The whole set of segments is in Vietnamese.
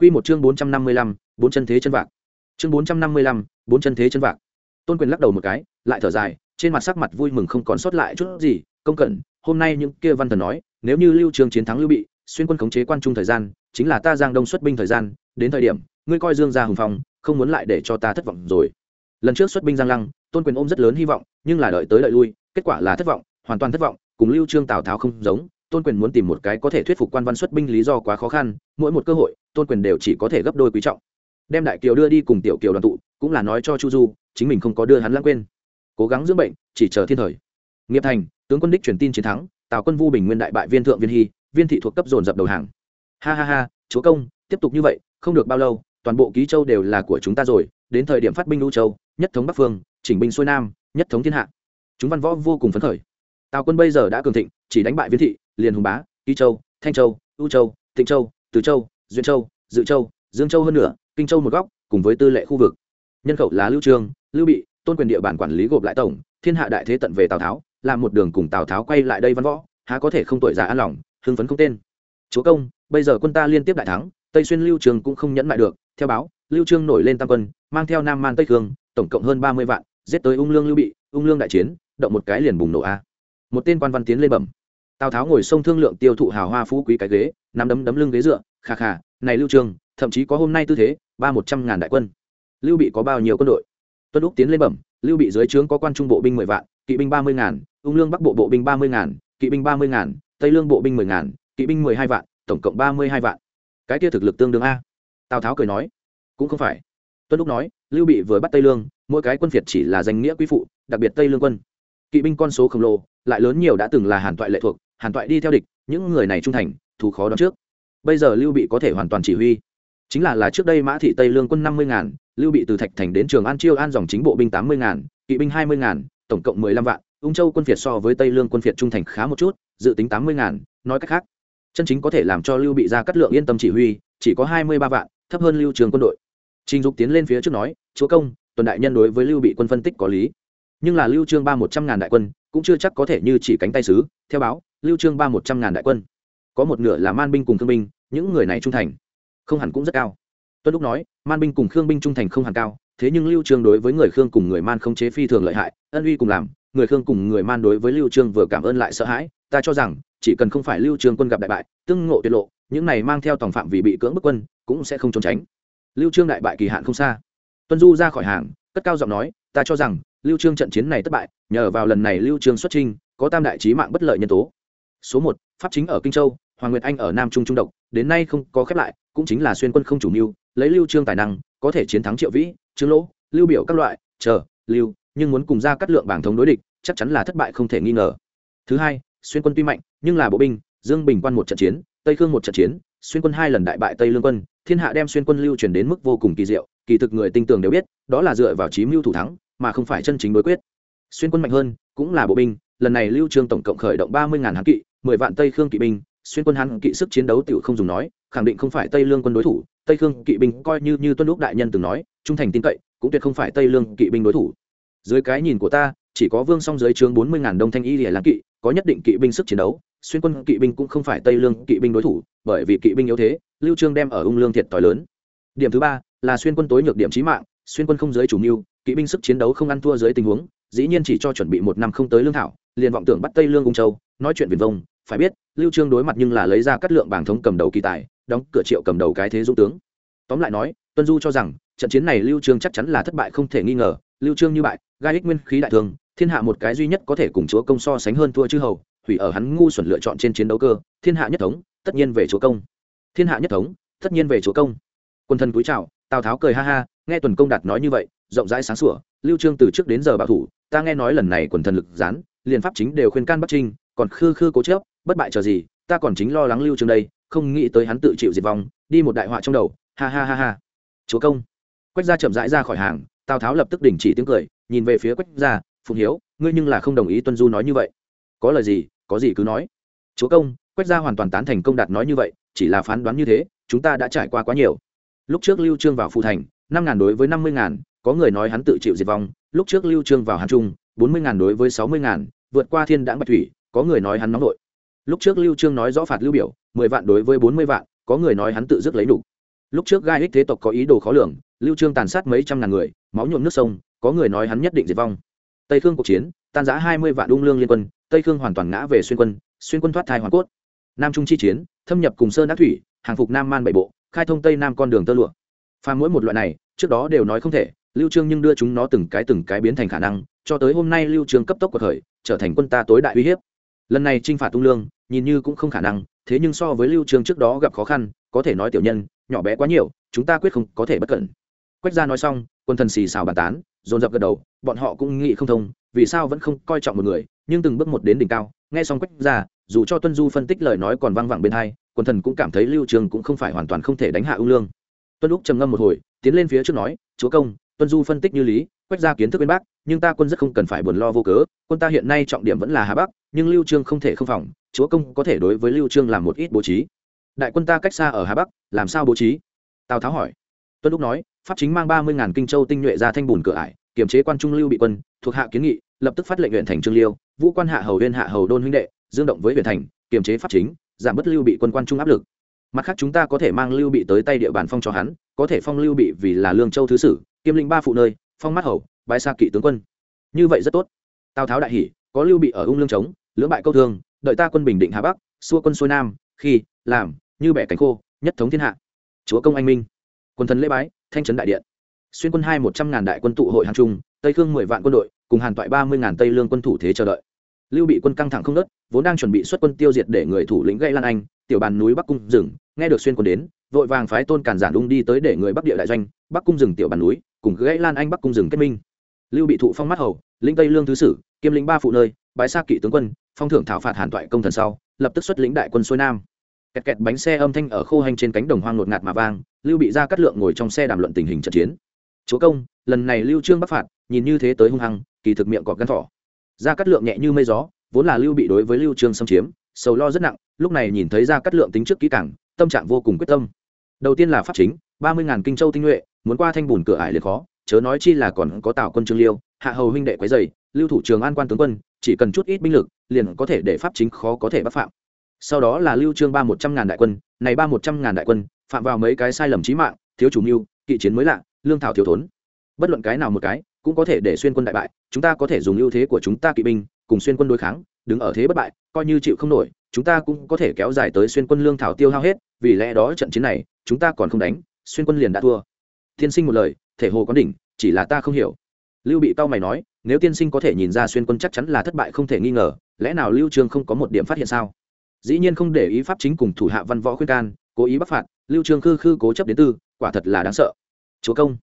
Quy một chương bốn trăm năm mươi lăm, bốn chân thế chân vạc. Chương bốn trăm năm mươi lăm, bốn chân thế chân vạc. Tôn quyền lắc đầu một cái, lại thở dài, trên mặt sắc mặt vui mừng không còn sót lại chút gì. Công cẩn, hôm nay những kia văn thần nói, nếu như lưu trường chiến thắng lưu bị, xuyên quân khống chế quan trung thời gian, chính là ta giang đông xuất binh thời gian, đến thời điểm, ngươi coi dương gia hùng phong, không muốn lại để cho ta thất vọng rồi. Lần trước xuất binh giang lăng, tôn quyền ôm rất lớn hy vọng, nhưng là đợi tới đợi lui, kết quả là thất vọng, hoàn toàn thất vọng, cùng lưu trương tào tháo không giống tôn quyền muốn tìm một cái có thể thuyết phục quan văn xuất binh lý do quá khó khăn, mỗi một cơ hội, tôn quyền đều chỉ có thể gấp đôi quý trọng. Đem đại kiều đưa đi cùng tiểu kiều đoàn tụ, cũng là nói cho chu du, chính mình không có đưa hắn lãng quên. Cố gắng dưỡng bệnh, chỉ chờ thiên thời. Nghiệp thành, tướng quân đích truyền tin chiến thắng, tào quân vu bình nguyên đại bại viên thượng viên hy, viên thị thuộc cấp dồn dập đầu hàng. Ha ha ha, chúa công, tiếp tục như vậy, không được bao lâu, toàn bộ ký châu đều là của chúng ta rồi, đến thời điểm phát binh lưu châu, nhất thống bắc phương, chỉnh binh xuôi nam, nhất thống thiên hạ. Chúng văn võ vô cùng phấn khởi. Tào quân bây giờ đã cường thịnh, chỉ đánh bại viên thị liền hùng bá ký châu thanh châu u châu tịnh châu từ châu duyên châu dự châu dương châu hơn nửa, kinh châu một góc cùng với tư lệ khu vực. Nhân khẩu là lưu trương lưu bị tôn quyền địa bản quản lý gộp lại tổng thiên hạ đại thế tận về tào tháo làm một đường cùng tào tháo quay lại đây văn võ há có thể không tuổi già an lòng hưng phấn không tên. Chúa công bây giờ quân ta liên tiếp đại thắng tây xuyên lưu trường cũng không nhẫn lại được theo báo lưu trương nổi lên tam quân mang theo nam man tây khương tổng cộng hơn ba mươi vạn giết tới ung lương lưu bị ung lương đại chiến động một cái liền bùng nổ a. Một tên quan văn tiến lên bẩm tào tháo ngồi sông thương lượng tiêu thụ hào hoa phú quý cái ghế, nắm đấm đấm lưng ghế dựa khà khà này lưu trương thậm chí có hôm nay tư thế, ba một trăm ngàn đại quân. Lưu bị có bao nhiêu quân đội? Tuân úc tiến lên bẩm, lưu bị dưới trướng có quan trung bộ binh mười vạn, kỵ binh ba mươi ngàn, ung lương bắc bộ bộ binh ba mươi ngàn, kỵ binh ba mươi ngàn, tây lương bộ binh mười ngàn, kỵ binh mười hai vạn, tổng cộng ba mươi hai vạn. Cái kia thực lực tương đương a? Tào tháo cười nói. Cũng không phải. Tuân úc nói, lưu bị vừa bắt tây lương, mỗi cái quân phiệt chỉ là danh nghĩa quý phụ, đặc biệt tây lương quân. Kỵ binh con số khổng lồ, lại lớn nhiều đã từng là hàn toại lệ thuộc hàn toại đi theo địch, những người này trung thành, thù khó đón trước. Bây giờ lưu bị có thể hoàn toàn chỉ huy. Chính là là trước đây mã thị tây lương quân năm mươi ngàn, lưu bị từ thạch thành đến trường an chiêu an dòng chính bộ binh tám mươi ngàn, kỵ binh hai mươi ngàn, tổng cộng mười lăm vạn. Ung châu quân phiệt so với tây lương quân phiệt trung thành khá một chút, dự tính tám mươi ngàn, nói cách khác, chân chính có thể làm cho lưu bị ra cắt lượng yên tâm chỉ huy, chỉ có hai mươi ba vạn, thấp hơn lưu trường quân đội. Trình dục tiến lên phía trước nói, chúa công, tuần đại nhân đối với lưu bị quân phân tích có lý. Nhưng là lưu trương ba một trăm ngàn đại quân, cũng chưa chắc có thể như chỉ cánh tay sứ, theo báo lưu trương ba một trăm ngàn đại quân. Có một nửa là man binh cùng thương binh, những người này trung thành, không hẳn cũng rất cao. Tuân lúc nói, man binh cùng khương binh trung thành không hẳn cao, thế nhưng lưu trương đối với người khương cùng người man không chế phi thường lợi hại, ân uy cùng làm, người khương cùng người man đối với lưu trương vừa cảm ơn lại sợ hãi, ta cho rằng, chỉ cần không phải lưu trương quân gặp đại bại, tương ngộ tuyệt lộ, những này mang theo tổng phạm vì bị cưỡng bức quân, cũng sẽ không trốn tránh. Lưu trương đại bại kỳ hạn không xa. Tuân du ra khỏi hàng, cất cao giọng nói, ta cho rằng, lưu trương trận chiến này thất bại, nhờ vào lần này lưu trương xuất trinh có tam đại chí mạng bất lợi nhân tố số một, pháp chính ở kinh châu, hoàng nguyệt anh ở nam trung trung độc, đến nay không có khép lại, cũng chính là xuyên quân không chủ mưu, lấy lưu trương tài năng, có thể chiến thắng triệu vĩ, trương lỗ, lưu biểu các loại, chờ, lưu, nhưng muốn cùng ra cắt lượng bảng thống đối địch, chắc chắn là thất bại không thể nghi ngờ. Thứ hai, xuyên quân tuy mạnh, nhưng là bộ binh, dương bình quan một trận chiến, tây khương một trận chiến, xuyên quân hai lần đại bại tây lương quân, thiên hạ đem xuyên quân lưu truyền đến mức vô cùng kỳ diệu, kỳ thực người tinh tường đều biết, đó là dựa vào chí mưu thủ thắng, mà không phải chân chính đối quyết. Xuyên quân mạnh hơn, cũng là bộ binh, lần này lưu trương tổng cộng khởi động ba mươi ngàn hán kỵ mười vạn tây khương kỵ binh, xuyên quân hán kỵ sức chiến đấu tiểu không dùng nói, khẳng định không phải tây lương quân đối thủ. Tây khương kỵ binh coi như như tuân lúc đại nhân từng nói, trung thành tin cậy, cũng tuyệt không phải tây lương kỵ binh đối thủ. Dưới cái nhìn của ta, chỉ có vương song dưới chướng bốn mươi ngàn đông thanh y lìa lãng kỵ, có nhất định kỵ binh sức chiến đấu. Xuyên quân kỵ binh cũng không phải tây lương kỵ binh đối thủ, bởi vì kỵ binh yếu thế, lưu trương đem ở ung lương thiệt tỏi lớn. Điểm thứ ba là xuyên quân tối nhược điểm chí mạng, xuyên quân không giới chủ mưu, kỵ binh sức chiến đấu không ăn thua dưới tình huống, dĩ nhiên chỉ cho chuẩn bị một năm không tới lương thảo, liền vọng tưởng bắt tây lương ung châu, nói chuyện viền vông phải biết lưu trương đối mặt nhưng là lấy ra cắt lượng bảng thống cầm đầu kỳ tài đóng cửa triệu cầm đầu cái thế dũng tướng. Tóm lại nói tuân du cho rằng trận chiến này lưu trương chắc chắn là thất bại không thể nghi ngờ lưu trương như bại gai ích nguyên khí đại thương, thiên hạ một cái duy nhất có thể cùng chúa công so sánh hơn thua chư hầu hủy ở hắn ngu xuẩn lựa chọn trên chiến đấu cơ thiên hạ nhất thống tất nhiên về chúa công. Thiên hạ nhất thống tất nhiên về chúa công. Quân thần cúi chào tào tháo cười ha ha nghe tuần công đạt nói như vậy rộng rãi sáng sủa lưu trương từ trước đến giờ bảo thủ ta nghe nói lần này quần thần lực gián liền pháp chính đều khuyên can bắc trinh còn khư khư cố chấp bất bại chờ gì, ta còn chính lo lắng lưu trương đây, không nghĩ tới hắn tự chịu diệt vong, đi một đại họa trong đầu, ha ha ha ha. Chúa công. Quách gia chậm rãi ra khỏi hàng, tào tháo lập tức đình chỉ tiếng cười, nhìn về phía quách gia, phụng hiếu, ngươi nhưng là không đồng ý tuân du nói như vậy. Có lời gì, có gì cứ nói. Chúa công, quách gia hoàn toàn tán thành công đạt nói như vậy, chỉ là phán đoán như thế, chúng ta đã trải qua quá nhiều. Lúc trước lưu trương vào phụ thành, năm ngàn đối với năm mươi ngàn, có người nói hắn tự chịu diệt vong, lúc trước lưu trương vào hàn trung, bốn mươi ngàn đối với sáu mươi ngàn, vượt qua thiên đãng bạch thủy, có người nói hắn nóng nội lúc trước lưu trương nói rõ phạt lưu biểu, mười vạn đối với bốn mươi vạn, có người nói hắn tự dứt lấy đủ. Lúc trước gai ích thế tộc có ý đồ khó lường, lưu trương tàn sát mấy trăm ngàn người, máu nhuộm nước sông, có người nói hắn nhất định diệt vong. Tây khương cuộc chiến, tan giã hai mươi vạn đung lương liên quân, tây khương hoàn toàn ngã về xuyên quân xuyên quân thoát thai hoàn cốt. Nam trung chi chiến, thâm nhập cùng sơn đắc thủy, hàng phục nam man bảy bộ, khai thông tây nam con đường tơ lụa. Pha mỗi một loại này, trước đó đều nói không thể, lưu trương nhưng đưa chúng nó từng cái từng cái biến thành khả năng, cho tới hôm nay lưu trương cấp tốc của thời trở thành quân ta tối đại uy hiếp lần này trinh phạt tung lương, nhìn như cũng không khả năng, thế nhưng so với lưu Trường trước đó gặp khó khăn, có thể nói tiểu nhân, nhỏ bé quá nhiều, chúng ta quyết không có thể bất cẩn. Quách gia nói xong, quân thần xì xào bàn tán, dồn dập gật đầu, bọn họ cũng nghĩ không thông, vì sao vẫn không coi trọng một người, nhưng từng bước một đến đỉnh cao, nghe xong quách gia, dù cho tuân du phân tích lời nói còn vang vẳng bên hai, quân thần cũng cảm thấy lưu trường cũng không phải hoàn toàn không thể đánh hạ Ung lương. Tuân lúc trầm ngâm một hồi, tiến lên phía trước nói, chúa công, tuân du phân tích như lý quét ra kiến thức bên bắc nhưng ta quân rất không cần phải buồn lo vô cớ, quân ta hiện nay trọng điểm vẫn là hà bắc, nhưng lưu trương không thể không phòng, chúa công có thể đối với lưu trương làm một ít bố trí. Đại quân ta cách xa ở hà bắc, làm sao bố trí? Tào tháo hỏi. Tuân lúc nói, pháp chính mang ba mươi ngàn kinh châu tinh nhuệ ra thanh bùn cửa ải, kiềm chế quan trung lưu bị quân, thuộc hạ kiến nghị, lập tức phát lệnh huyện thành trương liêu, vũ quan hạ hầu huyên hạ hầu đôn huynh đệ, dương động với huyện thành, kiềm chế pháp chính, giảm bớt lưu bị quân quan trung áp lực. Mặt khác chúng ta có thể mang lưu bị tới tay địa bàn phong cho hắn, có thể phong lưu bị vì là lương châu thứ sử, kiêm linh ba phụ nơi phong mắt hầu bãi xa kỵ tướng quân. Như vậy rất tốt. Tào tháo đại hỷ có lưu bị ở ung lương chống lưỡng bại câu thương, đợi ta quân bình định hà bắc, xua quân xuôi nam, khi, làm, như bẻ cánh khô, nhất thống thiên hạ. Chúa công anh minh. Quân thần lễ bái, thanh trấn đại điện. Xuyên quân hai một trăm ngàn đại quân tụ hội hàng trung, tây khương mười vạn quân đội, cùng hàn toại ba mươi ngàn tây lương quân thủ thế chờ đợi. Lưu bị quân căng thẳng không nớt, vốn đang chuẩn bị xuất quân tiêu diệt để người thủ lĩnh gây lan anh, tiểu bàn núi bắc cung rừng nghe được xuyên quân đến vội vàng phái tôn càn giản ung đi tới để người bắc địa đại doanh, bắc cung rừng tiểu bàn núi, cùng gãy lan anh bắc cung rừng kết minh. Lưu bị thụ phong mắt hầu, lĩnh tây lương thứ sử, kiêm lĩnh ba phụ nơi bãi xa kỵ tướng quân, phong thưởng thảo phạt hàn toại công thần sau, lập tức xuất lĩnh đại quân xuôi nam. Kẹt kẹt bánh xe âm thanh ở khô hành trên cánh đồng hoang ngột ngạt mà vang, lưu bị ra cắt lượng ngồi trong xe đàm luận tình hình trận chiến. Chúa công, lần này lưu trương bắc phạt, nhìn như thế tới hung hăng, kỳ thực miệng cọp gắn thỏ. Ra cắt lượng nhẹ như mây gió, vốn là lưu bị đối với lưu trương xâm chiếm, sầu lo rất nặng, lúc này nhìn thấy ra cắt lượng tính trước kỹ càng, tâm trạng vô cùng quyết tâm đầu tiên là pháp chính, ba mươi ngàn kinh châu tinh nhuệ, muốn qua thanh bùn cửa ải liền khó, chớ nói chi là còn có tạo quân trương liêu, hạ hầu huynh đệ quấy dày lưu thủ trường an quan tướng quân, chỉ cần chút ít binh lực, liền có thể để pháp chính khó có thể bắt phạm. Sau đó là lưu trương ba một trăm ngàn đại quân, này ba một trăm ngàn đại quân, phạm vào mấy cái sai lầm chí mạng, thiếu chủ mưu, kỵ chiến mới lạ, lương thảo thiếu thốn. Bất luận cái nào một cái, cũng có thể để xuyên quân đại bại, chúng ta có thể dùng ưu thế của chúng ta kỵ binh, cùng xuyên quân đối kháng, đứng ở thế bất bại, coi như chịu không nổi, chúng ta cũng có thể kéo dài tới xuyên quân lương thảo tiêu hao hết, vì lẽ đó trận chiến này chúng ta còn không đánh, xuyên quân liền đã thua. Tiên sinh một lời, thể hồ có đỉnh, chỉ là ta không hiểu. Lưu bị tao mày nói, nếu tiên sinh có thể nhìn ra xuyên quân chắc chắn là thất bại không thể nghi ngờ, lẽ nào lưu trương không có một điểm phát hiện sao? Dĩ nhiên không để ý pháp chính cùng thủ hạ văn võ khuyên can, cố ý bắc phạt, lưu trương khư khư cố chấp đến tư, quả thật là đáng sợ. Chúa công.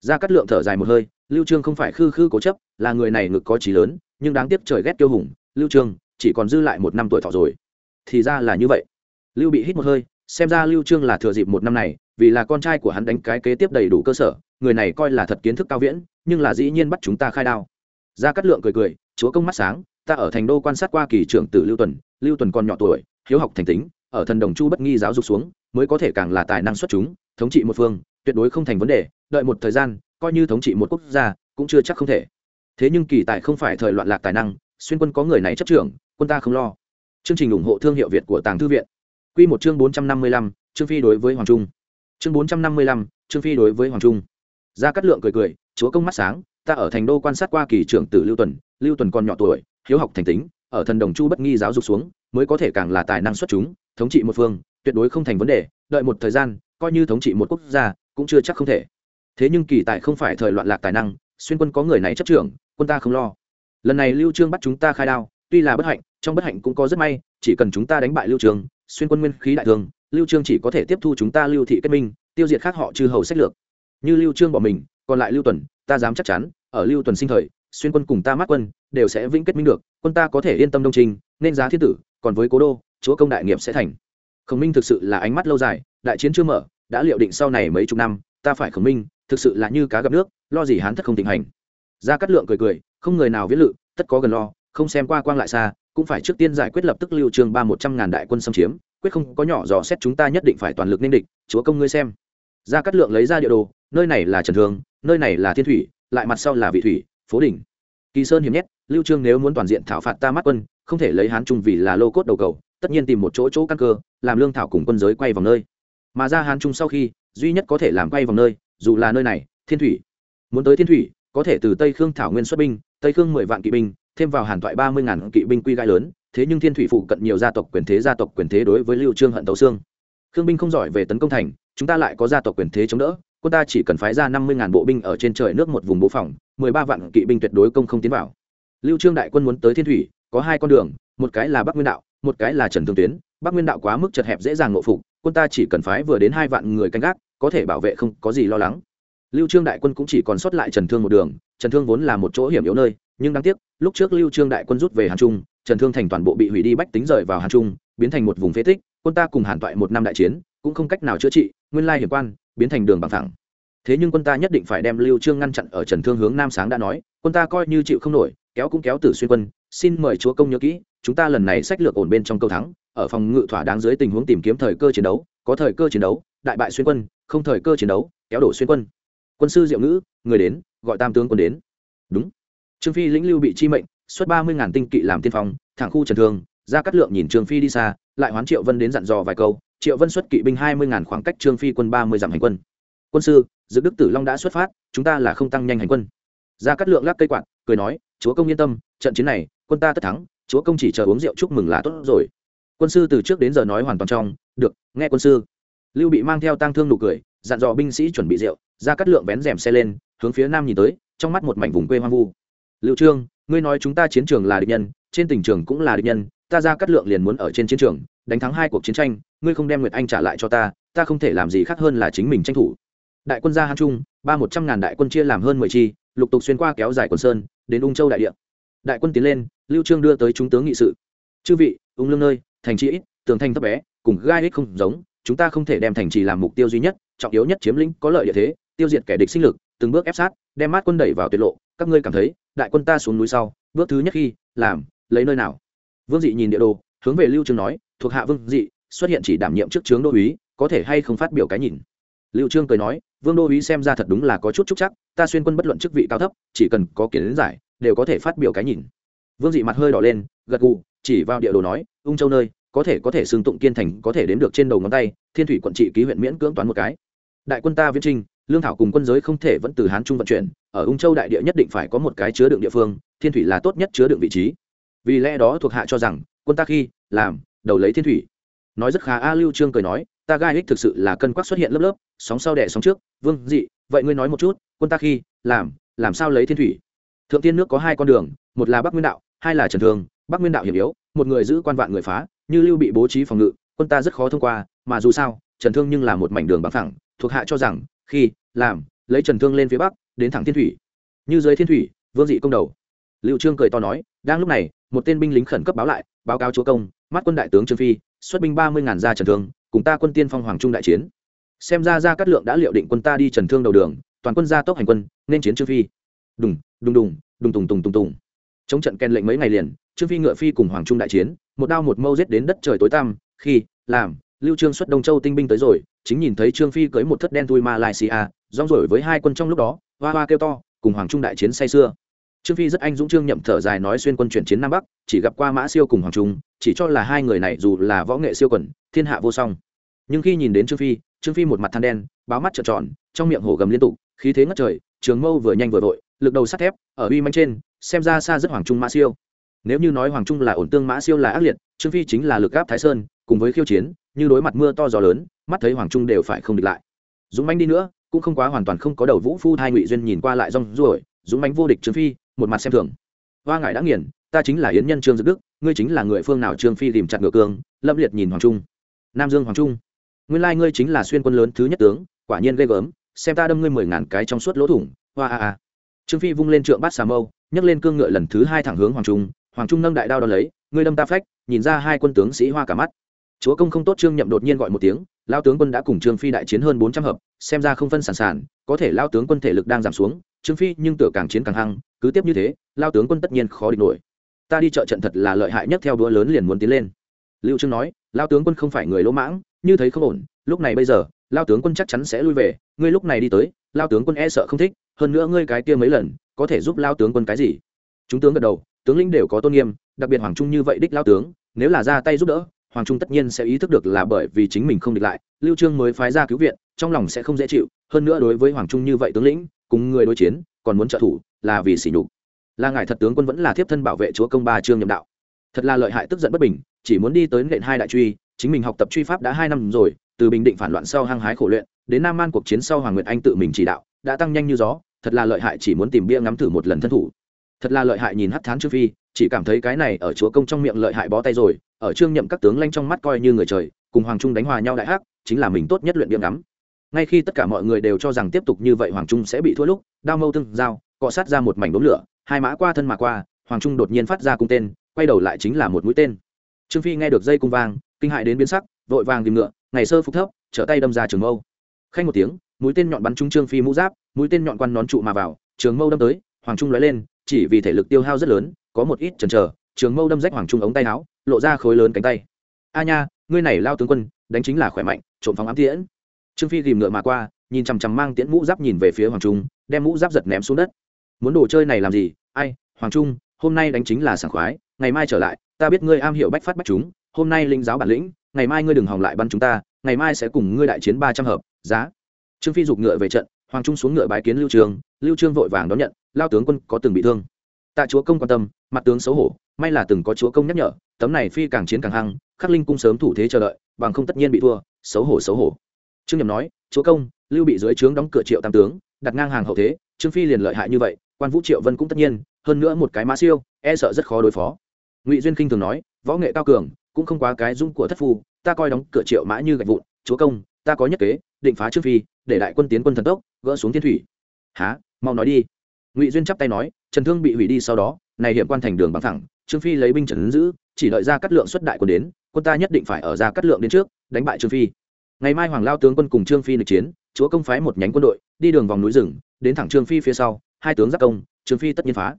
Ra cắt lượng thở dài một hơi, lưu trương không phải khư khư cố chấp, là người này ngực có trí lớn, nhưng đáng tiếc trời ghét tiêu hùng, lưu trương chỉ còn dư lại một năm tuổi thọ rồi. Thì ra là như vậy. Lưu bị hít một hơi xem ra lưu trương là thừa dịp một năm này, vì là con trai của hắn đánh cái kế tiếp đầy đủ cơ sở, người này coi là thật kiến thức cao viễn, nhưng là dĩ nhiên bắt chúng ta khai đao. Gia cát lượng cười cười, chúa công mắt sáng, ta ở thành đô quan sát qua kỳ trưởng tử lưu tuần lưu tuần còn nhỏ tuổi, hiếu học thành tính, ở thần đồng chu bất nghi giáo dục xuống, mới có thể càng là tài năng xuất chúng, thống trị một phương, tuyệt đối không thành vấn đề, đợi một thời gian, coi như thống trị một quốc gia, cũng chưa chắc không thể. Thế nhưng kỳ tài không phải thời loạn lạc tài năng, xuyên quân có người này chấp trưởng, quân ta không lo. Chương trình ủng hộ thương hiệu việt của tàng thư viện. Quy một chương bốn trăm năm mươi lăm, trương phi đối với hoàng trung. Chương bốn trăm năm mươi lăm, trương phi đối với hoàng trung. Gia cát lượng cười cười, chúa công mắt sáng, ta ở thành đô quan sát qua kỳ trưởng tử lưu tuần lưu tuần còn nhỏ tuổi, hiếu học thành tính, ở thần đồng chu bất nghi giáo dục xuống, mới có thể càng là tài năng xuất chúng, thống trị một phương, tuyệt đối không thành vấn đề, đợi một thời gian, coi như thống trị một quốc gia, cũng chưa chắc không thể. Thế nhưng kỳ tài không phải thời loạn lạc tài năng, xuyên quân có người này chấp trưởng, quân ta không lo. Lần này lưu trương bắt chúng ta khai đao, tuy là bất hạnh, trong bất hạnh cũng có rất may, chỉ cần chúng ta đánh bại lưu trương xuyên quân nguyên khí đại thương, lưu trương chỉ có thể tiếp thu chúng ta lưu thị kết minh, tiêu diệt khác họ trừ hầu sách lược. Như lưu trương bỏ mình, còn lại lưu tuần, ta dám chắc chắn, ở lưu tuần sinh thời, xuyên quân cùng ta mát quân, đều sẽ vĩnh kết minh được, quân ta có thể yên tâm đông trình, nên giá thiên tử, còn với cố đô, chúa công đại nghiệp sẽ thành. Khổng minh thực sự là ánh mắt lâu dài, đại chiến chưa mở, đã liệu định sau này mấy chục năm, ta phải khổng minh, thực sự là như cá gặp nước, lo gì hán thất không tình hành. Ra cắt lượng cười cười, không người nào viết lự, tất có gần lo, không xem qua quang lại xa cũng phải trước tiên giải quyết lập tức lưu trường ba một trăm ngàn đại quân xâm chiếm, quyết không có nhỏ dò xét chúng ta nhất định phải toàn lực nên địch, chúa công ngươi xem. Ra cắt lượng lấy ra địa đồ, nơi này là trần thường, nơi này là thiên thủy, lại mặt sau là vị thủy, phố đỉnh kỳ sơn hiểm nhất lưu trương nếu muốn toàn diện thảo phạt ta mắt quân, không thể lấy hán trung vì là lô cốt đầu cầu, tất nhiên tìm một chỗ chỗ căn cơ, làm lương thảo cùng quân giới quay vòng nơi. Mà ra hán trung sau khi, duy nhất có thể làm quay vòng nơi, dù là nơi này, thiên thủy. Muốn tới thiên thủy, có thể từ tây khương thảo nguyên xuất binh, tây khương mười vạn kỵ binh thêm vào hàn toại ba mươi ngàn kỵ binh quy gai lớn, thế nhưng thiên thủy phụ cận nhiều gia tộc quyền thế gia tộc quyền thế đối với lưu trương hận tấu xương. Khương binh không giỏi về tấn công thành, chúng ta lại có gia tộc quyền thế chống đỡ, quân ta chỉ cần phái ra năm mươi ngàn bộ binh ở trên trời nước một vùng bố phòng, mười ba vạn kỵ binh tuyệt đối công không tiến vào. Lưu trương đại quân muốn tới thiên thủy, có hai con đường, một cái là bắc nguyên đạo, một cái là trần thương tuyến. Bắc nguyên đạo quá mức chật hẹp dễ dàng ngộ phục, quân ta chỉ cần phái vừa đến hai vạn người canh gác, có thể bảo vệ không có gì lo lắng. Lưu trương đại quân cũng chỉ còn sót lại trần thương một đường, trần thương vốn là một chỗ hiểm yếu nơi nhưng đáng tiếc, lúc trước lưu trương đại quân rút về hàn trung, trần thương thành toàn bộ bị hủy đi bách tính rời vào hàn trung, biến thành một vùng phế tích, quân ta cùng hàn toại một năm đại chiến, cũng không cách nào chữa trị, nguyên lai hiểm quan, biến thành đường bằng thẳng. Thế nhưng quân ta nhất định phải đem lưu trương ngăn chặn ở trần thương hướng nam sáng đã nói, quân ta coi như chịu không nổi, kéo cũng kéo tử xuyên quân, xin mời chúa công nhớ kỹ, chúng ta lần này sách lược ổn bên trong câu thắng, ở phòng ngự thỏa đáng dưới tình huống tìm kiếm thời cơ chiến đấu, có thời cơ chiến đấu, đại bại xuyên quân, không thời cơ chiến đấu, kéo đổ xuyên quân. Quân sư diệu ngữ, người đến, gọi tam tướng quân đến. Đúng trương phi lĩnh lưu bị chi mệnh, xuất ba mươi ngàn tinh kỵ làm tiên phong, thẳng khu trần thương, ra cắt lượng nhìn trương phi đi xa, lại hoán triệu vân đến dặn dò vài câu. Triệu vân xuất kỵ binh hai mươi ngàn khoảng cách trương phi quân ba mươi dặm hành quân. Quân sư dự đức tử long đã xuất phát, chúng ta là không tăng nhanh hành quân. Ra cắt lượng lắc cây quạt, cười nói, chúa công yên tâm, trận chiến này, quân ta tất thắng, chúa công chỉ chờ uống rượu chúc mừng là tốt rồi. Quân sư từ trước đến giờ nói hoàn toàn trong, được, nghe quân sư. Lưu bị mang theo tang thương nụ cười, dặn dò binh sĩ chuẩn bị rượu, ra cắt lượng vén rèm xe lên, hướng phía nam nhìn tới, trong mắt một mảnh vùng quê hoang vu lưu trương, ngươi nói chúng ta chiến trường là địch nhân, trên tình trường cũng là địch nhân, ta ra cắt lượng liền muốn ở trên chiến trường, đánh thắng hai cuộc chiến tranh, ngươi không đem nguyệt anh trả lại cho ta ta không thể làm gì khác hơn là chính mình tranh thủ. Đại quân ra hàn trung, ba một trăm ngàn đại quân chia làm hơn mười chi, lục tục xuyên qua kéo dài quần sơn, đến ung châu đại địa. Đại quân tiến lên, lưu trương đưa tới chúng tướng nghị sự. Chư vị, ung lương nơi, thành trì ít, tường thành thấp bé, cùng gai ít không giống, chúng ta không thể đem thành trì làm mục tiêu duy nhất, trọng yếu nhất chiếm lĩnh có lợi địa thế, tiêu diệt kẻ địch sinh lực, từng bước ép sát, đem mát quân đẩy vào tuyệt lộ, các ngươi cảm thấy đại quân ta xuống núi sau, bước thứ nhất khi, làm, lấy nơi nào? Vương dị nhìn địa đồ, hướng về lưu trương nói, thuộc hạ vương dị, xuất hiện chỉ đảm nhiệm trước trướng đô úy, có thể hay không phát biểu cái nhìn? Lưu trương cười nói, vương đô úy xem ra thật đúng là có chút trúc chắc, ta xuyên quân bất luận chức vị cao thấp, chỉ cần có kiến giải, đều có thể phát biểu cái nhìn. Vương dị mặt hơi đỏ lên, gật gù, chỉ vào địa đồ nói, ung châu nơi, có thể có thể xương tụng kiên thành, có thể đếm được trên đầu ngón tay, thiên thủy quận trị ký huyện miễn cưỡng toán một cái. Đại quân ta viễn trinh lương thảo cùng quân giới không thể vẫn từ hán trung vận chuyển ở ung châu đại địa nhất định phải có một cái chứa đựng địa phương thiên thủy là tốt nhất chứa đựng vị trí vì lẽ đó thuộc hạ cho rằng quân ta khi làm đầu lấy thiên thủy nói rất khá a lưu trương cười nói ta gai ích thực sự là cân quắc xuất hiện lớp lớp sóng sau đẻ sóng trước vương dị vậy ngươi nói một chút quân ta khi làm làm sao lấy thiên thủy thượng tiên nước có hai con đường một là bắc nguyên đạo hai là trần thường bắc nguyên đạo hiểm yếu một người giữ quan vạn người phá như lưu bị bố trí phòng ngự quân ta rất khó thông qua mà dù sao trần thương nhưng là một mảnh đường bằng phẳng thuộc hạ cho rằng khi làm, lấy trần thương lên phía bắc, đến thẳng thiên thủy. Như dưới thiên thủy, vương dị công đầu. Liệu trương cười to nói, đang lúc này, một tên binh lính khẩn cấp báo lại, báo cáo chúa công, mắt quân đại tướng trương phi, xuất binh ba mươi ngàn ra trần thương, cùng ta quân tiên phong hoàng trung đại chiến. Xem ra ra cát lượng đã liệu định quân ta đi trần thương đầu đường, toàn quân ra tốc hành quân, nên chiến trương phi. Đùng đùng đùng đùng tùng tùng tùng tùng. Chống trận kèn lệnh mấy ngày liền, trương phi ngựa phi cùng hoàng trung đại chiến, một đao một mâu giết đến đất trời tối tăm, khi, làm lưu trương xuất đông châu tinh binh tới rồi, chính nhìn thấy trương phi cưới một thất đen tui malaysia, rong rổi với hai quân trong lúc đó, hoa hoa kêu to, cùng hoàng trung đại chiến say xưa trương phi rất anh dũng trương nhậm thở dài nói xuyên quân chuyển chiến nam bắc, chỉ gặp qua mã siêu cùng hoàng trung, chỉ cho là hai người này dù là võ nghệ siêu quần, thiên hạ vô song. Nhưng khi nhìn đến trương phi trương phi một mặt than đen, báo mắt trợn tròn, trong miệng hổ gầm liên tục, khí thế ngất trời, trường mâu vừa nhanh vừa vội, lực đầu sắt thép, ở uy manh trên, xem ra xa rất hoàng trung mã siêu nếu như nói hoàng trung là ổn tương mã siêu là ác liệt, trương phi chính là lực gáp thái sơn, cùng với khiêu chiến, như đối mặt mưa to gió lớn, mắt thấy hoàng trung đều phải không địch lại. Dũng manh đi nữa, cũng không quá hoàn toàn không có đầu vũ phu hai ngụy duyên nhìn qua lại rong ruổi, dũng manh vô địch trương phi, một mặt xem thường. Hoa ngại đã nghiền, ta chính là yến nhân trương dực đức, ngươi chính là người phương nào trương phi tìm chặt ngựa cường lâm liệt nhìn hoàng trung. Nam dương hoàng trung. Nguyên lai ngươi chính là xuyên quân lớn thứ nhất tướng, quả nhiên ghê gớm, xem ta đâm ngươi mười ngàn cái trong suốt lỗ thủng, hoa a a. Trương phi vung lên trượng bát xà mâu, nhấc lên cương ngựa lần thứ hai thẳng hướng hoàng trung hoàng trung nâng đại đao đ lấy, ngươi đâm ta phách, nhìn ra hai quân tướng sĩ hoa cả mắt. Chúa công không tốt trương nhậm đột nhiên gọi một tiếng lao tướng quân đã cùng trương phi đại chiến hơn bốn trăm hợp, xem ra không phân sản sản, có thể lao tướng quân thể lực đang giảm xuống, trương phi nhưng tựa càng chiến càng hăng, cứ tiếp như thế lao tướng quân tất nhiên khó địch nổi. Ta đi chợ trận thật là lợi hại nhất theo đũa lớn liền muốn tiến lên. Lưu trương nói lao tướng quân không phải người lỗ mãng, như thấy không ổn, lúc này bây giờ lao tướng quân chắc chắn sẽ lui về, ngươi lúc này đi tới lao tướng quân e sợ không thích, hơn nữa ngươi cái kia mấy lần, có thể giúp lao tướng quân cái gì? Chúng tướng gật đầu tướng lĩnh đều có tôn nghiêm, đặc biệt hoàng trung như vậy đích lao tướng, nếu là ra tay giúp đỡ, hoàng trung tất nhiên sẽ ý thức được là bởi vì chính mình không địch lại, lưu trương mới phái ra cứu viện, trong lòng sẽ không dễ chịu, hơn nữa đối với hoàng trung như vậy tướng lĩnh, cùng người đối chiến, còn muốn trợ thủ, là vì sỉ nhục. Là ngài thật tướng quân vẫn là thiếp thân bảo vệ chúa công ba trương nhậm đạo. Thật là lợi hại tức giận bất bình, chỉ muốn đi tới nện hai đại truy, chính mình học tập truy pháp đã hai năm rồi, từ bình định phản loạn sau hăng hái khổ luyện, đến nam man cuộc chiến sau hoàng nguyệt anh tự mình chỉ đạo, đã tăng nhanh như gió, thật là lợi hại chỉ muốn tìm bia ngắm thử một lần thân thủ thật là lợi hại nhìn hắt thán trương phi, chỉ cảm thấy cái này ở chúa công trong miệng lợi hại bó tay rồi, ở trương nhậm các tướng lanh trong mắt coi như người trời, cùng hoàng trung đánh hòa nhau đại hắc, chính là mình tốt nhất luyện bia ngắm. Ngay khi tất cả mọi người đều cho rằng tiếp tục như vậy hoàng trung sẽ bị thua lúc, đao mâu tương dao cọ sát ra một mảnh đốm lửa, hai mã qua thân mà qua, hoàng trung đột nhiên phát ra cung tên, quay đầu lại chính là một mũi tên. Trương phi nghe được dây cung vang, kinh hại đến biến sắc, vội vàng tìm ngựa, ngày sơ phục thấp, trở tay đâm ra trường mâu. Khanh một tiếng, mũi tên nhọn bắn trúng trương phi mũ giáp, mũi tên nhọn quan nón trụ mà vào, trường mâu đâm tới, hoàng trung lóe lên chỉ vì thể lực tiêu hao rất lớn, có một ít chần chờ, trường mâu đâm rách hoàng trung ống tay áo, lộ ra khối lớn cánh tay. A nha, ngươi này lao tướng quân, đánh chính là khỏe mạnh, trộm phóng ám tiễn. Trương phi ghìm ngựa mà qua, nhìn chằm chằm mang tiễn mũ giáp nhìn về phía hoàng trung, đem mũ giáp giật ném xuống đất. Muốn đồ chơi này làm gì? Ai, hoàng trung, hôm nay đánh chính là sảng khoái, ngày mai trở lại, ta biết ngươi am hiểu bách phát bách chúng, hôm nay linh giáo bản lĩnh, ngày mai ngươi đừng hòng lại bắn chúng ta, ngày mai sẽ cùng ngươi đại chiến ba trăm hợp, giá. Trương phi giục ngựa về trận, hoàng trung xuống ngựa bái kiến lưu trường lưu trương vội vàng đón nhận lao tướng quân có từng bị thương. Tạ chúa công quan tâm, mặt tướng xấu hổ, may là từng có chúa công nhắc nhở, tấm này phi càng chiến càng hăng, khắc linh cung sớm thủ thế chờ đợi, bằng không tất nhiên bị thua, xấu hổ xấu hổ. Trương nhầm nói, chúa công, lưu bị dưới trướng đóng cửa triệu tam tướng, đặt ngang hàng hậu thế, trương phi liền lợi hại như vậy, quan vũ triệu vân cũng tất nhiên, hơn nữa một cái mã siêu e sợ rất khó đối phó. Ngụy duyên kinh thường nói, võ nghệ cao cường, cũng không quá cái dung của thất phu, ta coi đóng cửa triệu mã như gạch vụn, chúa công, ta có nhất kế, định phá trương phi, để đại quân tiến quân thần tốc, gỡ xuống thiên thủy. Há mau nói đi ngụy duyên chắp tay nói, trần thương bị hủy đi sau đó, này hiểm quan thành đường bằng thẳng trương phi lấy binh trần giữ, chỉ đợi ra cắt lượng xuất đại quân đến, quân ta nhất định phải ở ra cắt lượng đến trước, đánh bại trương phi. Ngày mai hoàng lao tướng quân cùng trương phi lịch chiến, chúa công phái một nhánh quân đội, đi đường vòng núi rừng, đến thẳng trương phi phía sau, hai tướng giáp công, trương phi tất nhiên phá.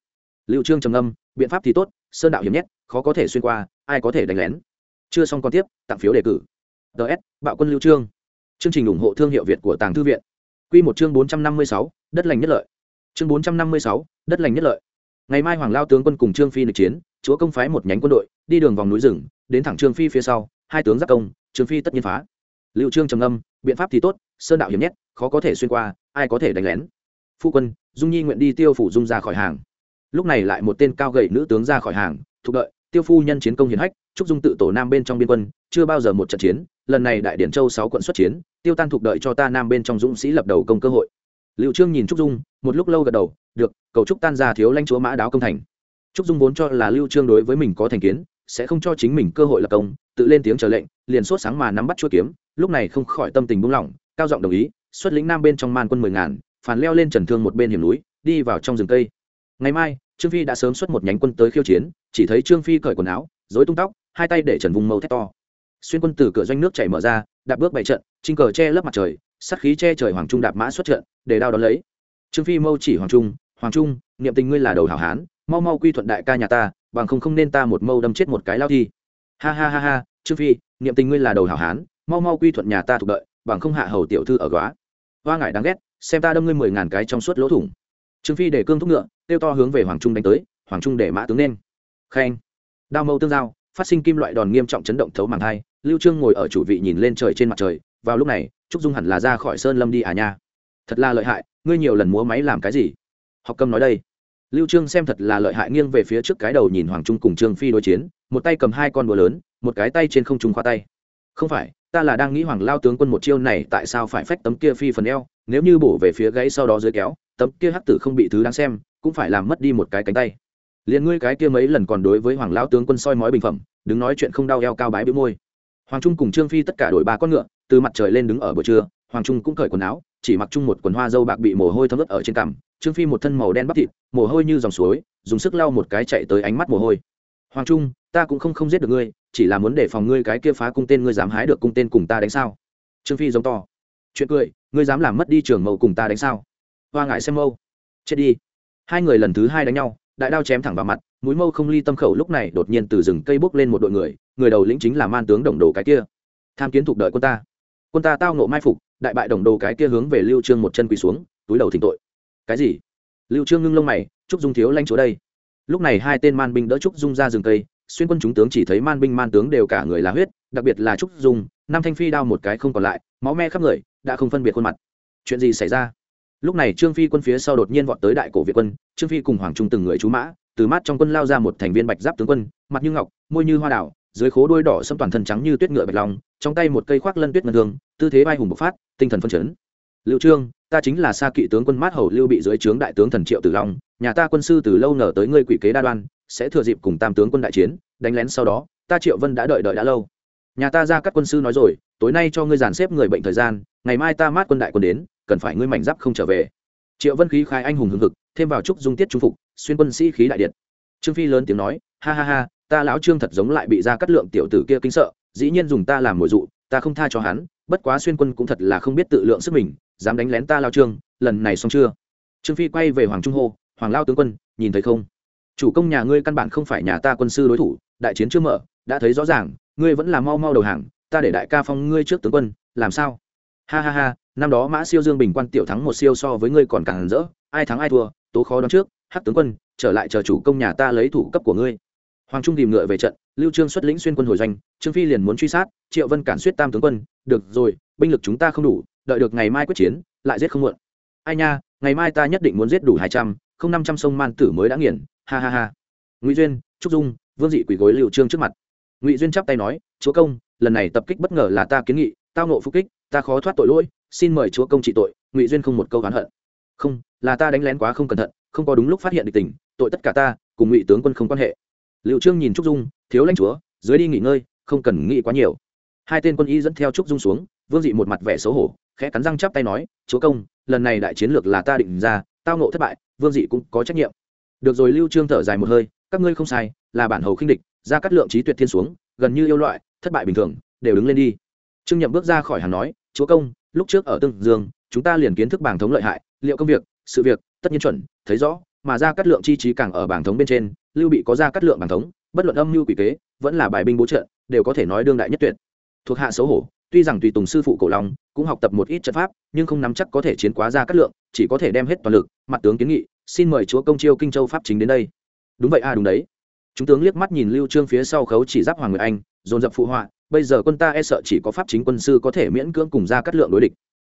Liệu trương trầm âm biện pháp thì tốt, sơn đạo hiểm nhất khó có thể xuyên qua, ai có thể đánh lén? Chưa xong còn tiếp, tặng phiếu đề cử. Ts bạo quân lưu trương. Chương trình ủng hộ thương hiệu việt của tàng thư viện. Q một chương bốn trăm năm mươi sáu, đất lành nhất lợi chương bốn trăm năm mươi sáu, đất lành nhất lợi. Ngày mai hoàng lao tướng quân cùng trương phi lịch chiến, chúa công phái một nhánh quân đội, đi đường vòng núi rừng, đến thẳng trương phi phía sau, hai tướng giáp công, trương phi tất nhiên phá. Liệu trương trầm âm biện pháp thì tốt, sơn đạo hiểm nhất, khó có thể xuyên qua, ai có thể đánh lén. Phu quân, dung nhi nguyện đi tiêu phủ dung ra khỏi hàng. Lúc này lại một tên cao gầy nữ tướng ra khỏi hàng thúc đợi, tiêu phu nhân chiến công hiển hách trúc dung tự tổ nam bên trong biên quân, chưa bao giờ một trận chiến, lần này đại điển châu sáu quận xuất chiến, tiêu tan thuộc đợi cho ta nam bên trong dũng sĩ lập đầu công cơ hội. Liệu trương nhìn trúc dung một lúc lâu gật đầu, được, cầu trúc tan ra thiếu lãnh chúa mã đáo công thành. Trúc dung vốn cho là lưu trương đối với mình có thành kiến, sẽ không cho chính mình cơ hội lập công, tự lên tiếng chờ lệnh, liền sốt sáng mà nắm bắt chuôi kiếm, lúc này không khỏi tâm tình buông lỏng, cao giọng đồng ý, xuất lĩnh nam bên trong man quân mười ngàn, phản leo lên trần thương một bên hiểm núi, đi vào trong rừng cây. Ngày mai, trương phi đã sớm xuất một nhánh quân tới khiêu chiến, chỉ thấy trương phi cởi quần áo dối tung tóc, hai tay để trần vùng mâu thét to. Xuyên quân từ cửa doanh nước chảy mở ra, đạp bước bảy trận trinh cờ che lấp mặt trời sắt khí che trời hoàng trung đạp mã xuất trận, để đao đón lấy trương phi mâu chỉ hoàng trung hoàng trung, niệm tình ngươi là đầu hảo hán, mau mau quy thuận đại ca nhà ta, bằng không không nên ta một mâu đâm chết một cái lao thi. Ha ha ha ha, trương phi, niệm tình ngươi là đầu hảo hán, mau mau quy thuận nhà ta thuộc đợi, bằng không hạ hầu tiểu thư ở góa. Hoa ngải đáng ghét, xem ta đâm ngươi mười ngàn cái trong suốt lỗ thủng. Trương phi để cương thúc ngựa tiêu to hướng về hoàng trung đánh tới, hoàng trung để mã tướng nên khen. Đao mâu tương giao, phát sinh kim loại đòn nghiêm trọng chấn động thấu màng hai lưu trương ngồi ở chủ vị nhìn lên trời trên mặt trời, vào lúc này, trúc dung hẳn là ra khỏi sơn lâm đi à nha thật là lợi hại, ngươi nhiều lần múa máy làm cái gì? Học cầm nói đây. Lưu trương xem thật là lợi hại nghiêng về phía trước cái đầu nhìn hoàng trung cùng trương phi đối chiến, một tay cầm hai con búa lớn, một cái tay trên không trung khoa tay. Không phải, ta là đang nghĩ hoàng lao tướng quân một chiêu này tại sao phải phách tấm kia phi phần eo, nếu như bổ về phía gãy sau đó dưới kéo, tấm kia hắc tử không bị thứ đáng xem, cũng phải làm mất đi một cái cánh tay. Liền ngươi cái kia mấy lần còn đối với hoàng lão tướng quân soi mói bình phẩm, đứng nói chuyện không đau eo cao bái bĩu môi. Hoàng trung cùng trương phi tất cả đổi ba con ngựa, từ mặt trời lên đứng ở buổi trưa hoàng trung cũng cởi quần áo, chỉ mặc chung một quần hoa dâu bạc bị mồ hôi thấm ướt ở trên cằm, trương phi một thân màu đen bắp thịt, mồ hôi như dòng suối, dùng sức lau một cái chạy tới ánh mắt mồ hôi. Hoàng trung, ta cũng không không giết được ngươi, chỉ là muốn để phòng ngươi cái kia phá cung tên ngươi dám hái được cung tên cùng ta đánh sao? Trương phi giống to. Chuyện cười, ngươi dám làm mất đi trường mẫu cùng ta đánh sao? Hoa ngại xem mâu. Chết đi. Hai người lần thứ hai đánh nhau, đại đao chém thẳng vào mặt, mũi mâu không ly tâm khẩu lúc này đột nhiên từ rừng cây bốc lên một đội người người đầu lĩnh chính là man tướng đồng đồ cái kia. Tham kiến thuộc đợi quân ta. Quân ta tao nộ mai phục đại bại đồng đồ cái kia hướng về lưu trương một chân quỳ xuống, túi đầu thỉnh tội. Cái gì? Lưu trương ngưng lông mày, trúc dung thiếu lanh chỗ đây. Lúc này hai tên man binh đỡ trúc dung ra rừng cây, xuyên quân chúng tướng chỉ thấy man binh man tướng đều cả người là huyết, đặc biệt là trúc dung năm thanh phi đao một cái không còn lại, máu me khắp người, đã không phân biệt khuôn mặt. Chuyện gì xảy ra? Lúc này trương phi quân phía sau đột nhiên vọt tới đại cổ việt quân, trương phi cùng hoàng trung từng người chú mã, từ mát trong quân lao ra một thành viên bạch giáp tướng quân, mặt như ngọc, môi như hoa đảo dưới khố đuôi đỏ xâm toàn thân trắng như tuyết ngựa bạch long trong tay một cây khoác lân tuyết ngân thương tư thế bay hùng bộc phát, tinh thần phân chấn. Lưu trương, ta chính là sa kỵ tướng quân mát hầu lưu bị dưới trướng đại tướng thần triệu tử long, nhà ta quân sư từ lâu nở tới ngươi quỷ kế đa đoan, sẽ thừa dịp cùng tam tướng quân đại chiến, đánh lén sau đó, ta triệu vân đã đợi đợi đã lâu. Nhà ta ra các quân sư nói rồi, tối nay cho ngươi dàn xếp người bệnh thời gian, ngày mai ta mát quân đại quân đến, cần phải ngươi mảnh giáp không trở về. Triệu vân khí khai anh hùng hưng hực, thêm vào trúc dung tiết trung phục, xuyên quân sĩ khí đại điện. Trương phi lớn tiếng nói, ha ha ha, ta lão trương thật giống lại bị ra cắt lượng tiểu tử kia kinh sợ dĩ nhiên dùng ta làm mồi dụ, ta không tha cho hắn, bất quá xuyên quân cũng thật là không biết tự lượng sức mình, dám đánh lén ta lao trương, lần này xong chưa? Trương phi quay về hoàng trung hô, hoàng lao tướng quân, nhìn thấy không? Chủ công nhà ngươi căn bản không phải nhà ta quân sư đối thủ, đại chiến chưa mở, đã thấy rõ ràng, ngươi vẫn là mau mau đầu hàng, ta để đại ca phong ngươi trước tướng quân, làm sao? Ha ha ha, năm đó mã siêu dương bình quan tiểu thắng một siêu so với ngươi còn càng rỡ, ai thắng ai thua, tố khó đoán trước, hắc tướng quân, trở lại chờ chủ công nhà ta lấy thủ cấp của ngươi hoàng trung tìm ngựa về trận, lưu trương xuất lĩnh xuyên quân hồi doanh, trương phi liền muốn truy sát, triệu vân cản suýt tam tướng quân, được rồi, binh lực chúng ta không đủ, đợi được ngày mai quyết chiến, lại giết không muộn. Ai nha, ngày mai ta nhất định muốn giết đủ hai trăm, không năm trăm sông man tử mới đã nghiền. Ha ha ha. Ngụy duyên, trúc dung, vương dị quỳ gối lưu trương trước mặt. Ngụy duyên chắp tay nói, chúa công, lần này tập kích bất ngờ là ta kiến nghị, tao nộ phục kích, ta khó thoát tội lỗi, xin mời chúa công trị tội. Ngụy duyên không một câu oán hận. Không, là ta đánh lén quá không cẩn thận, không có đúng lúc phát hiện địch tình, tội tất cả ta, cùng ngụy tướng quân không quan hệ liệu trương nhìn trúc dung, thiếu lãnh chúa, dưới đi nghỉ ngơi, không cần nghĩ quá nhiều. Hai tên quân y dẫn theo trúc dung xuống, vương dị một mặt vẻ xấu hổ, khẽ cắn răng chắp tay nói, chúa công, lần này đại chiến lược là ta định ra, tao nộ thất bại, vương dị cũng có trách nhiệm. Được rồi, lưu trương thở dài một hơi, các ngươi không sai, là bản hầu khinh địch, ra cắt lượng trí tuyệt thiên xuống, gần như yêu loại, thất bại bình thường, đều đứng lên đi. Trương nhậm bước ra khỏi hàng nói, chúa công, lúc trước ở tương dương, chúng ta liền kiến thức bảng thống lợi hại, liệu công việc, sự việc, tất nhiên chuẩn, thấy rõ, mà ra cắt lượng chi trí càng ở bảng thống bên trên lưu bị có ra cắt lượng bảng thống bất luận âm mưu quỷ kế vẫn là bài binh bố trợ đều có thể nói đương đại nhất tuyệt. Thuộc hạ xấu hổ tuy rằng tùy tùng sư phụ cổ long cũng học tập một ít trận pháp nhưng không nắm chắc có thể chiến quá ra cắt lượng chỉ có thể đem hết toàn lực. Mặt tướng kiến nghị xin mời chúa công chiêu kinh châu pháp chính đến đây. Đúng vậy a à, đúng đấy. Chúng tướng liếc mắt nhìn lưu trương phía sau khấu chỉ giáp hoàng người anh dồn dập phụ họa bây giờ quân ta e sợ chỉ có pháp chính quân sư có thể miễn cưỡng cùng ra cắt lượng đối địch.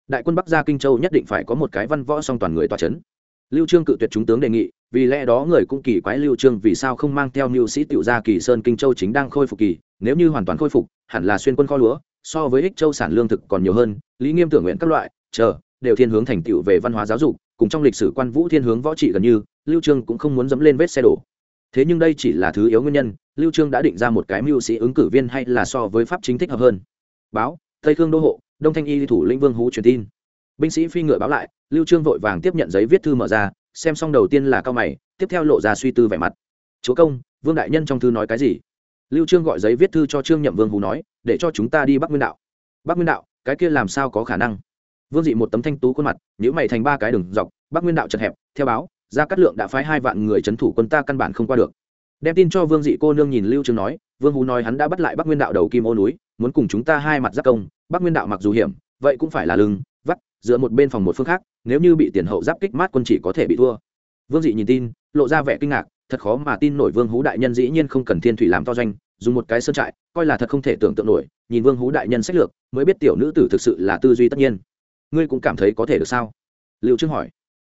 Đại quân bắc ra kinh châu nhất định phải có một cái văn võ song toàn người tòa chấn. Lưu trương cự tuyệt chúng tướng đề nghị vì lẽ đó người cũng kỳ quái lưu trương vì sao không mang theo mưu sĩ tiểu gia kỳ sơn kinh châu chính đang khôi phục kỳ, nếu như hoàn toàn khôi phục, hẳn là xuyên quân kho lúa, so với ích châu sản lương thực còn nhiều hơn, lý nghiêm tưởng nguyện các loại, chờ, đều thiên hướng thành tựu về văn hóa giáo dục, cùng trong lịch sử quan vũ thiên hướng võ trị gần như, lưu trương cũng không muốn dẫm lên vết xe đổ. Thế nhưng đây chỉ là thứ yếu nguyên nhân, lưu trương đã định ra một cái mưu sĩ ứng cử viên hay là so với pháp chính thích hợp hơn. Báo, tây khương đô hộ, đông thanh y thủ lĩnh vương hú truyền tin. Binh sĩ phi ngựa báo lại, lưu trương vội vàng tiếp nhận giấy viết thư mở ra xem xong đầu tiên là cao mày, tiếp theo lộ ra suy tư vẻ mặt. Chúa công, vương đại nhân trong thư nói cái gì? Lưu trương gọi giấy viết thư cho trương nhậm vương hú nói, để cho chúng ta đi bắc nguyên đạo. Bắc nguyên đạo? Cái kia làm sao có khả năng? Vương dị một tấm thanh tú khuôn mặt, nhíu mày thành ba cái đường dọc, bắc nguyên đạo chật hẹp, theo báo gia cát lượng đã phái hai vạn người chấn thủ quân ta căn bản không qua được. Đem tin cho vương dị cô nương nhìn lưu trương nói, vương hú nói hắn đã bắt lại bắc nguyên đạo đầu kim ô núi, muốn cùng chúng ta hai mặt giáp công, bắc nguyên đạo mặc dù hiểm, vậy cũng phải là lưng, vắt dựa một bên phòng một phương khác nếu như bị tiền hậu giáp kích mát quân chỉ có thể bị thua. Vương dị nhìn tin, lộ ra vẻ kinh ngạc, thật khó mà tin nổi vương hú đại nhân dĩ nhiên không cần thiên thủy làm to doanh, dùng một cái sơn trại, coi là thật không thể tưởng tượng nổi, nhìn vương hú đại nhân sách lược, mới biết tiểu nữ tử thực sự là tư duy tất nhiên. Ngươi cũng cảm thấy có thể được sao? Lưu trương hỏi.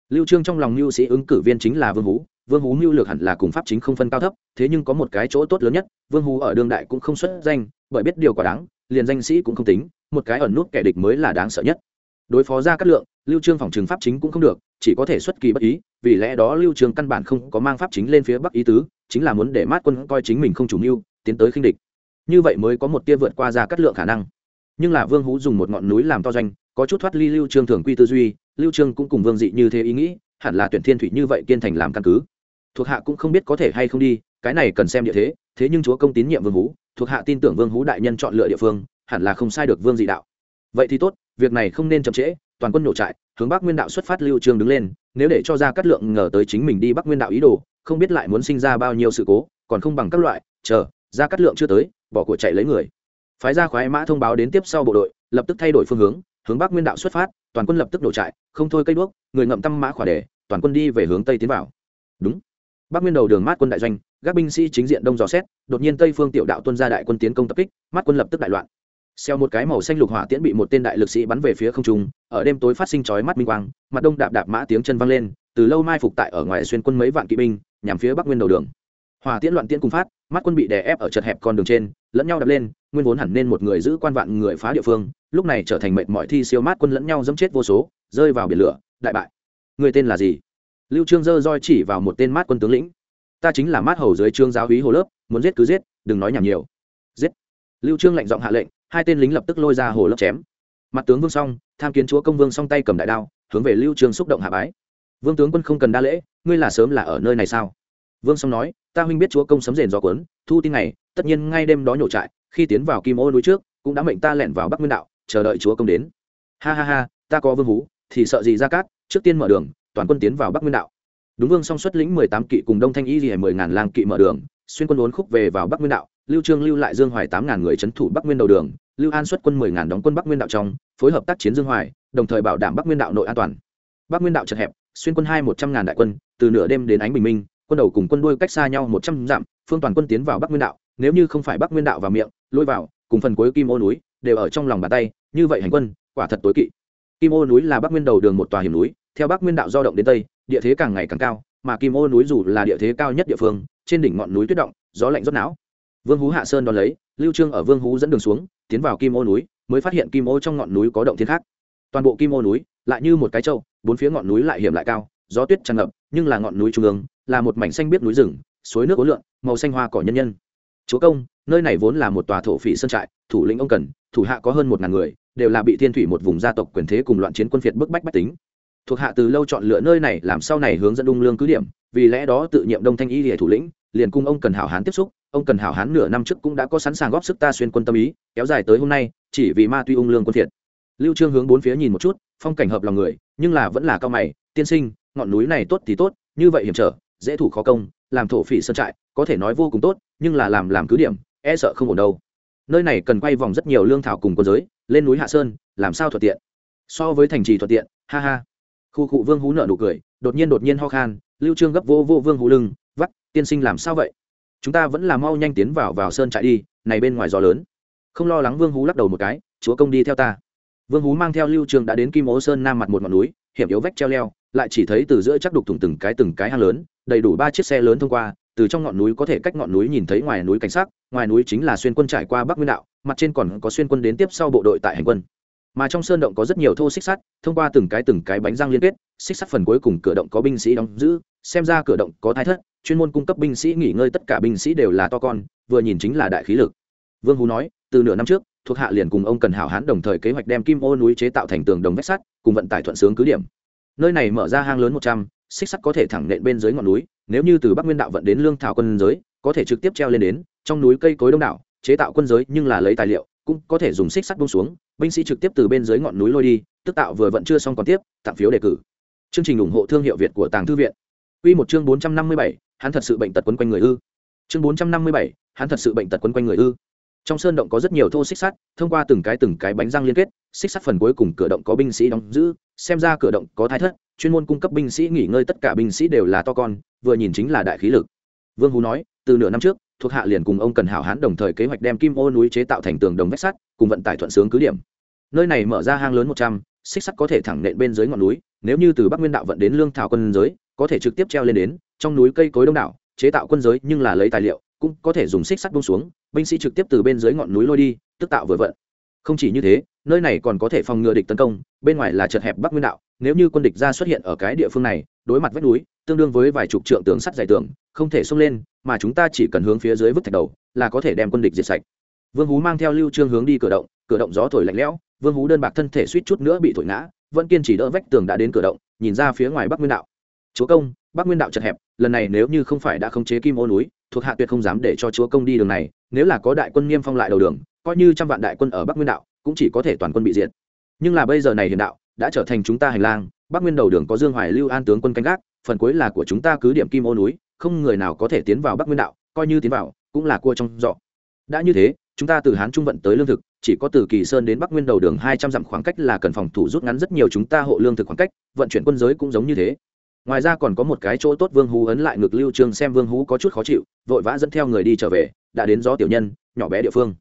Lưu trương trong lòng mưu sĩ ứng cử viên chính là vương hú vương hú mưu lược hẳn là cùng pháp chính không phân cao thấp, thế nhưng có một cái chỗ tốt lớn nhất, vương hú ở đương đại cũng không xuất danh, bởi biết điều quả đáng, liền danh sĩ cũng không tính, một cái ẩn nút kẻ địch mới là đáng sợ nhất. Đối phó ra cát lượng lưu trương phòng trường pháp chính cũng không được, chỉ có thể xuất kỳ bất ý, vì lẽ đó lưu trương căn bản không có mang pháp chính lên phía bắc ý tứ, chính là muốn để mát quân coi chính mình không chủ mưu, tiến tới khinh địch. Như vậy mới có một tia vượt qua ra cắt lượng khả năng. Nhưng là vương hú dùng một ngọn núi làm to doanh, có chút thoát ly lưu trương thường quy tư duy, lưu trương cũng cùng vương dị như thế ý nghĩ, hẳn là tuyển thiên thủy như vậy kiên thành làm căn cứ. Thuộc hạ cũng không biết có thể hay không đi, cái này cần xem địa thế thế nhưng chúa công tín nhiệm vương hú, thuộc hạ tin tưởng vương hú đại nhân chọn lựa địa phương, hẳn là không sai được vương dị đạo. Vậy thì tốt, việc này không nên chậm trễ toàn quân nổ trại, hướng bắc nguyên đạo xuất phát lưu trương đứng lên, nếu để cho ra cát lượng ngờ tới chính mình đi bắc nguyên đạo ý đồ, không biết lại muốn sinh ra bao nhiêu sự cố, còn không bằng các loại, chờ ra cát lượng chưa tới, bỏ của chạy lấy người. Phái ra khoái mã thông báo đến tiếp sau bộ đội, lập tức thay đổi phương hướng hướng bắc nguyên đạo xuất phát, toàn quân lập tức nổ trại, không thôi cây đuốc, người ngậm tâm mã khỏa đề toàn quân đi về hướng tây tiến vào. Đúng. Bắc nguyên đầu đường mát quân đại doanh, các binh sĩ chính diện đông dò xét, đột nhiên tây phương tiểu đạo tuân ra đại quân tiến công tập kích, mát quân lập tức đại loạn xeo một cái màu xanh lục hỏa tiễn bị một tên đại lực sĩ bắn về phía không trung, ở đêm tối phát sinh chói mắt minh quang, mặt đông đạp đạp mã tiếng chân vang lên, từ lâu mai phục tại ở ngoài xuyên quân mấy vạn kỵ binh, nhằm phía bắc nguyên đầu đường. Hỏa tiễn loạn tiễn cùng phát, mắt quân bị đè ép ở chật hẹp con đường trên, lẫn nhau đập lên, nguyên vốn hẳn nên một người giữ quan vạn người phá địa phương, lúc này trở thành mệt mỏi thi siêu mát quân lẫn nhau dẫm chết vô số, rơi vào biển lửa, đại bại. Người tên là gì? Lưu trương dơ roi chỉ vào một tên mát quân tướng lĩnh. Ta chính là mát hầu dưới trương giáo úy hồ lớp, muốn giết cứ giết, đừng nói nhảm nhiều. Giết. Lưu trương lệnh giọng hạ lệnh hai tên lính lập tức lôi ra hồ lấp chém. Mặt tướng vương song, tham kiến chúa công vương song tay cầm đại đao, hướng về lưu trường xúc động hạ bái. Vương tướng quân không cần đa lễ, ngươi là sớm là ở nơi này sao? Vương song nói, ta huynh biết chúa công sấm rền gió cuốn, thu tin này tất nhiên ngay đêm đó nhổ trại, khi tiến vào kim ô núi trước, cũng đã mệnh ta lẻn vào bắc nguyên đạo, chờ đợi chúa công đến. Ha ha ha, ta có vương hú, thì sợ gì ra cát, trước tiên mở đường, toàn quân tiến vào bắc nguyên đạo. Đúng vương song xuất lĩnh mười tám kỵ cùng đông thanh y gì mười ngàn lang kỵ mở đường, xuyên quân uốn khúc về vào bắc nguyên đạo, lưu trương lưu lại dương hoài tám ngàn người trấn thủ bắc nguyên đầu đường lưu an xuất quân mười ngàn đóng quân bắc nguyên đạo trong, phối hợp tác chiến dương hoài, đồng thời bảo đảm bắc nguyên đạo nội an toàn. Bắc nguyên đạo chật hẹp, xuyên quân hai một trăm ngàn đại quân, từ nửa đêm đến ánh bình minh, quân đầu cùng quân đuôi cách xa nhau một trăm dặm, phương toàn quân tiến vào bắc nguyên đạo. Nếu như không phải bắc nguyên đạo vào miệng, lôi vào, cùng phần cuối kim ô núi đều ở trong lòng bàn tay, như vậy hành quân, quả thật tối kỵ. Kim ô núi là bắc nguyên đầu đường một tòa hiểm núi, theo bắc nguyên đạo do động đến tây, địa thế càng ngày càng cao, mà kim ô núi dù là địa thế cao nhất địa phương, trên đỉnh ngọn núi tuyết động, gió lạnh rất não. Vương hú hạ sơn đón lấy, lưu trương ở vương hú dẫn đường xuống tiến vào kim ô núi, mới phát hiện kim ô trong ngọn núi có động thiên khác. Toàn bộ kim ô núi lại như một cái trâu bốn phía ngọn núi lại hiểm lại cao, gió tuyết tràn ngập, nhưng là ngọn núi trung ương là một mảnh xanh biết núi rừng, suối nước ố lượn màu xanh hoa cỏ nhân nhân. Chúa công, nơi này vốn là một tòa thổ phỉ sơn trại, thủ lĩnh ông cần, thủ hạ có hơn một ngàn người, đều là bị thiên thủy một vùng gia tộc quyền thế cùng loạn chiến quân phiệt bức bách bách tính. Thuộc hạ từ lâu chọn lựa nơi này làm sau này hướng dẫn ung lương cứ điểm, vì lẽ đó tự nhiệm đông thanh y hệ thủ lĩnh, liền cung ông cần hảo hán tiếp xúc ông cần hảo hán nửa năm trước cũng đã có sẵn sàng góp sức ta xuyên quân tâm ý, kéo dài tới hôm nay, chỉ vì ma tuy ung lương quân thiệt. Lưu trương hướng bốn phía nhìn một chút, phong cảnh hợp lòng người, nhưng là vẫn là cao mày, tiên sinh, ngọn núi này tốt thì tốt, như vậy hiểm trở, dễ thủ khó công, làm thổ phỉ sơn trại, có thể nói vô cùng tốt, nhưng là làm làm cứ điểm e sợ không ổn đâu. Nơi này cần quay vòng rất nhiều lương thảo cùng quân giới, lên núi hạ sơn, làm sao thuận tiện? So với thành trì thuận tiện, ha ha. Khu cụ vương hú nợ nụ cười, đột nhiên đột nhiên ho khan, lưu trương gấp vô vô vương hú lưng, vắt, tiên sinh làm sao vậy? Chúng ta vẫn là mau nhanh tiến vào vào sơn trại đi, này bên ngoài gió lớn. Không lo lắng vương hú lắc đầu một cái, chúa công đi theo ta. Vương hú mang theo lưu trường đã đến kim ố sơn nam mặt một ngọn núi, hiểm yếu vách treo leo, lại chỉ thấy từ giữa chắc đục thủng từng cái từng cái hang lớn, đầy đủ ba chiếc xe lớn thông qua, từ trong ngọn núi có thể cách ngọn núi nhìn thấy ngoài núi cảnh sát ngoài núi chính là xuyên quân trải qua bắc nguyên đạo, mặt trên còn có xuyên quân đến tiếp sau bộ đội tại hành quân. Mà trong sơn động có rất nhiều thô xích sắt, thông qua từng cái từng cái bánh răng liên kết, xích sắt phần cuối cùng cửa động có binh sĩ đóng giữ, xem ra cửa động có thái thất chuyên môn cung cấp binh sĩ nghỉ ngơi tất cả binh sĩ đều là to con vừa nhìn chính là đại khí lực. Vương hú nói từ nửa năm trước thuộc hạ liền cùng ông cần hảo hán đồng thời kế hoạch đem kim ô núi chế tạo thành tường đồng vách sắt cùng vận tải thuận sướng cứ điểm. Nơi này mở ra hang lớn một trăm xích sắt có thể thẳng nện bên dưới ngọn núi nếu như từ bắc nguyên đạo vận đến lương thảo quân giới có thể trực tiếp treo lên đến trong núi cây cối đông đảo chế tạo quân giới nhưng là lấy tài liệu cũng có thể dùng xích sắt bông xuống binh sĩ trực tiếp từ bên dưới ngọn núi lôi đi tức tạo vừa vẫn chưa xong còn tiếp tặng phiếu đề cử. Chương trình ủng hộ thương hiệu việt của tàng thư viện. Quy một chương bốn trăm năm mươi bảy, hắn thật sự bệnh tật quấn quanh người ư. Chương bốn trăm năm mươi bảy, hắn thật sự bệnh tật quấn quanh người ư. Trong sơn động có rất nhiều thô xích sắt thông qua từng cái từng cái bánh răng liên kết xích sắt phần cuối cùng cửa động có binh sĩ đóng giữ xem ra cửa động có thái thất chuyên môn cung cấp binh sĩ nghỉ ngơi tất cả binh sĩ đều là to con vừa nhìn chính là đại khí lực. Vương hú nói từ nửa năm trước thuộc hạ liền cùng ông cần hảo hán đồng thời kế hoạch đem kim ô núi chế tạo thành tường đồng vách sắt cùng vận tải thuận sướng cứ điểm. Nơi này mở ra hang lớn một trăm xích sắt có thể thẳng nện bên dưới ngọn núi nếu như từ bắc nguyên đạo vận đến lương thảo quân giới có thể trực tiếp treo lên đến trong núi cây cối đông đảo, chế tạo quân giới nhưng là lấy tài liệu, cũng có thể dùng xích sắt bung xuống, binh sĩ trực tiếp từ bên dưới ngọn núi lôi đi, tức tạo vừa vận. Không chỉ như thế, nơi này còn có thể phòng ngừa địch tấn công, bên ngoài là chật hẹp bắc nguyên đạo, nếu như quân địch ra xuất hiện ở cái địa phương này, đối mặt vách núi, tương đương với vài chục trượng tường sắt dày tường, không thể xông lên, mà chúng ta chỉ cần hướng phía dưới vứt thạch đầu, là có thể đem quân địch diệt sạch. Vương hú mang theo lưu trương hướng đi cửa động cửa động gió thổi lạnh lẽo, vương hú đơn bạc thân thể suýt chút nữa bị thổi ngã, vẫn kiên trì đỡ vách tường đã đến cửa động, nhìn ra phía ngoài bắc nguyên đạo. Chúa công bắc nguyên đạo chật hẹp, lần này nếu như không phải đã khống chế kim ô núi, thuộc hạ tuyệt không dám để cho chúa công đi đường này, nếu là có đại quân niêm phong lại đầu đường, coi như trăm vạn đại quân ở bắc nguyên đạo, cũng chỉ có thể toàn quân bị diệt. Nhưng là bây giờ này hiện đạo, đã trở thành chúng ta hành lang, bắc nguyên đầu đường có dương hoài lưu an tướng quân canh gác, phần cuối là của chúng ta cứ điểm kim ô núi, không người nào có thể tiến vào bắc nguyên đạo, coi như tiến vào, cũng là cua trong giỏ. Đã như thế, chúng ta từ hán trung vận tới lương thực, chỉ có từ kỳ sơn đến bắc nguyên đầu đường hai trăm dặm khoảng cách là cần phòng thủ rút ngắn rất nhiều chúng ta hộ lương thực khoảng cách, vận chuyển quân giới cũng giống như thế ngoài ra còn có một cái chỗ tốt vương hú ấn lại ngực lưu trương xem vương hú có chút khó chịu, vội vã dẫn theo người đi trở về, đã đến gió tiểu nhân, nhỏ bé địa phương.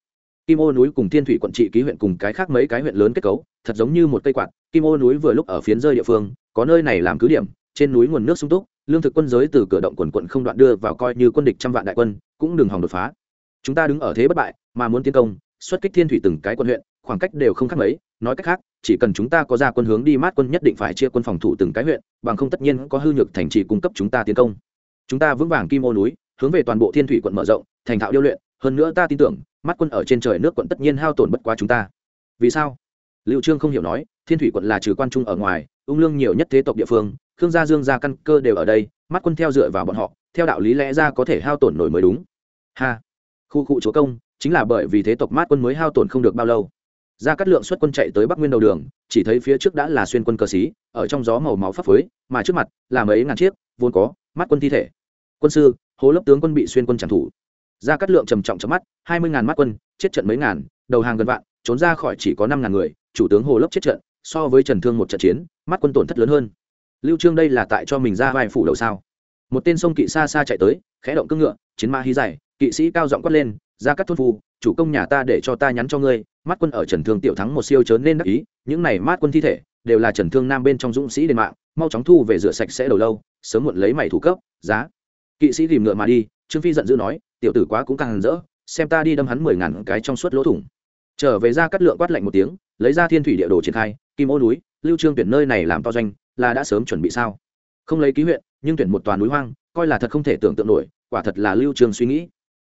Kim ô núi cùng thiên thủy quận trị ký huyện cùng cái khác mấy cái huyện lớn kết cấu, thật giống như một cây quạt. Kim ô núi vừa lúc ở phiến rơi địa phương, có nơi này làm cứ điểm, trên núi nguồn nước sung túc, lương thực quân giới từ cửa động quần quận không đoạn đưa vào coi như quân địch trăm vạn đại quân, cũng đừng hòng đột phá. Chúng ta đứng ở thế bất bại, mà muốn tiến công, xuất kích thiên thủy từng cái quân huyện, khoảng cách đều không khác mấy nói cách khác, chỉ cần chúng ta có ra quân hướng đi, mát quân nhất định phải chia quân phòng thủ từng cái huyện, bằng không tất nhiên có hư nhược thành trì cung cấp chúng ta tiến công. Chúng ta vững vàng kim ô núi, hướng về toàn bộ thiên thủy quận mở rộng, thành thạo điêu luyện, hơn nữa ta tin tưởng mắt quân ở trên trời nước quận tất nhiên hao tổn bất quá chúng ta. Vì sao? Liệu trương không hiểu nói, thiên thủy quận là trừ quan trung ở ngoài, ung lương nhiều nhất thế tộc địa phương, khương gia dương gia căn cơ đều ở đây mắt quân theo dựa vào bọn họ, theo đạo lý lẽ ra có thể hao tổn nổi mới đúng. Ha! Khu cụ chúa công, chính là bởi vì thế tộc mát quân mới hao tổn không được bao lâu gia cát lượng xuất quân chạy tới bắc nguyên đầu đường, chỉ thấy phía trước đã là xuyên quân cờ xí, ở trong gió màu máu phấp phới, mà trước mặt là mấy ngàn chiếc, vốn có, mắt quân thi thể. Quân sư, hố lớp tướng quân bị xuyên quân trảm thủ. Gia cát lượng trầm trọng chấm mắt, hai mươi ngàn mắt quân, chết trận mấy ngàn, đầu hàng gần vạn, trốn ra khỏi chỉ có năm ngàn người, chủ tướng hồ lớp chết trận, so với trần thương một trận chiến, mắt quân tổn thất lớn hơn. Lưu trương đây là tại cho mình ra vai phủ đầu sao? Một tên sông kỵ xa xa chạy tới, khẽ động cương ngựa, chiến mã hí dài, kỵ sĩ cao giọng quát lên ra các thôn phu, chủ công nhà ta để cho ta nhắn cho ngươi, mát quân ở trần thương tiểu thắng một siêu chớ nên đắc ý, những này mát quân thi thể, đều là trần thương nam bên trong dũng sĩ đền mạng, mau chóng thu về rửa sạch sẽ đầu lâu, sớm muộn lấy mày thủ cấp, giá. Kỵ sĩ tìm ngựa mà đi, trương phi giận dữ nói, tiểu tử quá cũng càng hẳn rỡ, xem ta đi đâm hắn mười ngàn cái trong suốt lỗ thủng. Trở về ra cắt lượng quát lạnh một tiếng, lấy ra thiên thủy địa đồ triển khai, kim ô núi, lưu trương tuyển nơi này làm to doanh, là đã sớm chuẩn bị sao? Không lấy ký huyện, nhưng tuyển một toàn núi hoang, coi là thật không thể tưởng tượng nổi, quả thật là lưu trương suy nghĩ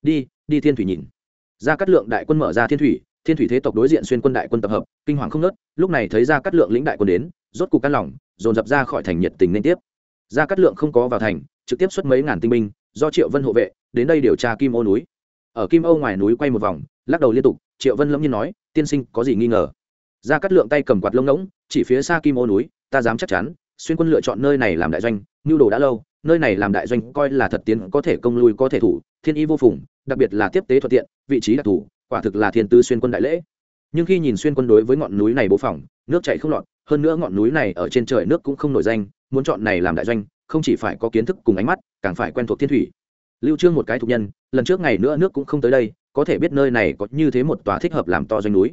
đi đi thiên thủy nhìn. Ra cắt lượng đại quân mở ra thiên thủy thiên thủy thế tộc đối diện xuyên quân đại quân tập hợp, kinh hoàng không nớt lúc này thấy ra cắt lượng lĩnh đại quân đến, rốt cục căn lòng, dồn dập ra khỏi thành nhiệt tình liên tiếp. Ra cắt lượng không có vào thành, trực tiếp xuất mấy ngàn tinh binh, do triệu vân hộ vệ, đến đây điều tra kim ô núi. Ở kim ô ngoài núi quay một vòng, lắc đầu liên tục, triệu vân lâm nhiên nói, tiên sinh, có gì nghi ngờ? Ra cắt lượng tay cầm quạt lông ngỗng, chỉ phía xa kim ô núi, ta dám chắc chắn, xuyên quân lựa chọn nơi này làm đại doanh nhu đồ đã lâu, nơi này làm đại doanh coi là thật tiến có thể công lui có thể thủ thiên y vô phùng, đặc biệt là tiếp tế thuận tiện, vị trí đặc thù, quả thực là thiên tư xuyên quân đại lễ. Nhưng khi nhìn xuyên quân đối với ngọn núi này bố phòng, nước chạy không lọt, hơn nữa ngọn núi này ở trên trời nước cũng không nổi danh, muốn chọn này làm đại doanh, không chỉ phải có kiến thức cùng ánh mắt, càng phải quen thuộc thiên thủy. Lưu trương một cái thuộc nhân, lần trước ngày nữa nước cũng không tới đây, có thể biết nơi này có như thế một tòa thích hợp làm to doanh núi.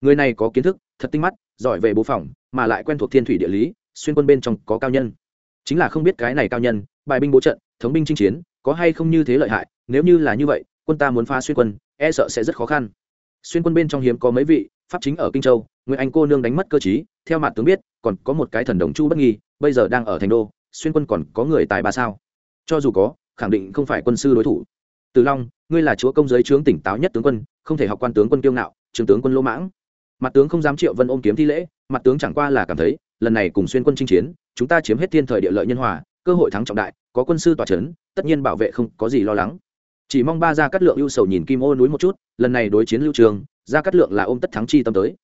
Người này có kiến thức, thật tinh mắt, giỏi về bố phòng, mà lại quen thuộc thiên thủy địa lý, xuyên quân bên trong có cao nhân. Chính là không biết cái này cao nhân, bài binh bố trận, thống binh chinh chiến, có hay không như thế lợi hại nếu như là như vậy, quân ta muốn phá xuyên quân e sợ sẽ rất khó khăn. Xuyên quân bên trong hiếm có mấy vị, pháp chính ở kinh châu, nguyễn anh cô nương đánh mất cơ chí theo mặt tướng biết, còn có một cái thần đồng chu bất nghi, bây giờ đang ở thành đô, xuyên quân còn có người tài ba sao. Cho dù có, khẳng định không phải quân sư đối thủ. Từ long, ngươi là chúa công giới trướng tỉnh táo nhất tướng quân, không thể học quan tướng quân kiêu ngạo, trường tướng quân lỗ mãng. Mặt tướng không dám triệu vân ôm kiếm thi lễ, mặt tướng chẳng qua là cảm thấy, lần này cùng xuyên quân chinh chiến, chúng ta chiếm hết thiên thời địa lợi nhân hòa, cơ hội thắng trọng đại, có quân sư tòa c h ấ n tất nhiên bảo vệ không có gì lo lắng chỉ mong ba gia cát lượng ưu sầu nhìn kim ô núi một chút, lần này đối chiến lưu trường, gia cát lượng là ôm tất thắng chi tâm tới.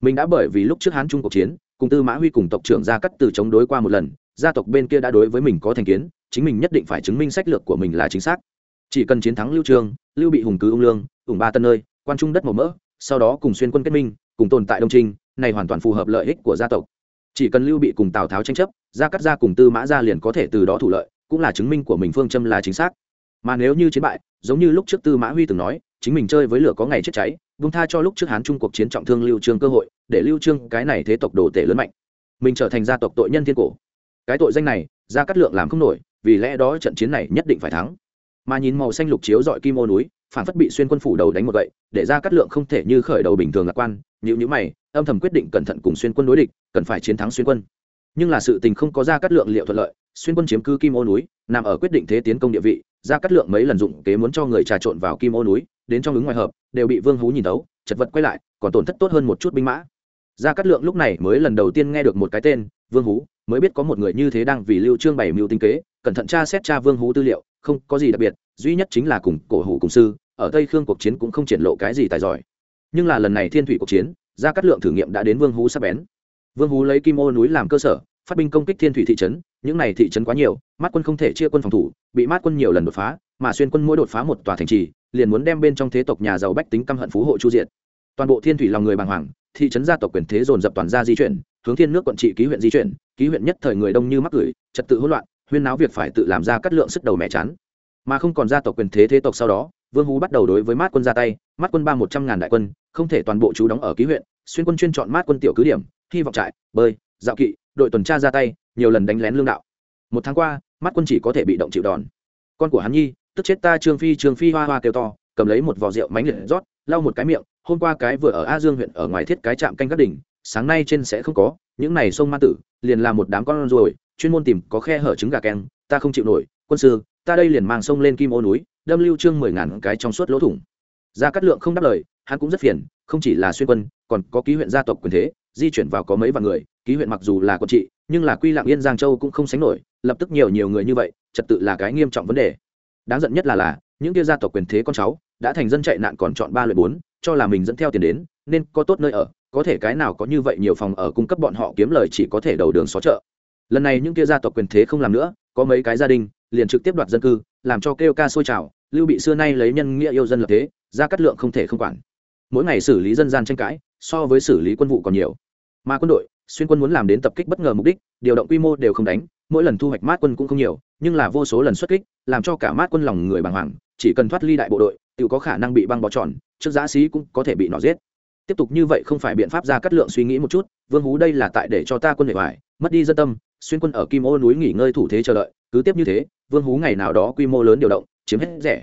Mình đã bởi vì lúc trước hán trung cuộc chiến, cùng tư mã huy cùng tộc trưởng gia cát từ chống đối qua một lần, gia tộc bên kia đã đối với mình có thành kiến, chính mình nhất định phải chứng minh sách lược của mình là chính xác. Chỉ cần chiến thắng lưu trường, lưu bị hùng cứ ung lương, ủng ba tân nơi, quan trung đất màu mỡ, sau đó cùng xuyên quân kết minh, cùng tồn tại đông trinh, này hoàn toàn phù hợp lợi ích của gia tộc. Chỉ cần lưu bị cùng tào tháo tranh chấp, gia cắt gia cùng tư mã gia liền có thể từ đó thủ lợi, cũng là chứng minh của mình phương châm là chính xác. Mà nếu như chiến bại giống như lúc trước tư mã huy từng nói, chính mình chơi với lửa có ngày chết cháy vung tha cho lúc trước hán trung cuộc chiến trọng thương lưu trương cơ hội, để lưu trương cái này thế tộc đồ tể lớn mạnh. Mình trở thành gia tộc tội nhân thiên cổ. Cái tội danh này, gia cát lượng làm không nổi, vì lẽ đó trận chiến này nhất định phải thắng. Mà nhìn màu xanh lục chiếu dọi kim ô núi, phản phất bị xuyên quân phủ đầu đánh một gậy, để gia cát lượng không thể như khởi đầu bình thường lạc quan nhữ nhữ mày, âm thầm quyết định cẩn thận cùng xuyên quân đối địch, cần phải chiến thắng xuyên quân. Nhưng là sự tình không có gia cát lượng liệu thuận lợi, xuyên quân chiếm cư kim ô núi, nằm ở quyết định thế tiến công địa vị ra cắt lượng mấy lần dụng kế muốn cho người trà trộn vào kim ô núi, đến trong ứng ngoài hợp, đều bị vương hú nhìn tấu chật vật quay lại, còn tổn thất tốt hơn một chút binh mã. Ra cắt lượng lúc này mới lần đầu tiên nghe được một cái tên, vương hú, mới biết có một người như thế đang vì lưu trương bảy mưu tinh kế, cẩn thận tra xét tra vương hú tư liệu, không có gì đặc biệt, duy nhất chính là cùng cổ hủ cùng sư, ở tây khương cuộc chiến cũng không triển lộ cái gì tài giỏi. Nhưng là lần này thiên thủy cuộc chiến, gia cát lượng thử nghiệm đã đến vương hú sắp bén. Vương hú lấy kim ô núi làm cơ sở phát binh công kích thiên thủy thị trấn, những này thị trấn quá nhiều, mát quân không thể chia quân phòng thủ, bị mát quân nhiều lần đột phá, mà xuyên quân mỗi đột phá một tòa thành trì, liền muốn đem bên trong thế tộc nhà giàu bách tính căm hận phú hộ chu diện toàn bộ thiên thủy lòng người bàng hoàng, thị trấn gia tộc quyền thế dồn dập toàn ra di chuyển, hướng thiên nước quận trị ký huyện di chuyển, ký huyện nhất thời người đông như mắc gửi trật tự hỗn loạn, huyên náo việc phải tự làm ra cắt lượng sức đầu mẹ chán. Mà không còn gia tộc quyền thế thế tộc sau đó, vương hú bắt đầu đối với mát quân ra tay, mát quân ba một trăm ngàn đại quân, không thể toàn bộ chú đóng ở ký huyện, xuyên quân chuyên chọn mát quân tiểu cứ điểm, hy vọng trại, bơi, dạo kỵ đội tuần tra ra tay, nhiều lần đánh lén lương đạo. Một tháng qua, mắt quân chỉ có thể bị động chịu đòn. Con của hắn nhi, tức chết ta trương phi trương phi hoa hoa kêu to, cầm lấy một vò rượu mánh liệt rót, lau một cái miệng, hôm qua cái vừa ở a dương huyện ở ngoài thiết cái trạm canh các đỉnh, sáng nay trên sẽ không có, những này sông ma tử, liền là một đám con ruồi, chuyên môn tìm có khe hở trứng gà keng, ta không chịu nổi, quân sư, ta đây liền mang sông lên kim ô núi, đâm lưu trương mười ngàn cái trong suốt lỗ thủng. Gia cát lượng không đáp lời, hắn cũng rất phiền, không chỉ là xuyên quân, còn có ký huyện gia tộc quyền thế di chuyển vào có mấy vạn người, ký huyện mặc dù là quận trị, nhưng là quy lạng yên, giang châu cũng không sánh nổi, lập tức nhiều nhiều người như vậy, trật tự là cái nghiêm trọng vấn đề. Đáng giận nhất là là, những kia gia tộc quyền thế con cháu, đã thành dân chạy nạn còn chọn ba loại bốn, cho là mình dẫn theo tiền đến, nên có tốt nơi ở, có thể cái nào có như vậy nhiều phòng ở cung cấp bọn họ kiếm lời chỉ có thể đầu đường xó chợ. Lần này những kia gia tộc quyền thế không làm nữa, có mấy cái gia đình, liền trực tiếp đoạt dân cư, làm cho kêu ca sôi trào, lưu bị xưa nay lấy nhân nghĩa yêu dân lập thế, ra cắt lượng không thể không quản. Mỗi ngày xử lý dân gian tranh cãi so với xử lý quân vụ còn nhiều. Mà quân đội, xuyên quân muốn làm đến tập kích bất ngờ mục đích, điều động quy mô đều không đánh, mỗi lần thu hoạch mát quân cũng không nhiều, nhưng là vô số lần xuất kích, làm cho cả mát quân lòng người bàng hoàng, chỉ cần thoát ly đại bộ đội, tự có khả năng bị băng bó tròn, trước giã sĩ cũng có thể bị nó giết. Tiếp tục như vậy không phải biện pháp ra cắt lượng suy nghĩ một chút, vương hú đây là tại để cho ta quân hệ hoài mất đi dân tâm, xuyên quân ở kim ô núi nghỉ ngơi thủ thế chờ đợi, cứ tiếp như thế, vương hú ngày nào đó quy mô lớn điều động, chiếm hết rẻ.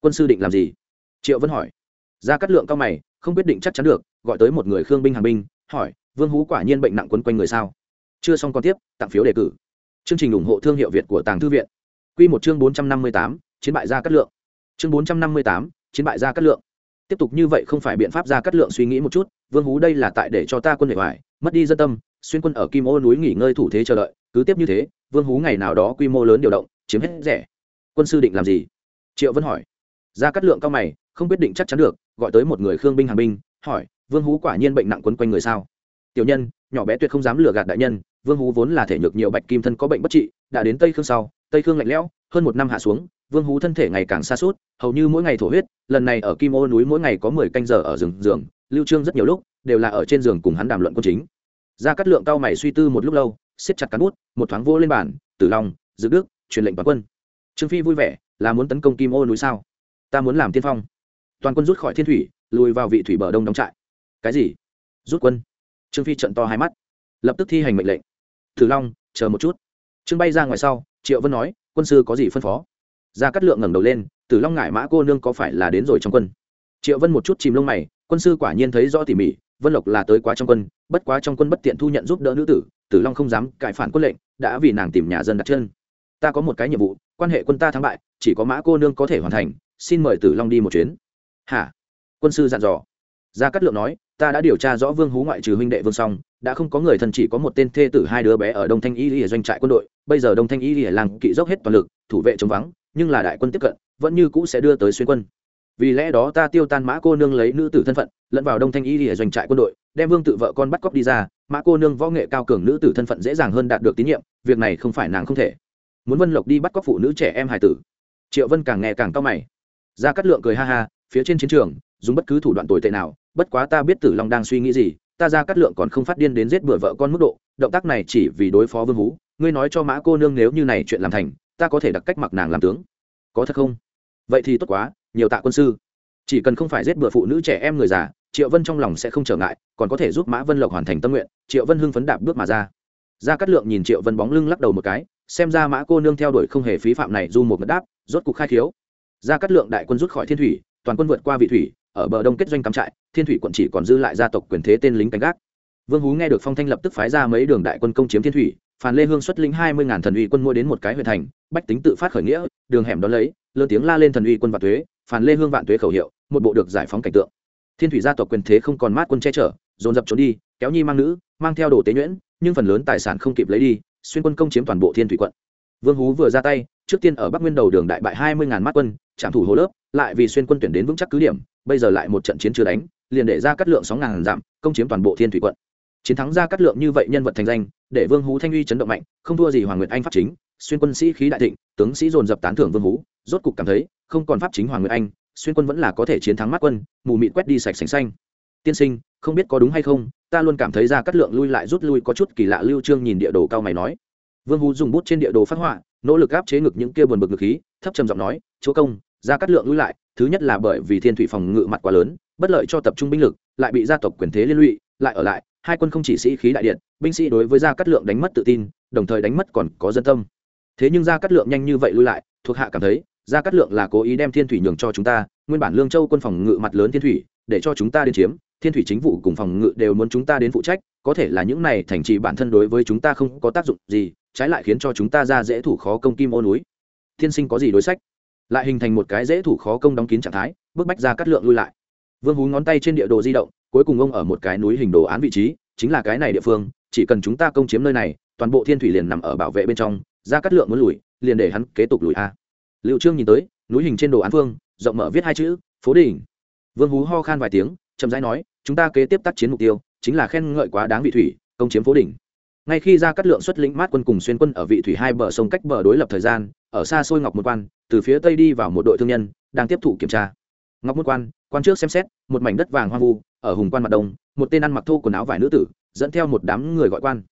Quân sư định làm gì? Triệu vân hỏi. Ra cắt lượng cao mày không quyết định chắc chắn được, gọi tới một người khương binh hàng binh, hỏi, vương hú quả nhiên bệnh nặng quấn quanh người sao? Chưa xong còn tiếp, tặng phiếu đề cử. Chương trình ủng hộ thương hiệu việt của tàng thư viện. Q một chương bốn trăm năm mươi tám, chiến bại ra cắt lượng. Chương bốn trăm năm mươi tám, chiến bại ra cắt lượng. Tiếp tục như vậy không phải biện pháp ra cắt lượng suy nghĩ một chút, vương hú đây là tại để cho ta quân hệ hoài, mất đi dân tâm, xuyên quân ở kim ô núi nghỉ ngơi thủ thế chờ đợi, cứ tiếp như thế, vương hú ngày nào đó quy mô lớn điều động, chiếm hết rẻ. Quân sư định làm gì? Triệu vân hỏi. Ra cắt lượng cao mày không quyết định chắc chắn được, gọi tới một người khương binh hàng binh, hỏi, vương hú quả nhiên bệnh nặng quấn quanh người sao? Tiểu nhân, nhỏ bé tuyệt không dám lừa gạt đại nhân, vương hú vốn là thể nhược nhiều bạch kim thân có bệnh bất trị, đã đến tây khương sau, tây khương lạnh lẽo, hơn một năm hạ xuống, vương hú thân thể ngày càng xa suốt hầu như mỗi ngày thổ huyết, lần này ở kim ô núi mỗi ngày có mười canh giờ ở rừng, giường, lưu trương rất nhiều lúc, đều là ở trên giường cùng hắn đàm luận quân chính. Ra cắt lượng cao mày suy tư một lúc lâu, siết chặt cán bút, một thoáng vô lên bàn, tử long, dự đức, truyền lệnh toàn quân. Trương phi vui vẻ, là muốn tấn công kim ô núi sao? Ta muốn làm tiên phong toàn quân rút khỏi thiên thủy, lùi vào vị thủy bờ đông đóng trại. Cái gì? Rút quân. Trương phi trận to hai mắt, lập tức thi hành mệnh lệnh. Tử long, chờ một chút. Trương bay ra ngoài sau, triệu vân nói, quân sư có gì phân phó? Ra cắt lượng ngẩng đầu lên, tử long ngại mã cô nương có phải là đến rồi trong quân? Triệu vân một chút chìm lông mày, quân sư quả nhiên thấy rõ tỉ mỉ, vân lộc là tới quá trong quân, bất quá trong quân bất tiện thu nhận giúp đỡ nữ tử tử long không dám cải phản quân lệnh, đã vì nàng tìm nhà dân đặt chân. Ta có một cái nhiệm vụ, quan hệ quân ta thắng bại, chỉ có mã cô nương có thể hoàn thành, xin mời tử long đi một chuyến hả? Quân sư dặn dò. Gia cát lượng nói, ta đã điều tra rõ vương hú ngoại trừ huynh đệ vương song, đã không có người thân chỉ có một tên thê tử hai đứa bé ở đông thanh y lìa doanh trại quân đội. Bây giờ đông thanh y lìa làng kỵ dốc hết toàn lực, thủ vệ chống vắng, nhưng là đại quân tiếp cận, vẫn như cũ sẽ đưa tới xuyên quân. Vì lẽ đó ta tiêu tan mã cô nương lấy nữ tử thân phận, lẫn vào đông thanh y lìa doanh trại quân đội, đem vương tự vợ con bắt cóc đi ra. Mã cô nương võ nghệ cao cường nữ tử thân phận dễ dàng hơn đạt được tín nhiệm, việc này không phải nàng không thể. Muốn vân lộc đi bắt cóc phụ nữ trẻ em hài tử. Triệu vân càng nghe càng cao mày. Ra cắt lượng cười ha ha phía trên chiến trường, dùng bất cứ thủ đoạn tồi tệ nào, bất quá ta biết tử long đang suy nghĩ gì, ta ra cắt lượng còn không phát điên đến giết bừa vợ con mức độ, động tác này chỉ vì đối phó vương hú, ngươi nói cho mã cô nương nếu như này chuyện làm thành, ta có thể đặt cách mặc nàng làm tướng. Có thật không? Vậy thì tốt quá, nhiều tạ quân sư. Chỉ cần không phải giết bừa phụ nữ trẻ em người già, triệu vân trong lòng sẽ không trở ngại, còn có thể giúp mã vân lộc hoàn thành tâm nguyện, triệu vân hưng phấn đạp bước mà ra. Ra cắt lượng nhìn triệu vân bóng lưng lắc đầu một cái, xem ra mã cô nương theo đuổi không hề phí phạm này du một ngất đáp, rốt cục khai thiếu ra cắt lượng đại quân rút khỏi thiên thủy toàn quân vượt qua vị thủy, ở bờ đông kết doanh cắm trại, thiên thủy quận chỉ còn dư lại gia tộc quyền thế tên lính canh gác. Vương hú nghe được phong thanh lập tức phái ra mấy đường đại quân công chiếm thiên thủy, phàn lê hương xuất lĩnh hai mươi ngàn thần uy quân mua đến một cái huyện thành, bách tính tự phát khởi nghĩa, đường hẻm đón lấy lơ tiếng la lên thần uy quân vạn thuế phàn lê hương vạn thuế khẩu hiệu, một bộ được giải phóng cảnh tượng. Thiên thủy gia tộc quyền thế không còn mát quân che chở, dồn dập trốn đi, kéo nhi mang nữ, mang theo đồ tế nhuyễn, nhưng phần lớn tài sản không kịp lấy đi, xuyên quân công chiếm toàn bộ thiên thủy quận. Vương hú vừa ra tay, trước tiên ở bắc nguyên đầu đường đại bại hai mươi ngàn mát quân trạm thủ hồ lớp lại vì xuyên quân tuyển đến vững chắc cứ điểm, bây giờ lại một trận chiến chưa đánh, liền để ra cắt lượng sóng ngàn giảm, công chiếm toàn bộ thiên thủy quận. Chiến thắng ra cắt lượng như vậy nhân vật thành danh, để vương hú thanh uy chấn động mạnh, không thua gì hoàng nguyệt anh pháp chính, xuyên quân sĩ khí đại thịnh, tướng sĩ dồn dập tán thưởng vương hú, rốt cục cảm thấy, không còn pháp chính hoàng nguyệt anh, xuyên quân vẫn là có thể chiến thắng mắt quân, mù mịt quét đi sạch sành xanh. Tiên sinh, không biết có đúng hay không, ta luôn cảm thấy ra cắt lượng lui lại rút lui có chút kỳ lạ lưu trương nhìn địa đồ cao mày nói. Vương hú dùng bút trên địa đồ phát họa, nỗ lực áp chế ngực những kia buồn bực ngực khí, thấp trầm giọng nói, chúa công gia cát lượng lui lại, thứ nhất là bởi vì thiên thủy phòng ngự mặt quá lớn, bất lợi cho tập trung binh lực, lại bị gia tộc quyền thế liên lụy, lại ở lại, hai quân không chỉ sĩ khí đại điện, binh sĩ đối với gia cát lượng đánh mất tự tin, đồng thời đánh mất còn có dân tâm. Thế nhưng gia cát lượng nhanh như vậy lui lại, thuộc hạ cảm thấy, gia cát lượng là cố ý đem thiên thủy nhường cho chúng ta, nguyên bản lương châu quân phòng ngự mặt lớn thiên thủy, để cho chúng ta đến chiếm, thiên thủy chính vụ cùng phòng ngự đều muốn chúng ta đến phụ trách, có thể là những này thành trì bản thân đối với chúng ta không có tác dụng gì, trái lại khiến cho chúng ta ra dễ thủ khó công kim ô núi. Thiên sinh có gì đối sách? Lại hình thành một cái dễ thủ khó công đóng kín trạng thái, bức bách ra cắt lượng lui lại. Vương hú ngón tay trên địa đồ di động, cuối cùng ông ở một cái núi hình đồ án vị trí, chính là cái này địa phương, chỉ cần chúng ta công chiếm nơi này, toàn bộ thiên thủy liền nằm ở bảo vệ bên trong, ra cắt lượng muốn lùi, liền để hắn kế tục lùi a. Liệu trương nhìn tới, núi hình trên đồ án phương rộng mở viết hai chữ, phố đỉnh vương hú ho khan vài tiếng, chậm rãi nói, chúng ta kế tiếp tác chiến mục tiêu, chính là khen ngợi quá đáng vị thủy, công chiếm phố đỉnh ngay khi ra cắt lượng xuất lĩnh mát quân cùng xuyên quân ở vị thủy hai bờ sông cách bờ đối lập thời gian ở xa xôi ngọc một quan, từ phía tây đi vào một đội thương nhân, đang tiếp thụ kiểm tra. Ngọc một quan quan trước xem xét, một mảnh đất vàng hoang vu, ở hùng quan mặt đông, một tên ăn mặc thô quần áo vải nữ tử, dẫn theo một đám người gọi quan.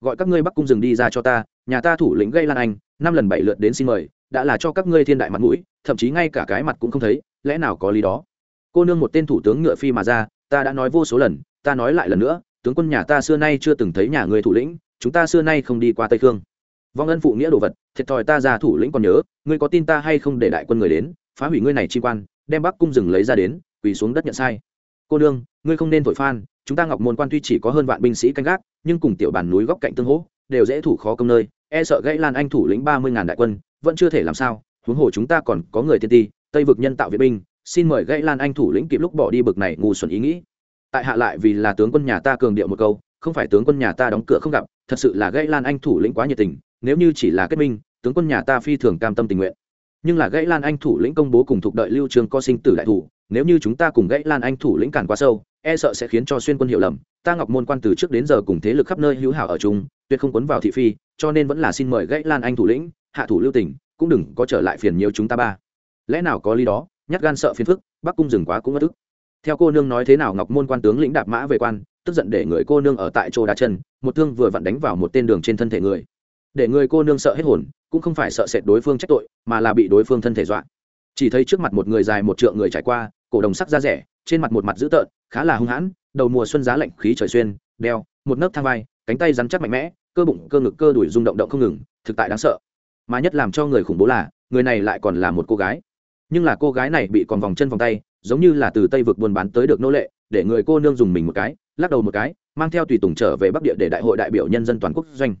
Gọi các ngươi bắc cung rừng đi ra cho ta, nhà ta thủ lĩnh gây lan anh, năm lần bảy lượt đến xin mời, đã là cho các ngươi thiên đại mặt mũi, thậm chí ngay cả cái mặt cũng không thấy, lẽ nào có lý đó? Cô nương một tên thủ tướng ngựa phi mà ra, ta đã nói vô số lần, ta nói lại lần nữa, tướng quân nhà ta xưa nay chưa từng thấy nhà người thủ lĩnh, chúng ta xưa nay không đi qua tây khương vong ân phụ nghĩa đồ vật, thiệt thòi ta ra thủ lĩnh còn nhớ, ngươi có tin ta hay không để đại quân người đến, phá hủy ngươi này chi quan, đem bắc cung rừng lấy ra đến, quỳ xuống đất nhận sai. Cô đương ngươi không nên thổi phan, chúng ta ngọc môn quan tuy chỉ có hơn vạn binh sĩ canh gác, nhưng cùng tiểu bàn núi góc cạnh tương hỗ, đều dễ thủ khó công nơi e sợ gãy lan anh thủ lĩnh ba mươi ngàn đại quân, vẫn chưa thể làm sao, huống hồ chúng ta còn có người tiên ti, tây vực nhân tạo viện binh, xin mời gãy lan anh thủ lĩnh kịp lúc bỏ đi bực này ngu xuẩn ý nghĩ. Tại hạ lại vì là tướng quân nhà ta cường điệu một câu, không phải tướng quân nhà ta đóng cửa không gặp, thật sự là gãy lan anh thủ lĩnh quá nhiệt tình nếu như chỉ là kết minh, tướng quân nhà ta phi thường cam tâm tình nguyện. Nhưng là gãy lan anh thủ lĩnh công bố cùng thuộc đợi lưu trường co sinh tử đại thủ, nếu như chúng ta cùng gãy lan anh thủ lĩnh cản quá sâu e sợ sẽ khiến cho xuyên quân hiểu lầm. Ta ngọc môn quan từ trước đến giờ cùng thế lực khắp nơi hữu hảo ở chung, tuyệt không quấn vào thị phi, cho nên vẫn là xin mời gãy lan anh thủ lĩnh, hạ thủ lưu tỉnh cũng đừng có trở lại phiền nhiều chúng ta ba. Lẽ nào có lý đó, nhát gan sợ phiền phức, bắc cung dừng quá cũng mất tức theo cô nương nói thế nào ngọc môn quan tướng lĩnh đạp mã về quan, tức giận để người cô nương ở tại chỗ đá chân, một thương vừa vặn đánh vào một tên đường trên thân thể người để người cô nương sợ hết hồn, cũng không phải sợ sệt đối phương trách tội, mà là bị đối phương thân thể dọa. Chỉ thấy trước mặt một người dài một trượng người trải qua, cổ đồng sắc da rẻ, trên mặt một mặt dữ tợn, khá là hung hãn, đầu mùa xuân giá lạnh, khí trời xuyên, đeo, một nấc thang vai, cánh tay rắn chắc mạnh mẽ, cơ bụng, cơ ngực, cơ đùi rung động động không ngừng, thực tại đáng sợ. Mà nhất làm cho người khủng bố là, người này lại còn là một cô gái. Nhưng là cô gái này bị còn vòng chân vòng tay, giống như là từ tây vực buôn bán tới được nô lệ, để người cô nương dùng mình một cái, lắc đầu một cái, mang theo tùy tùng trở về bắc địa để đại hội đại biểu nhân dân toàn quốc doanh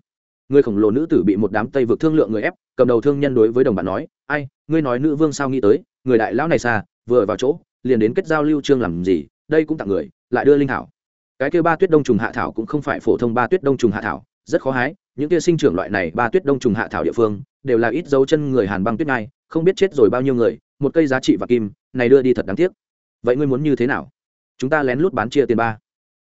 người khổng lồ nữ tử bị một đám tây vực thương lượng người ép, cầm đầu thương nhân đối với đồng bạn nói, ai, ngươi nói nữ vương sao nghĩ tới, người đại lão này xa, vừa vào chỗ, liền đến kết giao lưu trương làm gì, đây cũng tặng người, lại đưa linh thảo. Cái kia ba tuyết đông trùng hạ thảo cũng không phải phổ thông ba tuyết đông trùng hạ thảo, rất khó hái, những kia sinh trưởng loại này ba tuyết đông trùng hạ thảo địa phương, đều là ít dấu chân người hàn băng tuyết ngai, không biết chết rồi bao nhiêu người, một cây giá trị và kim, này đưa đi thật đáng tiếc. Vậy ngươi muốn như thế nào? Chúng ta lén lút bán chia tiền ba.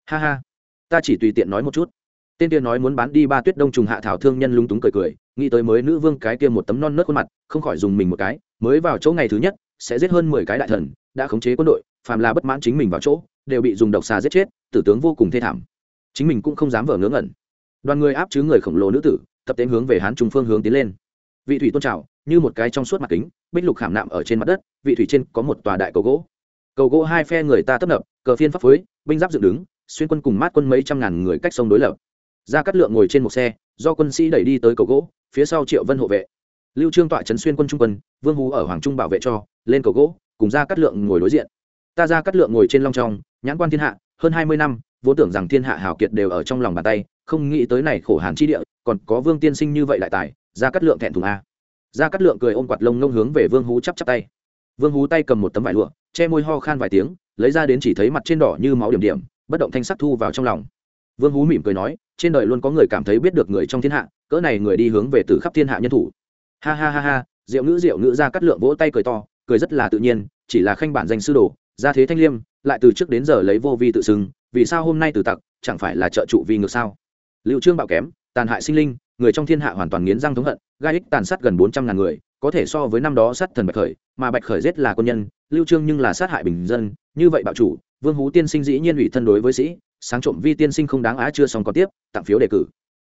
Ha ha. Ta chỉ tùy tiện nói một chút tên kia nói muốn bán đi ba tuyết đông trùng hạ thảo thương nhân lúng túng cười cười, nghĩ tới mới nữ vương cái kia một tấm non nớt khuôn mặt, không khỏi dùng mình một cái, mới vào chỗ ngày thứ nhất, sẽ giết hơn mười cái đại thần, đã khống chế quân đội, phàm là bất mãn chính mình vào chỗ, đều bị dùng độc xà giết chết, tử tướng vô cùng thê thảm. Chính mình cũng không dám vờ ngớ ngẩn. Đoàn người áp chứ người khổng lồ nữ tử, tập tên hướng về hán trung phương hướng tiến lên. Vị thủy tôn trào như một cái trong suốt mặt kính, bích lục khảm nạm ở trên mặt đất, vị thủy trên có một tòa đại cầu gỗ. Cầu gỗ hai phe người ta tấp nập, cờ phiên pháp phối, binh giáp dựng đứng, xuyên quân cùng mát quân mấy trăm ngàn người cách sông đối lập ra cắt lượng ngồi trên một xe, do quân sĩ đẩy đi tới cầu gỗ, phía sau triệu vân hộ vệ. Lưu trương tọa trấn xuyên quân trung quân, vương hú ở hoàng trung bảo vệ cho, lên cầu gỗ, cùng ra cắt lượng ngồi đối diện. Ta ra cắt lượng ngồi trên long trong nhãn quan thiên hạ, hơn hai mươi năm, vốn tưởng rằng thiên hạ hảo kiệt đều ở trong lòng bàn tay, không nghĩ tới này khổ hàn chi địa, còn có vương tiên sinh như vậy đại tài ra cắt lượng thẹn thùng a. Ra cắt lượng cười ôm quạt lông nông hướng về vương hú chắp chắp tay. Vương hú tay cầm một tấm vải lụa, che môi ho khan vài tiếng, lấy ra đến chỉ thấy mặt trên đỏ như máu điểm điểm, bất động thanh sắc thu vào trong lòng. Vương hú mỉm cười nói trên đời luôn có người cảm thấy biết được người trong thiên hạ, cỡ này người đi hướng về từ khắp thiên hạ nhân thủ. Ha ha ha ha diệu ngữ diệu ngữ ra cắt lượng vỗ tay cười to, cười rất là tự nhiên, chỉ là khanh bản danh sư đồ ra thế thanh liêm, lại từ trước đến giờ lấy vô vi tự xưng, vì sao hôm nay từ tặc, chẳng phải là trợ trụ vì ngược sao? Liệu trương bạo kém, tàn hại sinh linh, người trong thiên hạ hoàn toàn nghiến răng thống hận, gai ích tàn sát gần bốn trăm ngàn người, có thể so với năm đó sát thần bạch khởi, mà bạch khởi giết là quân nhân, lưu trương nhưng là sát hại bình dân, như vậy bạo chủ, vương hú tiên sinh dĩ nhiên ủy thân đối với sĩ sáng trộm vi tiên sinh không đáng á chưa xong còn tiếp tặng phiếu đề cử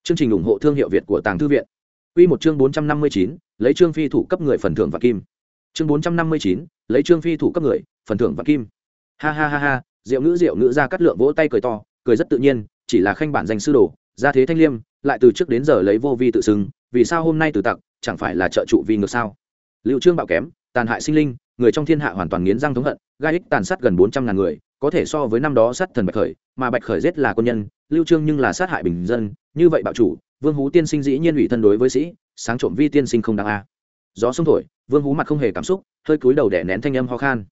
chương trình ủng hộ thương hiệu việt của tàng thư viện Quy một chương 459, lấy trương phi thủ cấp người phần thưởng và kim. Chương 459, lấy trương phi thủ cấp người, phần thưởng và kim. Ha ha ha ha, Diệu Ngữ Diệu Ngữ ra cắt lượng vỗ tay cười to, cười rất tự nhiên, chỉ là khanh bản danh sư đồ, gia thế thanh liêm, lại từ trước đến giờ lấy vô vi tự xưng, vì sao hôm nay từ tặc, chẳng phải là trợ trụ vì ngược sao? Lưu Trương bạo kém, tàn hại sinh linh, người trong thiên hạ hoàn toàn nghiến răng thống hận, gai ích tàn sát gần 400 ngàn người, có thể so với năm đó sát thần Bạch Khởi, mà Bạch Khởi giết là quân nhân, Lưu Trương nhưng là sát hại bình dân, như vậy bạo chủ, Vương Hú tiên sinh dĩ nhiên ủy thân đối với sĩ, sáng trộm vi tiên sinh không đáng a. Gió sông thổi vương hú mặt không hề cảm xúc hơi cúi đầu đẻ nén thanh âm ho khan.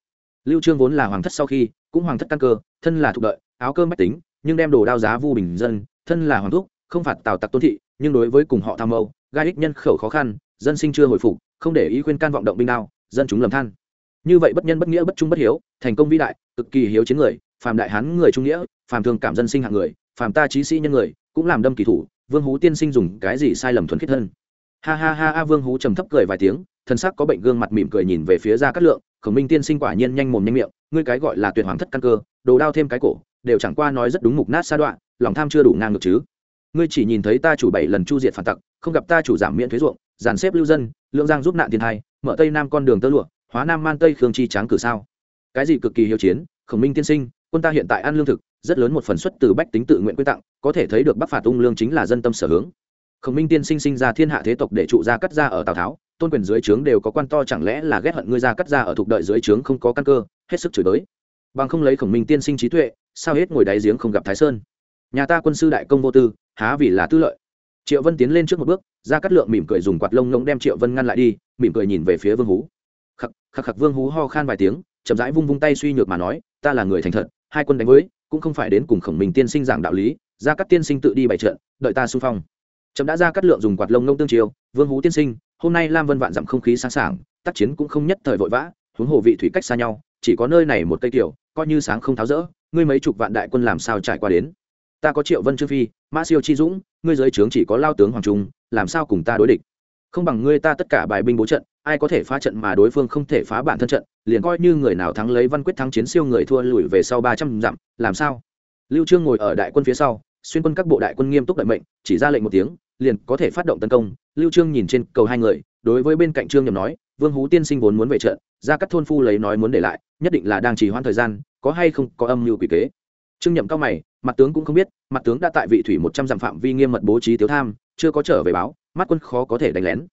Lưu trương vốn là hoàng thất sau khi cũng hoàng thất căn cơ thân là thuộc đợi áo cơm bách tính nhưng đem đồ đao giá vu bình dân thân là hoàng thúc không phạt tào tặc tôn thị nhưng đối với cùng họ tham mâu gai ích nhân khẩu khó khăn dân sinh chưa hồi phục không để ý khuyên can vọng động binh đao dân chúng lầm than như vậy bất nhân bất nghĩa bất trung bất hiếu, thành công vĩ đại, cực kỳ hiếu chiến người, phàm đại hán người trung nghĩa, phàm thường cảm dân sinh hạng người, phàm ta trí sĩ nhân người, cũng làm đâm kỳ thủ, vương hú tiên sinh dùng cái gì sai lầm thuần khiết hơn. Ha ha ha a vương hú trầm thấp cười vài tiếng, thân xác có bệnh gương mặt mỉm cười nhìn về phía ra cát lượng, khổng minh tiên sinh quả nhiên nhanh mồm nhanh miệng, ngươi cái gọi là tuyệt hoàng thất căn cơ, đồ đao thêm cái cổ, đều chẳng qua nói rất đúng mục nát sa đoạn lòng tham chưa đủ ngang ngược chứ. Ngươi chỉ nhìn thấy ta chủ bảy lần chu diệt phản tặc, không gặp ta chủ giảm miễn thuế ruộng, dàn xếp lưu dân lương giang giúp nạn tiền hai mở tây nam con đường tơ lụa hóa nam man tây khương chi tráng cử sao? Cái gì cực kỳ hiếu chiến, khổng minh tiên sinh, quân ta hiện tại ăn lương thực, rất lớn một phần xuất từ bách tính tự nguyện quyết tặng, có thể thấy được bắc phạt ung lương chính là dân tâm sở hướng. Khổng minh tiên sinh sinh ra thiên hạ thế tộc để trụ ra cắt ra ở tào tháo, tôn quyền dưới trướng đều có quan to chẳng lẽ là ghét hận ngươi ra cắt ra ở thuộc đợi dưới trướng không có căn cơ, hết sức chửi tới bằng không lấy khổng minh tiên sinh trí tuệ, sao hết ngồi đáy giếng không gặp thái sơn? Nhà ta quân sư đại công vô tư, há vì là tư lợi? Triệu vân tiến lên trước một bước ra cắt lượng mỉm cười dùng quạt lông ngỗng đem triệu vân ngăn lại đi, mỉm cười nhìn về phía vương hú khắc khắc khắc vương hú ho khan vài tiếng chậm rãi vung vung tay suy nhược mà nói ta là người thành thật hai quân đánh với cũng không phải đến cùng khổng minh tiên sinh giảng đạo lý ra các tiên sinh tự đi bày trận đợi ta xung phong. Chậm đã ra cắt lượng dùng quạt lông nông tương chiêu vương hú tiên sinh hôm nay lam vân vạn dặm không khí sáng sảng, tác chiến cũng không nhất thời vội vã huống hồ vị thủy cách xa nhau chỉ có nơi này một cây kiểu coi như sáng không tháo rỡ ngươi mấy chục vạn đại quân làm sao trải qua đến? Ta có triệu vân trương phi mã siêu chi dũng ngươi giới trướng chỉ có lao tướng hoàng trung làm sao cùng ta đối địch? Không bằng ngươi ta tất cả bài binh bố trận ai có thể phá trận mà đối phương không thể phá bản thân trận, liền coi như người nào thắng lấy văn quyết thắng chiến siêu người thua lùi về sau ba trăm dặm, làm sao? Lưu trương ngồi ở đại quân phía sau, xuyên quân các bộ đại quân nghiêm túc đợi mệnh, chỉ ra lệnh một tiếng, liền có thể phát động tấn công. Lưu trương nhìn trên cầu hai người, đối với bên cạnh trương nhầm nói, vương hú tiên sinh vốn muốn về trận, ra các thôn phu lấy nói muốn để lại, nhất định là đang trì hoãn thời gian, có hay không có âm mưu quỷ kế. Trương nhậm cao mày, mặt tướng cũng không biết, mặt tướng đã tại vị thủy một trăm dặm phạm vi nghiêm mật bố trí tiếu tham, chưa có trở về báo, mắt quân khó có thể đánh lén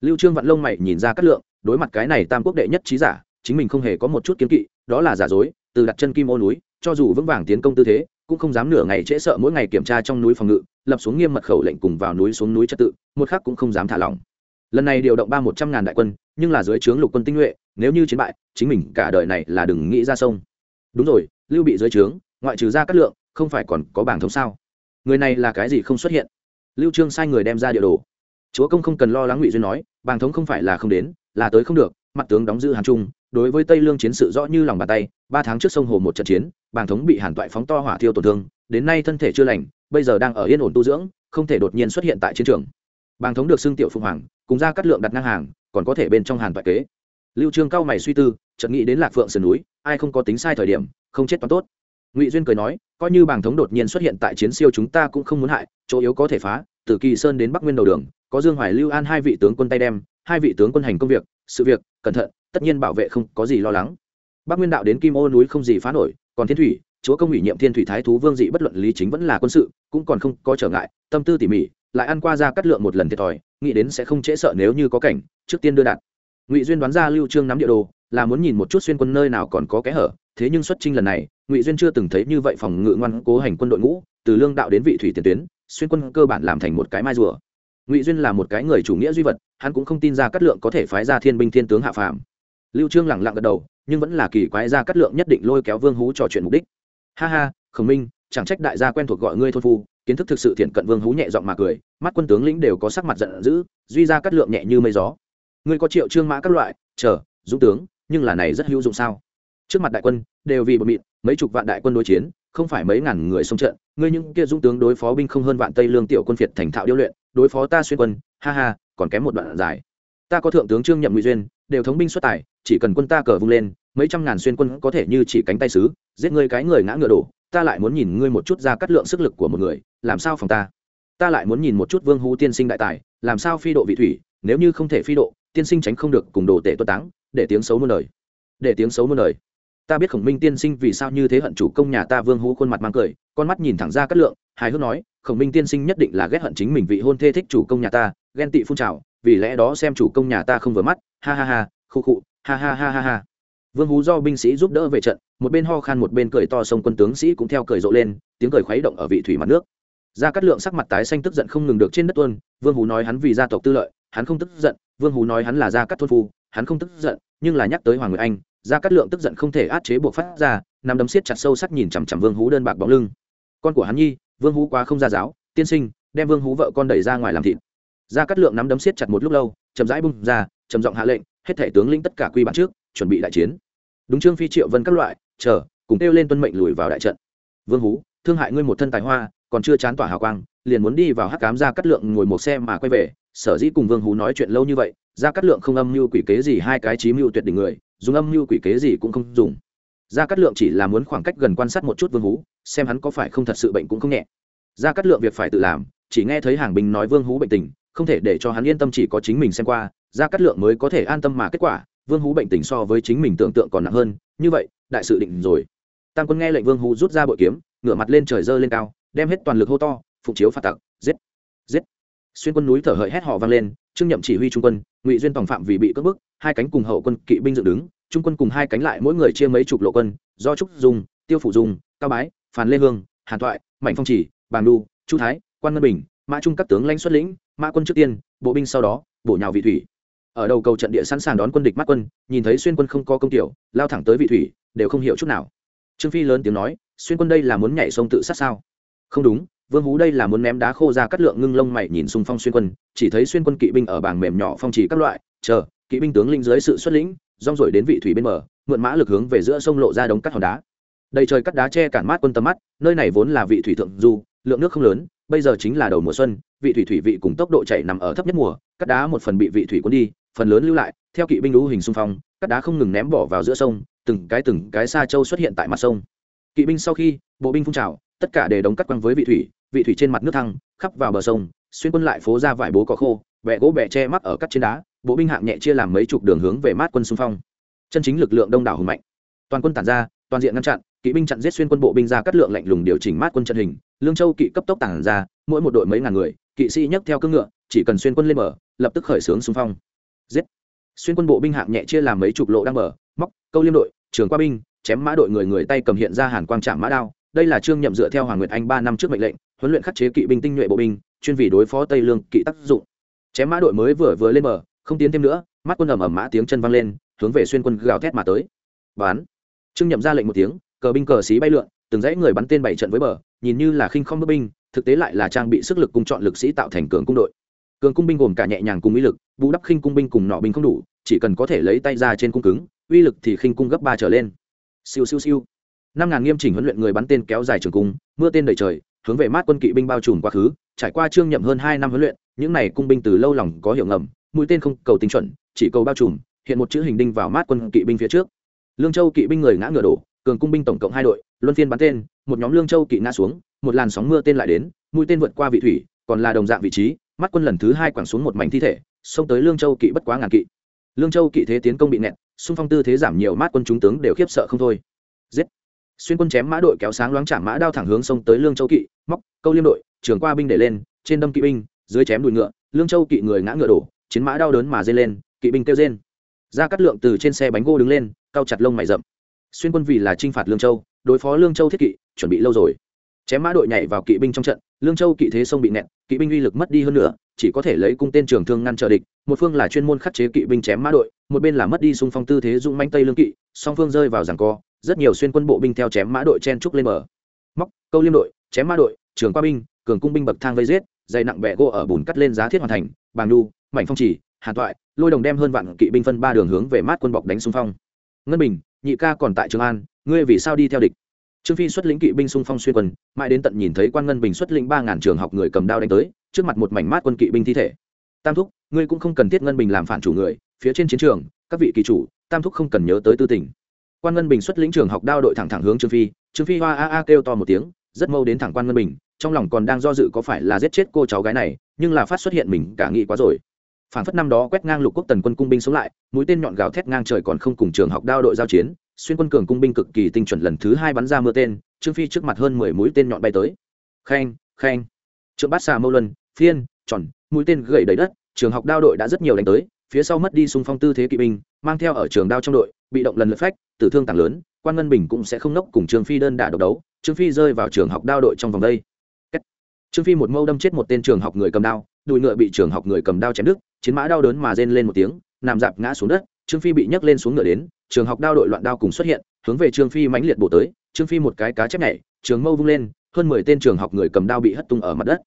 lưu trương vạn lông mày nhìn ra cát lượng, đối mặt cái này tam quốc đệ nhất trí giả, chính mình không hề có một chút kiến kỵ, đó là giả dối, từ đặt chân kim ô núi, cho dù vững vàng tiến công tư thế, cũng không dám nửa ngày trễ sợ mỗi ngày kiểm tra trong núi phòng ngự, lập xuống nghiêm mật khẩu lệnh cùng vào núi xuống núi trật tự, một khắc cũng không dám thả lỏng. Lần này điều động ba một trăm ngàn đại quân, nhưng là dưới trướng lục quân tinh nhuệ, nếu như chiến bại, chính mình cả đời này là đừng nghĩ ra sông. Đúng rồi, lưu bị dưới trướng, ngoại trừ ra cát lượng, không phải còn có bảng thống sao? Người này là cái gì không xuất hiện? Lưu trương sai người đem ra địa đồ chúa công không cần lo lắng ngụy duyên nói, bàng thống không phải là không đến, là tới không được, mặt tướng đóng giữ hàn trung, đối với tây lương chiến sự rõ như lòng bàn tay, ba tháng trước sông hồ một trận chiến, bàng thống bị hàn toại phóng to hỏa thiêu tổn thương, đến nay thân thể chưa lành, bây giờ đang ở yên ổn tu dưỡng, không thể đột nhiên xuất hiện tại chiến trường. Bàng thống được xưng tiểu phụng hoàng, cùng ra cắt lượng đặt ngang hàng, còn có thể bên trong hàn toại kế. Lưu trương cao mày suy tư, chợt nghĩ đến lạc phượng sườn núi, ai không có tính sai thời điểm, không chết toàn tốt. Ngụy duyên cười nói, coi như bàng thống đột nhiên xuất hiện tại chiến siêu chúng ta cũng không muốn hại, chỗ yếu có thể phá từ kỳ sơn đến bắc nguyên đầu đường, có dương hoài lưu an hai vị tướng quân tay đem, hai vị tướng quân hành công việc, sự việc, cẩn thận, tất nhiên bảo vệ không có gì lo lắng. Bắc nguyên đạo đến kim ô núi không gì phá nổi, còn thiên thủy, chúa công ủy nhiệm thiên thủy thái thú vương dị bất luận lý chính vẫn là quân sự, cũng còn không có trở ngại, tâm tư tỉ mỉ, lại ăn qua ra cắt lượng một lần thiệt thòi, nghĩ đến sẽ không trễ sợ nếu như có cảnh, trước tiên đưa đạt ngụy duyên đoán ra lưu trương nắm địa đồ, là muốn nhìn một chút xuyên quân nơi nào còn có kẽ hở, thế nhưng xuất trinh lần này, ngụy duyên chưa từng thấy như vậy phòng ngự ngoan cố hành quân đội ngũ, từ lương đạo đến vị thủy tiền tuyến xuyên quân cơ bản làm thành một cái mai rùa. Ngụy duyên là một cái người chủ nghĩa duy vật, hắn cũng không tin ra cát lượng có thể phái ra thiên binh thiên tướng hạ phàm. Lưu trương lẳng lặng gật đầu, nhưng vẫn là kỳ quái ra cát lượng nhất định lôi kéo vương hú trò chuyện mục đích. Ha ha, khổng minh, chẳng trách đại gia quen thuộc gọi ngươi thôn phu, kiến thức thực sự thiện cận vương hú nhẹ giọng mà cười, mắt quân tướng lĩnh đều có sắc mặt giận dữ, duy ra cát lượng nhẹ như mây gió. Ngươi có triệu trương mã các loại, chờ, dũng tướng, nhưng là này rất hữu dụng sao? Trước mặt đại quân, đều vì bột mịn, mấy chục vạn đại quân đối chiến không phải mấy ngàn người xông trận, ngươi những kia dũng tướng đối phó binh không hơn vạn tây lương tiểu quân phiệt thành thạo điêu luyện, đối phó ta xuyên quân, ha ha, còn kém một đoạn dài. Ta có thượng tướng trương nhậm ngụy duyên, đều thống binh xuất tài, chỉ cần quân ta cờ vung lên, mấy trăm ngàn xuyên quân có thể như chỉ cánh tay sứ, giết ngươi cái người ngã ngựa đổ, ta lại muốn nhìn ngươi một chút ra cắt lượng sức lực của một người, làm sao phòng ta? Ta lại muốn nhìn một chút vương hú tiên sinh đại tài, làm sao phi độ vị thủy, nếu như không thể phi độ, tiên sinh tránh không được cùng đồ tể tuất táng, để tiếng xấu muôn đời. Để tiếng xấu muôn đời ta biết khổng minh tiên sinh vì sao như thế hận chủ công nhà ta vương hú khuôn mặt mang cười, con mắt nhìn thẳng ra cát lượng, hài hước nói, khổng minh tiên sinh nhất định là ghét hận chính mình vị hôn thê thích chủ công nhà ta, ghen tị phun trào, vì lẽ đó xem chủ công nhà ta không vừa mắt, ha ha ha, khu khụ ha ha ha ha ha. Vương hú do binh sĩ giúp đỡ về trận, một bên ho khan một bên cười to sông quân tướng sĩ cũng theo cười rộ lên, tiếng cười khuấy động ở vị thủy mặt nước. Ra cát lượng sắc mặt tái xanh tức giận không ngừng được trên đất tuôn, vương hú nói hắn vì gia tộc tư lợi, hắn không tức giận, vương hú nói hắn là gia cát thôn phu, hắn không tức giận, nhưng là nhắc tới hoàng nguyệt anh gia cát lượng tức giận không thể át chế buộc phát ra nằm đấm siết chặt sâu sắc nhìn chằm chằm vương hú đơn bạc bóng lưng. Con của hắn nhi, vương hú quá không ra giáo, tiên sinh, đem vương hú vợ con đẩy ra ngoài làm thịt. Gia cát lượng nắm đấm siết chặt một lúc lâu, chậm rãi bung ra, trầm giọng hạ lệnh, hết thể tướng lĩnh tất cả quy bản trước, chuẩn bị đại chiến. Đúng trương phi triệu vân các loại, chờ, cùng kêu lên tuân mệnh lùi vào đại trận. Vương hú, thương hại ngươi một thân tài hoa, còn chưa chán tỏa hào quang, liền muốn đi vào hắc cám ra cắt lượng ngồi một xe mà quay về, sở dĩ cùng vương hú nói chuyện lâu như vậy ra cắt lượng không âm mưu quỷ kế gì hai cái trí mưu tuyệt đỉnh người dùng âm mưu quỷ kế gì cũng không dùng. Gia cát lượng chỉ là muốn khoảng cách gần quan sát một chút vương hú, xem hắn có phải không thật sự bệnh cũng không nhẹ. Gia cát lượng việc phải tự làm, chỉ nghe thấy hàng binh nói vương hú bệnh tình, không thể để cho hắn yên tâm chỉ có chính mình xem qua, gia cát lượng mới có thể an tâm mà kết quả, vương hú bệnh tình so với chính mình tưởng tượng còn nặng hơn, như vậy, đại sự định rồi. Tam quân nghe lệnh vương hú rút ra bội kiếm, ngửa mặt lên trời dơ lên cao, đem hết toàn lực hô to, phụng chiếu phạt tặc, giết giết. Xuyên quân núi thở hợi hét họ vang lên trương nhậm chỉ huy trung quân, ngụy duyên tổng phạm vì bị cướp bức, hai cánh cùng hậu quân kỵ binh dựng đứng, trung quân cùng hai cánh lại mỗi người chia mấy chục lộ quân, do trúc dùng tiêu phủ dùng cao bái, phàn lê hương, hàn thoại, mạnh phong chỉ bàn đu chu thái, quan ngân bình, mã trung các tướng lãnh xuất lĩnh, mã quân trước tiên, bộ binh sau đó, bổ nhào vị thủy. Ở đầu cầu trận địa sẵn sàng đón quân địch mắt quân, nhìn thấy xuyên quân không có công tiểu, lao thẳng tới vị thủy, đều không hiểu chút nào. Trương phi lớn tiếng nói, xuyên quân đây là muốn nhảy sông tự sát sao? Không đúng vương hú đây là muốn ném đá khô ra cắt lượng ngưng lông mày nhìn xung phong xuyên quân, chỉ thấy xuyên quân kỵ binh ở bảng mềm nhỏ phong trì các loại, chờ, kỵ binh tướng linh dưới sự xuất lĩnh, rong rổi đến vị thủy bên bờ, mượn mã lực hướng về giữa sông lộ ra đống cắt hòn đá. Đầy trời cắt đá che cản mát quân tầm mắt, nơi này vốn là vị thủy thượng du, lượng nước không lớn, bây giờ chính là đầu mùa xuân, vị thủy thủy vị cùng tốc độ chạy nằm ở thấp nhất mùa, cắt đá một phần bị vị thủy cuốn đi, phần lớn lưu lại, theo kỵ binh lũ hình xung phong, cắt đá không ngừng ném bỏ vào giữa sông, từng cái từng cái xa châu xuất hiện tại mặt sông. Kỵ binh sau khi, bộ binh phun trào tất cả đều đóng cắt quăng với vị thủy vị thủy trên mặt nước thăng, khắp vào bờ sông, xuyên quân lại phố ra vải bố cỏ khô bẹ gỗ bẹ che mắc ở cắt trên đá, bộ binh hạng nhẹ chia làm mấy chục đường hướng về mát quân xung phong. Chân chính lực lượng đông đảo hùng mạnh. Toàn quân tản ra, toàn diện ngăn chặn, kỵ binh chặn giết xuyên quân bộ binh ra cắt lượng lạnh lùng điều chỉnh mát quân trận hình, lương châu kỵ cấp tốc tản ra, mỗi một đội mấy ngàn người, kỵ sĩ nhấc theo cưỡng ngựa, chỉ cần xuyên quân lên mở lập tức khởi xướng xung phong. Giết. Xuyên quân bộ binh hạng nhẹ chia làm mấy chục lộ đang mở móc, câu liêm đội, trường qua binh, chém mã đội người người tay cầm hiện ra hàn quang trạm mã đao đây là trương nhậm dựa theo hoàng nguyệt anh ba năm trước mệnh lệnh, huấn luyện khắc chế kỵ binh tinh nhuệ bộ binh, chuyên vì đối phó tây lương kỵ tác dụng. Chém mã đội mới vừa vừa lên bờ, không tiến thêm nữa, mắt quân ầm ầm mã tiếng chân văng lên, hướng về xuyên quân gào thét mà tới. Bán. Trương nhậm ra lệnh một tiếng, cờ binh cờ xí bay lượn, từng dãy người bắn tên bảy trận với bờ, nhìn như là khinh không bước binh, thực tế lại là trang bị sức lực cùng chọn lực sĩ tạo thành cường cung đội. Cường cung binh gồm cả nhẹ nhàng cùng uy lực, bù đắp khinh cung binh cùng nọ binh không đủ, chỉ cần có thể lấy tay ra trên cung cứng, uy lực thì khinh cung gấp ba trở lên. Siêu siêu siêu năm ngàn nghiêm chỉnh huấn luyện người bắn tên kéo dài trường cung, mưa tên đầy trời, hướng về mát quân kỵ binh bao trùm quá khứ, trải qua trương nhậm hơn hai năm huấn luyện, những này cung binh từ lâu lòng có hiểu ngầm, mũi tên không cầu tinh chuẩn, chỉ cầu bao trùm, hiện một chữ hình đinh vào mát quân kỵ binh phía trước. Lương châu kỵ binh người ngã ngựa đổ, cường cung binh tổng cộng hai đội, luân phiên bắn tên, một nhóm lương châu kỵ ngã xuống, một làn sóng mưa tên lại đến, mũi tên vượt qua vị thủy, còn là đồng dạng vị trí mắt quân lần thứ hai quẳng xuống một mảnh thi thể, xông tới lương châu kỵ bất quá ngàn kỵ. Lương châu kỵ thế tiến công bị nẹt, xung phong tư thế giảm nhiều, mát quân chúng tướng đều khiếp sợ không thôi. Giết! Xuyên quân chém mã đội kéo sáng loáng chạm mã đao thẳng hướng sông tới lương châu kỵ, móc, câu liêm đội, trường qua binh để lên, trên đâm kỵ binh, dưới chém đùi ngựa, lương châu kỵ người ngã ngựa đổ, chiến mã đau đớn mà dây lên, kỵ binh kêu rên. Ra cắt lượng từ trên xe bánh gô đứng lên cao chặt lông mày rậm. Xuyên quân vì là t r i n h phạt lương châu, đối phó lương châu thiết kỵ, chuẩn bị lâu rồi. Chém mã đội nhảy vào kỵ binh trong trận, lương châu kỵ thế sông bị nẹt kỵ binh uy lực mất đi hơn nữa chỉ có thể lấy cung tên trường thương ngăn trợ địch, một phương là chuyên môn khắc chế kỵ binh chém mã đội, một bên là mất đi xung phong tư thế dũng manh tây lương kỵ, song phương rơi vào giảng co rất nhiều xuyên quân bộ binh theo chém mã đội chen trúc lên mở móc, câu liêm đội, chém mã đội, trường qua binh, cường cung binh bậc thang vây giết, dày nặng bẹ gỗ ở bùn cắt lên giá thiết hoàn thành, bàng đu mảnh phong chỉ hàn toại, lôi đồng đem hơn vạn kỵ binh phân ba đường hướng về mát quân bọc đánh xung phong. Ngân bình, nhị ca còn tại trường an, ngươi vì sao đi theo địch? Trương phi xuất lĩnh kỵ binh xung phong xuyên quân, mãi đến tận nhìn thấy quan ngân bình xuất lĩnh ba ngàn trường học người cầm đao đánh tới, trước mặt một mảnh mát quân kỵ binh thi thể. Tam thúc, ngươi cũng không cần thiết ngân bình làm phản chủ người, phía trên chiến trường, các vị kỳ chủ, tam thúc không cần nhớ tới tư tình quan ngân bình xuất lĩnh trường học đao đội thẳng thẳng hướng trương phi trương phi hoa a a kêu to một tiếng rất mâu đến thẳng quan ngân bình trong lòng còn đang do dự có phải là giết chết cô cháu gái này nhưng là phát xuất hiện mình cả nghĩ quá rồi phản phất năm đó quét ngang lục quốc tần quân cung binh sống lại mũi tên nhọn gào thét ngang trời còn không cùng trường học đao đội giao chiến xuyên quân cường cung binh cực kỳ tinh chuẩn lần thứ hai bắn ra mưa tên trương phi trước mặt hơn mười mũi tên nhọn bay tới khen khen trượng bát xà mâu luân, phiên, tròn, mũi tên gậy đầy đất trường học đao đội đã rất nhiều đánh tới phía sau mất đi xung phong tư thế kỵ binh, mang theo ở trường đao trong đội, bị động lần lượt phách, tử thương tăng lớn, quan ngân bình cũng sẽ không nốc cùng trương phi đơn đả độc đấu, trương phi rơi vào trường học đao đội trong vòng đây. Trương phi một mâu đâm chết một tên trường học người cầm đao, đùi ngựa bị trường học người cầm đao chém đứt, chiến mã đau đớn mà rên lên một tiếng, nằm dạp ngã xuống đất, trương phi bị nhấc lên xuống ngựa đến, trường học đao đội loạn đao cùng xuất hiện, hướng về trương phi mãnh liệt bổ tới, trương phi một cái cá chép nhảy, trường mâu vung lên, hơn mười tên trường học người cầm đao bị hất tung ở mặt đất.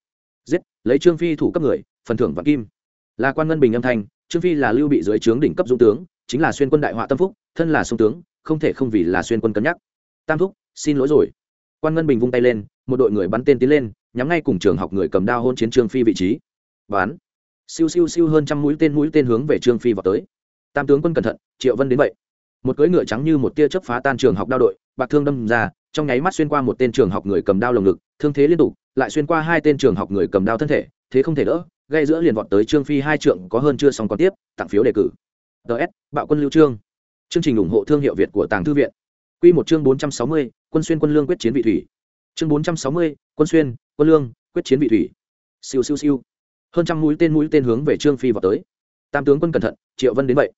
Giết, lấy trương phi thủ cấp người, phần thưởng vạn kim là quan ngân bình âm thanh, trương phi là lưu bị dưới trướng đỉnh cấp dũng tướng, chính là xuyên quân đại họa tâm phúc, thân là sông tướng, không thể không vì là xuyên quân cân nhắc. Tam thúc, xin lỗi rồi. Quan ngân bình vung tay lên, một đội người bắn tên tiến lên, nhắm ngay cùng trường học người cầm đao hôn chiến trương phi vị trí. Bán siêu siêu siêu hơn trăm mũi tên mũi tên hướng về trương phi vào tới. Tam tướng quân cẩn thận, triệu vân đến vậy. Một cưỡi ngựa trắng như một tia chớp phá tan trường học đao đội, bạc thương đâm ra, trong nháy mắt xuyên qua một tên trường học người cầm đao lồng ngực, thương thế liên tục, lại xuyên qua hai tên trường học người cầm đao thân thể, thế không thể đỡ gây giữa liền vọt tới trương phi hai trượng có hơn chưa xong còn tiếp, tặng phiếu đề cử. Ts bạo quân lưu trương. Chương trình ủng hộ thương hiệu việt của tàng thư viện. Quy một chương bốn trăm sáu mươi, quân xuyên quân lương quyết chiến vị thủy. Chương bốn trăm sáu mươi, quân xuyên, quân lương, quyết chiến vị thủy. Siêu siêu siêu. Hơn trăm mũi tên mũi tên hướng về trương phi vào tới. Tam tướng quân cẩn thận, triệu vân đến vậy.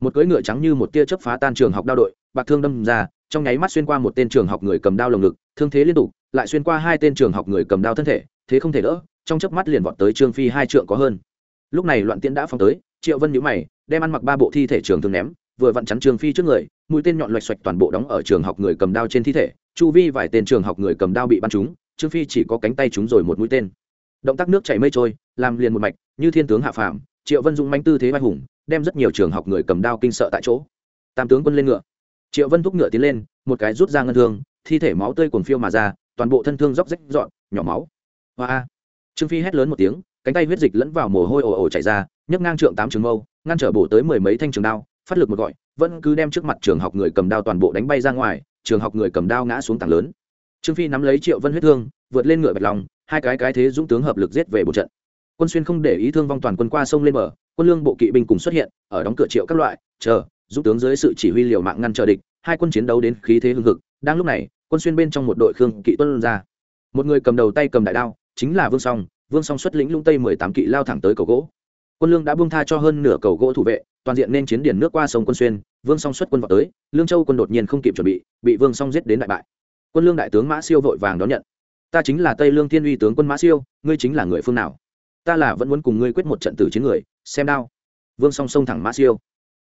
Một cưỡi ngựa trắng như một tia chớp phá tan trường học đao đội, bạc thương đâm ra, trong nháy mắt xuyên qua một tên trường học người cầm đao lồng ngực, thương thế liên tục, lại xuyên qua hai tên trường học người cầm đao thân thể, thế không thể đỡ trong chớp mắt liền vọt tới trương phi hai trượng có hơn. Lúc này loạn tiễn đã phóng tới, triệu vân nhũ mày, đem ăn mặc ba bộ thi thể trường thường ném, vừa vặn chắn trương phi trước người, mũi tên nhọn loạch xoạch toàn bộ đóng ở trường học người cầm đao trên thi thể, chu vi vài tên trường học người cầm đao bị bắn trúng, trương phi chỉ có cánh tay trúng rồi một mũi tên. Động tác nước chảy mây trôi, làm liền một mạch, như thiên tướng hạ phàm, triệu vân dũng manh tư thế vai hùng, đem rất nhiều trường học người cầm đao kinh sợ tại chỗ. Tam tướng quân lên ngựa. Triệu vân thúc ngựa tiến lên, một cái rút ra ngân thương, thi thể máu tươi cuồng phiêu mà ra, toàn bộ thân thương róc rách dọn, nhỏ máu. Hoa trương phi hét lớn một tiếng, cánh tay huyết dịch lẫn vào mồ hôi ồ ồ chảy ra, nhấc ngang trượng tám trường mâu, ngăn trở bổ tới mười mấy thanh trường đao, phát lực một gọi, vẫn cứ đem trước mặt trường học người cầm đao toàn bộ đánh bay ra ngoài, trường học người cầm đao ngã xuống tảng lớn. Trương phi nắm lấy triệu vân huyết thương, vượt lên ngựa bạch lòng hai cái cái thế dũng tướng hợp lực giết về một trận. Quân xuyên không để ý thương vong toàn quân qua sông lên bờ, quân lương bộ kỵ binh cùng xuất hiện, ở đóng cửa triệu các loại, chờ, dũng tướng dưới sự chỉ huy liều mạng ngăn chờ địch, hai quân chiến đấu đến khí thế hưng hực. Đang lúc này, quân xuyên bên trong một đội khương kỵ tuân ra. Một người cầm đầu tay cầm đại đao chính là vương song vương song xuất lĩnh lung tây mười tám kỵ lao thẳng tới cầu gỗ. Quân lương đã buông tha cho hơn nửa cầu gỗ thủ vệ, toàn diện nên chiến điển nước qua sông quân xuyên, vương song xuất quân vào tới, lương châu quân đột nhiên không kịp chuẩn bị bị vương song giết đến đại bại. Quân lương đại tướng mã siêu vội vàng đón nhận. Ta chính là tây lương thiên uy tướng quân mã siêu, ngươi chính là người phương nào? Ta là vẫn muốn cùng ngươi quyết một trận tử chiến người, xem đao. Vương song sông thẳng mã siêu.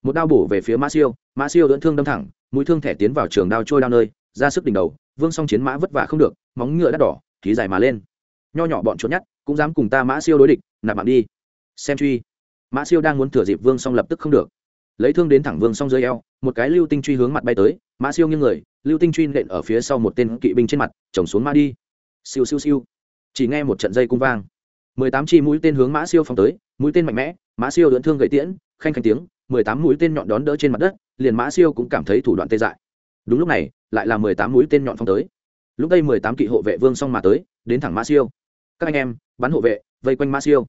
Một đao bổ về phía mã siêu mã siêu đỡ thương đâm thẳng, mũi thương thẻ tiến vào trường đao trôi đao nơi, ra sức đỉnh đầu, vương song chiến mã vất vả không được, móng ngựa đắt đỏ, khí dài mà lên nho nhỏ bọn trốn nhát cũng dám cùng ta mã siêu đối địch, nạp mạng đi. Xem truy. Mã siêu đang muốn thừa dịp vương song lập tức không được. Lấy thương đến thẳng vương song dưới eo, một cái lưu tinh truy hướng mặt bay tới, mã siêu nghiêng người, lưu tinh truy nện ở phía sau một tên kỵ binh trên mặt, chồng xuống ma đi. Siêu siêu siêu. Chỉ nghe một trận dây cung vang. Mười tám chi mũi tên hướng mã siêu phóng tới, mũi tên mạnh mẽ, mã siêu lượn thương gậy tiễn, khanh khanh tiếng, mười tám mũi tên nhọn đón đỡ trên mặt đất, liền mã siêu cũng cảm thấy thủ đoạn tê dại. Đúng lúc này, lại là mười tám mũi tên nhọn phóng tới. Lúc đây mười tám kỵ hộ vệ vương xong mà tới, đến thẳng mã siêu các anh em, bắn hộ vệ, vây quanh mã siêu.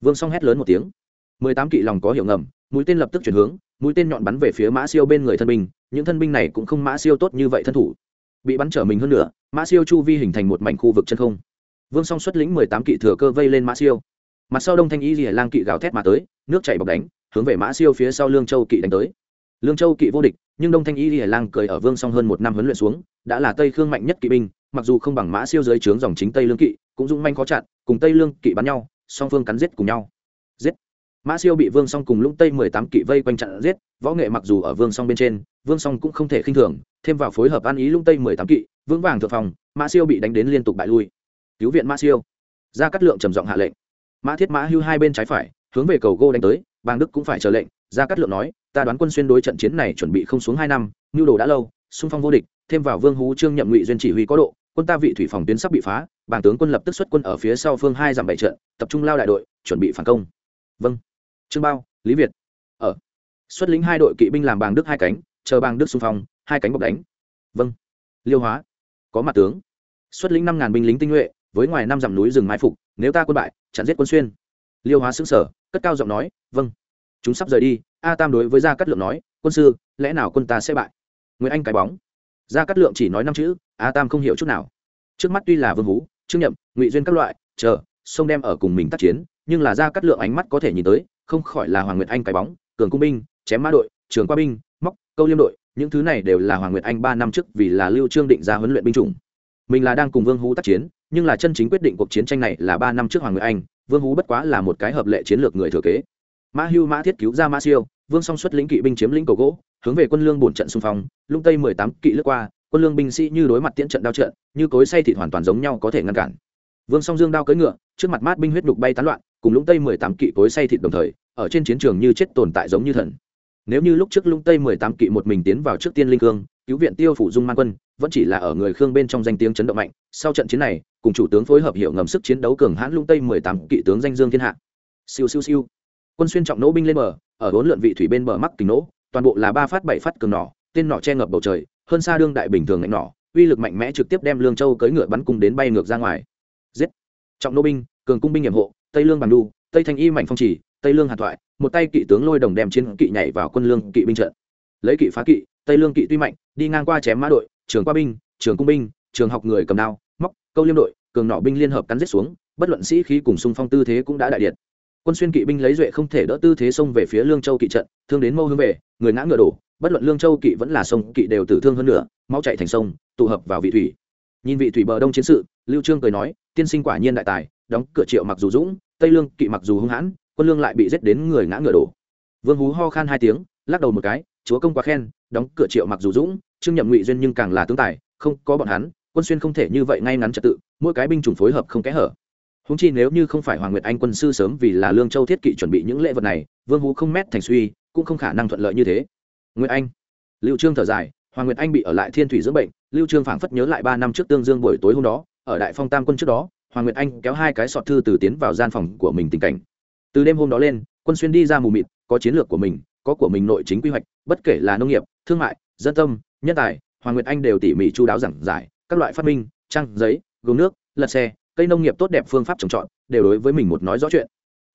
Vương song hét lớn một tiếng. Mười tám kỵ lòng có hiểu ngầm, mũi tên lập tức chuyển hướng, mũi tên nhọn bắn về phía mã siêu bên người thân binh, những thân binh này cũng không mã siêu tốt như vậy thân thủ. Bị bắn trở mình hơn nữa mã siêu chu vi hình thành một mảnh khu vực chân không. Vương song xuất lĩnh mười tám kỵ thừa cơ vây lên mã siêu. Mặt sau đông thanh y rìa lang kỵ gào thét mà tới, nước chảy bọc đánh, hướng về mã siêu phía sau lương châu kỵ đánh tới. Lương châu kỵ vô địch, nhưng đông thanh y rìa lang cười ở vương song hơn một năm huấn luyện xuống, đã là tây khương mạnh nhất kỵ binh, mặc dù không bằng mã siêu dưới trướng dòng chính tây lương kỵ cũng dũng manh khó chặn, cùng tây lương kỵ bắn nhau, song phương cắn giết cùng nhau. Giết. Mã siêu bị vương song cùng lũng tây mười tám kỵ vây quanh chặn giết, võ nghệ mặc dù ở vương song bên trên, vương song cũng không thể khinh thường, thêm vào phối hợp an ý lũng tây mười tám kỵ, vững vàng thượng phòng, mã siêu bị đánh đến liên tục bại lui. Cứu viện mã siêu. Ra cắt lượng trầm giọng hạ lệnh. Mã thiết mã hưu hai bên trái phải, hướng về cầu gô đánh tới, bàng đức cũng phải chờ lệnh. Ra cắt lượng nói, ta đoán quân xuyên đối trận chiến này chuẩn bị không xuống hai năm nhu đồ đã lâu, xung phong vô địch, thêm vào vương hú trương nhậm ngụy duyên chỉ huy có độ quân ta vị thủy phòng tuyến sắp bị phá bản tướng quân lập tức xuất quân ở phía sau phương hai giảm bảy trận, tập trung lao đại đội, chuẩn bị phản công. Vâng. Trương bao, lý việt. Ở. Xuất lĩnh hai đội kỵ binh làm bàng đức hai cánh, chờ bàng đức xung phong, hai cánh bọc đánh. Vâng. Liêu hóa. Có mặt tướng. Xuất lĩnh năm ngàn binh lính tinh nhuệ, với ngoài năm dặm núi rừng mai phục, nếu ta quân bại, chặn giết quân xuyên. Liêu hóa xứng sở cất cao giọng nói vâng. Chúng sắp rời đi, a tam đối với gia cát lượng nói, quân sư, lẽ nào quân ta sẽ bại? Nguyễn anh cái bóng gia cát lượng chỉ nói năm chữ, a tam không hiểu chút nào. Trước mắt tuy là vương hú trương nhậm, ngụy duyên các loại, chờ, sông đem ở cùng mình tác chiến, nhưng là gia cát lượng ánh mắt có thể nhìn tới, không khỏi là hoàng nguyệt anh cái bóng, cường cung binh, chém mã đội, trường qua binh, móc, câu liêm đội, những thứ này đều là hoàng nguyệt anh ba năm trước vì là lưu trương định ra huấn luyện binh chủng. Mình là đang cùng vương hú tác chiến, nhưng là chân chính quyết định cuộc chiến tranh này là ba năm trước hoàng nguyệt anh, vương hú bất quá là một cái hợp lệ chiến lược người thừa kế. Mã hưu, mã thiết cứu ra mã siêu, vương song xuất lĩnh kỵ binh chiếm lĩnh cầu gỗ hướng về quân lương bổn trận xung phong, lung tây mười tám kỵ lướt qua, quân lương binh sĩ như đối mặt tiễn trận đao trận, như cối say thịt hoàn toàn giống nhau có thể ngăn cản. Vương song dương đao cưỡi ngựa, trước mặt mát binh huyết đục bay tán loạn, cùng lũng tây mười tám kỵ cối say thịt đồng thời, ở trên chiến trường như chết tồn tại giống như thần. Nếu như lúc trước lũng tây mười tám kỵ một mình tiến vào trước tiên linh cương, cứu viện tiêu phủ dung man quân, vẫn chỉ là ở người khương bên trong danh tiếng chấn động mạnh, sau trận chiến này, cùng chủ tướng phối hợp hiệu ngầm sức chiến đấu cường hãn lũng tây mười tám kỵ tướng danh dương thiên hạ. Siêu siêu siêu. Quân xuyên trọng nỗ binh lên bờ, ở bốn lượn vị thủy bên bờ mắc kính nỗ toàn bộ là ba phát bảy phát cường nỏ, tên nỏ che ngập bầu trời, hơn xa đương đại bình thường ngạnh nỏ, uy lực mạnh mẽ trực tiếp đem lương châu cưỡi ngựa bắn cung đến bay ngược ra ngoài. Giết! Trọng nô binh, cường cung binh nhiệm hộ, tây lương bằng đu, tây thanh y mạnh phong chỉ tây lương hạt thoại, một tay kỵ tướng lôi đồng đem chiến kỵ nhảy vào quân lương kỵ binh trận. Lấy kỵ phá kỵ, tây lương kỵ tuy mạnh, đi ngang qua chém mã đội, trường qua binh, trường cung binh, trường học người cầm đao, móc, câu liêm đội, cường nỏ binh liên hợp cắn giết xuống, bất luận sĩ khí cùng xung phong tư thế cũng đã đại điện quân xuyên kỵ binh lấy duệ không thể đỡ tư thế xông về phía lương châu kỵ trận, thương đến mâu hướng về, người ngã ngựa đổ, bất luận lương châu kỵ vẫn là sông kỵ đều tử thương hơn nữa máu chạy thành sông, tụ hợp vào vị thủy. Nhìn vị thủy bờ đông chiến sự, lưu trương cười nói, tiên sinh quả nhiên đại tài, đóng cửa triệu mặc dù dũng, tây lương kỵ mặc dù hung hãn, quân lương lại bị giết đến người ngã ngựa đổ. Vương hú ho khan hai tiếng, lắc đầu một cái, chúa công quá khen, đóng cửa triệu mặc dù dũng, trương nhậm ngụy duyên nhưng càng là tướng tài, không có bọn hắn, quân xuyên không thể như vậy ngay ngắn trật tự, mỗi cái binh chủng phối hợp không kẽ hở húng chi nếu như không phải hoàng nguyệt anh quân sư sớm vì là lương châu thiết kỵ chuẩn bị những lễ vật này, vương hú không mét thành suy, cũng không khả năng thuận lợi như thế. Nguyệt anh. Lưu trương thở dài, hoàng nguyệt anh bị ở lại thiên thủy dưỡng bệnh, lưu trương phảng phất nhớ lại ba năm trước tương dương buổi tối hôm đó, ở đại phong tam quân trước đó, hoàng nguyệt anh kéo hai cái sọt thư từ tiến vào gian phòng của mình tình cảnh. Từ đêm hôm đó lên, quân xuyên đi ra mù mịt, có chiến lược của mình, có của mình nội chính quy hoạch, bất kể là nông nghiệp, thương mại, dân tâm, nhân tài, hoàng nguyệt anh đều tỉ mỉ chu đáo giảng giải, các loại phát minh, trang giấy gồm nước, lật xe cây nông nghiệp tốt đẹp phương pháp trồng trọt, đều đối với mình một nói rõ chuyện.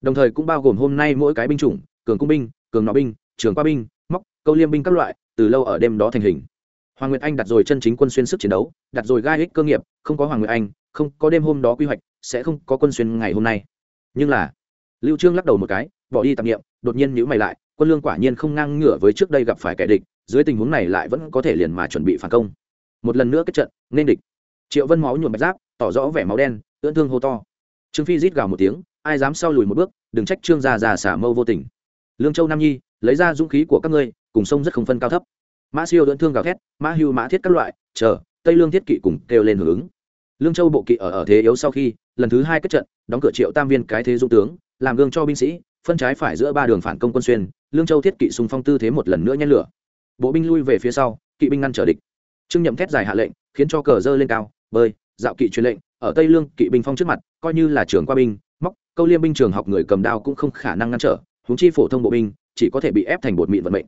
Đồng thời cũng bao gồm hôm nay mỗi cái binh chủng, cường cung binh, cường nọ binh, trường qua binh, móc, câu liêm binh các loại, từ lâu ở đêm đó thành hình. Hoàng nguyệt anh đặt rồi chân chính quân xuyên sức chiến đấu, đặt rồi gai ích cơ nghiệp, không có hoàng nguyệt anh, không có đêm hôm đó quy hoạch, sẽ không có quân xuyên ngày hôm nay. Nhưng là, lưu trương lắc đầu một cái, bỏ đi tạp nghiệm đột nhiên nhíu mày lại, quân lương quả nhiên không ngang ngửa với trước đây gặp phải kẻ địch, dưới tình huống này lại vẫn có thể liền mà chuẩn bị phản công. Một lần nữa kết trận, nên địch. Triệu vân máu nhuộm bạch giáp tỏ rõ vẻ máu đen, ưỡn thương hô to. Trương phi rít gào một tiếng, ai dám sau lùi một bước, đừng trách trương già già xả mâu vô tình. Lương châu nam nhi, lấy ra dũng khí của các ngươi, cùng sông rất không phân cao thấp. Mã siêu ưỡn thương gào thét, mã hưu mã thiết các loại, chờ, tây lương thiết kỵ cùng kêu lên hưởng ứng. Lương châu bộ kỵ ở ở thế yếu sau khi, lần thứ hai kết trận, đóng cửa triệu tam viên cái thế dũng tướng, làm gương cho binh sĩ, phân trái phải giữa ba đường phản công quân xuyên, lương châu thiết kỵ xung phong tư thế một lần nữa nhen lửa. Bộ binh lui về phía sau, kỵ binh ngăn trở địch. Trương nhậm thét dài hạ lệnh, khiến cho cờ dơ lên cao, bơi dạo kỵ truyền lệnh, ở tây lương kỵ binh phong trước mặt, coi như là trường qua binh, móc, câu liêm binh trường học người cầm đao cũng không khả năng ngăn trở húng chi phổ thông bộ binh, chỉ có thể bị ép thành bột mịn vận mệnh.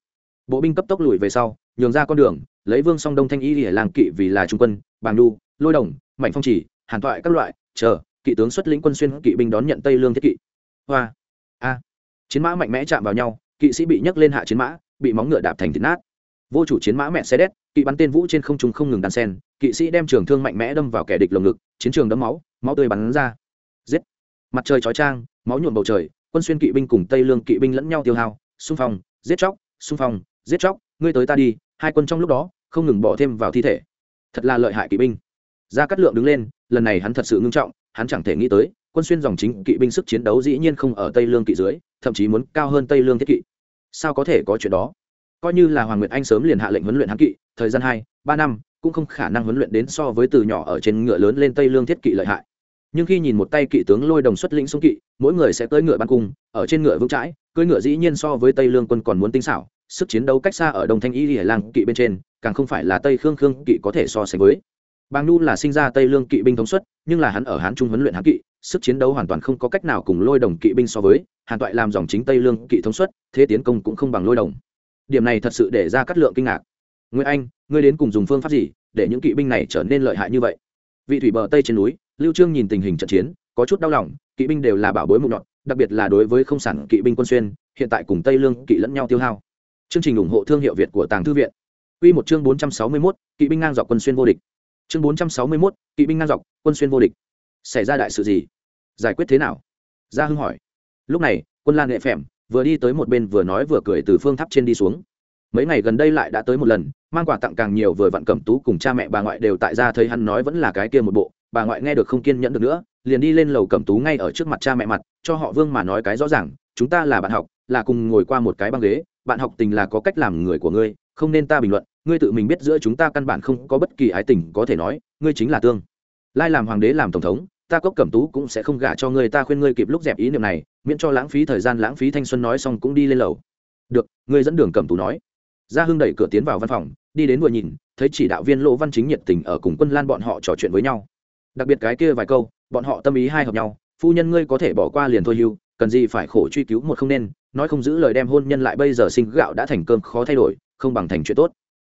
Bộ binh cấp tốc lùi về sau, nhường ra con đường, lấy vương song đông thanh y để làm kỵ vì là trung quân, bàng đu, lôi đồng, mạnh phong chỉ, hàn thoại các loại, chờ, kỵ tướng xuất lĩnh quân xuyên kỵ binh đón nhận tây lương thiết kỵ. Hoa, a, chiến mã mạnh mẽ chạm vào nhau, kỵ sĩ bị nhấc lên hạ chiến mã, bị móng ngựa đạp thành thịt nát. Vô chủ chiến mã mẹ xe đét kỵ bắn tên vũ trên không trung không ngừng đàn sen, kỵ sĩ đem trường thương mạnh mẽ đâm vào kẻ địch lồng ngực, chiến trường đấm máu máu tươi bắn ra. Giết! Mặt trời chói trang máu nhuộm bầu trời, quân xuyên kỵ binh cùng tây lương kỵ binh lẫn nhau tiêu hao. Xung phong, giết chóc, xung phong, giết chóc, ngươi tới ta đi, hai quân trong lúc đó, không ngừng bỏ thêm vào thi thể. Thật là lợi hại kỵ binh. Gia cát lượng đứng lên, lần này hắn thật sự ngưng trọng, hắn chẳng thể nghĩ tới, quân xuyên dòng chính kỵ binh sức chiến đấu dĩ nhiên không ở tây lương kỵ dưới, thậm chí muốn cao hơn tây lương thiết kỵ. Sao có thể có chuyện đó? Coi như là hoàng nguyệt anh sớm liền hạ lệnh huấn luyện hắn kỵ, thời gian hai, ba năm, cũng không khả năng huấn luyện đến so với từ nhỏ ở trên ngựa lớn lên tây lương thiết kỵ lợi hại. Nhưng khi nhìn một tay kỵ tướng lôi đồng xuất lĩnh xuống kỵ, mỗi người sẽ tới ngựa ban cung, ở trên ngựa vững chãi, cưỡi ngựa dĩ nhiên so với tây lương quân còn muốn tinh xảo, sức chiến đấu cách xa ở đông thanh y hải lang kỵ bên trên, càng không phải là tây khương khương kỵ có thể so sánh với. Bàng nu là sinh ra tây lương kỵ binh thống suất nhưng là hắn ở hán trung huấn luyện hán kỵ, sức chiến đấu hoàn toàn không có cách nào cùng lôi đồng kỵ binh so với, hàn toại làm dòng chính tây lương kỵ thống suất thế tiến công cũng không bằng lôi đồng điểm này thật sự để ra cắt lượng kinh ngạc. Nguyễn anh ngươi đến cùng dùng phương pháp gì để những kỵ binh này trở nên lợi hại như vậy? Vị thủy bờ tây trên núi lưu trương nhìn tình hình trận chiến có chút đau lòng kỵ binh đều là bảo bối mụn nhọn đặc biệt là đối với không sản kỵ binh quân xuyên hiện tại cùng tây lương kỵ lẫn nhau tiêu hao. Chương trình ủng hộ thương hiệu việt của tàng thư viện. Quy một chương 461, kỵ binh ngang dọc quân xuyên vô địch. Chương 461, kỵ binh ngang dọc quân xuyên vô địch. Xảy ra đại sự gì? Giải quyết thế nào? Gia hưng hỏi. Lúc này quân lan nghệ phèm vừa đi tới một bên vừa nói vừa cười từ phương tháp trên đi xuống. Mấy ngày gần đây lại đã tới một lần, mang quà tặng càng nhiều vừa vặn cẩm tú cùng cha mẹ bà ngoại đều tại ra thấy hắn nói vẫn là cái kia một bộ, bà ngoại nghe được không kiên nhẫn được nữa, liền đi lên lầu cẩm tú ngay ở trước mặt cha mẹ mặt, cho họ vương mà nói cái rõ ràng, chúng ta là bạn học, là cùng ngồi qua một cái băng ghế, bạn học tình là có cách làm người của ngươi, không nên ta bình luận, ngươi tự mình biết giữa chúng ta căn bản không có bất kỳ ái tình, có thể nói, ngươi chính là tương. Lai làm hoàng đế làm tổng thống ta cốc cẩm tú cũng sẽ không gả cho ngươi, ta khuyên ngươi kịp lúc dẹp ý niệm này, miễn cho lãng phí thời gian, lãng phí thanh xuân nói xong cũng đi lên lầu. Được, ngươi dẫn đường cẩm tú nói. Gia hưng đẩy cửa tiến vào văn phòng, đi đến vừa nhìn, thấy chỉ đạo viên lỗ văn chính nhiệt tình ở cùng quân lan bọn họ trò chuyện với nhau. Đặc biệt cái kia vài câu, bọn họ tâm ý hai hợp nhau, phu nhân ngươi có thể bỏ qua liền thôi hưu, cần gì phải khổ truy cứu một không nên, nói không giữ lời đem hôn nhân lại bây giờ sinh gạo đã thành cơm khó thay đổi, không bằng thành chuyện tốt.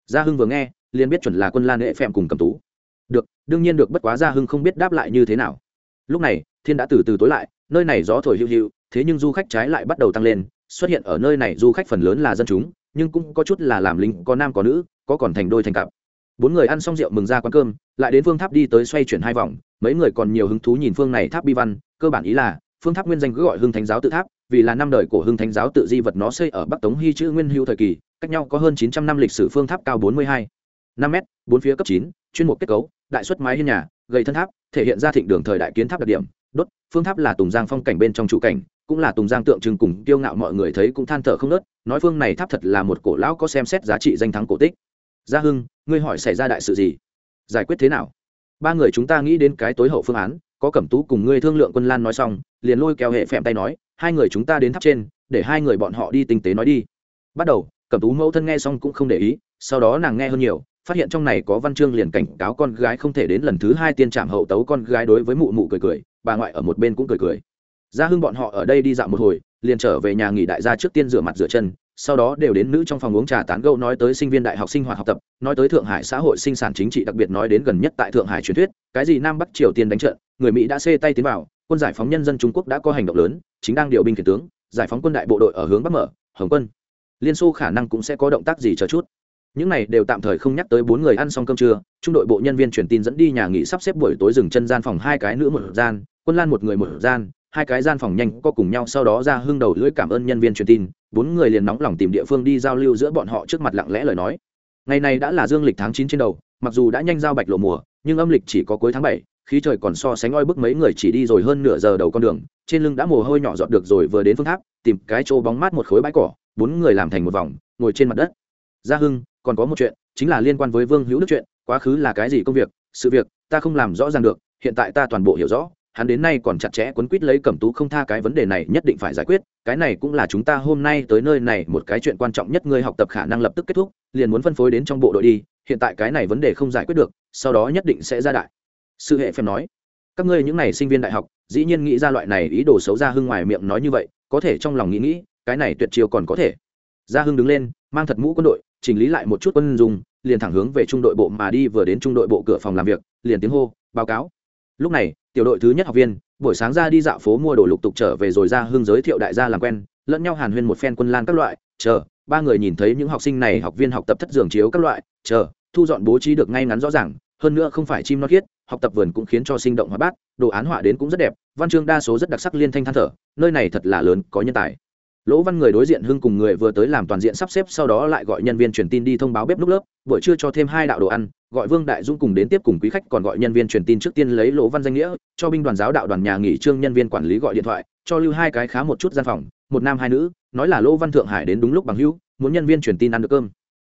Gia hưng vừa nghe, liền biết chuẩn là quân lan nghệ phèm cùng cầm tú. Được, đương nhiên được, bất quá gia hưng không biết đáp lại như thế nào lúc này, thiên đã từ từ tối lại, nơi này gió thổi hữu hữu, thế nhưng du khách trái lại bắt đầu tăng lên, xuất hiện ở nơi này du khách phần lớn là dân chúng, nhưng cũng có chút là làm lính, có nam, có nữ, có còn thành đôi thành cặp. Bốn người ăn xong rượu mừng ra quán cơm, lại đến phương tháp đi tới xoay chuyển hai vòng, mấy người còn nhiều hứng thú nhìn phương này tháp bi văn, cơ bản ý là, phương tháp nguyên danh cứ gọi hưng thánh giáo tự tháp, vì là năm đời của hưng thánh giáo tự di vật nó xây ở bắc tống hy chữ nguyên hữu thời kỳ, cách nhau có hơn chín trăm năm lịch sử phương tháp cao bốn mươi hai năm m bốn phía cấp chín, chuyên mục kết cấu, đại xuất mái hiên nhà, gầy thân tháp, thể hiện ra thịnh đường thời đại kiến tháp đặc điểm. Đốt, phương tháp là tùng giang phong cảnh bên trong chủ cảnh, cũng là tùng giang tượng trưng cùng kiêu ngạo mọi người thấy cũng than thở không nớt, nói phương này tháp thật là một cổ lão có xem xét giá trị danh thắng cổ tích. Gia hưng, ngươi hỏi xảy ra đại sự gì? Giải quyết thế nào? Ba người chúng ta nghĩ đến cái tối hậu phương án, có cẩm tú cùng ngươi thương lượng quân lan nói xong, liền lôi kéo hệ phèm tay nói, hai người chúng ta đến tháp trên, để hai người bọn họ đi tinh tế nói đi. Bắt đầu, cẩm tú mẫu thân nghe xong cũng không để ý, sau đó nàng nghe hơn nhiều phát hiện trong này có văn chương liền cảnh cáo con gái không thể đến lần thứ hai tiên trạm hậu tấu con gái đối với mụ mụ cười cười, bà ngoại ở một bên cũng cười cười. Gia hưng bọn họ ở đây đi dạo một hồi, liền trở về nhà nghỉ đại gia trước tiên rửa mặt rửa chân, sau đó đều đến nữ trong phòng uống trà tán gẫu nói tới sinh viên đại học sinh hoạt học tập, nói tới thượng hải xã hội sinh sản chính trị đặc biệt nói đến gần nhất tại thượng hải truyền thuyết, cái gì nam bắc triều tiên đánh trận, người mỹ đã xê tay tiến vào, quân giải phóng nhân dân trung quốc đã có hành động lớn, chính đang điều binh khiển tướng, giải phóng quân đại bộ đội ở hướng bắc mở, hồng quân. Liên xô khả năng cũng sẽ có động tác gì chờ chút những này đều tạm thời không nhắc tới bốn người ăn xong cơm trưa, trung đội bộ nhân viên truyền tin dẫn đi nhà nghỉ sắp xếp buổi tối dừng chân gian phòng hai cái nữ một gian, quân lan một người một gian, hai cái gian phòng nhanh có cùng nhau sau đó ra hưng đầu lưỡi cảm ơn nhân viên truyền tin, bốn người liền nóng lòng tìm địa phương đi giao lưu giữa bọn họ trước mặt lặng lẽ lời nói. Ngày này đã là dương lịch tháng chín trên đầu, mặc dù đã nhanh giao bạch lộ mùa, nhưng âm lịch chỉ có cuối tháng bảy, khí trời còn so sánh oi bức mấy người chỉ đi rồi hơn nửa giờ đầu con đường, trên lưng đã mồ hôi nhỏ giọt được rồi vừa đến phương tháp, tìm cái chỗ bóng mát một khối bãi cỏ, bốn người làm thành một vòng, ngồi trên mặt đất. Gia hưng còn có một chuyện, chính là liên quan với vương hữu đức chuyện, quá khứ là cái gì công việc, sự việc, ta không làm rõ ràng được, hiện tại ta toàn bộ hiểu rõ, hắn đến nay còn chặt chẽ quấn quýt lấy cẩm tú không tha cái vấn đề này nhất định phải giải quyết, cái này cũng là chúng ta hôm nay tới nơi này một cái chuyện quan trọng nhất ngươi học tập khả năng lập tức kết thúc, liền muốn phân phối đến trong bộ đội đi, hiện tại cái này vấn đề không giải quyết được, sau đó nhất định sẽ ra đại. Sư hệ phèm nói. Các ngươi những n à y sinh viên đại học, dĩ nhiên nghĩ ra loại này ý đồ xấu ra hưng ngoài miệng nói như vậy, có thể trong lòng nghĩ nghĩ, cái này tuyệt chiêu còn có thể. Ra hưng đứng lên, mang thật mũ quân đội chỉnh lý lại một chút quân dùng, liền thẳng hướng về trung đội bộ mà đi vừa đến trung đội bộ cửa phòng làm việc, liền tiếng hô, báo cáo. Lúc này, tiểu đội thứ nhất học viên, buổi sáng ra đi dạo phố mua đồ lục tục trở về rồi ra hương giới thiệu đại gia làm quen, lẫn nhau hàn huyên một phen quân lan các loại, chờ, ba người nhìn thấy những học sinh này học viên học tập thất giường chiếu các loại, chờ, thu dọn bố trí được ngay ngắn rõ ràng, hơn nữa không phải chim nó kiết học tập vườn cũng khiến cho sinh động hóa bát, đồ án họa đến cũng rất đẹp, văn chương đa số rất đặc sắc liên thanh than thở, nơi này thật là lớn, có nhân tài lỗ văn người đối diện hưng cùng người vừa tới làm toàn diện sắp xếp, sau đó lại gọi nhân viên truyền tin đi thông báo bếp núc lớp, buổi trưa cho thêm hai đạo đồ ăn, gọi vương đại dung cùng đến tiếp cùng quý khách, còn gọi nhân viên truyền tin trước tiên lấy lỗ văn danh nghĩa, cho binh đoàn giáo đạo đoàn nhà nghỉ trương nhân viên quản lý gọi điện thoại, cho lưu hai cái khá một chút gian phòng, một nam hai nữ, nói là lỗ văn thượng hải đến đúng lúc bằng hữu, muốn nhân viên truyền tin ăn được cơm.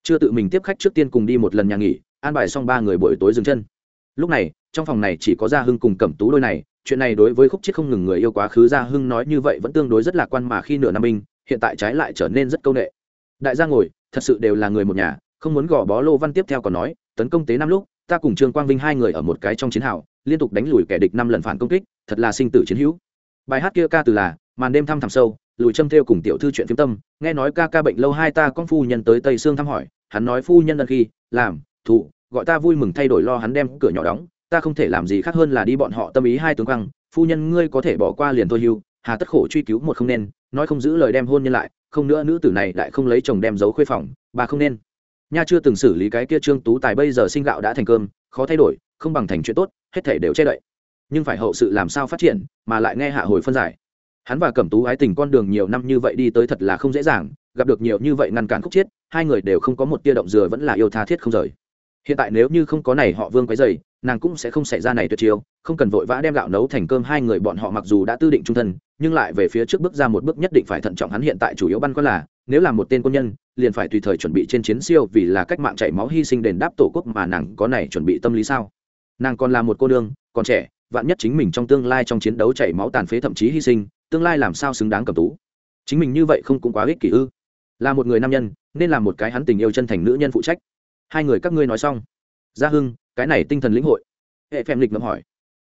Chưa tự mình tiếp khách trước tiên cùng đi một lần nhà nghỉ, an bài xong ba người buổi tối dừng chân. Lúc này, trong phòng này chỉ có gia hưng cùng cẩm tú đôi này chuyện này đối với khúc chiết không ngừng người yêu quá khứ gia hưng nói như vậy vẫn tương đối rất lạc quan mà khi nửa năm binh, hiện tại trái lại trở nên rất câu nệ. Đại gia ngồi, thật sự đều là người một nhà, không muốn gò bó lô văn tiếp theo còn nói, tấn công tế năm lúc, ta cùng trương quang vinh hai người ở một cái trong chiến hào, liên tục đánh lùi kẻ địch năm lần phản công kích, thật là sinh tử chiến hữu. Bài hát kia ca từ là, màn đêm thăm thẳm sâu, lùi châm theo cùng tiểu thư chuyện phiếm tâm. Nghe nói ca ca bệnh lâu hai ta con phu nhân tới tây sương thăm hỏi, hắn nói phu nhân ân khi, làm thủ gọi ta vui mừng thay đổi lo hắn đem cửa nhỏ đóng ta không thể làm gì khác hơn là đi bọn họ tâm ý hai tướng quăng phu nhân ngươi có thể bỏ qua liền thôi hưu, hà tất khổ truy cứu một không nên, nói không giữ lời đem hôn nhân lại, không nữa nữ tử này lại không lấy chồng đem giấu khuê phòng, bà không nên. Nha chưa từng xử lý cái kia trương tú tài bây giờ sinh gạo đã thành cơm, khó thay đổi, không bằng thành chuyện tốt, hết thể đều che đậy. Nhưng phải hậu sự làm sao phát triển, mà lại nghe hạ hồi phân giải. Hắn và cẩm tú ái tình con đường nhiều năm như vậy đi tới thật là không dễ dàng, gặp được nhiều như vậy ngăn cản khúc chiết hai người đều không có một tia động dừa vẫn là yêu tha thiết không rời. Hiện tại nếu như không có này họ vương quấy dày nàng cũng sẽ không xảy ra này tuyệt chiêu, không cần vội vã đem gạo nấu thành cơm hai người bọn họ mặc dù đã tư định trung thân, nhưng lại về phía trước bước ra một bước nhất định phải thận trọng hắn hiện tại chủ yếu băn khoăn là, nếu là một tên quân nhân, liền phải tùy thời chuẩn bị trên chiến siêu vì là cách mạng chảy máu hy sinh đền đáp tổ quốc mà nàng có này chuẩn bị tâm lý sao? Nàng còn là một cô nương, còn trẻ, vạn nhất chính mình trong tương lai trong chiến đấu chảy máu tàn phế thậm chí hy sinh, tương lai làm sao xứng đáng cầm tú? Chính mình như vậy không cũng quá ích kỷ ư? Là một người nam nhân, nên là một cái hắn tình yêu chân thành nữ nhân phụ trách. Hai người các ngươi nói xong gia hưng, cái này tinh thần lĩnh hội. Hệ phèm lịch ngậm hỏi.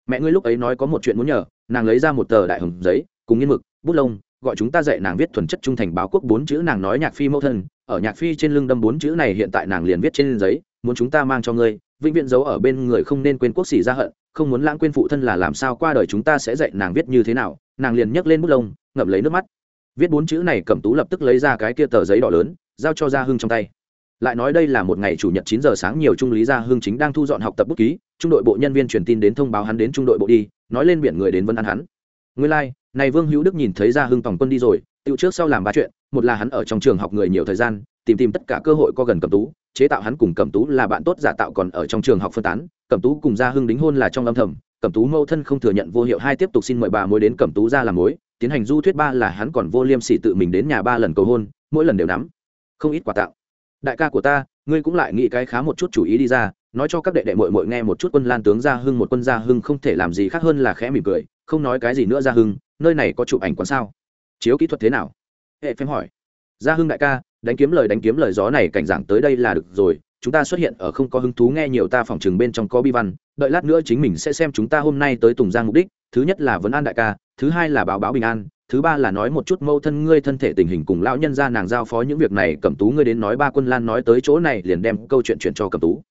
Mẹ ngươi lúc ấy nói có một chuyện muốn nhờ, nàng lấy ra một tờ đại hồng giấy, cùng nghiên mực, bút lông, gọi chúng ta dạy nàng viết thuần chất trung thành báo quốc bốn chữ nàng nói nhạc phi mẫu thân, ở nhạc phi trên lưng đâm bốn chữ này hiện tại nàng liền viết trên giấy, muốn chúng ta mang cho ngươi, vĩnh viễn giấu ở bên người không nên quên quốc sĩ ra hận, không muốn lãng quên phụ thân là làm sao qua đời chúng ta sẽ dạy nàng viết như thế nào, nàng liền nhấc lên bút lông, ngậm lấy nước mắt. Viết bốn chữ này cẩm tú lập tức lấy ra cái kia tờ giấy đỏ lớn, giao cho gia hưng trong tay lại nói đây là một ngày chủ nhật chín giờ sáng nhiều trung lý gia hưng chính đang thu dọn học tập bút ký trung đội bộ nhân viên truyền tin đến thông báo hắn đến trung đội bộ đi nói lên biển người đến vân ăn hắn. Nguyên lai、like, này vương hữu đức nhìn thấy gia hưng tổng quân đi rồi tự trước sau làm ba chuyện một là hắn ở trong trường học người nhiều thời gian tìm tìm tất cả cơ hội có gần cẩm tú chế tạo hắn cùng cẩm tú là bạn tốt giả tạo còn ở trong trường học phân tán cẩm tú cùng gia hưng đính hôn là trong âm thầm cẩm tú mâu thân không thừa nhận vô hiệu hai tiếp tục xin mời bà mối đến cẩm tú ra làm mối tiến hành du thuyết ba là hắn còn vô liêm sỉ tự mình đến nhà ba lần cầu hôn mỗi lần đều nắm. Không ít quà tặng đại ca của ta, ngươi cũng lại nghĩ cái khá một chút chủ ý đi ra, nói cho các đệ đệ mội mội nghe một chút quân lan tướng gia hưng, một quân gia hưng không thể làm gì khác hơn là khẽ mỉm cười, không nói cái gì nữa gia hưng, nơi này có chụp ảnh quán sao? Chiếu kỹ thuật thế nào? Hệ phim hỏi. Gia hưng đại ca, đánh kiếm lời đánh kiếm lời gió này cảnh giảng tới đây là được rồi, chúng ta xuất hiện ở không có hứng thú nghe nhiều ta phòng chừng bên trong có bi văn, đợi lát nữa chính mình sẽ xem chúng ta hôm nay tới tùng giang mục đích, thứ nhất là vấn an đại ca, thứ hai là báo báo bình an thứ ba là nói một chút mâu thân ngươi thân thể tình hình cùng lão nhân ra nàng giao phó những việc này, cẩm tú ngươi đến nói ba quân lan nói tới chỗ này liền đem câu chuyện chuyển cho cẩm tú.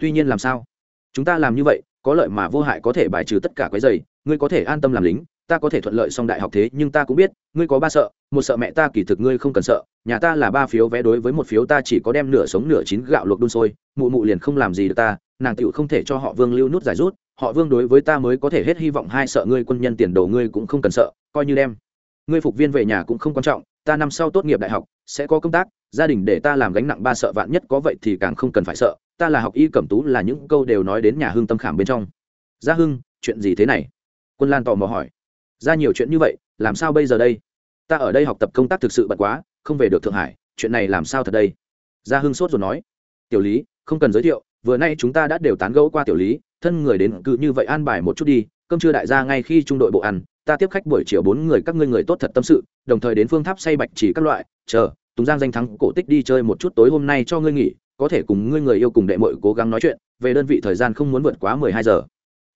Tuy nhiên làm sao? Chúng ta làm như vậy, có lợi mà vô hại có thể bài trừ tất cả cái giày ngươi có thể an tâm làm lính, ta có thể thuận lợi xong đại học thế, nhưng ta cũng biết, ngươi có ba sợ, một sợ mẹ ta kỳ thực ngươi không cần sợ, nhà ta là ba phiếu vé đối với một phiếu ta chỉ có đem nửa sống nửa chín gạo luộc đun sôi, mụ mụ liền không làm gì được ta, nàng tựu không thể cho họ vương lưu nút giải rút, họ vương đối với ta mới có thể hết hy vọng, hai sợ ngươi quân nhân tiền đồ ngươi cũng không cần sợ, coi như đem ngươi phục viên về nhà cũng không quan trọng, ta năm sau tốt nghiệp đại học, sẽ có công tác, gia đình để ta làm gánh nặng ba sợ vạn nhất có vậy thì càng không cần phải sợ, ta là học y cẩm tú là những câu đều nói đến nhà hưng tâm khảm bên trong. Gia hưng, chuyện gì thế này? Quân lan tò mò hỏi. Ra nhiều chuyện như vậy, làm sao bây giờ đây? Ta ở đây học tập công tác thực sự bận quá, không về được thượng hải, chuyện này làm sao thật đây? Gia hưng sốt rồi nói. Tiểu lý, không cần giới thiệu, vừa nay chúng ta đã đều tán gẫu qua tiểu lý, thân người đến cứ như vậy an bài một chút đi, cơm trưa đại gia ngay khi trung đội bộ ăn ta tiếp khách buổi chiều bốn người các ngươi người tốt thật tâm sự, đồng thời đến phương tháp say bạch chỉ các loại, chờ, tùng giang danh thắng cổ tích đi chơi một chút tối hôm nay cho ngươi nghỉ, có thể cùng ngươi người yêu cùng đệ mội cố gắng nói chuyện, về đơn vị thời gian không muốn vượt quá mười hai giờ.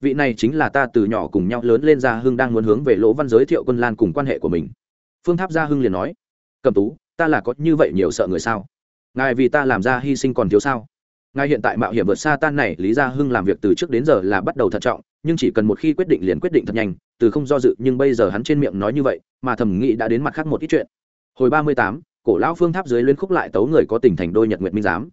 Vị này chính là ta từ nhỏ cùng nhau lớn lên ra hưng đang muốn hướng về lỗ văn giới thiệu quân lan cùng quan hệ của mình. Phương tháp gia hưng liền nói cầm tú, ta là có như vậy nhiều sợ người sao? Ngài vì ta làm ra hy sinh còn thiếu sao? Ngài hiện tại mạo hiểm vượt xa tan này, lý gia hưng làm việc từ trước đến giờ là bắt đầu thận trọng nhưng chỉ cần một khi quyết định liền quyết định thật nhanh, từ không do dự, nhưng bây giờ hắn trên miệng nói như vậy, mà thẩm nghĩ đã đến mặt khác một ít chuyện. Hồi ba mươi tám, cổ lão phương tháp dưới liên khúc lại tấu người có tình thành đôi nhật nguyệt minh giám.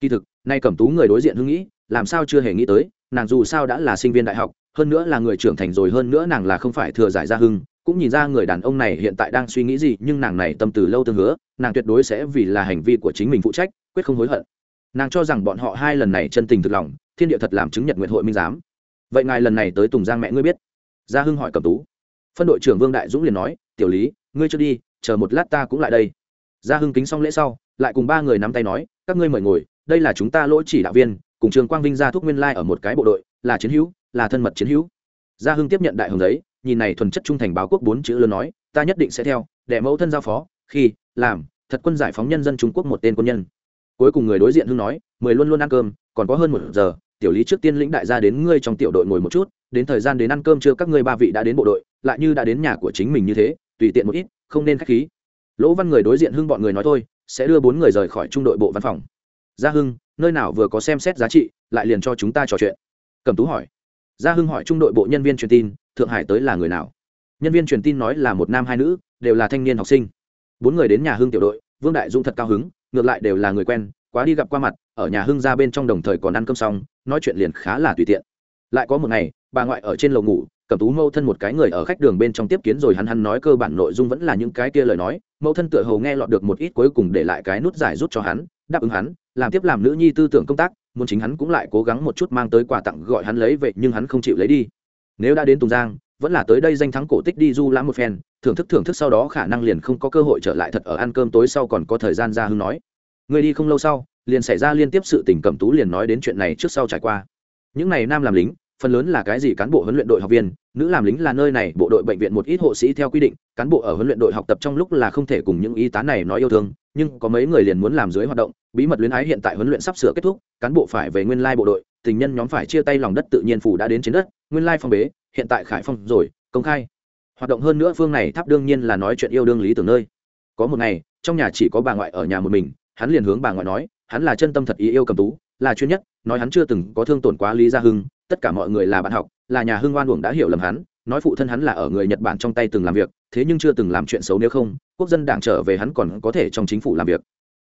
Kỳ thực, nay cẩm tú người đối diện hưng nghĩ, làm sao chưa hề nghĩ tới, nàng dù sao đã là sinh viên đại học, hơn nữa là người trưởng thành rồi, hơn nữa nàng là không phải thừa giải gia hưng, cũng nhìn ra người đàn ông này hiện tại đang suy nghĩ gì, nhưng nàng này tâm từ lâu tương hứa, nàng tuyệt đối sẽ vì là hành vi của chính mình phụ trách, quyết không hối hận. Nàng cho rằng bọn họ hai lần này chân tình thực lòng, thiên địa thật làm chứng nhật nguyện hội minh giám vậy ngài lần này tới tùng giang mẹ ngươi biết? Gia hưng hỏi cầm tú. Phân đội trưởng vương đại dũng liền nói, tiểu lý, ngươi chưa đi, chờ một lát ta cũng lại đây. Gia hưng kính xong lễ sau, lại cùng ba người nắm tay nói, các ngươi mời ngồi, đây là chúng ta lỗi chỉ đạo viên, cùng trường quang vinh gia thuốc nguyên lai ở một cái bộ đội, là chiến hữu, là thân mật chiến hữu. Gia hưng tiếp nhận đại hồng giấy, nhìn này thuần chất trung thành báo quốc bốn chữ lớn nói, ta nhất định sẽ theo, để mẫu thân giao phó, khi, làm, thật quân giải phóng nhân dân trung quốc một tên quân nhân. Cuối cùng người đối diện hưng nói, mười luôn luôn ăn cơm, còn có hơn một giờ tiểu lý trước tiên lĩnh đại gia đến ngươi trong tiểu đội ngồi một chút, đến thời gian đến ăn cơm chưa các ngươi ba vị đã đến bộ đội, lại như đã đến nhà của chính mình như thế, tùy tiện một ít, không nên khách khí. Lỗ văn người đối diện hưng bọn người nói thôi, sẽ đưa bốn người rời khỏi trung đội bộ văn phòng. Gia hưng, nơi nào vừa có xem xét giá trị, lại liền cho chúng ta trò chuyện. Cầm tú hỏi. Gia hưng hỏi trung đội bộ nhân viên truyền tin, thượng hải tới là người nào? Nhân viên truyền tin nói là một nam hai nữ, đều là thanh niên học sinh. Bốn người đến nhà hưng tiểu đội, vương đại dũng thật cao hứng, ngược lại đều là người quen quá đi gặp qua mặt, ở nhà hưng ra bên trong đồng thời còn ăn cơm xong, nói chuyện liền khá là tùy tiện. Lại có một ngày, bà ngoại ở trên lầu ngủ, cầm tú mâu thân một cái người ở khách đường bên trong tiếp kiến rồi hắn hắn nói cơ bản nội dung vẫn là những cái kia lời nói mâu thân tựa hầu nghe lọt được một ít cuối cùng để lại cái nút giải rút cho hắn, đáp ứng hắn, làm tiếp làm nữ nhi tư tưởng công tác, muốn chính hắn cũng lại cố gắng một chút mang tới quà tặng gọi hắn lấy vậy nhưng hắn không chịu lấy đi. Nếu đã đến tùng giang, vẫn là tới đây danh thắng cổ tích đi du lãm một phen, thưởng thức thưởng thức sau đó khả năng liền không có cơ hội trở lại thật ở ăn cơm tối sau còn có thời gian ra hưng nói người đi không lâu sau, liền xảy ra liên tiếp sự tình cẩm tú liền nói đến chuyện này trước sau trải qua. Những này nam làm lính, phần lớn là cái gì cán bộ huấn luyện đội học viên, nữ làm lính là nơi này, bộ đội bệnh viện một ít hộ sĩ theo quy định, cán bộ ở huấn luyện đội học tập trong lúc là không thể cùng những y tá này nói yêu thương, nhưng có mấy người liền muốn làm dưới hoạt động, bí mật luyến ái hiện tại huấn luyện sắp sửa kết thúc, cán bộ phải về nguyên lai bộ đội, tình nhân nhóm phải chia tay lòng đất tự nhiên phủ đã đến trên đất, nguyên lai phong bế, hiện tại khải phong rồi, công khai. Hoạt động hơn nữa phương này tháp đương nhiên là nói chuyện yêu đương lý tưởng nơi. Có một ngày, trong nhà chỉ có bà ngoại ở nhà một mình hắn liền hướng bà ngoại nói, hắn là chân tâm thật ý yêu cầm tú, là chuyên nhất, nói hắn chưa từng có thương tổn quá lý gia hưng, tất cả mọi người là bạn học, là nhà hưng oan uổng đã hiểu lầm hắn, nói phụ thân hắn là ở người nhật bản trong tay từng làm việc, thế nhưng chưa từng làm chuyện xấu nếu không, quốc dân đảng trở về hắn còn có thể trong chính phủ làm việc.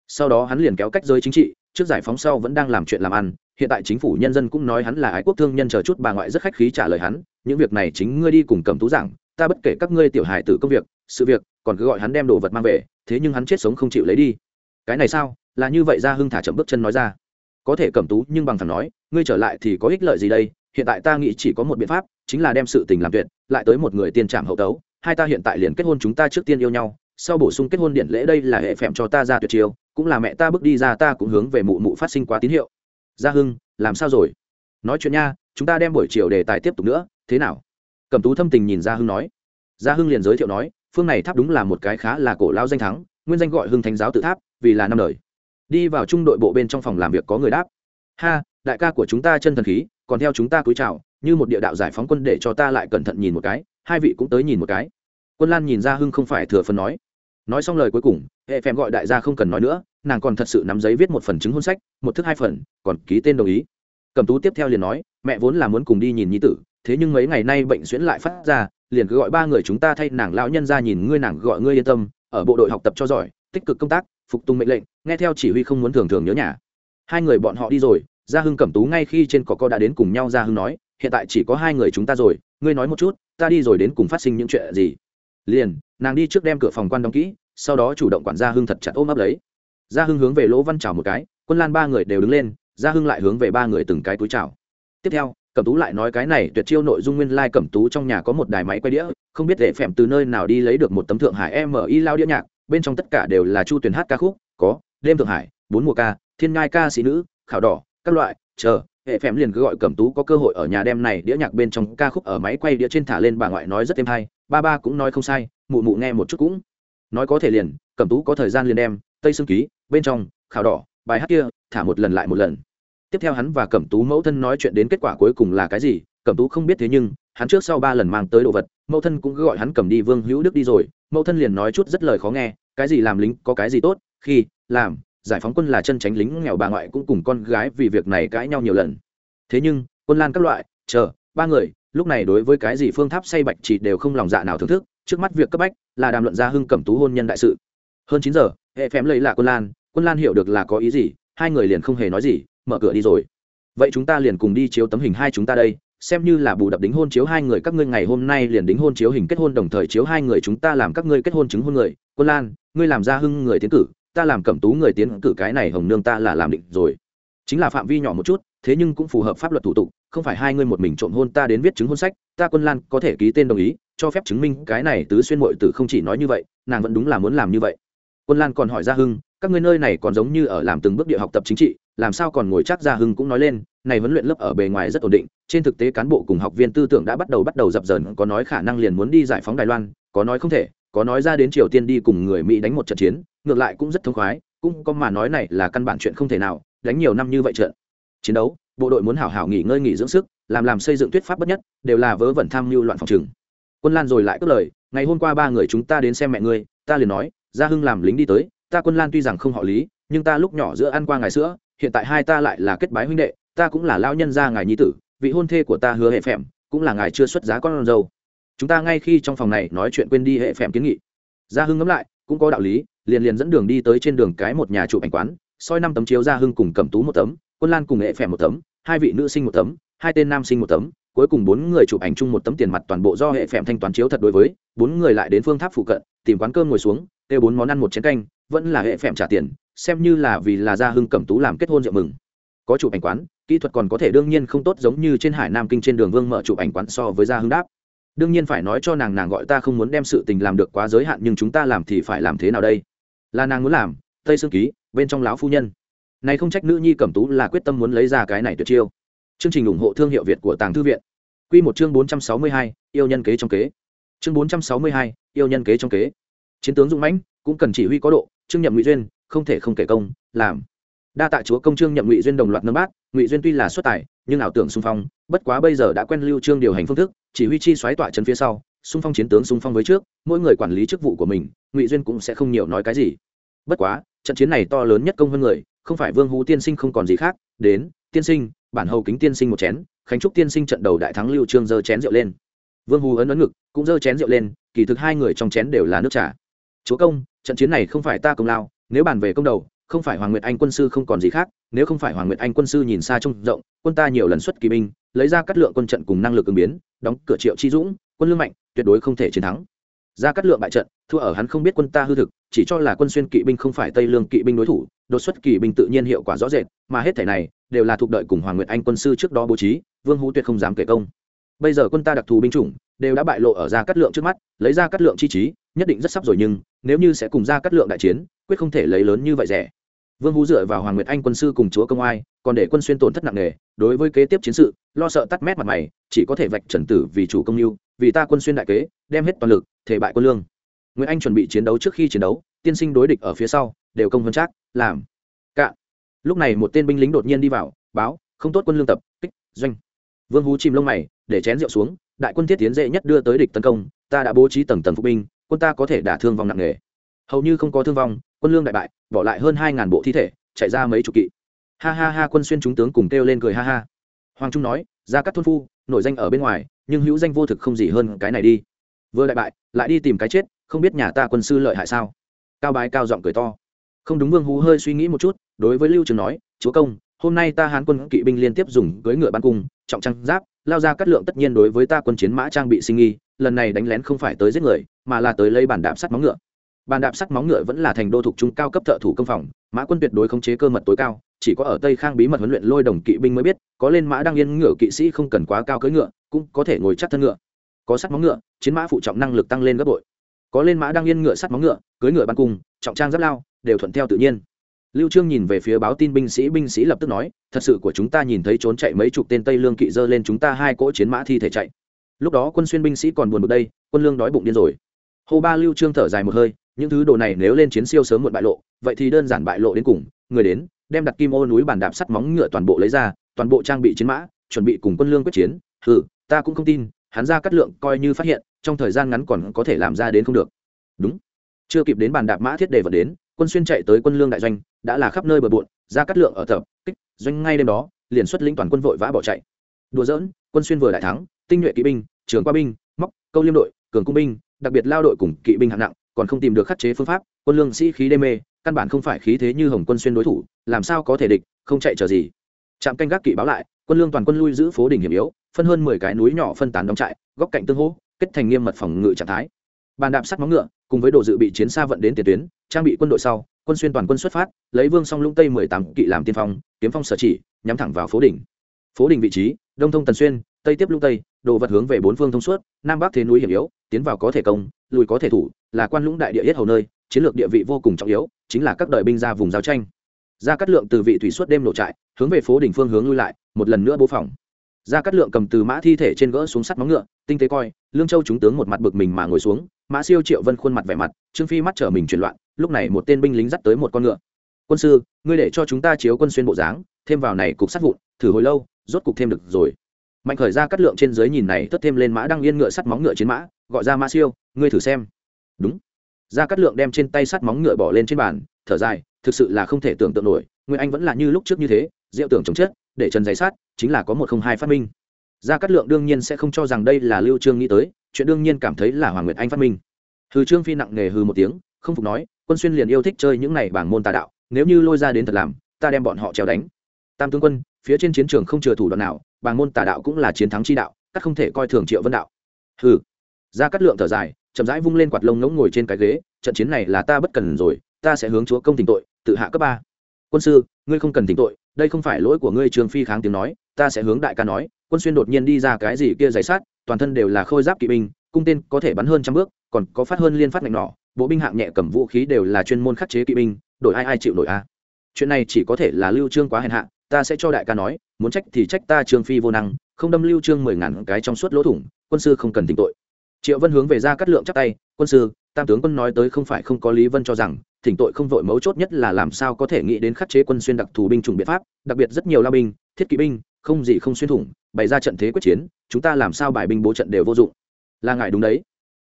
Sau đó hắn liền kéo cách giới chính trị, trước giải phóng sau vẫn đang làm chuyện làm ăn, hiện tại chính phủ nhân dân cũng nói hắn là ái quốc thương nhân chờ chút bà ngoại rất khách khí trả lời hắn, những việc này chính ngươi đi cùng cầm tú giảng, ta bất kể các ngươi tiểu hài tử công việc, sự việc, còn cứ gọi hắn đem đồ vật mang về, thế nhưng hắn chết sống không chịu lấy đi cái này sao? Là như vậy ra hưng thả chậm bước chân nói ra. Có thể cầm tú nhưng bằng thẳng nói, ngươi trở lại thì có ích lợi gì đây? Hiện tại ta nghĩ chỉ có một biện pháp, chính là đem sự tình làm tuyệt, lại tới một người tiên trạm hậu tấu. Hai ta hiện tại liền kết hôn chúng ta trước tiên yêu nhau, sau bổ sung kết hôn điện lễ đây là hệ phèm cho ta ra tuyệt chiêu, cũng là mẹ ta bước đi ra ta cũng hướng về mụ mụ phát sinh quá tín hiệu. Gia hưng, làm sao rồi? Nói chuyện nha, chúng ta đem buổi chiều đề tài tiếp tục nữa, thế nào? Cầm tú thâm tình nhìn gia hưng nói. Gia hưng liền giới thiệu nói, phương này tháp đúng là một cái khá là cổ lao danh thắng, nguyên danh gọi hưng thánh giáo tự tháp vì là năm đời. Đi vào trung đội bộ bên trong phòng làm việc có người đáp. Ha, đại ca của chúng ta chân thần khí, còn theo chúng ta cúi chào, như một địa đạo giải phóng quân để cho ta lại cẩn thận nhìn một cái, hai vị cũng tới nhìn một cái. Quân lan nhìn ra hưng không phải thừa phần nói. Nói xong lời cuối cùng, hệ phèm gọi đại gia không cần nói nữa, nàng còn thật sự nắm giấy viết một phần chứng hôn sách, một thức hai phần, còn ký tên đồng ý. Cầm tú tiếp theo liền nói, mẹ vốn là muốn cùng đi nhìn nhi tử, thế nhưng mấy ngày nay bệnh xuyễn lại phát ra, liền cứ gọi ba người chúng ta thay nàng lão nhân ra nhìn ngươi, nàng gọi ngươi yên tâm, ở bộ đội học tập cho giỏi, tích cực công tác phục tùng mệnh lệnh, nghe theo chỉ huy không muốn thường thường nhớ nhà. Hai người bọn họ đi rồi, gia hưng cẩm tú ngay khi trên cỏ co đã đến cùng nhau, gia hưng nói, hiện tại chỉ có hai người chúng ta rồi, ngươi nói một chút, ta đi rồi đến cùng phát sinh những chuyện gì? Liền, nàng đi trước đem cửa phòng quan đóng kỹ, sau đó chủ động quản gia hưng thật chặt ôm ấp lấy. Gia hưng hướng về lỗ văn chào một cái, quân lan ba người đều đứng lên, gia hưng lại hướng về ba người từng cái túi chào. Tiếp theo, cẩm tú lại nói cái này, tuyệt chiêu nội dung nguyên lai、like、cẩm tú trong nhà có một đài máy quay đĩa, không biết để phèm từ nơi nào đi lấy được một tấm thượng hải mi lao đĩa nhạc bên trong tất cả đều là chu tuyển hát ca khúc, có đêm thượng hải, bốn mùa ca, thiên ngai ca sĩ nữ, khảo đỏ, các loại, chờ, hệ phèm liền cứ gọi cẩm tú có cơ hội ở nhà đem này đĩa nhạc bên trong ca khúc ở máy quay đĩa trên thả lên bà ngoại nói rất êm hay, ba ba cũng nói không sai, mụ mụ nghe một chút cũng. Nói có thể liền, cẩm tú có thời gian liền đem, tây sương ký, bên trong, khảo đỏ, bài hát kia, thả một lần lại một lần. Tiếp theo hắn và cẩm tú mẫu thân nói chuyện đến kết quả cuối cùng là cái gì, cẩm tú không biết thế nhưng, hắn trước sau ba lần mang tới đồ vật, mẫu thân cũng gọi hắn cầm đi vương hữu đức đi rồi, mẫu thân liền nói chút rất lời khó nghe cái gì làm lính có cái gì tốt, khi làm, giải phóng quân là chân tránh lính nghèo bà ngoại cũng cùng con gái vì việc này cãi nhau nhiều lần. Thế nhưng, quân lan các loại, chờ, ba người, lúc này đối với cái gì phương tháp say bạch chỉ đều không lòng dạ nào thưởng thức, trước mắt việc cấp bách là đàm luận ra hưng cẩm tú hôn nhân đại sự. Hơn chín giờ, hệ phém lấy là quân lan quân lan hiểu được là có ý gì, hai người liền không hề nói gì, mở cửa đi rồi. Vậy chúng ta liền cùng đi chiếu tấm hình hai chúng ta đây xem như là bù đập đính hôn chiếu hai người các ngươi ngày hôm nay liền đính hôn chiếu hình kết hôn đồng thời chiếu hai người chúng ta làm các ngươi kết hôn chứng hôn người. Quân lan, ngươi làm ra hưng người tiến cử, ta làm cẩm tú người tiến cử cái này hồng nương ta là làm định rồi. Chính là phạm vi nhỏ một chút, thế nhưng cũng phù hợp pháp luật thủ tục, không phải hai ngươi một mình trộm hôn ta đến viết chứng hôn sách, ta quân lan có thể ký tên đồng ý, cho phép chứng minh cái này tứ xuyên mội tử không chỉ nói như vậy, nàng vẫn đúng là muốn làm như vậy. Quân lan còn hỏi gia hưng, các ngươi nơi này còn giống như ở làm từng bước địa học tập chính trị, làm sao còn ngồi chắc gia hưng cũng nói lên này huấn luyện lớp ở bề ngoài rất ổn định, trên thực tế cán bộ cùng học viên tư tưởng đã bắt đầu bắt đầu dập dờn, có nói khả năng liền muốn đi giải phóng đài loan, có nói không thể, có nói ra đến triều tiên đi cùng người mỹ đánh một trận chiến, ngược lại cũng rất thông khoái, cũng có mà nói này là căn bản chuyện không thể nào, đánh nhiều năm như vậy trận chiến đấu, bộ đội muốn hảo hảo nghỉ ngơi nghỉ dưỡng sức, làm làm xây dựng thuyết pháp bất nhất, đều là vớ vẩn tham mưu loạn phòng trừng. Quân lan rồi lại cất lời, ngày hôm qua ba người chúng ta đến xem mẹ ngươi, ta liền nói, gia hưng làm lính đi tới, ta quân lan tuy rằng không họ lý, nhưng ta lúc nhỏ giữa ăn qua ngày sữa, hiện tại hai ta lại là kết bái huynh đệ ta cũng là lao nhân gia ngài nhi tử, vị hôn thê của ta hứa hệ phèm, cũng là ngài chưa xuất giá con dâu. Chúng ta ngay khi trong phòng này nói chuyện quên đi hệ phèm kiến nghị. Gia hưng ngẫm lại, cũng có đạo lý, liền liền dẫn đường đi tới trên đường cái một nhà chụp ảnh quán, soi năm tấm chiếu gia hưng cùng cầm tú một tấm, quân lan cùng hệ phèm một tấm, hai vị nữ sinh một tấm, hai tên nam sinh một tấm, cuối cùng bốn người chụp ảnh chung một tấm tiền mặt toàn bộ do hệ phèm thanh toán chiếu thật đối với, bốn người lại đến phương tháp phụ cận, tìm quán cơm ngồi xuống, kêu bốn món ăn một chén canh, vẫn là hệ phèm trả tiền, xem như là vì là gia hưng cẩm tú làm kết hôn rượu mừng có chụp ảnh quán kỹ thuật còn có thể đương nhiên không tốt giống như trên hải nam kinh trên đường vương mở chụp ảnh quán so với gia hưng đáp. Đương nhiên phải nói cho nàng nàng gọi ta không muốn đem sự tình làm được quá giới hạn nhưng chúng ta làm thì phải làm thế nào đây? Là nàng muốn làm tây sương ký bên trong lão phu nhân. Này không trách nữ nhi cẩm tú là quyết tâm muốn lấy ra cái này tuyệt chiêu. Chương trình ủng hộ thương hiệu việt của tàng thư viện. Quy một chương bốn trăm sáu mươi hai, yêu nhân kế trong kế. Chương bốn trăm sáu mươi hai, yêu nhân kế trong kế. Chiến tướng dũng mãnh cũng cần chỉ huy có độ trương nhậm ngụy duyên không thể không kể công làm đa tạ chúa công trương nhậm ngụy duyên đồng loạt nâng bát, ngụy duyên tuy là xuất tài, nhưng ảo tưởng xung phong, bất quá bây giờ đã quen lưu trương điều hành phương thức, chỉ huy chi xoáy tọa chân phía sau, xung phong chiến tướng xung phong với trước, mỗi người quản lý chức vụ của mình, ngụy duyên cũng sẽ không nhiều nói cái gì. Bất quá, trận chiến này to lớn nhất công hơn người, không phải vương hú tiên sinh không còn gì khác, đến, tiên sinh, bản hầu kính tiên sinh một chén, khánh trúc tiên sinh trận đầu đại thắng lưu trương giơ chén rượu lên. Vương hú ấn ấn ngực, cũng giơ chén rượu lên, kỳ thực hai người trong chén đều là nước trà. Chúa công, trận chiến này không phải ta công lao, nếu bàn về công đầu không phải hoàng nguyệt anh quân sư không còn gì khác, nếu không phải hoàng nguyệt anh quân sư nhìn xa trông rộng, quân ta nhiều lần xuất kỳ binh, lấy ra cắt lượng quân trận cùng năng lực ứng biến, đóng cửa triệu chi dũng, quân lương mạnh, tuyệt đối không thể chiến thắng. Ra cắt lượng bại trận, thua ở hắn không biết quân ta hư thực, chỉ cho là quân xuyên kỵ binh không phải tây lương kỵ binh đối thủ, đột xuất kỵ binh tự nhiên hiệu quả rõ rệt, mà hết thể này đều là thuộc đợi cùng hoàng nguyệt anh quân sư trước đó bố trí, vương hú tuyệt không dám kể công. Bây giờ quân ta đặc thù binh chủng đều đã bại lộ ở ra cắt lượng trước mắt, lấy ra cắt lượng chi trí, nhất định rất sắp rồi nhưng nếu như sẽ cùng ra cắt lượng đại chiến quyết không thể lấy lớn như vậy rẻ. Vương hú dựa vào hoàng nguyệt anh quân sư cùng chúa công ai còn để quân xuyên tổn thất nặng nề, đối với kế tiếp chiến sự, lo sợ tắt mét mặt mày, chỉ có thể vạch trần tử vì chủ công mưu vì ta quân xuyên đại kế, đem hết toàn lực, thể bại quân lương. Nguyễn anh chuẩn bị chiến đấu trước khi chiến đấu, tiên sinh đối địch ở phía sau, đều công vân chắc, làm. Cạn lúc này một tên binh lính đột nhiên đi vào, báo, không tốt quân lương tập, kích, doanh. Vương hú chìm lông mày, để chén rượu xuống, đại quân thiết tiến dễ nhất đưa tới địch tấn công, ta đã bố trí tầng tầng phục binh, quân ta có thể đả thương vong nặng nề hầu như không có thương vong, quân lương đại bại, bỏ lại hơn hai ngàn bộ thi thể, chạy ra mấy chục kỵ. Ha ha ha, quân xuyên chúng tướng cùng kêu lên cười ha ha. Hoàng trung nói, ra các thôn phu, nổi danh ở bên ngoài, nhưng hữu danh vô thực không gì hơn cái này đi. Vừa đại bại, lại đi tìm cái chết, không biết nhà ta quân sư lợi hại sao? Cao bái cao giọng cười to. Không đúng, vương hú hơi suy nghĩ một chút, đối với lưu trường nói, chúa công, hôm nay ta hán quân kỵ binh liên tiếp dùng cưỡi ngựa ban cung, trọng trang giáp, lao ra cắt lượng tất nhiên đối với ta quân chiến mã trang bị sinh nghi, lần này đánh lén không phải tới giết người, mà là tới lấy bản đạp sắt móng ngựa bàn đạp sắt móng ngựa vẫn là thành đô thuộc trung cao cấp thợ thủ công phòng, mã quân tuyệt đối khống chế cơ mật tối cao, chỉ có ở tây khang bí mật huấn luyện lôi đồng kỵ binh mới biết, có lên mã đang yên ngựa kỵ sĩ không cần quá cao cưỡi ngựa, cũng có thể ngồi chắc thân ngựa. Có sắt móng ngựa, chiến mã phụ trọng năng lực tăng lên gấp bội. Có lên mã đang yên ngựa sắt móng ngựa, cưỡi ngựa ban cung, trọng trang giáp lao, đều thuận theo tự nhiên. Lưu trương nhìn về phía báo tin binh sĩ binh sĩ lập tức nói, thật sự của chúng ta nhìn thấy trốn chạy mấy chục tên tây lương kỵ dơ lên chúng ta hai cỗ chiến mã thi thể chạy. Lúc đó quân xuyên binh sĩ còn buồn bực đây, quân lương đói bụng điên rồi. Hô ba lưu trương thở dài một hơi những thứ đồ này nếu lên chiến siêu sớm muộn bại lộ, vậy thì đơn giản bại lộ đến cùng, người đến, đem đặt kim ô núi bàn đạp sắt móng ngựa toàn bộ lấy ra, toàn bộ trang bị chiến mã, chuẩn bị cùng quân lương quyết chiến. Ừ ta cũng không tin, hắn ra cắt lượng coi như phát hiện, trong thời gian ngắn còn có thể làm ra đến không được. Đúng. Chưa kịp đến bàn đạp mã thiết đề vật đến, quân xuyên chạy tới quân lương đại doanh, đã là khắp nơi bờ bộn, ra cắt lượng ở tập, kích, doanh ngay đêm đó, liền xuất lĩnh toàn quân vội vã bỏ chạy. Đùa dỡn quân xuyên vừa đại thắng, tinh nhuệ kỵ binh, trường qua binh, móc, câu liêm đội, cường cung binh, đặc biệt lao đội cùng kỵ binh hạng nặng còn không tìm được khắc chế phương pháp, quân lương sĩ khí đê mê, căn bản không phải khí thế như hồng quân xuyên đối thủ, làm sao có thể địch, không chạy chờ gì. Trạm canh gác kỵ báo lại, quân lương toàn quân lui giữ phố đỉnh hiểm yếu, phân hơn mười cái núi nhỏ phân tán đóng trại, góc cạnh tương hỗ, kết thành nghiêm mật phòng ngự trạng thái. Bàn đạp sắt móng ngựa, cùng với đồ dự bị chiến xa vận đến tiền tuyến, trang bị quân đội sau, quân xuyên toàn quân xuất phát, lấy vương song lũng tây mười tám kỵ làm tiên phong, kiếm phong sở chỉ, nhắm thẳng vào phố đỉnh. Phố đỉnh vị trí, đông thông tần xuyên, tây tiếp lũng tây đồ vật hướng về bốn phương thông suốt, nam bắc thế núi hiểm yếu, tiến vào có thể công, lùi có thể thủ, là quan lũng đại địa yết hầu nơi, chiến lược địa vị vô cùng trọng yếu, chính là các đội binh ra vùng giao tranh. Ra cắt lượng từ vị thủy suốt đêm nổ trại, hướng về phố đỉnh phương hướng lui lại, một lần nữa bố phòng. Ra cắt lượng cầm từ mã thi thể trên gỡ xuống sắt móng ngựa, tinh tế coi, lương châu chúng tướng một mặt bực mình mà ngồi xuống, mã siêu triệu vân khuôn mặt vẻ mặt, trương phi mắt trở mình chuyển loạn, lúc này một tên binh lính dắt tới một con ngựa. Quân sư, ngươi để cho chúng ta chiếu quân xuyên bộ dáng, thêm vào này cục sắt vụn, thử hồi lâu, rốt cục thêm được rồi mạnh khởi ra cắt lượng trên dưới nhìn này thất thêm lên mã đang yên ngựa sắt móng ngựa chiến mã, gọi ra mã siêu, ngươi thử xem. Đúng. Ra cắt lượng đem trên tay sắt móng ngựa bỏ lên trên bàn, thở dài, thực sự là không thể tưởng tượng nổi, nguyên anh vẫn là như lúc trước như thế, diệu tưởng chống chết, để trần giấy sát chính là có một không hai phát minh. Gia cát lượng đương nhiên sẽ không cho rằng đây là lưu trương nghĩ tới, chuyện đương nhiên cảm thấy là hoàng nguyệt anh phát minh. Hư trương phi nặng nề hư một tiếng, không phục nói, quân xuyên liền yêu thích chơi những này bảng môn tà đạo, nếu như lôi ra đến thật làm, ta đem bọn họ treo đánh. Tam tướng quân, phía trên chiến trường không chừa thủ đoạn nào bảng môn tà đạo cũng là chiến thắng chi đạo, các không thể coi thường triệu vân đạo. Hừ. Gia cát lượng thở dài, chậm rãi vung lên quạt lông ngỗng ngồi trên cái ghế, trận chiến này là ta bất cần rồi, ta sẽ hướng chúa công tỉnh tội, tự hạ cấp ba. Quân sư, ngươi không cần tỉnh tội, đây không phải lỗi của ngươi, trường phi kháng tiếng nói, ta sẽ hướng đại ca nói, quân xuyên đột nhiên đi ra cái gì kia giày sát, toàn thân đều là khôi giáp kỵ binh, cung tên có thể bắn hơn trăm bước, còn có phát hơn liên phát ngạch nỏ, bộ binh hạng nhẹ cầm vũ khí đều là chuyên môn khắc chế kỵ binh, đổi ai ai chịu nổi a? Chuyện này chỉ có thể là lưu trương quá hèn hạ ta sẽ cho đại ca nói, muốn trách thì trách ta trương phi vô năng, không đâm lưu trương mười ngàn cái trong suốt lỗ thủng, quân sư không cần tỉnh tội. Triệu vân hướng về ra cắt lượng chắc tay, quân sư, tam tướng quân nói tới không phải không có lý vân cho rằng, thỉnh tội không vội mấu chốt nhất là làm sao có thể nghĩ đến khắc chế quân xuyên đặc thù binh chủng biện pháp, đặc biệt rất nhiều lao binh, thiết kỵ binh, không gì không xuyên thủng, bày ra trận thế quyết chiến, chúng ta làm sao bài binh bố trận đều vô dụng. Là ngài đúng đấy.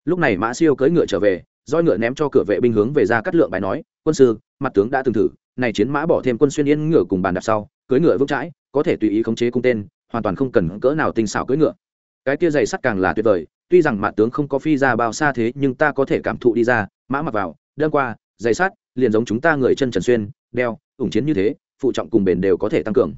Lúc này mã siêu cưỡi ngựa trở về, roi ngựa ném cho cửa vệ binh hướng về ra cắt lượng bài nói, quân sư, mặt tướng đã từng thử, này chiến mã bỏ thêm quân xuyên yên ngựa cùng bàn đạp sau cưỡi ngựa vững chãi, có thể tùy ý khống chế cung tên, hoàn toàn không cần cỡ nào tinh xảo cưỡi ngựa. Cái kia dày sắt càng là tuyệt vời, tuy rằng mạn tướng không có phi ra bao xa thế, nhưng ta có thể cảm thụ đi ra, mã mặc vào đơn qua dày sắt, liền giống chúng ta người chân trần xuyên, đeo, ủng chiến như thế, phụ trọng cùng bền đều có thể tăng cường.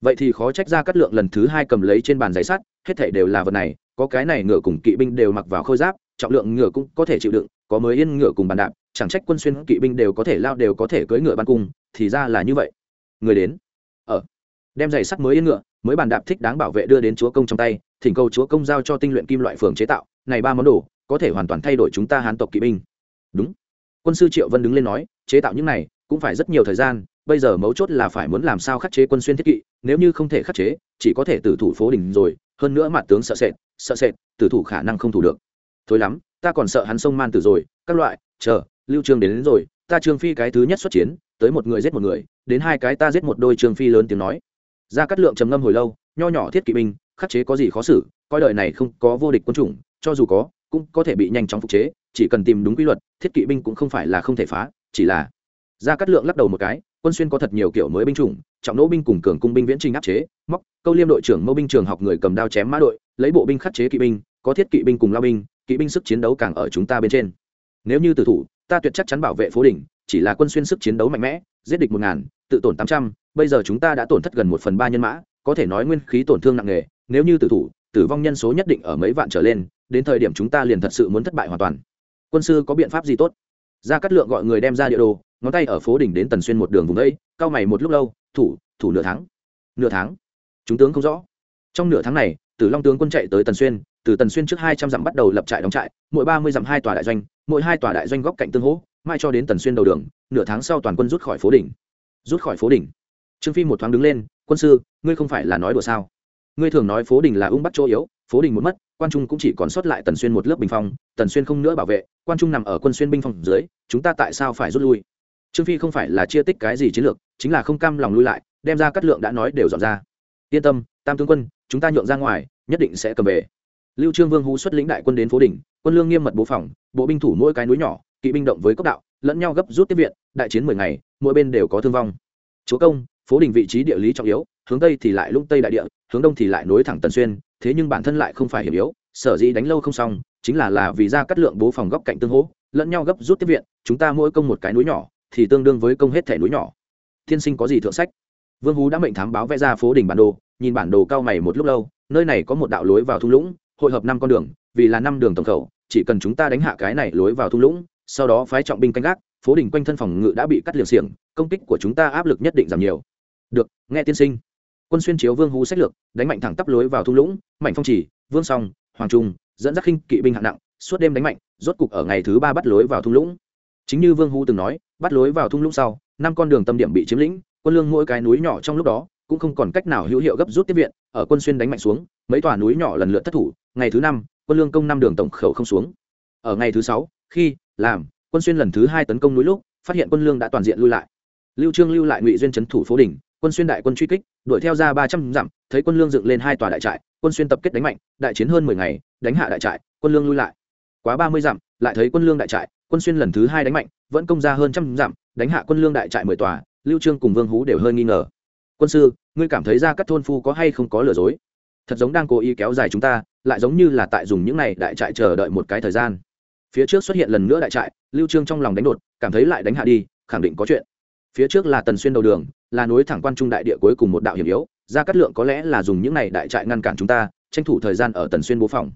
Vậy thì khó trách ra cắt lượng lần thứ hai cầm lấy trên bàn giày sắt, hết thể đều là vật này, có cái này ngựa cùng kỵ binh đều mặc vào khôi giáp, trọng lượng ngựa cũng có thể chịu đựng, có mới yên ngựa cùng bàn đạp, chẳng trách quân xuyên kỵ binh đều có thể lao đều có thể cưỡi ngựa ban cung, thì ra là như vậy. Người đến ở đem giày sắt mới yên ngựa mới bàn đạp thích đáng bảo vệ đưa đến chúa công trong tay thỉnh cầu chúa công giao cho tinh luyện kim loại phường chế tạo này ba món đồ có thể hoàn toàn thay đổi chúng ta hán tộc kỵ binh. Đúng. Quân sư triệu vân đứng lên nói chế tạo những này cũng phải rất nhiều thời gian bây giờ mấu chốt là phải muốn làm sao khắc chế quân xuyên thiết kỵ nếu như không thể khắc chế chỉ có thể tử thủ phố đình rồi hơn nữa mặt tướng sợ sệt sợ sệt tử thủ khả năng không thủ được. Thôi lắm ta còn sợ hắn sông man tử rồi các loại chờ lưu trương đến, đến rồi ta trương phi cái thứ nhất xuất chiến tới một người giết một người, đến hai cái ta giết một đôi trương phi lớn tiếng nói. Ra cắt lượng trầm ngâm hồi lâu, nho nhỏ thiết kỵ binh, khắc chế có gì khó xử, coi đời này không có vô địch quân chủng, cho dù có, cũng có thể bị nhanh chóng phục chế, chỉ cần tìm đúng quy luật, thiết kỵ binh cũng không phải là không thể phá, chỉ là ra cắt lượng lắc đầu một cái, quân xuyên có thật nhiều kiểu mới binh chủng, trọng nỗ binh cùng cường cung binh viễn trình áp chế, móc, câu liêm đội trưởng mẫu binh trường học người cầm đao chém mã đội, lấy bộ binh khắc chế kỵ binh, có thiết kỵ binh cùng lao binh, kỵ binh sức chiến đấu càng ở chúng ta bên trên. Nếu như tử thủ, ta tuyệt chắc chắn bảo vệ phố đỉnh chỉ là quân xuyên sức chiến đấu mạnh mẽ, giết địch một ngàn, tự tổn tám trăm, bây giờ chúng ta đã tổn thất gần một phần ba nhân mã, có thể nói nguyên khí tổn thương nặng nề, nếu như tử thủ, tử vong nhân số nhất định ở mấy vạn trở lên, đến thời điểm chúng ta liền thật sự muốn thất bại hoàn toàn. Quân sư có biện pháp gì tốt? Gia cát lượng gọi người đem ra địa đồ, ngón tay ở phố đỉnh đến tần xuyên một đường vùng đây cao mày một lúc lâu, thủ thủ nửa tháng. Nửa tháng? Chúng tướng không rõ. Trong nửa tháng này, tử long tướng quân chạy tới tần xuyên, từ tần xuyên trước hai trăm dặm bắt đầu lập trại đóng trại, mỗi ba mươi dặm hai tòa đại doanh, mỗi hai tòa đại doanh góc cạnh tương hỗ mai cho đến tần xuyên đầu đường, nửa tháng sau toàn quân rút khỏi phố đỉnh. Rút khỏi phố đỉnh. Trương phi một thoáng đứng lên, quân sư, ngươi không phải là nói đùa sao? Ngươi thường nói phố đình là ung bắt chỗ yếu, phố đình một mất, quan trung cũng chỉ còn sót lại tần xuyên một lớp bình phong, tần xuyên không nữa bảo vệ, quan trung nằm ở quân xuyên binh phong dưới, chúng ta tại sao phải rút lui? Trương phi không phải là chia tích cái gì chiến lược, chính là không cam lòng lui lại, đem ra cắt lượng đã nói đều dọn ra. Yên tâm, tam tướng quân, chúng ta nhượng ra ngoài, nhất định sẽ cầm về. Lưu trương vương hú xuất lĩnh đại quân đến phố đỉnh, quân lương nghiêm mật bố phòng, bộ binh thủ mỗi cái núi nhỏ kỵ binh động với cốc đạo, lẫn nhau gấp rút tiếp viện, đại chiến mười ngày, mỗi bên đều có thương vong. Chúa công, phố đỉnh vị trí địa lý trọng yếu, hướng tây thì lại lũng tây đại địa, hướng đông thì lại nối thẳng tần xuyên, thế nhưng bản thân lại không phải hiểm yếu, sở dĩ đánh lâu không xong, chính là là vì ra cắt lượng bố phòng góc cạnh tương hỗ, lẫn nhau gấp rút tiếp viện, chúng ta mỗi công một cái núi nhỏ, thì tương đương với công hết thẻ núi nhỏ. Thiên sinh có gì thượng sách? Vương hú đã mệnh thám báo vẽ ra phố đỉnh bản đồ, nhìn bản đồ cao mày một lúc lâu, nơi này có một đạo lối vào thung lũng, hội hợp năm con đường, vì là năm đường tổng khẩu, chỉ cần chúng ta đánh hạ cái này lối vào thung lũng sau đó phái trọng binh canh gác, phố đỉnh quanh thân phòng ngự đã bị cắt liều xiềng, công kích của chúng ta áp lực nhất định giảm nhiều. Được, nghe tiên sinh. Quân xuyên chiếu vương hú sách lược, đánh mạnh thẳng tắp lối vào thung lũng, mạnh phong chỉ vương song, hoàng trung, dẫn dắt khinh kỵ binh hạng nặng, suốt đêm đánh mạnh, rốt cục ở ngày thứ ba bắt lối vào thung lũng. Chính như vương hú từng nói, bắt lối vào thung lũng sau, năm con đường tâm điểm bị chiếm lĩnh, quân lương mỗi cái núi nhỏ trong lúc đó cũng không còn cách nào hữu hiệu gấp rút tiếp viện, ở quân xuyên đánh mạnh xuống, mấy tòa núi nhỏ lần lượt thất thủ, ngày thứ năm, quân lương công năm đường tổng khẩu không xuống. Ở ngày thứ sáu khi, làm, quân xuyên lần thứ hai tấn công núi lúc, phát hiện quân lương đã toàn diện lui lại. Lưu trương lưu lại ngụy duyên trấn thủ phố đỉnh, quân xuyên đại quân truy kích, đuổi theo ra ba trăm dặm, thấy quân lương dựng lên hai tòa đại trại, quân xuyên tập kết đánh mạnh, đại chiến hơn mười ngày, đánh hạ đại trại, quân lương lui lại. Quá ba mươi dặm, lại thấy quân lương đại trại, quân xuyên lần thứ hai đánh mạnh, vẫn công ra hơn trăm dặm, đánh hạ quân lương đại trại mười tòa, lưu trương cùng vương hú đều hơi nghi ngờ. Quân sư, ngươi cảm thấy ra các thôn phu có hay không có lừa dối? Thật giống đang cố ý kéo dài chúng ta, lại giống như là tại dùng những này đại trại chờ đợi một cái thời gian phía trước xuất hiện lần nữa đại trại, lưu trương trong lòng đánh đột, cảm thấy lại đánh hạ đi, khẳng định có chuyện. Phía trước là tần xuyên đầu đường, là nối thẳng quan trung đại địa cuối cùng một đạo hiểm yếu ra cát lượng có lẽ là dùng những này đại trại ngăn cản chúng ta, tranh thủ thời gian ở tần xuyên bố phòng.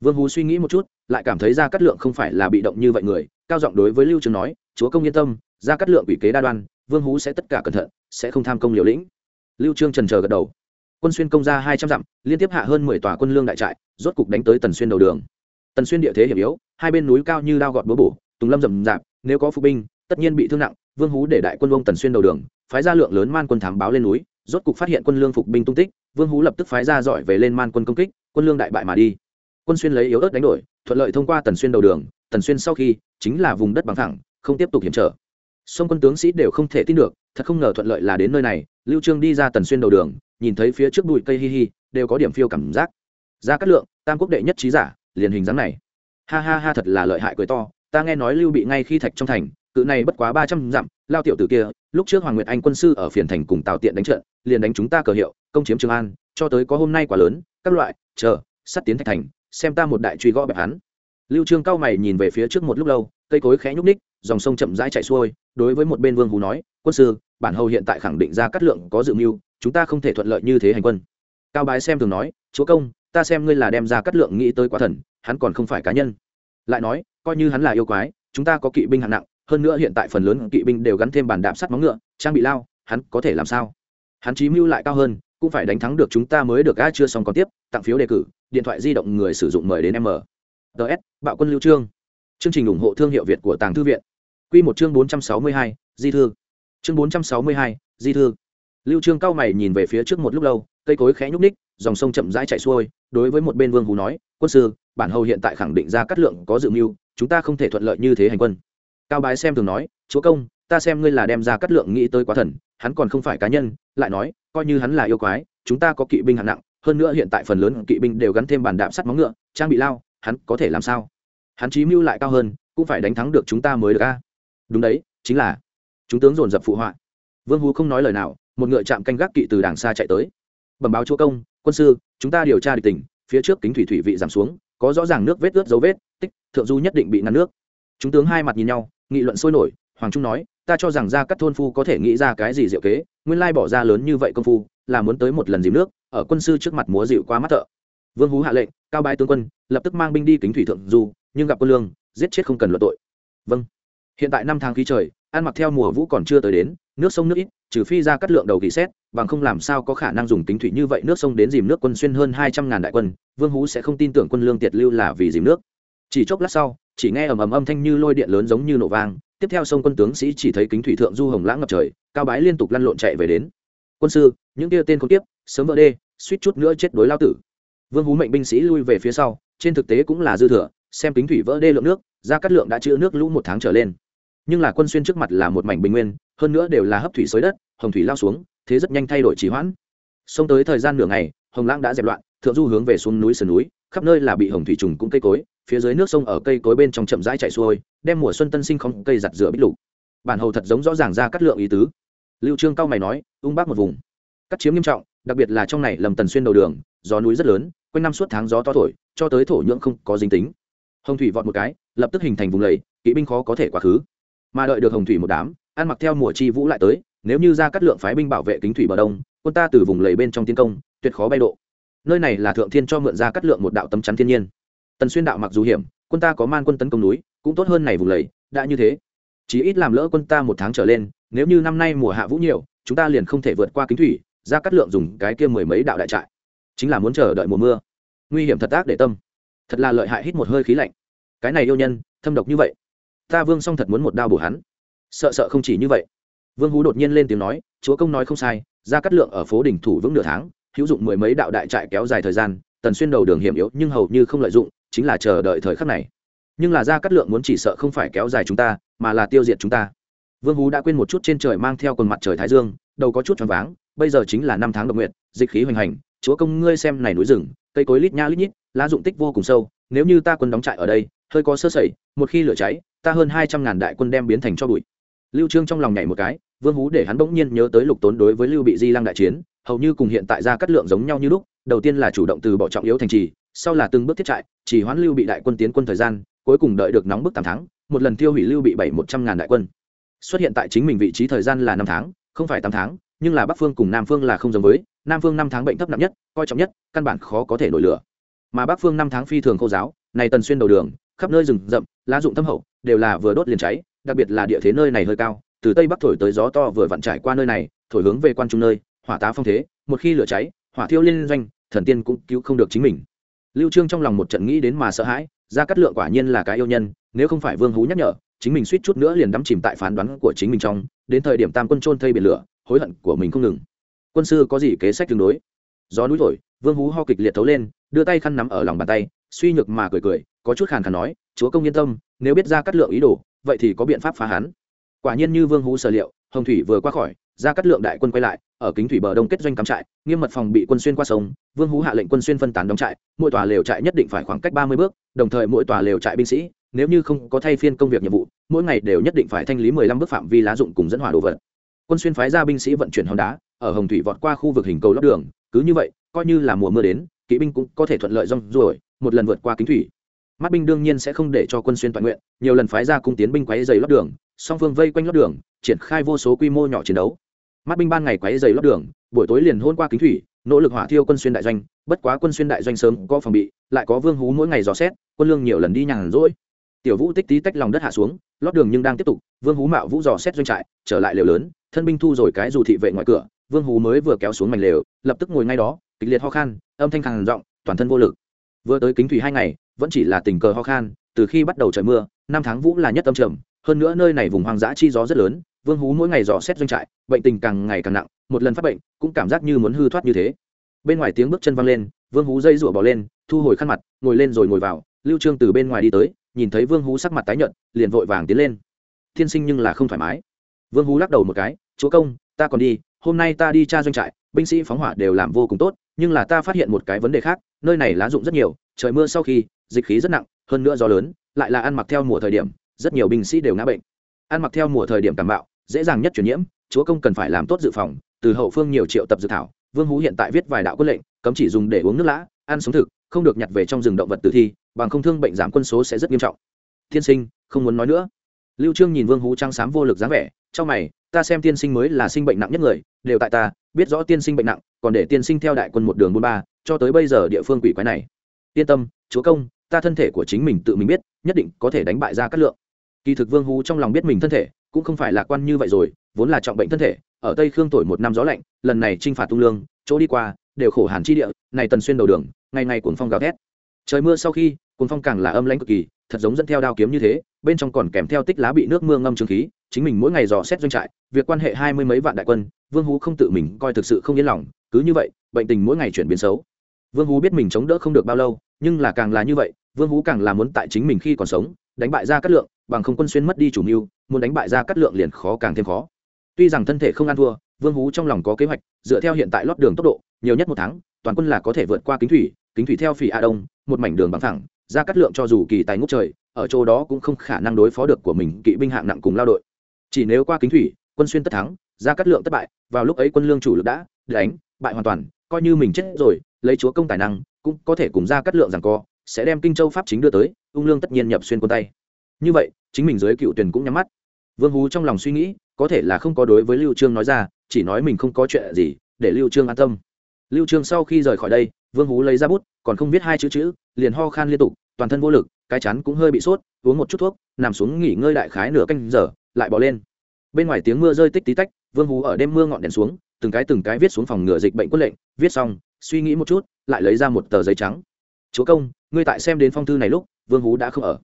Vương hú suy nghĩ một chút, lại cảm thấy ra cát lượng không phải là bị động như vậy người, cao giọng đối với lưu trương nói, chúa công yên tâm ra cát lượng ủy kế đa đoan, vương hú sẽ tất cả cẩn thận, sẽ không tham công liều lĩnh. Lưu trương trần chờ gật đầu. Quân xuyên công ra hai trăm dặm, liên tiếp hạ hơn mười tòa quân lương đại trại, rốt cục đánh tới tần xuyên đầu đường tần xuyên địa thế hiểm yếu, hai bên núi cao như đao gọt búa bổ, tùng lâm rầm rạp, nếu có phục binh, tất nhiên bị thương nặng, vương hú để đại quân ông tần xuyên đầu đường, phái ra lượng lớn man quân thám báo lên núi, rốt cục phát hiện quân lương phục binh tung tích, vương hú lập tức phái ra giỏi về lên man quân công kích, quân lương đại bại mà đi. Quân xuyên lấy yếu ớt đánh đổi, thuận lợi thông qua tần xuyên đầu đường, tần xuyên sau khi, chính là vùng đất bằng thẳng, không tiếp tục hiểm trở. Song quân tướng sĩ đều không thể tin được, thật không ngờ thuận lợi là đến nơi này, lưu trương đi ra tần xuyên đầu đường, nhìn thấy phía trước bụi cây hi hi, đều có điểm phiêu cảm giác. Ra cát lượng, tam quốc đệ nhất trí giả liền hình dáng này. Ha ha ha, thật là lợi hại cười to, ta nghe nói lưu bị ngay khi thạch trong thành, cự này bất quá ba trăm dặm, lao tiểu tử kia, lúc trước hoàng nguyệt anh quân sư ở phiền thành cùng tào tiện đánh trận, liền đánh chúng ta cờ hiệu, công chiếm trường an, cho tới có hôm nay quá lớn, các loại, chờ sắt tiến thạch thành, xem ta một đại truy gõ bẹp hắn. Lưu trương cao mày nhìn về phía trước một lúc lâu, cây cối khẽ nhúc ních dòng sông chậm rãi chảy xuôi, đối với một bên vương hú nói, quân sư, bản hầu hiện tại khẳng định ra cát lượng có dự mưu, chúng ta không thể thuận lợi như thế hành quân. Cao bái xem thường nói, chúa công ta xem ngươi là đem ra cắt lượng nghĩ tới quá thần hắn còn không phải cá nhân. Lại nói coi như hắn là yêu quái chúng ta có kỵ binh hạng nặng hơn nữa hiện tại phần lớn kỵ binh đều gắn thêm bàn đạp sắt móng ngựa trang bị lao hắn có thể làm sao? Hắn chí mưu lại cao hơn cũng phải đánh thắng được chúng ta mới được a chưa xong còn tiếp tặng phiếu đề cử điện thoại di động người sử dụng mời đến m ts bạo quân lưu trương. Chương trình ủng hộ thương hiệu việt của tàng thư viện. Quy một chương bốn trăm sáu mươi hai, di thư. Chương bốn trăm sáu mươi hai, di thư. Lưu trương cao mày nhìn về phía trước một lúc lâu cây cối khẽ nhúc ních dòng sông chậm rãi chảy xuôi, đối với một bên vương hú nói, quân sư, bản hầu hiện tại khẳng định ra cát lượng có dự mưu, chúng ta không thể thuận lợi như thế hành quân. Cao bái xem thường nói, chúa công, ta xem ngươi là đem ra cát lượng nghĩ tới quá thần, hắn còn không phải cá nhân, lại nói, coi như hắn là yêu quái, chúng ta có kỵ binh hạng nặng, hơn nữa hiện tại phần lớn kỵ binh đều gắn thêm bàn đạp sắt móng ngựa, trang bị lao, hắn có thể làm sao? Hắn chí mưu lại cao hơn, cũng phải đánh thắng được chúng ta mới được a. Đúng đấy, chính là. Chúng tướng dồn dập phụ họa. Vương hú không nói lời nào, một ngựa chạm canh gác kỵ từ đàng xa chạy tới bẩm báo chúa công, quân sư, chúng ta điều tra địch tình, phía trước kính thủy thủy vị giảm xuống, có rõ ràng nước vết ướt dấu vết, tích, thượng du nhất định bị ngăn nước. Chúng tướng hai mặt nhìn nhau, nghị luận sôi nổi, hoàng trung nói, ta cho rằng ra các thôn phu có thể nghĩ ra cái gì diệu kế, nguyên lai bỏ ra lớn như vậy công phu, là muốn tới một lần dìm nước, ở quân sư trước mặt múa dịu qua mắt thợ. Vương hú hạ lệnh, cao bái tướng quân, lập tức mang binh đi kính thủy thượng du, nhưng gặp quân lương, giết chết không cần luận tội. Vâng. Hiện tại năm tháng khí trời, ăn mặc theo mùa vũ còn chưa tới đến, nước sông nước ít trừ phi ra cắt lượng đầu kỳ xét, bằng không làm sao có khả năng dùng tính thủy như vậy nước sông đến dìm nước quân xuyên hơn hai trăm ngàn đại quân, vương hú sẽ không tin tưởng quân lương tiệt lưu là vì dìm nước. Chỉ chốc lát sau, chỉ nghe ầm ầm âm thanh như lôi điện lớn giống như nổ vang, tiếp theo sông quân tướng sĩ chỉ thấy kính thủy thượng du hồng lãng ngập trời, cao bái liên tục lăn lộn chạy về đến. Quân sư, những kia tên không tiếp sớm vỡ đê, suýt chút nữa chết đối lao tử. Vương hú mệnh binh sĩ lui về phía sau, trên thực tế cũng là dư thừa, xem kính thủy vỡ đê lượng nước, ra cắt lượng đã chữ nước lũ một tháng trở lên. Nhưng là quân xuyên trước mặt là một mảnh bình nguyên, hơn nữa đều là hấp thủy xới đất hồng thủy lao xuống, thế rất nhanh thay đổi trì hoãn. Xông tới thời gian nửa ngày, hồng lãng đã dẹp loạn, thượng du hướng về xuống núi sườn núi, khắp nơi là bị hồng thủy trùng cũng cây cối, phía dưới nước sông ở cây cối bên trong chậm rãi chảy xuôi, đem mùa xuân tân sinh không cây giặt rửa bích lục. Bản hầu thật giống rõ ràng ra cắt lượng ý tứ. Lưu trương cao mày nói, ung bác một vùng. Cắt chiếm nghiêm trọng, đặc biệt là trong này lầm tần xuyên đầu đường, gió núi rất lớn, quanh năm suốt tháng gió to thổi, cho tới thổ nhưỡng không có dính tính. Hồng thủy vọt một cái, lập tức hình thành vùng lầy, kỵ binh khó có thể quá khứ. Mà đợi được hồng thủy một đám, ăn mặc theo mùa chi vũ lại tới nếu như ra cắt lượng phái binh bảo vệ kính thủy bờ đông, quân ta từ vùng lầy bên trong tiến công, tuyệt khó bay độ. Nơi này là thượng thiên cho mượn ra cắt lượng một đạo tấm chắn thiên nhiên. Tần xuyên đạo mặc dù hiểm, quân ta có man quân tấn công núi, cũng tốt hơn này vùng lầy, đã như thế. Chỉ ít làm lỡ quân ta một tháng trở lên, nếu như năm nay mùa hạ vũ nhiều, chúng ta liền không thể vượt qua kính thủy, ra cắt lượng dùng cái kia mười mấy đạo đại trại. Chính là muốn chờ đợi mùa mưa. Nguy hiểm thật ác để tâm. Thật là lợi hại hít một hơi khí lạnh. Cái này yêu nhân, thâm độc như vậy. Ta vương song thật muốn một đao bổ hắn. Sợ sợ không chỉ như vậy vương hú đột nhiên lên tiếng nói, chúa công nói không sai, ra cắt lượng ở phố đình thủ vững nửa tháng, hữu dụng mười mấy đạo đại trại kéo dài thời gian, tần xuyên đầu đường hiểm yếu nhưng hầu như không lợi dụng, chính là chờ đợi thời khắc này. Nhưng là ra cắt lượng muốn chỉ sợ không phải kéo dài chúng ta, mà là tiêu diệt chúng ta. Vương hú đã quên một chút trên trời mang theo quần mặt trời thái dương, đầu có chút choáng váng, bây giờ chính là năm tháng độc nguyện dịch khí hoành hành, chúa công, ngươi xem này núi rừng, cây cối lít nha lít nhít, lá dụng tích vô cùng sâu, nếu như ta quân đóng trại ở đây, hơi có sơ sẩy, một khi lửa cháy, ta hơn hai trăm ngàn đại quân đem biến thành cho bụi. Lưu trương trong lòng nhảy một cái vương hú để hắn bỗng nhiên nhớ tới lục tốn đối với lưu bị di lăng đại chiến, hầu như cùng hiện tại ra cắt lượng giống nhau như lúc, đầu tiên là chủ động từ bỏ trọng yếu thành trì, sau là từng bước thiết trại chỉ hoãn lưu bị đại quân tiến quân thời gian, cuối cùng đợi được nóng bức tám tháng, một lần tiêu hủy lưu bị bảy một trăm ngàn đại quân. Xuất hiện tại chính mình vị trí thời gian là năm tháng, không phải tám tháng, nhưng là bắc phương cùng nam phương là không giống với, nam phương năm tháng bệnh thấp nặng nhất, coi trọng nhất, căn bản khó có thể nổi lửa. Mà bắc phương năm tháng phi thường khô giáo, này tần xuyên đầu đường, khắp nơi rừng rậm, lá dụng thâm hậu, đều là vừa đốt liền cháy, đặc biệt là địa thế nơi này hơi cao từ tây bắc thổi tới gió to vừa vặn trải qua nơi này, thổi hướng về quan trung nơi, hỏa tá phong thế, một khi lửa cháy, hỏa thiêu liên doanh, thần tiên cũng cứu không được chính mình. Lưu trương trong lòng một trận nghĩ đến mà sợ hãi, gia cát lượng quả nhiên là cái yêu nhân, nếu không phải vương hú nhắc nhở, chính mình suýt chút nữa liền đắm chìm tại phán đoán của chính mình trong, đến thời điểm tam quân trôn thây biển lửa, hối hận của mình không ngừng. Quân sư có gì kế sách tương đối? Gió núi thổi, vương hú ho kịch liệt thấu lên, đưa tay khăn nắm ở lòng bàn tay, suy nhược mà cười cười, có chút khàn khàn nói, chúa công yên tâm, nếu biết ra cắt lượng ý đồ, vậy thì có biện pháp phá hắn quả nhiên như vương hú sở liệu, hồng thủy vừa qua khỏi ra cắt lượng đại quân quay lại, ở kính thủy bờ đông kết doanh cắm trại, nghiêm mật phòng bị quân xuyên qua sông, vương hú hạ lệnh quân xuyên phân tán đóng trại, mỗi tòa lều trại nhất định phải khoảng cách ba mươi bước, đồng thời mỗi tòa lều trại binh sĩ, nếu như không có thay phiên công việc nhiệm vụ, mỗi ngày đều nhất định phải thanh lý mười lăm bước phạm vi lá dụng cùng dẫn hỏa đồ vật. Quân xuyên phái ra binh sĩ vận chuyển hòn đá, ở hồng thủy vọt qua khu vực hình cầu lót đường, cứ như vậy, coi như là mùa mưa đến, kỵ binh cũng có thể thuận lợi rong ruổi, một lần vượt qua kính thủy. Mắt binh đương nhiên sẽ không để cho quân xuyên toàn nguyện, nhiều lần phái ra cung tiến binh quấy dày lót đường song phương vây quanh lót đường, triển khai vô số quy mô nhỏ chiến đấu. Mắt binh ban ngày quấy dày lót đường, buổi tối liền hôn qua kính thủy, nỗ lực hỏa thiêu quân xuyên đại doanh, bất quá quân xuyên đại doanh sớm có phòng bị, lại có vương hú mỗi ngày dò xét, quân lương nhiều lần đi nhàn rỗi. Tiểu vũ tích tí tách lòng đất hạ xuống, lót đường nhưng đang tiếp tục, vương hú mạo vũ dò xét doanh trại, trở lại lều lớn, thân binh thu rồi cái dù thị vệ ngoài cửa, vương hú mới vừa kéo xuống mảnh lều, lập tức ngồi ngay đó, kịch liệt ho khan, âm thanh khàn giọng, toàn thân vô lực. Vừa tới kính thủy hai ngày, vẫn chỉ là tình cờ ho khan, từ khi bắt đầu trời mưa, năm tháng vũ là nhất âm trầm hơn nữa nơi này vùng hoang dã chi gió rất lớn, vương hú mỗi ngày dò xét doanh trại, bệnh tình càng ngày càng nặng, một lần phát bệnh, cũng cảm giác như muốn hư thoát như thế. Bên ngoài tiếng bước chân văng lên, vương hú dây rủa bỏ lên, thu hồi khăn mặt, ngồi lên rồi ngồi vào, lưu trương từ bên ngoài đi tới, nhìn thấy vương hú sắc mặt tái nhợt, liền vội vàng tiến lên. Thiên sinh nhưng là không thoải mái. Vương hú lắc đầu một cái, chúa công, ta còn đi, hôm nay ta đi tra doanh trại, binh sĩ phóng hỏa đều làm vô cùng tốt, nhưng là ta phát hiện một cái vấn đề khác, nơi này lá dụng rất nhiều, trời mưa sau khi, dịch khí rất nặng, hơn nữa gió lớn, lại là ăn mặc theo mùa thời điểm rất nhiều binh sĩ đều ngã bệnh. Ăn mặc theo mùa thời điểm cảm bạo, dễ dàng nhất truyền nhiễm, chúa công cần phải làm tốt dự phòng, từ hậu phương nhiều triệu tập dự thảo, vương hú hiện tại viết vài đạo quân lệnh, cấm chỉ dùng để uống nước lã, ăn sống thực, không được nhặt về trong rừng động vật tử thi, bằng không thương bệnh giảm quân số sẽ rất nghiêm trọng. Tiên sinh, không muốn nói nữa. Lưu trương nhìn vương hú trăng sám vô lực dáng vẻ, trong mày, ta xem tiên sinh mới là sinh bệnh nặng nhất người, đều tại ta, biết rõ tiên sinh bệnh nặng, còn để tiên sinh theo đại quân một đường buôn ba, cho tới bây giờ địa phương quỷ quái này. Yên tâm, chúa công, ta thân thể của chính mình tự mình biết, nhất định có thể đánh bại ra các lượng kỳ thực vương hú trong lòng biết mình thân thể, cũng không phải lạc quan như vậy rồi, vốn là trọng bệnh thân thể, ở tây khương tuổi một năm gió lạnh, lần này chinh phạt tung lương, chỗ đi qua, đều khổ hàn chi địa, này tần xuyên đầu đường, ngày ngày cuồng phong gào thét. Trời mưa sau khi, cuồng phong càng là âm lãnh cực kỳ, thật giống dẫn theo đao kiếm như thế, bên trong còn kèm theo tích lá bị nước mưa ngâm trường khí, chính mình mỗi ngày dò xét doanh trại, việc quan hệ hai mươi mấy vạn đại quân, vương hú không tự mình coi thực sự không yên lòng, cứ như vậy, bệnh tình mỗi ngày chuyển biến xấu. Vương hú biết mình chống đỡ không được bao lâu, nhưng là càng là như vậy, vương hú càng là muốn tại chính mình khi còn sống, đánh bại ra cát lượng bằng không quân xuyên mất đi chủ mưu, muốn đánh bại ra cát lượng liền khó càng thêm khó. Tuy rằng thân thể không ăn thua, vương hú trong lòng có kế hoạch, dựa theo hiện tại lót đường tốc độ, nhiều nhất một tháng, toàn quân là có thể vượt qua kính thủy kính thủy theo phỉ a đông, một mảnh đường bằng thẳng, ra cắt lượng cho dù kỳ tài ngút trời, ở chỗ đó cũng không khả năng đối phó được của mình kỵ binh hạng nặng cùng lao đội. Chỉ nếu qua kính thủy, quân xuyên tất thắng, ra cắt lượng thất bại, vào lúc ấy quân lương chủ lực đã đánh, bại hoàn toàn, coi như mình chết rồi, lấy chúa công tài năng, cũng có thể cùng ra cắt lượng rằng co, sẽ đem kinh châu pháp chính đưa tới, ung lương tất nhiên nhập xuyên quân tay như vậy, chính mình dưới cựu tuyển cũng nhắm mắt. Vương hú trong lòng suy nghĩ, có thể là không có đối với lưu trương nói ra, chỉ nói mình không có chuyện gì, để lưu trương an tâm. Lưu trương sau khi rời khỏi đây, vương hú lấy ra bút, còn không viết hai chữ chữ, liền ho khan liên tục, toàn thân vô lực, cái chắn cũng hơi bị sốt, uống một chút thuốc, nằm xuống nghỉ ngơi đại khái nửa canh giờ, lại bỏ lên. Bên ngoài tiếng mưa rơi tích tí tách, vương hú ở đêm mưa ngọn đèn xuống, từng cái từng cái viết xuống phòng ngừa dịch bệnh quân lệnh, viết xong, suy nghĩ một chút, lại lấy ra một tờ giấy trắng. Chúa công, ngươi tại xem đến phong thư này lúc, vương hú đã không ở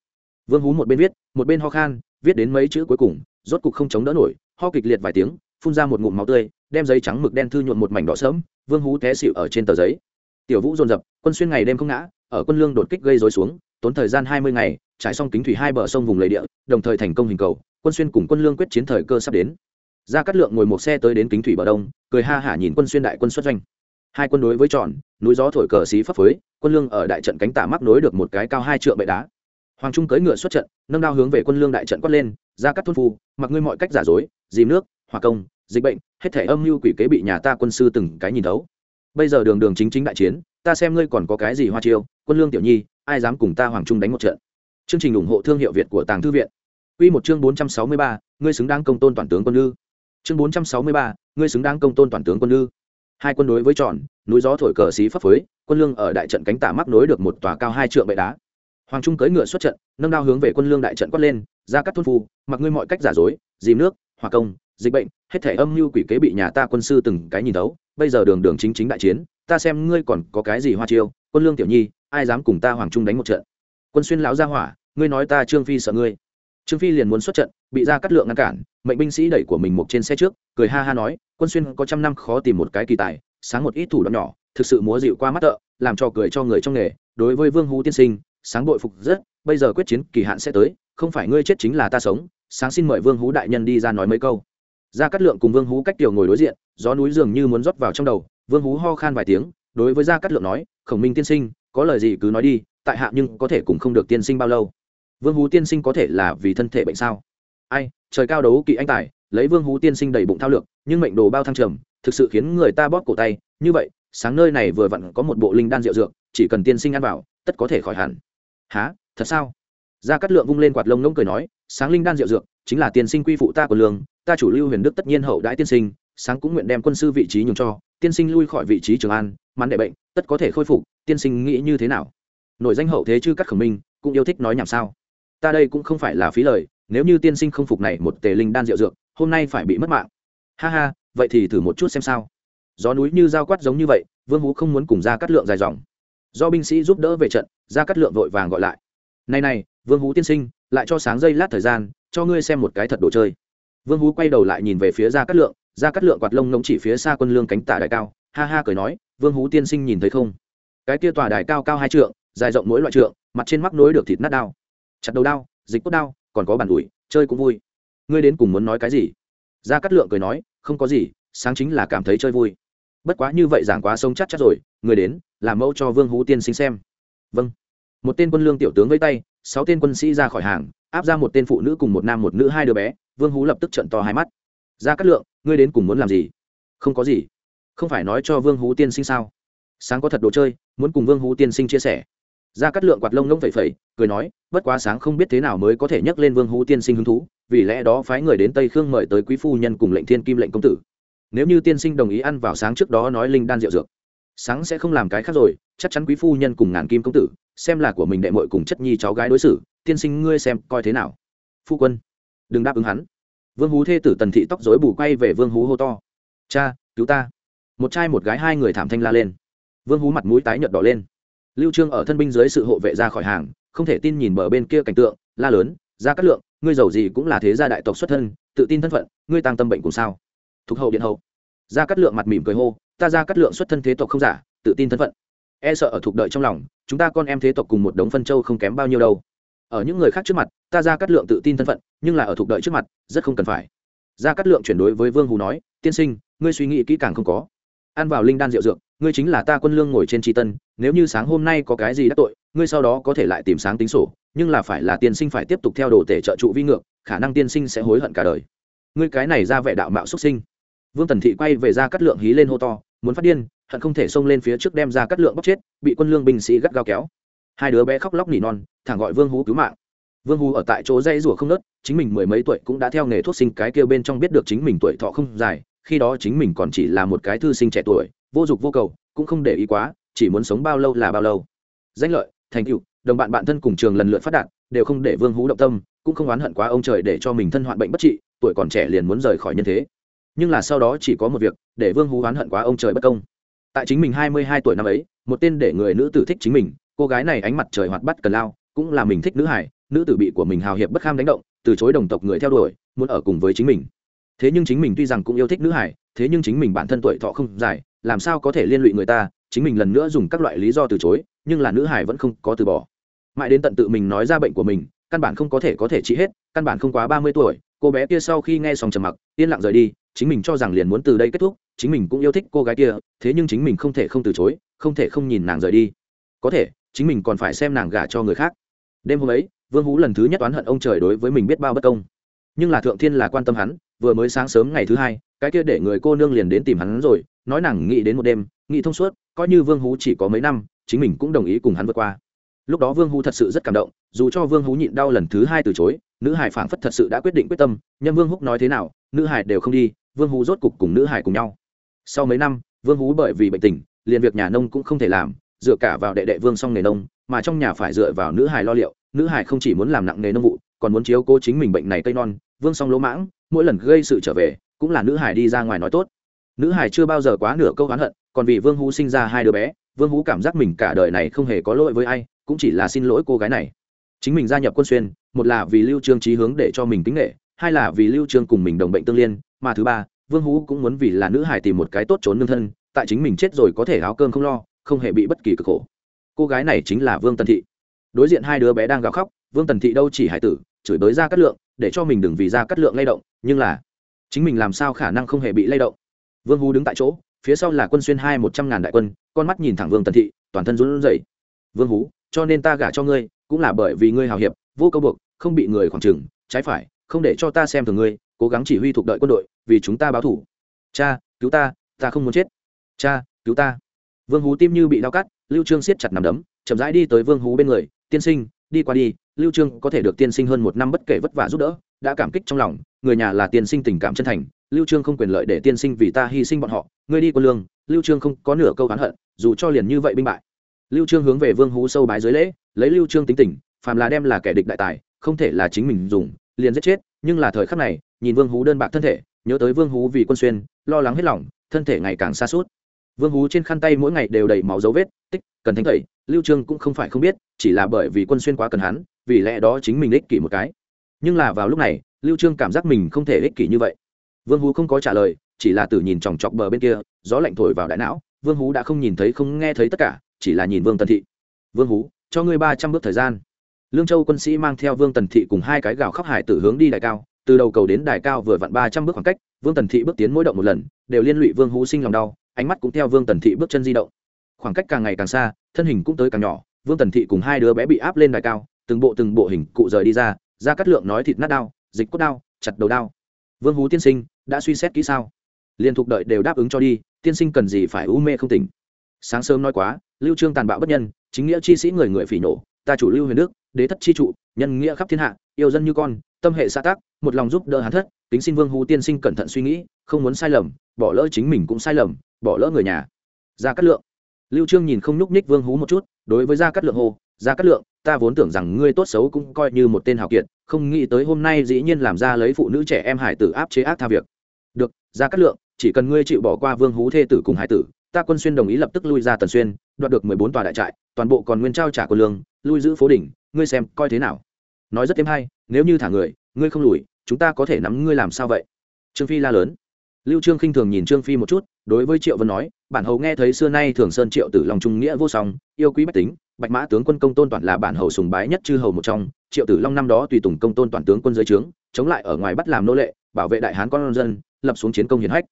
vương hú một bên viết, một bên ho khan, viết đến mấy chữ cuối cùng, rốt cục không chống đỡ nổi, ho kịch liệt vài tiếng, phun ra một ngụm máu tươi, đem giấy trắng mực đen thư nhuộn một mảnh đỏ sớm vương hú té xịu ở trên tờ giấy. Tiểu vũ dồn dập, quân xuyên ngày đêm không ngã, ở quân lương đột kích gây dối xuống, tốn thời gian hai mươi ngày, trải xong kính thủy hai bờ sông vùng lầy địa, đồng thời thành công hình cầu, quân xuyên cùng quân lương quyết chiến thời cơ sắp đến. Ra cát lượng ngồi một xe tới đến kính thủy bờ đông, cười ha hả nhìn quân xuyên đại quân xuất doanh. Hai quân đối với tròn, núi gió thổi cờ xí phấp phới, quân lương ở đại trận cánh tả mắc nối được một cái cao hai trượng bệ đá hoàng trung cưỡi ngựa xuất trận nâng đao hướng về quân lương đại trận quát lên ra các thôn phu mặc ngươi mọi cách giả dối dìm nước hòa công dịch bệnh hết thể âm mưu quỷ kế bị nhà ta quân sư từng cái nhìn thấu bây giờ đường đường chính chính đại chiến ta xem ngươi còn có cái gì hoa chiêu quân lương tiểu nhi ai dám cùng ta hoàng trung đánh một trận chương trình ủng hộ thương hiệu việt của tàng thư viện Quy một chương 463, ngươi xứng đáng công tôn toàn tướng quân lư. Chương 463, ngươi xứng đáng công tôn toàn tướng quân lư. Hai quân đối với tròn, núi gió thổi cờ xí phấp phới, quân lương ở đại trận cánh tả mắc nối được một tòa cao hai trượng bệ đá. Hoàng Trung cưỡi ngựa xuất trận, nâng đao hướng về quân lương đại trận quát lên, ra các thôn phu, mặc ngươi mọi cách giả dối, dìm nước, hỏa công, dịch bệnh, hết thể âm mưu quỷ kế bị nhà ta quân sư từng cái nhìn thấu, bây giờ đường đường chính chính đại chiến, ta xem ngươi còn có cái gì hoa chiêu, quân lương tiểu nhi, ai dám cùng ta Hoàng Trung đánh một trận. Quân xuyên lão gia hỏa, ngươi nói ta Trương Phi sợ ngươi trương phi liền muốn xuất trận bị ra cắt lượng ngăn cản mệnh binh sĩ đẩy của mình một trên xe trước cười ha ha nói quân xuyên có trăm năm khó tìm một cái kỳ tài sáng một ít thủ đoạn nhỏ thực sự múa dịu qua mắt tợ làm cho cười cho người trong nghề đối với vương hú tiên sinh sáng bội phục rất, bây giờ quyết chiến kỳ hạn sẽ tới, không phải ngươi chết chính là ta sống, sáng xin mời vương hú đại nhân đi ra nói mấy câu. Ra cắt lượng cùng vương hú cách tiểu ngồi đối diện, gió núi dường như muốn rót vào trong đầu, vương hú ho khan vài tiếng, đối với gia cắt lượng nói, khổng minh tiên sinh, có lời gì cứ nói đi, tại hạ nhưng có thể cũng không được tiên sinh bao lâu. Vương hú tiên sinh có thể là vì thân thể bệnh sao? Ai, trời cao đấu kỵ anh tài, lấy vương hú tiên sinh đầy bụng thao lược, nhưng mệnh đồ bao thăng trầm, thực sự khiến người ta bóp cổ tay, như vậy, sáng nơi này vừa vặn có một bộ linh đan rượu dược, chỉ cần tiên sinh ăn vào, tất có thể khỏi hẳn há, thật sao? Gia cát lượng vung lên quạt lông ngỗng cười nói, sáng linh đan rượu dược, chính là tiên sinh quy phụ ta của lương, ta chủ lưu huyền đức tất nhiên hậu đãi tiên sinh, sáng cũng nguyện đem quân sư vị trí nhường cho, tiên sinh lui khỏi vị trí trường an mắn đệ bệnh, tất có thể khôi phục, tiên sinh nghĩ như thế nào? Nổi danh hậu thế chư các khẩu minh cũng yêu thích nói nhảm sao. Ta đây cũng không phải là phí lời, nếu như tiên sinh không phục này một tề linh đan rượu dược, hôm nay phải bị mất mạng. Ha ha, vậy thì thử một chút xem sao. Gió núi như dao quát giống như vậy, vương hú không muốn cùng ra cắt lượng dài dòng do binh sĩ giúp đỡ về trận, ra cắt lượng vội vàng gọi lại. Này này, vương hú tiên sinh, lại cho sáng giây lát thời gian, cho ngươi xem một cái thật đồ chơi. Vương hú quay đầu lại nhìn về phía ra cắt lượng, ra cắt lượng quạt lông ngông chỉ phía xa quân lương cánh tả đại cao, ha ha cười nói, vương hú tiên sinh nhìn thấy không? Cái kia tòa đài cao cao hai trượng, dài rộng mỗi loại trượng, mặt trên mắc nối được thịt nát đao. Chặt đầu đao, dịch cốt đao, còn có bàn đùi, chơi cũng vui. Ngươi đến cùng muốn nói cái gì? Gia cát lượng cười nói, không có gì, sáng chính là cảm thấy chơi vui bất quá như vậy giảng quá sông chắc chắc rồi, người đến, làm mẫu cho vương hú tiên sinh xem. Vâng. Một tên quân lương tiểu tướng với tay, sáu tên quân sĩ ra khỏi hàng, áp ra một tên phụ nữ cùng một nam một nữ hai đứa bé, vương hú lập tức trận to hai mắt. Gia cát lượng, ngươi đến cùng muốn làm gì? Không có gì. Không phải nói cho vương hú tiên sinh sao? Sáng có thật đồ chơi, muốn cùng vương hú tiên sinh chia sẻ. Gia cát lượng quạt lông lông phẩy phẩy, cười nói, bất quá sáng không biết thế nào mới có thể nhắc lên vương hú tiên sinh hứng thú, vì lẽ đó phái người đến tây khương mời tới quý phu nhân cùng lệnh thiên kim lệnh công tử nếu như tiên sinh đồng ý ăn vào sáng trước đó nói linh đan rượu dược, sáng sẽ không làm cái khác rồi, chắc chắn quý phu nhân cùng ngàn kim công tử, xem là của mình đệ mội cùng chất nhi cháu gái đối xử, tiên sinh ngươi xem coi thế nào. Phu quân, đừng đáp ứng hắn. Vương hú thê tử tần thị tóc dối bù quay về vương hú hô to. Cha, cứu ta. Một trai một gái hai người thảm thanh la lên. Vương hú mặt mũi tái nhợt đỏ lên. Lưu trương ở thân binh dưới sự hộ vệ ra khỏi hàng, không thể tin nhìn bờ bên kia cảnh tượng, la lớn, ra cát lượng, ngươi giàu gì cũng là thế gia đại tộc xuất thân, tự tin thân phận, ngươi tăng tâm bệnh cùng sao? Thuộc hậu điện hậu. Ra cát lượng mặt mỉm cười hô, ta ra cát lượng xuất thân thế tộc không giả, tự tin thân phận. E sợ ở thuộc đợi trong lòng, chúng ta con em thế tộc cùng một đống phân châu không kém bao nhiêu đâu. Ở những người khác trước mặt, ta ra cát lượng tự tin thân phận, nhưng là ở thuộc đợi trước mặt, rất không cần phải. Ra cát lượng chuyển đối với vương hù nói, tiên sinh, ngươi suy nghĩ kỹ càng không có. Ăn vào linh đan rượu dược, ngươi chính là ta quân lương ngồi trên tri tân, nếu như sáng hôm nay có cái gì đắc tội, ngươi sau đó có thể lại tìm sáng tính sổ, nhưng là phải là tiên sinh phải tiếp tục theo đồ tể trợ trụ vi ngược, khả năng tiên sinh sẽ hối hận cả đời. Ngươi cái này ra vẻ đạo mạo xuất sinh vương tần thị quay về ra cắt lượng hí lên hô to, muốn phát điên, hận không thể xông lên phía trước đem ra cắt lượng bóc chết, bị quân lương binh sĩ gắt gao kéo. Hai đứa bé khóc lóc nỉ non, thẳng gọi vương hú cứu mạng. Vương hú ở tại chỗ dây rủa không nớt, chính mình mười mấy tuổi cũng đã theo nghề thuốc sinh cái kêu bên trong biết được chính mình tuổi thọ không dài, khi đó chính mình còn chỉ là một cái thư sinh trẻ tuổi, vô dục vô cầu, cũng không để ý quá, chỉ muốn sống bao lâu là bao lâu. Danh lợi, thành tựu, đồng bạn bạn thân cùng trường lần lượt phát đạt, đều không để vương hú động tâm, cũng không oán hận quá ông trời để cho mình thân hoạn bệnh bất trị, tuổi còn trẻ liền muốn rời khỏi nhân thế nhưng là sau đó chỉ có một việc, để vương hú oán hận quá ông trời bất công. Tại chính mình hai mươi hai tuổi năm ấy, một tên để người nữ tử thích chính mình, cô gái này ánh mặt trời hoạt bắt cần lao, cũng là mình thích nữ hải nữ tử bị của mình hào hiệp bất kham đánh động, từ chối đồng tộc người theo đuổi, muốn ở cùng với chính mình. Thế nhưng chính mình tuy rằng cũng yêu thích nữ hải thế nhưng chính mình bản thân tuổi thọ không dài, làm sao có thể liên lụy người ta, chính mình lần nữa dùng các loại lý do từ chối, nhưng là nữ hải vẫn không có từ bỏ. Mãi đến tận tự mình nói ra bệnh của mình căn bản không có thể có thể trị hết, căn bản không quá ba mươi tuổi, cô bé kia sau khi nghe xong trầm mặc, yên lặng rời đi, chính mình cho rằng liền muốn từ đây kết thúc, chính mình cũng yêu thích cô gái kia, thế nhưng chính mình không thể không từ chối, không thể không nhìn nàng rời đi. Có thể, chính mình còn phải xem nàng gả cho người khác. Đêm hôm ấy, vương hú lần thứ nhất oán hận ông trời đối với mình biết bao bất công. Nhưng là thượng thiên là quan tâm hắn, vừa mới sáng sớm ngày thứ hai, cái kia để người cô nương liền đến tìm hắn rồi, nói nàng nghĩ đến một đêm, nghĩ thông suốt, coi như vương hú chỉ có mấy năm, chính mình cũng đồng ý cùng hắn vượt qua lúc đó vương hú thật sự rất cảm động, dù cho vương hú nhịn đau lần thứ hai từ chối, nữ hải phảng phất thật sự đã quyết định quyết tâm nhân vương húc nói thế nào, nữ hải đều không đi, vương hú rốt cục cùng nữ hải cùng nhau. Sau mấy năm, vương hú bởi vì bệnh tình, liền việc nhà nông cũng không thể làm, dựa cả vào đệ đệ vương song nghề nông, mà trong nhà phải dựa vào nữ hải lo liệu, nữ hải không chỉ muốn làm nặng nghề nông vụ, còn muốn chiếu cố chính mình bệnh này cây non, vương song lỗ mãng, mỗi lần gây sự trở về, cũng là nữ hải đi ra ngoài nói tốt. Nữ hải chưa bao giờ quá nửa câu oán hận, còn vì vương hú sinh ra hai đứa bé, vương hú cảm giác mình cả đời này không hề có lỗi với ai cũng chỉ là xin lỗi cô gái này. Chính mình gia nhập quân xuyên, một là vì lưu trương trí hướng để cho mình kính nghệ hai là vì lưu trương cùng mình đồng bệnh tương liên, mà thứ ba, vương hú cũng muốn vì là nữ hải tìm một cái tốt trốn nương thân, tại chính mình chết rồi có thể áo cơm không lo, không hề bị bất kỳ cực khổ. Cô gái này chính là vương tần thị. Đối diện hai đứa bé đang gào khóc, vương tần thị đâu chỉ hải tử, chửi bới ra cắt lượng, để cho mình đừng vì ra cắt lượng lay động, nhưng là chính mình làm sao khả năng không hề bị lay động? Vương hú đứng tại chỗ, phía sau là quân xuyên hai một trăm ngàn đại quân, con mắt nhìn thẳng vương tần thị, toàn thân run rẩy. Vương hú cho nên ta gả cho ngươi, cũng là bởi vì ngươi hào hiệp, vô câu buộc, không bị người khoảng trừng trái phải, không để cho ta xem thường ngươi, cố gắng chỉ huy thuộc đợi quân đội, vì chúng ta báo thủ. Cha, cứu ta ta không muốn chết. Cha, cứu ta. Vương hú tim như bị đau cắt, lưu trương siết chặt nằm đấm, chậm rãi đi tới vương hú bên người, tiên sinh, đi qua đi, lưu trương có thể được tiên sinh hơn một năm bất kể vất vả giúp đỡ, đã cảm kích trong lòng, người nhà là tiên sinh tình cảm chân thành, lưu trương không quyền lợi để tiên sinh vì ta hy sinh bọn họ, ngươi đi quân lương. Lưu trương không có nửa câu oán hận, dù cho liền như vậy binh bại lưu trương hướng về vương hú sâu bái dưới lễ, lấy lưu trương tính tình, phàm là đem là kẻ địch đại tài, không thể là chính mình dùng, liền giết chết, nhưng là thời khắc này, nhìn vương hú đơn bạc thân thể, nhớ tới vương hú vì quân xuyên, lo lắng hết lòng, thân thể ngày càng xa suốt vương hú trên khăn tay mỗi ngày đều đầy máu dấu vết, tích, cần thanh tẩy lưu trương cũng không phải không biết, chỉ là bởi vì quân xuyên quá cần hắn, vì lẽ đó chính mình ích kỷ một cái. Nhưng là vào lúc này, lưu trương cảm giác mình không thể ích kỷ như vậy. Vương hú không có trả lời, chỉ là từ nhìn chòng chọc bờ bên kia, gió lạnh thổi vào đại não, vương hú đã không nhìn thấy không nghe thấy tất cả chỉ là nhìn vương tần thị. Vương hú, cho ngươi ba trăm bước thời gian. Lương châu quân sĩ mang theo vương tần thị cùng hai cái gào khóc hải tử hướng đi đại cao, từ đầu cầu đến đài cao vừa vặn ba trăm bước khoảng cách, vương tần thị bước tiến mỗi động một lần, đều liên lụy vương hú sinh lòng đau, ánh mắt cũng theo vương tần thị bước chân di động. Khoảng cách càng ngày càng xa, thân hình cũng tới càng nhỏ, vương tần thị cùng hai đứa bé bị áp lên đài cao, từng bộ từng bộ hình cụ rời đi ra ra cắt lượng nói thịt nát đao dịch cốt đao chặt đầu đao vương hú tiên sinh, đã suy xét kỹ sao? Liên thuộc đợi đều đáp ứng cho đi, tiên sinh cần gì phải u mê không tỉnh? Sáng sớm nói quá lưu trương tàn bạo bất nhân, chính nghĩa chi sĩ người người phỉ nổ, ta chủ lưu huyền đức, đế thất chi trụ, nhân nghĩa khắp thiên hạ, yêu dân như con, tâm hệ xã tác một lòng giúp đỡ hắn thất, kính xin vương hú tiên sinh cẩn thận suy nghĩ, không muốn sai lầm, bỏ lỡ chính mình cũng sai lầm, bỏ lỡ người nhà. Gia cát lượng. Lưu trương nhìn không nhúc nhích vương hú một chút, đối với gia cát lượng hồ gia cát lượng, ta vốn tưởng rằng ngươi tốt xấu cũng coi như một tên hào kiệt, không nghĩ tới hôm nay dĩ nhiên làm ra lấy phụ nữ trẻ em hải tử áp chế ác tha việc. Được, gia cát lượng, chỉ cần ngươi chịu bỏ qua vương hú thê tử cùng hải tử ta quân xuyên đồng ý lập tức lui ra tần xuyên, đoạt được mười bốn tòa đại trại, toàn bộ còn nguyên trao trả quân lương, lui giữ phố đỉnh, ngươi xem coi thế nào. Nói rất thêm hay, nếu như thả người, ngươi không lùi, chúng ta có thể nắm ngươi làm sao vậy? Trương phi la lớn. Lưu trương khinh thường nhìn trương phi một chút, đối với triệu vân nói, bản hầu nghe thấy xưa nay thường sơn triệu tử long trung nghĩa vô song, yêu quý bách tính, bạch mã tướng quân công tôn toàn là bản hầu sùng bái nhất chư hầu một trong, triệu tử long năm đó tùy tùng công tôn toàn tướng quân dưới trướng, chống lại ở ngoài bắt làm nô lệ, bảo vệ đại hán con dân, lập xuống chiến công hiển hách.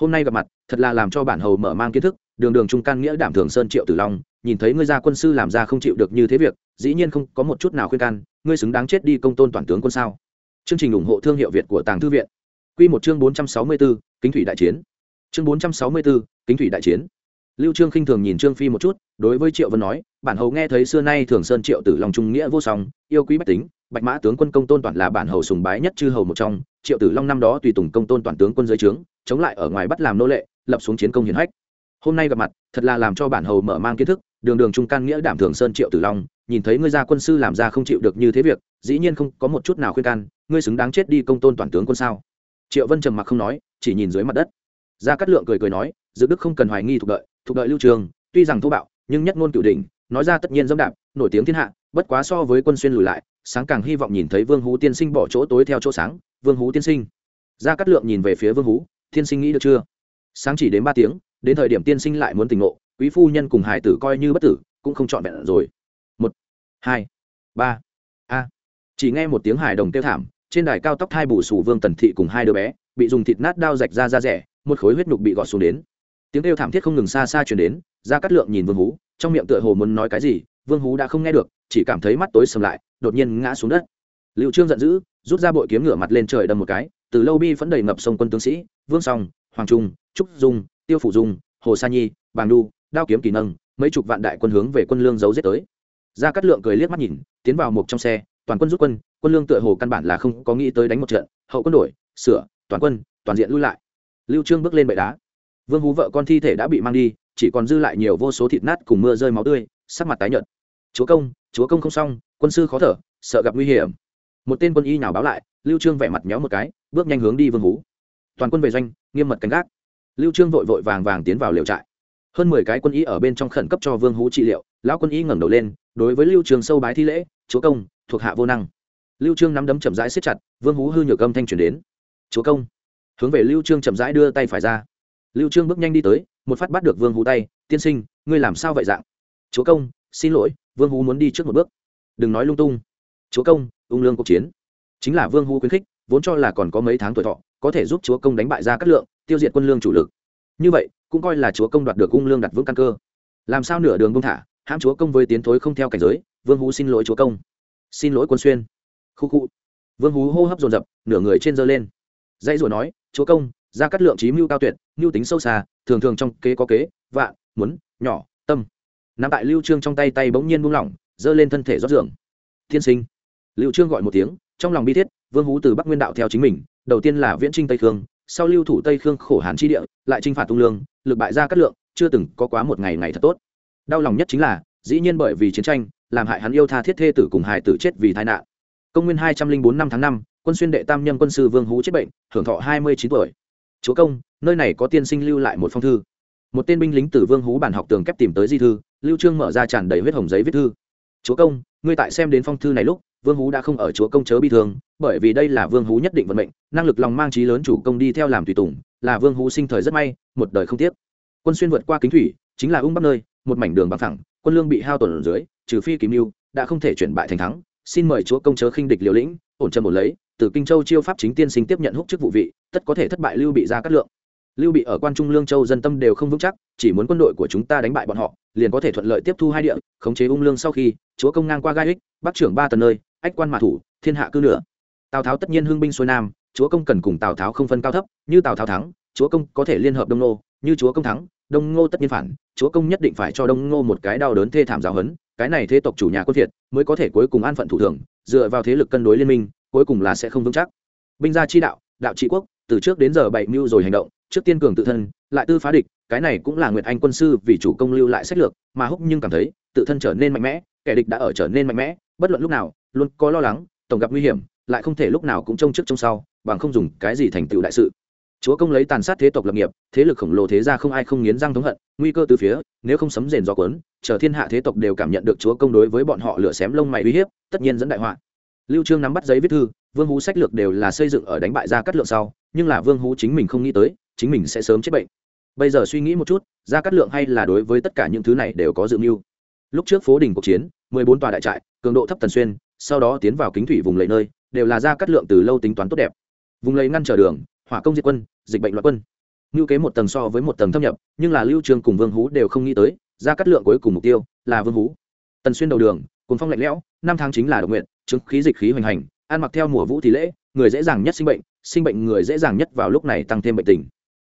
Hôm nay gặp mặt thật là làm cho bản hầu mở mang kiến thức đường đường trung can nghĩa đảm thường sơn triệu tử long nhìn thấy ngươi gia quân sư làm ra không chịu được như thế việc dĩ nhiên không có một chút nào khuyên can ngươi xứng đáng chết đi công tôn toàn tướng quân sao? Chương trình ủng hộ thương hiệu việt của tàng thư viện. Quy một chương bốn trăm sáu mươi 464, kính thủy đại chiến. Chương bốn trăm sáu mươi 464, kính thủy đại chiến. Lưu trương khinh thường nhìn trương phi một chút đối với triệu vân nói bản hầu nghe thấy xưa nay thường sơn triệu tử long trung nghĩa vô song yêu quý bách tính bạch mã tướng quân công tôn toàn là bản hầu sùng bái nhất chư hầu một trong triệu tử long năm đó tùy tùng công tôn toàn tướng quân dưới trướng chống lại ở ngoài bắt làm nô lệ, lập xuống chiến công hiển hách. Hôm nay gặp mặt, thật là làm cho bản hầu mở mang kiến thức, đường đường trung can nghĩa đảm thường sơn triệu tử long, nhìn thấy ngươi gia quân sư làm ra không chịu được như thế việc, dĩ nhiên không có một chút nào khuyên can, ngươi xứng đáng chết đi công tôn toàn tướng quân sao? Triệu vân trầm mặc không nói, chỉ nhìn dưới mặt đất. Gia cát lượng cười cười nói dự đức không cần hoài nghi thuộc đợi thuộc đợi lưu trường, tuy rằng thô bạo, nhưng nhất ngôn cửu đỉnh, nói ra tất nhiên dẫm đạp, nổi tiếng thiên hạ, bất quá so với quân xuyên lùi lại, sáng càng hy vọng nhìn thấy vương hú tiên sinh bỏ chỗ tối theo chỗ sáng, vương hú tiên sinh. Gia cát lượng nhìn về phía vương hú tiên sinh nghĩ được chưa? Sáng chỉ đến ba tiếng, đến thời điểm tiên sinh lại muốn tỉnh ngộ, quý phu nhân cùng hải tử coi như bất tử, cũng không chọn vẹn rồi. Một, hai, ba. A. Chỉ nghe một tiếng hài đồng tiêu thảm, trên đài cao tóc hai bù sù vương tần thị cùng hai đứa bé, bị dùng thịt nát đao rạch ra ra rẻ, một khối huyết nhục bị gọt xuống đến. Tiếng kêu thảm thiết không ngừng xa xa chuyển đến ra cắt lượng nhìn vương hú, trong miệng tựa hồ muốn nói cái gì, vương hú đã không nghe được, chỉ cảm thấy mắt tối sầm lại, đột nhiên ngã xuống đất. Liệu trương giận dữ, rút ra bội kiếm ngửa mặt lên trời đâm một cái từ lâu bi vẫn đầy ngập sông quân tướng sĩ, vương song, hoàng trung, trúc dung, tiêu phủ dung, hồ sa nhi, bàng đu đao kiếm kỳ nâng, mấy chục vạn đại quân hướng về quân lương giấu giết tới. Ra cắt lượng cười liếc mắt nhìn, tiến vào một trong xe, toàn quân rút quân quân lương tựa hồ căn bản là không có nghĩ tới đánh một trận, hậu quân đổi, sửa, toàn quân, toàn diện lui lại. Lưu trương bước lên bệ đá. Vương hú vợ con thi thể đã bị mang đi, chỉ còn dư lại nhiều vô số thịt nát cùng mưa rơi máu tươi, sắc mặt tái nhợt. Chúa công chúa công không xong, quân sư khó thở, sợ gặp nguy hiểm. Một tên quân y nào báo lại, lưu trương vẻ mặt méo một cái bước nhanh hướng đi vương hú. Toàn quân về doanh, nghiêm mật canh gác. Lưu trương vội vội vàng vàng tiến vào liều trại. Hơn mười cái quân y ở bên trong khẩn cấp cho vương hú trị liệu, lão quân y ngẩng đầu lên, đối với lưu trương sâu bái thi lễ, chúa công, thuộc hạ vô năng. Lưu trương nắm đấm chậm rãi siết chặt, vương hú hư nhược âm thanh truyền đến, chúa công. Hướng về lưu trương chậm rãi đưa tay phải ra. Lưu trương bước nhanh đi tới, một phát bắt được vương hú tay, tiên sinh, ngươi làm sao vậy dạng? Chúa công, xin lỗi, vương hú muốn đi trước một bước. Đừng nói lung tung. Chúa công, ung lương cuộc chiến. Chính là vương hú khuyến khích vốn cho là còn có mấy tháng tuổi thọ, có thể giúp chúa công đánh bại ra cát lượng, tiêu diệt quân lương chủ lực. Như vậy, cũng coi là chúa công đoạt được cung lương đặt vững căn cơ. Làm sao nửa đường công thả, hãm chúa công với tiến thối không theo cảnh giới, vương hú xin lỗi chúa công. Xin lỗi quân xuyên. Khu khu. Vương hú hô hấp dồn dập, nửa người trên dơ lên. Dãy rồi nói, chúa công ra cắt lượng trí mưu cao tuyệt, mưu tính sâu xa, thường thường trong kế có kế, vạn, muốn, nhỏ, tâm. Nằm tại lưu trương trong tay tay bỗng nhiên buông lỏng dơ lên thân thể rót giường. Thiên sinh. Lưu trương gọi một tiếng, trong lòng bi thiết vương hú từ bắc nguyên đạo theo chính mình, đầu tiên là viễn trinh tây khương, sau lưu thủ tây khương khổ hàn chi địa, lại trinh phạt tung lương, lực bại ra cát lượng, chưa từng có quá một ngày ngày thật tốt. Đau lòng nhất chính là, dĩ nhiên bởi vì chiến tranh, làm hại hắn yêu tha thiết thê tử cùng hài tử chết vì tai nạn. Công nguyên hai trăm linh bốn năm tháng năm, quân xuyên đệ tam nhâm quân sư vương hú chết bệnh, hưởng thọ hai mươi chín tuổi. Chúa công, nơi này có tiên sinh lưu lại một phong thư. Một tên binh lính từ vương hú bản học tường kép tìm tới di thư, lưu trương mở ra tràn đầy huyết hồng giấy viết thư. Chúa công, ngươi tại xem đến phong thư này lúc vương hú đã không ở chúa công chớ bi thương, bởi vì đây là vương hú nhất định vận mệnh, năng lực lòng mang trí lớn chủ công đi theo làm tùy tùng, là vương hú sinh thời rất may, một đời không tiếc. Quân xuyên vượt qua kính thủy, chính là ung bắc nơi, một mảnh đường bằng thẳng, quân lương bị hao tổn ở dưới, trừ phi kiếm mưu đã không thể chuyển bại thành thắng. Xin mời chúa công chớ khinh địch liều lĩnh, ổn chân một lấy, từ kinh châu chiêu pháp chính tiên sinh tiếp nhận húc chức vụ vị, tất có thể thất bại lưu bị ra cát lượng. Lưu bị ở quan trung lương châu dân tâm đều không vững chắc, chỉ muốn quân đội của chúng ta đánh bại bọn họ, liền có thể thuận lợi tiếp thu hai địa, khống chế ung lương sau khi, chúa công ngang qua gai ích, bắc trưởng ba tần nơi ách quan mà thủ, thiên hạ cư nửa. Tào tháo tất nhiên hưng binh xuôi nam, chúa công cần cùng tào tháo không phân cao thấp, như tào tháo thắng, chúa công có thể liên hợp đông nô như chúa công thắng, đông ngô tất nhiên phản, chúa công nhất định phải cho đông ngô một cái đau đớn thê thảm giáo hấn cái này thế tộc chủ nhà quân việt mới có thể cuối cùng an phận thủ thường, dựa vào thế lực cân đối liên minh, cuối cùng là sẽ không vững chắc. Binh gia chi đạo đạo trị quốc, từ trước đến giờ bảy mưu rồi hành động, trước tiên cường tự thân, lại tư phá địch, cái này cũng là nguyệt anh quân sư vì chủ công lưu lại sách lược, mà húc nhưng cảm thấy, tự thân trở nên mạnh mẽ, kẻ địch đã ở trở nên mạnh mẽ, bất luận lúc nào luôn có lo lắng, tổng gặp nguy hiểm, lại không thể lúc nào cũng trông trước trông sau, bằng không dùng cái gì thành tựu đại sự. Chúa công lấy tàn sát thế tộc lập nghiệp, thế lực khổng lồ thế ra không ai không nghiến răng thống hận, nguy cơ từ phía, nếu không sấm rền gió cuốn, chờ thiên hạ thế tộc đều cảm nhận được chúa công đối với bọn họ lửa xém lông mày uy hiếp, tất nhiên dẫn đại họa. Lưu trương nắm bắt giấy viết thư, vương hú sách lược đều là xây dựng ở đánh bại gia cát lượng sau, nhưng là vương hú chính mình không nghĩ tới, chính mình sẽ sớm chết bệnh. Bây giờ suy nghĩ một chút, gia cát lượng hay là đối với tất cả những thứ này đều có dự mưu. Lúc trước phố đình cuộc chiến 14 tòa đại trại, cường độ thấp tần xuyên sau đó tiến vào kính thủy vùng lầy nơi, đều là gia cát lượng từ lâu tính toán tốt đẹp. Vùng lầy ngăn trở đường, hỏa công diệt quân, dịch bệnh loại quân. Ngưu kế một tầng so với một tầng thâm nhập, nhưng là lưu trương cùng vương hú đều không nghĩ tới, gia cát lượng cuối cùng mục tiêu là vương hú. Tần xuyên đầu đường cùng phong lạnh lẽo, năm tháng chính là độc nguyện, chứng khí dịch khí hoành hành, ăn mặc theo mùa vũ thì lễ, người dễ dàng nhất sinh bệnh sinh bệnh người dễ dàng nhất vào lúc này tăng thêm bệnh tình.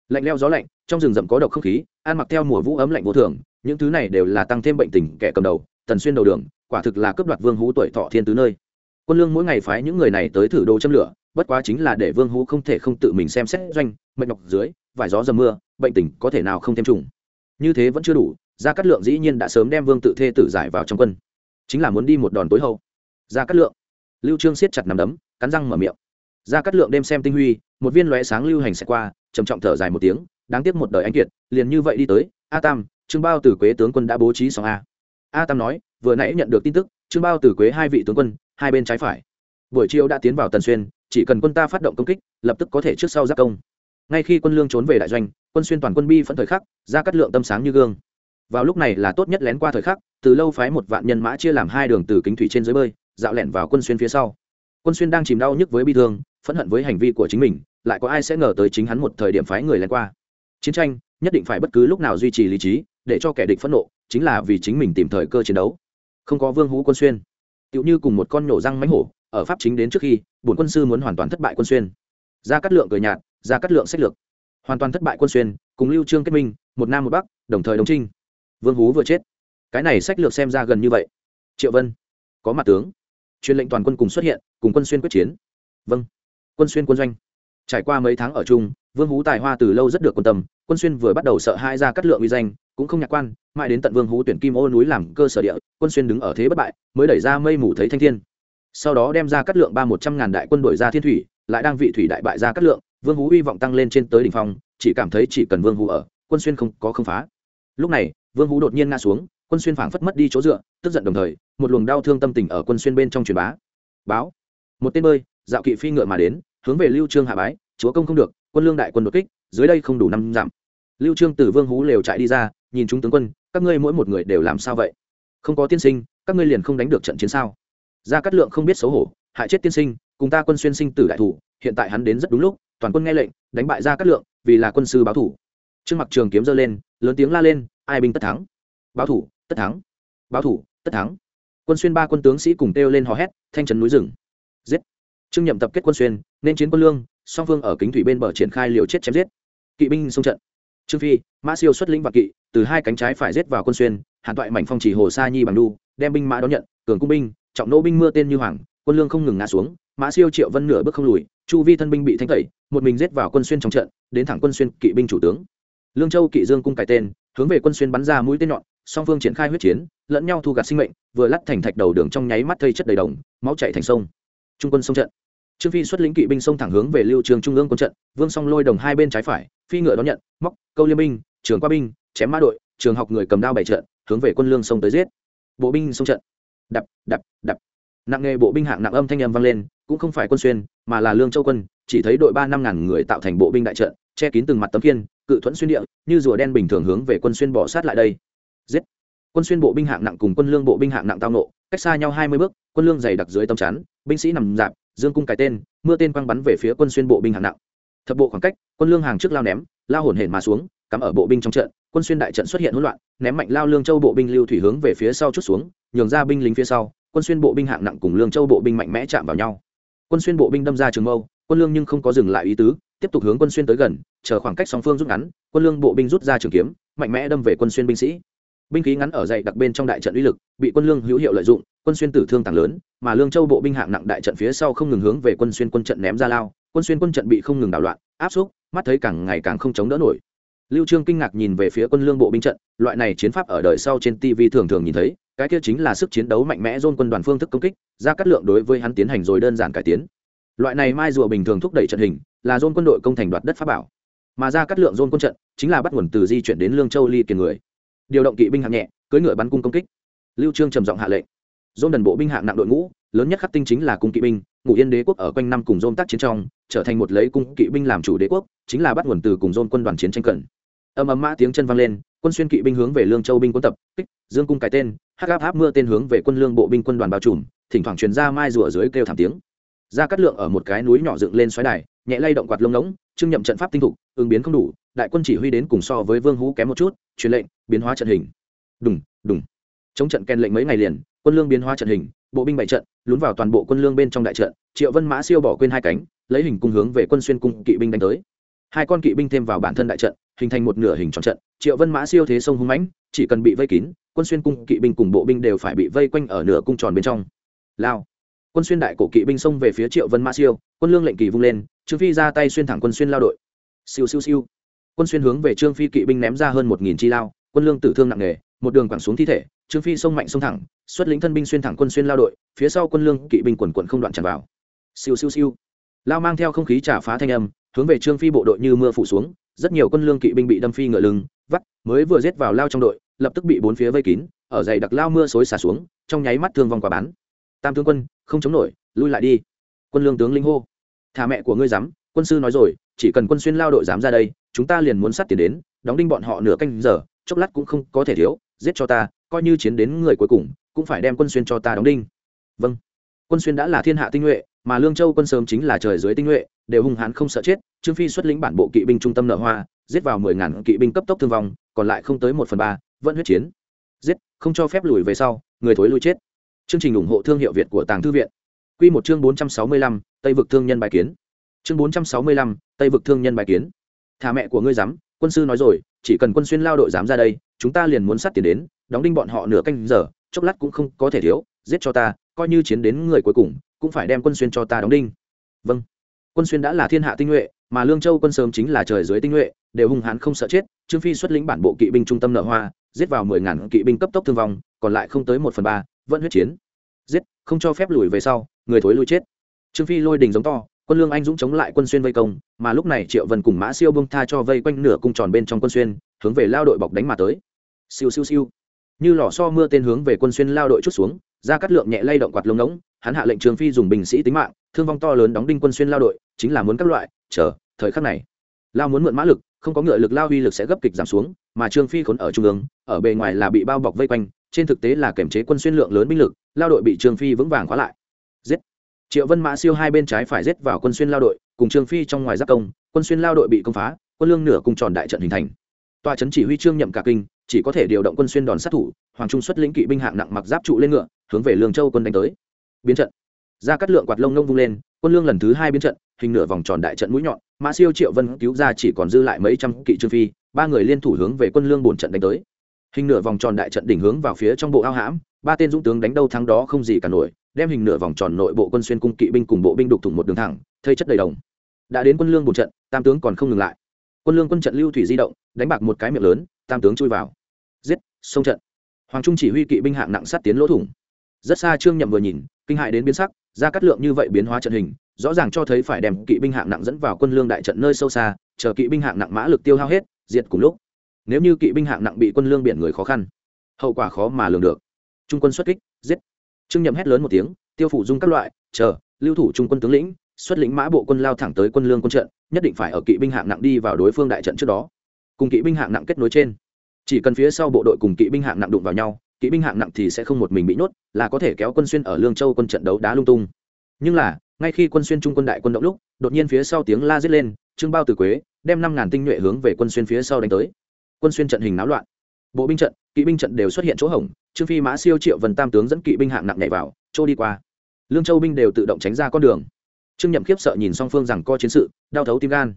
Lạnh leo gió lạnh, trong rừng rậm có độc không khí, ăn mặc theo mùa vũ ấm lạnh vô thường, những thứ này đều là tăng thêm bệnh tình kẻ cầm đầu. Tần xuyên đầu đường quả thực là cướp đoạt vương hú tuổi thọ thiên tứ nơi. Quân lương mỗi ngày phái những người này tới thử đồ châm lửa, bất quá chính là để vương hú không thể không tự mình xem xét doanh mệnh ngọc dưới, vải gió dầm mưa, bệnh tình có thể nào không thêm trùng. Như thế vẫn chưa đủ, gia cát lượng dĩ nhiên đã sớm đem vương tự thê tử giải vào trong quân. Chính là muốn đi một đòn tối hậu. Gia cát lượng. Lưu trương siết chặt nằm đấm, cắn răng mở miệng. Gia cát lượng đem xem tinh huy, một viên lóe sáng lưu hành sẽ qua, trầm trọng thở dài một tiếng, đáng tiếc một đời anh kiệt, liền như vậy đi tới. A tam, trương bao tử quế tướng quân đã bố trí xong a. A tam nói vừa nãy nhận được tin tức, trương bao từ quế hai vị tướng quân, hai bên trái phải. Buổi chiều đã tiến vào tần xuyên, chỉ cần quân ta phát động công kích, lập tức có thể trước sau giác công. Ngay khi quân lương trốn về đại doanh, quân xuyên toàn quân bi phẫn thời khắc, ra cắt lượng tâm sáng như gương. Vào lúc này là tốt nhất lén qua thời khắc, từ lâu phái một vạn nhân mã chia làm hai đường từ kính thủy trên dưới bơi, dạo lẹn vào quân xuyên phía sau. Quân xuyên đang chìm đau nhức với bi thương, phẫn hận với hành vi của chính mình, lại có ai sẽ ngờ tới chính hắn một thời điểm phái người lén qua. Chiến tranh, nhất định phải bất cứ lúc nào duy trì lý trí, để cho kẻ địch phẫn nộ, chính là vì chính mình tìm thời cơ chiến đấu không có vương hú quân xuyên. Tựu như cùng một con nhổ răng mánh hổ, ở pháp chính đến trước khi, bổn quân sư muốn hoàn toàn thất bại quân xuyên. Ra cắt lượng cười nhạt, ra cắt lượng sách lược. Hoàn toàn thất bại quân xuyên, cùng lưu trương kết minh, một nam một bắc, đồng thời đồng trinh. Vương hú vừa chết. Cái này sách lược xem ra gần như vậy. Triệu vân, có mặt tướng. Truyền lệnh toàn quân cùng xuất hiện, cùng quân xuyên quyết chiến. Vâng. Quân xuyên quân doanh. Trải qua mấy tháng ở chung, vương hú tài hoa từ lâu rất được quan tâm, quân xuyên vừa bắt đầu sợ hai ra cắt lượng uy danh cũng không nhạc quan, mãi đến tận vương hú tuyển kim ô núi làm cơ sở địa, quân xuyên đứng ở thế bất bại, mới đẩy ra mây mù thấy thanh thiên. Sau đó đem ra cắt lượng ba một trăm ngàn đại quân đội ra thiên thủy, lại đang vị thủy đại bại ra cắt lượng, vương hú hy vọng tăng lên trên tới đỉnh phong, chỉ cảm thấy chỉ cần vương hú ở, quân xuyên không có không phá. Lúc này, vương hú đột nhiên ngã xuống, quân xuyên phảng phất mất đi chỗ dựa, tức giận đồng thời, một luồng đau thương tâm tình ở quân xuyên bên trong truyền bá. Báo. Một tên bơi, dạo kỵ phi ngựa mà đến, hướng về lưu trương hạ bái, chúa công không được, quân lương đại quân đột kích, dưới đây không đủ năm dặm. Lưu trương từ vương hú lều chạy đi ra nhìn chúng tướng quân, các ngươi mỗi một người đều làm sao vậy? Không có tiên sinh, các ngươi liền không đánh được trận chiến sao? Gia cát lượng không biết xấu hổ, hại chết tiên sinh, cùng ta quân xuyên sinh tử đại thủ, hiện tại hắn đến rất đúng lúc, toàn quân nghe lệnh, đánh bại gia cát lượng, vì là quân sư báo thủ. Trương mặc trường kiếm giơ lên, lớn tiếng la lên, ai binh tất thắng? Báo thủ, tất thắng. Báo thủ, tất thắng. Quân xuyên ba quân tướng sĩ cùng kêu lên hò hét, thanh trấn núi rừng. Giết! Trương nhậm tập kết quân xuyên, nên chiến quân lương, song phương ở kính thủy bên bờ triển khai liều chết chém giết. Kỵ binh xung trận. Trương phi, mã siêu xuất lĩnh và kỵ từ hai cánh trái phải rết vào quân xuyên, hàn toại mảnh phong chỉ hồ sa nhi bằng đu, đem binh mã đón nhận, cường cung binh, trọng nỗ binh mưa tên như hoàng, quân lương không ngừng ngã xuống, mã siêu triệu vân nửa bước không lùi, chu vi thân binh bị thanh tẩy, một mình rết vào quân xuyên trong trận, đến thẳng quân xuyên kỵ binh chủ tướng. Lương châu kỵ dương cung cải tên, hướng về quân xuyên bắn ra mũi tên nhọn, song phương triển khai huyết chiến, lẫn nhau thu gạt sinh mệnh, vừa lắt thành thạch đầu đường trong nháy mắt thây chất đầy đồng, máu chảy thành sông. Trung quân sông trận. Trương phi xuất lĩnh kỵ binh sông thẳng hướng về lưu trường trung ương quân trận, vương song lôi đồng hai bên trái phải, phi ngựa đón nhận, móc, câu liêm binh, trường qua binh chém mã đội, trường học người cầm đao bảy trận, hướng về quân lương sông tới giết. Bộ binh sông trận. Đập đập đập. Nặng nghề bộ binh hạng nặng âm thanh âm vang lên, cũng không phải quân xuyên, mà là lương châu quân, chỉ thấy đội ba năm ngàn người tạo thành bộ binh đại trận, che kín từng mặt tấm kiên cự thuẫn xuyên địa, như rùa đen bình thường hướng về quân xuyên bỏ sát lại đây. Giết. Quân xuyên bộ binh hạng nặng cùng quân lương bộ binh hạng nặng tao nộ, cách xa nhau hai mươi bước, quân lương dày đặc dưới tầm chắn, binh sĩ nằm dạp, dương cung cái tên, mưa tên quăng bắn về phía quân xuyên bộ binh hạng nặng. Thập bộ khoảng cách, quân lương hàng trước lao ném, lao hổn hển mà xuống, cắm ở bộ binh trong trận quân xuyên đại trận xuất hiện hỗn loạn, ném mạnh lao lương châu bộ binh lưu thủy hướng về phía sau chút xuống, nhường ra binh lính phía sau, quân xuyên bộ binh hạng nặng cùng lương châu bộ binh mạnh mẽ chạm vào nhau. Quân xuyên bộ binh đâm ra trường mâu, quân lương nhưng không có dừng lại ý tứ, tiếp tục hướng quân xuyên tới gần, chờ khoảng cách song phương rút ngắn, quân lương bộ binh rút ra trường kiếm, mạnh mẽ đâm về quân xuyên binh sĩ. Binh khí ngắn ở dậy đặc bên trong đại trận uy lực, bị quân lương hữu hiệu lợi dụng, quân xuyên tử thương tăng lớn, mà lương châu bộ binh hạng nặng đại trận phía sau không ngừng hướng về quân xuyên quân trận ném ra lao, quân xuyên quân trận bị không ngừng đảo loạn, áp xúc, mắt thấy càng ngày càng không chống đỡ nổi lưu trương kinh ngạc nhìn về phía quân lương bộ binh trận, loại này chiến pháp ở đời sau trên tv thường thường nhìn thấy, cái kia chính là sức chiến đấu mạnh mẽ dôn quân đoàn phương thức công kích, ra cắt lượng đối với hắn tiến hành rồi đơn giản cải tiến. Loại này mai rùa bình thường thúc đẩy trận hình, là dôn quân đội công thành đoạt đất pháp bảo. Mà ra cắt lượng dôn quân trận, chính là bắt nguồn từ di chuyển đến lương châu ly kiền người. Điều động kỵ binh hạng nhẹ, cưỡi ngựa bắn cung công kích. Lưu trương trầm giọng hạ lệnh. Dôn đần bộ binh hạng nặng đội ngũ, lớn nhất khắc tinh chính là cung kỵ binh, ngụ yên đế quốc ở quanh năm cùng dôn tác chiến trong, trở thành một lấy cung kỵ binh làm chủ đế quốc, chính là bắt nguồn từ cùng dôn quân đoàn chiến tranh cận âm ầm mã tiếng chân vang lên, quân xuyên kỵ binh hướng về lương châu binh quân tập, kích, dương cung cái tên, hắc áp áp mưa tên hướng về quân lương bộ binh quân đoàn bao trùm, thỉnh thoảng truyền ra mai rùa dưới kêu thảm tiếng. Ra cắt lượng ở một cái núi nhỏ dựng lên xoáy đài, nhẹ lay động quạt lông ngỗng, trưng nhậm trận pháp tinh thục, ứng biến không đủ, đại quân chỉ huy đến cùng so với vương hú kém một chút, truyền lệnh, biến hóa trận hình. Đùng đùng. Chống trận kèn lệnh mấy ngày liền, quân lương biến hóa trận hình, bộ binh bảy trận, lún vào toàn bộ quân lương bên trong đại trận, triệu vân mã siêu bỏ quên hai cánh, lấy hình cung hướng về quân xuyên cung kỵ binh đánh tới. Hai con kỵ binh thêm vào bản thân đại trận hình thành một nửa hình tròn trận, triệu vân mã siêu thế sông hung mãnh, chỉ cần bị vây kín, quân xuyên cung kỵ binh cùng bộ binh đều phải bị vây quanh ở nửa cung tròn bên trong. Lao. Quân xuyên đại cổ kỵ binh xông về phía triệu vân mã siêu, quân lương lệnh kỳ vung lên, trương phi ra tay xuyên thẳng quân xuyên lao đội. Siêu siêu siêu. Quân xuyên hướng về trương phi kỵ binh ném ra hơn một nghìn chi lao, quân lương tử thương nặng nề, một đường quẳng xuống thi thể, trương phi xông mạnh xông thẳng, xuất lĩnh thân binh xuyên thẳng quân xuyên lao đội, phía sau quân lương kỵ binh quần quận không đoạn tràn vào. Siêu siêu siêu. Lao mang theo không khí trả phá thanh âm hướng về trương phi bộ đội như mưa phủ xuống, rất nhiều quân lương kỵ binh bị đâm phi ngựa lưng, vắt, mới vừa rết vào lao trong đội, lập tức bị bốn phía vây kín, ở dày đặc lao mưa xối xả xuống, trong nháy mắt thương vong quả bán tam tướng quân, không chống nổi, lui lại đi. Quân lương tướng linh hô, thả mẹ của ngươi dám, quân sư nói rồi, chỉ cần quân xuyên lao đội dám ra đây, chúng ta liền muốn sát tiền đến, đóng đinh bọn họ nửa canh giờ, chốc lát cũng không có thể thiếu, giết cho ta, coi như chiến đến người cuối cùng, cũng phải đem quân xuyên cho ta đóng đinh. Vâng. Quân xuyên đã là thiên hạ tinh nhuệ mà lương châu quân sớm chính là trời dưới tinh nhuệ đều hung hãn không sợ chết trương phi xuất lĩnh bản bộ kỵ binh trung tâm nợ hoa giết vào mười ngàn kỵ binh cấp tốc thương vong còn lại không tới một phần ba vẫn huyết chiến giết không cho phép lùi về sau người thối lui chết chương trình ủng hộ thương hiệu việt của tàng thư viện Quy một chương 465, Tây vực thương nhân bài kiến. Chương 465, Tây vực thương nhân bài kiến. Thả mẹ của ngươi dám, quân sư nói rồi, chỉ cần quân xuyên lao đội dám ra đây, chúng ta liền muốn sát tiền đến, đóng đinh bọn họ nửa canh giờ, chốc lát cũng không có thể thiếu, giết cho ta, coi như chiến đến người cuối cùng, cũng phải đem quân xuyên cho ta đóng đinh. Vâng. Quân xuyên đã là thiên hạ tinh nhuệ, mà Lương Châu quân sớm chính là trời dưới tinh nhuệ, đều hung hãn không sợ chết, Trương Phi xuất lĩnh bản bộ kỵ binh trung tâm nợ hoa, giết vào mười ngàn kỵ binh cấp tốc thương vong, còn lại không tới một phần ba, vẫn huyết chiến. Giết, không cho phép lùi về sau, người thối lui chết trương phi lôi đình giống to quân lương anh dũng chống lại quân xuyên vây công mà lúc này triệu vân cùng mã siêu bông tha cho vây quanh nửa cung tròn bên trong quân xuyên hướng về lao đội bọc đánh mà tới siêu siêu siêu như lò so mưa tên hướng về quân xuyên lao đội chút xuống ra cắt lượng nhẹ lay động quạt lông ngỗng hắn hạ lệnh trương phi dùng binh sĩ tính mạng, thương vong to lớn đóng đinh quân xuyên lao đội, chính là muốn các loại, chờ, thời khắc này. Lao muốn mượn mã lực, không có ngựa lực lao uy lực sẽ gấp kịch giảm xuống, mà trương phi khốn ở trung ương, ở bề ngoài là bị bao bọc vây quanh, trên thực tế là kiểm chế quân xuyên lượng lớn binh lực, lao đội bị trương phi vững vàng khóa lại. Giết! Triệu vân mã siêu hai bên trái phải giết vào quân xuyên lao đội, cùng trương phi trong ngoài giáp công, quân xuyên lao đội bị công phá, quân lương nửa cùng tròn đại trận hình thành. Tòa trấn chỉ huy trương nhậm cả kinh, chỉ có thể điều động quân xuyên đòn sát thủ, hoàng trung xuất lĩnh kỵ binh hạng nặng mặc giáp trụ lên ngựa, hướng về lương châu quân đánh tới biến trận. Ra cắt lượng quạt lông nông vung lên, quân lương lần thứ hai biến trận, hình nửa vòng tròn đại trận mũi nhọn, mã siêu triệu vân cứu ra chỉ còn dư lại mấy trăm kỵ trương phi, ba người liên thủ hướng về quân lương bổn trận đánh tới. Hình nửa vòng tròn đại trận đỉnh hướng vào phía trong bộ ao hãm, ba tên dũng tướng đánh đâu thắng đó không gì cả nổi, đem hình nửa vòng tròn nội bộ quân xuyên cung kỵ binh cùng bộ binh đục thủng một đường thẳng, thây chất đầy đồng. Đã đến quân lương bổn trận, tam tướng còn không ngừng lại. Quân lương quân trận lưu thủy di động, đánh bạc một cái miệng lớn, tam tướng chui vào. Giết sông trận. Hoàng trung chỉ huy kỵ binh hạng nặng sát tiến lỗ thủng rất xa trương nhậm vừa nhìn, kinh hại đến biến sắc, ra cắt lượng như vậy biến hóa trận hình, rõ ràng cho thấy phải đem kỵ binh hạng nặng dẫn vào quân lương đại trận nơi sâu xa, chờ kỵ binh hạng nặng mã lực tiêu hao hết, diệt cùng lúc. Nếu như kỵ binh hạng nặng bị quân lương biển người khó khăn, hậu quả khó mà lường được. Trung quân xuất kích, giết. Trương nhậm hét lớn một tiếng, tiêu phủ dung các loại, chờ, lưu thủ trung quân tướng lĩnh, xuất lĩnh mã bộ quân lao thẳng tới quân lương quân trận, nhất định phải ở kỵ binh hạng nặng đi vào đối phương đại trận trước đó. Cùng kỵ binh hạng nặng kết nối trên. Chỉ cần phía sau bộ đội cùng kỵ binh hạng nặng đụng vào nhau kỵ binh hạng nặng thì sẽ không một mình bị nhốt, là có thể kéo quân xuyên ở lương châu quân trận đấu đá lung tung. Nhưng là, ngay khi quân xuyên trung quân đại quân động lúc, đột nhiên phía sau tiếng la giết lên, trương bao từ quế, đem năm ngàn tinh nhuệ hướng về quân xuyên phía sau đánh tới. Quân xuyên trận hình náo loạn. Bộ binh trận, kỵ binh trận đều xuất hiện chỗ hỏng trương phi mã siêu triệu vần tam tướng dẫn kỵ binh hạng nặng nhảy vào trôi đi qua. Lương châu binh đều tự động tránh ra con đường. Trương nhậm khiếp sợ nhìn song phương rằng co chiến sự, đau thấu tim gan.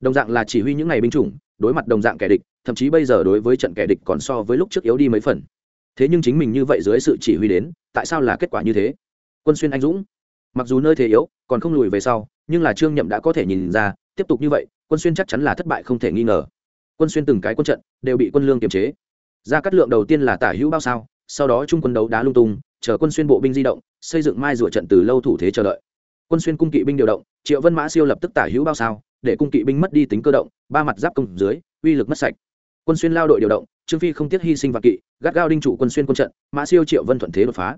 Đồng dạng là chỉ huy những ngày binh chủng, đối mặt đồng dạng kẻ địch, thậm chí bây giờ đối với trận kẻ địch còn so với lúc trước yếu đi mấy phần thế nhưng chính mình như vậy dưới sự chỉ huy đến, tại sao là kết quả như thế? Quân xuyên anh dũng, mặc dù nơi thế yếu, còn không lùi về sau, nhưng là trương nhậm đã có thể nhìn ra, tiếp tục như vậy, quân xuyên chắc chắn là thất bại không thể nghi ngờ. Quân xuyên từng cái quân trận, đều bị quân lương kiềm chế. Ra cắt lượng đầu tiên là tả hữu bao sao, sau đó trung quân đấu đá lung tung, chờ quân xuyên bộ binh di động, xây dựng mai rùa trận từ lâu thủ thế chờ đợi. Quân xuyên cung kỵ binh điều động, triệu vân mã siêu lập tức tả hữu bao sao, để cung kỵ binh mất đi tính cơ động, ba mặt giáp công dưới, uy lực mất sạch. Quân xuyên lao đội điều động trương phi không tiếc hy sinh và kỵ, gắt gao đinh trụ quân xuyên quân trận, mã siêu triệu vân thuận thế đột phá.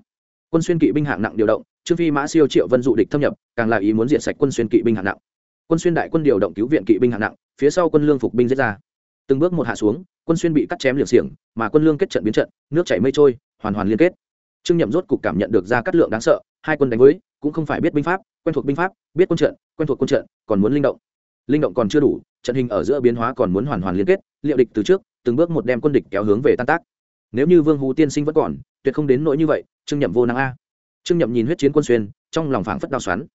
Quân xuyên kỵ binh hạng nặng điều động, trương phi, mã siêu triệu vân dụ địch thâm nhập, càng là ý muốn diện sạch quân xuyên kỵ binh hạng nặng. Quân xuyên đại quân điều động cứu viện kỵ binh hạng nặng, phía sau quân lương phục binh giết ra. Từng bước một hạ xuống, quân xuyên bị cắt chém liệt xiềng, mà quân lương kết trận biến trận, nước chảy mây trôi, hoàn hoàn liên kết. Trương nhậm rốt cục cảm nhận được ra cắt lượng đáng sợ, hai quân đánh với, cũng không phải biết binh pháp, quen thuộc binh pháp, biết quân trận, quen thuộc quân trận, còn muốn linh động. Linh động còn chưa đủ, trận hình ở giữa biến hóa còn muốn hoàn hoàn liên kết, liệu địch từ trước từng bước một đem quân địch kéo hướng về tan tác. Nếu như vương hú tiên sinh vẫn còn, tuyệt không đến nỗi như vậy, trương nhậm vô năng a. Trương nhậm nhìn huyết chiến quân xuyên, trong lòng phảng phất đau xoắn.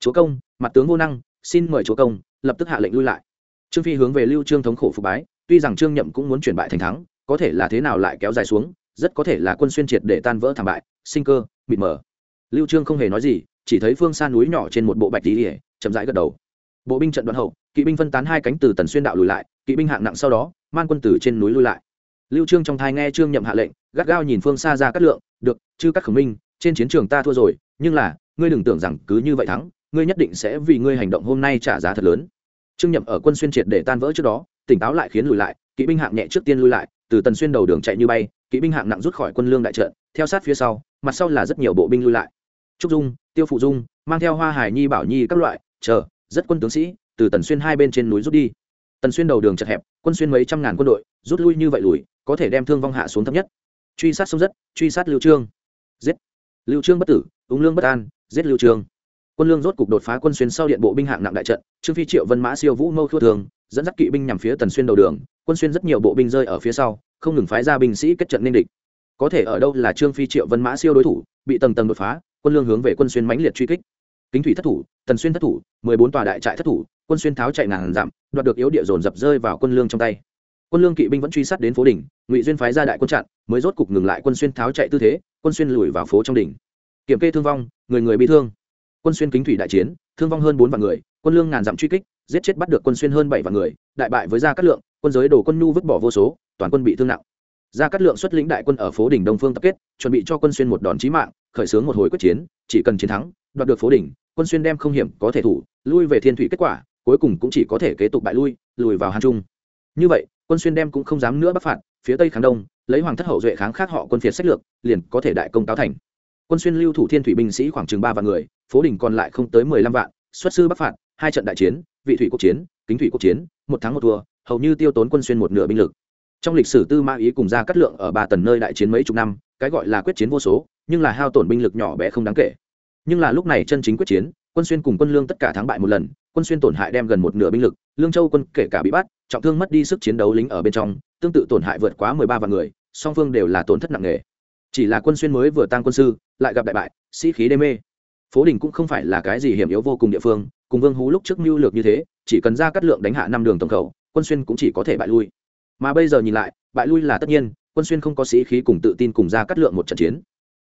Chúa công, mặt tướng vô năng, xin mời chúa công, lập tức hạ lệnh lui lại. Trương phi hướng về lưu trương thống khổ phục bái, tuy rằng trương nhậm cũng muốn chuyển bại thành thắng, có thể là thế nào lại kéo dài xuống, rất có thể là quân xuyên triệt để tan vỡ thảm bại, sinh cơ, mịt mờ. Lưu trương không hề nói gì, chỉ thấy phương xa núi nhỏ trên một bộ bạch tí chậm rãi gật đầu bộ binh trận đoạn hậu, kỵ binh phân tán hai cánh từ tần xuyên đạo lùi lại, kỵ binh hạng nặng sau đó, man quân tử trên núi lui lại. Lưu trương trong thai nghe trương nhậm hạ lệnh, gắt gao nhìn phương xa ra cắt lượng, được chứ các khổng minh, trên chiến trường ta thua rồi, nhưng là, ngươi đừng tưởng rằng cứ như vậy thắng, ngươi nhất định sẽ vì ngươi hành động hôm nay trả giá thật lớn. Trương nhậm ở quân xuyên triệt để tan vỡ trước đó, tỉnh táo lại khiến lùi lại, kỵ binh hạng nhẹ trước tiên lui lại, từ tần xuyên đầu đường chạy như bay, kỵ binh hạng nặng rút khỏi quân lương đại trận, theo sát phía sau, mặt sau là rất nhiều bộ binh lui lại. Trúc dung, tiêu phụ dung, mang theo hoa hải nhi, bảo nhi các loại, chờ rất quân tướng sĩ, từ tần xuyên hai bên trên núi rút đi. Tần xuyên đầu đường chật hẹp, quân xuyên mấy trăm ngàn quân đội, rút lui như vậy lùi, có thể đem thương vong hạ xuống thấp nhất. Truy sát sông rất, truy sát lưu trương. Giết. Lưu trương bất tử, ung lương bất an, giết lưu trương. Quân lương rốt cục đột phá quân xuyên sau điện bộ binh hạng nặng đại trận, trương phi triệu, vân mã, siêu vũ, mâu thua thường, dẫn dắt kỵ binh nhằm phía tần xuyên đầu đường. Quân xuyên rất nhiều bộ binh rơi ở phía sau, không ngừng phái ra binh sĩ kết trận nên địch. Có thể ở đâu là trương phi triệu, vân mã, siêu đối thủ, bị tầng tầng đột phá, quân lương hướng về quân xuyên mãnh liệt truy kích kính thủy thất thủ, tần xuyên thất thủ, mười bốn tòa đại trại thất thủ, quân xuyên tháo chạy ngàn dặm, đoạt được yếu địa dồn dập rơi vào quân lương trong tay. Quân lương kỵ binh vẫn truy sát đến phố đỉnh, ngụy duyên phái ra đại quân chặn, mới rốt cục ngừng lại quân xuyên tháo chạy tư thế, quân xuyên lùi vào phố trong đỉnh. Kiểm kê thương vong, người người bị thương. Quân xuyên kính thủy đại chiến, thương vong hơn bốn vạn người, quân lương ngàn dặm truy kích, giết chết bắt được quân xuyên hơn bảy vạn người, đại bại với gia cát lượng, quân giới đổ quân nhu vứt bỏ vô số, toàn quân bị thương nặng. Gia cát lượng xuất lĩnh đại quân ở phố đỉnh đông phương tập kết, chuẩn bị cho quân xuyên một đòn chí mạng, khởi xướng một hồi quyết chiến, chỉ cần chiến thắng, đoạt được phố đỉnh quân xuyên đem không hiểm có thể thủ, lui về thiên thủy kết quả, cuối cùng cũng chỉ có thể kế tục bại lui, lùi vào hàn trung. Như vậy, quân xuyên đem cũng không dám nữa bắc phạt, phía tây kháng đông, lấy hoàng thất hậu duệ kháng khác họ quân phiệt sách lược, liền có thể đại công cáo thành. Quân xuyên lưu thủ thiên thủy binh sĩ khoảng chừng ba vạn người, phố đình còn lại không tới mười lăm vạn, xuất sư bắc phạt, hai trận đại chiến, vị thủy quốc chiến, kính thủy quốc chiến, một tháng một thua, hầu như tiêu tốn quân xuyên một nửa binh lực. Trong lịch sử tư mã ý cùng ra cắt lượng ở ba tần nơi đại chiến mấy chục năm, cái gọi là quyết chiến vô số, nhưng là hao tổn binh lực nhỏ bé không đáng kể nhưng là lúc này chân chính quyết chiến, quân xuyên cùng quân lương tất cả thắng bại một lần, quân xuyên tổn hại đem gần một nửa binh lực, lương châu quân kể cả bị bắt, trọng thương mất đi sức chiến đấu lính ở bên trong, tương tự tổn hại vượt quá mười ba vạn người, song phương đều là tổn thất nặng nề. Chỉ là quân xuyên mới vừa tăng quân sư, lại gặp đại bại, sĩ khí đê mê. Phố đình cũng không phải là cái gì hiểm yếu vô cùng địa phương, cùng vương hú lúc trước mưu lược như thế, chỉ cần ra cắt lượng đánh hạ năm đường tổng khẩu, quân xuyên cũng chỉ có thể bại lui. Mà bây giờ nhìn lại, bại lui là tất nhiên, quân xuyên không có sĩ khí cùng tự tin cùng ra cắt lượng một trận chiến.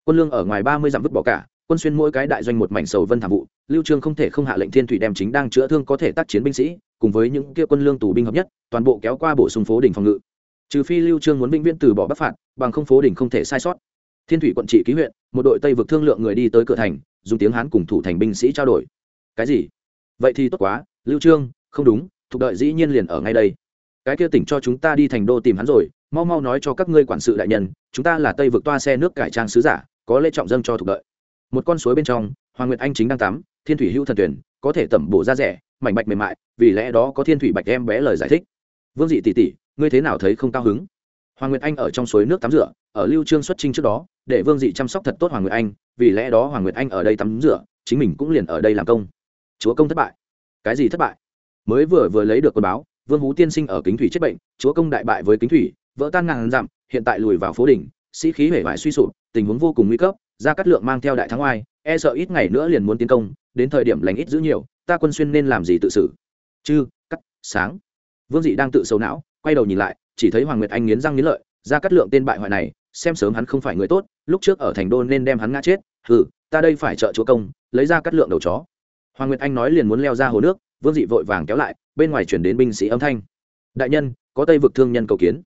Quân lương ở ngoài ba mươi dặm vứt bỏ cả quân xuyên mỗi cái đại doanh một mảnh sầu vân thảm vụ, lưu trương không thể không hạ lệnh thiên thủy đem chính đang chữa thương có thể tác chiến binh sĩ, cùng với những kia quân lương tù binh hợp nhất, toàn bộ kéo qua bổ sung phố đỉnh phòng ngự. Trừ phi lưu trương muốn vĩnh viễn từ bỏ bắc phạt, bằng không phố đỉnh không thể sai sót. Thiên thủy quận trị ký huyện, một đội tây vực thương lượng người đi tới cửa thành, dùng tiếng hán cùng thủ thành binh sĩ trao đổi. Cái gì? Vậy thì tốt quá, lưu trương, không đúng, thuộc đợi dĩ nhiên liền ở ngay đây. Cái kia tỉnh cho chúng ta đi thành đô tìm hắn rồi, mau mau nói cho các ngươi quản sự đại nhân, chúng ta là tây vực toa xe nước cải trang sứ giả, có lễ trọng dâng cho thuộc đợi một con suối bên trong, hoàng nguyệt anh chính đang tắm, thiên thủy hữu thần tuyển, có thể tẩm bổ da rẻ, mảnh bạch mềm mại, vì lẽ đó có thiên thủy bạch em bé lời giải thích. Vương dị tỷ tỷ, ngươi thế nào thấy không cao hứng? Hoàng nguyệt anh ở trong suối nước tắm rửa, ở lưu trương xuất trinh trước đó, để vương dị chăm sóc thật tốt hoàng nguyệt anh, vì lẽ đó hoàng nguyệt anh ở đây tắm rửa, chính mình cũng liền ở đây làm công. Chúa công thất bại. Cái gì thất bại? Mới vừa vừa lấy được quân báo, vương hú tiên sinh ở kính thủy chết bệnh, chúa công đại bại với kính thủy, vỡ tan ngàn dặm, hiện tại lùi vào phố đỉnh, sĩ khí hể vải suy sụp, tình huống vô cùng nguy cấp ra cắt lượng mang theo đại thắng oai e sợ ít ngày nữa liền muốn tiến công, đến thời điểm lành ít giữ nhiều, ta quân xuyên nên làm gì tự xử? Chư, cắt, sáng. Vương dị đang tự sầu não, quay đầu nhìn lại, chỉ thấy hoàng nguyệt anh nghiến răng nghiến lợi, ra cắt lượng tên bại hoại này, xem sớm hắn không phải người tốt, lúc trước ở thành đô nên đem hắn ngã chết, hừ, ta đây phải trợ chúa công, lấy ra cắt lượng đầu chó. Hoàng nguyệt anh nói liền muốn leo ra hồ nước, vương dị vội vàng kéo lại, bên ngoài chuyển đến binh sĩ âm thanh. Đại nhân, có tây vực thương nhân cầu kiến.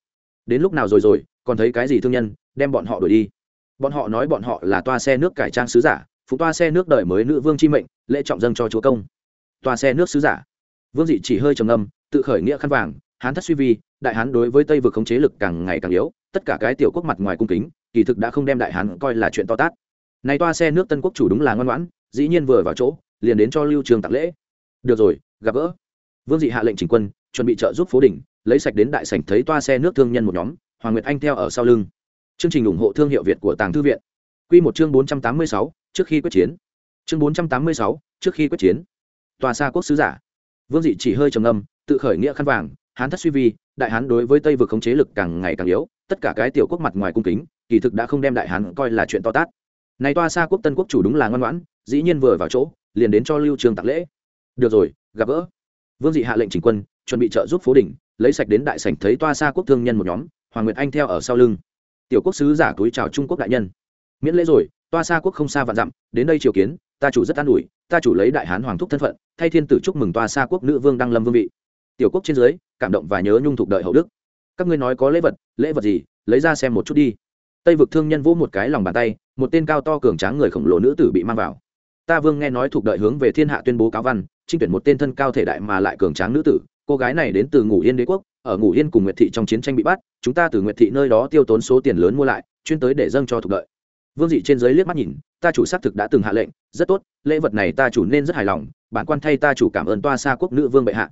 Đến lúc nào rồi rồi, còn thấy cái gì thương nhân, đem bọn họ đuổi đi bọn họ nói bọn họ là toa xe nước cải trang sứ giả, phụ toa xe nước đời mới nữ vương chi mệnh, lễ trọng dâng cho chúa công. Toa xe nước sứ giả. Vương dị chỉ hơi trầm âm tự khởi nghĩa khăn vàng, hán thất suy vi, đại hán đối với tây vực khống chế lực càng ngày càng yếu, tất cả cái tiểu quốc mặt ngoài cung kính, kỳ thực đã không đem đại hán coi là chuyện to tát. Này toa xe nước tân quốc chủ đúng là ngoan ngoãn, dĩ nhiên vừa vào chỗ, liền đến cho lưu trường tặng lễ. Được rồi, gặp gỡ. Vương dị hạ lệnh chỉnh quân, chuẩn bị trợ giúp phố đỉnh, lấy sạch đến đại sảnh thấy toa xe nước thương nhân một nhóm, hoàng nguyệt anh theo ở sau lưng chương trình ủng hộ thương hiệu việt của tàng thư viện. Quy một chương bốn trăm tám mươi sáu, trước khi quyết chiến. Chương bốn trăm tám mươi sáu, trước khi quyết chiến. Tòa xa quốc sứ giả. Vương dị chỉ hơi trầm ngâm, tự khởi nghĩa khăn vàng, hán thất suy vi, đại hán đối với tây vực khống chế lực càng ngày càng yếu, tất cả cái tiểu quốc mặt ngoài cung kính, kỳ thực đã không đem đại hán coi là chuyện to tát. Này toa xa quốc tân quốc chủ đúng là ngoan ngoãn, dĩ nhiên vừa vào chỗ, liền đến cho lưu trường tạc lễ. Được rồi, gặp gỡ. Vương dị hạ lệnh chỉnh quân, chuẩn bị trợ giúp phố đỉnh, lấy sạch đến đại sảnh thấy toa xa quốc thương nhân một nhóm, hoàng nguyệt anh theo ở sau lưng tiểu quốc sứ giả túi chào trung quốc đại nhân miễn lễ rồi toa xa quốc không xa vạn dặm đến đây triều kiến ta chủ rất an ủi ta chủ lấy đại hán hoàng thúc thân phận thay thiên tử chúc mừng toa xa quốc nữ vương đăng lâm vương vị tiểu quốc trên dưới cảm động và nhớ nhung thục đợi hậu đức các ngươi nói có lễ vật lễ vật gì lấy ra xem một chút đi tây vực thương nhân vỗ một cái lòng bàn tay một tên cao to cường tráng người khổng lồ nữ tử bị mang vào ta vương nghe nói thuộc đợi hướng về thiên hạ tuyên bố cáo văn trinh tuyển một tên thân cao thể đại mà lại cường tráng nữ tử cô gái này đến từ ngủ yên đế quốc, ở ngủ yên cùng nguyệt thị trong chiến tranh bị bắt, chúng ta từ nguyệt thị nơi đó tiêu tốn số tiền lớn mua lại, chuyên tới để dâng cho thuộc đợi. Vương dị trên giới liếc mắt nhìn, ta chủ xác thực đã từng hạ lệnh, rất tốt, lễ vật này ta chủ nên rất hài lòng, bản quan thay ta chủ cảm ơn toa xa quốc nữ vương bệ hạ.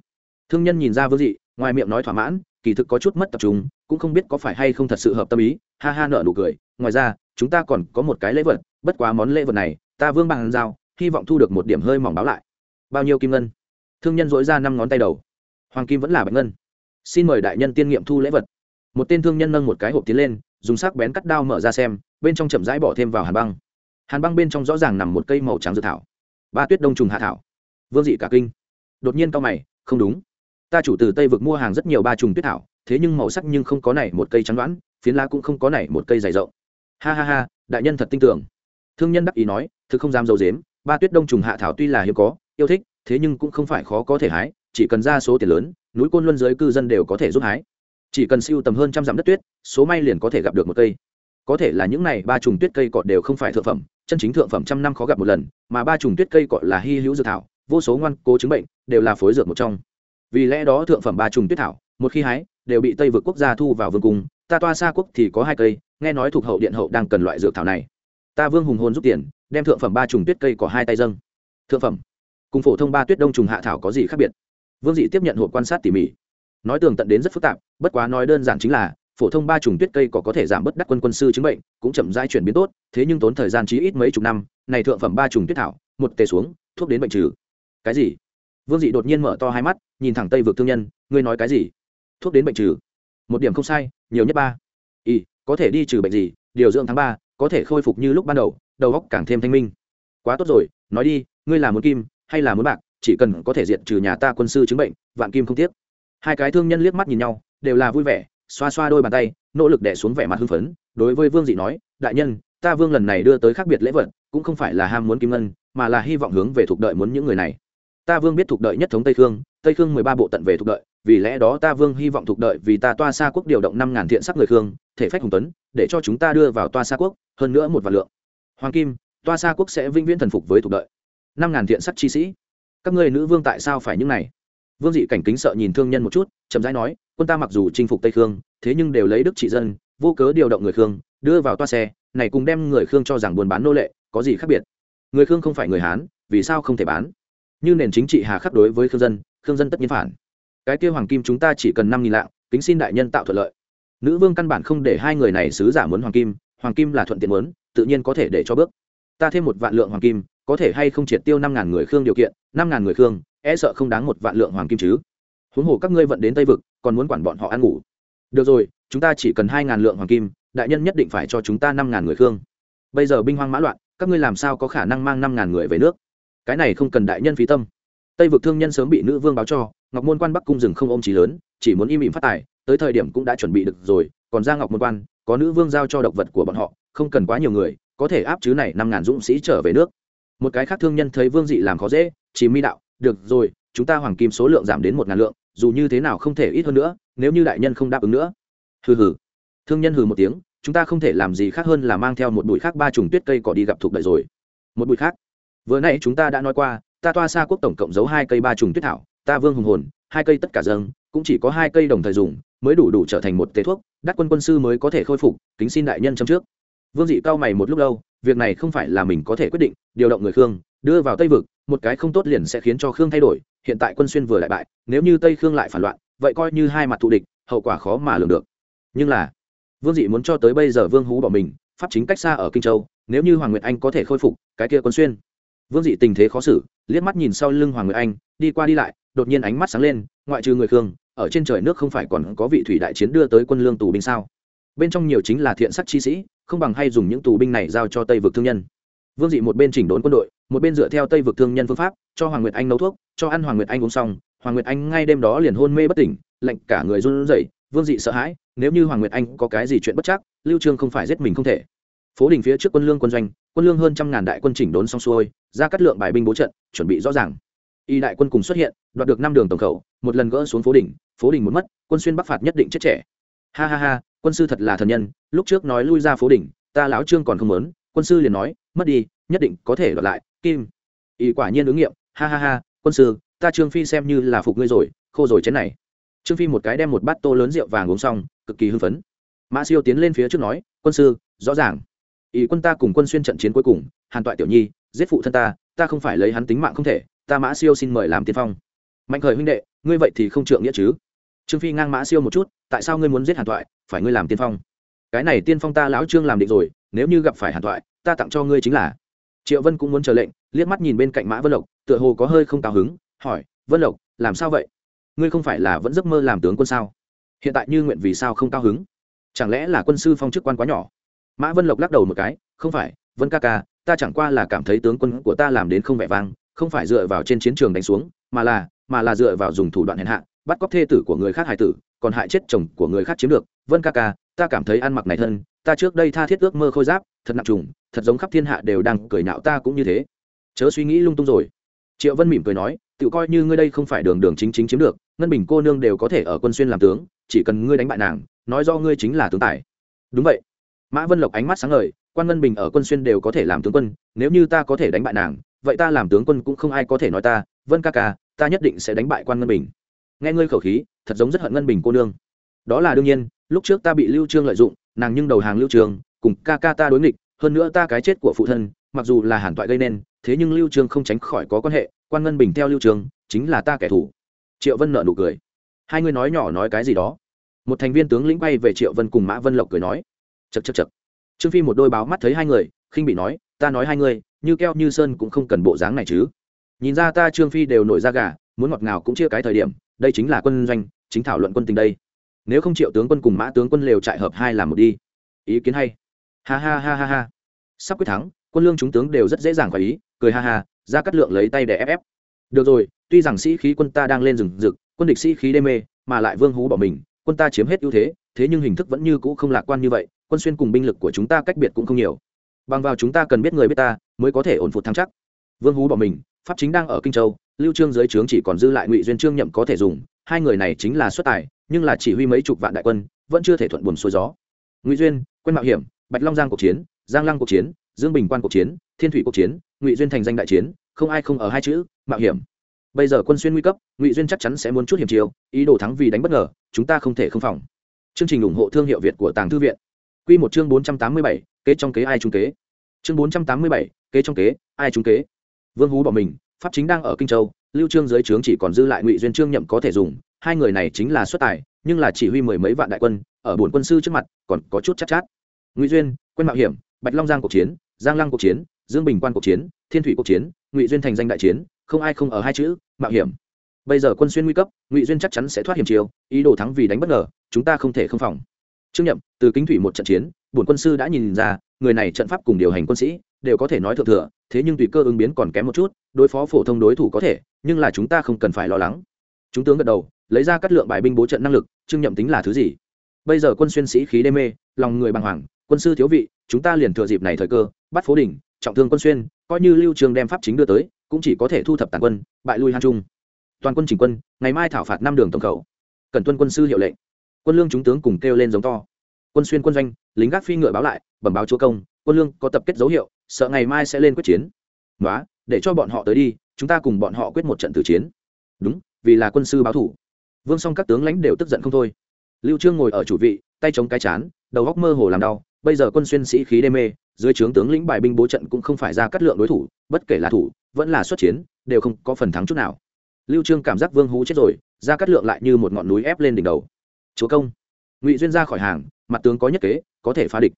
Thương nhân nhìn ra vương dị, ngoài miệng nói thỏa mãn, kỳ thực có chút mất tập trung, cũng không biết có phải hay không thật sự hợp tâm ý, ha ha nợ nụ cười, ngoài ra, chúng ta còn có một cái lễ vật, bất quá món lễ vật này, ta vương bằng giao, hy vọng thu được một điểm hơi mỏng báo lại. Bao nhiêu kim ngân? Thương nhân dối ra năm ngón tay đầu hoàng kim vẫn là bạch ngân. Xin mời đại nhân tiên nghiệm thu lễ vật. Một tên thương nhân nâng một cái hộp tiến lên, dùng sắc bén cắt đao mở ra xem, bên trong chậm rãi bỏ thêm vào hàn băng. Hàn băng bên trong rõ ràng nằm một cây màu trắng dự thảo. Ba tuyết đông trùng hạ thảo. Vương dị cả kinh. Đột nhiên cao mày, không đúng. Ta chủ từ tây vực mua hàng rất nhiều ba trùng tuyết thảo, thế nhưng màu sắc nhưng không có này một cây trắng đoán, phiến lá cũng không có này một cây dày rộng. Ha ha ha, đại nhân thật tin tưởng. Thương nhân đắc ý nói, thực không dám dầu dếm, ba tuyết đông trùng hạ thảo tuy là hiếm có, yêu thích, thế nhưng cũng không phải khó có thể hái chỉ cần ra số tiền lớn, núi côn luân giới cư dân đều có thể giúp hái. Chỉ cần siêu tầm hơn trăm dặm đất tuyết, số may liền có thể gặp được một cây. Có thể là những này ba trùng tuyết cây cọt đều không phải thượng phẩm, chân chính thượng phẩm trăm năm khó gặp một lần, mà ba trùng tuyết cây cọt là hy hữu dược thảo, vô số ngoan cố chứng bệnh, đều là phối dược một trong. Vì lẽ đó thượng phẩm ba trùng tuyết thảo, một khi hái, đều bị tây vượt quốc gia thu vào vương cung, ta toa xa quốc thì có hai cây, nghe nói thuộc hậu điện hậu đang cần loại dược thảo này. Ta vương hùng hồn giúp tiền, đem thượng phẩm ba trùng tuyết cây có hai tay dâng. Thượng phẩm. Cùng phổ thông ba tuyết đông trùng hạ thảo có gì khác biệt? Vương dị tiếp nhận hộp quan sát tỉ mỉ. Nói tường tận đến rất phức tạp, bất quá nói đơn giản chính là, phổ thông ba trùng tuyết cây có có thể giảm bớt đắc quân quân sư chứng bệnh, cũng chậm rãi chuyển biến tốt, thế nhưng tốn thời gian chí ít mấy chục năm, này thượng phẩm ba trùng tuyết thảo, một tề xuống, thuốc đến bệnh trừ. Cái gì? Vương dị đột nhiên mở to hai mắt, nhìn thẳng tây vực thương nhân, ngươi nói cái gì? Thuốc đến bệnh trừ. Một điểm không sai, nhiều nhất ba. Y có thể đi trừ bệnh gì? Điều dưỡng tháng ba, có thể khôi phục như lúc ban đầu đầu óc càng thêm thanh minh. Quá tốt rồi, nói đi, ngươi là muốn kim, hay là muốn bạc? Chỉ cần có thể diệt trừ nhà ta quân sư chứng bệnh, vạn kim không tiếc. Hai cái thương nhân liếc mắt nhìn nhau, đều là vui vẻ, xoa xoa đôi bàn tay, nỗ lực đẻ xuống vẻ mặt hưng phấn, đối với vương dị nói, đại nhân, ta vương lần này đưa tới khác biệt lễ vật, cũng không phải là ham muốn kim ngân, mà là hy vọng hướng về thuộc đợi muốn những người này. Ta vương biết thuộc đợi nhất thống tây khương tây khương mười ba bộ tận về thuộc đợi, vì lẽ đó ta vương hy vọng thuộc đợi vì ta toa xa quốc điều động năm ngàn thiện sắc người khương, thể phách hùng tuấn, để cho chúng ta đưa vào toa xa quốc, hơn nữa một vạn lượng. Hoàng kim, toa xa quốc sẽ vĩnh viễn thần phục với thuộc đợi. Năm ngàn thiện sắc chi sĩ các ngươi nữ vương tại sao phải những này? Vương dị cảnh kính sợ nhìn thương nhân một chút, chậm rãi nói, quân ta mặc dù chinh phục tây khương, thế nhưng đều lấy đức trị dân, vô cớ điều động người khương, đưa vào toa xe, này cùng đem người khương cho rằng buôn bán nô lệ, có gì khác biệt? Người khương không phải người hán, vì sao không thể bán? Như nền chính trị hà khắc đối với khương dân khương dân tất nhiên phản. Cái kia hoàng kim chúng ta chỉ cần năm nghìn lạng, kính xin đại nhân tạo thuận lợi. Nữ vương căn bản không để hai người này sứ giả muốn hoàng kim hoàng kim là thuận tiện muốn, tự nhiên có thể để cho bước. Ta thêm một vạn lượng hoàng kim có thể hay không triệt tiêu năm ngàn người khương điều kiện, năm ngàn người khương e sợ không đáng một vạn lượng hoàng kim chứ. Huống hồ các ngươi vận đến tây vực, còn muốn quản bọn họ ăn ngủ. Được rồi, chúng ta chỉ cần hai ngàn lượng hoàng kim, đại nhân nhất định phải cho chúng ta năm ngàn người khương. Bây giờ binh hoang mã loạn, các ngươi làm sao có khả năng mang năm ngàn người về nước? Cái này không cần đại nhân phí tâm. Tây vực thương nhân sớm bị nữ vương báo cho, ngọc môn quan bắc cung rừng không ôm trí lớn, chỉ muốn im ỉm phát tài, tới thời điểm cũng đã chuẩn bị được rồi, còn ra ngọc môn quan, có nữ vương giao cho độc vật của bọn họ, không cần quá nhiều người, có thể áp chứ này năm ngàn dũng sĩ trở về nước một cái khác thương nhân thấy vương dị làm khó dễ, chỉ mi đạo, được rồi, chúng ta hoàng kim số lượng giảm đến một ngàn lượng, dù như thế nào không thể ít hơn nữa, nếu như đại nhân không đáp ứng nữa. Hừ hừ. Thương nhân hừ một tiếng, chúng ta không thể làm gì khác hơn là mang theo một bụi khác ba trùng tuyết cây cỏ đi gặp thuộc đợi rồi. Một bụi khác? Vừa nãy chúng ta đã nói qua, ta toa xa quốc tổng cộng giấu hai cây ba trùng tuyết thảo, ta vương hùng hồn, hai cây tất cả dâng, cũng chỉ có hai cây đồng thời dùng, mới đủ đủ trở thành một tế thuốc, đắc quân quân sư mới có thể khôi phục, kính xin đại nhân chấm trước. Vương dị cao mày một lúc lâu việc này không phải là mình có thể quyết định, điều động người khương, đưa vào tây vực, một cái không tốt liền sẽ khiến cho khương thay đổi, hiện tại quân xuyên vừa lại bại, nếu như tây khương lại phản loạn, vậy coi như hai mặt thù địch, hậu quả khó mà lường được. Nhưng là, vương dị muốn cho tới bây giờ vương hú bỏ mình, pháp chính cách xa ở kinh châu, nếu như hoàng nguyệt anh có thể khôi phục, cái kia quân xuyên. Vương dị tình thế khó xử, liếc mắt nhìn sau lưng hoàng nguyệt anh, đi qua đi lại, đột nhiên ánh mắt sáng lên, ngoại trừ người khương, ở trên trời nước không phải còn có vị thủy đại chiến đưa tới quân lương tù binh sao? Bên trong nhiều chính là thiện sắc chi sĩ không bằng hay dùng những tù binh này giao cho tây vực thương nhân. Vương dị một bên chỉnh đốn quân đội một bên dựa theo tây vực thương nhân phương pháp cho hoàng nguyệt anh nấu thuốc cho ăn hoàng nguyệt anh uống xong. Hoàng nguyệt anh ngay đêm đó liền hôn mê bất tỉnh lệnh cả người run rẩy. Vương dị sợ hãi nếu như hoàng nguyệt anh có cái gì chuyện bất chắc lưu trương không phải giết mình không thể. Phố đình phía trước quân lương quân doanh quân lương hơn trăm ngàn đại quân chỉnh đốn xong xuôi ra cắt lượng bài binh bố trận chuẩn bị rõ ràng. Y đại quân cùng xuất hiện đoạt được năm đường tổng khẩu một lần gỡ xuống phố Đình, phố Đình muốn mất quân xuyên bắc phạt nhất định chết trẻ. Ha ha ha quân sư thật là thần nhân, lúc trước nói lui ra phố đỉnh, ta lão trương còn không muốn, quân sư liền nói, mất đi, nhất định có thể đoạt lại, kim. Ý quả nhiên ứng nghiệm, ha ha ha, quân sư, ta trương phi xem như là phục ngươi rồi, khô rồi chén này. Trương phi một cái đem một bát tô lớn rượu vàng uống xong, cực kỳ hưng phấn. Mã siêu tiến lên phía trước nói, quân sư, rõ ràng. Ý quân ta cùng quân xuyên trận chiến cuối cùng, hàn toại tiểu nhi, giết phụ thân ta ta không phải lấy hắn tính mạng không thể, ta mã siêu xin mời làm tiên phong. Mạnh khởi huynh đệ, ngươi vậy thì không trượng nghĩa chứ? Trương phi ngang mã siêu một chút tại sao ngươi muốn giết hàn toại phải ngươi làm tiên phong cái này tiên phong ta lão trương làm định rồi nếu như gặp phải hàn toại ta tặng cho ngươi chính là triệu vân cũng muốn chờ lệnh liếc mắt nhìn bên cạnh mã vân lộc tựa hồ có hơi không cao hứng hỏi vân lộc làm sao vậy ngươi không phải là vẫn giấc mơ làm tướng quân sao hiện tại như nguyện vì sao không cao hứng chẳng lẽ là quân sư phong chức quan quá nhỏ mã vân lộc lắc đầu một cái không phải vân ca ca ta chẳng qua là cảm thấy tướng quân của ta làm đến không vẻ vang không phải dựa vào trên chiến trường đánh xuống mà là mà là dựa vào dùng thủ đoạn hèn hạ bắt cóc thê tử của người khác hài tử, còn hại chết chồng của người khác chiếm được. Vân ca ca, ta cảm thấy ăn mặc này thân, ta trước đây tha thiết ước mơ khôi giáp, thật nặng trùng, thật giống khắp thiên hạ đều đang cười nhạo ta cũng như thế. Chớ suy nghĩ lung tung rồi. Triệu vân mỉm cười nói, tự coi như ngươi đây không phải đường đường chính chính chiếm được, ngân bình cô nương đều có thể ở quân xuyên làm tướng, chỉ cần ngươi đánh bại nàng, nói do ngươi chính là tướng tài. Đúng vậy. Mã vân lộc ánh mắt sáng ngời, quan ngân bình ở quân xuyên đều có thể làm tướng quân, nếu như ta có thể đánh bại nàng, vậy ta làm tướng quân cũng không ai có thể nói ta, vân ca ca, ta nhất định sẽ đánh bại quan ngân bình nghe ngươi khẩu khí, thật giống rất hận ngân bình cô nương. Đó là đương nhiên, lúc trước ta bị lưu trương lợi dụng, nàng nhưng đầu hàng lưu trương, cùng ca ca ta đối nghịch, hơn nữa ta cái chết của phụ thân, mặc dù là hàn toại gây nên, thế nhưng lưu trương không tránh khỏi có quan hệ, quan ngân bình theo lưu trương, chính là ta kẻ thù. Triệu vân nợ nụ cười. Hai người nói nhỏ nói cái gì đó. Một thành viên tướng lĩnh bay về triệu vân cùng mã vân lộc cười nói. Chật chật chật trương phi một đôi báo mắt thấy hai người, khinh bị nói, ta nói hai người, như keo như sơn cũng không cần bộ dáng này chứ. Nhìn ra ta trương phi đều nổi da gà muốn ngọt ngào cũng chia cái thời điểm, đây chính là quân doanh, chính thảo luận quân tình đây. Nếu không triệu tướng quân cùng mã tướng quân lều trại hợp hai làm một đi. Ý kiến hay. Ha ha ha ha ha. Sắp quyết thắng, quân lương chúng tướng đều rất dễ dàng khỏi ý, cười ha ha, ra cắt lượng lấy tay để ép ép. Được rồi, tuy rằng sĩ khí quân ta đang lên rừng rực, quân địch sĩ khí đê mê, mà lại vương hú bỏ mình, quân ta chiếm hết ưu thế thế nhưng hình thức vẫn như cũ không lạc quan như vậy, quân xuyên cùng binh lực của chúng ta cách biệt cũng không nhiều. Bằng vào chúng ta cần biết người biết ta, mới có thể ổn phục thắng chắc. Vương hú bỏ mình, pháp chính đang ở kinh châu lưu trương dưới trướng chỉ còn dư lại ngụy duyên trương nhậm có thể dùng, hai người này chính là xuất tài, nhưng là chỉ huy mấy chục vạn đại quân, vẫn chưa thể thuận buồn xuôi gió. Ngụy duyên, quân mạo hiểm, bạch long giang cuộc chiến, giang lăng cuộc chiến, dương bình quan cuộc chiến, thiên thủy cuộc chiến, ngụy duyên thành danh đại chiến, không ai không ở hai chữ, mạo hiểm. Bây giờ quân xuyên nguy cấp, ngụy duyên chắc chắn sẽ muốn chút hiểm chiều ý đồ thắng vì đánh bất ngờ, chúng ta không thể không phòng. Chương trình ủng hộ thương hiệu việt của tàng thư viện. Q một chương bốn trăm tám mươi bảy, kế trong kế, ai trung kế. Chương bốn trăm tám mươi bảy, kế trong kế, ai trung kế. Vương hú bỏ mình pháp chính đang ở kinh châu lưu trương dưới trướng chỉ còn dư lại ngụy duyên trương nhậm có thể dùng hai người này chính là xuất tài nhưng là chỉ huy mười mấy vạn đại quân ở bổn quân sư trước mặt còn có chút chắc chát, chát. Ngụy duyên quân mạo hiểm bạch long giang cuộc chiến giang lăng cuộc chiến dương bình quan cuộc chiến thiên thủy cuộc chiến ngụy duyên thành danh đại chiến không ai không ở hai chữ mạo hiểm. Bây giờ quân xuyên nguy cấp ngụy duyên chắc chắn sẽ thoát hiểm chiều ý đồ thắng vì đánh bất ngờ chúng ta không thể không phòng. Trương nhậm từ kính thủy một trận chiến bổn quân sư đã nhìn ra người này trận pháp cùng điều hành quân sĩ đều có thể nói thượng thừa, thế nhưng tùy cơ ứng biến còn kém một chút, đối phó phổ thông đối thủ có thể, nhưng là chúng ta không cần phải lo lắng. Chúng tướng gật đầu, lấy ra cắt lượng bài binh bố trận năng lực, trương nhậm tính là thứ gì? Bây giờ quân xuyên sĩ khí đê mê, lòng người bàng hoàng, quân sư thiếu vị, chúng ta liền thừa dịp này thời cơ, bắt phố đỉnh, trọng thương quân xuyên, coi như lưu trường đem pháp chính đưa tới, cũng chỉ có thể thu thập tàn quân, bại lui hàn trung. Toàn quân chỉnh quân, ngày mai thảo phạt năm đường tổng khẩu. Cần tuân quân sư hiệu lệnh. Quân lương chúng tướng cùng kêu lên giống to. Quân xuyên quân doanh, lính gác phi ngựa báo lại, bẩm báo chúa công, quân lương có tập kết dấu hiệu sợ ngày mai sẽ lên quyết chiến. Nói để cho bọn họ tới đi, chúng ta cùng bọn họ quyết một trận tử chiến. Đúng, vì là quân sư báo thủ. Vương song các tướng lãnh đều tức giận không thôi. Lưu trương ngồi ở chủ vị, tay chống cái chán, đầu góc mơ hồ làm đau, bây giờ quân xuyên sĩ khí đê mê, dưới trướng tướng lĩnh bài binh bố trận cũng không phải ra cắt lượng đối thủ, bất kể là thủ, vẫn là xuất chiến, đều không có phần thắng chút nào. Lưu trương cảm giác vương hú chết rồi, ra cắt lượng lại như một ngọn núi ép lên đỉnh đầu. Chúa công, ngụy duyên ra khỏi hàng, mặt tướng có nhất kế, có thể phá địch.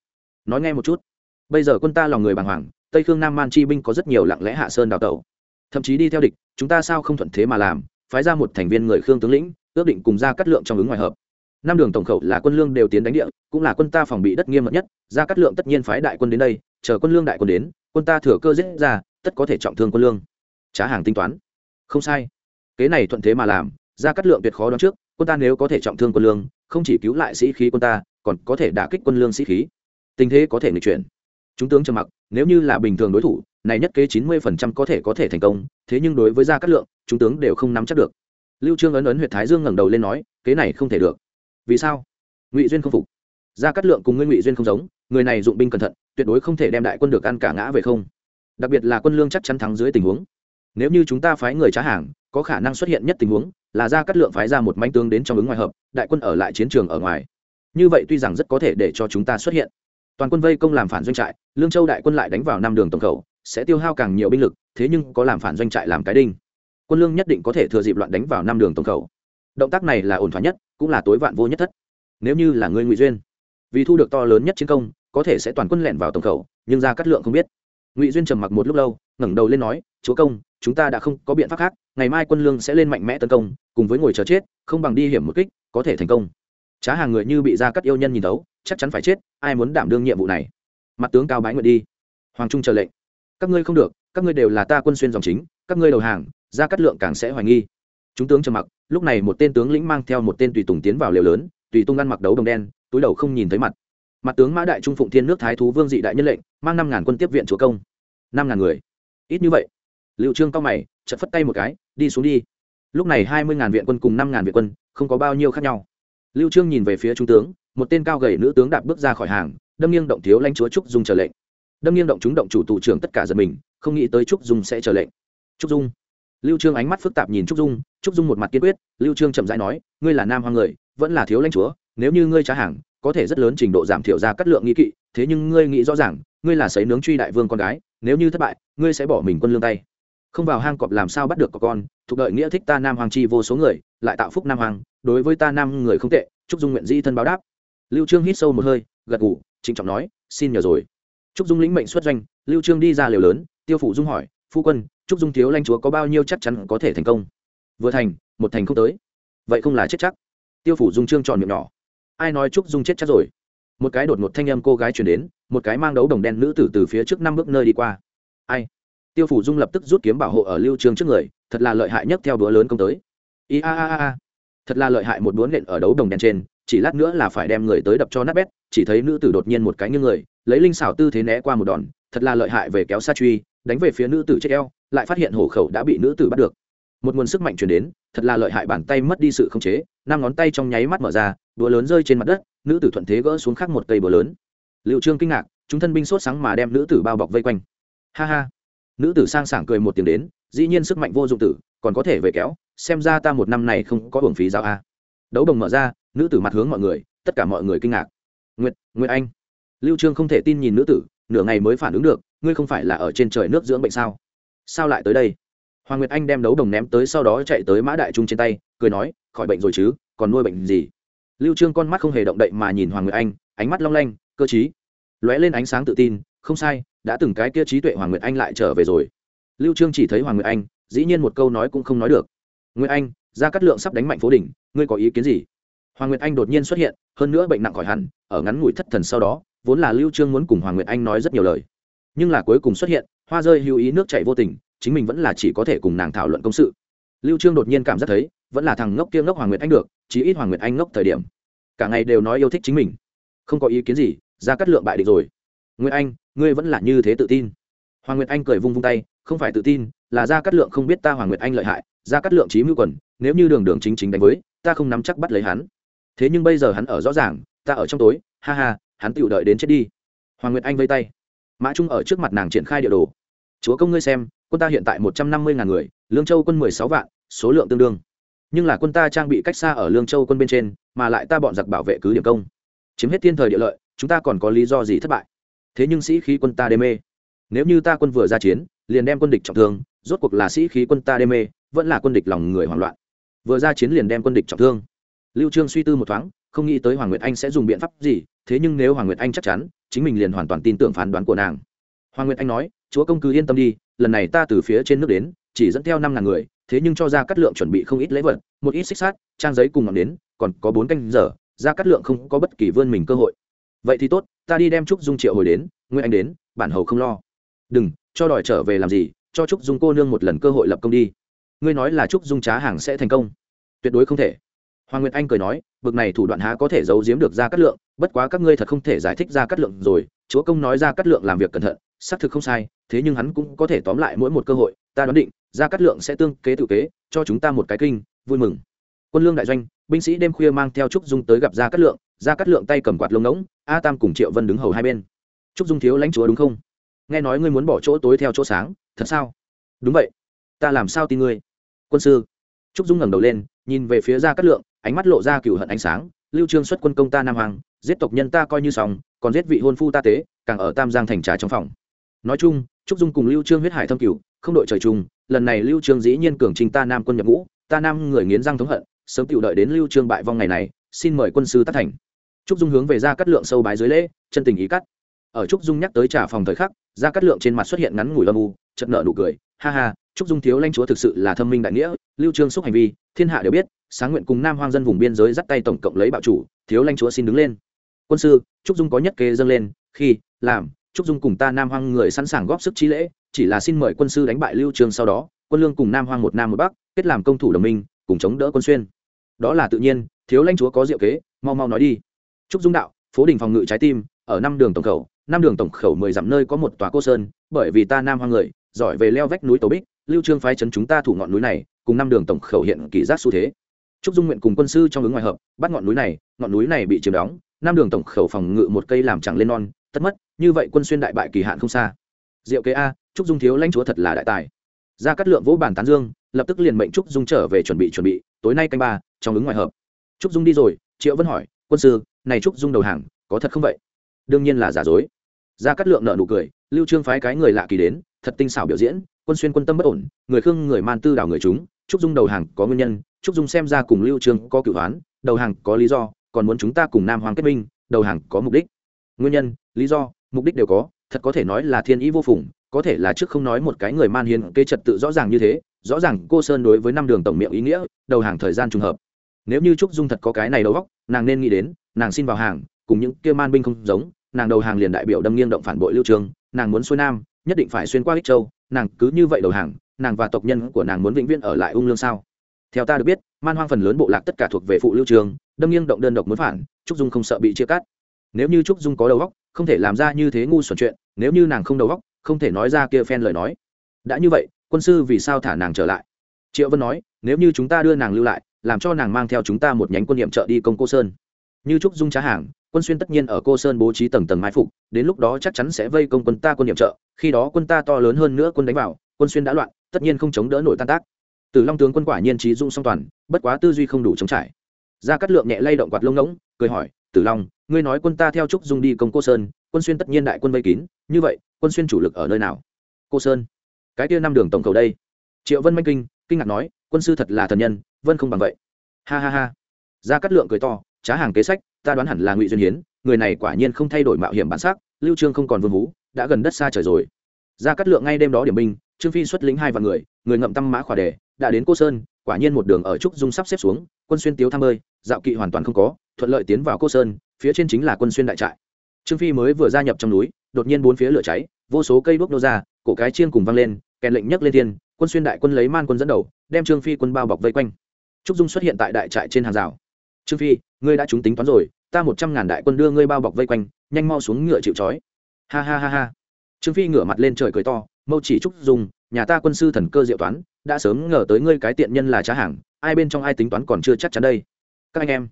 Nói nghe một chút bây giờ quân ta lòng người bàng hoàng, tây khương nam man chi binh có rất nhiều lặng lẽ hạ sơn đào tẩu. Thậm chí đi theo địch, chúng ta sao không thuận thế mà làm, phái ra một thành viên người khương tướng lĩnh, ước định cùng ra cắt lượng trong ứng ngoài hợp. Năm đường tổng khẩu là quân lương đều tiến đánh địa, cũng là quân ta phòng bị đất nghiêm mật nhất ra cắt lượng tất nhiên phái đại quân đến đây, chờ quân lương đại quân đến, quân ta thừa cơ giết ra, tất có thể trọng thương quân lương. Trá hàng tính toán. Không sai. Kế này thuận thế mà làm ra cắt lượng tuyệt khó đoán trước, quân ta nếu có thể trọng thương quân lương, không chỉ cứu lại sĩ khí quân ta, còn có thể đả kích quân lương sĩ khí. Tình thế có thể nghịch chuyển chúng tướng trầm mặc, nếu như là bình thường đối thủ, này nhất kế chín mươi phần trăm có thể có thể thành công, thế nhưng đối với gia cát lượng, chúng tướng đều không nắm chắc được. Lưu trương ấn ấn huyện thái dương ngẩng đầu lên nói, kế này không thể được. Vì sao? Ngụy duyên không phục. Gia cát lượng cùng ngươi ngụy duyên không giống, người này dụng binh cẩn thận, tuyệt đối không thể đem đại quân được ăn cả ngã về không. Đặc biệt là quân lương chắc chắn thắng dưới tình huống. Nếu như chúng ta phái người trá hàng, có khả năng xuất hiện nhất tình huống, là gia cát lượng phái ra một manh tướng đến trong ứng ngoài hợp, đại quân ở lại chiến trường ở ngoài. Như vậy tuy rằng rất có thể để cho chúng ta xuất hiện toàn quân vây công làm phản doanh trại, lương châu đại quân lại đánh vào năm đường tổng khẩu, sẽ tiêu hao càng nhiều binh lực, thế nhưng có làm phản doanh trại làm cái đinh. Quân lương nhất định có thể thừa dịp loạn đánh vào năm đường tổng khẩu. Động tác này là ổn thỏa nhất, cũng là tối vạn vô nhất thất. Nếu như là người ngụy duyên, vì thu được to lớn nhất chiến công, có thể sẽ toàn quân lẻn vào tổng khẩu, nhưng ra cắt lượng không biết. Ngụy duyên trầm mặc một lúc lâu, ngẩng đầu lên nói, chúa công, chúng ta đã không có biện pháp khác, ngày mai quân lương sẽ lên mạnh mẽ tấn công, cùng với ngồi chờ chết, không bằng đi hiểm một kích, có thể thành công. Trá hàng người như bị ra cắt yêu nhân nhìn tấu chắc chắn phải chết, ai muốn đảm đương nhiệm vụ này? Mặt tướng cao bái nguyện đi. Hoàng trung chờ lệnh. Các ngươi không được, các ngươi đều là ta quân xuyên dòng chính, các ngươi đầu hàng, ra cắt lượng càng sẽ hoài nghi. Chúng tướng trầm mặc, lúc này một tên tướng lĩnh mang theo một tên tùy tùng tiến vào lều lớn, tùy tung ăn mặc đấu đồng đen, túi đầu không nhìn thấy mặt. Mặt tướng mã đại trung phụng thiên nước thái thú vương dị đại nhân lệnh, mang năm ngàn quân tiếp viện chúa công. Năm ngàn người. Ít như vậy. Liệu trương cao mày chật phất tay một cái, đi xuống đi. Lúc này hai mươi ngàn viện quân cùng năm ngàn viện quân, không có bao nhiêu khác nhau. Lưu trương nhìn về phía trung tướng một tên cao gầy nữ tướng đạp bước ra khỏi hàng, đâm nghiêng động thiếu lãnh chúa trúc dung chờ lệnh. Đâm nghiêng động chúng động chủ tụ trưởng tất cả giật mình, không nghĩ tới trúc dung sẽ chờ lệnh. Trúc dung. Lưu trương ánh mắt phức tạp nhìn trúc dung trúc dung một mặt kiên quyết, lưu trương chậm rãi nói, ngươi là nam hoàng người, vẫn là thiếu lãnh chúa, nếu như ngươi trả hàng, có thể rất lớn trình độ giảm thiểu ra cắt lượng nghi kỵ, thế nhưng ngươi nghĩ rõ ràng, ngươi là sấy nướng truy đại vương con gái, nếu như thất bại, ngươi sẽ bỏ mình quân lương tay. Không vào hang cọp làm sao bắt được có con, thuộc đợi nghĩa thích ta nam hoàng chi vô số người, lại tạo phúc nam hoàng đối với ta nam người không tệ, trúc dung nguyện di thân báo đáp lưu trương hít sâu một hơi, gật gù, trịnh trọng nói, xin nhờ rồi. Trúc dung lĩnh mệnh xuất doanh, lưu trương đi ra liều lớn, tiêu phủ dung hỏi, phu quân, trúc dung thiếu lãnh chúa có bao nhiêu chắc chắn có thể thành công? Vừa thành, một thành không tới. Vậy không là chết chắc. Tiêu phủ dung trương tròn miệng nhỏ. Ai nói trúc dung chết chắc rồi? Một cái đột ngột thanh âm cô gái truyền đến, một cái mang đấu đồng đen nữ tử từ phía trước năm bước nơi đi qua. Ai? Tiêu phủ dung lập tức rút kiếm bảo hộ ở lưu trương trước người, thật là lợi hại nhất theo đũa lớn công tới. I a a a. Thật là lợi hại một đũa nện ở đấu đồng đen trên chỉ lát nữa là phải đem người tới đập cho nát bét, chỉ thấy nữ tử đột nhiên một cái như người, lấy linh xảo tư thế né qua một đòn, thật là lợi hại về kéo xa truy, đánh về phía nữ tử chết eo, lại phát hiện hổ khẩu đã bị nữ tử bắt được. Một nguồn sức mạnh truyền đến, thật là lợi hại bàn tay mất đi sự khống chế, năm ngón tay trong nháy mắt mở ra, đũa lớn rơi trên mặt đất, nữ tử thuận thế gỡ xuống khắc một cây búa lớn. Liệu trương kinh ngạc, chúng thân binh sốt sáng mà đem nữ tử bao bọc vây quanh. Ha ha. Nữ tử sang sảng cười một tiếng đến, dĩ nhiên sức mạnh vô dụng tử, còn có thể về kéo, xem ra ta một năm này không có hưởng phí giao a. Đấu đồng mở ra nữ tử mặt hướng mọi người, tất cả mọi người kinh ngạc. Nguyệt nguyệt anh. Lưu trương không thể tin nhìn nữ tử, nửa ngày mới phản ứng được, ngươi không phải là ở trên trời nước dưỡng bệnh sao? Sao lại tới đây? Hoàng nguyệt anh đem đấu đồng ném tới sau đó chạy tới mã đại trung trên tay, cười nói, khỏi bệnh rồi chứ, còn nuôi bệnh gì? Lưu trương con mắt không hề động đậy mà nhìn hoàng nguyệt anh, ánh mắt long lanh, cơ trí. Lóe lên ánh sáng tự tin, không sai, đã từng cái kia trí tuệ hoàng nguyệt anh lại trở về rồi. Lưu trương chỉ thấy hoàng nguyệt anh, dĩ nhiên một câu nói cũng không nói được. Nguyệt anh, gia cát lượng sắp đánh mạnh phố đỉnh, ngươi có ý kiến gì? Hoàng nguyệt anh đột nhiên xuất hiện, hơn nữa bệnh nặng khỏi hẳn, ở ngắn ngủi thất thần sau đó, vốn là lưu trương muốn cùng hoàng nguyệt anh nói rất nhiều lời. Nhưng là cuối cùng xuất hiện, hoa rơi hữu ý nước chảy vô tình, chính mình vẫn là chỉ có thể cùng nàng thảo luận công sự. Lưu trương đột nhiên cảm giác thấy, vẫn là thằng ngốc kia ngốc hoàng nguyệt anh được, chí ít hoàng nguyệt anh ngốc thời điểm. Cả ngày đều nói yêu thích chính mình. Không có ý kiến gì, ra cắt lượng bại địch rồi. Nguyệt anh, ngươi vẫn là như thế tự tin. Hoàng nguyệt anh cười vung vung tay, không phải tự tin, là ra cắt lượng không biết ta hoàng nguyệt anh lợi hại, ra cắt lượng trí mưu quần, nếu như đường đường chính chính đánh với, ta không nắm chắc bắt lấy hắn thế nhưng bây giờ hắn ở rõ ràng, ta ở trong tối, ha ha, hắn tự đợi đến chết đi. Hoàng nguyệt anh vây tay. Mã trung ở trước mặt nàng triển khai địa đồ. Chúa công ngươi xem, quân ta hiện tại một trăm năm mươi ngàn người, lương châu quân mười sáu vạn, số lượng tương đương. Nhưng là quân ta trang bị cách xa ở lương châu quân bên trên, mà lại ta bọn giặc bảo vệ cứ điểm công. Chiếm hết thiên thời địa lợi, chúng ta còn có lý do gì thất bại? Thế nhưng sĩ khí quân ta đê mê. Nếu như ta quân vừa ra chiến, liền đem quân địch trọng thương, rốt cuộc là sĩ khí quân ta đê mê, vẫn là quân địch lòng người hoảng loạn. Vừa ra chiến liền đem quân địch trọng thương lưu trương suy tư một thoáng, không nghĩ tới hoàng nguyệt anh sẽ dùng biện pháp gì, thế nhưng nếu hoàng nguyệt anh chắc chắn, chính mình liền hoàn toàn tin tưởng phán đoán của nàng. Hoàng nguyệt anh nói, chúa công cứ yên tâm đi, lần này ta từ phía trên nước đến, chỉ dẫn theo năm ngàn người, thế nhưng cho ra cắt lượng chuẩn bị không ít lễ vật, một ít xích sát trang giấy cùng ngọn đến còn có bốn canh giờ, ra cắt lượng không có bất kỳ vươn mình cơ hội. Vậy thì tốt, ta đi đem trúc dung triệu hồi đến nguyên anh đến, bản hầu không lo. Đừng, cho đòi trở về làm gì, cho trúc dung cô nương một lần cơ hội lập công đi. Ngươi nói là trúc dung trá hàng sẽ thành công. Tuyệt đối không thể hoàng nguyệt anh cười nói, bực này thủ đoạn há có thể giấu giếm được ra Cát lượng, bất quá các ngươi thật không thể giải thích ra Cát lượng rồi. Chúa công nói ra Cát lượng làm việc cẩn thận, xác thực không sai, thế nhưng hắn cũng có thể tóm lại mỗi một cơ hội. Ta đoán định ra Cát lượng sẽ tương kế tự kế, cho chúng ta một cái kinh, vui mừng. Quân lương đại doanh, binh sĩ đêm khuya mang theo trúc dung tới gặp ra Cát lượng. Ra Cát lượng tay cầm quạt lông ngỗng, a tam cùng triệu vân đứng hầu hai bên. Trúc dung thiếu lãnh chúa đúng không? Nghe nói ngươi muốn bỏ chỗ tối theo chỗ sáng, thật sao? Đúng vậy. Ta làm sao tin ngươi? Quân sư. Trúc dung ngẩng đầu lên nhìn về phía ra cát lượng, ánh mắt lộ ra cựu hận ánh sáng. Lưu trương xuất quân công ta nam hoàng, giết tộc nhân ta coi như xong, còn giết vị hôn phu ta tế, càng ở tam giang thành trà trong phòng. Nói chung, trúc dung cùng lưu trương huyết hải thâm cửu không đội trời chung, lần này lưu trương dĩ nhiên cường trình ta nam quân nhập ngũ, ta nam người nghiến răng thống hận, sớm tiểu đợi đến lưu trương bại vong ngày này, xin mời quân sư tác thành. Trúc dung hướng về ra cát lượng sâu bái dưới lễ, chân tình ý cắt. Ở trúc dung nhắc tới trà phòng thời khắc ra cát lượng trên mặt xuất hiện ngắn ngủi âm u, chợt nở nụ cười, ha ha trúc dung thiếu lãnh chúa thực sự là thâm minh đại nghĩa, lưu trương xúc hành vi, thiên hạ đều biết, sáng nguyện cùng nam hoang dân vùng biên giới dắt tay tổng cộng lấy bạo chủ, thiếu lãnh chúa xin đứng lên. Quân sư, trúc dung có nhất kế dâng lên, khi, làm, trúc dung cùng ta nam hoang người sẵn sàng góp sức trí lễ, chỉ là xin mời quân sư đánh bại lưu trương sau đó, quân lương cùng nam hoang một nam một bắc, kết làm công thủ đồng minh, cùng chống đỡ quân xuyên. Đó là tự nhiên, thiếu lãnh chúa có diệu kế, mau mau nói đi. Trúc dung đạo, phố đình phòng ngự trái tim, ở năm đường tổng khẩu, năm đường tổng khẩu mười dặm nơi có một tòa cô sơn, bởi vì ta nam hoang người, giỏi về leo vách núi tổ bích lưu trương phái chấn chúng ta thủ ngọn núi này, cùng năm đường tổng khẩu hiện kỳ giác xu thế. Trúc dung nguyện cùng quân sư trong ứng ngoài hợp, bắt ngọn núi này, ngọn núi này bị chiếm đóng, năm đường tổng khẩu phòng ngự một cây làm chẳng lên non, tất mất, như vậy quân xuyên đại bại kỳ hạn không xa. Diệu kế a trúc dung thiếu lãnh chúa thật là đại tài. Ra cắt lượng vỗ bản tán dương, lập tức liền mệnh trúc dung trở về chuẩn bị chuẩn bị, tối nay canh ba, trong ứng ngoài hợp. Trúc dung đi rồi, triệu vân hỏi, quân sư, này trúc dung đầu hàng, có thật không vậy? Đương nhiên là giả dối. Ra cắt lượng nợ nụ cười, lưu trương phái cái người lạ kỳ đến, thật tinh xảo biểu diễn quân xuyên quân tâm bất ổn, người khương, người man tư đảo người chúng, trúc dung đầu hàng có nguyên nhân, trúc dung xem ra cùng lưu trương có cửu hoán, đầu hàng có lý do, còn muốn chúng ta cùng nam hoàng kết minh, đầu hàng có mục đích. Nguyên nhân, lý do, mục đích đều có, thật có thể nói là thiên ý vô phùng, có thể là trước không nói một cái người man hiền kê trật tự rõ ràng như thế, rõ ràng cô sơn đối với năm đường tổng miệng ý nghĩa, đầu hàng thời gian trùng hợp. Nếu như trúc dung thật có cái này đầu góc nàng nên nghĩ đến, nàng xin vào hàng, cùng những kia man binh không giống, nàng đầu hàng liền đại biểu đâm nghiêng động phản bội lưu trường nàng muốn xuôi nam, nhất định phải xuyên qua ích châu nàng cứ như vậy đầu hàng, nàng và tộc nhân của nàng muốn vĩnh viễn ở lại ung lương sao? Theo ta được biết, man hoang phần lớn bộ lạc tất cả thuộc về phụ lưu trường, đâm nghiêng động đơn độc muốn phản, trúc dung không sợ bị chia cắt. Nếu như trúc dung có đầu óc, không thể làm ra như thế ngu xuẩn chuyện, nếu như nàng không đầu óc, không thể nói ra kia phen lời nói. Đã như vậy, quân sư vì sao thả nàng trở lại? Triệu vân nói, nếu như chúng ta đưa nàng lưu lại, làm cho nàng mang theo chúng ta một nhánh quân nhiệm trợ đi công cô sơn. Như trúc dung trá hàng quân xuyên tất nhiên ở cô sơn bố trí tầng tầng mai phục, đến lúc đó chắc chắn sẽ vây công quân ta quân nhiệm trợ, khi đó quân ta to lớn hơn nữa quân đánh vào, quân xuyên đã loạn, tất nhiên không chống đỡ nổi tan tác. Từ long tướng quân quả nhiên trí dung song toàn, bất quá tư duy không đủ chống trải. Ra cắt lượng nhẹ lay động quạt lông ngỗng, cười hỏi, tử long, ngươi nói quân ta theo trúc dung đi công cô sơn, quân xuyên tất nhiên đại quân vây kín, như vậy, quân xuyên chủ lực ở nơi nào? Cô sơn. Cái kia năm đường tổng cầu đây. Triệu vân manh kinh kinh ngạc nói, quân sư thật là thần nhân, vân không bằng vậy. Ha ha ha. Ra cắt lượng cười to trá hàng kế sách, ta đoán hẳn là ngụy duyên hiến, người này quả nhiên không thay đổi mạo hiểm bản sắc, lưu trương không còn vương vũ đã gần đất xa trời rồi. Ra cắt lượng ngay đêm đó điểm binh, trương phi xuất lĩnh hai vạn người người ngậm tâm mã khỏa đề, đã đến cô sơn, quả nhiên một đường ở trúc dung sắp xếp xuống, quân xuyên tiếu tham ơi dạo kỵ hoàn toàn không có, thuận lợi tiến vào cô sơn, phía trên chính là quân xuyên đại trại. Trương phi mới vừa gia nhập trong núi, đột nhiên bốn phía lửa cháy, vô số cây đuốc nô ra, cổ cái chiên cùng vang lên, kèn lệnh nhấc lên thiên, quân xuyên đại quân lấy man quân dẫn đầu, đem trương phi quân bao bọc vây quanh. Trúc dung xuất hiện tại đại trại trên hàng rào. Trương phi ngươi đã trúng tính toán rồi ta một trăm ngàn đại quân đưa ngươi bao bọc vây quanh nhanh mau xuống ngựa chịu trói. Ha ha ha ha. Trương phi ngửa mặt lên trời cười to mâu chỉ trúc dùng, nhà ta quân sư thần cơ diệu toán đã sớm ngờ tới ngươi cái tiện nhân là trá hàng ai bên trong ai tính toán còn chưa chắc chắn đây. Các anh em.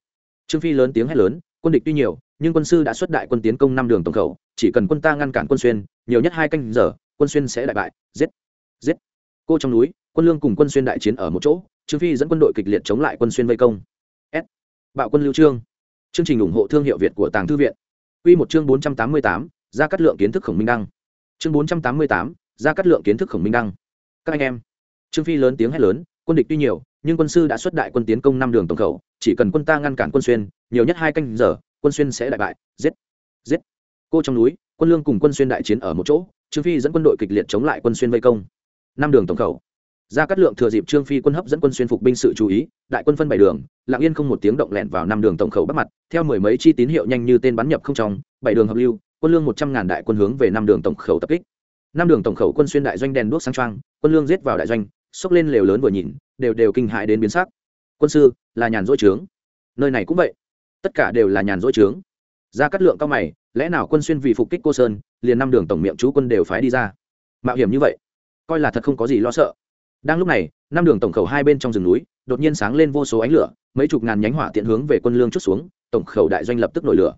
Trương phi lớn tiếng hét lớn quân địch tuy nhiều nhưng quân sư đã xuất đại quân tiến công năm đường tổng khẩu chỉ cần quân ta ngăn cản quân xuyên nhiều nhất hai canh giờ quân xuyên sẽ đại bại. Giết. Giết. Cô trong núi quân lương cùng quân xuyên đại chiến ở một chỗ trương phi dẫn quân đội kịch liệt chống lại quân xuyên vây công bạo quân lưu trương. Chương trình ủng hộ thương hiệu việt của tàng thư viện. Quy một chương bốn trăm tám mươi tám, ra cắt lượng kiến thức khổng minh đăng. Chương bốn trăm tám mươi tám, ra cắt lượng kiến thức khổng minh đăng. Các anh em trương phi lớn tiếng hét lớn quân địch tuy nhiều nhưng quân sư đã xuất đại quân tiến công năm đường tổng khẩu chỉ cần quân ta ngăn cản quân xuyên nhiều nhất hai canh giờ quân xuyên sẽ đại bại. Giết giết. Cô trong núi quân lương cùng quân xuyên đại chiến ở một chỗ trương phi dẫn quân đội kịch liệt chống lại quân xuyên vây công. Năm đường tổng khẩu ra cát lượng thừa dịp trương phi quân hấp dẫn quân xuyên phục binh sự chú ý, đại quân phân bảy đường lạng yên không một tiếng động lẹn vào năm đường tổng khẩu bắt mặt, theo mười mấy chi tín hiệu nhanh như tên bắn nhập không trong, bảy đường hợp lưu, quân lương một trăm ngàn đại quân hướng về năm đường tổng khẩu tập kích. Năm đường tổng khẩu quân xuyên đại doanh đèn đuốc sang trang quân lương giết vào đại doanh xốc lên lều lớn vừa nhìn, đều đều kinh hại đến biến sắc. Quân sư, là nhàn rỗi trướng. Nơi này cũng vậy. Tất cả đều là nhàn rỗi trướng. Ra cát lượng cao mày, lẽ nào quân xuyên vì phục kích cô sơn, liền năm đường tổng miệng chú quân đều phái đi ra? Mạo hiểm như vậy, coi là thật không có gì lo sợ đang lúc này, năm đường tổng khẩu hai bên trong rừng núi, đột nhiên sáng lên vô số ánh lửa, mấy chục ngàn nhánh hỏa tiện hướng về quân lương chút xuống, tổng khẩu đại doanh lập tức nổi lửa.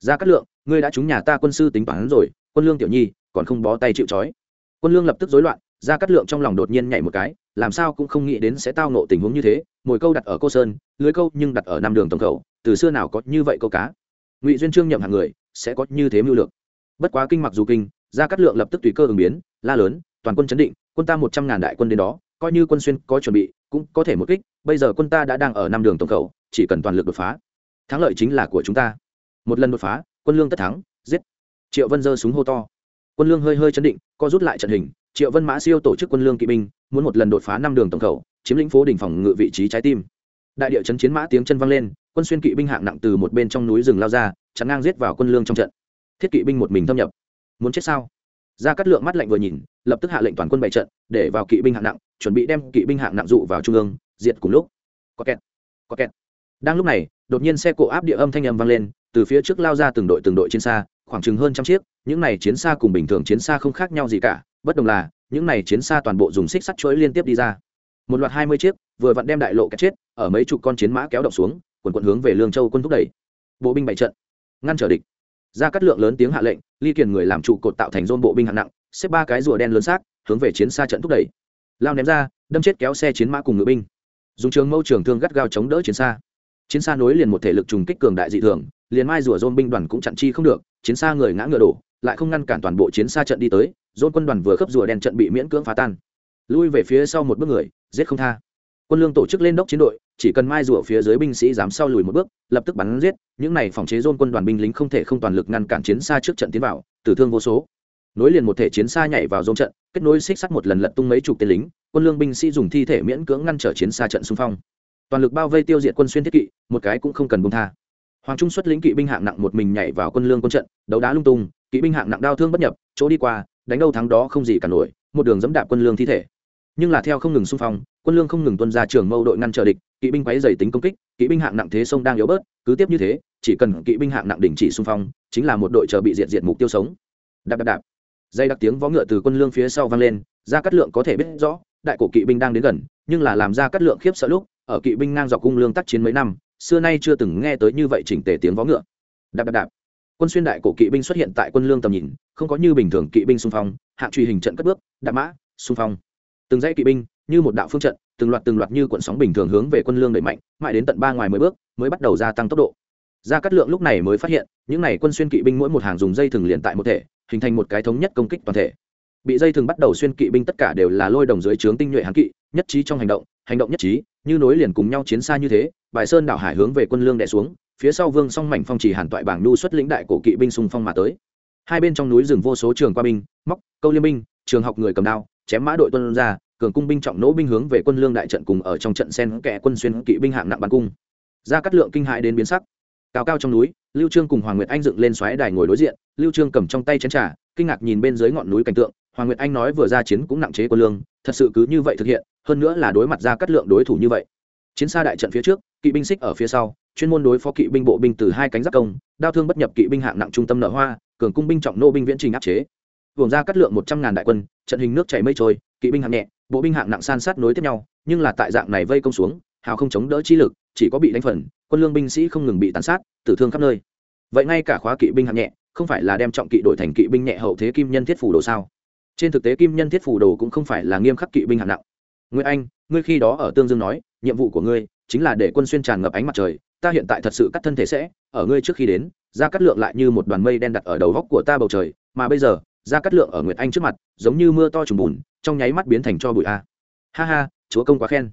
Ra cát lượng, ngươi đã trúng nhà ta quân sư tính toán rồi, quân lương tiểu nhi, còn không bó tay chịu trói. Quân lương lập tức rối loạn, ra cát lượng trong lòng đột nhiên nhảy một cái, làm sao cũng không nghĩ đến sẽ tao nộ tình huống như thế, mồi câu đặt ở cô sơn, lưới câu nhưng đặt ở năm đường tổng khẩu, từ xưa nào có như vậy câu cá. Ngụy duyên trương nhậm hàng người, sẽ có như thế mưu lược. Bất quá kinh mặc dù kinh, ra cát lượng lập tức tùy cơ ứng biến, la lớn, toàn quân chấn định, quân ta một trăm ngàn đại quân đến đó coi như quân xuyên có chuẩn bị, cũng có thể một kích, bây giờ quân ta đã đang ở năm đường tổng khẩu, chỉ cần toàn lực đột phá. Thắng lợi chính là của chúng ta. Một lần đột phá, quân lương tất thắng, giết. Triệu vân giơ súng hô to. Quân lương hơi hơi chấn định, co rút lại trận hình. Triệu vân mã siêu tổ chức quân lương kỵ binh, muốn một lần đột phá năm đường tổng khẩu, chiếm lĩnh phố đỉnh phòng ngự vị trí trái tim. Đại địa chấn chiến mã tiếng chân vang lên, quân xuyên kỵ binh hạng nặng từ một bên trong núi rừng lao ra chắn ngang giết vào quân lương trong trận. Thiết kỵ binh một mình thâm nhập. Muốn chết sao? Ra cắt lượng mắt lạnh vừa nhìn, lập tức hạ lệnh toàn quân bày trận, để vào kỵ binh hạng nặng, chuẩn bị đem kỵ binh hạng nặng dụ vào trung ương, diệt cùng lúc. Có kẹt có kẹt. Đang lúc này, đột nhiên xe cộ áp địa âm thanh âm vang lên, từ phía trước lao ra từng đội từng đội chiến xa, khoảng chừng hơn trăm chiếc, những này chiến xa cùng bình thường chiến xa không khác nhau gì cả, bất đồng là, những này chiến xa toàn bộ dùng xích sắt chuỗi liên tiếp đi ra. Một loạt hai mươi chiếc, vừa vặn đem đại lộ kẹt chết, ở mấy chục con chiến mã kéo động xuống, quần quận hướng về lương châu quân thúc đẩy. Bộ binh bày trận, ngăn trở địch ra cắt lượng lớn tiếng hạ lệnh ly kiền người làm trụ cột tạo thành dôn bộ binh hạng nặng, xếp ba cái rùa đen lớn xác, hướng về chiến xa trận thúc đẩy. Lao ném ra, đâm chết kéo xe chiến mã cùng ngự binh. Dùng trường mâu trường thương gắt gao chống đỡ chiến xa. Chiến xa nối liền một thể lực trùng kích cường đại dị thường, liền mai rùa dôn binh đoàn cũng chặn chi không được, chiến xa người ngã ngựa đổ, lại không ngăn cản toàn bộ chiến xa trận đi tới dôn quân đoàn vừa khớp rùa đen trận bị miễn cưỡng phá tan. Lui về phía sau một bước người, giết không tha. Quân lương tổ chức lên đốc chiến đội chỉ cần mai rùa phía dưới binh sĩ dám sau lùi một bước, lập tức bắn giết, những này phòng chế dôn quân đoàn binh lính không thể không toàn lực ngăn cản chiến xa trước trận tiến vào, tử thương vô số. Nối liền một thể chiến xa nhảy vào dôn trận, kết nối xích sắt một lần lật tung mấy chục tên lính, quân lương binh sĩ dùng thi thể miễn cưỡng ngăn trở chiến xa trận xung phong. Toàn lực bao vây tiêu diệt quân xuyên thiết kỵ, một cái cũng không cần bông tha. Hoàng trung xuất lính kỵ binh hạng nặng một mình nhảy vào quân lương quân trận, đấu đá lung tung, kỵ binh hạng nặng đau thương bất nhập, chỗ đi qua, đánh đâu thắng đó không gì cả nổi, một đường dẫm đạp quân lương thi thể. Nhưng là theo không ngừng xung phong, quân lương không ngừng tuân ra trường mâu đội ngăn trở địch kỵ binh quấy dày tính công kích, kỵ binh hạng nặng thế sông đang yếu bớt, cứ tiếp như thế, chỉ cần kỵ binh hạng nặng đình chỉ xung phong, chính là một đội chờ bị diệt diệt mục tiêu sống. Đạp đạp đạp. Dây đặc tiếng vó ngựa từ quân lương phía sau vang lên ra cắt lượng có thể biết rõ, đại cổ kỵ binh đang đến gần, nhưng là làm ra cắt lượng khiếp sợ lúc, ở kỵ binh ngang dọc cung lương tác chiến mấy năm, xưa nay chưa từng nghe tới như vậy chỉnh tề tiếng vó ngựa. Đạp đạp đạp. Quân xuyên đại cổ kỵ binh xuất hiện tại quân lương tầm nhìn, không có như bình thường kỵ binh xung phong, hạng truy hình trận cất bước, đạp mã, xung phong. Từng dãy kỵ binh như một đạo phương trận, từng loạt từng loạt như cuộn sóng bình thường hướng về quân lương đẩy mạnh, mãi đến tận ba ngoài mười bước, mới bắt đầu gia tăng tốc độ. Gia cát lượng lúc này mới phát hiện, những này quân xuyên kỵ binh mỗi một hàng dùng dây thừng liền tại một thể, hình thành một cái thống nhất công kích toàn thể. Bị dây thừng bắt đầu xuyên kỵ binh tất cả đều là lôi đồng dưới trướng tinh nhuệ hán kỵ, nhất trí trong hành động hành động nhất trí, như nối liền cùng nhau chiến xa như thế, bài sơn đảo hải hướng về quân lương đè xuống, phía sau vương song mảnh phong chỉ hàn toại bảng nhu xuất lĩnh đại cổ kỵ binh xung phong mà tới. Hai bên trong núi rừng vô số trường qua binh, móc, câu liêm binh, trường học người cầm đao chém mã đội tuân ra, cường cung binh trọng nỗ binh hướng về quân lương đại trận cùng ở trong trận sen kẽ quân xuyên kỵ binh hạng nặng bắn cung. Ra cắt lượng kinh hại đến biến sắc. Cao cao trong núi, lưu trương cùng hoàng nguyệt anh dựng lên xoáy đài ngồi đối diện, lưu trương cầm trong tay chén trà, kinh ngạc nhìn bên dưới ngọn núi cảnh tượng, hoàng nguyệt anh nói vừa ra chiến cũng nặng chế quân lương, thật sự cứ như vậy thực hiện, hơn nữa là đối mặt ra cắt lượng đối thủ như vậy. Chiến xa đại trận phía trước, kỵ binh xích ở phía sau, chuyên môn đối phó kỵ binh bộ binh từ hai cánh giáp công, đao thương bất nhập kỵ binh hạng nặng trung tâm nợ hoa, cường cung binh trọng nô binh viễn trình áp chế hưởng ra cắt lượng một trăm ngàn đại quân, trận hình nước chảy mây trôi, kỵ binh hạng nhẹ, bộ binh hạng nặng san sát nối tiếp nhau, nhưng là tại dạng này vây công xuống, hào không chống đỡ chi lực, chỉ có bị đánh phần, quân lương binh sĩ không ngừng bị tàn sát, tử thương khắp nơi. Vậy ngay cả khóa kỵ binh hạng nhẹ, không phải là đem trọng kỵ đổi thành kỵ binh nhẹ hậu thế kim nhân thiết phủ đồ sao? Trên thực tế kim nhân thiết phủ đồ cũng không phải là nghiêm khắc kỵ binh hạng nặng. Nguyễn anh, ngươi khi đó ở tương dương nói, nhiệm vụ của ngươi chính là để quân xuyên tràn ngập ánh mặt trời, ta hiện tại thật sự cắt thân thể sẽ, ở ngươi trước khi đến, ra cắt lượng lại như một đoàn mây đen đặt ở đầu góc của ta bầu trời, mà bây giờ ra cắt lượng ở nguyệt anh trước mặt, giống như mưa to trùng bùn, trong nháy mắt biến thành cho bụi a. Ha ha, chúa công quá khen.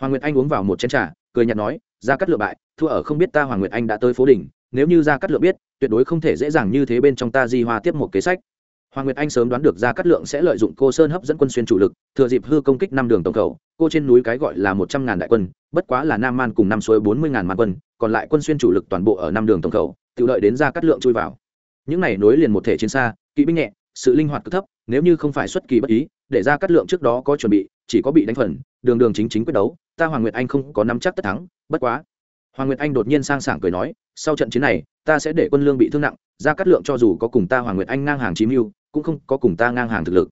Hoàng nguyệt anh uống vào một chén trà, cười nhạt nói, ra cắt lượng bại, thua ở không biết ta hoàng nguyệt anh đã tới phố đỉnh, nếu như ra cắt lượng biết, tuyệt đối không thể dễ dàng như thế bên trong ta di hoa tiếp một kế sách. Hoàng nguyệt anh sớm đoán được ra cắt lượng sẽ lợi dụng cô sơn hấp dẫn quân xuyên chủ lực, thừa dịp hư công kích năm đường tổng cầu, cô trên núi cái gọi là một trăm ngàn đại quân, bất quá là nam man cùng năm suối bốn mươi ngàn man quân, còn lại quân xuyên chủ lực toàn bộ ở năm đường tổng cầu, tự lợi đến ra cắt lượng chui vào. Những này nối liền một thể chiến xa, kỵ binh nhẹ sự linh hoạt cực thấp, nếu như không phải xuất kỳ bất ý, để ra cắt lượng trước đó có chuẩn bị, chỉ có bị đánh phần, đường đường chính chính quyết đấu, ta hoàng nguyệt anh không có nắm chắc tất thắng, bất quá. Hoàng nguyệt anh đột nhiên sang sảng cười nói, sau trận chiến này, ta sẽ để quân lương bị thương nặng, ra cắt lượng cho dù có cùng ta hoàng nguyệt anh ngang hàng chí mưu, cũng không có cùng ta ngang hàng thực lực.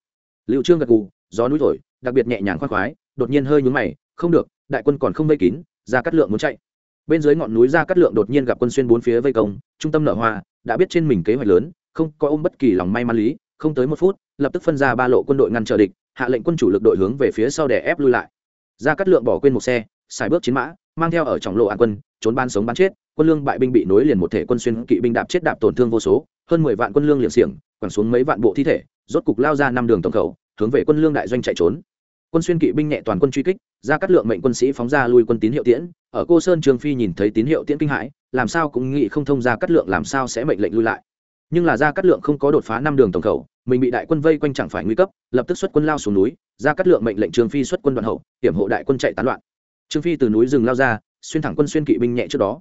Liệu trương gật gù, gió núi thổi, đặc biệt nhẹ nhàng khoan khoái, đột nhiên hơi nhúng mày, không được, đại quân còn không vây kín, ra cắt lượng muốn chạy. Bên dưới ngọn núi ra cắt lượng đột nhiên gặp quân xuyên bốn phía vây công, trung tâm nở hoa, đã biết trên mình kế hoạch lớn, không có ôm bất kỳ lòng may mắn lý không tới một phút, lập tức phân ra ba lộ quân đội ngăn trở địch, hạ lệnh quân chủ lực đội hướng về phía sau để ép lui lại. Ra cắt lượng bỏ quên một xe, xài bước chiến mã, mang theo ở trong lộ an quân, trốn ban sống bán chết, quân lương bại binh bị nối liền một thể quân xuyên kỵ binh đạp chết đạp tổn thương vô số, hơn mười vạn quân lương liệng xiềng, quẳng xuống mấy vạn bộ thi thể, rốt cục lao ra năm đường tổng khẩu, hướng về quân lương đại doanh chạy trốn. Quân xuyên kỵ binh nhẹ toàn quân truy kích, ra cắt lượng mệnh quân sĩ phóng ra lui quân tín hiệu tiễn, ở cô sơn trường phi nhìn thấy tín hiệu tiễn kinh hãi, làm sao cũng nghĩ không thông ra cắt lượng làm sao sẽ mệnh lệnh lui lại nhưng là gia cát lượng không có đột phá năm đường tổng khẩu, mình bị đại quân vây quanh chẳng phải nguy cấp, lập tức xuất quân lao xuống núi, gia cát lượng mệnh lệnh trương phi xuất quân đoạn hậu, hiểm hộ đại quân chạy tán loạn. Trương phi từ núi rừng lao ra, xuyên thẳng quân xuyên kỵ binh nhẹ trước đó.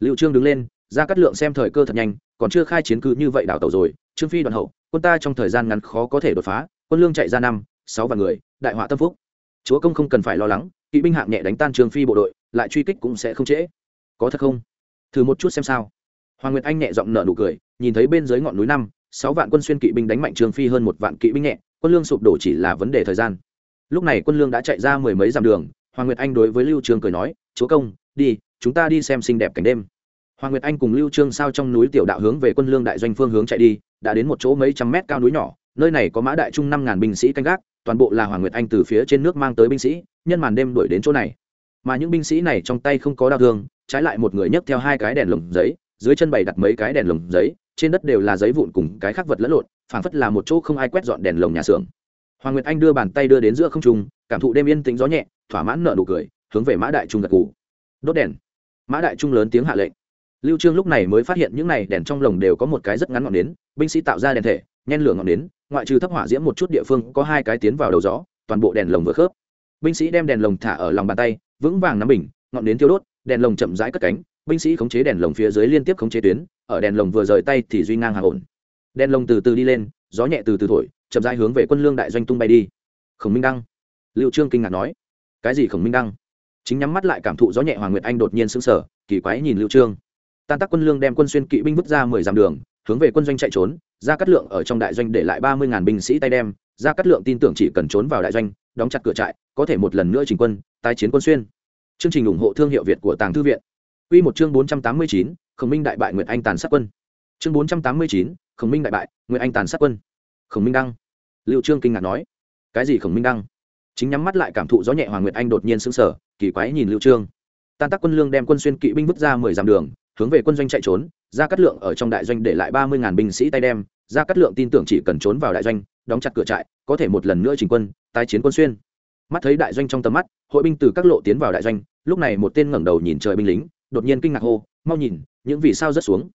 Liệu trương đứng lên, gia cát lượng xem thời cơ thật nhanh, còn chưa khai chiến cứ như vậy đảo tàu rồi, trương phi đoàn hậu, quân ta trong thời gian ngắn khó có thể đột phá, quân lương chạy ra năm, sáu vạn người, đại họa tâm phúc. Chúa công không cần phải lo lắng, kỵ binh hạng nhẹ đánh tan trương phi bộ đội, lại truy kích cũng sẽ không trễ. Có thật không? Thử một chút xem sao hoàng nguyệt anh nhẹ giọng nở nụ cười, nhìn thấy bên dưới ngọn núi năm, sáu vạn quân xuyên kỵ binh đánh mạnh trương phi hơn một vạn kỵ binh nhẹ, quân lương sụp đổ chỉ là vấn đề thời gian. Lúc này quân lương đã chạy ra mười mấy dặm đường, hoàng nguyệt anh đối với lưu trương cười nói, chúa công, đi, chúng ta đi xem xinh đẹp cảnh đêm. Hoàng nguyệt anh cùng lưu trương sao trong núi tiểu đạo hướng về quân lương đại doanh phương hướng chạy đi, đã đến một chỗ mấy trăm mét cao núi nhỏ, nơi này có mã đại trung năm ngàn binh sĩ canh gác, toàn bộ là hoàng nguyệt anh từ phía trên nước mang tới binh sĩ, nhân màn đêm đuổi đến chỗ này. Mà những binh sĩ này trong tay không có đao thương, trái lại một người nhấc theo hai cái đèn lồng giấy dưới chân bày đặt mấy cái đèn lồng giấy, trên đất đều là giấy vụn cùng cái khác vật lẫn lộn, phảng phất là một chỗ không ai quét dọn đèn lồng nhà xưởng. Hoàng nguyệt anh đưa bàn tay đưa đến giữa không trung, cảm thụ đêm yên tĩnh gió nhẹ, thỏa mãn nợ nụ cười, hướng về mã đại trung gật cù đốt đèn. Mã đại trung lớn tiếng hạ lệnh. Lưu trương lúc này mới phát hiện những này đèn trong lồng đều có một cái rất ngắn ngọn nến, binh sĩ tạo ra đèn thể, nhen lửa ngọn nến, ngoại trừ thấp hỏa diễm một chút địa phương có hai cái tiến vào đầu gió, toàn bộ đèn lồng vừa khớp. Binh sĩ đem đèn lồng thả ở lòng bàn tay, vững vàng nắm bình, ngọn nến thiêu đốt, đèn lồng chậm rãi cất cánh binh sĩ khống chế đèn lồng phía dưới liên tiếp khống chế tuyến, ở đèn lồng vừa rời tay thì duy ngang hàng ổn. Đèn lồng từ từ đi lên, gió nhẹ từ từ thổi, chậm rãi hướng về quân lương đại doanh tung bay đi. Khổng minh đăng. Liệu trương kinh ngạc nói. Cái gì khổng minh đăng? Chính nhắm mắt lại cảm thụ gió nhẹ hoàng nguyệt anh đột nhiên sững sờ, kỳ quái nhìn lưu trương. Tan tác quân lương đem quân xuyên kỵ binh vứt ra mười dặm đường, hướng về quân doanh chạy trốn ra cắt lượng ở trong đại doanh để lại ba mươi ngàn binh sĩ tay đem ra cắt lượng tin tưởng chỉ cần trốn vào đại doanh, đóng chặt cửa trại, có thể một lần nữa chỉnh quân, tái chiến quân xuyên. Chương trình ủng hộ thương hiệu việt của tàng thư viện. Quy một chương bốn trăm tám mươi chín, khổng minh đại bại nguyệt anh tàn sát quân. Chương bốn trăm tám mươi chín, khổng minh đại bại nguyệt anh tàn sát quân. Khổng minh đăng. Lưu trương kinh ngạc nói, cái gì khổng minh đăng? Chính nhắm mắt lại cảm thụ gió nhẹ hoàng nguyệt anh đột nhiên sững sờ, kỳ quái nhìn lưu trương. Tan tác quân lương đem quân xuyên kỵ binh vứt ra mười dặm đường, hướng về quân doanh chạy trốn ra cắt lượng ở trong đại doanh để lại ba mươi ngàn binh sĩ tay đem ra cắt lượng tin tưởng chỉ cần trốn vào đại doanh, đóng chặt cửa trại, có thể một lần nữa chỉnh quân, tái chiến quân xuyên. Mắt thấy đại doanh trong tầm mắt, hội binh từ các lộ tiến vào đại doanh, lúc này một tên ngẩng đầu nhìn trời binh lính đột nhiên kinh ngạc hô, mau nhìn, những vì sao rất xuống.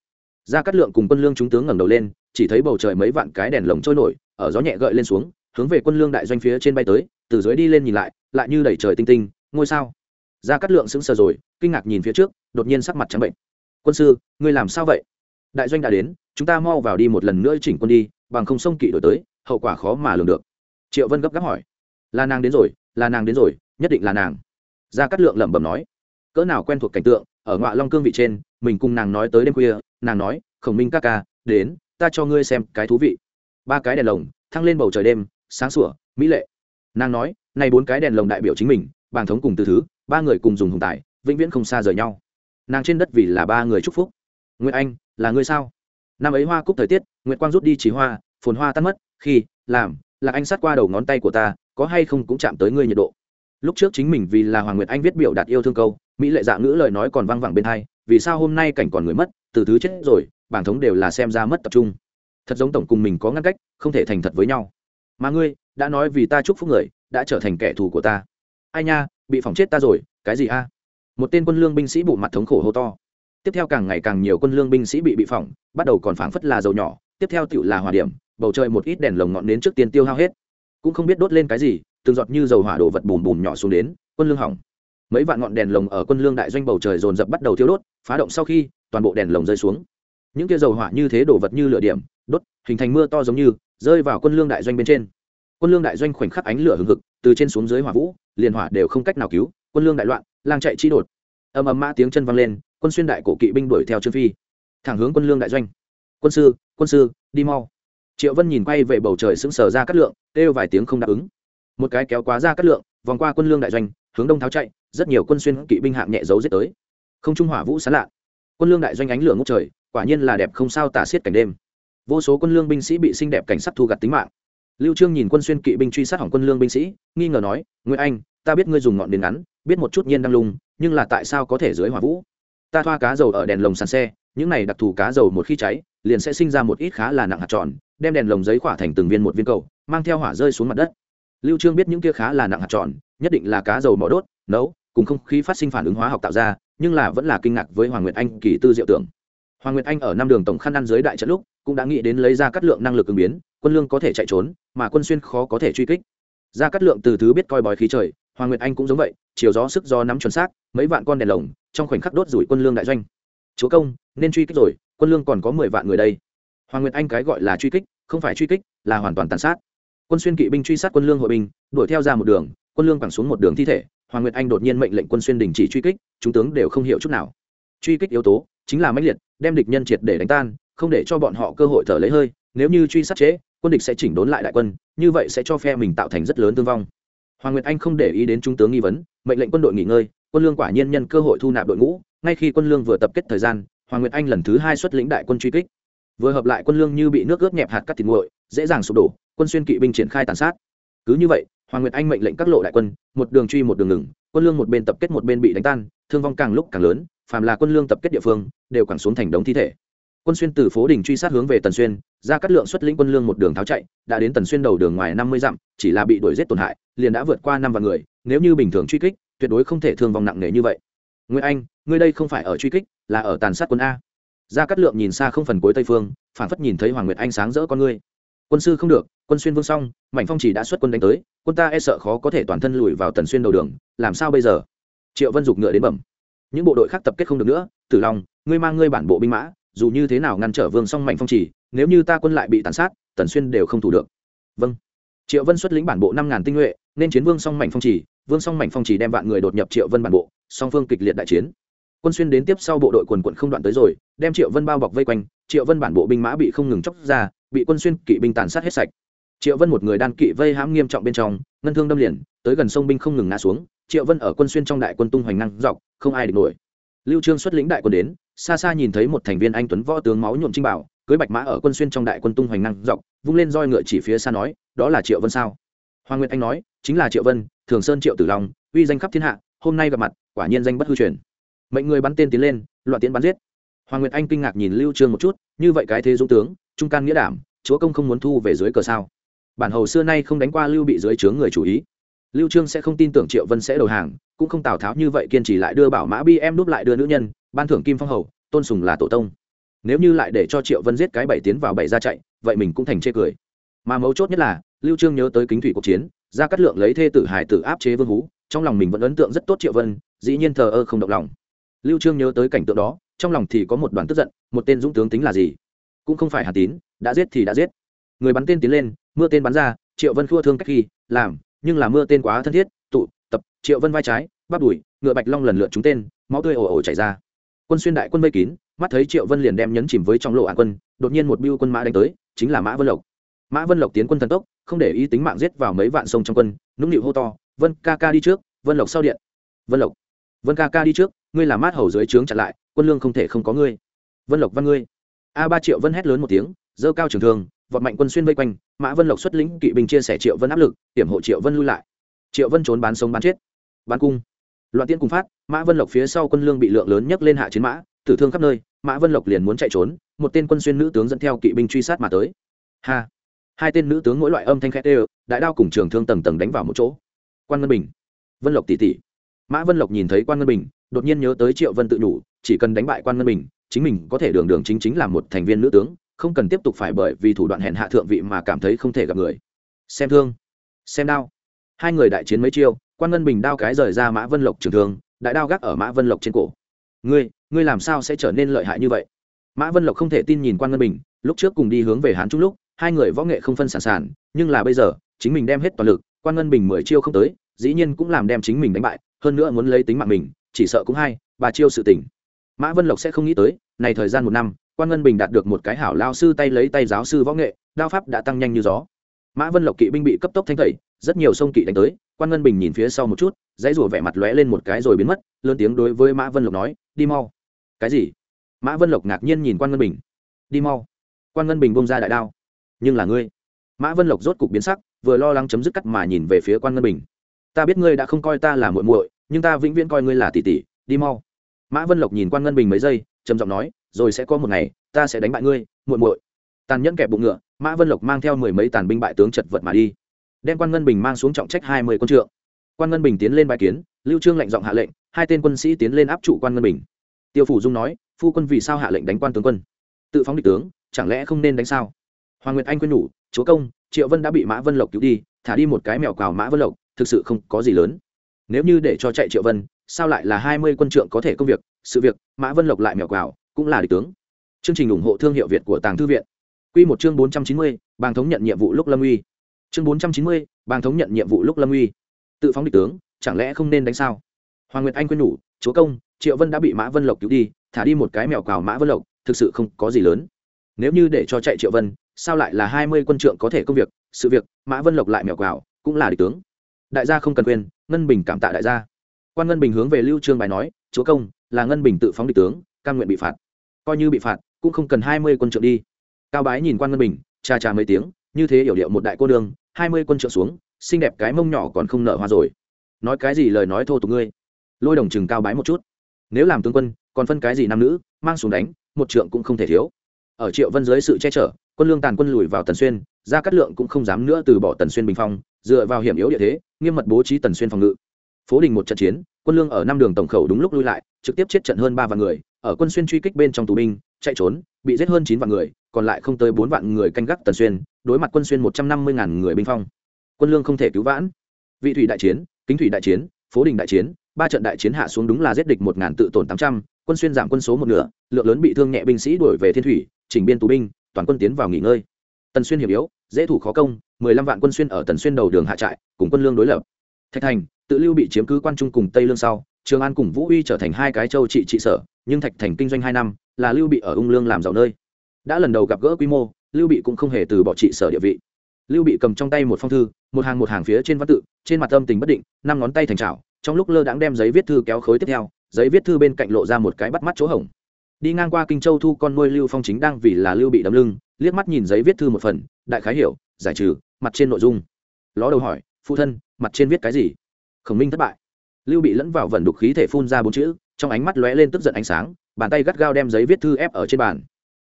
Ra cắt lượng cùng quân lương chúng tướng ngẩng đầu lên, chỉ thấy bầu trời mấy vạn cái đèn lồng trôi nổi, ở gió nhẹ gợi lên xuống, hướng về quân lương đại doanh phía trên bay tới, từ dưới đi lên nhìn lại lại như đẩy trời tinh tinh, ngôi sao? Ra cắt lượng sững sờ rồi, kinh ngạc nhìn phía trước, đột nhiên sắc mặt trắng bệnh. Quân sư, ngươi làm sao vậy? Đại doanh đã đến, chúng ta mau vào đi một lần nữa chỉnh quân đi, bằng không sông kỵ đổi tới, hậu quả khó mà lường được. Triệu vân gấp gáp hỏi. Là nàng đến rồi, là nàng đến rồi, nhất định là nàng. Gia cát lượng lẩm bẩm nói. Cỡ nào quen thuộc cảnh tượng ở ngọa long cương vị trên, mình cùng nàng nói tới đêm khuya, nàng nói, khổng minh ca ca, đến, ta cho ngươi xem cái thú vị. Ba cái đèn lồng thăng lên bầu trời đêm, sáng sủa, mỹ lệ. Nàng nói, này bốn cái đèn lồng đại biểu chính mình, bàng thống cùng từ thứ, ba người cùng dùng hùng tài, vĩnh viễn không xa rời nhau. Nàng trên đất vì là ba người chúc phúc. Nguyễn anh, là ngươi sao? Năm ấy hoa cúc thời tiết nguyễn quang rút đi chỉ hoa, phồn hoa tan mất, khi, làm, là anh sát qua đầu ngón tay của ta, có hay không cũng chạm tới ngươi nhiệt độ. Lúc trước chính mình vì là hoàng nguyệt anh viết biểu đạt yêu thương câu mỹ lệ dạng ngữ lời nói còn văng vẳng bên hai, vì sao hôm nay cảnh còn người mất, từ thứ chết rồi, bảng thống đều là xem ra mất tập trung. Thật giống tổng cùng mình có ngăn cách, không thể thành thật với nhau. Mà ngươi, đã nói vì ta chúc phúc người, đã trở thành kẻ thù của ta. Ai nha, bị phỏng chết ta rồi, cái gì a? Một tên quân lương binh sĩ bụ mặt thống khổ hô to. Tiếp theo càng ngày càng nhiều quân lương binh sĩ bị bị phỏng, bắt đầu còn phảng phất là dầu nhỏ, tiếp theo tựu là hỏa điểm, bầu trời một ít đèn lồng ngọn đến trước tiên tiêu hao hết. Cũng không biết đốt lên cái gì, từng giọt như dầu hỏa đổ vật bùm bùm nhỏ xuống đến, quân lương hỏng mấy vạn ngọn đèn lồng ở quân lương đại doanh bầu trời dồn dập bắt đầu thiêu đốt, phá động sau khi, toàn bộ đèn lồng rơi xuống. Những kia dầu hỏa như thế đổ vật như lửa điểm, đốt, hình thành mưa to giống như, rơi vào quân lương đại doanh bên trên. Quân lương đại doanh khoảnh khắc ánh lửa hừng hực, từ trên xuống dưới hỏa vũ, liền hỏa đều không cách nào cứu, quân lương đại loạn, lang chạy chi đột. Ầm ầm mã tiếng chân vang lên, quân xuyên đại cổ kỵ binh đuổi theo trương phi. Thẳng hướng quân lương đại doanh. Quân sư quân sư, đi mau. Triệu vân nhìn quay về bầu trời sững sờ ra cát lượng, kêu vài tiếng không đáp ứng. Một cái kéo quá ra cát lượng, vòng qua quân lương đại doanh, hướng đông tháo chạy rất nhiều quân xuyên kỵ binh hạng nhẹ giấu giết tới. Không trung hỏa vũ sán lạ quân lương đại doanh ánh lửa ngốc trời, quả nhiên là đẹp không sao tả xiết cảnh đêm. Vô số quân lương binh sĩ bị xinh đẹp cảnh sắc thu gặt tính mạng. Lưu trương nhìn quân xuyên kỵ binh truy sát hỏng quân lương binh sĩ, nghi ngờ nói nguyễn anh, ta biết ngươi dùng ngọn đèn ngắn, biết một chút nhiên đang lung, nhưng là tại sao có thể dưới hỏa vũ? Ta thoa cá dầu ở đèn lồng sàn xe, những này đặc thù cá dầu một khi cháy, liền sẽ sinh ra một ít khá là nặng hạt tròn, đem đèn lồng giấy khỏa thành từng viên một viên cầu, mang theo hỏa rơi xuống mặt đất. Lưu trương biết những kia khá là nặng hạt tròn, nhất định là cá dầu mỏ đốt, nấu cùng không khí phát sinh phản ứng hóa học tạo ra, nhưng là vẫn là kinh ngạc với hoàng nguyệt anh kỳ tư diệu tưởng. Hoàng nguyệt anh ở năm đường tổng khăn ăn dưới đại trận lúc, cũng đã nghĩ đến lấy ra cắt lượng năng lực ứng biến, quân lương có thể chạy trốn, mà quân xuyên khó có thể truy kích. Ra cắt lượng từ thứ biết coi bói khí trời, hoàng nguyệt anh cũng giống vậy, chiều gió sức gió nắm chuẩn xác, mấy vạn con đèn lồng, trong khoảnh khắc đốt rủi quân lương đại doanh. Chúa công, nên truy kích rồi, quân lương còn có mười vạn người đây. Hoàng nguyệt anh cái gọi là truy kích, không phải truy kích, là hoàn toàn tàn sát. Quân xuyên kỵ binh truy sát quân lương hội binh, đuổi theo ra một đường, quân lương quẳng xuống một đường thi thể hoàng nguyệt anh đột nhiên mệnh lệnh quân xuyên đình chỉ truy kích, chúng tướng đều không hiểu chút nào. Truy kích yếu tố chính là mãnh liệt, đem địch nhân triệt để đánh tan, không để cho bọn họ cơ hội thở lấy hơi, nếu như truy sát chế quân địch sẽ chỉnh đốn lại đại quân, như vậy sẽ cho phe mình tạo thành rất lớn thương vong. Hoàng nguyệt anh không để ý đến trung tướng nghi vấn, mệnh lệnh quân đội nghỉ ngơi, quân lương quả nhiên nhân cơ hội thu nạp đội ngũ, ngay khi quân lương vừa tập kết thời gian, hoàng nguyệt anh lần thứ hai xuất lĩnh đại quân truy kích. Vừa hợp lại quân lương như bị nước ướt nhẹp hạt cắt thịt nguội, dễ dàng sụp đổ, quân xuyên kỵ binh triển khai tàn sát cứ như vậy, hoàng nguyệt anh mệnh lệnh các lộ đại quân, một đường truy một đường ngừng, quân lương một bên tập kết một bên bị đánh tan, thương vong càng lúc càng lớn, phàm là quân lương tập kết địa phương, đều quẳng xuống thành đống thi thể. Quân xuyên từ phố đình truy sát hướng về tần xuyên, ra cắt lượng xuất lĩnh quân lương một đường tháo chạy, đã đến tần xuyên đầu đường ngoài năm mươi dặm, chỉ là bị đuổi giết tổn hại, liền đã vượt qua năm vạn người, nếu như bình thường truy kích, tuyệt đối không thể thương vong nặng nề như vậy. Nguyễn anh, ngươi đây không phải ở truy kích, là ở tàn sát quân a. Ra cắt lượng nhìn xa không phần cuối tây phương phản phất nhìn thấy hoàng nguyệt anh sáng rỡ con ngươi. Quân sư không được quân xuyên vương xong mảnh phong chỉ đã xuất quân đánh tới, quân ta e sợ khó có thể toàn thân lùi vào tần xuyên đầu đường, làm sao bây giờ? Triệu vân dục ngựa đến bẩm. Những bộ đội khác tập kết không được nữa, tử long, ngươi mang ngươi bản bộ binh mã, dù như thế nào ngăn trở vương song mạnh phong chỉ, nếu như ta quân lại bị tàn sát, tần xuyên đều không thủ được. Vâng. Triệu vân xuất lĩnh bản bộ năm ngàn tinh nhuệ, nên chiến vương song mạnh phong chỉ, vương song mạnh phong chỉ đem vạn người đột nhập triệu vân bản bộ, song phương kịch liệt đại chiến. Quân xuyên đến tiếp sau bộ đội quần quận không đoạn tới rồi, đem triệu vân bao bọc vây quanh, triệu vân bản bộ binh mã bị không ngừng chóc ra, bị quân xuyên kỵ binh tàn sát hết sạch triệu vân một người đan kỵ vây hãm nghiêm trọng bên trong, ngân thương đâm liền, tới gần sông binh không ngừng ngã xuống, triệu vân ở quân xuyên trong đại quân tung hoành năng dọc, không ai địch nổi. Lưu trương xuất lĩnh đại quân đến, xa xa nhìn thấy một thành viên anh tuấn võ tướng máu nhuộm trinh bảo, cưới bạch mã ở quân xuyên trong đại quân tung hoành năng dọc, vung lên roi ngựa chỉ phía xa nói, đó là triệu vân sao? Hoàng nguyệt anh nói, chính là triệu vân, thường sơn triệu tử long, uy danh khắp thiên hạ, hôm nay gặp mặt, quả nhiên danh bất hư truyền. Mệnh người bắn tên tiến lên, loạn tiến bắn giết. Hoàng nguyệt anh kinh ngạc nhìn lưu trương một chút, như vậy cái thế dũng tướng, trung can nghĩa đảm, chúa công không muốn thu về dưới cờ sao? Bản hầu xưa nay không đánh qua lưu bị dưới trướng người chủ ý. Lưu trương sẽ không tin tưởng triệu vân sẽ đầu hàng, cũng không tào tháo như vậy kiên trì lại đưa bảo mã bi em đúp lại đưa nữ nhân, ban thưởng kim phong hầu, tôn sùng là tổ tông. Nếu như lại để cho triệu vân giết cái bảy tiến vào bảy ra chạy, vậy mình cũng thành chê cười. Mà mấu chốt nhất là, lưu trương nhớ tới kính thủy cuộc chiến ra cắt lượng lấy thê tử hải tử áp chế vương hú, trong lòng mình vẫn ấn tượng rất tốt triệu vân, dĩ nhiên thờ ơ không động lòng. Lưu trương nhớ tới cảnh tượng đó, trong lòng thì có một đoàn tức giận, một tên dũng tướng tính là gì? Cũng không phải hà tín, đã giết thì đã giết. Người bắn tên tiến lên mưa tên bắn ra, triệu vân khua thương cách khi, làm, nhưng là mưa tên quá thân thiết, tụ, tập, triệu vân vai trái, bắp đùi, ngựa bạch long lần lượt trúng tên, máu tươi ồ ồ chảy ra. Quân xuyên đại quân vây kín, mắt thấy triệu vân liền đem nhấn chìm với trong lộ an quân, đột nhiên một biêu quân mã đánh tới, chính là mã vân lộc. Mã vân lộc tiến quân thần tốc, không để ý tính mạng giết vào mấy vạn sông trong quân, nũng nịu hô to, vân ca ca đi trước, vân lộc sau điện. Vân lộc, vân ca ca đi trước, ngươi làm mát hầu dưới trướng chặn lại, quân lương không thể không có ngươi. Vân lộc văn ngươi. A ba triệu vân hét lớn một tiếng dơ cao trường thường vọt mạnh quân xuyên vây quanh, mã vân lộc xuất lĩnh kỵ binh chia sẻ triệu vân áp lực, hiểm hộ triệu vân lui lại. Triệu vân trốn bán sống bán chết. Bán cung. Loạn tiên cùng phát, mã vân lộc phía sau quân lương bị lượng lớn nhấc lên hạ chiến mã, tử thương khắp nơi, mã vân lộc liền muốn chạy trốn, một tên quân xuyên nữ tướng dẫn theo kỵ binh truy sát mà tới. Ha. Hai tên nữ tướng mỗi loại âm thanh khét đều, đại đao cùng trường thương tầng tầng đánh vào một chỗ. Quan ngân bình. Vân lộc tỷ tỷ mã vân lộc nhìn thấy quan ngân bình, đột nhiên nhớ tới triệu vân tự đủ, chỉ cần đánh bại quan ngân bình, chính mình có thể đường đường chính chính làm một thành viên nữ tướng không cần tiếp tục phải bởi vì thủ đoạn hèn hạ thượng vị mà cảm thấy không thể gặp người. Xem thương, xem đao. Hai người đại chiến mấy chiêu, quan ngân bình đao cái rời ra mã vân lộc trường thương, đại đao gác ở mã vân lộc trên cổ. Ngươi ngươi làm sao sẽ trở nên lợi hại như vậy? Mã vân lộc không thể tin nhìn quan ngân bình, lúc trước cùng đi hướng về hán trung lúc, hai người võ nghệ không phân sản sản, nhưng là bây giờ, chính mình đem hết toàn lực, quan ngân bình mười chiêu không tới, dĩ nhiên cũng làm đem chính mình đánh bại, hơn nữa muốn lấy tính mạng mình, chỉ sợ cũng hay bà chiêu sự tỉnh mã vân lộc sẽ không nghĩ tới, này thời gian một năm quan ngân bình đạt được một cái hảo lao sư tay lấy tay giáo sư võ nghệ, đao pháp đã tăng nhanh như gió. Mã vân lộc kỵ binh bị cấp tốc thanh tẩy, rất nhiều sông kỵ đánh tới, quan ngân bình nhìn phía sau một chút, dãy rủa vẻ mặt lóe lên một cái rồi biến mất, lớn tiếng đối với mã vân lộc nói, đi mau. Cái gì? Mã vân lộc ngạc nhiên nhìn quan ngân bình. Đi mau. Quan ngân bình bông ra đại đao. Nhưng là ngươi. Mã vân lộc rốt cục biến sắc, vừa lo lắng chấm dứt cắt mà nhìn về phía quan ngân bình. Ta biết ngươi đã không coi ta là muội muội, nhưng ta vĩnh viễn coi ngươi là tỷ tỷ, đi mau. Mã vân lộc nhìn quan ngân bình mấy giây, trầm giọng nói rồi sẽ có một ngày, ta sẽ đánh bại ngươi, muội muội. Tàn nhẫn kẹp bụng ngựa, mã vân lộc mang theo mười mấy tàn binh bại tướng chật vật mà đi. Đem quan ngân bình mang xuống trọng trách hai mươi quân trượng. Quan ngân bình tiến lên bài kiến, lưu trương lệnh giọng hạ lệnh, hai tên quân sĩ tiến lên áp trụ quan ngân bình. Tiêu phủ dung nói, phu quân vì sao hạ lệnh đánh quan tướng quân? Tự phóng địch tướng, chẳng lẽ không nên đánh sao? Hoàng nguyệt anh quên nhủ, chúa công, triệu vân đã bị mã vân lộc cứu đi, thả đi một cái mèo cào mã vân lộc, thực sự không có gì lớn. Nếu như để cho chạy triệu vân, sao lại là hai mươi quân trượng có thể công việc? Sự việc, mã vân lộc lại mèo cào cũng là địch tướng. Chương trình ủng hộ thương hiệu việt của tàng thư viện. Q một chương bốn trăm chín mươi, bàng thống nhận nhiệm vụ lúc lâm uy. Chương bốn trăm chín mươi, bàng thống nhận nhiệm vụ lúc lâm uy. Tự phóng địch tướng, chẳng lẽ không nên đánh sao? Hoàng nguyệt anh quên nhủ, chúa công, triệu vân đã bị mã vân lộc cứu đi, thả đi một cái mèo cào mã vân lộc, thực sự không có gì lớn. Nếu như để cho chạy triệu vân, sao lại là hai mươi quân trượng có thể công việc? Sự việc, mã vân lộc lại mèo cào, cũng là địch tướng. Đại gia không cần quên ngân bình cảm tạ đại gia. Quan ngân bình hướng về lưu trương bài nói, chúa công, là ngân bình tự phóng địch tướng, cam nguyện bị phạt coi như bị phạt, cũng không cần hai mươi quân trượng đi. Cao bái nhìn quan ngân bình, cha cha mấy tiếng, như thế hiểu điệu một đại cô đường hai mươi quân trượng xuống, xinh đẹp cái mông nhỏ còn không nợ hoa rồi. Nói cái gì lời nói thô tục ngươi. Lôi đồng chừng cao bái một chút. Nếu làm tướng quân, còn phân cái gì nam nữ, mang xuống đánh, một trượng cũng không thể thiếu. Ở triệu vân dưới sự che chở, quân lương tàn quân lùi vào tần xuyên ra cát lượng cũng không dám nữa từ bỏ tần xuyên bình phong, dựa vào hiểm yếu địa thế, nghiêm mật bố trí tần xuyên phòng ngự. Phố đình một trận chiến, quân lương ở năm đường tổng khẩu đúng lúc lui lại, trực tiếp chết trận hơn ba vạn người ở quân xuyên truy kích bên trong tù binh, chạy trốn, bị giết hơn chín vạn người, còn lại không tới bốn vạn người canh gác tần xuyên, đối mặt quân xuyên một trăm năm mươi ngàn người binh phong. Quân lương không thể cứu vãn. Vị thủy đại chiến, kính thủy đại chiến, phố đình đại chiến, ba trận đại chiến hạ xuống đúng là giết địch một ngàn tự tổn tám trăm, quân xuyên giảm quân số một nửa, lượng lớn bị thương nhẹ binh sĩ đuổi về thiên thủy, chỉnh biên tù binh, toàn quân tiến vào nghỉ ngơi. Tần xuyên hiểm yếu, dễ thủ khó công, mười lăm vạn quân xuyên ở tần xuyên đầu đường hạ trại, cùng quân lương đối lập. Thạch thành, tự lưu bị chiếm cứ quan trung cùng tây lương sau trường an cùng vũ uy trở thành hai cái châu trị trị sở, nhưng thạch thành kinh doanh hai năm, là lưu bị ở ung lương làm giàu nơi. Đã lần đầu gặp gỡ quy mô, lưu bị cũng không hề từ bỏ trị sở địa vị. Lưu bị cầm trong tay một phong thư, một hàng một hàng phía trên văn tự, trên mặt âm tình bất định, năm ngón tay thành trào trong lúc lơ đãng đem giấy viết thư kéo khối tiếp theo, giấy viết thư bên cạnh lộ ra một cái bắt mắt chỗ hổng. Đi ngang qua kinh châu thu con nuôi lưu phong chính đang vì là lưu bị đấm lưng, liếc mắt nhìn giấy viết thư một phần, đại khái hiểu, giải trừ, mặt trên nội dung. Ló đầu hỏi, phụ thân, mặt trên viết cái gì? Khổng minh thất bại lưu bị lẫn vào vận đục khí thể phun ra bốn chữ, trong ánh mắt lóe lên tức giận ánh sáng, bàn tay gắt gao đem giấy viết thư ép ở trên bàn.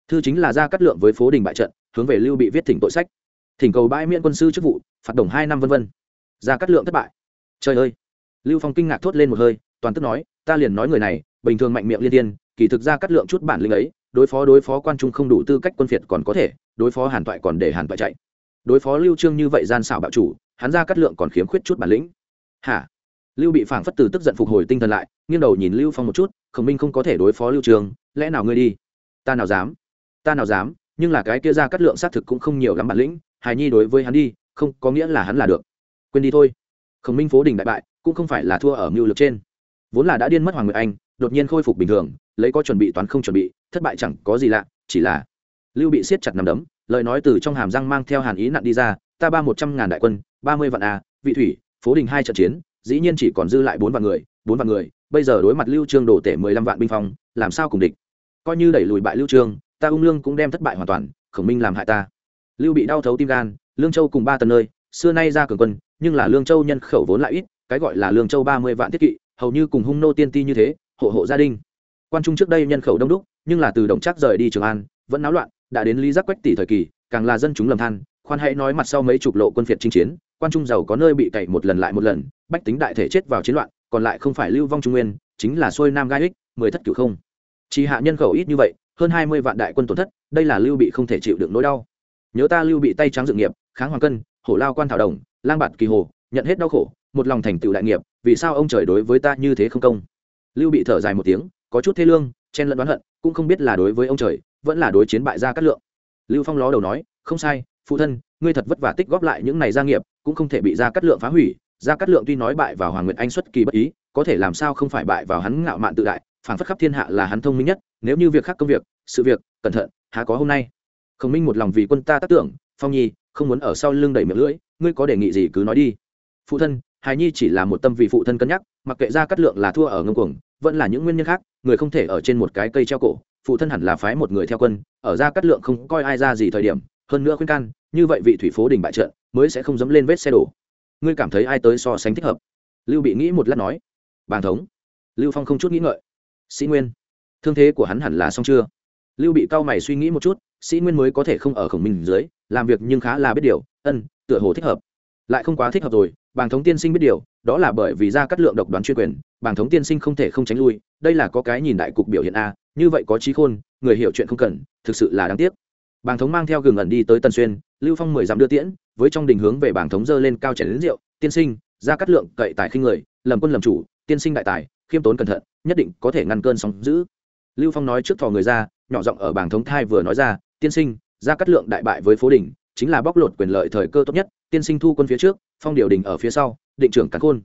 Thư chính là ra cắt lượng với phố đình bại trận, hướng về lưu bị viết thỉnh tội sách. Thỉnh cầu bãi miễn quân sư chức vụ, phạt đồng hai năm vân vân. Ra cắt lượng thất bại. Trời ơi! Lưu phong kinh ngạc thốt lên một hơi, toàn tức nói, ta liền nói người này, bình thường mạnh miệng liên tiên kỳ thực ra cắt lượng chút bản lĩnh ấy, đối phó đối phó quan trung không đủ tư cách quân phiệt còn có thể, đối phó hàn toại còn để hàn toại chạy. Đối phó lưu trương như vậy gian xảo bạo chủ, hắn ra cắt lượng còn khiếm khuyết chút bản lĩnh. Hả? Lưu bị phảng phất từ tức giận phục hồi tinh thần lại nghiêng đầu nhìn lưu phong một chút khổng minh không có thể đối phó lưu Trường, lẽ nào ngươi đi? Ta nào dám ta nào dám nhưng là cái kia ra cắt lượng xác thực cũng không nhiều lắm bản lĩnh hài nhi đối với hắn đi không có nghĩa là hắn là được. Quên đi thôi. Khổng minh phố đình đại bại cũng không phải là thua ở mưu lực trên. Vốn là đã điên mất hoàng nguyệt anh đột nhiên khôi phục bình thường lấy có chuẩn bị toán không chuẩn bị thất bại chẳng có gì lạ chỉ là lưu bị siết chặt nằm đấm lời nói từ trong hàm răng mang theo hàn ý nặng đi ra ta ba một trăm ngàn đại quân ba mươi vạn a vị thủy phố đình hai trận chiến dĩ nhiên chỉ còn dư lại bốn vạn người, bốn vạn người, bây giờ đối mặt lưu trương đổ tể mười lăm vạn binh phong, làm sao cùng địch? Coi như đẩy lùi bại lưu trương, ta ung lương cũng đem thất bại hoàn toàn, khổng minh làm hại ta. Lưu bị đau thấu tim gan, lương châu cùng ba tần nơi, xưa nay ra cường quân, nhưng là lương châu nhân khẩu vốn lại ít, cái gọi là lương châu ba mươi vạn thiết kỵ, hầu như cùng hung nô tiên ti như thế, hộ hộ gia đình. Quan trung trước đây nhân khẩu đông đúc, nhưng là từ đồng chắc rời đi trường an, vẫn náo loạn, đã đến lý giác quách tỷ thời kỳ, càng là dân chúng lầm than, khoan hãy nói mặt sau mấy chục lộ quân phiệt chinh chiến quan trung giàu có nơi bị cày một lần lại một lần, bách tính đại thể chết vào chiến loạn, còn lại không phải lưu vong trung nguyên, chính là xuôi nam gai ích mười thất cửu không. Chỉ hạ nhân khẩu ít như vậy, hơn hai mươi vạn đại quân tổn thất, đây là lưu bị không thể chịu được nỗi đau. Nhớ ta lưu bị tay trắng dự nghiệp, kháng hoàng cân, hổ lao quan thảo đồng, lang bạt kỳ hồ, nhận hết đau khổ, một lòng thành tựu đại nghiệp, vì sao ông trời đối với ta như thế không công? Lưu bị thở dài một tiếng, có chút thê lương, chen lẫn đoán hận, cũng không biết là đối với ông trời, vẫn là đối chiến bại gia cát lượng. Lưu phong ló đầu nói, không sai, phụ thân, ngươi thật vất vả tích góp lại những này gia nghiệp cũng không thể bị gia cát lượng phá hủy. Gia cát lượng tuy nói bại vào hoàng nguyệt anh xuất kỳ bất ý, có thể làm sao không phải bại vào hắn ngạo mạn tự đại, phản phất khắp thiên hạ là hắn thông minh nhất, nếu như việc khác công việc, sự việc, cẩn thận, há có hôm nay. Khổng minh một lòng vì quân ta tác tưởng, phong nhi, không muốn ở sau lưng đẩy miệng lưỡi, ngươi có đề nghị gì cứ nói đi. Phụ thân hài nhi chỉ là một tâm vì phụ thân cân nhắc, mặc kệ ra cắt lượng là thua ở ngông cuồng, vẫn là những nguyên nhân khác, người không thể ở trên một cái cây treo cổ, phụ thân hẳn là phái một người theo quân, ở ra cắt lượng không coi ai ra gì thời điểm, hơn nữa khuyên can, như vậy vị thủy phố đình bại trận mới sẽ không dẫm lên vết xe đổ. Ngươi cảm thấy ai tới so sánh thích hợp? Lưu bị nghĩ một lát nói. Bàn thống. Lưu phong không chút nghĩ ngợi. Sĩ nguyên. Thương thế của hắn hẳn là xong chưa? Lưu bị cao mày suy nghĩ một chút, sĩ nguyên mới có thể không ở khổng minh dưới, làm việc nhưng khá là biết điều, ân, tựa hồ thích hợp. Lại không quá thích hợp rồi, bàng thống tiên sinh biết điều, đó là bởi vì ra cắt lượng độc đoán chuyên quyền, bàng thống tiên sinh không thể không tránh lui, đây là có cái nhìn đại cục biểu hiện a, như vậy có trí khôn, người hiểu chuyện không cần, thực sự là đáng tiếc. Bàng thống mang theo gừng ẩn đi tới tần xuyên lưu phong mười dặm đưa tiễn, với trong đình hướng về bảng thống dơ lên cao chảy đến rượu, tiên sinh, ra cắt lượng, cậy tài khinh người, lầm quân lầm chủ, tiên sinh đại tài, khiêm tốn cẩn thận, nhất định có thể ngăn cơn sóng giữ lưu phong nói trước thò người ra, nhỏ giọng ở bảng thống thai vừa nói ra, tiên sinh, ra cắt lượng đại bại với phố đình, chính là bóc lột quyền lợi thời cơ tốt nhất, tiên sinh thu quân phía trước, phong điều đình ở phía sau, định trưởng cắn khôn.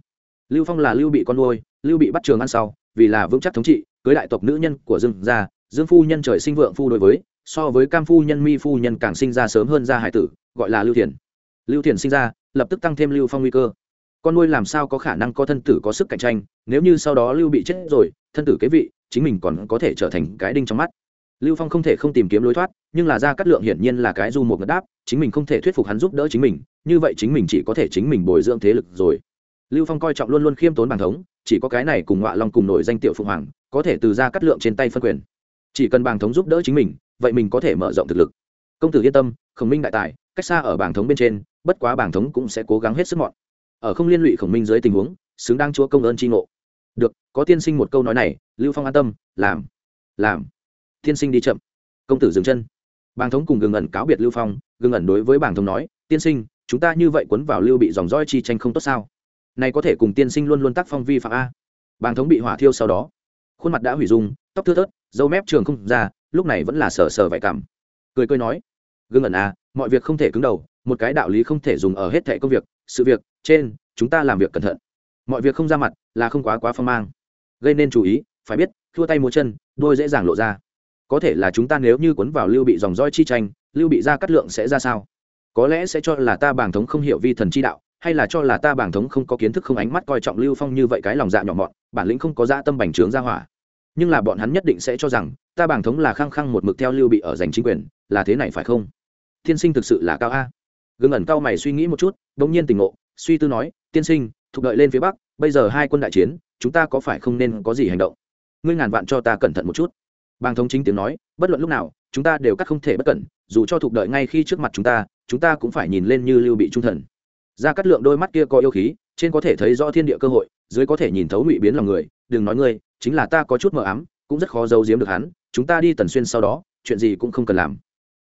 Lưu phong là lưu bị con nuôi, lưu bị bắt trường ăn sau, vì là vững chắc thống trị, cưới đại tộc nữ nhân của dương gia, dương phu nhân trời sinh vượng phu đối với so với cam phu nhân mi phu nhân càng sinh ra sớm hơn ra hải tử, gọi là lưu thiền lưu thiền sinh ra, lập tức tăng thêm lưu phong nguy cơ. Con nuôi làm sao có khả năng có thân tử có sức cạnh tranh, nếu như sau đó lưu bị chết rồi, thân tử kế vị, chính mình còn có thể trở thành cái đinh trong mắt. Lưu phong không thể không tìm kiếm lối thoát, nhưng là ra cắt lượng hiển nhiên là cái du một ngất đáp, chính mình không thể thuyết phục hắn giúp đỡ chính mình, như vậy chính mình chỉ có thể chính mình bồi dưỡng thế lực rồi. Lưu phong coi trọng luôn luôn khiêm tốn bằng thống, chỉ có cái này cùng ngọa long cùng nổi danh tiểu phượng hoàng, có thể từ ra cắt lượng trên tay phân quyền. Chỉ cần bàng thống giúp đỡ chính mình vậy mình có thể mở rộng thực lực. Công tử yên tâm, khổng minh đại tài, cách xa ở bảng thống bên trên, bất quá bảng thống cũng sẽ cố gắng hết sức mọn. Ở không liên lụy khổng minh dưới tình huống, xứng đáng chúa công ơn tri ngộ. Được, có tiên sinh một câu nói này, lưu phong an tâm, làm làm. Tiên sinh đi chậm. Công tử dừng chân. Bàng thống cùng gừng ẩn cáo biệt lưu phong, gừng ẩn đối với bàng thống nói, tiên sinh, chúng ta như vậy quấn vào lưu bị dòng roi chi tranh không tốt sao? Này có thể cùng tiên sinh luôn luôn tác phong vi phạm a. Bàng thống bị hỏa thiêu sau đó, khuôn mặt đã hủy dung, tóc thưa thớt dâu mép trường không ra lúc này vẫn là sờ sờ vải cảm. Cười cười nói, gương ẩn à mọi việc không thể cứng đầu, một cái đạo lý không thể dùng ở hết thẻ công việc, sự việc, trên, chúng ta làm việc cẩn thận. Mọi việc không ra mặt là không quá quá phong mang. Gây nên chú ý, phải biết, thua tay múa chân, đôi dễ dàng lộ ra. Có thể là chúng ta nếu như cuốn vào lưu bị dòng roi chi tranh, lưu bị ra cắt lượng sẽ ra sao? Có lẽ sẽ cho là ta bảng thống không hiểu vi thần chi đạo, hay là cho là ta bảng thống không có kiến thức không ánh mắt coi trọng lưu phong như vậy cái lòng dạ nhỏ mọn, bản lĩnh không có dạ tâm bành trướng ra hỏa. Nhưng là bọn hắn nhất định sẽ cho rằng ta bảng thống là khăng khăng một mực theo lưu bị ở giành chính quyền, là thế này phải không? Tiên sinh thực sự là cao a. Gương ẩn cao mày suy nghĩ một chút đ ỗ n g nhiên tỉnh ngộ, suy tư nói, tiên sinh thục đợi lên phía bắc, bây giờ hai quân đại chiến, chúng ta có phải không nên có gì hành động? Ngươi ngàn vạn cho ta cẩn thận một chút. Bàng thống chính tiếng nói, bất luận lúc nào, chúng ta đều cắt không thể bất cẩn, dù cho thục đợi ngay khi trước mặt chúng ta chúng ta cũng phải nhìn lên như lưu bị trung thần. Ra cắt lượng đôi mắt kia có yêu khí, trên có thể thấy rõ thiên địa cơ hội, dưới có thể nhìn thấu ngụy biến lòng người, đừng nói ngươi, chính là ta có chút mờ ám, cũng rất khó giấu giếm được hắn chúng ta đi tần xuyên sau đó, chuyện gì cũng không cần làm.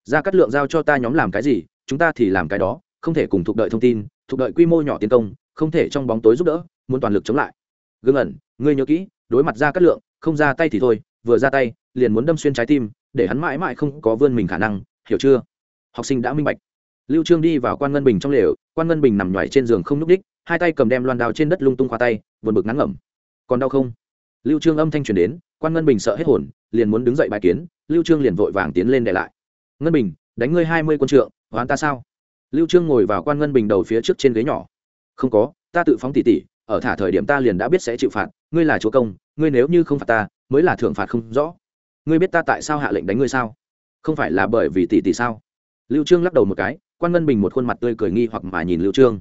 Ra cắt lượng giao cho ta nhóm làm cái gì, chúng ta thì làm cái đó, không thể cùng thuộc đợi thông tin, thuộc đợi quy mô nhỏ tiến công, không thể trong bóng tối giúp đỡ, muốn toàn lực chống lại. Gương ẩn, ngươi nhớ kỹ, đối mặt ra cắt lượng, không ra tay thì thôi, vừa ra tay, liền muốn đâm xuyên trái tim, để hắn mãi mãi không có vươn mình khả năng, hiểu chưa? Học sinh đã minh bạch. Lưu trương đi vào quan ngân bình trong lều, quan ngân bình nằm nhoài trên giường không nhúc đích hai tay cầm đem loan đào trên đất lung tung khoa tay, buồn bực ngắn ngẩm. Còn đau không? Lưu trương âm thanh truyền đến, quan ngân bình sợ hết hồn, liền muốn đứng dậy bài kiến, lưu trương liền vội vàng tiến lên để lại. Ngân bình, đánh ngươi hai mươi quân trượng, hoán ta sao? Lưu trương ngồi vào quan ngân bình đầu phía trước trên ghế nhỏ. Không có, ta tự phóng tỉ tỉ, ở thả thời điểm ta liền đã biết sẽ chịu phạt, ngươi là chúa công, ngươi nếu như không phạt ta, mới là thưởng phạt không rõ. Ngươi biết ta tại sao hạ lệnh đánh ngươi sao? Không phải là bởi vì tỷ tỷ sao? Lưu trương lắc đầu một cái, quan ngân bình một khuôn mặt tươi cười nghi hoặc mà nhìn lưu trương.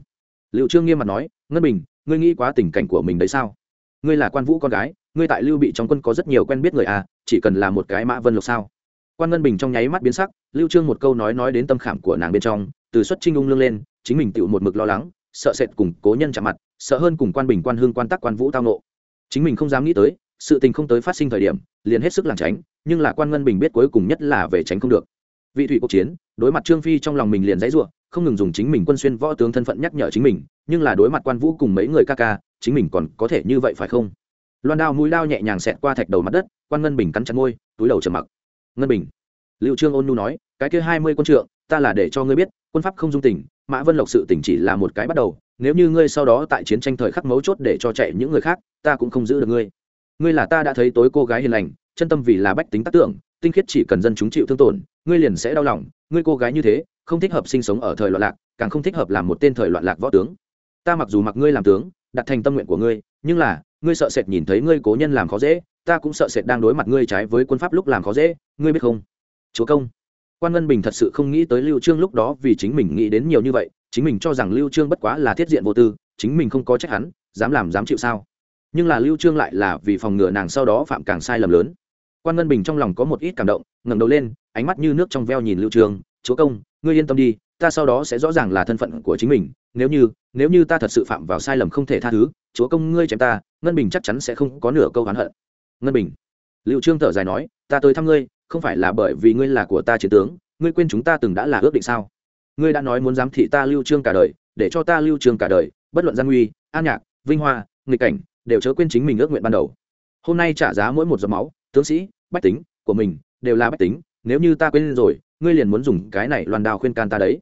Lưu trương nghiêm mặt nói, ngân bình, ngươi nghĩ quá tình cảnh của mình đấy sao? Ngươi là quan vũ con gái ngươi tại lưu bị trong quân có rất nhiều quen biết người à chỉ cần là một cái mã vân lộc sao? Quan ngân bình trong nháy mắt biến sắc, lưu trương một câu nói nói đến tâm khảm của nàng bên trong, từ xuất trinh ung lương lên, chính mình tựu một mực lo lắng, sợ sệt cùng cố nhân chạm mặt, sợ hơn cùng quan bình quan hương quan tắc quan vũ tao nộ. Chính mình không dám nghĩ tới, sự tình không tới phát sinh thời điểm, liền hết sức lảng tránh, nhưng là quan ngân bình biết cuối cùng nhất là về tránh không được. Vị thủy cuộc chiến, đối mặt trương phi trong lòng mình liền dãy ruộng không ngừng dùng chính mình quân xuyên võ tướng thân phận nhắc nhở chính mình, nhưng là đối mặt quan vũ cùng mấy người ca ca, chính mình còn có thể như vậy phải không? Loan đao mũi đao nhẹ nhàng xẹt qua thạch đầu mặt đất, quan ngân bình cắn chặt môi, túi đầu trầm mặc. Ngân bình. Liệu trương ôn nhu nói, cái kia hai mươi quân trượng, ta là để cho ngươi biết, quân pháp không dung tình mã vân lộc sự tỉnh chỉ là một cái bắt đầu, nếu như ngươi sau đó tại chiến tranh thời khắc mấu chốt để cho chạy những người khác, ta cũng không giữ được ngươi. Ngươi là ta đã thấy tối cô gái hiền lành, chân tâm vì là bách tính tác tưởng, tinh khiết chỉ cần dân chúng chịu thương tổn, ngươi liền sẽ đau lòng, ngươi cô gái như thế, không thích hợp sinh sống ở thời loạn lạc, càng không thích hợp làm một tên thời loạn lạc võ tướng. Ta mặc dù mặc ngươi làm tướng, đặt thành tâm nguyện của ngươi, nhưng là ngươi sợ sệt nhìn thấy ngươi cố nhân làm khó dễ, ta cũng sợ sệt đang đối mặt ngươi trái với quân pháp lúc làm khó dễ, ngươi biết không? Chúa công. Quan ngân bình thật sự không nghĩ tới lưu trương lúc đó vì chính mình nghĩ đến nhiều như vậy, chính mình cho rằng lưu trương bất quá là thiết diện vô tư, chính mình không có trách hắn, dám làm dám chịu sao? Nhưng là lưu trương lại là vì phòng ngừa nàng sau đó phạm càng sai lầm lớn. Quan ngân bình trong lòng có một ít cảm động, ngẩng đầu lên, ánh mắt như nước trong veo nhìn lưu trương, chúa công, ngươi yên tâm đi, ta sau đó sẽ rõ ràng là thân phận của chính mình, nếu như nếu như ta thật sự phạm vào sai lầm không thể tha thứ, chúa công ngươi chém ta ngân bình chắc chắn sẽ không có nửa câu oán hận. Ngân bình liệu trương thở dài nói, ta tới thăm ngươi, không phải là bởi vì ngươi là của ta chiến tướng, ngươi quên chúng ta từng đã là ước định sao? Ngươi đã nói muốn giám thị ta lưu trương cả đời, để cho ta lưu trương cả đời, bất luận gian nguy an nhạc, vinh hoa, nghịch cảnh, đều chớ quên chính mình ước nguyện ban đầu. Hôm nay trả giá mỗi một giọt máu, tướng sĩ, bách tính của mình đều là bách tính, nếu như ta quên rồi, ngươi liền muốn dùng cái này loan đao khuyên can ta đấy.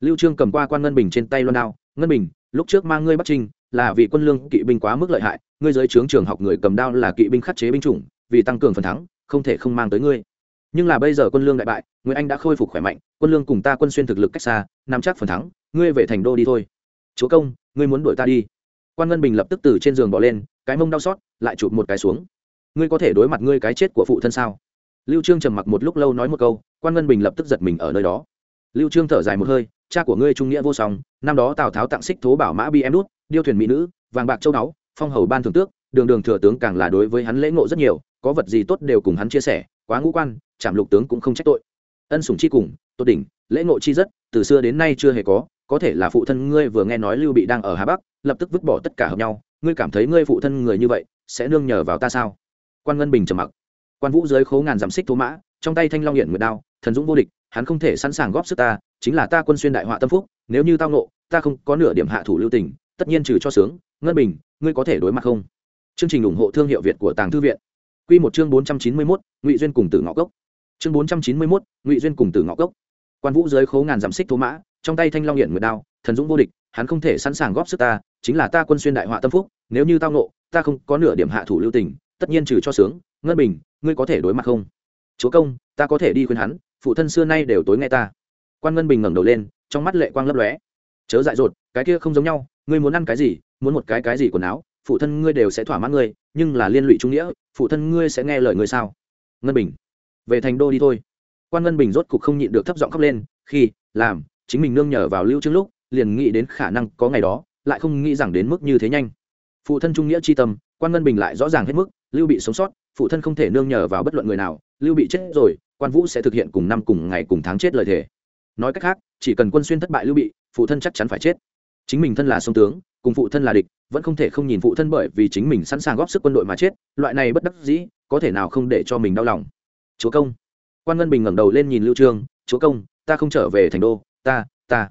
Lưu trương cầm qua quan ngân bình trên tay loan đao, ngân bình, lúc trước mang ngươi bắc trinh là vì quân lương kỵ binh quá mức lợi hại, ngươi dưới trướng trường học người cầm đao là kỵ binh khắc chế binh chủng, vì tăng cường phần thắng, không thể không mang tới ngươi. Nhưng là bây giờ quân lương đại bại, nguyễn anh đã khôi phục khỏe mạnh, quân lương cùng ta quân xuyên thực lực cách xa, nắm chắc phần thắng, ngươi về thành đô đi thôi. Chúa công, ngươi muốn đuổi ta đi. Quan ngân bình lập tức từ trên giường bỏ lên, cái mông đau xót, lại chụp một cái xuống. Ngươi có thể đối mặt ngươi cái chết của phụ thân sao? Lưu trương trầm mặc một lúc lâu nói một câu, quan ngân bình lập tức giật mình ở nơi đó. Lưu trương thở dài một hơi, cha của ngươi trung nghĩa vô song, năm đó tào tháo tặng xích thố bảo mã bi em đút điêu thuyền mỹ nữ, vàng bạc châu đáo phong hầu ban thường tước, đường đường thừa tướng càng là đối với hắn lễ ngộ rất nhiều, có vật gì tốt đều cùng hắn chia sẻ, quá ngũ quan, trảm lục tướng cũng không trách tội. Ân sủng chi cùng tốt đỉnh, lễ ngộ chi rất, từ xưa đến nay chưa hề có có thể là phụ thân ngươi vừa nghe nói lưu bị đang ở hà bắc, lập tức vứt bỏ tất cả hợp nhau, ngươi cảm thấy ngươi phụ thân người như vậy, sẽ nương nhờ vào ta sao? Quan ngân bình trầm mặc. Quan vũ dưới khố ngàn giảm xích thố mã, trong tay thanh long hiển nguyệt đao, thần dũng vô địch, hắn không thể sẵn sàng góp sức ta, chính là ta quân xuyên đại họa tâm phúc, nếu như tao nộ ta không có nửa điểm hạ thủ lưu tình tất nhiên trừ cho sướng, ngân bình, ngươi có thể đối mặt không? Chương trình ủng hộ thương hiệu việt của tàng thư viện. Q một chương bốn trăm chín mươi mốt, ngụy duyên cùng tử Ngọc. cốc. Chương bốn trăm chín mươi mốt, ngụy duyên cùng tử Ngọc. cốc. Quan vũ dưới khố ngàn giảm xích thố mã, trong tay thanh long hiển nguyệt đao, thần dũng vô địch, hắn không thể sẵn sàng góp sức ta, chính là ta quân xuyên đại họa tâm phúc, nếu như tao nộ ta không có nửa điểm hạ thủ lưu tình, tất nhiên trừ cho sướng, ngân bình, ngươi có thể đối mặt không? Chúa công, ta có thể đi khuyên hắn, phụ thân xưa nay đều tối nghe ta. Quan ngân bình ngẩng đầu lên, trong mắt lệ quang lấp lóe. Chớ dại dột, cái kia không giống nhau ngươi muốn ăn cái gì, muốn một cái cái gì quần áo, phụ thân ngươi đều sẽ thỏa mãn ngươi, nhưng là liên lụy trung nghĩa, phụ thân ngươi sẽ nghe lời ngươi sao? Ngân bình, về thành đô đi thôi. Quan ngân bình rốt cục không nhịn được thấp giọng khóc lên, khi, làm, chính mình nương nhờ vào lưu trương lúc, liền nghĩ đến khả năng có ngày đó, lại không nghĩ rằng đến mức như thế nhanh. Phụ thân trung nghĩa chi tâm, quan ngân bình lại rõ ràng hết mức, lưu bị sống sót, phụ thân không thể nương nhờ vào bất luận người nào, lưu bị chết rồi, quan vũ sẽ thực hiện cùng năm cùng ngày cùng tháng chết lời thề. Nói cách khác, chỉ cần quân xuyên thất bại lưu bị, phụ thân chắc chắn phải chết chính mình thân là sông tướng, cùng phụ thân là địch, vẫn không thể không nhìn phụ thân bởi vì chính mình sẵn sàng góp sức quân đội mà chết, loại này bất đắc dĩ, có thể nào không để cho mình đau lòng. Chúa công. Quan ngân bình ngẩng đầu lên nhìn lưu trương, chúa công, ta không trở về thành đô, ta ta.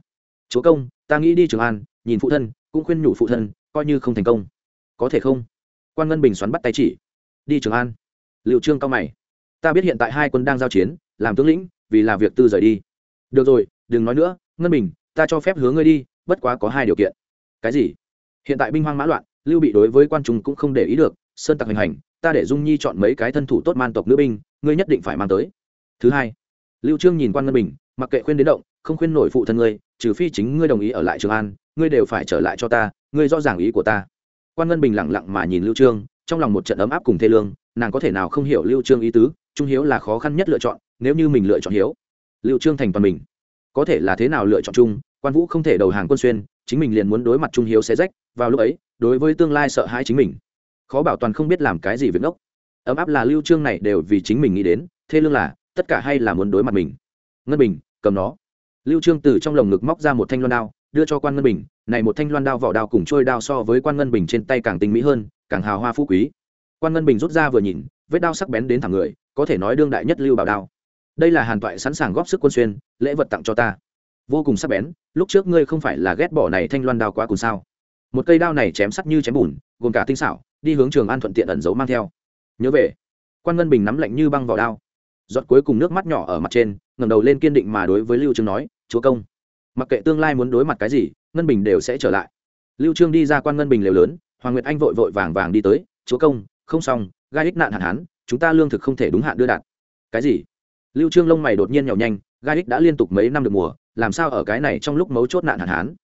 Chúa công, ta nghĩ đi trường an, nhìn phụ thân, cũng khuyên nhủ phụ thân, coi như không thành công. Có thể không? Quan ngân bình xoắn bắt tay chỉ. Đi trường an. Liệu trương cao mày. Ta biết hiện tại hai quân đang giao chiến, làm tướng lĩnh, vì là việc tư rời đi. Được rồi, đừng nói nữa, ngân bình, ta cho phép hướng ngươi đi bất quá có hai điều kiện. Cái gì? Hiện tại binh hoang mã loạn, lưu bị đối với quan trung cũng không để ý được, sơn tặc hành hành, ta để dung nhi chọn mấy cái thân thủ tốt man tộc nữ binh, ngươi nhất định phải mang tới. Thứ hai, lưu trương nhìn quan ngân bình, mặc kệ khuyên đến động, không khuyên nổi phụ thân ngươi, trừ phi chính ngươi đồng ý ở lại trường an, ngươi đều phải trở lại cho ta, ngươi rõ ràng ý của ta. Quan ngân bình lặng lặng mà nhìn lưu trương, trong lòng một trận ấm áp cùng thê lương, nàng có thể nào không hiểu lưu trương ý tứ, trung hiếu là khó khăn nhất lựa chọn, nếu như mình lựa chọn hiếu, lưu trương thành toàn mình có thể là thế nào lựa chọn chung, quan vũ không thể đầu hàng quân xuyên, chính mình liền muốn đối mặt trung hiếu xé rách, vào lúc ấy, đối với tương lai sợ hãi chính mình. Khó bảo toàn không biết làm cái gì việc ngốc. Ấm áp là lưu trương này đều vì chính mình nghĩ đến thế lương là, tất cả hay là muốn đối mặt mình. Ngân bình, cầm nó. Lưu trương từ trong lồng ngực móc ra một thanh loan đao, đưa cho quan ngân bình, này một thanh loan đao vỏ đao cùng trôi đao so với quan ngân bình trên tay càng tinh mỹ hơn, càng hào hoa phú quý. Quan ngân bình rút ra vừa nhìn, vết đao sắc bén đến thẳng người, có thể nói đương đại nhất lưu bảo đao đây là hàn toại sẵn sàng góp sức quân xuyên, lễ vật tặng cho ta. Vô cùng sắc bén, lúc trước ngươi không phải là ghét bỏ này thanh loan đao quá cùng sao? Một cây đao này chém sắc như chém bùn, gồm cả tinh xảo, đi hướng trường an thuận tiện ẩn giấu mang theo. Nhớ về, quan ngân bình nắm lạnh như băng vào đao. Giọt cuối cùng nước mắt nhỏ ở mặt trên, ngẩng đầu lên kiên định mà đối với lưu trương nói, chúa công, mặc kệ tương lai muốn đối mặt cái gì, ngân bình đều sẽ trở lại. Lưu trương đi ra quan ngân bình lều lớn, hoàng nguyệt anh vội vội vàng vàng đi tới, chúa công, không xong, gai ích nạn hạn hán, chúng ta lương thực không thể đúng hạn đưa đạt. Cái gì? Lưu trương lông mày đột nhiên nhỏ nhanh gai ích đã liên tục mấy năm được mùa làm sao ở cái này trong lúc mấu chốt nạn hạn hán?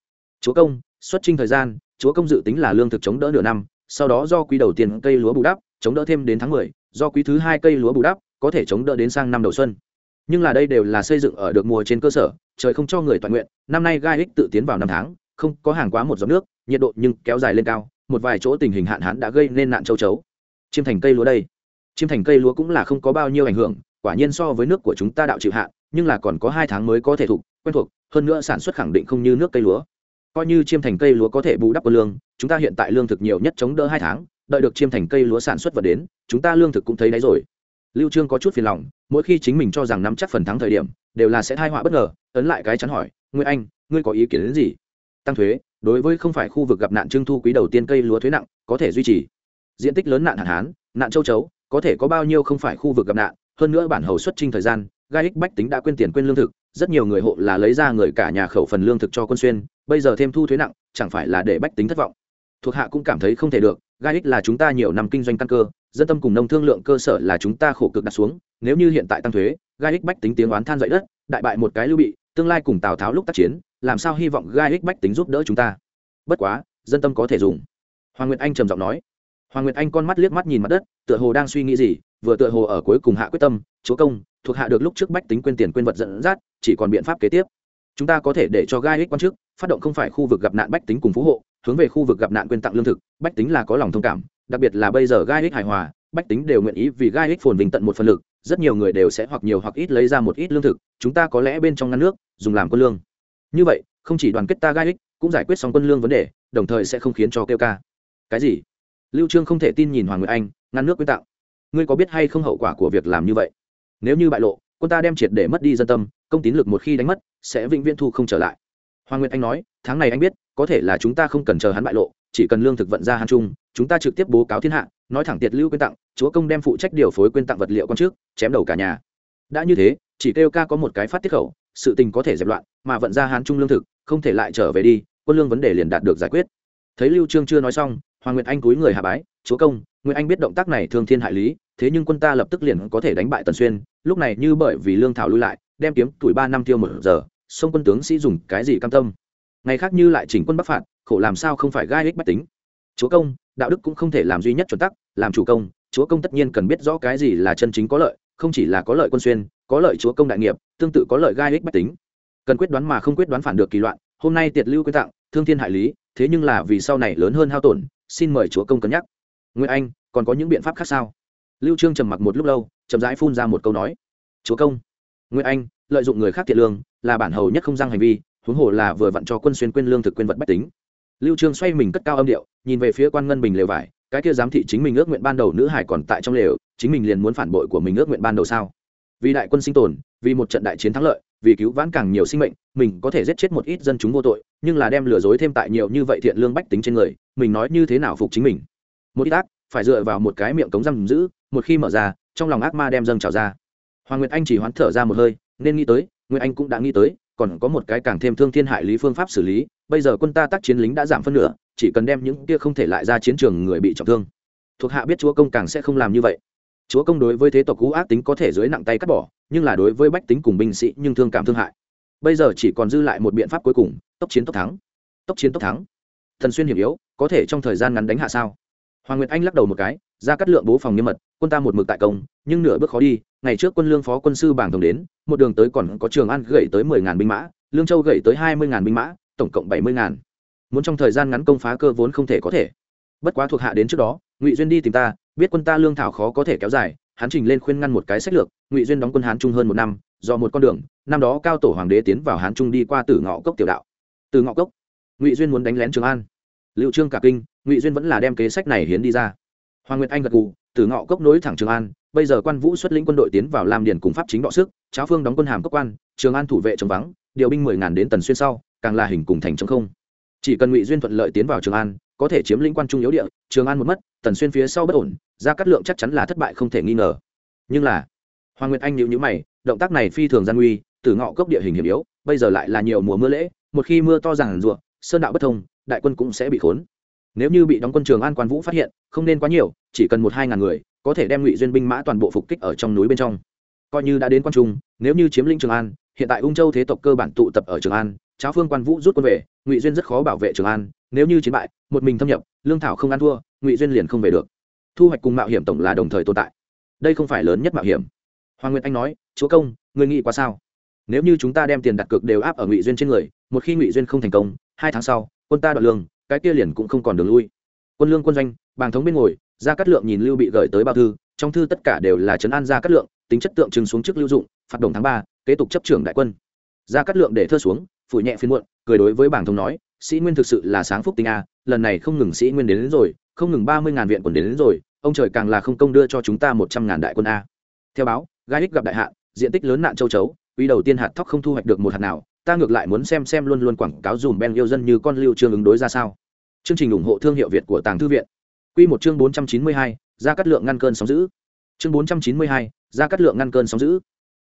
Chúa công xuất trình thời gian chúa công dự tính là lương thực chống đỡ nửa năm sau đó do quý đầu tiên cây lúa bù đắp chống đỡ thêm đến tháng 10, do quý thứ hai cây lúa bù đắp có thể chống đỡ đến sang năm đầu xuân. Nhưng là đây đều là xây dựng ở được mùa trên cơ sở trời không cho người toàn nguyện năm nay gai ích tự tiến vào năm tháng không có hàng quá một giọt nước nhiệt độ nhưng kéo dài lên cao một vài chỗ tình hình hạn hán đã gây nên nạn châu chấu. Chiêm thành cây lúa đây. Chiêm thành cây lúa cũng là không có bao nhiêu ảnh hưởng quả nhiên so với nước của chúng ta đạo chịu hạn, nhưng là còn có hai tháng mới có thể thục quen thuộc, hơn nữa sản xuất khẳng định không như nước cây lúa. Coi như chiêm thành cây lúa có thể bù đắp quân lương, chúng ta hiện tại lương thực nhiều nhất chống đỡ hai tháng, đợi được chiêm thành cây lúa sản xuất vật đến, chúng ta lương thực cũng thấy đấy rồi. Lưu trương có chút phiền lòng, mỗi khi chính mình cho rằng nắm chắc phần thắng thời điểm, đều là sẽ thai họa bất ngờ, ấn lại cái chắn hỏi ngươi anh, ngươi có ý kiến đến gì? Tăng thuế, đối với không phải khu vực gặp nạn trưng thu quý đầu tiên cây lúa thuế nặng, có thể duy trì. Diện tích lớn nạn hạn hán, nạn châu chấu, có thể có bao nhiêu không phải khu vực gặp nạn hơn nữa bản hầu xuất trình thời gian, gai ích bách tính đã quên tiền quên lương thực, rất nhiều người hộ là lấy ra người cả nhà khẩu phần lương thực cho quân xuyên, bây giờ thêm thu thuế nặng, chẳng phải là để bách tính thất vọng. Thuộc hạ cũng cảm thấy không thể được, gai ích là chúng ta nhiều năm kinh doanh căn cơ, dân tâm cùng nông thương lượng cơ sở là chúng ta khổ cực đặt xuống, nếu như hiện tại tăng thuế, gai ích bách tính tiếng oán than dậy đất, đại bại một cái lưu bị, tương lai cùng tào tháo lúc tác chiến, làm sao hy vọng gai ích bách tính giúp đỡ chúng ta? Bất quá, dân tâm có thể dùng. Hoàng nguyệt anh trầm giọng nói. Hoàng nguyệt anh con mắt liếc mắt nhìn mặt đất, tựa hồ đang suy nghĩ gì vừa tựa hồ ở cuối cùng hạ quyết tâm, chúa công, thuộc hạ được lúc trước bách tính quên tiền quên vật dẫn dắt, chỉ còn biện pháp kế tiếp. Chúng ta có thể để cho gai ích quan chức phát động không phải khu vực gặp nạn bách tính cùng phú hộ, hướng về khu vực gặp nạn quên tặng lương thực, bách tính là có lòng thông cảm, đặc biệt là bây giờ gai ích hài hòa, bách tính đều nguyện ý vì gai ích phồn vinh tận một phần lực, rất nhiều người đều sẽ hoặc nhiều hoặc ít lấy ra một ít lương thực, chúng ta có lẽ bên trong ngăn nước, dùng làm quân lương. Như vậy, không chỉ đoàn kết ta gai ích, cũng giải quyết xong quân lương vấn đề, đồng thời sẽ không khiến cho kêu ca. Cái gì? Lưu trương không thể tin nhìn hoàng nguyệt anh, ngăn nước quyên tặng ngươi có biết hay không hậu quả của việc làm như vậy? Nếu như bại lộ, quân ta đem triệt để mất đi dân tâm, công tín lực một khi đánh mất, sẽ vĩnh viễn thu không trở lại. Hoàng nguyệt anh nói, tháng này anh biết, có thể là chúng ta không cần chờ hắn bại lộ, chỉ cần lương thực vận ra hàn trung chúng ta trực tiếp bố cáo thiên hạ, nói thẳng tiệt lưu quyên tặng, chúa công đem phụ trách điều phối quyên tặng vật liệu con trước, chém đầu cả nhà. Đã như thế, chỉ kêu ca có một cái phát tiết khẩu, sự tình có thể dẹp loạn, mà vận ra hán trung lương thực, không thể lại trở về đi, quân lương vấn đề liền đạt được giải quyết. Thấy lưu trương chưa nói xong, hoàng nguyệt anh cúi người hạ bái, chúa công Nguyễn anh biết động tác này thương thiên hại lý, thế nhưng quân ta lập tức liền có thể đánh bại tần xuyên, lúc này như bởi vì lương thảo lui lại, đem kiếm tuổi ba năm tiêu một giờ sông quân tướng sĩ dùng cái gì cam tâm? Ngày khác như lại chỉnh quân bắc phạt, khổ làm sao không phải gai ích bách tính? Chúa công, đạo đức cũng không thể làm duy nhất chuẩn tắc, làm chủ công, chúa công tất nhiên cần biết rõ cái gì là chân chính có lợi, không chỉ là có lợi quân xuyên, có lợi chúa công đại nghiệp, tương tự có lợi gai ích bách tính. Cần quyết đoán mà không quyết đoán phản được kỳ loạn, hôm nay tiệt lưu quyên tặng, thương thiên hại lý, thế nhưng là vì sau này lớn hơn hao tổn, xin mời chúa công cân nhắc nguyễn anh, còn có những biện pháp khác sao? Lưu trương trầm mặc một lúc lâu, chậm rãi phun ra một câu nói. Chúa công. Nguyễn anh, lợi dụng người khác thiện lương, là bản hầu nhất không răng hành vi, huống hồ là vừa vặn cho quân xuyên quên lương thực quên vật bách tính. Lưu trương xoay mình cất cao âm điệu, nhìn về phía quan ngân bình lều vải, cái kia giám thị chính mình ước nguyện ban đầu nữ hải còn tại trong lều, chính mình liền muốn phản bội của mình ước nguyện ban đầu sao? Vì đại quân sinh tồn, vì một trận đại chiến thắng lợi, vì cứu vãn càng nhiều sinh mệnh, mình có thể giết chết một ít dân chúng vô tội, nhưng là đem lừa dối thêm tại nhiều như vậy thiện lương bách tính trên người, mình nói như thế nào phục chính mình? Một ít ác, phải dựa vào một cái miệng cống răng giữ, một khi mở ra, trong lòng ác ma đem dâng trào ra. Hoàng nguyệt anh chỉ hoán thở ra một hơi, nên nghĩ tới, nguyệt anh cũng đã nghĩ tới, còn có một cái càng thêm thương thiên hại lý phương pháp xử lý, bây giờ quân ta tác chiến lính đã giảm phân nửa, chỉ cần đem những kia không thể lại ra chiến trường người bị trọng thương. Thuộc hạ biết chúa công càng sẽ không làm như vậy. Chúa công đối với thế tộc cũ ác tính có thể dưới nặng tay cắt bỏ, nhưng là đối với bách tính cùng binh sĩ nhưng thương cảm thương hại. Bây giờ chỉ còn dư lại một biện pháp cuối cùng, tốc chiến tốc thắng. Tốc chiến tốc thắng. Thần xuyên hiểm yếu, có thể trong thời gian ngắn đánh hạ sao? Hoàng nguyệt anh lắc đầu một cái, ra cắt lượng bố phòng nghiêm mật, quân ta một mực tại công, nhưng nửa bước khó đi, ngày trước quân lương phó quân sư bảng thống đến, một đường tới còn có trường an gậy tới mười ngàn binh mã, lương châu gậy tới hai mươi ngàn binh mã, tổng cộng bảy mươi ngàn. Muốn trong thời gian ngắn công phá cơ vốn không thể có thể. Bất quá thuộc hạ đến trước đó, ngụy duyên đi tìm ta, biết quân ta lương thảo khó có thể kéo dài, hắn trình lên khuyên ngăn một cái sách lược, ngụy duyên đóng quân hán trung hơn một năm, do một con đường, năm đó cao tổ hoàng đế tiến vào hán trung đi qua tử ngõ cốc tiểu đạo. Từ ngõ cốc. Ngụy duyên muốn đánh lén trường an liệu trương cả kinh, ngụy duyên vẫn là đem kế sách này hiến đi ra. Hoàng nguyệt anh gật gù, từ ngọ cốc nối thẳng trường an, bây giờ quan vũ xuất lĩnh quân đội tiến vào lam điền cùng pháp chính đọ sức, cháo phương đóng quân hàm cốc quan, trường an thủ vệ chống vắng, điều binh mười ngàn đến tần xuyên sau, càng là hình cùng thành chống không. Chỉ cần ngụy duyên thuận lợi tiến vào trường an, có thể chiếm lĩnh quan trung yếu địa, trường an một mất, tần xuyên phía sau bất ổn, ra cắt lượng chắc chắn là thất bại không thể nghi ngờ. Nhưng là, hoàng nguyệt anh nhịu nhữ mày, động tác này phi thường gian nguy, từ ngọ cốc địa hình hiểm yếu, bây giờ lại là nhiều mùa mưa lễ, một khi mưa to ràng ruộng sơn đạo bất thông đại quân cũng sẽ bị khốn. Nếu như bị đóng quân trường an quan vũ phát hiện, không nên quá nhiều, chỉ cần một hai ngàn người, có thể đem ngụy duyên binh mã toàn bộ phục kích ở trong núi bên trong. Coi như đã đến quan trung, nếu như chiếm lĩnh trường an, hiện tại ung châu thế tộc cơ bản tụ tập ở trường an, cháo phương quan vũ rút quân về, ngụy duyên rất khó bảo vệ trường an, nếu như chiến bại, một mình thâm nhập, lương thảo không ăn thua, ngụy duyên liền không về được. Thu hoạch cùng mạo hiểm tổng là đồng thời tồn tại. Đây không phải lớn nhất mạo hiểm. Hoàng nguyệt anh nói, chúa công người nghĩ quá sao? Nếu như chúng ta đem tiền đặt cược đều áp ở ngụy duyên trên người, một khi ngụy duyên không thành công, hai tháng sau quân ta đoạt lương cái kia liền cũng không còn đường lui. Quân lương quân doanh bàng thống bên ngồi gia cát lượng nhìn lưu bị gửi tới bao thư trong thư tất cả đều là trấn an gia cát lượng tính chất tượng trưng xuống trước lưu dụng phạt đồng tháng ba kế tục chấp trưởng đại quân. Gia cát lượng để thơ xuống phủ nhẹ phiên muộn cười đối với bảng thống nói sĩ nguyên thực sự là sáng phúc tinh a lần này không ngừng sĩ nguyên đến, đến rồi không ngừng ba mươi ngàn viện quân đến, đến rồi ông trời càng là không công đưa cho chúng ta một trăm ngàn đại quân a. Theo báo gai ích gặp đại hạn diện tích lớn nạn châu chấu quý đầu tiên hạt thóc không thu hoạch được một hạt nào ta ngược lại muốn xem xem luôn luôn quảng cáo dùm ben yêu dân như con lưu trương ứng đối ra sao. Chương trình ủng hộ thương hiệu việt của tàng thư viện. Quy một chương bốn trăm chín mươi hai ra cắt lượng ngăn cơn sóng dữ. chương bốn trăm chín mươi hai ra cắt lượng ngăn cơn sóng dữ.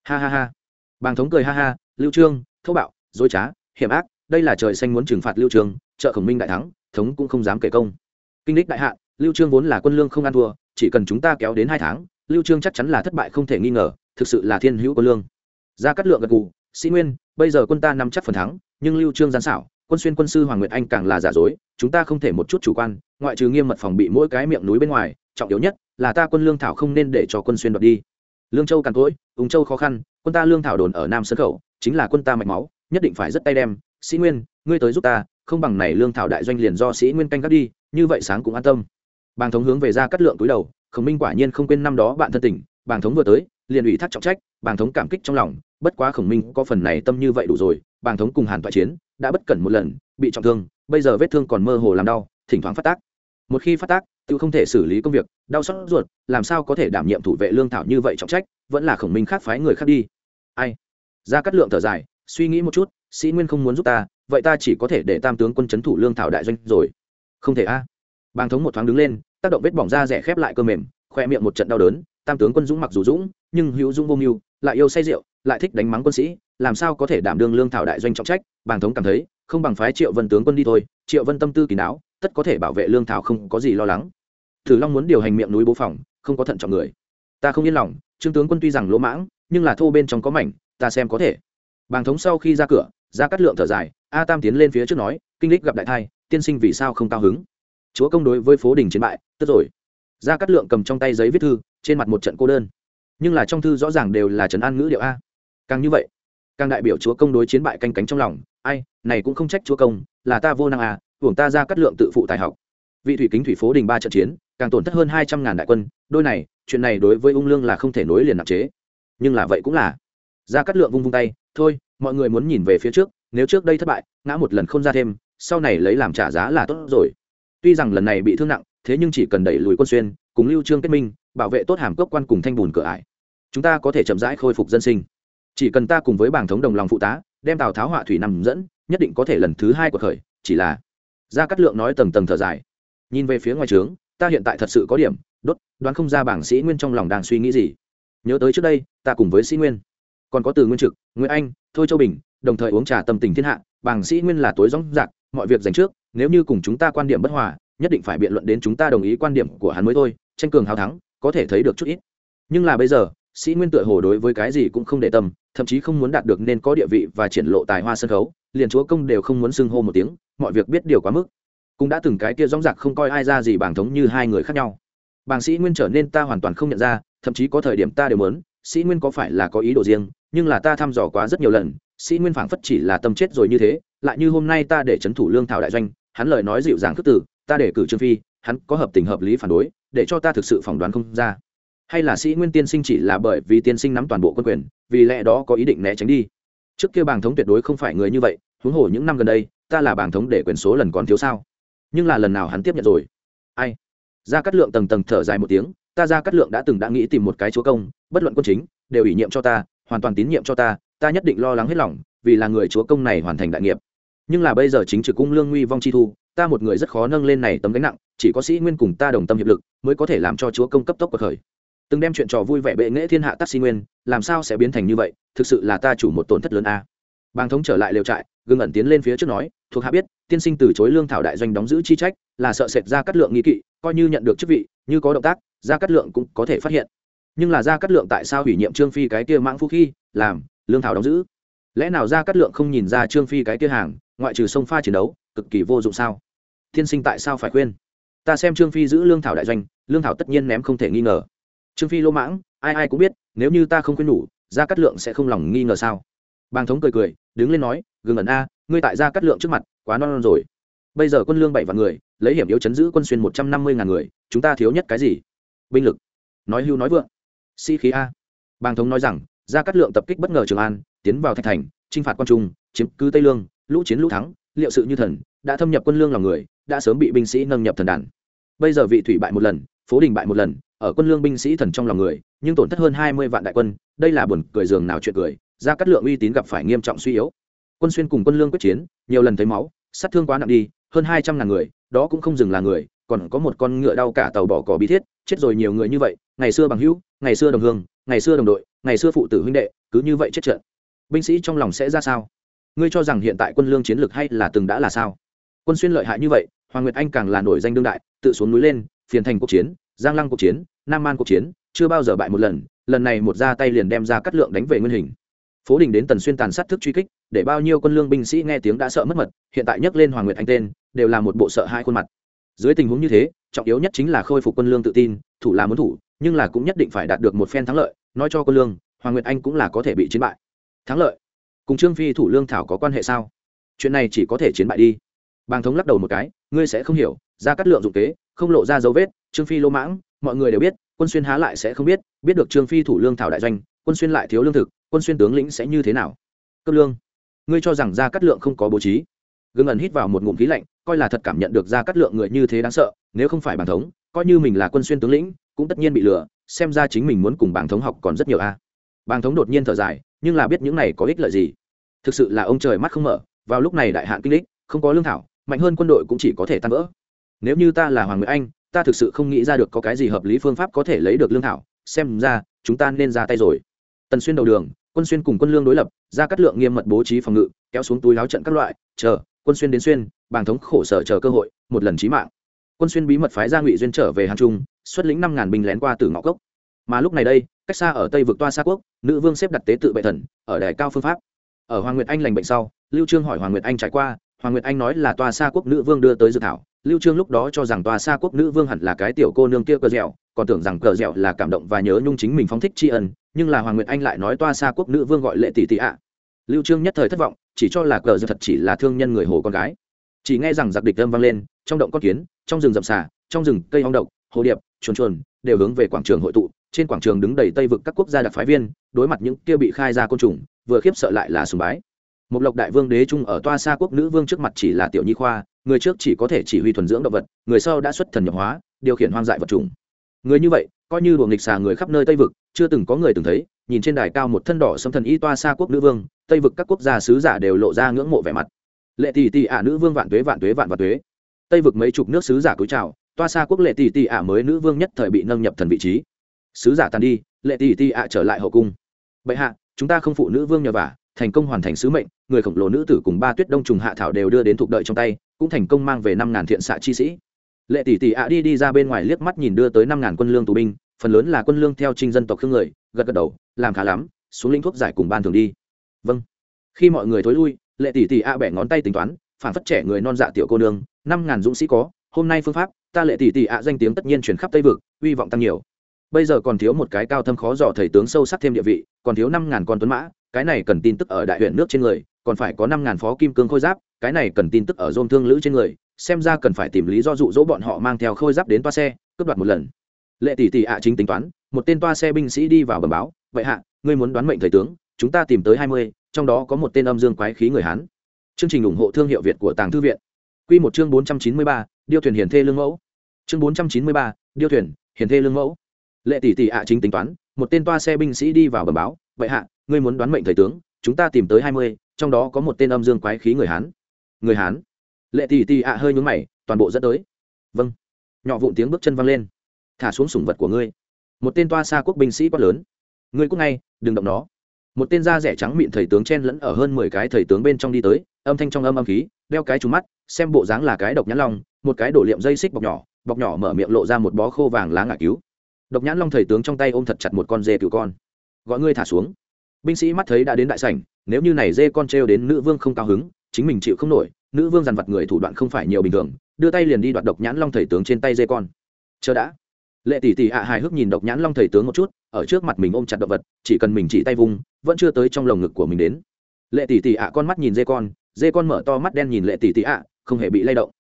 ha ha ha. Bàng thống cười ha ha, lưu trương, thô bạo, dối trá, hiểm ác, đây là trời xanh muốn trừng phạt lưu trương, trợ khổng minh đại thắng, thống cũng không dám kể công. Kinh đích đại hạ, lưu trương vốn là quân lương không ăn thua, chỉ cần chúng ta kéo đến hai tháng, lưu trương chắc chắn là thất bại không thể nghi ngờ, thực sự là thiên hữu quân lương. Ra cắt lượng gật gù, sĩ nguyên bây giờ quân ta nắm chắc phần thắng, nhưng lưu trương gian xảo, quân xuyên quân sư hoàng nguyệt anh càng là giả dối, chúng ta không thể một chút chủ quan, ngoại trừ nghiêm mật phòng bị mỗi cái miệng núi bên ngoài, trọng yếu nhất là ta quân lương thảo không nên để cho quân xuyên đoạt đi. Lương châu càn cỗi ung châu khó khăn, quân ta lương thảo đồn ở nam sơn khẩu, chính là quân ta mạch máu, nhất định phải rất tay đem. Sĩ nguyên, ngươi tới giúp ta, không bằng này lương thảo đại doanh liền do sĩ nguyên canh gác đi, như vậy sáng cũng an tâm. Bàng thống hướng về ra cắt lượng túi đầu, khổng minh quả nhiên không quên năm đó bạn thân tình, bàng thống vừa tới, liền ủy thác trọng trách, bàng thống cảm kích trong lòng bất quá khổng minh có phần này tâm như vậy đủ rồi, bàng thống cùng hàn toại chiến đã bất cẩn một lần, bị trọng thương, bây giờ vết thương còn mơ hồ làm đau, thỉnh thoảng phát tác. Một khi phát tác, tự không thể xử lý công việc, đau xót ruột, làm sao có thể đảm nhiệm thủ vệ lương thảo như vậy trọng trách, vẫn là khổng minh khác phái người khác đi. Ai? Ra cắt lượng thở dài, suy nghĩ một chút, sĩ nguyên không muốn giúp ta, vậy ta chỉ có thể để tam tướng quân c h ấ n thủ lương thảo đại doanh rồi. Không thể a. Bàng thống một thoáng đứng lên, tác động vết bỏng da rẻ khép lại cơ mềm, khoe miệng một trận đau đớn, tam tướng quân dũng mặc dù dũng, nhưng hữu dũng vô mưu, lại yêu say rượu lại thích đánh mắng quân sĩ, làm sao có thể đảm đương lương thảo đại doanh trọng trách? Bàng thống cảm thấy, không bằng phái triệu vân tướng quân đi thôi, triệu vân tâm tư kỳ não, tất có thể bảo vệ lương thảo không có gì lo lắng. Thử long muốn điều hành miệng núi bố phòng, không có thận trọng người. Ta không yên lòng, trương tướng quân tuy rằng lỗ mãng, nhưng là thô bên trong có mảnh, ta xem có thể. Bàng thống sau khi ra cửa ra cắt lượng thở dài, a tam tiến lên phía trước nói, kinh lịch gặp đại thai, tiên sinh vì sao không cao hứng? Chúa công đối với phố đình chiến bại, tức rồi. Ra cắt lượng cầm trong tay giấy viết thư, trên mặt một trận cô đơn. Nhưng là trong thư rõ ràng đều là trấn an ngữ điệu a càng như vậy, càng đại biểu chúa công đối chiến bại canh cánh trong lòng. Ai, này cũng không trách chúa công, là ta vô năng à hưởng ta ra cắt lượng tự phụ tài học. Vị thủy kính thủy phố đình ba trận chiến, càng tổn thất hơn hai trăm ngàn đại quân. Đôi này, chuyện này đối với ung lương là không thể nối liền nạp chế. Nhưng là vậy cũng là. Ra cắt lượng vung vung tay, thôi, mọi người muốn nhìn về phía trước, nếu trước đây thất bại, ngã một lần không ra thêm, sau này lấy làm trả giá là tốt rồi. Tuy rằng lần này bị thương nặng, thế nhưng chỉ cần đẩy lùi quân xuyên, cùng lưu trương kết minh, bảo vệ tốt hàm cốc quan cùng thanh bùn cửa ải, chúng ta có thể chậm rãi khôi phục dân sinh chỉ cần ta cùng với bảng thống đồng lòng phụ tá, đem tào tháo họa thủy nằm dẫn, nhất định có thể lần thứ hai của khởi, chỉ là gia cát lượng nói tầng tầng thở dài. Nhìn về phía ngoài trướng, ta hiện tại thật sự có điểm, đốt, đoán không ra bảng sĩ nguyên trong lòng đang suy nghĩ gì. Nhớ tới trước đây, ta cùng với sĩ nguyên, còn có từ nguyên trực nguyễn anh, thôi châu bình, đồng thời uống trà tâm tình thiên hạ, bảng sĩ nguyên là tối rõng rạc, mọi việc dành trước, nếu như cùng chúng ta quan điểm bất hòa, nhất định phải biện luận đến chúng ta đồng ý quan điểm của hắn mới thôi, tranh cường hào thắng, có thể thấy được chút ít. Nhưng là bây giờ sĩ nguyên tựa hồ đối với cái gì cũng không để tâm, thậm chí không muốn đạt được nên có địa vị và triển lộ tài hoa sân khấu, liền chúa công đều không muốn xưng hô một tiếng, mọi việc biết điều quá mức. Cũng đã từng cái kia rong rạc không coi ai ra gì bảng thống như hai người khác nhau. Bảng sĩ nguyên trở nên ta hoàn toàn không nhận ra, thậm chí có thời điểm ta đều muốn, sĩ nguyên có phải là có ý đồ riêng, nhưng là ta thăm dò quá rất nhiều lần, sĩ nguyên phảng phất chỉ là tâm chết rồi như thế, lại như hôm nay ta để trấn thủ lương thảo đại doanh, hắn lời nói dịu dàng khước từ, ta để cử trương phi, hắn có hợp tình hợp lý phản đối, để cho ta thực sự phỏng đoán không ra hay là sĩ nguyên tiên sinh chỉ là bởi vì tiên sinh nắm toàn bộ quân quyền, vì lẽ đó có ý định né tránh đi? Trước kia bàng thống tuyệt đối không phải người như vậy, huống hồ những năm gần đây, ta là bàng thống để quyền số lần còn thiếu sao? Nhưng là lần nào hắn tiếp nhận rồi? Ai? Ra cắt lượng tầng tầng thở dài một tiếng, ta ra cắt lượng đã từng đã nghĩ tìm một cái chúa công, bất luận quân chính, đều ủy nhiệm cho ta, hoàn toàn tín nhiệm cho ta ta nhất định lo lắng hết lòng, vì là người chúa công này hoàn thành đại nghiệp. Nhưng là bây giờ chính trực cung lương nguy vong chi thu, ta một người rất khó nâng lên này tấm gánh nặng, chỉ có sĩ nguyên cùng ta đồng tâm hiệp lực, mới có thể làm cho chúa công cấp tốc cuộc khởi từng đem chuyện trò vui vẻ bệ nghệ thiên hạ taxi nguyên, làm sao sẽ biến thành như vậy? Thực sự là ta chủ một tổn thất lớn a. Bàng thống trở lại lều trại, gương ẩn tiến lên phía trước nói, thuộc hạ biết, tiên sinh từ chối lương thảo đại doanh đóng giữ chi trách, là sợ sệt ra cắt lượng nghi kỵ, coi như nhận được chức vị, như có động tác ra cắt lượng cũng có thể phát hiện. Nhưng là ra cắt lượng tại sao hủy nhiệm trương phi cái kia mãng phu khi, làm, lương thảo đóng giữ? Lẽ nào ra cắt lượng không nhìn ra trương phi cái kia hàng, ngoại trừ sông pha chiến đấu, cực kỳ vô dụng sao? Tiên sinh tại sao phải khuyên? Ta xem trương phi giữ lương thảo đại doanh, lương thảo tất nhiên ném không thể nghi ngờ trương phi lô mãng ai ai cũng biết nếu như ta không khuyên nhủ gia cát lượng sẽ không lòng nghi ngờ sao? Bàng thống cười cười đứng lên nói gừng ẩn a ngươi tại gia cát lượng trước mặt quá non, non rồi. Bây giờ quân lương bảy vạn người lấy hiểm yếu chấn giữ quân xuyên một trăm năm mươi ngàn người chúng ta thiếu nhất cái gì? Binh lực. Nói hưu nói vượng. Sĩ、si、khí a. Bàng thống nói rằng gia cát lượng tập kích bất ngờ trường an tiến vào thạch thành chinh phạt quan trung chiếm cứ tây lương lũ chiến lũ thắng liệu sự như thần đã thâm nhập quân lương lòng người đã sớm bị binh sĩ nâng nhập thần đàn. Bây giờ vị thủy bại một lần phố đình bại một lần ở quân lương binh sĩ thần trong lòng người, nhưng tổn thất hơn hai mươi vạn đại quân, đây là buồn cười giường nào chuyện cười ra cắt lượng uy tín gặp phải nghiêm trọng suy yếu. Quân xuyên cùng quân lương quyết chiến, nhiều lần thấy máu, sát thương quá nặng đi, hơn hai trăm ngàn người, đó cũng không dừng là người, còn có một con ngựa đau cả tàu bỏ cỏ bi thiết, chết rồi nhiều người như vậy, ngày xưa bằng hữu, ngày xưa đồng hương, ngày xưa đồng đội, ngày xưa phụ tử huynh đệ, cứ như vậy chết trận. Binh sĩ trong lòng sẽ ra sao? Ngươi cho rằng hiện tại quân lương chiến lược hay là từng đã là sao? Quân xuyên lợi hại như vậy, hoàng nguyệt anh càng là nổi danh đương đại, tự xuống núi lên, phiền thành cuộc chiến giang lăng cuộc chiến, nam man cuộc chiến, chưa bao giờ bại một lần lần này một ra tay liền đem ra cắt lượng đánh về nguyên hình. Phố đình đến tần xuyên tàn sát thức truy kích, để bao nhiêu quân lương binh sĩ nghe tiếng đã sợ mất mật, hiện tại nhắc lên hoàng nguyệt anh tên, đều là một bộ sợ hai khuôn mặt. Dưới tình huống như thế, trọng yếu nhất chính là khôi phục quân lương tự tin, thủ là muốn thủ, nhưng là cũng nhất định phải đạt được một phen thắng lợi, nói cho quân lương, hoàng nguyệt anh cũng là có thể bị chiến bại. Thắng lợi. Cùng trương phi thủ lương thảo có quan hệ sao? Chuyện này chỉ có thể chiến bại đi. Bàng thống lắc đầu một cái, ngươi sẽ không hiểu, ra cắt lượng dụng kế, không lộ ra dấu vết trương phi lô mãng mọi người đều biết quân xuyên há lại sẽ không biết biết được trương phi thủ lương thảo đại doanh quân xuyên lại thiếu lương thực quân xuyên tướng lĩnh sẽ như thế nào? Cấp lương. Ngươi cho rằng ra cắt lượng không có bố trí? Gương ẩn hít vào một ngụm khí lạnh coi là thật cảm nhận được ra cắt lượng người như thế đáng sợ nếu không phải bản thống coi như mình là quân xuyên tướng lĩnh cũng tất nhiên bị lừa xem ra chính mình muốn cùng bản thống học còn rất nhiều a. Bản thống đột nhiên thở dài nhưng là biết những này có ích lợi gì? Thực sự là ông trời mắt không mở vào lúc này đại hạn kinh lịch, không có lương thảo mạnh hơn quân đội cũng chỉ có thể tan vỡ. Nếu như ta là hoàng nguyệt anh ta thực sự không nghĩ ra được có cái gì hợp lý phương pháp có thể lấy được lương thảo, xem ra, chúng ta nên ra tay rồi. Tần xuyên đầu đường, quân xuyên cùng quân lương đối lập, ra cắt lượng nghiêm mật bố trí phòng ngự, kéo xuống túi láo trận các loại, chờ, quân xuyên đến xuyên, bàng thống khổ sở chờ cơ hội, một lần chí mạng. Quân xuyên bí mật phái ra ngụy duyên trở về hàn trung, xuất lĩnh năm ngàn binh lén qua từ ngõ cốc. Mà lúc này đây, cách xa ở tây vực toa xa quốc, nữ vương xếp đặt tế tự bệ thần, ở đài cao phương pháp. Ở hoàng nguyệt anh lành bệnh sau, lưu trương hỏi hoàng nguyệt anh trải qua, hoàng nguyệt anh nói là toa xa quốc nữ vương đưa tới dự thảo lưu trương lúc đó cho rằng toa xa quốc nữ vương hẳn là cái tiểu cô nương kia cờ dẻo, còn tưởng rằng cờ dẻo là cảm động và nhớ nhung chính mình phóng thích tri ân, nhưng là hoàng nguyệt anh lại nói toa xa quốc nữ vương gọi lệ tỷ tỷ ạ. Lưu trương nhất thời thất vọng, chỉ cho là cờ dẻo thật chỉ là thương nhân người hồ con gái. Chỉ nghe rằng giặc địch âm vang lên, trong động con kiến, trong rừng rậm xà, trong rừng cây ong độc, hồ điệp, chuồn chuồn, đều hướng về quảng trường hội tụ. Trên quảng trường đứng đầy tây vực các quốc gia đặc phái viên, đối mặt những kia bị khai ra côn trùng, vừa khiếp sợ lại là sùng bái. Một lộc đại vương đế trung ở toa xa quốc nữ vương trước mặt chỉ là tiểu nhi khoa người trước chỉ có thể chỉ huy thuần dưỡng động vật, người sau đã xuất thần nhập hóa, điều khiển hoang dại vật chủng. Người như vậy, coi như đuồng nghịch xà người khắp nơi tây vực, chưa từng có người từng thấy, nhìn trên đài cao một thân đỏ xâm thần y toa xa quốc nữ vương, tây vực các quốc gia sứ giả đều lộ ra ngưỡng mộ vẻ mặt. Lệ tỷ tỷ ả nữ vương vạn tuế vạn tuế, vạn vạn tuế. Tây vực mấy chục nước sứ giả cúi chào, toa xa quốc lệ tỷ tỷ ả mới nữ vương nhất thời bị nâng nhập thần vị trí. Sứ giả tàn đi, lệ tỷ tỷ ả trở lại hậu cung. Bệ hạ, chúng ta không phụ nữ vương nhờ vả, thành công hoàn thành sứ mệnh, người khổng lồ nữ tử cùng ba tuyết đông trùng hạ thảo đều đưa đến thuộc đợi trong tay cũng thành công mang về năm ngàn thiện xạ chi sĩ. Lệ tỷ tỷ ạ đi đi ra bên ngoài liếc mắt nhìn đưa tới năm ngàn quân lương tù binh, phần lớn là quân lương theo trinh dân tộc khương người, gật gật đầu, làm khá lắm, xuống lĩnh thuốc giải cùng ban thường đi. Vâng. Khi mọi người thối lui, lệ tỷ tỷ ạ bẻ ngón tay tính toán phản phất trẻ người non dạ tiểu cô nương, năm ngàn dũng sĩ có, hôm nay phương pháp, ta lệ tỷ tỷ ạ danh tiếng tất nhiên chuyển khắp tây vực, hy vọng tăng nhiều. Bây giờ còn thiếu một cái cao thâm khó dò thầy tướng sâu sắc thêm địa vị, còn thiếu năm ngàn con tuấn mã cái này cần tin tức ở đại huyện nước trên người, còn phải có năm ngàn phó kim cương khôi giáp, cái này cần tin tức ở dôn thương lữ trên người, xem ra cần phải tìm lý do dụ dỗ bọn họ mang theo khôi giáp đến toa xe, cướp đoạt một lần. Lệ tỷ tỷ ạ à chính tính toán, một tên toa xe binh sĩ đi vào bờ báo, vậy hạ, ngươi muốn đoán mệnh thầy tướng, chúng ta tìm tới hai mươi, trong đó có một tên âm dương quái khí người hán. Chương trình ủng hộ thương hiệu việt của tàng thư viện. Q một chương bốn trăm chín mươi ba, điêu thuyền hiền thê lương mẫu. Chương bốn trăm chín mươi ba, điêu thuyền hiền thê lương mẫu. Lệ tỷ tỷ ạ à chính tính toán, một tên toa xe binh sĩ đi vào bờ báo vậy hạ, ngươi muốn đoán mệnh thầy tướng, chúng ta tìm tới hai mươi, trong đó có một tên âm dương quái khí người hán. Người hán? Lệ tỷ tỷ ạ hơi nhúng mày, toàn bộ dẫn tới. Vâng. Nhỏ vụn tiếng bước chân văng lên. Thả xuống sủng vật của ngươi. Một tên toa xa quốc binh sĩ quát lớn. Ngươi cúc ngay, đừng động nó. Một tên da rẻ trắng mịn thầy tướng chen lẫn ở hơn mười cái thầy tướng bên trong đi tới, âm thanh trong âm âm khí, đeo cái trúng mắt, xem bộ dáng là cái độc nhãn long, một cái đổ liệm dây xích bọc nhỏ bọc nhỏ mở miệng lộ ra một bó khô vàng lá ngả cứu. Độc nhãn long thầy tướng trong tay ôm thật chặt một con dê cựu con gọi ngươi thả xuống. Binh sĩ mắt thấy đã đến đại sảnh, nếu như này dê con trêu đến nữ vương không cao hứng, chính mình chịu không nổi, nữ vương dằn vặt người thủ đoạn không phải nhiều bình thường, đưa tay liền đi đoạt độc nhãn long thầy tướng trên tay dê con. Chờ đã. Lệ tỷ tỷ ạ hài hước nhìn độc nhãn long thầy tướng một chút, ở trước mặt mình ôm chặt động vật, chỉ cần mình chỉ tay vung, vẫn chưa tới trong lồng ngực của mình đến. Lệ tỷ tỷ ạ con mắt nhìn dê con dê con mở to mắt đen nhìn lệ tỷ tỷ ạ, không hề bị lay động.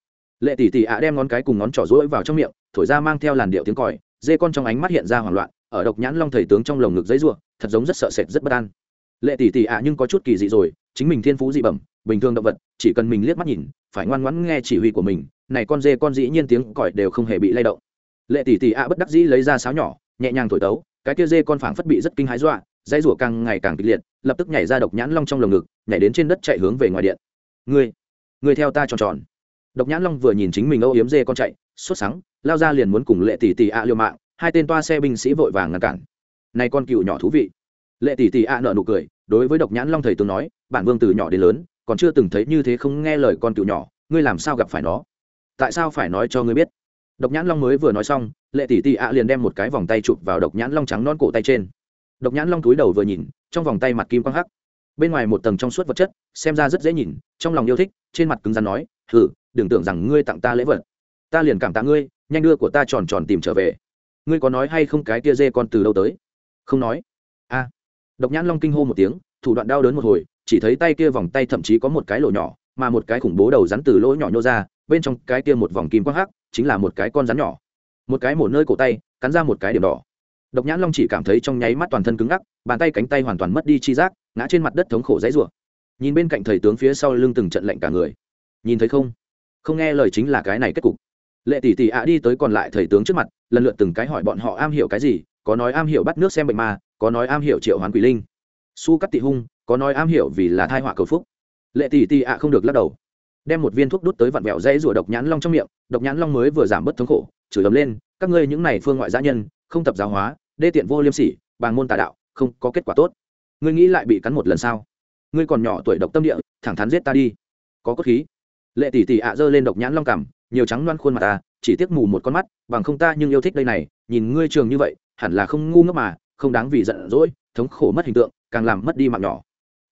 Lệ tỷ tỷ ạ đem ngón cái cùng ngón trỏ rỗi vào trong miệng, thổi ra mang theo làn điệu tiếng còi, dê con trong ánh mắt hiện ra hoảng loạn ở độc nhãn long thầy tướng trong lồng ngực giấy ruộng thật giống rất sợ sệt, rất bất an. Lệ tỷ tỷ ạ à, nhưng có chút kỳ dị rồi, chính mình thiên phú dị bẩm, bình thường động vật, chỉ cần mình liếc mắt nhìn, phải ngoan ngoãn nghe chỉ huy của mình, này con dê con dĩ nhiên tiếng còi đều không hề bị lay động. Lệ tỷ tỷ ạ à, bất đắc dĩ lấy ra sáo nhỏ, nhẹ nhàng thổi tấu, cái kia dê con phảng phất bị rất kinh hãi dọa dây rủa càng ngày càng kịch liệt, lập tức nhảy ra độc nhãn long trong lồng ngực, nhảy đến trên đất chạy hướng về ngoài điện. Ngươi ngươi theo ta tròn tròn. Độc nhãn long vừa nhìn chính mình âu yếm dê con chạy, sốt sắng lao ra liền muốn cùng lệ tỷ tỷ ạ liều mạng hai tên toa xe binh sĩ vội vàng ngăn cản. Này con cựu nhỏ thú vị. Lệ tỷ tỷ ạ nợ nụ cười, đối với độc nhãn long thầy tướng nói, bản vương từ nhỏ đến lớn, còn chưa từng thấy như thế không nghe lời con cựu nhỏ, ngươi làm sao gặp phải nó? Tại sao phải nói cho ngươi biết? Độc nhãn long mới vừa nói xong, lệ tỷ tỷ ạ liền đem một cái vòng tay chụp vào độc nhãn long trắng non cổ tay trên. Độc nhãn long túi đầu vừa nhìn, trong vòng tay mặt kim quang hắc. Bên ngoài một tầng trong suốt vật chất, xem ra rất dễ nhìn, trong lòng yêu thích, trên mặt cứng rắn nói thử đừng tưởng rằng ngươi tặng ta lễ vật. Ta liền cảm tạ ngươi, nhanh đưa của ta tròn tròn tìm trở về ngươi có nói hay không cái tia dê con từ đâu tới? Không nói. A độc nhãn long kinh hô một tiếng, thủ đoạn đau đớn một hồi, chỉ thấy tay kia vòng tay thậm chí có một cái lỗ nhỏ, mà một cái khủng bố đầu rắn từ lỗ nhỏ nhô ra, bên trong cái kia một vòng kim quang hắc, chính là một cái con rắn nhỏ. Một cái một nơi cổ tay, cắn ra một cái điểm đỏ. Độc nhãn long chỉ cảm thấy trong nháy mắt toàn thân cứng ngắc, bàn tay cánh tay hoàn toàn mất đi chi giác, ngã trên mặt đất thống khổ dãy rủa. Nhìn bên cạnh thầy tướng phía sau lưng từng trận lệnh cả người. Nhìn thấy không? Không nghe lời chính là cái này kết cục lệ tỷ tỷ ạ đi tới còn lại thầy tướng trước mặt, lần lượt từng cái hỏi bọn họ am hiểu cái gì, có nói am hiểu bắt nước xem bệnh ma, có nói am hiểu triệu hoán quỷ linh. Su cắt tị hung, có nói am hiểu vì là thai họa cầu phúc. Lệ tỷ tỷ ạ không được lắc đầu. Đem một viên thuốc đút tới vặn vẹo dãy rủa độc nhãn long trong miệng, độc nhãn long mới vừa giảm bớt thống khổ, chửi ấm lên, các ngươi những này phương ngoại gia nhân, không tập giáo hóa, đê tiện vô liêm sỉ bằng môn tà đạo, không có kết quả tốt. Ngươi nghĩ lại bị cắn một lần sao? Ngươi còn nhỏ tuổi độc tâm địa, thẳng thắn giết ta đi. Có cốt khí. Lệ tỷ tỷ ạ à giơ lên độc nhãn long cằm nhiều trắng loan khuôn mặt ta, chỉ tiếc mù một con mắt, bằng không ta nhưng yêu thích đây này, nhìn ngươi trường như vậy, hẳn là không ngu ngốc mà, không đáng vì giận dỗi, thống khổ mất hình tượng, càng làm mất đi mạng nhỏ.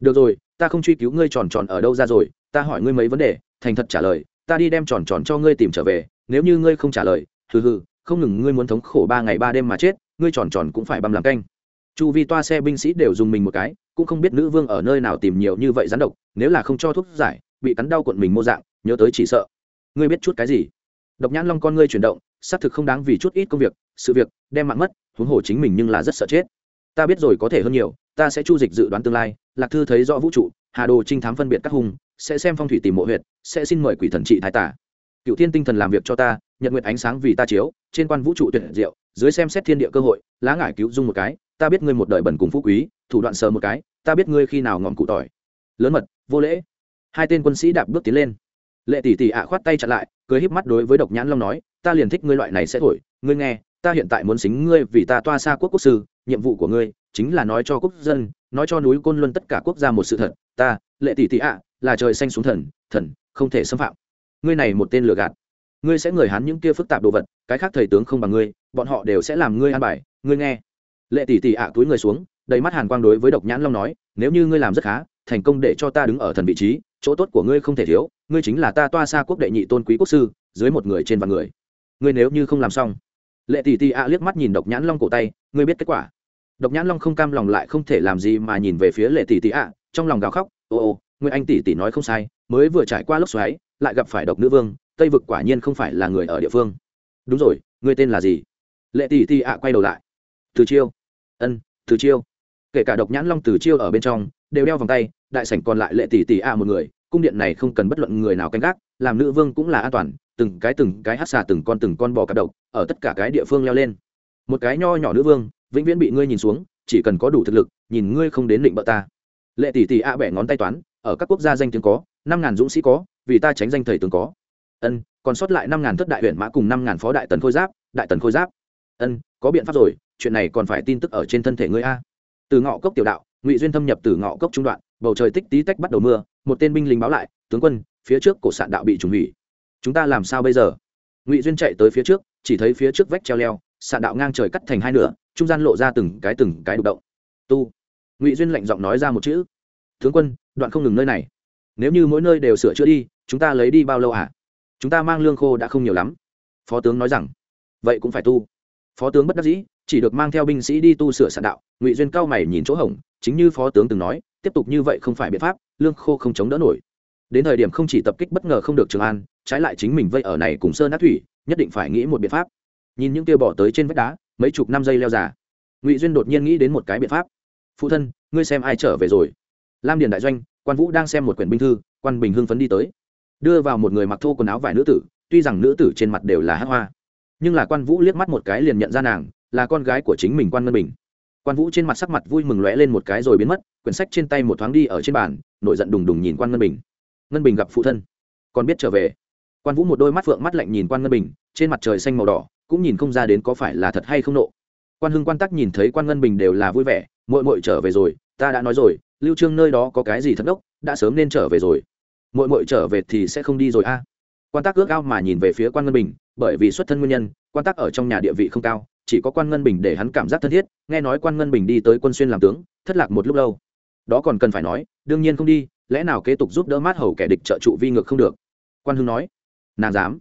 Được rồi, ta không truy cứu ngươi tròn tròn ở đâu ra rồi, ta hỏi ngươi mấy vấn đề, thành thật trả lời, ta đi đem tròn tròn cho ngươi tìm trở về, nếu như ngươi không trả lời, hừ hừ, không ngừng ngươi muốn thống khổ ba ngày ba đêm mà chết, ngươi tròn tròn cũng phải băm làm canh. Chu vi toa xe binh sĩ đều dùng mình một cái, cũng không biết nữ vương ở nơi nào tìm nhiều như vậy rắn độc, nếu là không cho thuốc giải, bị cắn đau cuộn mình mô dạng, nhớ tới chỉ sợ ngươi biết chút cái gì? Độc nhãn long con ngươi chuyển động, xác thực không đáng vì chút ít công việc, sự việc, đem mạng mất, huống hồ chính mình nhưng là rất sợ chết. Ta biết rồi có thể hơn nhiều, ta sẽ chu dịch dự đoán tương lai, lạc thư thấy rõ vũ trụ, hà đồ trinh thám phân biệt các hung sẽ xem phong thủy tìm mộ huyệt, sẽ xin mời quỷ thần trị thái tả cựu thiên tinh thần làm việc cho ta nhận nguyện ánh sáng vì ta chiếu, trên quan vũ trụ tuyệt diệu, dưới xem xét thiên địa cơ hội, lá ngải cứu dung một cái, ta biết ngươi một đời bẩn cùng phú quý, thủ đoạn sờ một cái, ta biết ngươi khi nào ngọn cụ tỏi. Lớn mật, vô lễ. Hai tên quân sĩ đạp bước tiến lên lệ tỷ tỷ ạ khoát tay chặn lại, cười híp mắt đối với độc nhãn long nói, ta liền thích ngươi loại này sẽ thổi, ngươi nghe, ta hiện tại muốn xính ngươi vì ta toa xa quốc quốc sư, nhiệm vụ của ngươi chính là nói cho quốc dân, nói cho núi côn luân tất cả quốc gia một sự thật, ta, lệ tỷ tỷ ạ, là trời xanh xuống thần thần, không thể xâm phạm. Ngươi này một tên lừa gạt, ngươi sẽ người hắn những kia phức tạp đồ vật, cái khác thầy tướng không bằng ngươi, bọn họ đều sẽ làm ngươi an bài, ngươi nghe. Lệ tỷ tỷ ạ túi người xuống, đầy mắt hàn quang đối với độc nhãn long nói, nếu như ngươi làm rất khá, thành công để cho ta đứng ở thần vị trí, chỗ tốt của ngươi không thể thiếu ngươi chính là ta toa xa quốc đệ nhị tôn quý quốc sư, dưới một người trên vạn người. Ngươi nếu như không làm xong, lệ tỷ tỷ ạ liếc mắt nhìn độc nhãn long cổ tay, ngươi biết kết quả. Độc nhãn long không cam lòng lại không thể làm gì mà nhìn về phía lệ tỷ tỷ ạ, trong lòng gào khóc, ô ô nguyên anh tỷ tỷ nói không sai, mới vừa trải qua lốc xoáy, lại gặp phải độc nữ vương, tây vực quả nhiên không phải là người ở địa phương. Đúng rồi, ngươi tên là gì? Lệ tỷ tỷ ạ quay đầu lại. Từ chiêu. Ân, từ chiêu. Kể cả độc nhãn long từ chiêu ở bên trong, đều đeo vòng tay, đại sảnh còn lại lệ tỷ tỷ ạ một người cung điện này không cần bất luận người nào canh gác, làm nữ vương cũng là an toàn, từng cái từng cái hát xà từng con từng con bò cặp độc, ở tất cả cái địa phương leo lên. Một cái nho nhỏ nữ vương, vĩnh viễn bị ngươi nhìn xuống, chỉ cần có đủ thực lực, nhìn ngươi không đến định bợ ta. Lệ tỷ tỷ a bẻ ngón tay toán, ở các quốc gia danh tiếng có, năm ngàn dũng sĩ có, vì ta tránh danh thầy tướng có. Ân, còn sót lại năm ngàn thất đại huyện mã cùng năm ngàn phó đại tần khôi giáp, đại tần khôi giáp. Ân, có biện pháp rồi, chuyện này còn phải tin tức ở trên thân thể ngươi a. Từ ngọ cốc tiểu đạo, ngụy duyên thâm nhập từ ngọ cốc trung đoạn, bầu trời tích tí tách bắt đầu mưa một tên binh lính báo lại, tướng quân, phía trước cổ sạn đạo bị trùng hủy. Chúng ta làm sao bây giờ? Ngụy duyên chạy tới phía trước, chỉ thấy phía trước vách treo leo, sạn đạo ngang trời cắt thành hai nửa, trung gian lộ ra từng cái từng cái đục động. Tu. Ngụy duyên lạnh giọng nói ra một chữ. Tướng quân, đoạn không ngừng nơi này. Nếu như mỗi nơi đều sửa chữa đi, chúng ta lấy đi bao lâu à chúng ta mang lương khô đã không nhiều lắm. Phó tướng nói rằng, vậy cũng phải tu. Phó tướng bất đắc dĩ, chỉ được mang theo binh sĩ đi tu sửa sạn đạo. Ngụy duyên cao mày nhìn chỗ hỏng chính như phó tướng từng nói, tiếp tục như vậy không phải biện pháp lương khô không chống đỡ nổi. Đến thời điểm không chỉ tập kích bất ngờ không được trường an, trái lại chính mình vây ở này cùng sơn nát thủy, nhất định phải nghĩ một biện pháp. Nhìn những kia bỏ tới trên vách đá, mấy chục năm giây leo già, ngụy duyên đột nhiên nghĩ đến một cái biện pháp. Phụ thân, ngươi xem ai trở về rồi? Lam điền đại doanh, quan vũ đang xem một quyển binh thư, quan bình hưng phấn đi tới. Đưa vào một người mặc thô quần áo vải nữ tử, tuy rằng nữ tử trên mặt đều là hát hoa, nhưng là quan vũ liếc mắt một cái liền nhận ra nàng là con gái của chính mình quan ngân bình. Quan vũ trên mặt sắc mặt vui mừng lóe lên một cái rồi biến mất, quyển sách trên tay một thoáng đi ở trên bàn nổi giận đùng đùng nhìn quan ngân bình. Ngân bình gặp phụ thân, còn biết trở về. Quan vũ một đôi mắt phượng mắt lạnh nhìn quan ngân bình, trên mặt trời xanh màu đỏ, cũng nhìn không ra đến có phải là thật hay không nộ. Quan hưng quan tắc nhìn thấy quan ngân bình đều là vui vẻ mội mội trở về rồi, ta đã nói rồi, lưu trương nơi đó có cái gì thất đốc, đã sớm nên trở về rồi. Mội mội trở về thì sẽ không đi rồi a. Quan tác ước ao mà nhìn về phía quan ngân bình, bởi vì xuất thân nguyên nhân, quan tác ở trong nhà địa vị không cao, chỉ có quan ngân bình để hắn cảm giác thân thiết, nghe nói quan ngân bình đi tới quân xuyên làm tướng, thất lạc một lúc lâu đó còn cần phải nói, đương nhiên không đi, lẽ nào kế tục giúp đỡ mát hầu kẻ địch trợ trụ vi ngược không được? Quan hưng nói. Nàng dám.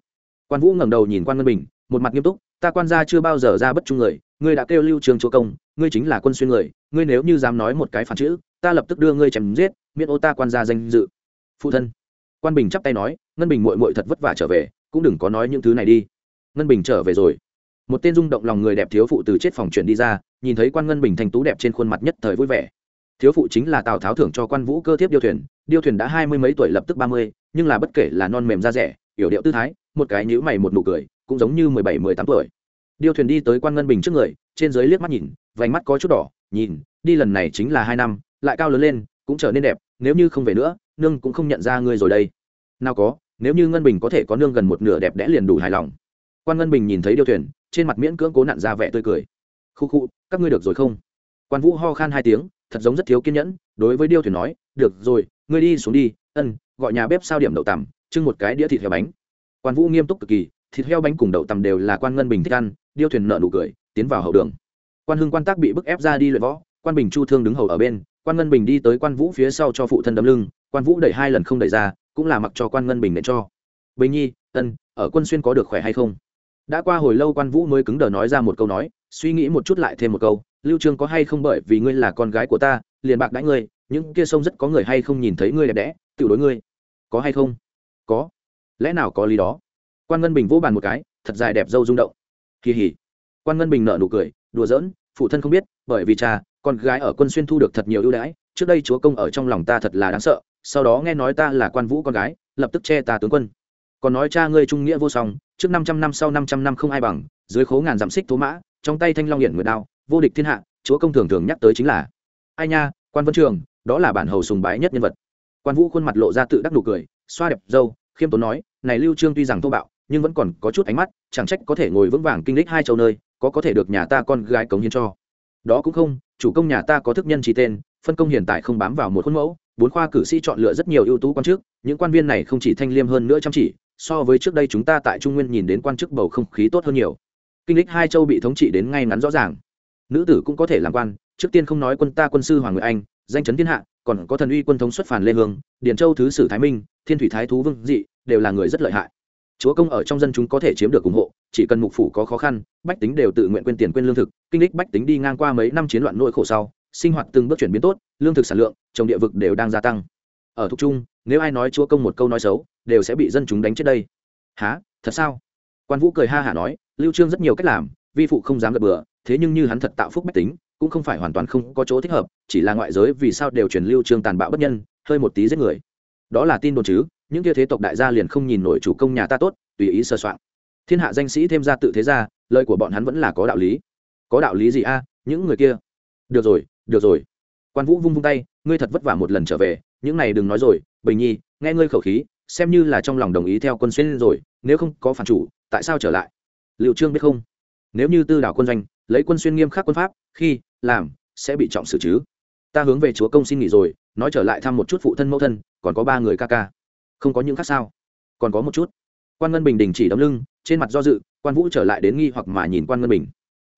Quan vũ ngẩng đầu nhìn quan ngân bình, một mặt nghiêm túc, ta quan gia chưa bao giờ ra bất trung người, ngươi đã kêu lưu trường chúa công, ngươi chính là quân xuyên người, ngươi nếu như dám nói một cái phản chữ, ta lập tức đưa ngươi chém giết, miễn ô ta quan gia danh dự. Phụ thân. Quan bình chắp tay nói, ngân bình mội mội thật vất vả trở về, cũng đừng có nói những thứ này đi. Ngân bình trở về rồi. Một tên rung động lòng người đẹp thiếu phụ từ chết phòng chuyển đi ra, nhìn thấy quan ngân bình thành tú đẹp trên khuôn mặt nhất thời vui vẻ thiếu phụ chính là tào tháo thưởng cho quan vũ cơ thiếp điêu thuyền điêu thuyền đã hai mươi mấy tuổi lập tức ba mươi, nhưng là bất kể là non mềm da rẻ, yểu điệu tư thái, một cái nhữ mày một nụ cười, cũng giống như mười bảy, mười tám tuổi. Điêu thuyền đi tới quan ngân bình trước người, trên dưới liếc mắt nhìn, vành mắt có chút đỏ, nhìn, đi lần này chính là hai năm, lại cao lớn lên, cũng trở nên đẹp, nếu như không về nữa, nương cũng không nhận ra ngươi rồi đây. Nào có, nếu như ngân bình có thể có nương gần một nửa đẹp đẽ liền đủ hài lòng. Quan ngân bình nhìn thấy điêu thuyền, trên mặt miễn cưỡng cố nặn ra vẻ tươi cười. Khu khu, các ngươi được rồi không? Quan vũ ho khan hai tiếng thật giống rất thiếu kiên nhẫn, đối với điêu thuyền nói, được rồi, ngươi đi xuống đi, ân, gọi nhà bếp sao điểm đậu tằm, trưng một cái đĩa thịt heo bánh. Quan vũ nghiêm túc cực kỳ, thịt heo bánh cùng đậu tằm đều là quan ngân bình thích ăn, điêu thuyền nợ nụ cười, tiến vào hậu đường. Quan hưng quan tác bị bức ép ra đi luyện võ, quan bình chu thương đứng hầu ở bên, quan ngân bình đi tới quan vũ phía sau cho phụ thân đấm lưng, quan vũ đẩy hai lần không đẩy ra, cũng là mặc cho quan ngân bình nện cho. Bình nhi, ân, ở quân xuyên có được khỏe hay không? Đã qua hồi lâu quan vũ mới cứng đờ nói ra một câu nói, suy nghĩ một chút lại thêm một câu lưu trương có hay không bởi vì ngươi là con gái của ta, liền bạc đãi ngươi, những kia sông rất có người hay không nhìn thấy ngươi đẹp đẽ, tự đối ngươi. Có hay không? Có. Lẽ nào có lý đó? Quan ngân bình vỗ bàn một cái, thật dài đẹp dâu rung động. Kỳ hỉ. Quan ngân bình nở nụ cười, đùa giỡn, phụ thân không biết, bởi vì cha, con gái ở quân xuyên thu được thật nhiều ưu đãi, trước đây chúa công ở trong lòng ta thật là đáng sợ, sau đó nghe nói ta là quan vũ con gái, lập tức che ta tướng quân. Còn nói cha ngươi trung nghĩa vô song, trước năm trăm năm sau năm trăm năm không ai bằng, dưới khố ngàn dặm xích thố mã, trong tay thanh long hiển nguyệt đao vô địch thiên hạ, chúa công thường thường nhắc tới chính là, ai nha, quan vân trường, đó là bản hầu sùng bái nhất nhân vật. Quan vũ khuôn mặt lộ ra tự đắc nụ cười, xoa đẹp dâu khiêm tốn nói, này lưu trương tuy rằng thô bạo, nhưng vẫn còn có chút ánh mắt, chẳng trách có thể ngồi vững vàng kinh lịch hai châu nơi, có có thể được nhà ta con gái cống hiến cho. Đó cũng không, chủ công nhà ta có thức nhân trí tên, phân công hiện tại không bám vào một khuôn mẫu, bốn khoa cử sĩ chọn lựa rất nhiều ưu tú quan chức, những quan viên này không chỉ thanh liêm hơn nữa chăm chỉ, so với trước đây chúng ta tại trung nguyên nhìn đến quan chức bầu không khí tốt hơn nhiều. Kinh lịch hai châu bị thống trị đến ngay ngắn rõ ràng nữ tử cũng có thể làm quan, trước tiên không nói quân ta quân sư hoàng nguyệt anh, danh chấn thiên hạ, còn có thần uy quân thống xuất phản lê hương, điền châu thứ sử thái minh, thiên thủy thái thú vương dị, đều là người rất lợi hại. Chúa công ở trong dân chúng có thể chiếm được ủng hộ, chỉ cần mục phủ có khó khăn, bách tính đều tự nguyện quên tiền quên lương thực, kinh lịch bách tính đi ngang qua mấy năm chiến loạn nỗi khổ sau, sinh hoạt từng bước chuyển biến tốt, lương thực sản lượng, trồng địa vực đều đang gia tăng. Ở thục trung, nếu ai nói chúa công một câu nói xấu, đều sẽ bị dân chúng đánh chết đây. Há thật sao? Quan vũ cười ha hả nói, lưu trương rất nhiều cách làm, vi phụ không dám gật bừa thế nhưng như hắn thật tạo phúc bách tính, cũng không phải hoàn toàn không có chỗ thích hợp, chỉ là ngoại giới vì sao đều truyền lưu trương tàn bạo bất nhân, hơi một tí giết người. Đó là tin đồn chứ, những kia thế tộc đại gia liền không nhìn nổi chủ công nhà ta tốt, tùy ý sơ soạn. Thiên hạ danh sĩ thêm ra tự thế gia, lời của bọn hắn vẫn là có đạo lý. Có đạo lý gì a, những người kia? Được rồi được rồi. Quan vũ vung vung tay, ngươi thật vất vả một lần trở về, những này đừng nói rồi, bình nhi, nghe ngươi khẩu khí, xem như là trong lòng đồng ý theo quân xuyên rồi, nếu không có phản chủ, tại sao trở lại? Liệu trương biết không? Nếu như tư đảo quân doanh lấy quân xuyên nghiêm khắc quân pháp, khi, làm, sẽ bị trọng xử chứ. Ta hướng về chúa công xin nghỉ rồi, nói trở lại thăm một chút phụ thân mẫu thân, còn có ba người ca ca. Không có những khác sao? Còn có một chút. Quan ngân bình đình chỉ đấm lưng, trên mặt do dự, quan vũ trở lại đến nghi hoặc mà nhìn quan ngân bình.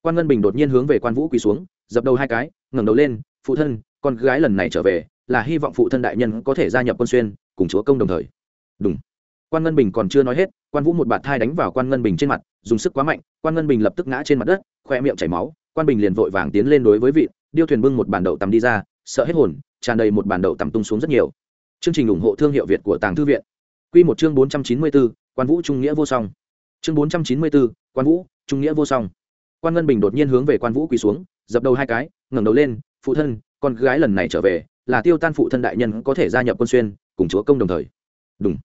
Quan ngân bình đột nhiên hướng về quan vũ quỳ xuống, dập đầu hai cái, ngẩng đầu lên, phụ thân, con gái lần này trở về, là hy vọng phụ thân đại nhân có thể gia nhập quân xuyên, cùng chúa công đồng thời. Đúng quan ngân bình còn chưa nói hết, quan vũ một bạt thai đánh vào quan ngân bình trên mặt, dùng sức quá mạnh, quan ngân bình lập tức ngã trên mặt đất khoe miệng chảy máu, quan bình liền vội vàng tiến lên đối với vị, điêu thuyền bưng một bản đậu tằm đi ra, sợ hết hồn, tràn đầy một bản đậu tằm tung xuống rất nhiều. Chương trình ủng hộ thương hiệu việt của tàng thư viện. Quy một chương bốn trăm chín mươi bốn, quan vũ trung nghĩa vô song. Chương bốn trăm chín mươi bốn, quan vũ trung nghĩa vô song. Quan ngân bình đột nhiên hướng về quan vũ quỳ xuống, dập đầu hai cái, ngẩng đầu lên, phụ thân, con gái lần này trở về, là tiêu tan phụ thân đại nhân có thể gia nhập quân xuyên, cùng chúa công đồng thời. Đúng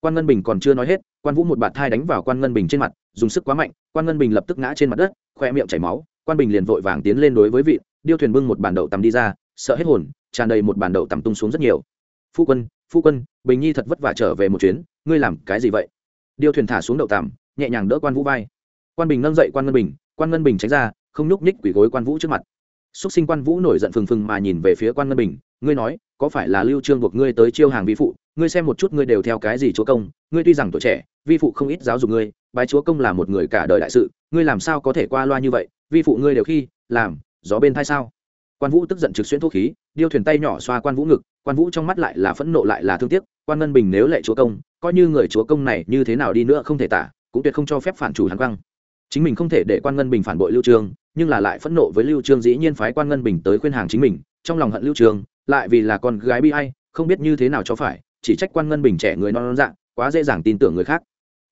quan ngân bình còn chưa nói hết, quan vũ một bạt thai đánh vào quan ngân bình trên mặt, dùng sức quá mạnh, quan ngân bình lập tức ngã trên mặt đất khoe miệng chảy máu, quan bình liền vội vàng tiến lên đối với vị, điêu thuyền bưng một bản đậu tầm đi ra, sợ hết hồn, tràn đầy một bản đậu tầm tung xuống rất nhiều. Phu quân phu quân, bình nhi thật vất vả trở về một chuyến, ngươi làm cái gì vậy? Điêu thuyền thả xuống đậu tầm nhẹ nhàng đỡ quan vũ vai. Quan bình nâng dậy quan ngân bình, quan ngân bình tránh ra, không nhúc nhích quỷ gối quan vũ trước mặt. Xúc sinh quan vũ nổi giận phừng phừng mà nhìn về phía quan ngân bình, ngươi nói, có phải là lưu trương buộc ngươi tới chiêu hàng vi phụ, ngươi xem một chút ngươi đều theo cái gì chúa công, ngươi tuy rằng tuổi trẻ, vi phụ không ít giáo dục ngươi bái chúa công là một người cả đời đại sự, ngươi làm sao có thể qua loa như vậy, vi phụ ngươi đều khi, làm, gió bên thai sao? Quan vũ tức giận trực xuyên thuốc khí, điêu thuyền tay nhỏ xoa quan vũ ngực, quan vũ trong mắt lại là phẫn nộ lại là thương tiếc, quan ngân bình nếu lệ chúa công, coi như người chúa công này như thế nào đi nữa không thể tả, cũng tuyệt không cho phép phản chủ hắn quăng. Chính mình không thể để quan ngân bình phản bội lưu trương, nhưng là lại phẫn nộ với lưu trương dĩ nhiên phái quan ngân bình tới khuyên hàng chính mình, trong lòng hận lưu trương, lại vì là con gái bi ai, không biết như thế nào cho phải, chỉ trách quan ngân bình trẻ người non non dạng quá dễ dàng tin tưởng người khác.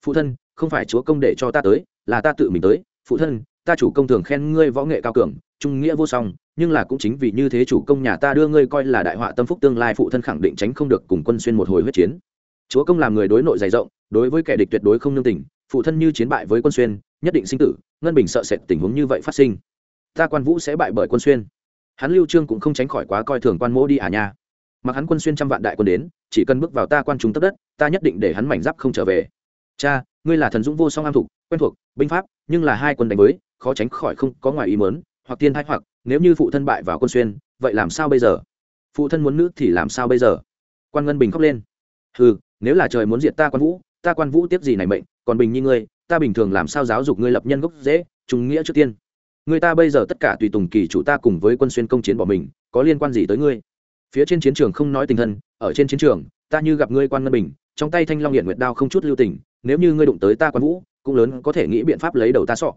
Phụ thân không phải chúa công để cho ta tới, là ta tự mình tới, phụ thân, ta chủ công thường khen ngươi võ nghệ cao cường, trung nghĩa vô song, nhưng là cũng chính vì như thế chủ công nhà ta đưa ngươi coi là đại họa tâm phúc tương lai phụ thân khẳng định tránh không được cùng quân xuyên một hồi huyết chiến. Chúa công làm người đối nội dày rộng, đối với kẻ địch tuyệt đối không nương tình, phụ thân như chiến bại với quân xuyên, nhất định sinh tử, ngân bình sợ sệt tình huống như vậy phát sinh. Ta quan vũ sẽ bại bởi quân xuyên. Hắn lưu trương cũng không tránh khỏi quá coi thường quan mỗ đi à nha. Mặc hắn quân xuyên trăm vạn đại quân đến, chỉ cần bước vào ta quan trung tất đất, ta nhất định để hắn mảnh giáp không trở về. Cha ngươi là thần dũng vô song am thục quen thuộc binh pháp nhưng là hai quân đánh mới, khó tránh khỏi không có ngoài ý mớn hoặc tiên thái hoặc nếu như phụ thân bại vào quân xuyên vậy làm sao bây giờ? Phụ thân muốn nữ thì làm sao bây giờ? Quan ngân bình khóc lên. Ừ nếu là trời muốn diệt ta quan vũ ta quan vũ tiếp gì này mệnh còn bình như ngươi ta bình thường làm sao giáo dục ngươi lập nhân gốc dễ trung nghĩa trước tiên. Người ta bây giờ tất cả tùy tùng kỳ chủ ta cùng với quân xuyên công chiến bỏ mình có liên quan gì tới ngươi? Phía trên chiến trường không nói tình thân ở trên chiến trường ta như gặp ngươi quan ngân bình trong tay thanh long hiện nguyệt đao không chút lưu tình nếu như ngươi đụng tới ta quan vũ, cũng lớn có thể nghĩ biện pháp lấy đầu ta sọ.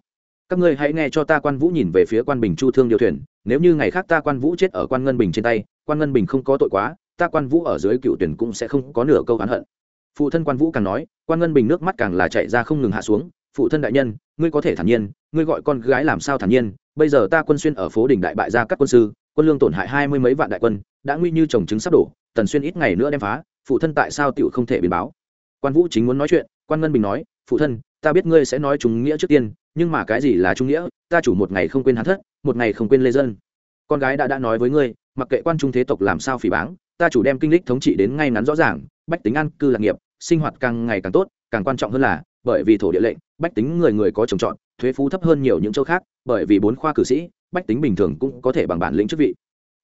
Các ngươi hãy nghe cho ta quan vũ nhìn về phía quan bình chu thương điều thuyền, nếu như ngày khác ta quan vũ chết ở quan ngân bình trên tay, quan ngân bình không có tội quá, ta quan vũ ở dưới cựu tuyển cũng sẽ không có nửa câu oán hận. Phụ thân quan vũ càng nói, quan ngân bình nước mắt càng là chạy ra không ngừng hạ xuống, phụ thân đại nhân, ngươi có thể thản nhiên, ngươi gọi con gái làm sao thản nhiên, bây giờ ta quân xuyên ở phố đình đại bại ra các quân sư, quân lương tổn hại hai mươi mấy vạn đại quân, đã nguy như trồng trứng sắp đổ, tần xuyên ít ngày nữa đem phá, phụ thân tại sao tựu không thể biến báo? Quan vũ chính muốn nói chuyện quan ngân bình nói, phụ thân, ta biết ngươi sẽ nói trung nghĩa trước tiên, nhưng mà cái gì là trung nghĩa, ta chủ một ngày không quên hắn thất, một ngày không quên lê dân. Con gái đã đã nói với ngươi, mặc kệ quan trung thế tộc làm sao phỉ báng, ta chủ đem kinh lịch thống trị đến ngay ngắn rõ ràng, bách tính an cư lạc nghiệp, sinh hoạt càng ngày càng tốt, càng quan trọng hơn là, bởi vì thổ địa lệnh, bách tính người người có trồng trọt, thuế phú thấp hơn nhiều những châu khác, bởi vì bốn khoa cử sĩ, bách tính bình thường cũng có thể bằng bản lĩnh chức vị.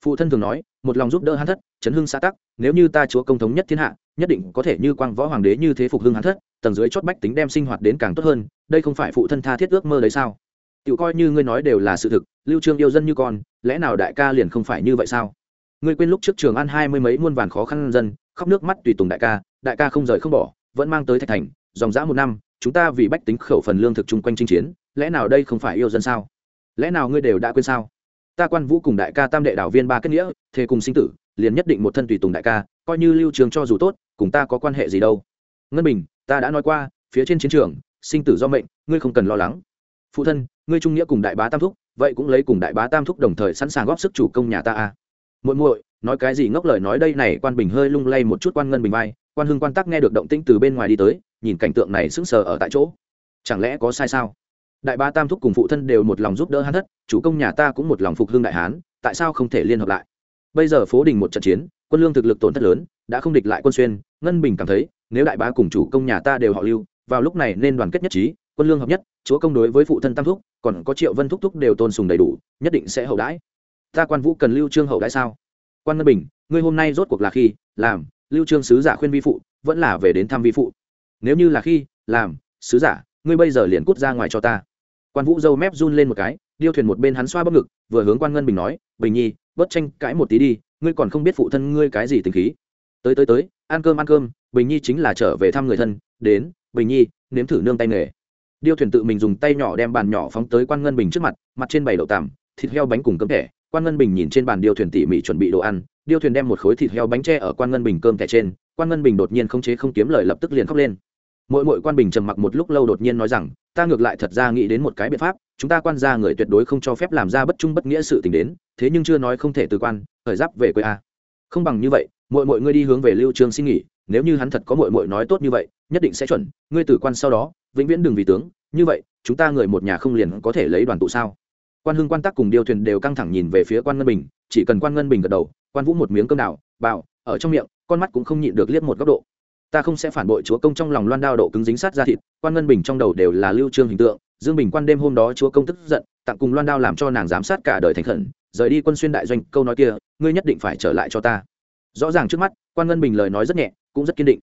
Phụ thân thường nói, một lòng giúp đỡ hắn thất, chấn hưng xã tắc, nếu như ta chúa công thống nhất thiên hạ, nhất định có thể như quang võ hoàng đế như thế phục hưng hắn thất tầng dưới chót bách tính đem sinh hoạt đến càng tốt hơn, đây không phải phụ thân tha thiết ước mơ đấy sao? Tự coi như ngươi nói đều là sự thực, lưu trương yêu dân như con, lẽ nào đại ca liền không phải như vậy sao? Ngươi quên lúc trước trường ăn hai mươi mấy muôn vàn khó khăn dân, khóc nước mắt tùy tùng đại ca đại ca không rời không bỏ, vẫn mang tới thạch thành, dòng dã một năm, chúng ta vì bách tính khẩu phần lương thực chung quanh chinh chiến, lẽ nào đây không phải yêu dân sao? Lẽ nào ngươi đều đã quên sao? Ta quan vũ cùng đại ca tam đệ đảo viên ba kết nghĩa thế cùng sinh tử, liền nhất định một thân tùy tùng đại ca, coi như lưu trường cho dù tốt, cùng ta có quan hệ gì đâu? Ngân bình ta đã nói qua, phía trên chiến trường, sinh tử do mệnh, ngươi không cần lo lắng. Phụ thân, ngươi trung nghĩa cùng đại bá tam thúc, vậy cũng lấy cùng đại bá tam thúc đồng thời sẵn sàng góp sức chủ công nhà ta à. Muội muội, nói cái gì ngốc lời nói đây này, quan bình hơi lung lay một chút quan ngân bình vai, quan hưng quan tắc nghe được động tĩnh từ bên ngoài đi tới, nhìn cảnh tượng này sững sờ ở tại chỗ. Chẳng lẽ có sai sao? Đại bá tam thúc cùng phụ thân đều một lòng giúp đỡ hắn thất, chủ công nhà ta cũng một lòng phục hưng đại hán, tại sao không thể liên hợp lại? Bây giờ phố đình một trận chiến, quân lương thực lực tổn thất lớn, đã không địch lại quân xuyên, ngân bình cảm thấy, nếu đại bá cùng chủ công nhà ta đều họ lưu, vào lúc này nên đoàn kết nhất trí, quân lương hợp nhất, chúa công đối với phụ thân tam thúc, còn có triệu vân thúc thúc đều tôn sùng đầy đủ, nhất định sẽ hậu đãi. Ta quan vũ cần lưu trương hậu đãi sao? Quan ngân bình, ngươi hôm nay rốt cuộc là khi, làm, lưu trương sứ giả khuyên vi phụ, vẫn là về đến thăm vi phụ. Nếu như là khi, làm, sứ giả, ngươi bây giờ liền cút ra ngoài cho ta. Quan vũ dâu mép run lên một cái, điêu thuyền một bên hắn xoa bấm ngực, vừa hướng quan ngân bình nói, bình nhi bớt tranh cãi một tí đi, ngươi còn không biết phụ thân ngươi cái gì tình khí. Tới tới tới, ăn cơm ăn cơm, bình nhi chính là trở về thăm người thân, đến, bình nhi, nếm thử nương tay nghề. Điêu thuyền tự mình dùng tay nhỏ đem bàn nhỏ phóng tới quan ngân bình trước mặt mặt trên bảy đậu tằm, thịt heo bánh cùng cơm thẻ. Quan ngân bình nhìn trên bàn điêu thuyền tỉ mỉ chuẩn bị đồ ăn, điêu thuyền đem một khối thịt heo bánh tre ở quan ngân bình cơm thẻ trên, quan ngân bình đột nhiên không chế không kiếm lời lập tức liền khóc lên. Mỗi mỗi quan bình trầm mặc một lúc lâu đột nhiên nói rằng, ta ngược lại thật ra nghĩ đến một cái biện pháp chúng ta quan gia người tuyệt đối không cho phép làm ra bất trung bất nghĩa sự tình đến, thế nhưng chưa nói không thể từ quan thời giáp về quê a. Không bằng như vậy, muội muội ngươi đi hướng về lưu trương xin nghỉ, nếu như hắn thật có muội muội nói tốt như vậy, nhất định sẽ chuẩn, ngươi từ quan sau đó, vĩnh viễn đừng vì tướng, như vậy, chúng ta người một nhà không liền có thể lấy đoàn tụ sao? Quan hưng quan tắc cùng điêu thuyền đều căng thẳng nhìn về phía quan ngân bình, chỉ cần quan ngân bình gật đầu, quan vũ một miếng cơm nào bảo, ở trong miệng, con mắt cũng không nhịn được liếc một góc độ ta không sẽ phản bội chúa công trong lòng loan đao độ cứng dính sát ra thịt, quan ngân bình trong đầu đều là lưu trương hình tượng, dương bình quan đêm hôm đó chúa công tức giận, tặng cùng loan đao làm cho nàng giám sát cả đời thành khẩn, rời đi quân xuyên đại doanh, câu nói kia, ngươi nhất định phải trở lại cho ta. Rõ ràng trước mắt, quan ngân bình lời nói rất nhẹ, cũng rất kiên định.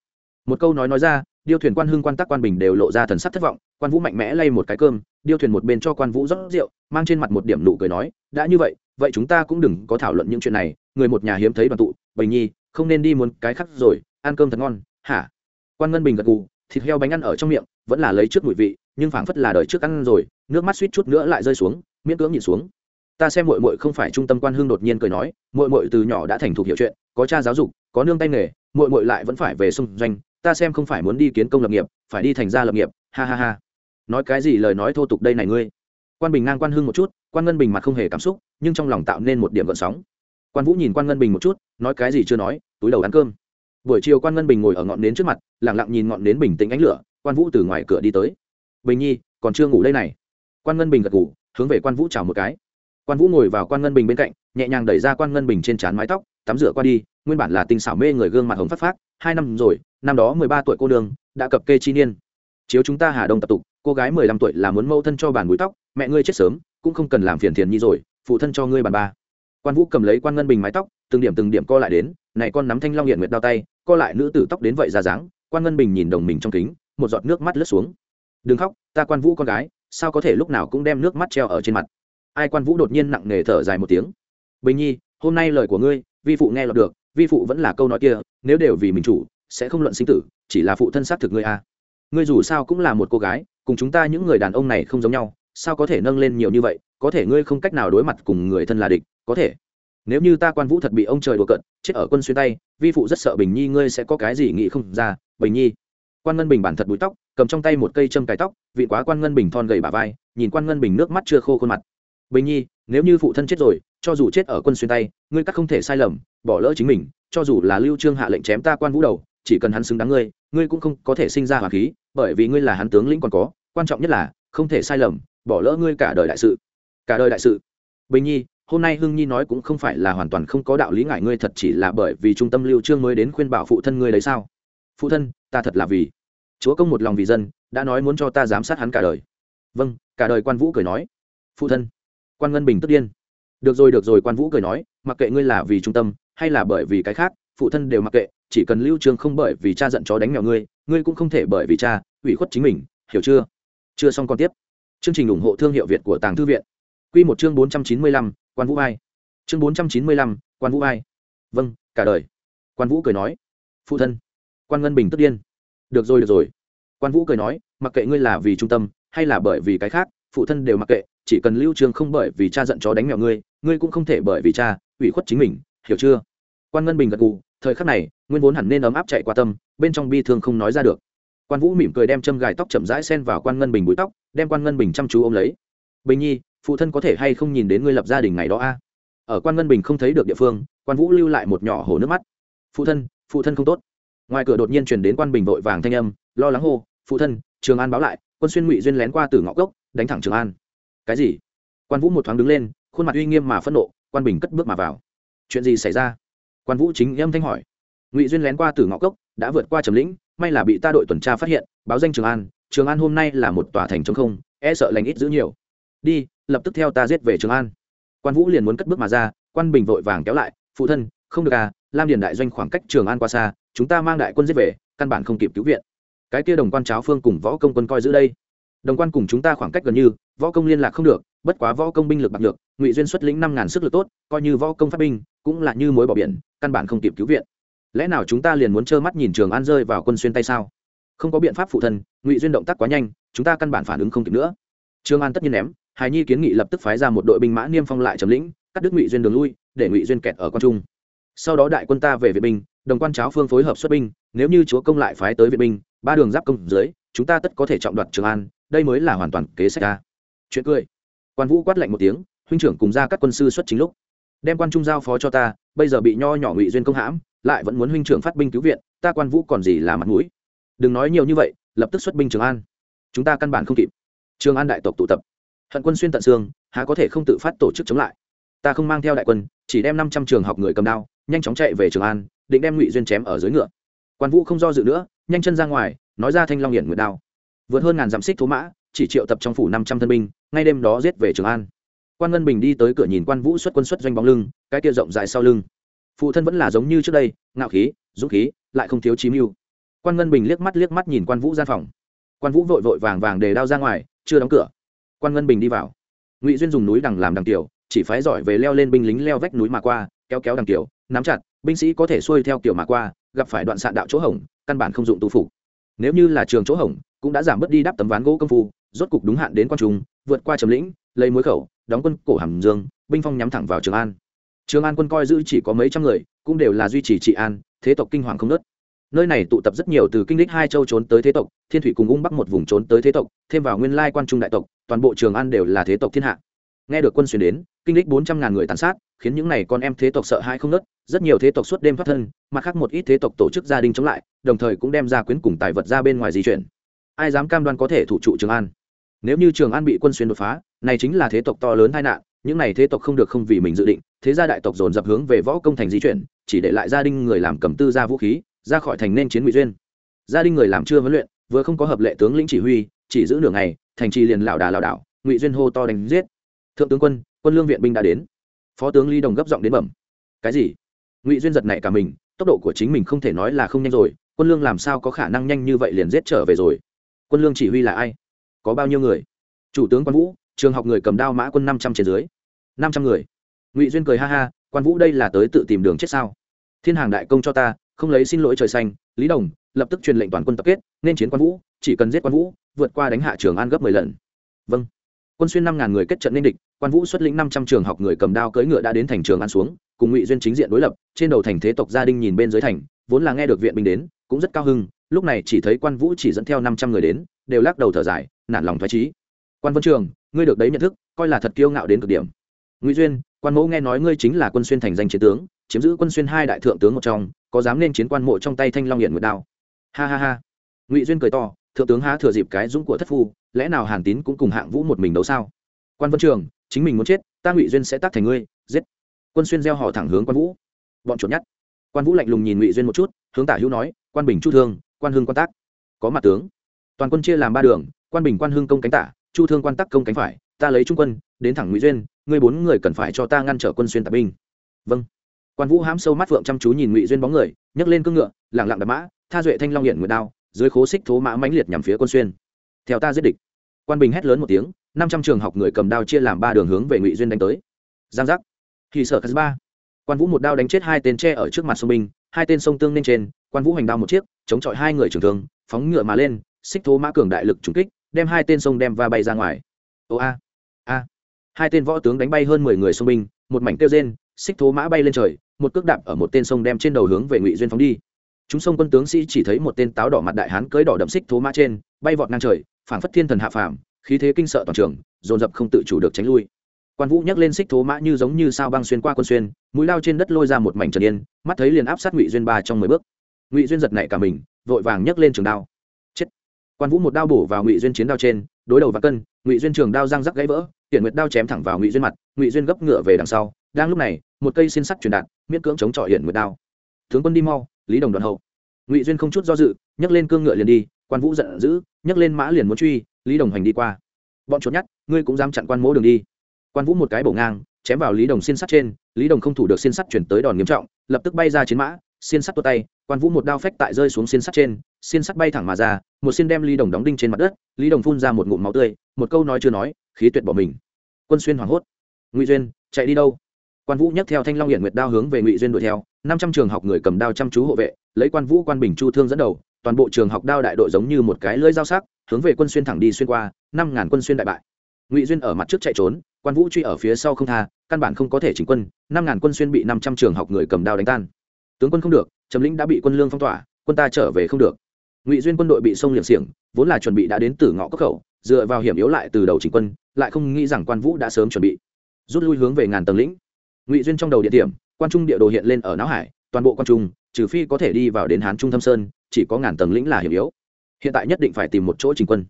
Một câu nói nói ra, điêu thuyền quan hưng quan tắc quan bình đều lộ ra thần sắc thất vọng, quan vũ mạnh mẽ lay một cái cơm, điêu thuyền một bên cho quan vũ rót rượu, mang trên mặt một điểm nụ cười nói, đã như vậy vậy chúng ta cũng đừng có thảo luận những chuyện này, người một nhà hiếm thấy đoàn tụ bình nhi, không nên đi muốn cái khác rồi, ăn cơm thật ngon hả? Quan ngân bình gật gù, thịt heo bánh ăn ở trong miệng, vẫn là lấy trước mùi vị, nhưng phảng phất là đời trước ăn rồi, nước mắt suýt chút nữa lại rơi xuống, miễn cưỡng nhìn xuống. Ta xem muội muội không phải trung tâm quan hương đột nhiên cười nói, muội muội từ nhỏ đã thành thục hiểu chuyện, có cha giáo dục, có nương tay nghề, muội muội lại vẫn phải về xung doanh, ta xem không phải muốn đi kiến công lập nghiệp, phải đi thành gia lập nghiệp, ha ha ha. Nói cái gì lời nói thô tục đây này ngươi. Quan bình ngang quan hưng một chút, quan ngân bình mặt không hề cảm xúc, nhưng trong lòng tạo nên một điểm gợn sóng. Quan vũ nhìn quan ngân bình một chút, nói cái gì chưa nói, túi đầu ăn cơm buổi chiều quan ngân bình ngồi ở ngọn nến trước mặt lẳng lặng nhìn ngọn nến bình tĩnh ánh lửa, quan vũ từ ngoài cửa đi tới. Bình nhi, còn chưa ngủ đây này. Quan ngân bình gật ngủ hướng về quan vũ chào một cái. Quan vũ ngồi vào quan ngân bình bên cạnh, nhẹ nhàng đẩy ra quan ngân bình trên trán mái tóc, tắm rửa qua đi, nguyên bản là tinh xảo mê người gương mặt hồng phát phát hai năm rồi, năm đó mười ba tuổi cô đường đã cập kê chi niên. Chiếu chúng ta hà đông tập tục, cô gái mười lăm tuổi là muốn mâu thân cho bàn búi tóc, mẹ ngươi chết sớm, cũng không cần làm phiền thiền nhi rồi, phụ thân cho ngươi bàn ba. Quan vũ cầm lấy quan ngân bình mái tóc, từng điểm từng điểm co lại đến, này con nắm thanh long hiện nguyệt đao tay co lại nữ tử tóc đến vậy ra dáng, quan ngân bình nhìn đồng mình trong kính, một giọt nước mắt lướt xuống. Đừng khóc, ta quan vũ con gái, sao có thể lúc nào cũng đem nước mắt treo ở trên mặt? Ai quan vũ đột nhiên nặng nề thở dài một tiếng. Bình nhi, hôm nay lời của ngươi, vi phụ nghe lọt được, vi phụ vẫn là câu nói kia, nếu đều vì mình chủ, sẽ không luận sinh tử, chỉ là phụ thân xác thực ngươi a. Ngươi dù sao cũng là một cô gái, cùng chúng ta những người đàn ông này không giống nhau, sao có thể nâng lên nhiều như vậy, có thể ngươi không cách nào đối mặt cùng người thân là địch, có thể nếu như ta quan vũ thật bị ông trời đùa cận chết ở quân xuyên tay, vi phụ rất sợ bình nhi ngươi sẽ có cái gì nghĩ không ra, bình nhi. Quan ngân bình bản thật bụi tóc, cầm trong tay một cây châm cài tóc vị quá quan ngân bình thon gầy bà vai, nhìn quan ngân bình nước mắt chưa khô khuôn mặt. Bình nhi, nếu như phụ thân chết rồi, cho dù chết ở quân xuyên tay, ngươi các không thể sai lầm, bỏ lỡ chính mình, cho dù là lưu trương hạ lệnh chém ta quan vũ đầu, chỉ cần hắn xứng đáng ngươi ngươi cũng không có thể sinh ra hòa khí, bởi vì ngươi là hắn tướng lĩnh còn có, quan trọng nhất là, không thể sai lầm, bỏ lỡ ngươi cả đời đại sự. Cả đời đại sự. Bình nhi hôm nay hưng nhi nói cũng không phải là hoàn toàn không có đạo lý ngại ngươi thật chỉ là bởi vì trung tâm lưu trương mới đến khuyên bảo phụ thân ngươi đấy sao? Phụ thân ta thật là vì chúa công một lòng vì dân đã nói muốn cho ta giám sát hắn cả đời. Vâng cả đời quan vũ cười nói. Phụ thân quan ngân bình tức điên. Được rồi được rồi quan vũ cười nói mặc kệ ngươi là vì trung tâm hay là bởi vì cái khác phụ thân đều mặc kệ chỉ cần lưu trương không bởi vì cha giận chó đánh mèo ngươi ngươi cũng không thể bởi vì cha ủy khuất chính mình hiểu chưa? Chưa xong còn tiếp. Chương trình ủng hộ thương hiệu việt của tàng thư viện. Quy một chương 495, quan vũ ai chương 495, quan vũ ai vâng cả đời. Quan vũ cười nói phụ thân quan ngân bình tức điên. Được rồi được rồi. Quan vũ cười nói mặc kệ ngươi là vì trung tâm hay là bởi vì cái khác phụ thân đều mặc kệ chỉ cần lưu trương không bởi vì cha giận chó đánh mèo ngươi ngươi cũng không thể bởi vì cha ủy khuất chính mình hiểu chưa? Quan ngân bình gật gù thời khắc này nguyên vốn hẳn nên ấm áp chạy qua tâm bên trong bi thương không nói ra được. Quan vũ mỉm cười đem châm gài tóc chậm rãi xen vào quan ngân bình bụi tóc đem quan ngân bình chăm chú ôm lấy. Bình nhi phụ thân có thể hay không nhìn đến ngươi lập gia đình ngày đó a? Ở quan ngân bình không thấy được địa phương, quan vũ lưu lại một nhỏ hồ nước mắt. Phụ thân phụ thân không tốt. Ngoài cửa đột nhiên truyền đến quan bình vội vàng thanh âm, lo lắng hô, phụ thân, trường an báo lại, quân xuyên ngụy duyên lén qua từ ngõ cốc, đánh thẳng trường an. Cái gì? Quan vũ một thoáng đứng lên, khuôn mặt uy nghiêm mà phẫn nộ, quan bình cất bước mà vào. Chuyện gì xảy ra? Quan vũ chính âm thanh hỏi. Ngụy duyên lén qua từ ngõ cốc, đã vượt qua trầm lĩnh, may là bị ta đội tuần tra phát hiện, báo danh trường an. Trường an hôm nay là một tòa thành trống không e sợ lành ít giữ nhiều. Đi lập tức theo ta giết về trường an. Quan vũ liền muốn cất bước mà ra, quan bình vội vàng kéo lại, phụ thân, không được à lam điền đại doanh khoảng cách trường an qua xa, chúng ta mang đại quân giết về, căn bản không kịp cứu viện. Cái kia đồng quan cháo phương cùng võ công quân coi giữ đây. Đồng quan cùng chúng ta khoảng cách gần như, võ công liên lạc không được, bất quá võ công binh lực bạc được ngụy duyên xuất lĩnh năm ngàn sức lực tốt, coi như võ công phát binh, cũng là như mối bỏ biển, căn bản không kịp cứu viện. Lẽ nào chúng ta liền muốn trơ mắt nhìn trường an rơi vào quân xuyên tay sao? Không có biện pháp, phụ thân, ngụy duyên động tác quá nhanh, chúng ta căn bản phản ứng không kịp nữa. Trường an tất nhiên ném hài nhi kiến nghị lập tức phái ra một đội binh mã niêm phong lại trầm lĩnh, cắt đứt ngụy duyên đường lui, để ngụy duyên kẹt ở quan trung. Sau đó đại quân ta về viện binh, đồng quan cháo phương phối hợp xuất binh, nếu như chúa công lại phái tới viện binh, ba đường giáp công dưới, chúng ta tất có thể trọng đoạt trường an, đây mới là hoàn toàn kế sách ta. Chuyện cười. Quan vũ quát lạnh một tiếng, huynh trưởng cùng ra các quân sư xuất chính lúc. Đem quan trung giao phó cho ta, bây giờ bị nho nhỏ ngụy duyên công hãm, lại vẫn muốn huynh trưởng phát binh cứu viện, ta quan vũ còn gì là mặt mũi. Đừng nói nhiều như vậy, lập tức xuất binh trường an. Chúng ta căn bản không kịp. Trường an đại tộc tụ tập hận quân xuyên tận xương, há có thể không tự phát tổ chức chống lại. Ta không mang theo đại quân, chỉ đem năm trăm trường học người cầm đao, nhanh chóng chạy về trường an, định đem ngụy duyên chém ở dưới ngựa. Quan vũ không do dự nữa, nhanh chân ra ngoài, nói ra thanh long hiển nguyệt đao. Vượt hơn ngàn dặm xích thố mã, chỉ triệu tập trong phủ năm trăm thân binh, ngay đêm đó giết về trường an. Quan ngân bình đi tới cửa nhìn quan vũ xuất quân xuất doanh bóng lưng, cái kia rộng dài sau lưng. Phụ thân vẫn là giống như trước đây, ngạo khí, dũng khí, lại không thiếu chí mưu. Quan ngân bình liếc mắt liếc mắt nhìn quan vũ gian phòng. Quan vũ vội vội vàng vàng để đao ra ngoài, chưa đóng cửa quan ngân bình đi vào. Ngụy duyên dùng núi đằng làm đằng tiểu, chỉ phái giỏi về leo lên binh lính leo vách núi mà qua, kéo kéo đằng tiểu, nắm chặt, binh sĩ có thể xuôi theo kiểu mà qua, gặp phải đoạn sạn đạo chỗ hỏng căn bản không dụng tu phục. Nếu như là trường chỗ hỏng cũng đã giảm bớt đi đắp tấm ván gỗ công phu, rốt cục đúng hạn đến quan trung, vượt qua trầm lĩnh, lấy mối khẩu, đóng quân cổ hàm dương, binh phong nhắm thẳng vào trường an. Trường an quân coi giữ chỉ có mấy trăm người, cũng đều là duy trì trị an, thế tộc kinh hoàng không nớt nơi này tụ tập rất nhiều từ kinh lịch hai châu trốn tới thế tộc, thiên thủy cùng ung bắc một vùng trốn tới thế tộc, thêm vào nguyên lai quan trung đại tộc, toàn bộ trường an đều là thế tộc thiên hạ. Nghe được quân xuyên đến, kinh lịch bốn trăm ngàn người tàn sát, khiến những n à y con em thế tộc sợ hãi không nớt rất nhiều thế tộc suốt đêm thoát thân, mặt khác một ít thế tộc tổ chức gia đình chống lại, đồng thời cũng đem ra quyến cùng tài vật ra bên ngoài di chuyển. Ai dám cam đoan có thể thủ trụ trường an? Nếu như trường an bị quân xuyên đột phá, này chính là thế tộc to lớn tai nạn, những này thế tộc không được không vì mình dự định, thế gia đại tộc dồn dập hướng về võ công thành di chuyển, chỉ để lại gia đình người làm cầm tư ra vũ khí ra khỏi thành nên chiến ngụy duyên. Gia đình người làm chưa huấn luyện, vừa không có hợp lệ tướng lĩnh chỉ huy, chỉ giữ nửa ngày, thành trì liền lảo đà lảo đảo, ngụy duyên hô to đánh giết. Thượng tướng quân quân lương viện binh đã đến. Phó tướng ly đồng gấp giọng đến bẩm. Cái gì? Ngụy duyên giật này cả mình, tốc độ của chính mình không thể nói là không nhanh rồi, quân lương làm sao có khả năng nhanh như vậy liền giết trở về rồi? Quân lương chỉ huy là ai? Có bao nhiêu người? Chủ tướng quan vũ, trường học người cầm đao mã quân năm trăm trên dưới. Năm trăm người. Ngụy duyên cười ha ha, quan vũ đây là tới tự tìm đường chết sao? Thiên hàng đại công cho ta không lấy xin lỗi trời xanh, lý đồng lập tức truyền lệnh toàn quân tập kết, nên chiến quan vũ, chỉ cần giết quan vũ, vượt qua đánh hạ trường an gấp mười lần. Vâng. Quân xuyên năm ngàn người kết trận nên địch, quan vũ xuất lĩnh năm trăm trường học người cầm đao cưỡi ngựa đã đến thành trường an xuống, cùng ngụy duyên chính diện đối lập, trên đầu thành thế tộc gia đình nhìn bên dưới thành, vốn là nghe được viện binh đến, cũng rất cao hưng, lúc này chỉ thấy quan vũ chỉ dẫn theo năm trăm người đến, đều lắc đầu thở dài, nản lòng thoái trí quan vân trường, ngươi được đấy nhận thức, coi là thật kiêu ngạo đến cực điểm. Ngụy duyên, quan mẫu nghe nói ngươi chính là quân xuyên thành danh chiến tướng chiếm giữ quân xuyên hai đại thượng tướng một trong, có dám nên chiến quan mộ trong tay thanh long hiển nguyệt đao. Ha ha ha. Ngụy duyên cười to, thượng tướng há thừa dịp cái dũng của thất phu, lẽ nào hàn tín cũng cùng hạng vũ một mình đấu sao? Quan vân trường, chính mình muốn chết, ta ngụy duyên sẽ tác thành ngươi, giết. Quân xuyên gieo họ thẳng hướng quan vũ. Bọn chuột nhát quan vũ lạnh lùng nhìn ngụy duyên một chút, hướng tả hữu nói, quan bình chu thương, quan hưng quan tác. Có mặt tướng. Toàn quân chia làm ba đường, quan bình, quan hưng công cánh tả, chu thương, quan tắc công cánh phải, ta lấy trung quân, đến thẳng ngụy duyên, ngươi bốn người cần phải cho ta ngăn trở quân xuyên tạp binh. Vâng quan vũ hám sâu mắt phượng chăm chú nhìn ngụy duyên bóng người, nhấc lên cưỡng ngựa, lẳng lặng đập mã, tha duệ thanh long hiện nguyệt đao, dưới khố xích thố mã mãnh liệt nhằm phía quân xuyên. Theo ta giết địch. Quan bình hét lớn một tiếng, năm trăm trường học người cầm đao chia làm ba đường hướng về ngụy duyên đánh tới. Giang giác. Thì sở khas ba. Quan vũ một đao đánh chết hai tên tre ở trước mặt sông binh, hai tên sông tương lên trên, quan vũ hành đao một chiếc, chống chọi hai người trường thương, phóng ngựa mà lên, xích thố mã cường đại lực trúng kích, đem hai tên sông đem va bay ra ngoài. Ô a a. Hai tên võ tướng đánh bay hơn mười người sông binh, một mảnh tiêu rên, xích thố mã bay lên trời một cước đạp ở một tên sông đem trên đầu hướng về ngụy duyên phóng đi chúng sông quân tướng sĩ chỉ thấy một tên táo đỏ mặt đại hán cưới đỏ đậm xích thố mã trên bay vọt ngang trời phảng phất thiên thần hạ phàm khí thế kinh sợ toàn trường dồn dập không tự chủ được tránh lui quan vũ nhấc lên xích thố mã như giống như sao băng xuyên qua quân xuyên mũi lao trên đất lôi ra một mảnh trần yên mắt thấy liền áp sát ngụy duyên ba trong mười bước ngụy duyên giật nảy cả mình vội vàng nhấc lên trường đao chết quan vũ một đao bổ vào ngụy duyên chiến đao trên đối đầu và cân, ngụy duyên trường đao răng rắc gãy vỡ hiện nguyệt đao chém thẳng vào ngụy duyên mặt, ngụy duyên gấp ngựa về đằng sau. Đang lúc này, một cây xin sắt truyền đạt, miễn cưỡng chống chọi hiện nguyệt đao. Tướng quân đi mau, lý đồng đoàn hậu. Ngụy duyên không chút do dự, nhấc lên cương ngựa liền đi, quan vũ giận dữ, nhấc lên mã liền muốn truy, lý đồng hành đi qua. Bọn trốn nhát ngươi cũng dám chặn quan mỗ đường đi. Quan vũ một cái bổ ngang, chém vào lý đồng xiên sắt trên, lý đồng không thủ được xiên sắt chuyển tới đòn nghiêm trọng, lập tức bay ra chiến mã, xiên sắt tua tay, quan vũ một đao phách tại rơi xuống xiên sắt trên xiên sắt bay thẳng mà ra, một xiên đem ly đồng đóng đinh trên mặt đất, lý đồng phun ra một ngụm máu tươi, một câu nói chưa nói, khí tuyệt bỏ mình. Quân xuyên hoảng hốt. Ngụy duyên, chạy đi đâu? Quan vũ nhắc theo thanh long hiện nguyệt đao hướng về ngụy duyên đuổi theo, năm trăm trường học người cầm đao chăm chú hộ vệ, lấy quan vũ, quan bình, chu thương dẫn đầu, toàn bộ trường học đao đại đội giống như một cái lưỡi dao sắc, hướng về quân xuyên thẳng đi xuyên qua, năm ngàn quân xuyên đại bại. Ngụy duyên ở mặt trước chạy trốn, quan vũ truy ở phía sau không tha, căn bản không có thể chỉnh quân, năm ngàn quân xuyên bị năm trăm trường học người cầm đao đánh tan. Tướng quân không được, trầm lĩnh đã bị quân lương phong tỏa, quân ta trở về không được ngụy duyên quân đội bị sông liệng xiềng, vốn là chuẩn bị đã đến từ ngõ cốc khẩu, dựa vào hiểm yếu lại từ đầu chỉnh quân, lại không nghĩ rằng quan vũ đã sớm chuẩn bị. Rút lui hướng về ngàn tầng lĩnh. Ngụy duyên trong đầu địa điểm, quan trung địa đồ hiện lên ở não hải, toàn bộ quan trung, trừ phi có thể đi vào đến hán trung thâm sơn, chỉ có ngàn tầng lĩnh là hiểm yếu. Hiện tại nhất định phải tìm một chỗ chỉnh quân.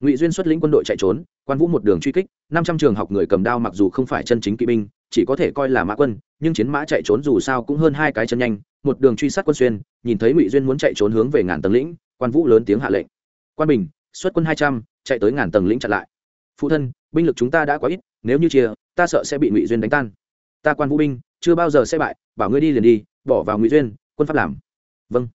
Ngụy duyên xuất lĩnh quân đội chạy trốn, quan vũ một đường truy kích, năm trăm trường học người cầm đao mặc dù không phải chân chính kỵ binh, chỉ có thể coi là mã quân, nhưng chiến mã chạy trốn dù sao cũng hơn hai cái chân nhanh, một đường truy sát quân xuyên, nhìn thấy ngụy duyên muốn chạy trốn hướng về ngàn tầng lĩnh quan vũ lớn tiếng hạ lệnh. Quan bình, xuất quân hai trăm, chạy tới ngàn tầng lĩnh chặn lại. Phụ thân, binh lực chúng ta đã quá ít, nếu như chia, ta sợ sẽ bị ngụy duyên đánh tan. Ta quan vũ binh, chưa bao giờ sẽ bại, bảo ngươi đi liền đi, bỏ vào ngụy duyên, quân pháp làm. Vâng.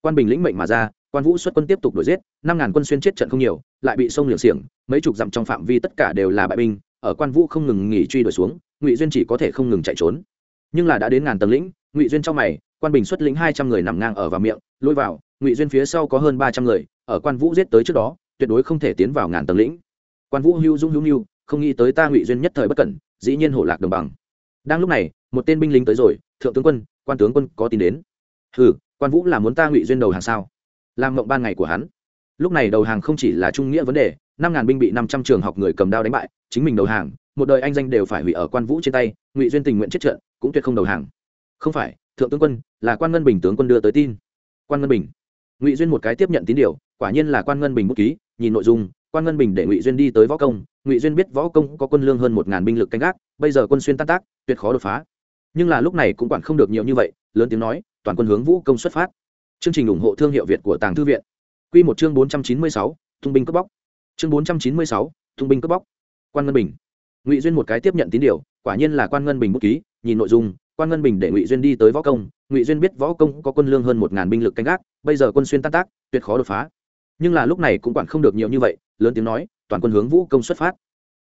Quan bình lĩnh mệnh mà ra, quan vũ xuất quân tiếp tục đuổi giết, năm ngàn quân xuyên chết trận không nhiều, lại bị sông liều xiềng, mấy chục dặm trong phạm vi tất cả đều là bại binh, ở quan vũ không ngừng nghỉ truy đuổi xuống, ngụy duyên chỉ có thể không ngừng chạy trốn. Nhưng là đã đến ngàn tầng lĩnh, ngụy duyên trong mày, quan bình xuất lĩnh hai trăm người nằm ngang ở vào miệng, lôi vào ngụy duyên phía sau có hơn ba trăm người, ở quan vũ giết tới trước đó, tuyệt đối không thể tiến vào ngàn tầng lĩnh. Quan vũ hưu dung hưu hưu không nghĩ tới ta ngụy duyên nhất thời bất cẩn, dĩ nhiên hổ lạc đồng bằng. Đang lúc này, một tên binh lính tới rồi, thượng tướng quân, quan tướng quân có tin đến. Ừ quan vũ là muốn ta ngụy duyên đầu hàng sao? Làm mộng ban ngày của hắn. Lúc này đầu hàng không chỉ là trung nghĩa vấn đề, năm ngàn binh bị năm trăm trường học người cầm đao đánh bại, chính mình đầu hàng, một đời anh danh đều phải hủy ở quan vũ trên tay, ngụy duyên tình nguyện chết trận, cũng tuyệt không đầu hàng. Không phải, thượng tướng quân, là quan ngân bình tướng quân đưa tới tin. Quan ngân bình ngụy duyên một cái tiếp nhận tín điều, quả nhiên là quan ngân bình bút ký, nhìn nội dung, quan ngân bình để ngụy duyên đi tới võ công, ngụy duyên biết võ công có quân lương hơn một ngàn binh lực canh gác, bây giờ quân xuyên tan tác, tuyệt khó đột phá. Nhưng là lúc này cũng quản không được nhiều như vậy, lớn tiếng nói, toàn quân hướng vũ công xuất phát. Chương trình ủng hộ thương hiệu việt của tàng thư viện. Q một chương bốn trăm chín mươi sáu, thung binh cướp bóc. Chương bốn trăm chín mươi sáu, thung binh cướp bóc. Quan ngân bình. Ngụy duyên một cái tiếp nhận tín điều, quả nhiên là quan ngân bình bút ký, nhìn nội dung quan ngân bình để ngụy duyên đi tới võ công ngụy duyên biết võ công có quân lương hơn một ngàn binh lực canh gác bây giờ quân xuyên tan tác tuyệt khó đột phá nhưng là lúc này cũng quản không được nhiều như vậy lớn tiếng nói toàn quân hướng vũ công xuất phát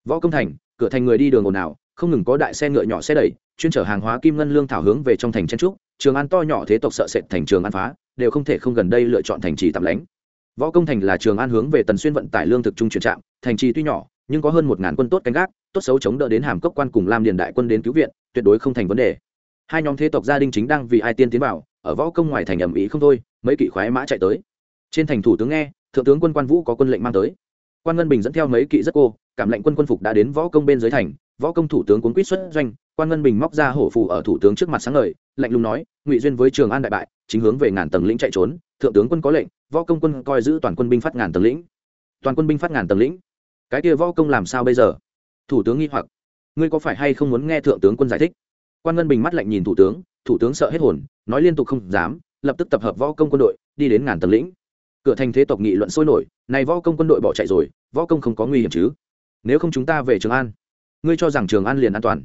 võ công thành cửa thành người đi đường ồn ào không ngừng có đại xe ngựa nhỏ xe đẩy chuyên chở hàng hóa kim ngân lương thảo hướng về trong thành chen trúc trường an to nhỏ thế tộc sợ sệt thành trường an phá đều không thể không gần đây lựa chọn thành trì tạm lánh võ công thành là trường an hướng về tần xuyên vận tải lương thực trung chuyển trạm thành trì tuy nhỏ nhưng có hơn một ngàn quân tốt canh gác tốt xấu chống đỡ đến hàm cốc quan cùng lam điền đại quân đến cứu viện tuyệt đối không thành vấn đề hai nhóm thế tộc gia đình chính đang vì ai tiên tiến vào, ở võ công ngoài thành ẩm ý không thôi, mấy kỵ khoái mã chạy tới. Trên thành thủ tướng nghe, thượng tướng quân quan vũ có quân lệnh mang tới. Quan ngân bình dẫn theo mấy kỵ rất cô, cảm lệnh quân quân phục đã đến võ công bên dưới thành, võ công thủ tướng cuốn quýt xuất doanh, quan ngân bình móc ra hổ phù ở thủ tướng trước mặt sáng ngời, lạnh lùng nói, ngụy duyên với trường an đại bại, chính hướng về ngàn tầng lĩnh chạy trốn, thượng tướng quân có lệnh, võ công quân coi giữ toàn quân binh phát ngàn tầng lĩnh. Toàn quân binh phát ngàn tầng lĩnh. Cái kia võ công làm sao bây giờ? Thủ tướng nghi hoặc, ngươi có phải hay không muốn nghe thượng tướng quân giải thích? Quan ngân bình mắt lạnh nhìn thủ tướng thủ tướng sợ hết hồn, nói liên tục không dám, lập tức tập hợp võ công quân đội, đi đến ngàn tầng lĩnh. Cửa thành thế tộc nghị luận sôi nổi, này võ công quân đội bỏ chạy rồi, võ công không có nguy hiểm chứ. Nếu không chúng ta về trường an, ngươi cho rằng trường an liền an toàn?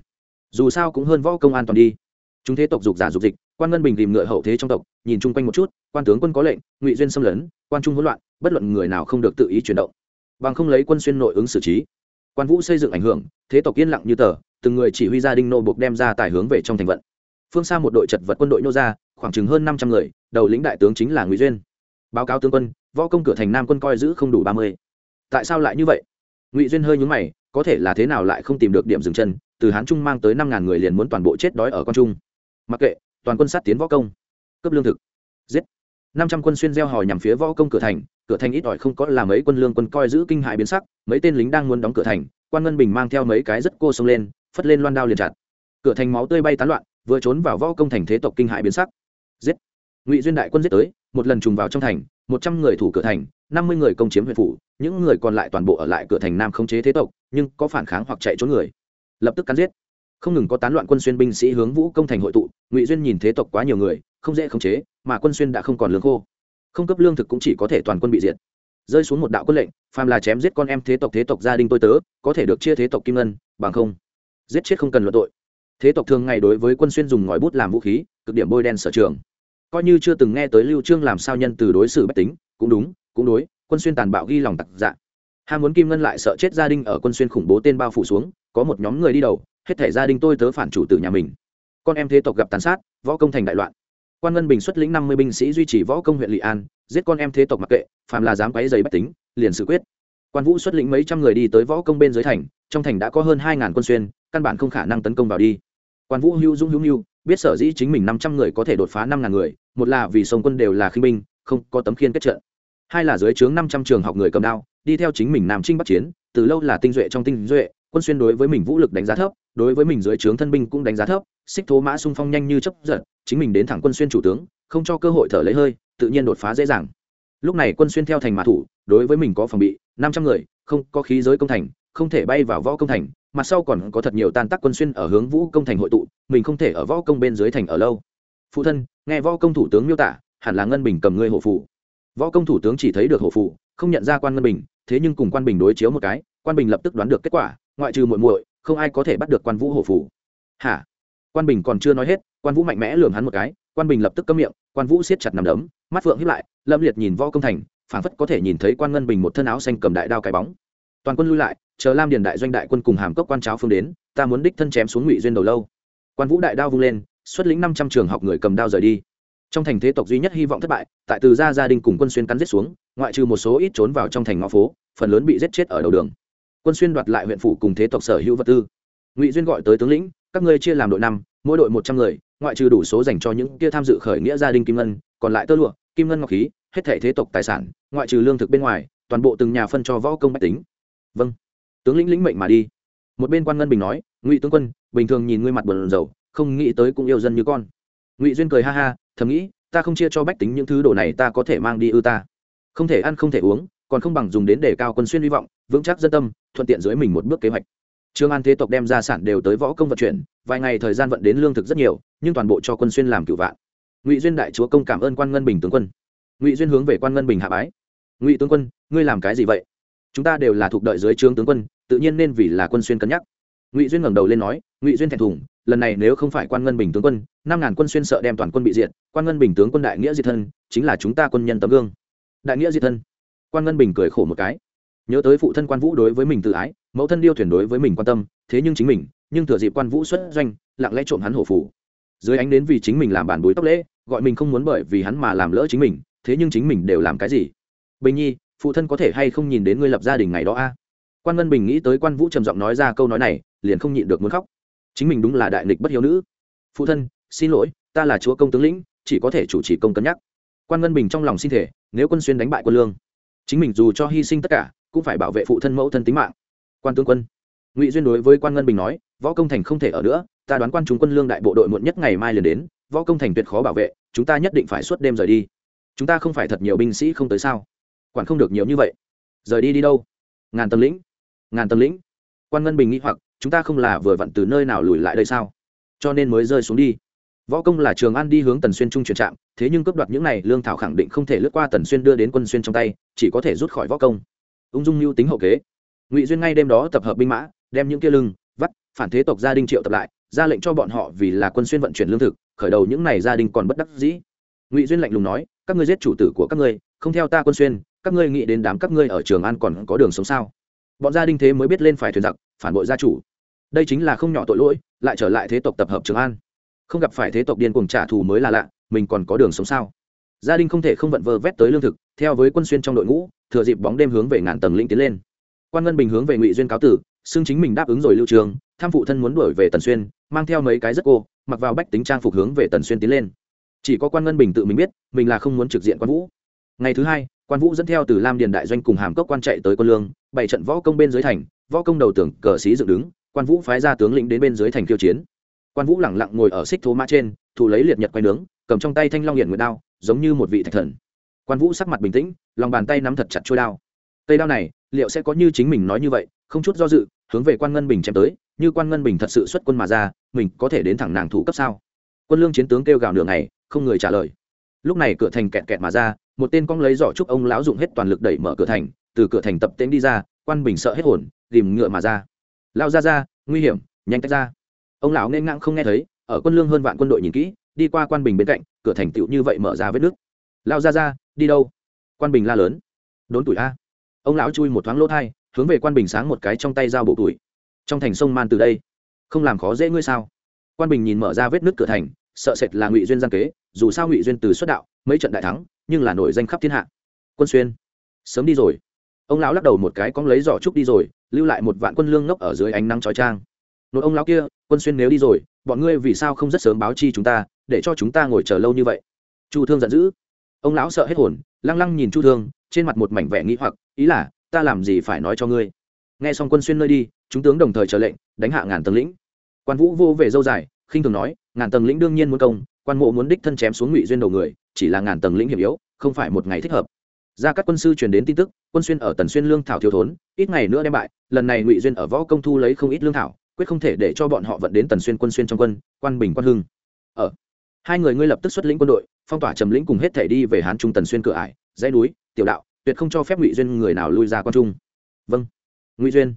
Dù sao cũng hơn võ công an toàn đi. Chúng thế tộc dục giả dục dịch, quan ngân bình tìm ngựa hậu thế trong tộc, nhìn chung quanh một chút, quan tướng quân có lệnh, ngụy duyên xâm lấn, quan trung hỗn loạn, bất luận người nào không được tự ý chuyển động. Bằng không lấy quân xuyên nội ứng xử trí. Quan vũ xây dựng ảnh hưởng, thế tộc yên lặng như tờ từng người chỉ huy gia đình nô buộc đem ra tài hướng về trong thành vận. Phương xa một đội chật vật quân đội nô ra, khoảng chừng hơn năm trăm người, đầu lĩnh đại tướng chính là ngụy duyên. Báo cáo tướng quân, võ công cửa thành nam quân coi giữ không đủ ba mươi. Tại sao lại như vậy? Ngụy duyên hơi nhúng mày, có thể là thế nào lại không tìm được điểm dừng chân, từ hán trung mang tới năm ngàn người liền muốn toàn bộ chết đói ở con trung. Mặc kệ, toàn quân sát tiến võ công. Cấp lương thực. Giết. Năm trăm quân xuyên gieo hò nhằm phía võ công cửa thành cửa thành ít ỏi không có làm mấy quân lương quân coi giữ kinh hại biến sắc, mấy tên lính đang muốn đóng cửa thành, quan ngân bình mang theo mấy cái rất cô xông lên phất lên loan đao liền chặt. Cửa thành máu tươi bay tán loạn, vừa trốn vào võ công thành thế tộc kinh hại biến sắc. Giết! Ngụy duyên đại quân giết tới, một lần trùng vào trong thành, một trăm người thủ cửa thành, năm mươi người công chiếm huyện phủ, những người còn lại toàn bộ ở lại cửa thành nam không chế thế tộc, nhưng có phản kháng hoặc chạy trốn người. Lập tức cắn giết. Không ngừng có tán loạn quân xuyên binh sĩ hướng vũ công thành hội tụ, ngụy duyên nhìn thế tộc quá nhiều người, không dễ khống chế, mà quân xuyên đã không còn lương khô. Không cấp lương thực cũng chỉ có thể toàn quân bị diệt. Rơi xuống một đạo quân lệnh, phàm là chém giết con em thế tộc thế tộc gia đình tôi tớ, có thể được chia thế tộc kim ngân, bằng không giết chết không cần luận tội. Thế tộc thường ngày đối với quân xuyên dùng ngòi bút làm vũ khí, cực điểm bôi đen sở trường. Coi như chưa từng nghe tới lưu trương làm sao nhân từ đối xử bất tính, cũng đúng, cũng đối, quân xuyên tàn bạo ghi lòng tặc dạ. Ham muốn kim ngân lại sợ chết gia đình ở quân xuyên khủng bố tên bao phủ xuống, có một nhóm người đi đầu, hết thể gia đình tôi tớ phản chủ tử nhà mình. Con em thế tộc gặp tàn sát, võ công thành đại loạn. Quan ngân bình xuất lĩnh năm mươi binh sĩ duy trì võ công huyện lỵ an, giết con em thế tộc mặc kệ, phàm là dám quấy giày bất tính, liền xử quyết. Quan vũ xuất lĩnh mấy trăm người đi tới võ công bên dưới thành, trong thành đã có hơn hai ngàn quân xuyên căn bản không khả năng tấn công vào đi. Quan vũ hưu dung hữu hữu biết sở dĩ chính mình năm trăm người có thể đột phá năm ngàn người, một là vì sông quân đều là khinh binh, không có tấm khiên kết trận. Hai là dưới trướng năm trăm trường học người cầm đao, đi theo chính mình nam trinh bắc chiến, từ lâu là tinh duệ trong tinh duệ, quân xuyên đối với mình vũ lực đánh giá thấp, đối với mình dưới trướng thân binh cũng đánh giá thấp, xích thố mã xung phong nhanh như chấp giật, chính mình đến thẳng quân xuyên chủ tướng, không cho cơ hội thở lấy hơi, tự nhiên đột phá dễ dàng. Lúc này quân xuyên theo thành mã thủ, đối với mình có phòng bị, năm trăm người, không có khí giới công thành không thể bay vào võ công thành mặt sau còn có thật nhiều tan tác quân xuyên ở hướng vũ công thành hội tụ, mình không thể ở võ công bên dưới thành ở lâu. Phụ thân, nghe võ công thủ tướng miêu tả, hẳn là ngân bình cầm ngươi hộ phụ. Võ công thủ tướng chỉ thấy được hộ phụ, không nhận ra quan ngân bình, thế nhưng cùng quan bình đối chiếu một cái, quan bình lập tức đoán được kết quả, ngoại trừ muội muội, không ai có thể bắt được quan vũ hộ phụ. Hả? Quan bình còn chưa nói hết, quan vũ mạnh mẽ lường hắn một cái, quan bình lập tức cấm miệng, quan vũ siết chặt nằm đấm, mắt phượng hiếp lại, lâm liệt nhìn võ công thành, phảng phất có thể nhìn thấy quan ngân bình một thân áo xanh cầm đại đao cái bóng toàn quân lui lại, chờ lam điền đại doanh đại quân cùng hàm cốc quan cháo phương đến, ta muốn đích thân chém xuống ngụy duyên đầu lâu. Quan vũ đại đao vung lên, xuất lĩnh năm trăm trường học người cầm đao rời đi. Trong thành thế tộc duy nhất hy vọng thất bại, tại từ gia gia đình cùng quân xuyên cắn giết xuống, ngoại trừ một số ít trốn vào trong thành ngõ phố, phần lớn bị giết chết ở đầu đường. Quân xuyên đoạt lại huyện phủ cùng thế tộc sở hữu vật tư. Ngụy duyên gọi tới tướng lĩnh, các ngươi chia làm đội năm, mỗi đội một trăm người, ngoại trừ đủ số dành cho những kia tham dự khởi nghĩa gia đình kim ngân, còn lại tơ lụa, kim ngân ngọc khí, hết thể thế tộc tài sản, ngoại trừ lương thực bên ngoài, toàn bộ từng nhà phân cho võ công bách tính vâng. Tướng lĩnh lĩnh mệnh mà đi. Một bên quan ngân bình nói, ngụy tướng quân, bình thường nhìn ngươi mặt bờn dầu không nghĩ tới cũng yêu dân như con. Ngụy duyên cười ha ha, thầm nghĩ, ta không chia cho bách tính những thứ đồ này ta có thể mang đi ư ta. Không thể ăn không thể uống, còn không bằng dùng đến để cao quân xuyên hy vọng, vững chắc dân tâm, thuận tiện dưới mình một bước kế hoạch. Trương an thế tộc đem gia sản đều tới võ công vận chuyển, vài ngày thời gian vận đến lương thực rất nhiều, nhưng toàn bộ cho quân xuyên làm cựu vạn. Ngụy duyên đại chúa công cảm ơn quan ngân bình tướng quân. Ngụy duyên hướng về quan ngân bình hạ bái. Ngụy tướng quân, ngươi làm cái gì vậy? Chúng ta đều là thuộc đợi dưới trướng tướng quân, tự nhiên nên vì là quân xuyên cân nhắc. Ngụy duyên ngẩng đầu lên nói, ngụy duyên thẹn thùng, lần này nếu không phải quan ngân bình tướng quân, năm ngàn quân xuyên sợ đem toàn quân bị diệt, quan ngân bình tướng quân đại nghĩa diệt thân, chính là chúng ta quân nhân tấm gương. Đại nghĩa diệt thân. Quan ngân bình cười khổ một cái. Nhớ tới phụ thân quan vũ đối với mình tự ái, mẫu thân điêu thuyền đối với mình quan tâm, thế nhưng chính mình, nhưng thừa dịp quan vũ xuất doanh, lặng lẽ trộm hắn hổ phủ. Dưới ánh đến vì chính mình làm bản bối tóc lễ, gọi mình không muốn bởi vì hắn mà làm lỡ chính mình, thế nhưng chính mình đều làm cái gì? Bình nhi phụ thân có thể hay không nhìn đến ngươi lập gia đình ngày đó a? Quan ngân bình nghĩ tới quan vũ trầm giọng nói ra câu nói này, liền không nhịn được muốn khóc. Chính mình đúng là đại nghịch bất hiếu nữ. Phụ thân, xin lỗi, ta là chúa công tướng lĩnh, chỉ có thể chủ trì công cân nhắc. Quan ngân bình trong lòng xin thể, nếu quân xuyên đánh bại quân lương, chính mình dù cho hy sinh tất cả, cũng phải bảo vệ phụ thân mẫu thân tính mạng. Quan tướng quân, ngụy duyên đối với quan ngân bình nói, võ công thành không thể ở nữa, ta đoán quan chúng quân lương đại bộ đội muộn nhất ngày mai liền đến, võ công thành tuyệt khó bảo vệ, chúng ta nhất định phải suốt đêm rời đi. Chúng ta không phải thật nhiều binh sĩ không tới sao? Quản không được nhiều như vậy. Rời đi đi đâu? Ngàn tầng lĩnh. Ngàn tầng lĩnh. Quan ngân bình nghĩ hoặc, chúng ta không là vừa vặn từ nơi nào lùi lại đây sao? Cho nên mới rơi xuống đi. Võ công là trường an đi hướng tần xuyên trung chuyển trạm, thế nhưng cướp đoạt những này, lương thảo khẳng định không thể lướt qua tần xuyên đưa đến quân xuyên trong tay, chỉ có thể rút khỏi võ công. Ung dung mưu tính hậu kế. Ngụy duyên ngay đêm đó tập hợp binh mã, đem những kia lưng, vắt, phản thế tộc gia đình triệu tập lại, ra lệnh cho bọn họ vì là quân xuyên vận chuyển lương thực, khởi đầu những này gia đình còn bất đắc dĩ. Ngụy duyên lạnh lùng nói, các ngươi giết chủ tử của các ngươi, không theo ta quân xuyên các ngươi nghĩ đến đám các ngươi ở trường an còn có đường sống sao? Bọn gia đình thế mới biết lên phải thuyền giặc, phản bội gia chủ. Đây chính là không nhỏ tội lỗi, lại trở lại thế tộc tập hợp trường an. Không gặp phải thế tộc điên cuồng trả thù mới là lạ, mình còn có đường sống sao? Gia đình không thể không vận vơ vét tới lương thực, theo với quân xuyên trong đội ngũ, thừa dịp bóng đêm hướng về ngàn tầng lĩnh tiến lên. Quan ngân bình hướng về ngụy duyên cáo tử, xưng chính mình đáp ứng rồi lưu trường, tham phụ thân muốn đuổi về tần xuyên, mang theo mấy cái rất cô, mặc vào bách tính trang phục hướng về tần xuyên tiến lên. Chỉ có quan ngân bình tự mình biết, mình là không muốn trực diện quan vũ. Ngày thứ hai quan vũ dẫn theo từ lam điền đại doanh cùng hàm cốc quan chạy tới quân lương bảy trận võ công bên dưới thành võ công đầu tưởng cờ xí dựng đứng quan vũ phái ra tướng lĩnh đến bên dưới thành khiêu chiến quan vũ lẳng lặng ngồi ở xích thố mã trên thủ lấy liệt nhật quay nướng cầm trong tay thanh long hiện nguyệt đao giống như một vị thạch thần quan vũ sắc mặt bình tĩnh lòng bàn tay nắm thật chặt trôi đao cây đao này liệu sẽ có như chính mình nói như vậy không chút do dự hướng về quan ngân bình chém tới như quan ngân bình thật sự xuất quân mà ra mình có thể đến thẳng nàng thủ cấp sao quân lương chiến tướng kêu gào nửa ngày không người trả lời lúc này cửa thành kẹt kẹt mà ra một tên cong lấy giỏ trúc ông lão dụng hết toàn lực đẩy mở cửa thành, từ cửa thành tập tễnh đi ra, quan bình sợ hết hồn ghìm ngựa mà ra. Lao ra ra, nguy hiểm, nhanh tách ra. Ông lão nên ngang không nghe thấy, ở quân lương hơn vạn quân đội nhìn kỹ, đi qua quan bình bên cạnh, cửa thành tựu như vậy mở ra vết nước lao ra ra, đi đâu? Quan bình la lớn. Đốn tuổi a. Ông lão chui một thoáng lỗ thai, hướng về quan bình sáng một cái trong tay dao bộ tuổi. Trong thành sông man từ đây. Không làm khó dễ ngươi sao? Quan bình nhìn mở ra vết nước cửa thành, sợ sệt là ngụy duyên gian kế, dù sao ngụy duyên từ xuất đạo, mấy trận đại thắng nhưng là nổi danh khắp thiên hạ. Quân xuyên, sớm đi rồi. Ông lão lắc đầu một cái, cóng lấy giỏ trúc đi rồi, lưu lại một vạn quân lương ngốc ở dưới ánh nắng trói trang nội ông lão kia, quân xuyên nếu đi rồi, bọn ngươi vì sao không rất sớm báo chi chúng ta, để cho chúng ta ngồi chờ lâu như vậy? Chu thương giận dữ. Ông lão sợ hết hồn, lăng lăng nhìn chu thương, trên mặt một mảnh vẻ nghĩ hoặc, ý là, ta làm gì phải nói cho ngươi? Nghe xong quân xuyên nơi đi, chúng tướng đồng thời chờ lệnh, đánh hạ ngàn tầng lĩnh. Quan vũ vô về dâu dài, khinh thường nói, ngàn tầng lĩnh đương nhiên muốn công quan mộ muốn đích thân chém xuống ngụy duyên đầu người, chỉ là ngàn tầng lĩnh hiểm yếu, không phải một ngày thích hợp. Ra các quân sư truyền đến tin tức, quân xuyên ở tần xuyên lương thảo thiếu thốn, ít ngày nữa đem bại, lần này ngụy duyên ở võ công thu lấy không ít lương thảo, quyết không thể để cho bọn họ vận đến tần xuyên quân xuyên trong quân, quan bình quan hưng. Ở, hai người ngươi lập tức xuất lĩnh quân đội, phong tỏa trầm lĩnh cùng hết thể đi về hán trung tần xuyên cửa ải, dãy núi, tiểu đạo, tuyệt không cho phép ngụy duyên người nào lui ra quan trung. Vâng ngụy duyên.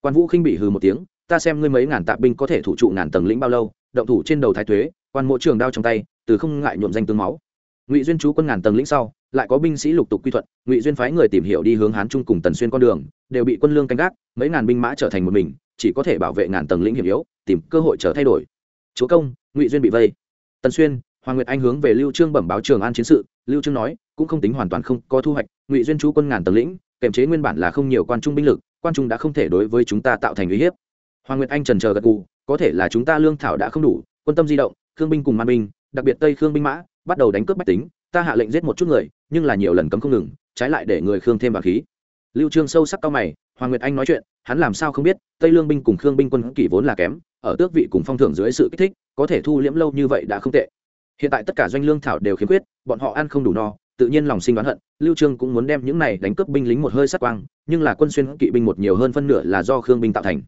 Quan vũ khinh bị hừ một tiếng, ta xem ngươi mấy ngàn tạ binh có thể thủ trụ ngàn tầng lĩnh bao lâu, động thủ trên đầu thái thuế quan mộ trường đao trong tay, từ không ngại nhuộm danh tướng máu. Ngụy duyên chú quân ngàn tầng lĩnh sau, lại có binh sĩ lục tục quy thuận, ngụy duyên phái người tìm hiểu đi hướng hán trung cùng tần xuyên con đường, đều bị quân lương canh gác, mấy ngàn binh mã trở thành một mình, chỉ có thể bảo vệ ngàn tầng lĩnh hiểm yếu, tìm cơ hội trở thay đổi. Chúa công, ngụy duyên bị vây. Tần xuyên, hoàng nguyệt anh hướng về lưu trương bẩm báo trường an chiến sự, lưu trương nói, cũng không tính hoàn toàn không có thu hoạch, ngụy duyên chú quân ngàn tầng lĩnh kèm chế nguyên bản là không nhiều quan trung binh lực, quan trung đã không thể đối với chúng ta tạo thành uy hiếp. Hoàng nguyệt anh trần chờ gật gù, có thể là chúng ta lương thảo đã không đủ, quân tâm di động khương binh cùng man binh, đặc biệt tây khương binh mã, bắt đầu đánh cướp bách tính. Ta hạ lệnh giết một chút người, nhưng là nhiều lần cấm không ngừng, trái lại để người khương thêm vào khí. Lưu trương sâu sắc cao mày, hoàng nguyệt anh nói chuyện, hắn làm sao không biết, tây lương binh cùng khương binh quân kỷ vốn là kém, ở tước vị cùng phong thưởng dưới sự kích thích, có thể thu liễm lâu như vậy đã không tệ. Hiện tại tất cả doanh lương thảo đều khiếm khuyết, bọn họ ăn không đủ no, tự nhiên lòng sinh đoán hận, lưu trương cũng muốn đem những này đánh cướp binh lính một hơi sát quang, nhưng là quân xuyên kỵ binh một nhiều hơn phân nửa là do khương binh tạo thành.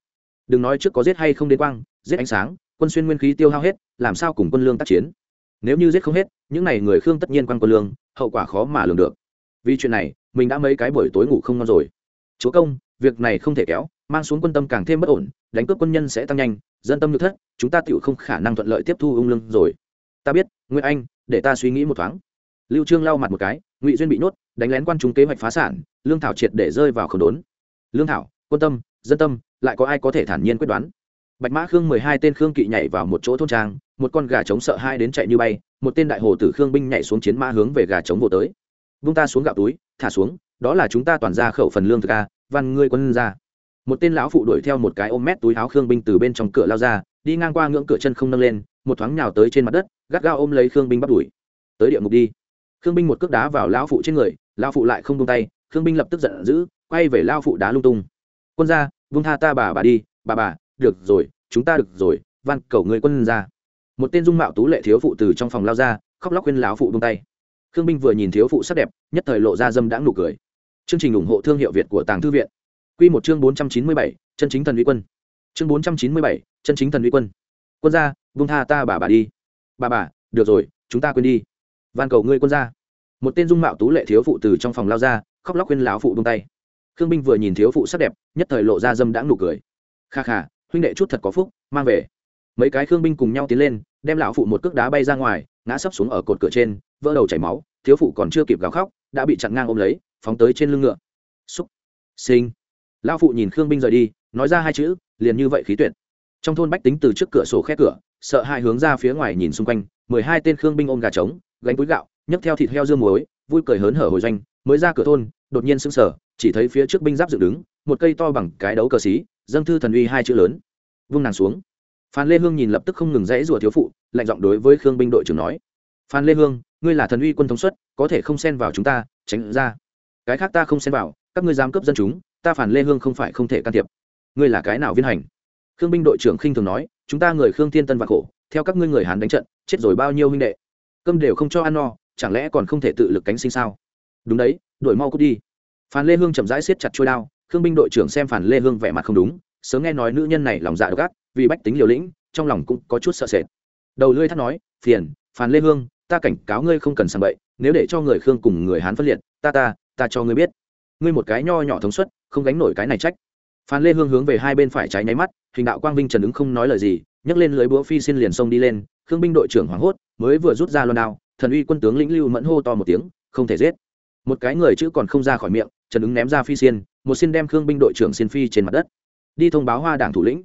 Đừng nói trước có giết hay không đến quang, giết ánh sáng, quân xuyên nguyên khí tiêu hao hết làm sao cùng quân lương tác chiến? Nếu như giết không hết, những n à y người khương tất nhiên quan quân lương, hậu quả khó mà lường được. Vì chuyện này, mình đã mấy cái buổi tối ngủ không ngon rồi. Chúa công, việc này không thể kéo, mang xuống quân tâm càng thêm bất ổn, đánh cướp quân nhân sẽ tăng nhanh, dân tâm được thất, chúng ta tự không khả năng thuận lợi tiếp thu ung lương rồi. Ta biết nguyễn anh, để ta suy nghĩ một thoáng. Lưu trương lau mặt một cái, ngụy duyên bị nhốt, đánh lén quan trung kế hoạch phá sản, lương thảo triệt để rơi vào khẩu đốn. Lương thảo, quân tâm, dân tâm, lại có ai có thể thản nhiên quyết đoán? Bạch mã khương mười hai tên khương kỵ nhảy vào một chỗ thôn trang, một con gà trống sợ hai đến chạy như bay, một tên đại hồ tử khương binh nhảy xuống chiến mã hướng về gà trống vô tới. Vung ta xuống gạo túi, thả xuống, đó là chúng ta toàn ra khẩu phần lương thực a, văn ngươi quân ra một tên lão phụ đuổi theo một cái ôm mét túi áo khương binh từ bên trong cửa lao ra, đi ngang qua ngưỡng cửa chân không nâng lên, một thoáng nhào tới trên mặt đất, gắt gao ôm lấy khương binh bắt đuổi. Tới địa ngục đi. Khương binh một cước đá vào lão phụ trên người, lão phụ lại không tung tay, khương binh lập tức giận dữ, quay về lao phụ đá lung tung. Quân ra vung tha ta bà bà đi, bà bà được rồi, chúng ta được rồi, van cầu người quân ra. Một tên dung mạo tú lệ thiếu phụ từ trong phòng lao ra, khóc lóc khuyên lão phụ bông tay. Khương binh vừa nhìn thiếu phụ sắc đẹp, nhất thời lộ ra dâm đãng nụ cười. Chương trình ủng hộ thương hiệu việt của tàng thư viện. Q một chương bốn trăm chín mươi bảy, chân chính thần uy quân. Chương bốn trăm chín mươi bảy, chân chính thần uy quân. Quân ra vung tha ta bà bà đi. Bà bà, được rồi, chúng ta quên đi. Van cầu ngươi quân ra. Một tên dung mạo tú lệ thiếu phụ từ trong phòng lao ra, khóc lóc khuyên lão phụ bông tay. Khương binh vừa nhìn thiếu phụ sắc đẹp, nhất thời lộ ra dâm đãng nụ cười. Kha kha huynh đệ chút thật có phúc, mang về. Mấy cái khương binh cùng nhau tiến lên, đem lão phụ một cước đá bay ra ngoài, ngã sấp xuống ở cột cửa trên, vỡ đầu chảy máu, thiếu phụ còn chưa kịp gào khóc, đã bị chặn ngang ôm lấy, phóng tới trên lưng ngựa. Xúc. Sinh lão phụ nhìn khương binh rời đi, nói ra hai chữ, liền như vậy khí tuyệt. Trong thôn bách tính từ trước cửa sổ khe cửa, sợ hai hướng ra phía ngoài nhìn xung quanh, mười hai tên khương binh ôm gà trống, gánh túi gạo, nhấc theo thịt heo dương muối, vui cười hớn hở hồi doanh, mới ra cửa thôn, đột nhiên sững sờ, chỉ thấy phía trước binh giáp dựng đứng, một cây to bằng cái đấu cờ xí dâng thư thần uy hai chữ lớn. Vung nàng xuống. Phan lê hương nhìn lập tức không ngừng rẽ rùa thiếu phụ, lạnh giọng đối với khương binh đội trưởng nói. Phan lê hương, ngươi là thần uy quân thống suất, có thể không xen vào chúng ta, tránh ra. Cái khác ta không xen vào, các ngươi giám cấp dân chúng, ta phản lê hương không phải không thể can thiệp. Ngươi là cái nào viên hành? Khương binh đội trưởng khinh thường nói, chúng ta người khương thiên tân và khổ, theo các ngươi người hán đánh trận, chết rồi bao nhiêu huynh đệ? Cơm đều không cho ăn no, chẳng lẽ còn không thể tự lực cánh sinh sao? Đúng đấy đổi mau cút đi. Phan lê hương chậm rãi siết chặt trôi đao khương binh đội trưởng xem phản lê hương vẻ mặt không đúng, sớm nghe nói nữ nhân này lòng dạ độc ác, vì bách tính liều lĩnh, trong lòng cũng có chút sợ sệt. Đầu lưỡi thắt nói, phiền, phản lê hương, ta cảnh cáo ngươi không cần sang bậy, nếu để cho người khương cùng người hán phân liệt, ta ta ta cho ngươi biết. Ngươi một cái nho nhỏ thống suất, không gánh nổi cái này trách. Phan lê hương hướng về hai bên phải trái nháy mắt, hình đạo quang vinh trần ứng không nói lời gì, nhấc lên lưới búa phi xin liền sông đi lên, khương binh đội trưởng hoảng hốt, mới vừa rút ra loan đao, thần uy quân tướng lĩnh lưu mẫn hô to một tiếng, không thể giết. Một cái người chữ còn không ra khỏi miệng, trần ứng ném ra phi xiên một xin đem khương binh đội trưởng xin phi trên mặt đất. Đi thông báo hoa đảng thủ lĩnh.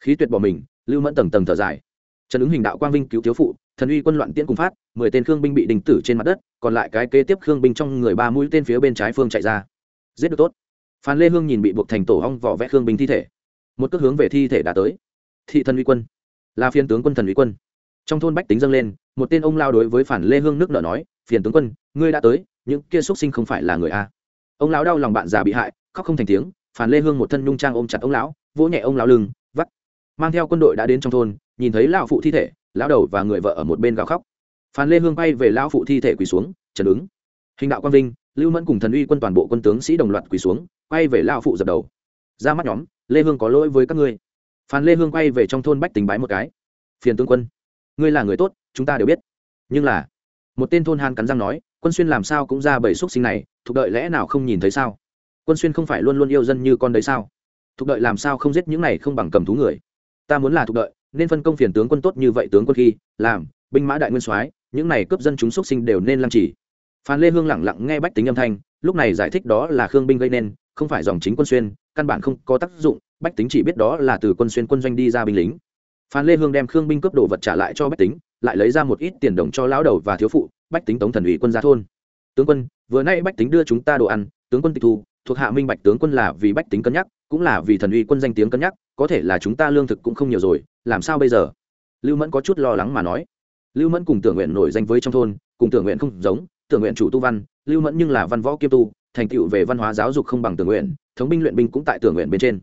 Khí tuyệt bỏ mình, lưu mẫn tầng tầng thở dài. Trần ứng hình đạo quang vinh cứu thiếu phụ, thần uy quân loạn tiễn cùng phát, mười tên khương binh bị đình tử trên mặt đất, còn lại cái kế tiếp khương binh trong người ba mũi tên phía bên trái phương chạy ra. Giết được tốt. Phan lê hương nhìn bị buộc thành tổ hong vỏ vẽ khương binh thi thể. Một cước hướng về thi thể đã tới. Thị thần uy quân. Là phiên tướng quân thần uy quân. Trong thôn bách tính dâng lên, một tên ông lao đối với phản lê hương nước nợ nói, phiền tướng quân, ngươi đã tới, những kia xuất sinh không phải là người a. Ông lão đau lòng bạn già bị hại khóc không thành tiếng phản lê hương một thân nhung trang ôm chặt ông lão, vỗ nhẹ ông lão lưng, vắt. Mang theo quân đội đã đến trong thôn, nhìn thấy lão phụ thi thể, lão đầu và người vợ ở một bên gào khóc. Phản lê hương bay về lão phụ thi thể quỳ xuống, trần ứng. Hình đạo quang vinh, lưu mẫn cùng thần uy quân toàn bộ quân tướng sĩ đồng loạt quỳ xuống, quay về lão phụ dập đầu. Ra mắt nhóm, lê hương có lỗi với các ngươi. Phan lê hương quay về trong thôn bách tính bái một cái. Phiền tướng quân, ngươi là người tốt, chúng ta đều biết. Nhưng là, một tên thôn hàn cắn răng nói, quân xuyên làm sao cũng ra bảy xúc sinh này, thuộc đợi lẽ nào không nhìn thấy sao? Quân xuyên không phải luôn luôn yêu dân như con đấy sao? Thục đợi làm sao không giết những này không bằng cầm thú người? Ta muốn là thục đợi, nên phân công phiền tướng quân tốt như vậy tướng quân khi, làm, binh mã đại nguyên soái, những này cướp dân chúng xuất sinh đều nên làm chỉ phan lê hương lẳng lặng nghe bách tính âm thanh, lúc này giải thích đó là khương binh gây nên, không phải dòng chính quân xuyên, căn bản không có tác dụng, bách tính chỉ biết đó là từ quân xuyên quân doanh đi ra binh lính. Phan lê hương đem khương binh cướp đồ vật trả lại cho bách tính, lại lấy ra một ít tiền đồng cho lão đầu và thiếu phụ, bách tính tống thần ủy quân ra thôn. Tướng quân, vừa nay bách tính đưa chúng ta đồ ăn, tướng quân tịch thu thuộc hạ minh bạch tướng quân là vì bách tính cân nhắc, cũng là vì thần uy quân danh tiếng cân nhắc, có thể là chúng ta lương thực cũng không nhiều rồi, làm sao bây giờ? Lưu mẫn có chút lo lắng mà nói. Lưu mẫn cùng tưởng nguyện nổi danh với trong thôn, cùng tưởng nguyện không giống, tưởng nguyện chủ tu văn, lưu mẫn nhưng là văn võ kiêm tu, thành tựu về văn hóa giáo dục không bằng tưởng nguyện, thống binh luyện binh cũng tại tưởng nguyện bên trên.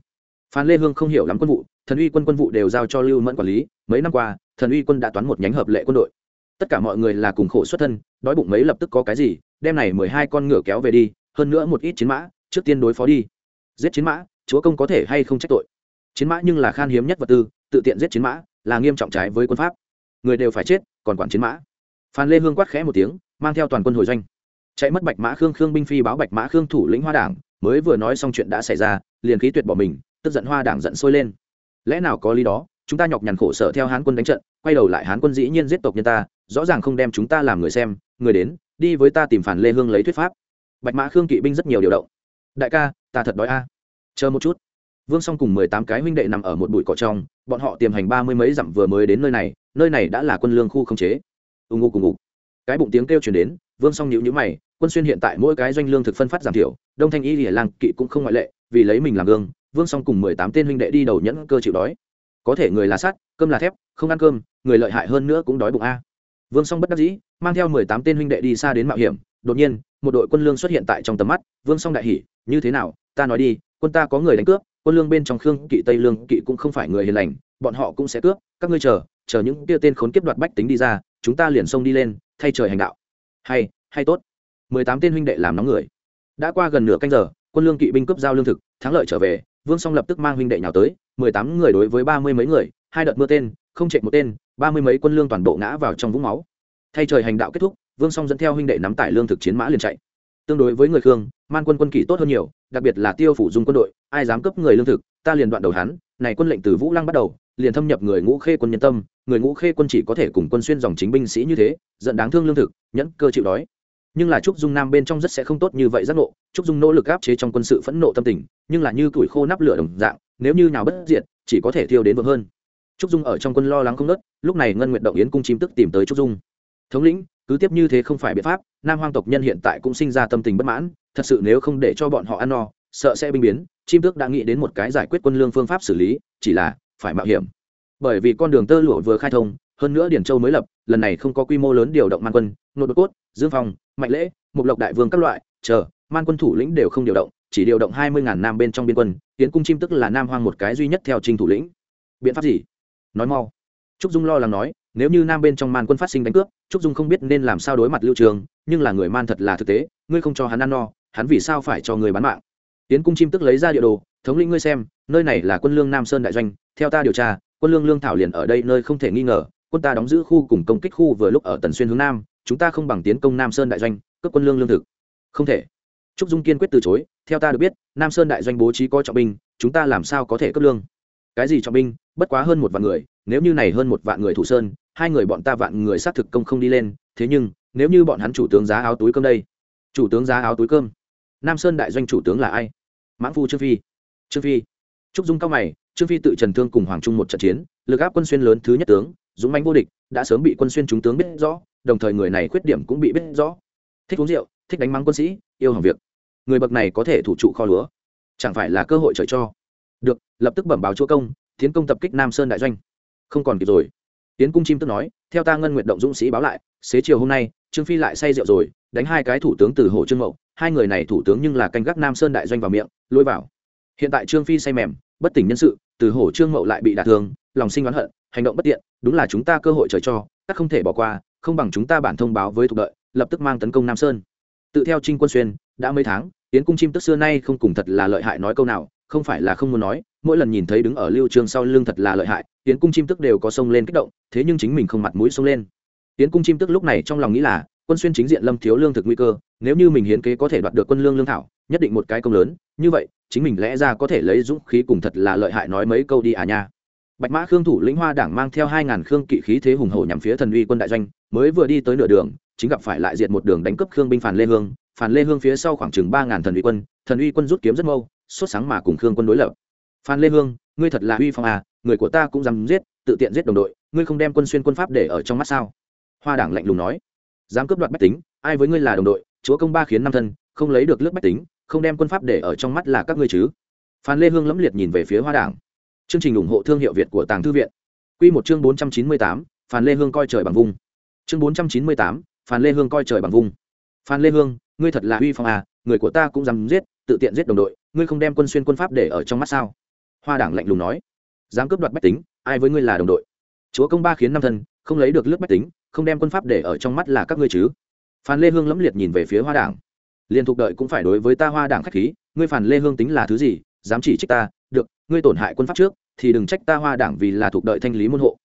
Phan lê hương không hiểu lắm quân vụ, thần uy quân quân vụ đều giao cho lưu mẫn quản lý, mấy năm qua, thần uy quân đã toán một nhánh hợp lệ quân đội. Tất cả mọi người là cùng khổ xuất thân, đói bụng mấy lập tức có cái gì đem này mười hai con ngựa kéo về đi, hơn nữa một ít chiến mã trước tiên đối phó đi. Giết chiến mã, chúa công có thể hay không trách tội? Chiến mã nhưng là khan hiếm nhất vật tư, tự tiện giết chiến mã là nghiêm trọng trái với quân pháp. Người đều phải chết, còn quản chiến mã. Phan lê hương quát khẽ một tiếng, mang theo toàn quân hồi doanh. Chạy mất bạch mã khương khương binh phi báo bạch mã khương thủ lĩnh hoa đảng, mới vừa nói xong chuyện đã xảy ra, liền khí tuyệt bỏ mình, tức giận hoa đảng giận sôi lên. Lẽ nào có lý đó, chúng ta nhọc nhằn khổ sở theo hán quân đánh trận, quay đầu lại hán quân dĩ nhiên giết tộc nhân ta, rõ ràng không đem chúng ta làm người xem, người đến, đi với ta tìm phản lê hương lấy thuyết pháp. Bạch mã khương kỵ binh rất nhiều điều động đại ca, ta thật đói a. Chờ một chút. Vương song cùng mười tám cái huynh đệ nằm ở một bụi cỏ trong, bọn họ tiềm hành ba mươi mấy dặm vừa mới đến nơi này nơi này đã là quân lương khu không chế. Ưng ngô cùng ngục cái bụng tiếng kêu chuyển đến, vương song nhịu nhữ mày, quân xuyên hiện tại mỗi cái doanh lương thực phân phát giảm thiểu, đông thanh y lìa làng kỵ cũng không ngoại lệ, vì lấy mình làm gương, vương song cùng mười tám tên huynh đệ đi đầu nhẫn cơ chịu đói. Có thể người là sắt, cơm là thép, không ăn cơm, người lợi hại hơn nữa cũng đói bụng a. Vương song bất đắc dĩ, mang theo mười tám tên huynh đệ đi xa đến mạo hiểm, đột nhiên, một đội quân lương xuất hiện tại trong tầm mắt, vương song đại hỉ như thế nào, ta nói đi, quân ta có người đánh cướp, quân lương bên trong khương kỵ, tây lương kỵ cũng không phải người hiền lành, bọn họ cũng sẽ cướp, các ngươi chờ chờ những kia tên khốn kiếp đoạt bách tính đi ra, chúng ta liền xông đi lên, thay trời hành đạo. Hay hay tốt. Mười tám tên huynh đệ làm nóng người. Đã qua gần nửa canh giờ, quân lương kỵ binh cướp giao lương thực, thắng lợi trở về, vương song lập tức mang huynh đệ nhào tới, mười tám người đối với ba mươi mấy người, hai đợt mưa tên, không chạy một tên, ba mươi mấy quân lương toàn bộ ngã vào trong vũng máu. Thay trời hành đạo kết thúc, vương song dẫn theo huynh đệ nắm tải lương thực chiến mã liền chạy tương đối với người khương, man quân quân kỷ tốt hơn nhiều, đặc biệt là tiêu phủ dung quân đội, ai dám cấp người lương thực, ta liền đoạn đầu hắn, này quân lệnh từ vũ lăng bắt đầu, liền thâm nhập người ngũ khê quân nhân tâm, người ngũ khê quân chỉ có thể cùng quân xuyên dòng chính binh sĩ như thế, giận đáng thương lương thực, nhẫn cơ chịu đói. Nhưng là trúc dung nam bên trong rất sẽ không tốt như vậy giác nộ trúc dung nỗ lực áp chế trong quân sự phẫn nộ tâm tình, nhưng là như tuổi khô nắp lửa đồng dạng, nếu như nào bất diệt, chỉ có thể thiêu đến vượng hơn. Trúc dung ở trong quân lo lắng không nớt lúc này ngân nguyện động yến cung chim tức tìm tới trúc dung. Thống lĩnh cứ tiếp như thế không phải biện pháp, nam hoang tộc nhân hiện tại cũng sinh ra tâm tình bất mãn, thật sự nếu không để cho bọn họ ăn no, sợ sẽ binh biến, chim tước đã nghĩ đến một cái giải quyết quân lương phương pháp xử lý, chỉ là phải mạo hiểm. Bởi vì con đường tơ lụa vừa khai thông, hơn nữa điển châu mới lập, lần này không có quy mô lớn điều động man quân nội đột cốt, dương phong, mạnh lễ, mục lộc đại vương các loại, chờ, man quân thủ lĩnh đều không điều động, chỉ điều động hai mươi ngàn nam bên trong biên quân, tiến cung chim tức là nam hoang một cái duy nhất theo trình thủ lĩnh. Biện pháp gì? Nói mau. Trúc dung lo lắng nói nếu như nam bên trong man quân phát sinh đánh cướp, trúc dung không biết nên làm sao đối mặt lưu trường, nhưng là người man thật là thực tế, ngươi không cho hắn ăn no, hắn vì sao phải cho người bán mạng? Tiến cung chim tức lấy ra địa đồ, thống lĩnh ngươi xem, nơi này là quân lương nam sơn đại doanh, theo ta điều tra, quân lương lương thảo liền ở đây nơi không thể nghi ngờ, quân ta đóng giữ khu cùng công kích khu vừa lúc ở tần xuyên hướng nam, chúng ta không bằng tiến công nam sơn đại doanh, cướp quân lương lương thực. Không thể. Trúc dung kiên quyết từ chối, theo ta được biết, nam sơn đại doanh bố trí có trọng binh, chúng ta làm sao có thể cướp lương? Cái gì trọng binh? Bất quá hơn một vạn người, nếu như này hơn một vạn người thủ sơn hai người bọn ta vạn người xác thực công không đi lên, thế nhưng, nếu như bọn hắn chủ tướng giá áo túi cơm đây, chủ tướng giá áo túi cơm, nam sơn đại doanh chủ tướng là ai? Mãn phu trương phi. Trương phi. Trúc dung cao mày, trương phi tự trần thương cùng hoàng trung một trận chiến, lực áp quân xuyên lớn thứ nhất tướng, dũng manh vô địch, đã sớm bị quân xuyên chúng tướng biết rõ, đồng thời người này khuyết điểm cũng bị biết rõ. Thích uống rượu, thích đánh mắng quân sĩ, yêu hỏng việc. Người bậc này có thể thủ trụ kho lúa. Chẳng phải là cơ hội trời cho. Được, lập tức bẩm báo chúa công, tiến công tập kích nam sơn đại doanh. Không còn kịp rồi tiến cung chim tức nói, theo ta ngân nguyện động dũng sĩ báo lại, xế chiều hôm nay, trương phi lại say rượu rồi, đánh hai cái thủ tướng từ hồ trương mậu, hai người này thủ tướng nhưng là canh gác nam sơn đại doanh vào miệng, lôi vào. Hiện tại trương phi say mềm, bất tỉnh nhân sự, từ hồ trương mậu lại bị đả thương, lòng sinh oán hận, hành động bất tiện, đúng là chúng ta cơ hội trời cho, các không thể bỏ qua, không bằng chúng ta bản thông báo với thuộc đợi, lập tức mang tấn công nam sơn. Tự theo trinh quân xuyên, đã mấy tháng, tiến cung chim tức xưa nay không cùng thật là lợi hại nói câu nào, không phải là không muốn nói mỗi lần nhìn thấy đứng ở lưu trương sau lưng thật là lợi hại tiến cung chim tức đều có sông lên kích động, thế nhưng chính mình không mặt mũi sông lên. Tiến cung chim tức lúc này trong lòng nghĩ là, quân xuyên chính diện lâm thiếu lương thực nguy cơ, nếu như mình hiến kế có thể đoạt được quân lương lương thảo, nhất định một cái công lớn, như vậy, chính mình lẽ ra có thể lấy dũng khí cùng thật là lợi hại nói mấy câu đi à nha. Bạch mã khương thủ lĩnh hoa đảng mang theo hai ngàn khương kỵ khí thế hùng hổ nhằm phía thần uy quân đại doanh, mới vừa đi tới nửa đường, chính gặp phải lại diệt một đường đánh cướp khương binh phản lê hương. Phản lê hương phía sau khoảng chừng ba ngàn thần uy quân, thần uy quân rút kiếm rất mâu xuất sáng mà cùng khương quân đối lập phan lê hương, ngươi thật là uy phong à người của ta cũng dám giết, tự tiện giết đồng đội, ngươi không đem quân xuyên quân pháp để ở trong mắt sao? Hoa đảng lạnh lùng nói. Dám cướp đoạt bách tính, ai với ngươi là đồng đội, chúa công ba khiến năm thân, không lấy được lướt bách tính, không đem quân pháp để ở trong mắt là các ngươi chứ? Phan lê hương lẫm liệt nhìn về phía hoa đảng. Chương trình ủng hộ thương hiệu việt của tàng thư viện. Q một chương bốn trăm chín mươi tám, phan lê hương coi trời bằng vung. Chương bốn trăm chín mươi tám, phan lê hương coi trời bằng vung. Phan lê hương, ngươi thật là uy phong à người của ta cũng dám giết, tự tiện giết đồng đội, ngươi không đem quân xuyên quân pháp để ở trong mắt sao? Hoa đảng lạnh lùng nói, dám cướp đoạt bách tính, ai với ngươi là đồng đội? Chúa công ba khiến năm thân, không lấy được lướt bách tính, không đem quân pháp để ở trong mắt là các ngươi chứ? Phan lê hương lẫm liệt nhìn về phía hoa đảng. Liên thuộc đợi cũng phải đối với ta hoa đảng khách khí, ngươi phản lê hương tính là thứ gì, dám chỉ trích ta? Được, ngươi tổn hại quân pháp trước, thì đừng trách ta hoa đảng vì là thuộc đợi thanh lý môn hộ.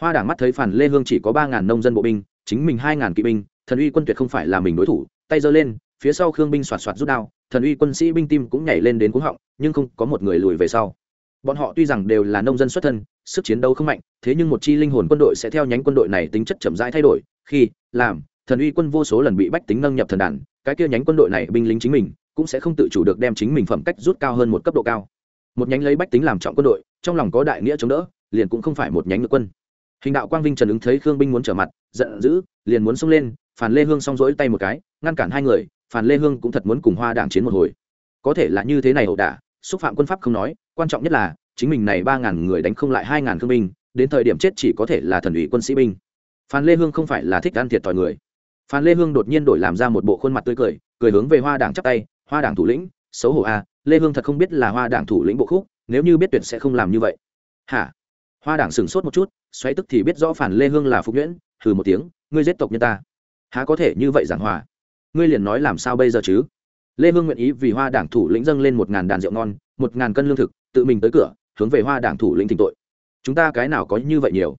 Hoa đảng mắt thấy phản lê hương chỉ có ba ngàn nông dân bộ binh, chính mình hai ngàn kỵ binh, thần uy quân tuyệt không phải là mình đối thủ, tay giơ lên, phía sau khương binh xoạt xoạt rút đao, thần uy quân sĩ binh tim cũng nhảy lên đến cuống họng, nhưng không có một người lùi về sau bọn họ tuy rằng đều là nông dân xuất thân, sức chiến đấu không mạnh, thế nhưng một chi linh hồn quân đội sẽ theo nhánh quân đội này tính chất chậm rãi thay đổi. Khi, làm, thần uy quân vô số lần bị bách tính nâng nhập thần đàn, cái kia nhánh quân đội này binh lính chính mình cũng sẽ không tự chủ được đem chính mình phẩm cách rút cao hơn một cấp độ cao. Một nhánh lấy bách tính làm trọng quân đội, trong lòng có đại nghĩa chống đỡ, liền cũng không phải một nhánh ngự quân. Hình đạo quang vinh trần ứng thấy khương binh muốn trở mặt, giận dữ, liền muốn xông lên phản lê hương xong rỗi tay một cái, ngăn cản hai người phản lê hương cũng thật muốn cùng hoa đảng chiến một hồi. Có thể là như thế này ẩu đả, xúc phạm quân pháp không nói quan trọng nhất là chính mình này ba ngàn người đánh không lại hai ngàn thương binh đến thời điểm chết chỉ có thể là thần ủy quân sĩ binh. Phan lê hương không phải là thích ăn thiệt thòi người. Phan lê hương đột nhiên đổi làm ra một bộ khuôn mặt tươi cười cười hướng về hoa đảng chắp tay hoa đảng thủ lĩnh xấu hổ a à, lê hương thật không biết là hoa đảng thủ lĩnh bộ khúc nếu như biết tuyệt sẽ không làm như vậy. Hả? Hoa đảng sửng sốt một chút xoáy tức thì biết rõ phản lê hương là phục nhuyễn hừ một tiếng ngươi giết tộc nhân ta. Há có thể như vậy giảng hòa? Ngươi liền nói làm sao bây giờ chứ? Lê hương nguyện ý vì hoa đảng thủ lĩnh dâng lên một ngàn đàn rượu ngon, một ngàn cân lương thực, tự mình tới cửa, hướng về hoa đảng thủ lĩnh thỉnh tội. Chúng ta cái nào có như vậy nhiều?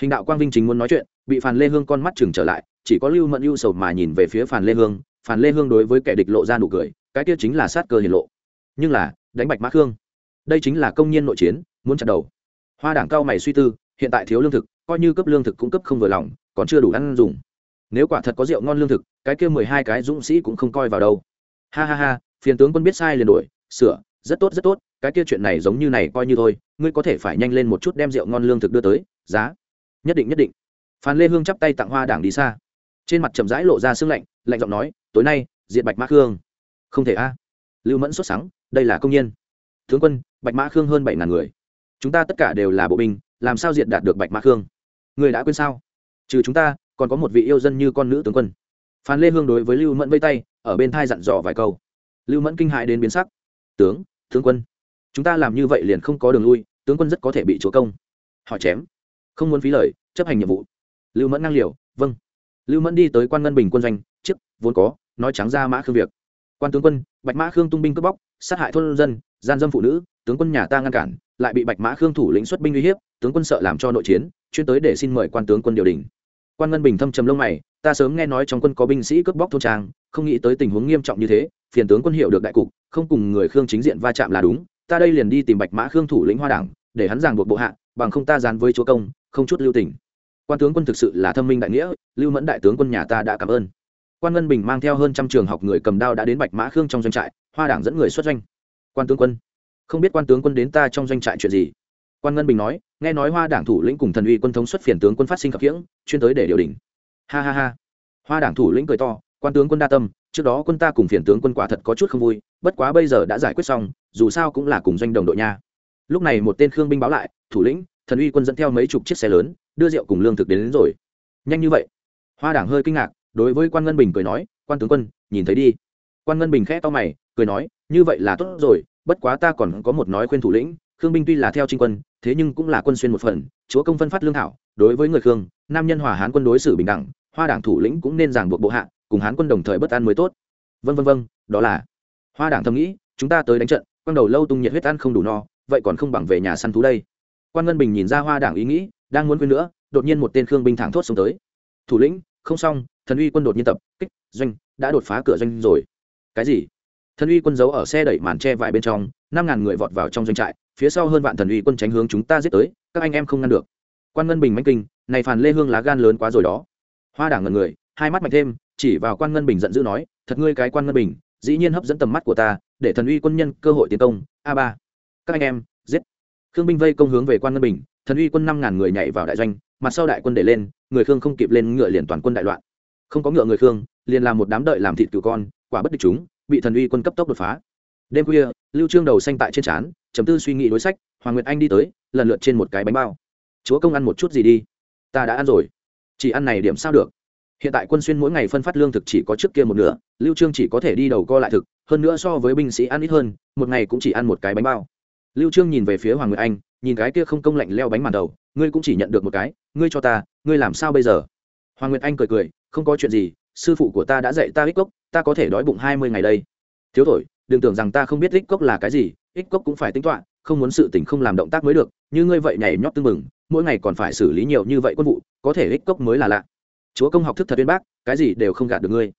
Hình đạo quang vinh chính muốn nói chuyện, bị phàn lê hương con mắt chừng trở lại, chỉ có lưu mẫn ưu sầu mà nhìn về phía phàn lê hương. Phàn lê hương đối với kẻ địch lộ ra nụ cười, cái kia chính là sát cơ hiển lộ. Nhưng là, đánh bạch mã khương. Đây chính là công nhân nội chiến, muốn chặt đầu. Hoa đảng cao mày suy tư, hiện tại thiếu lương thực, coi như cấp lương thực cũng cấp không vừa lòng, còn chưa đủ ăn dùng. Nếu quả thật có rượu ngon lương thực, cái kia mười hai cái dũng sĩ cũng không coi vào đâu ha ha ha, phiền tướng quân biết sai liền đổi sửa, rất tốt rất tốt, cái kia chuyện này giống như này coi như thôi, ngươi có thể phải nhanh lên một chút đem rượu ngon lương thực đưa tới, giá. Nhất định nhất định. Phan lê hương chắp tay tặng hoa đảng đi xa. Trên mặt chậm rãi lộ ra sương lạnh lạnh giọng nói, tối nay diện bạch mã khương. Không thể a. Lưu mẫn xuất sáng đây là công nhân tướng quân, bạch mã khương hơn bảy ngàn người. Chúng ta tất cả đều là bộ binh, làm sao diện đạt được bạch mã khương? Người đã quên sao? Trừ chúng ta, còn có một vị yêu dân như con nữ tướng quân. Phan lê hương đối với lưu mẫn vây tay ở bên thai dặn dò vài câu. Lưu mẫn kinh hại đến biến sắc. Tướng tướng quân, chúng ta làm như vậy liền không có đường lui, tướng quân rất có thể bị chúa công. Họ chém. Không muốn phí lời, chấp hành nhiệm vụ. Lưu mẫn năng liều. Vâng. Lưu mẫn đi tới quan ngân bình quân doanh. Chức vốn có, nói trắng ra mã khương việc. Quan tướng quân, bạch mã khương tung binh cướp bóc, sát hại thôn dân, gian dâm phụ nữ, tướng quân nhà ta ngăn cản, lại bị bạch mã khương thủ lĩnh xuất binh uy hiếp, tướng quân sợ làm cho nội chiến, chuyên tới để xin mời quan tướng quân điều đình. Quan ngân bình thâm trầm lông mày ta sớm nghe nói trong quân có binh sĩ cướp bóc thôn trang, không nghĩ tới tình huống nghiêm trọng như thế, phiền tướng quân hiểu được đại cục, không cùng người khương chính diện va chạm là đúng, ta đây liền đi tìm bạch mã khương thủ lĩnh hoa đảng, để hắn giảng buộc bộ hạ, bằng không ta dán với chúa công, không chút lưu tình. Quan tướng quân thực sự là thâm minh đại nghĩa, lưu mẫn đại tướng quân nhà ta đã cảm ơn. Quan ngân bình mang theo hơn trăm trường học người cầm đao đã đến bạch mã khương trong doanh trại, hoa đảng dẫn người xuất doanh. Quan tướng quân, không biết quan tướng quân đến ta trong doanh trại chuyện gì? Quan ngân bình nói, nghe nói hoa đảng thủ lĩnh cùng thần uy quân thống xuất phiền tướng quân phát sinh khập khiễng, chuyên tới để điều đình ha ha ha. Hoa đảng thủ lĩnh cười to quan tướng quân đa tâm trước đó quân ta cùng phiền tướng quân quả thật có chút không vui bất quá bây giờ đã giải quyết xong dù sao cũng là cùng doanh đồng đội nha. Lúc này một tên khương binh báo lại thủ lĩnh thần uy quân dẫn theo mấy chục chiếc xe lớn đưa rượu cùng lương thực đến, đến rồi. Nhanh như vậy. Hoa đảng hơi kinh ngạc đối với quan ngân bình cười nói quan tướng quân nhìn thấy đi. Quan ngân bình khẽ to mày cười nói như vậy là tốt rồi bất quá ta còn có một nói khuyên thủ lĩnh khương binh tuy là theo trinh quân thế nhưng cũng là quân xuyên một phần chúa công phân phát lương thảo đối với người khương nam nhân hòa hán quân đối xử bình đẳng hoa đảng thủ lĩnh cũng nên ràng buộc bộ hạ, cùng hán quân đồng thời bất an mới tốt. Vân vân vân đó là. Hoa đảng thầm nghĩ, chúng ta tới đánh trận quang đầu lâu tung nhiệt huyết ăn không đủ no, vậy còn không bằng về nhà săn thú đây. Quan ngân bình nhìn ra hoa đảng ý nghĩ, đang muốn quên nữa, đột nhiên một tên khương binh thẳng thốt xuống tới. Thủ lĩnh, không xong, thần uy quân đột nhiên tập, kích, doanh, đã đột phá cửa doanh rồi. Cái gì? Thần uy quân giấu ở xe đẩy màn tre vải bên trong, năm ngàn người vọt vào trong doanh trại, phía sau hơn vạn thần uy quân tránh hướng chúng ta giết tới, các anh em không ngăn được. Quan ngân bình mánh kinh, này phản lê hương lá gan lớn quá rồi đó hoa đảng ngần người, hai mắt mạnh thêm, chỉ vào quan ngân bình giận dữ nói, thật ngươi cái quan ngân bình, dĩ nhiên hấp dẫn tầm mắt của ta, để thần uy quân nhân cơ hội tiến công, a ba. Các anh em, giết. Khương binh vây công hướng về quan ngân bình, thần uy quân năm ngàn người nhảy vào đại doanh, mặt sau đại quân để lên, người khương không kịp lên ngựa liền toàn quân đại loạn. Không có ngựa người khương, liền làm một đám đợi làm thịt cừu con, quả bất địch chúng, bị thần uy quân cấp tốc đột phá. Đêm khuya, lưu trương đầu xanh tại trên trán, chấm tư suy nghĩ đối sách, hoàng nguyệt anh đi tới, lần lượt trên một cái bánh bao. Chúa công ăn một chút gì đi, ta đã ăn rồi chỉ ăn này điểm sao được? Hiện tại quân xuyên mỗi ngày phân phát lương thực chỉ có trước kia một nửa, lưu trương chỉ có thể đi đầu co lại thực, hơn nữa so với binh sĩ ăn ít hơn, một ngày cũng chỉ ăn một cái bánh bao. Lưu trương nhìn về phía hoàng nguyệt anh, nhìn cái kia không công lạnh leo bánh màn đầu, ngươi cũng chỉ nhận được một cái, ngươi cho ta, ngươi làm sao bây giờ? Hoàng nguyệt anh cười cười, không có chuyện gì, sư phụ của ta đã dạy ta ích cốc, ta có thể đói bụng hai mươi ngày đây. Thiếu thổi, đừng tưởng rằng ta không biết ích cốc là cái gì, ích cốc cũng phải tính toán, không muốn sự tình không làm động tác mới được, như ngươi vậy nhảy nhót tương mừng mỗi ngày còn phải xử lý nhiều như vậy quân vụ có thể ích cốc mới là lạ. Chúa công học thức thật uyên bác, cái gì đều không gạt được ngươi.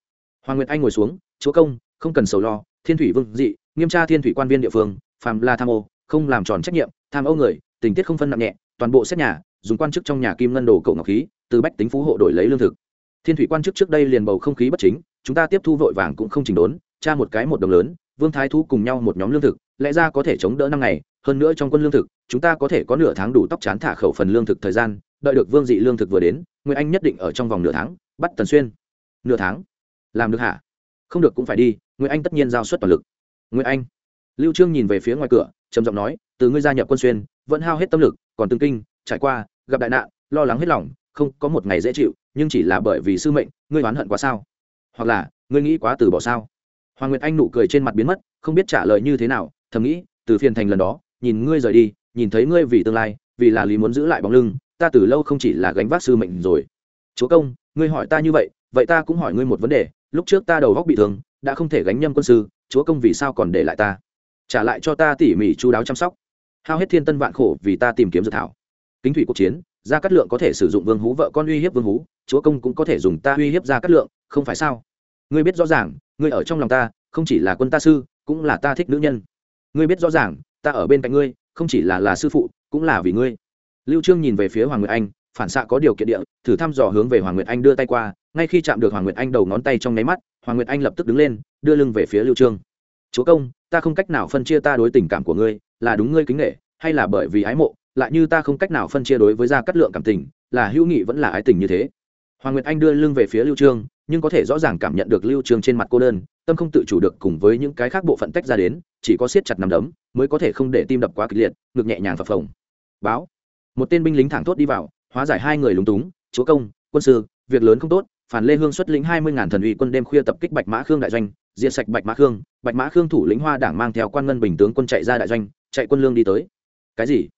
Hoàng nguyệt anh ngồi xuống, chúa công, không cần sầu lo, thiên thủy vương dị, nghiêm tra thiên thủy quan viên địa phương, phàm là tham ô, không làm tròn trách nhiệm, tham ô người, tình tiết không phân nặng nhẹ, toàn bộ xét nhà, dùng quan chức trong nhà kim ngân đồ cậu ngọc khí, từ bách tính phú hộ đổi lấy lương thực. Thiên thủy quan chức trước đây liền bầu không khí bất chính, chúng ta tiếp thu vội vàng cũng không chỉnh đốn, tra một cái một đồng lớn, vương thái thu cùng nhau một nhóm lương thực, lẽ ra có thể chống đỡ năm ngày, hơn nữa trong quân lương thực, chúng ta có thể có nửa tháng đủ tóc chán thả khẩu phần lương thực thời gian đợi được vương dị lương thực vừa đến nguyễn anh nhất định ở trong vòng nửa tháng, bắt tần xuyên. Nửa tháng? Làm được hả? Không được cũng phải đi nguyễn anh tất nhiên giao suất toàn lực. Nguyễn anh. Lưu trương nhìn về phía ngoài cửa, trầm giọng nói, từ ngươi gia nhập quân xuyên, vẫn hao hết tâm lực, còn tương kinh, trải qua, gặp đại nạn, lo lắng hết lòng, không có một ngày dễ chịu, nhưng chỉ là bởi vì sư mệnh, ngươi oán hận quá sao? Hoặc là, ngươi nghĩ quá từ bỏ sao? Hoàng nguyệt anh nụ cười trên mặt biến mất, không biết trả lời như thế nào, thầm nghĩ, từ phiền thành lần đó, nhìn ngươi rời đi, nhìn thấy ngươi vì tương lai, vì là lý muốn giữ lại bóng lưng ta từ lâu không chỉ là gánh vác sư mệnh rồi. Chúa công, ngươi hỏi ta như vậy vậy ta cũng hỏi ngươi một vấn đề. Lúc trước ta đầu góc bị thương, đã không thể gánh nhâm quân sư, chúa công vì sao còn để lại ta? Trả lại cho ta tỉ mỉ chú đáo chăm sóc. Hao hết thiên tân vạn khổ vì ta tìm kiếm dược thảo. Kính thủy quốc chiến, gia cát lượng có thể sử dụng vương hú vợ con uy hiếp vương hú, chúa công cũng có thể dùng ta uy hiếp gia cát lượng, không phải sao? Ngươi biết rõ ràng, ngươi ở trong lòng ta, không chỉ là quân ta sư, cũng là ta thích nữ nhân. Ngươi biết rõ ràng, ta ở bên cạnh ngươi, không chỉ là là sư phụ, cũng là vì ngươi lưu trương nhìn về phía hoàng nguyệt anh, phản xạ có điều kiện địa, thử thăm dò hướng về hoàng nguyệt anh đưa tay qua, ngay khi chạm được hoàng nguyệt anh đầu ngón tay trong nháy mắt, hoàng nguyệt anh lập tức đứng lên, đưa lưng về phía lưu trương. Chúa công, ta không cách nào phân chia ta đối tình cảm của ngươi, là đúng ngươi kính nghệ hay là bởi vì ái mộ, lại như ta không cách nào phân chia đối với gia cát lượng cảm tình, là hữu nghị vẫn là ái tình như thế? Hoàng nguyệt anh đưa lưng về phía lưu trương, nhưng có thể rõ ràng cảm nhận được lưu trương trên mặt cô đơn, tâm không tự chủ được cùng với những cái khác bộ phận tách ra đến, chỉ có siết chặt nằm đấm, mới có thể không để tim đập quá kịch liệt, ngực nhẹ nhàng phập phồng. Báo một tên binh lính thẳng thốt đi vào, hóa giải hai người lúng túng, chúa công, quân sư, việc lớn không tốt, phản lê hương xuất lĩnh hai mươi ngàn thần uy quân đêm khuya tập kích bạch mã khương đại doanh, diệt sạch bạch mã khương, bạch mã khương thủ lĩnh hoa đảng mang theo quan ngân bình tướng quân chạy ra đại doanh, chạy quân lương đi tới. Cái gì?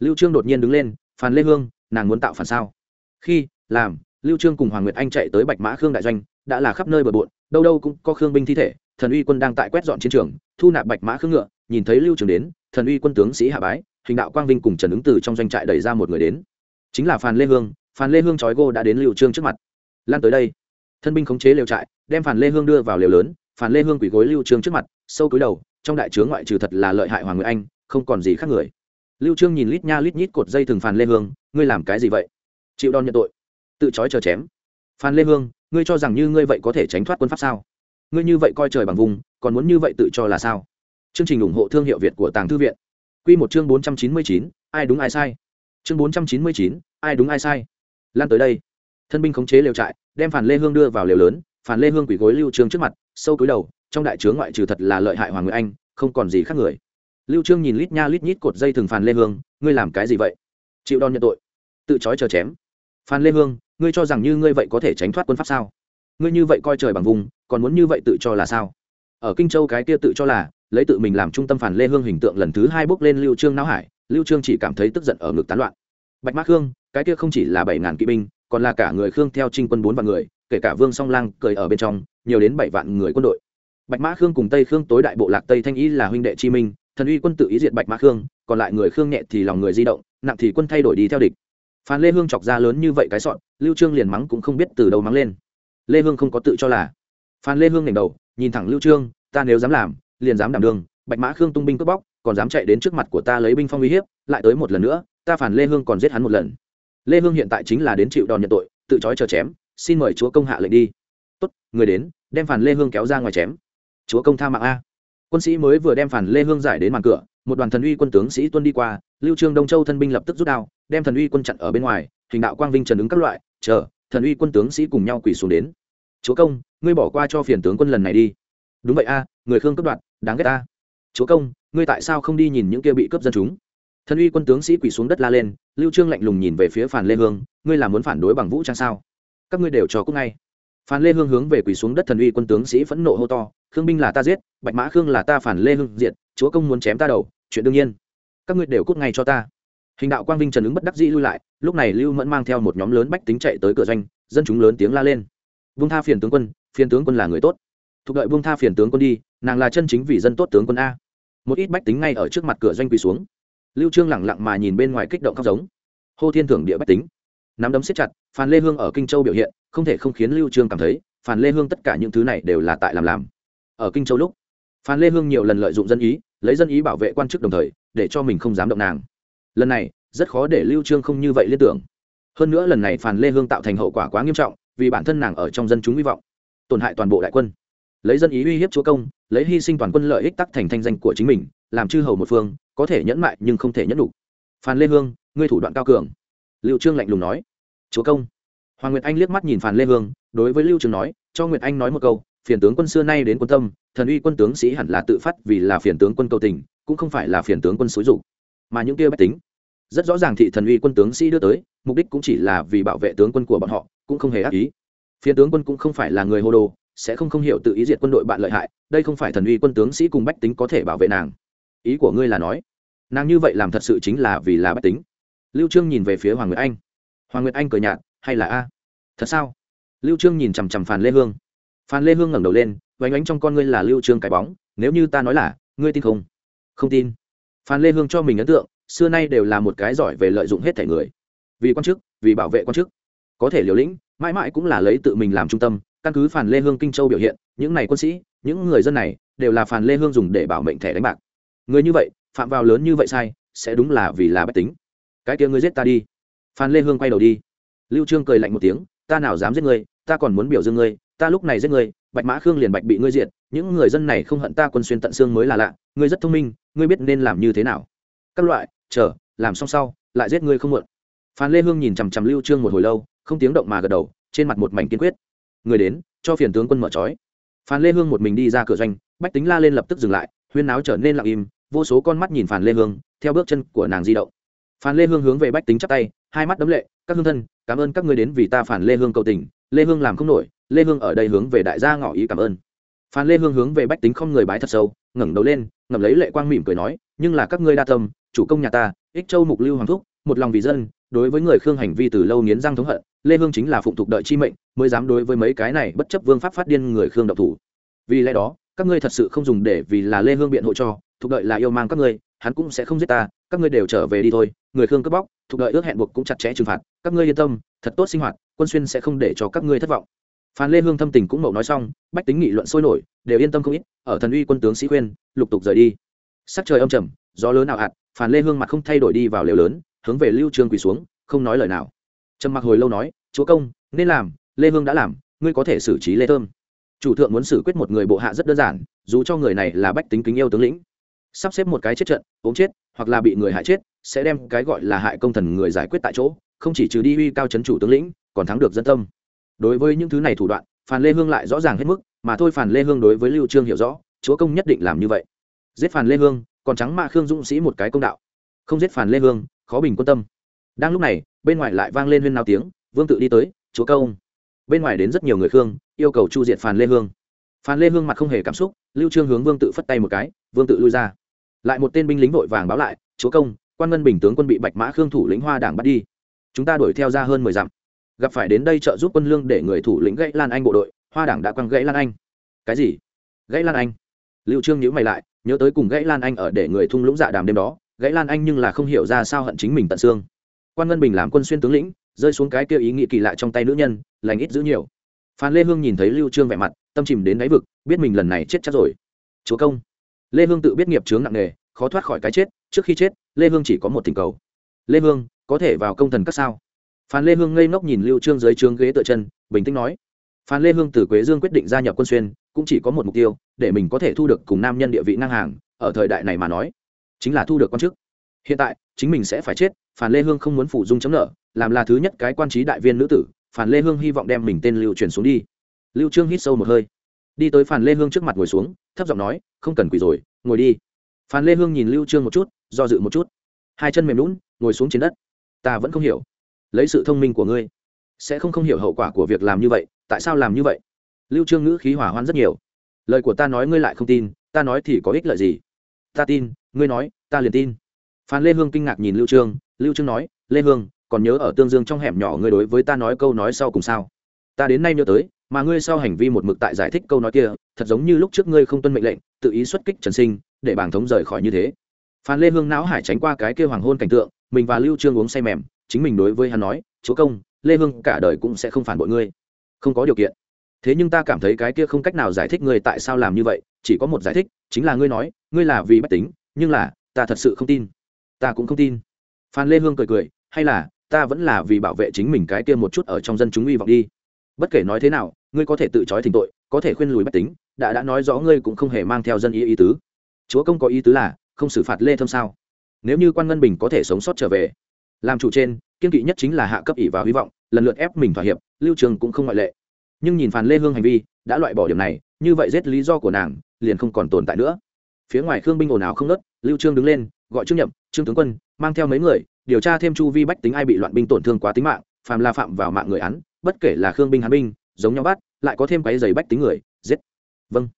Lưu trương đột nhiên đứng lên, phản lê hương, nàng muốn tạo phản sao? Khi, làm. Lưu trương cùng hoàng nguyệt anh chạy tới bạch mã khương đại doanh, đã là khắp nơi bờ bộn, đâu đâu cũng có khương binh thi thể, thần uy quân đang tại quét dọn chiến trường, thu nạp bạch mã khương ngựa, nhìn thấy lưu trường đến, thần uy quân tướng sĩ hạ bái hình đạo quang vinh cùng trần ứng từ trong doanh trại đẩy ra một người đến. Chính là phan lê hương, phan lê hương trói gô đã đến liệu trương trước mặt. Lan tới đây, thân binh khống chế lều trại, đem phan lê hương đưa vào lều lớn, phan lê hương quỳ gối lưu trương trước mặt, sâu cúi đầu, trong đại trướng ngoại trừ thật là lợi hại hoàng người anh, không còn gì khác người. Lưu trương nhìn lít nha lít nhít cột dây thừng phan lê hương, ngươi làm cái gì vậy? Chịu đòn nhận tội, tự trói chờ chém. Phan lê hương, ngươi cho rằng như ngươi vậy có thể tránh thoát quân pháp sao? Ngươi như vậy coi trời bằng vùng, còn muốn như vậy tự cho là sao? Chương trình ủng hộ thương hiệu việt của tàng thư viện. Quy một chương bốn trăm chín mươi chín, ai đúng ai sai? Chương bốn trăm chín mươi chín, ai đúng ai sai? Lan tới đây. Thân binh khống chế lều trại, đem phản lê hương đưa vào lều lớn, phản lê hương quỳ gối lưu trương trước mặt, sâu cúi đầu, trong đại trướng ngoại trừ thật là lợi hại hoàng người anh, không còn gì khác người. Lưu trương nhìn lít nha lít nhít cột dây thừng phản lê hương, ngươi làm cái gì vậy? Chịu đòn nhận tội. Tự chói chờ chém. Phản lê hương, ngươi cho rằng như ngươi vậy có thể tránh thoát quân pháp sao? Ngươi như vậy coi trời bằng vùng, còn muốn như vậy tự cho là sao? Ở kinh châu cái kia tự cho là lấy tự mình làm trung tâm phản lê hương hình tượng lần thứ hai bước lên lưu trương não hải, lưu trương chỉ cảm thấy tức giận ở ngực tán loạn. Bạch mã khương, cái kia không chỉ là bảy ngàn kỵ binh, còn là cả người khương theo trinh quân bốn vạn người, kể cả vương song lang cười ở bên trong, nhiều đến bảy vạn người quân đội. Bạch mã khương cùng tây khương tối đại bộ lạc tây thanh ý là huynh đệ chi minh, thần uy quân tự ý diệt bạch mã khương, còn lại người khương nhẹ thì lòng người di động, nặng thì quân thay đổi đi theo địch. Phan lê hương chọc ra lớn như vậy cái sọn, lưu trương liền mắng cũng không biết từ đâu mắng lên. Lê hương không có tự cho là. Phan lê hương ngẩng đầu, nhìn thẳng lưu trương, ta nếu dám làm liền dám đảm đường, bạch mã khương tung binh cướp bóc, còn dám chạy đến trước mặt của ta lấy binh phong uy hiếp, lại tới một lần nữa, ta phản lê hương còn giết hắn một lần. Lê hương hiện tại chính là đến chịu đòn nhận tội, tự trói chờ chém, xin mời chúa công hạ lệnh đi. Tốt, người đến, đem phản lê hương kéo ra ngoài chém. Chúa công tha mạng a. Quân sĩ mới vừa đem phản lê hương giải đến màn cửa, một đoàn thần uy quân tướng sĩ tuân đi qua, lưu trương đông châu thân binh lập tức rút đao, đem thần uy quân chặn ở bên ngoài, hình đạo quang vinh trần ứng các loại, chờ, thần uy quân tướng sĩ cùng nhau quỳ xuống đến. Chúa công, ngươi bỏ qua cho phiền tướng quân lần này đi đúng vậy a, người khương cướp đoạt, đáng ghét ta. Chúa công, ngươi tại sao không đi nhìn những kia bị cướp dân chúng? Thần uy quân tướng sĩ quỳ xuống đất la lên, lưu trương lạnh lùng nhìn về phía phản lê hương, ngươi là muốn phản đối bằng vũ trang sao? Các ngươi đều cho cúc ngay. Phản lê hương hướng về quỳ xuống đất thần uy quân tướng sĩ phẫn nộ hô to, khương binh là ta giết, bạch mã khương là ta phản lê hương diệt, chúa công muốn chém ta đầu, chuyện đương nhiên. Các ngươi đều cút ngay cho ta. Hình đạo quang vinh trần ứng bất đắc dĩ lui lại, lúc này lưu mẫn mang theo một nhóm lớn bách tính chạy tới cửa doanh, dân chúng lớn tiếng la lên. Vung tha phiền tướng quân, phiền tướng quân là người tốt thuộc đợi buông tha phiền tướng quân đi, nàng là chân chính vì dân tốt tướng quân a. Một ít bách tính ngay ở trước mặt cửa doanh quỳ xuống. Lưu trương lẳng lặng mà nhìn bên ngoài kích động khóc giống. Hô thiên thưởng địa bách tính. Nắm đấm siết chặt, phan lê hương ở kinh châu biểu hiện, không thể không khiến lưu trương cảm thấy, phan lê hương tất cả những thứ này đều là tại làm làm. Ở kinh châu lúc, phan lê hương nhiều lần lợi dụng dân ý, lấy dân ý bảo vệ quan chức đồng thời, để cho mình không dám động nàng. Lần này, rất khó để lưu trương không như vậy liên tưởng. Hơn nữa lần này phan lê hương tạo thành hậu quả quá nghiêm trọng, vì bản thân nàng ở trong dân chúng hy vọng, tổn hại toàn bộ đại quân lấy dân ý uy hiếp chúa công, lấy hy sinh toàn quân lợi ích tắc thành thanh danh của chính mình, làm chư hầu một phương, có thể nhẫn mại nhưng không thể nhẫn đủ phan lê hương, ngươi thủ đoạn cao cường. Lưu trương lạnh lùng nói. Chúa công. Hoàng nguyệt anh liếc mắt nhìn phan lê hương, đối với lưu trương nói, cho nguyệt anh nói một câu, phiền tướng quân xưa nay đến quân tâm, thần uy quân tướng sĩ hẳn là tự phát vì là phiền tướng quân cầu tình, cũng không phải là phiền tướng quân xúi dục. Mà những kia bách tính, rất rõ ràng thị thần uy quân tướng sĩ đưa tới, mục đích cũng chỉ là vì bảo vệ tướng quân của bọn họ, cũng không hề ác ý. Phiền tướng quân cũng không phải là người hồ đồ sẽ không không hiểu tự ý diệt quân đội bạn lợi hại, đây không phải thần uy quân tướng sĩ cùng bách tính có thể bảo vệ nàng. Ý của ngươi là nói, nàng như vậy làm thật sự chính là vì là bách tính. Lưu trương nhìn về phía hoàng nguyệt anh. Hoàng nguyệt anh cười nhạt, hay là a? Thật sao? Lưu trương nhìn chằm chằm phàn lê hương. Phan lê hương ngẩng đầu lên vánh ánh trong con ngươi là lưu trương cái bóng, nếu như ta nói là, ngươi tin không? Không tin. Phan lê hương cho mình ấn tượng, xưa nay đều là một cái giỏi về lợi dụng hết thể người. Vì quan chức, vì bảo vệ quan chức. Có thể liều lĩnh, mãi mãi cũng là lấy tự mình làm trung tâm căn cứ phản lê hương kinh châu biểu hiện, những này quân sĩ, những người dân này đều là phản lê hương dùng để bảo mệnh thẻ đánh bạc. Người như vậy, phạm vào lớn như vậy sai, sẽ đúng là vì là bất tính. Cái kia ngươi giết ta đi. Phan lê hương quay đầu đi. Lưu trương cười lạnh một tiếng, ta nào dám giết ngươi, ta còn muốn biểu dương ngươi, ta lúc này giết ngươi, bạch mã khương liền bạch bị ngươi diệt, những người dân này không hận ta quân xuyên tận xương mới là lạ, ngươi rất thông minh, ngươi biết nên làm như thế nào. Các loại, chờ, làm xong sau, lại giết ngươi không muộn. Phan lê hương nhìn chằm chằm lưu trương một hồi lâu, không tiếng động mà gật đầu, trên mặt một mảnh kiên quyết người đến, cho phiền tướng quân mở trói. Phan lê hương một mình đi ra cửa doanh, bách tính la lên lập tức dừng lại, huyên náo trở nên lặng im, vô số con mắt nhìn phan lê hương, theo bước chân của nàng di động. Phan lê hương hướng về bách tính chắp tay, hai mắt đấm lệ, các hương thân, cảm ơn các ngươi đến vì ta phản lê hương cầu tình, lê hương làm không nổi, lê hương ở đây hướng về đại gia ngỏ ý cảm ơn. Phan lê hương hướng về bách tính không người bái thật sâu, ngẩng đầu lên, ngậm lấy lệ quang mỉm cười nói, nhưng là các ngươi đa tâm, chủ công nhà ta, ích châu mục lưu hoàng thúc, một lòng vì dân, đối với người khương hành vi từ lâu nghiến răng thống hận lê hương chính là phụng thuộc đợi chi mệnh, mới dám đối với mấy cái này bất chấp vương pháp phát điên người khương độc thủ. Vì lẽ đó, các ngươi thật sự không dùng để vì là lê hương biện hộ cho thuộc đợi là yêu mang các ngươi, hắn cũng sẽ không giết ta, các ngươi đều trở về đi thôi, người khương cướp bóc thuộc đợi ước hẹn buộc cũng chặt chẽ trừng phạt, các ngươi yên tâm, thật tốt sinh hoạt, quân xuyên sẽ không để cho các ngươi thất vọng. Phan lê hương thâm tình cũng mậu nói xong, bách tính nghị luận sôi nổi, đều yên tâm không ít, ở thần uy quân tướng sĩ khuyên, lục tục rời đi. Sắc trời âm trầm, gió lớn nào hạt phan lê hương mặt không thay đổi đi vào lều lớn, hướng về lưu trương quỳ xuống, không nói lời nào trầm mặc hồi lâu nói, chúa công, nên làm, lê hương đã làm, ngươi có thể xử trí lê thơm. Chủ thượng muốn xử quyết một người bộ hạ rất đơn giản, dù cho người này là bách tính kính yêu tướng lĩnh, sắp xếp một cái chết trận, ốm chết, hoặc là bị người hại chết, sẽ đem cái gọi là hại công thần người giải quyết tại chỗ, không chỉ trừ đi uy cao chấn chủ tướng lĩnh, còn thắng được dân tâm. Đối với những thứ này thủ đoạn phản lê hương lại rõ ràng hết mức, mà thôi phản lê hương đối với lưu trương hiểu rõ, chúa công nhất định làm như vậy. Giết phản lê hương, còn trắng mạ khương dũng sĩ một cái công đạo. Không giết phản lê hương, khó bình quân tâm. Đang lúc này bên ngoài lại vang lên huyên nào tiếng, vương tự đi tới, chúa công bên ngoài đến rất nhiều người khương, yêu cầu chu diệt phàn lê hương. Phàn lê hương mặt không hề cảm xúc, lưu trương hướng vương tự phất tay một cái, vương tự lui ra. Lại một tên binh lính vội vàng báo lại, chúa công, quan ngân bình tướng quân bị bạch mã khương thủ lĩnh hoa đảng bắt đi. Chúng ta đuổi theo ra hơn mười dặm. Gặp phải đến đây trợ giúp quân lương để người thủ lĩnh gãy lan anh bộ đội, hoa đảng đã quăng gãy lan anh. Cái gì? Gãy lan anh? Lưu trương nhíu mày lại, nhớ tới cùng gãy lan anh ở để người thung lũng dạ đàm đêm đó, gãy lan anh nhưng là không hiểu ra sao hận chính mình tận xương quan ngân bình làm quân xuyên tướng lĩnh, rơi xuống cái kia ý nghĩ kỳ lạ trong tay nữ nhân, lành ít giữ nhiều. Phan lê hương nhìn thấy lưu trương vẻ mặt, tâm chìm đến đáy vực, biết mình lần này chết chắc rồi. Chúa công. Lê hương tự biết nghiệp chướng nặng nề, khó thoát khỏi cái chết, trước khi chết, lê hương chỉ có một tình cầu. Lê hương, có thể vào công thần các sao? Phan lê hương ngây ngốc nhìn lưu trương dưới trướng ghế tựa chân, bình tĩnh nói. Phan lê hương từ quế dương quyết định gia nhập quân xuyên, cũng chỉ có một mục tiêu, để mình có thể thu được cùng nam nhân địa vị ngang hàng, ở thời đại này mà nói, chính là thu được quan chức hiện tại, chính mình sẽ phải chết, Phản lê hương không muốn phụ dung chấm nợ, làm là thứ nhất cái quan trí đại viên nữ tử, Phản lê hương hy vọng đem mình tên lưu truyền xuống đi. Lưu trương hít sâu một hơi. Đi tới phản lê hương trước mặt ngồi xuống, thấp giọng nói, không cần quỳ rồi, ngồi đi. Phản lê hương nhìn lưu trương một chút, do dự một chút. Hai chân mềm lún ngồi xuống trên đất. Ta vẫn không hiểu. Lấy sự thông minh của ngươi, sẽ không không hiểu hậu quả của việc làm như vậy, tại sao làm như vậy? Lưu trương ngữ khí hỏa hoan rất nhiều. Lời của ta nói ngươi lại không tin, ta nói thì có ích lợi gì? Ta tin, ngươi nói, ta liền tin phan lê hương kinh ngạc nhìn lưu trương lưu trương nói, lê hương, còn nhớ ở tương dương trong hẻm nhỏ ngươi đối với ta nói câu nói sau cùng sao? Ta đến nay nhớ tới, mà ngươi sau hành vi một mực tại giải thích câu nói kia, thật giống như lúc trước ngươi không tuân mệnh lệnh, tự ý xuất kích trần sinh, để bảng thống rời khỏi như thế. Phan lê hương não hải tránh qua cái kia hoàng hôn cảnh tượng, mình và lưu trương uống say mềm, chính mình đối với hắn nói, chúa công, lê hương, cả đời cũng sẽ không phản bội ngươi. Không có điều kiện. Thế nhưng ta cảm thấy cái kia không cách nào giải thích ngươi tại sao làm như vậy, chỉ có một giải thích, chính là ngươi nói, ngươi là vì bất tính, nhưng là, ta thật sự không tin ta cũng không tin. Phan lê hương cười cười, hay là, ta vẫn là vì bảo vệ chính mình cái kia một chút ở trong dân chúng hy vọng đi. Bất kể nói thế nào, ngươi có thể tự trói thỉnh tội, có thể khuyên lùi bách tính, đã đã nói rõ ngươi cũng không hề mang theo dân ý ý tứ. Chúa công có ý tứ là, không xử phạt lê thâm sao? Nếu như quan ngân bình có thể sống sót trở về, làm chủ trên, kiên kỵ nhất chính là hạ cấp ỷ và hy vọng, lần lượt ép mình thỏa hiệp, lưu trường cũng không ngoại lệ. Nhưng nhìn phàn lê hương hành vi, đã loại bỏ điểm này, như vậy giết lý do của nàng, liền không còn tồn tại nữa. Phía ngoài khương binh ồn ào không nớt lưu trương đứng lên, gọi trương nhậm trương tướng quân, mang theo mấy người, điều tra thêm chu vi bách tính ai bị loạn binh tổn thương quá tính mạng, phàm la phạm vào mạng người án, bất kể là khương binh, hán binh, giống nhau bắt, lại có thêm cái giày bách tính người, giết. Vâng.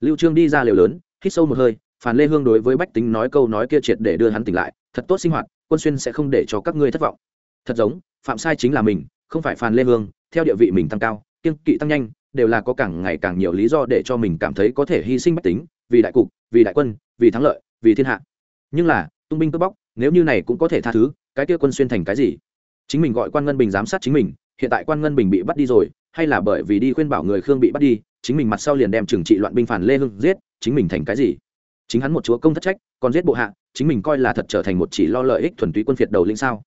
Lưu trương đi ra liều lớn, hít sâu một hơi, phàn lê hương đối với bách tính nói câu nói kia triệt để đưa hắn tỉnh lại, thật tốt sinh hoạt, quân xuyên sẽ không để cho các ngươi thất vọng. Thật giống, phạm sai chính là mình, không phải phàn lê hương, theo địa vị mình tăng cao kiên kỵ tăng nhanh, đều là có càng ngày càng nhiều lý do để cho mình cảm thấy có thể hy sinh bách tính, vì đại cục, vì đại quân, vì thắng lợi, vì thiên hạ. Nhưng là tung binh cướp bóc, nếu như này cũng có thể tha thứ, cái kia quân xuyên thành cái gì? Chính mình gọi quan ngân bình giám sát chính mình, hiện tại quan ngân bình bị bắt đi rồi, hay là bởi vì đi khuyên bảo người khương bị bắt đi, chính mình mặt sau liền đem trừng trị loạn binh phản lê hưng giết, chính mình thành cái gì? Chính hắn một chúa công thất trách, còn giết bộ hạ, chính mình coi là thật trở thành một chỉ lo lợi ích thuần túy quân phiệt đầu linh sao?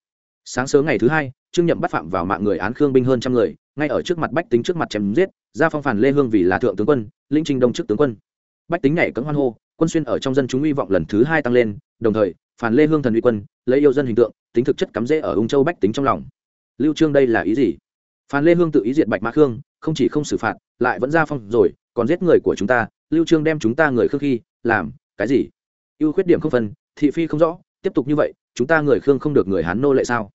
Sáng sớm ngày thứ hai, trương nhậm bắt phạm vào mạng người án khương binh hơn trăm người, ngay ở trước mặt bách tính trước mặt chém giết, ra phong phản lê hương vì là thượng tướng quân linh trinh đông trước tướng quân. Bách tính nhảy cấm hoan hô, quân xuyên ở trong dân chúng hy vọng lần thứ hai tăng lên, đồng thời phản lê hương thần uy quân, lấy yêu dân hình tượng, tính thực chất cắm rễ ở ung châu bách tính trong lòng. Lưu trương đây là ý gì? Phản lê hương tự ý diệt bạch mã khương, không chỉ không xử phạt, lại vẫn ra phong rồi, còn giết người của chúng ta. Lưu trương đem chúng ta người khương khi làm cái gì? Ưu khuyết điểm không phân, thị phi không rõ, tiếp tục như vậy, chúng ta người khương không được người hán nô lệ sao?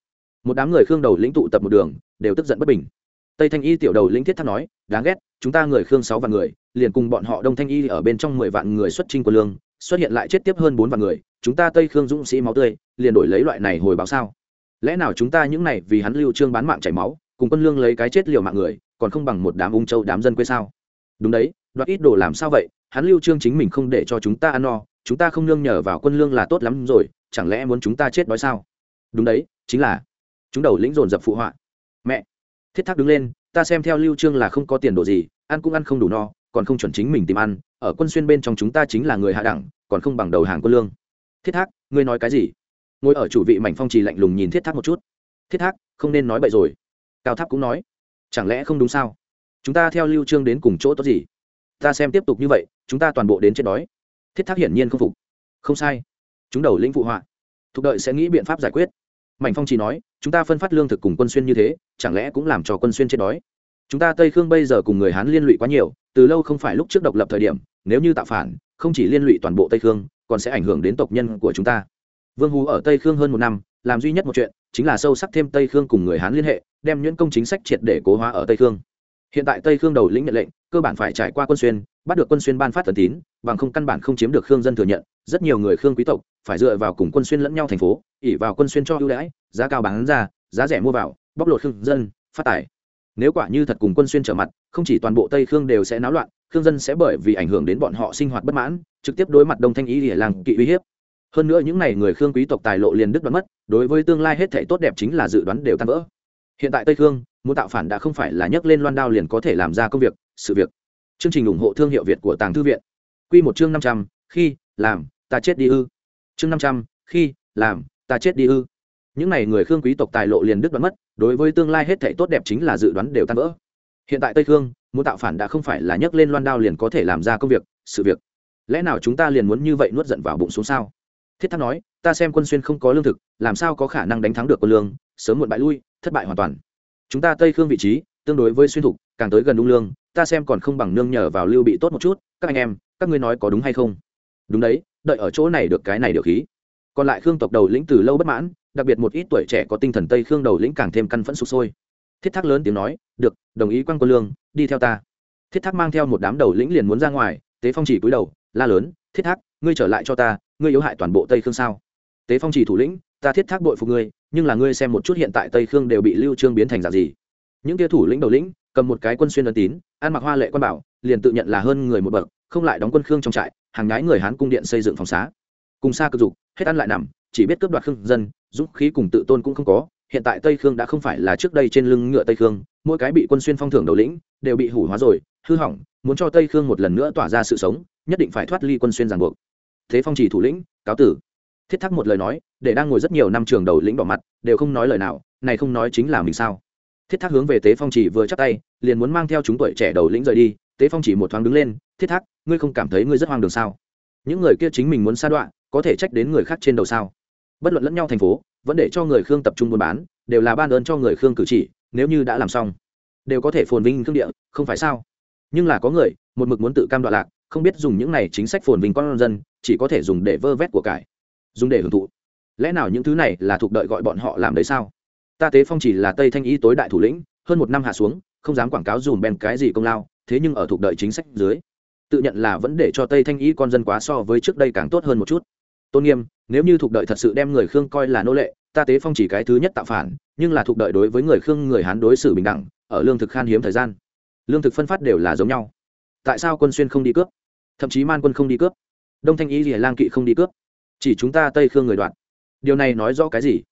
Một đám người khương đầu lĩnh tụ tập một đường, đều tức giận bất bình. Tây thanh y tiểu đầu lĩnh thiết tháp nói, đáng ghét, chúng ta người khương sáu vạn người, liền cùng bọn họ đông thanh y ở bên trong mười vạn người xuất trinh quân lương xuất hiện lại chết tiếp hơn bốn vạn người, chúng ta tây khương dũng sĩ máu tươi, liền đổi lấy loại này hồi báo sao? Lẽ nào chúng ta những này vì hắn lưu trương bán mạng chảy máu, cùng quân lương lấy cái chết liều mạng người, còn không bằng một đám ung châu đám dân quê sao? Đúng đấy, đoạt ít đồ làm sao vậy? Hắn lưu trương chính mình không để cho chúng ta ăn no, chúng ta không nương nhờ vào quân lương là tốt lắm rồi, chẳng lẽ muốn chúng ta chết đói sao? Đúng đấy, chính là chúng đầu lĩnh dồn dập phụ họa. Mẹ, thiết thác đứng lên, ta xem theo lưu trương là không có tiền đồ gì, ăn cũng ăn không đủ no còn không chuẩn chính mình tìm ăn, ở quân xuyên bên trong chúng ta chính là người hạ đẳng, còn không bằng đầu hàng quân lương. Thiết thác, ngươi nói cái gì? Ngồi ở chủ vị mảnh phong trì lạnh lùng nhìn thiết thác một chút. Thiết thác, không nên nói bậy rồi. Cao tháp cũng nói. Chẳng lẽ không đúng sao? Chúng ta theo lưu trương đến cùng chỗ tốt gì? Ta xem tiếp tục như vậy, chúng ta toàn bộ đến chết đói. Thiết thác hiển nhiên không phục. Không sai. Chúng đầu lĩnh phụ họa. Thuộc đợi sẽ nghĩ biện pháp giải quyết. Mảnh phong chỉ nói, chúng ta phân phát lương thực cùng quân xuyên như thế, chẳng lẽ cũng làm cho quân xuyên chết đói? Chúng ta tây khương bây giờ cùng người hán liên lụy quá nhiều, từ lâu không phải lúc trước độc lập thời điểm, nếu như tạo phản, không chỉ liên lụy toàn bộ tây khương, còn sẽ ảnh hưởng đến tộc nhân của chúng ta. Vương hú ở tây khương hơn một năm, làm duy nhất một chuyện, chính là sâu sắc thêm tây khương cùng người hán liên hệ, đem nhuyễn công chính sách triệt để cố hóa ở tây khương. Hiện tại tây khương đầu lĩnh nhận lệnh, cơ bản phải trải qua quân xuyên, bắt được quân xuyên ban phát thần tín, bằng không căn bản không chiếm được khương dân thừa nhận, rất nhiều người khương quý tộc phải dựa vào cùng quân xuyên lẫn nhau thành phố ỉ vào quân xuyên cho ưu đãi, giá cao bán ra, giá rẻ mua vào, bóc lột khương dân, phát tài nếu quả như thật cùng quân xuyên trở mặt, không chỉ toàn bộ tây khương đều sẽ náo loạn, khương dân sẽ bởi vì ảnh hưởng đến bọn họ sinh hoạt bất mãn, trực tiếp đối mặt đông thanh ý địa làng kỵ uy hiếp. Hơn nữa những n à y người khương quý tộc tài lộ liền đức đoán mất, đối với tương lai hết thể tốt đẹp chính là dự đoán đều tan vỡ. Hiện tại tây khương, muốn tạo phản đã không phải là nhấc lên loan đao liền có thể làm ra công việc, sự việc. Chương trình ủng hộ thương hiệu việt của tàng thư viện. Q một chương năm trăm, khi, làm, ta chết đi ư. Chương năm trăm, khi, làm, ta chết đi ư. Những n à y người khương quý tộc tài lộ liền đức đoán mất đối với tương lai hết thảy tốt đẹp chính là dự đoán đều tan vỡ. Hiện tại tây khương, muốn tạo phản đã không phải là nhấc lên loan đao liền có thể làm ra công việc, sự việc. Lẽ nào chúng ta liền muốn như vậy nuốt giận vào bụng xuống sao? Thiết tháp nói, ta xem quân xuyên không có lương thực, làm sao có khả năng đánh thắng được quân lương, sớm muộn bại lui, thất bại hoàn toàn. Chúng ta tây khương vị trí, tương đối với xuyên thục, càng tới gần đung lương, ta xem còn không bằng nương nhờ vào lưu bị tốt một chút, các anh em, các ngươi nói có đúng hay không? Đúng đấy, đợi ở chỗ này được cái này được khí. Còn lại khương tộc đầu lĩnh từ lâu bất mãn đặc biệt một ít tuổi trẻ có tinh thần tây khương đầu lĩnh càng thêm căn phẫn sụp sôi. Thiết thác lớn tiếng nói, được, đồng ý quan quân lương, đi theo ta. Thiết thác mang theo một đám đầu lĩnh liền muốn ra ngoài, tế phong chỉ cúi đầu, la lớn, thiết thác, ngươi trở lại cho ta, ngươi yếu hại toàn bộ tây khương sao? Tế phong chỉ thủ lĩnh, ta thiết thác bội phục ngươi, nhưng là ngươi xem một chút hiện tại tây khương đều bị lưu trương biến thành dạng gì. Những kia thủ lĩnh đầu lĩnh, cầm một cái quân xuyên ấn tín, ăn mặc hoa lệ quan bảo, liền tự nhận là hơn người một bậc, không lại đóng quân khương trong trại, hàng nhái người hán cung điện xây dựng phòng xá. Cùng xa cực dục, hết ăn lại nằm, chỉ biết cướp đoạt khương dân dũng khí cùng tự tôn cũng không có, hiện tại tây khương đã không phải là trước đây trên lưng ngựa tây khương, mỗi cái bị quân xuyên phong thưởng đầu lĩnh đều bị hủ hóa rồi, hư hỏng, muốn cho tây khương một lần nữa tỏa ra sự sống, nhất định phải thoát ly quân xuyên ràng buộc. Thế phong chỉ thủ lĩnh, cáo tử. Thiết thắc một lời nói, để đang ngồi rất nhiều năm trường đầu lĩnh bỏ mặt, đều không nói lời nào, này không nói chính là mình sao? Thiết thác hướng về tế phong chỉ vừa chắc tay, liền muốn mang theo chúng tuổi trẻ đầu lĩnh rời đi, tế phong chỉ một thoáng đứng lên, thiết thác, ngươi không cảm thấy ngươi rất hoang đường sao? Những người kia chính mình muốn sa đoạn có thể trách đến người khác trên đầu sao? Bất luận lẫn nhau thành phố, vẫn để cho người khương tập trung buôn bán, đều là ban ơn cho người khương cử chỉ, nếu như đã làm xong, đều có thể phồn vinh khương địa, không phải sao? Nhưng là có người, một mực muốn tự cam đoạn lạc, không biết dùng những này chính sách phồn vinh con dân, chỉ có thể dùng để vơ vét của cải, dùng để hưởng thụ. Lẽ nào những thứ này là thuộc đợi gọi bọn họ làm đấy sao? Ta tế phong chỉ là tây thanh y tối đại thủ lĩnh, hơn một năm hạ xuống, không dám quảng cáo dùm bèn cái gì công lao, thế nhưng ở thuộc đợi chính sách dưới, tự nhận là vẫn để cho tây thanh y con dân quá so với trước đây càng tốt hơn một chút tôn nghiêm, nếu như thuộc đợi thật sự đem người khương coi là nô lệ, ta tế phong chỉ cái thứ nhất tạo phản, nhưng là thuộc đợi đối với người khương người hán đối xử bình đẳng, ở lương thực khan hiếm thời gian. Lương thực phân phát đều là giống nhau. Tại sao quân xuyên không đi cướp? Thậm chí man quân không đi cướp. Đông thanh ý rìa lang kỵ không đi cướp. Chỉ chúng ta tây khương người đoạn. Điều này nói rõ cái gì?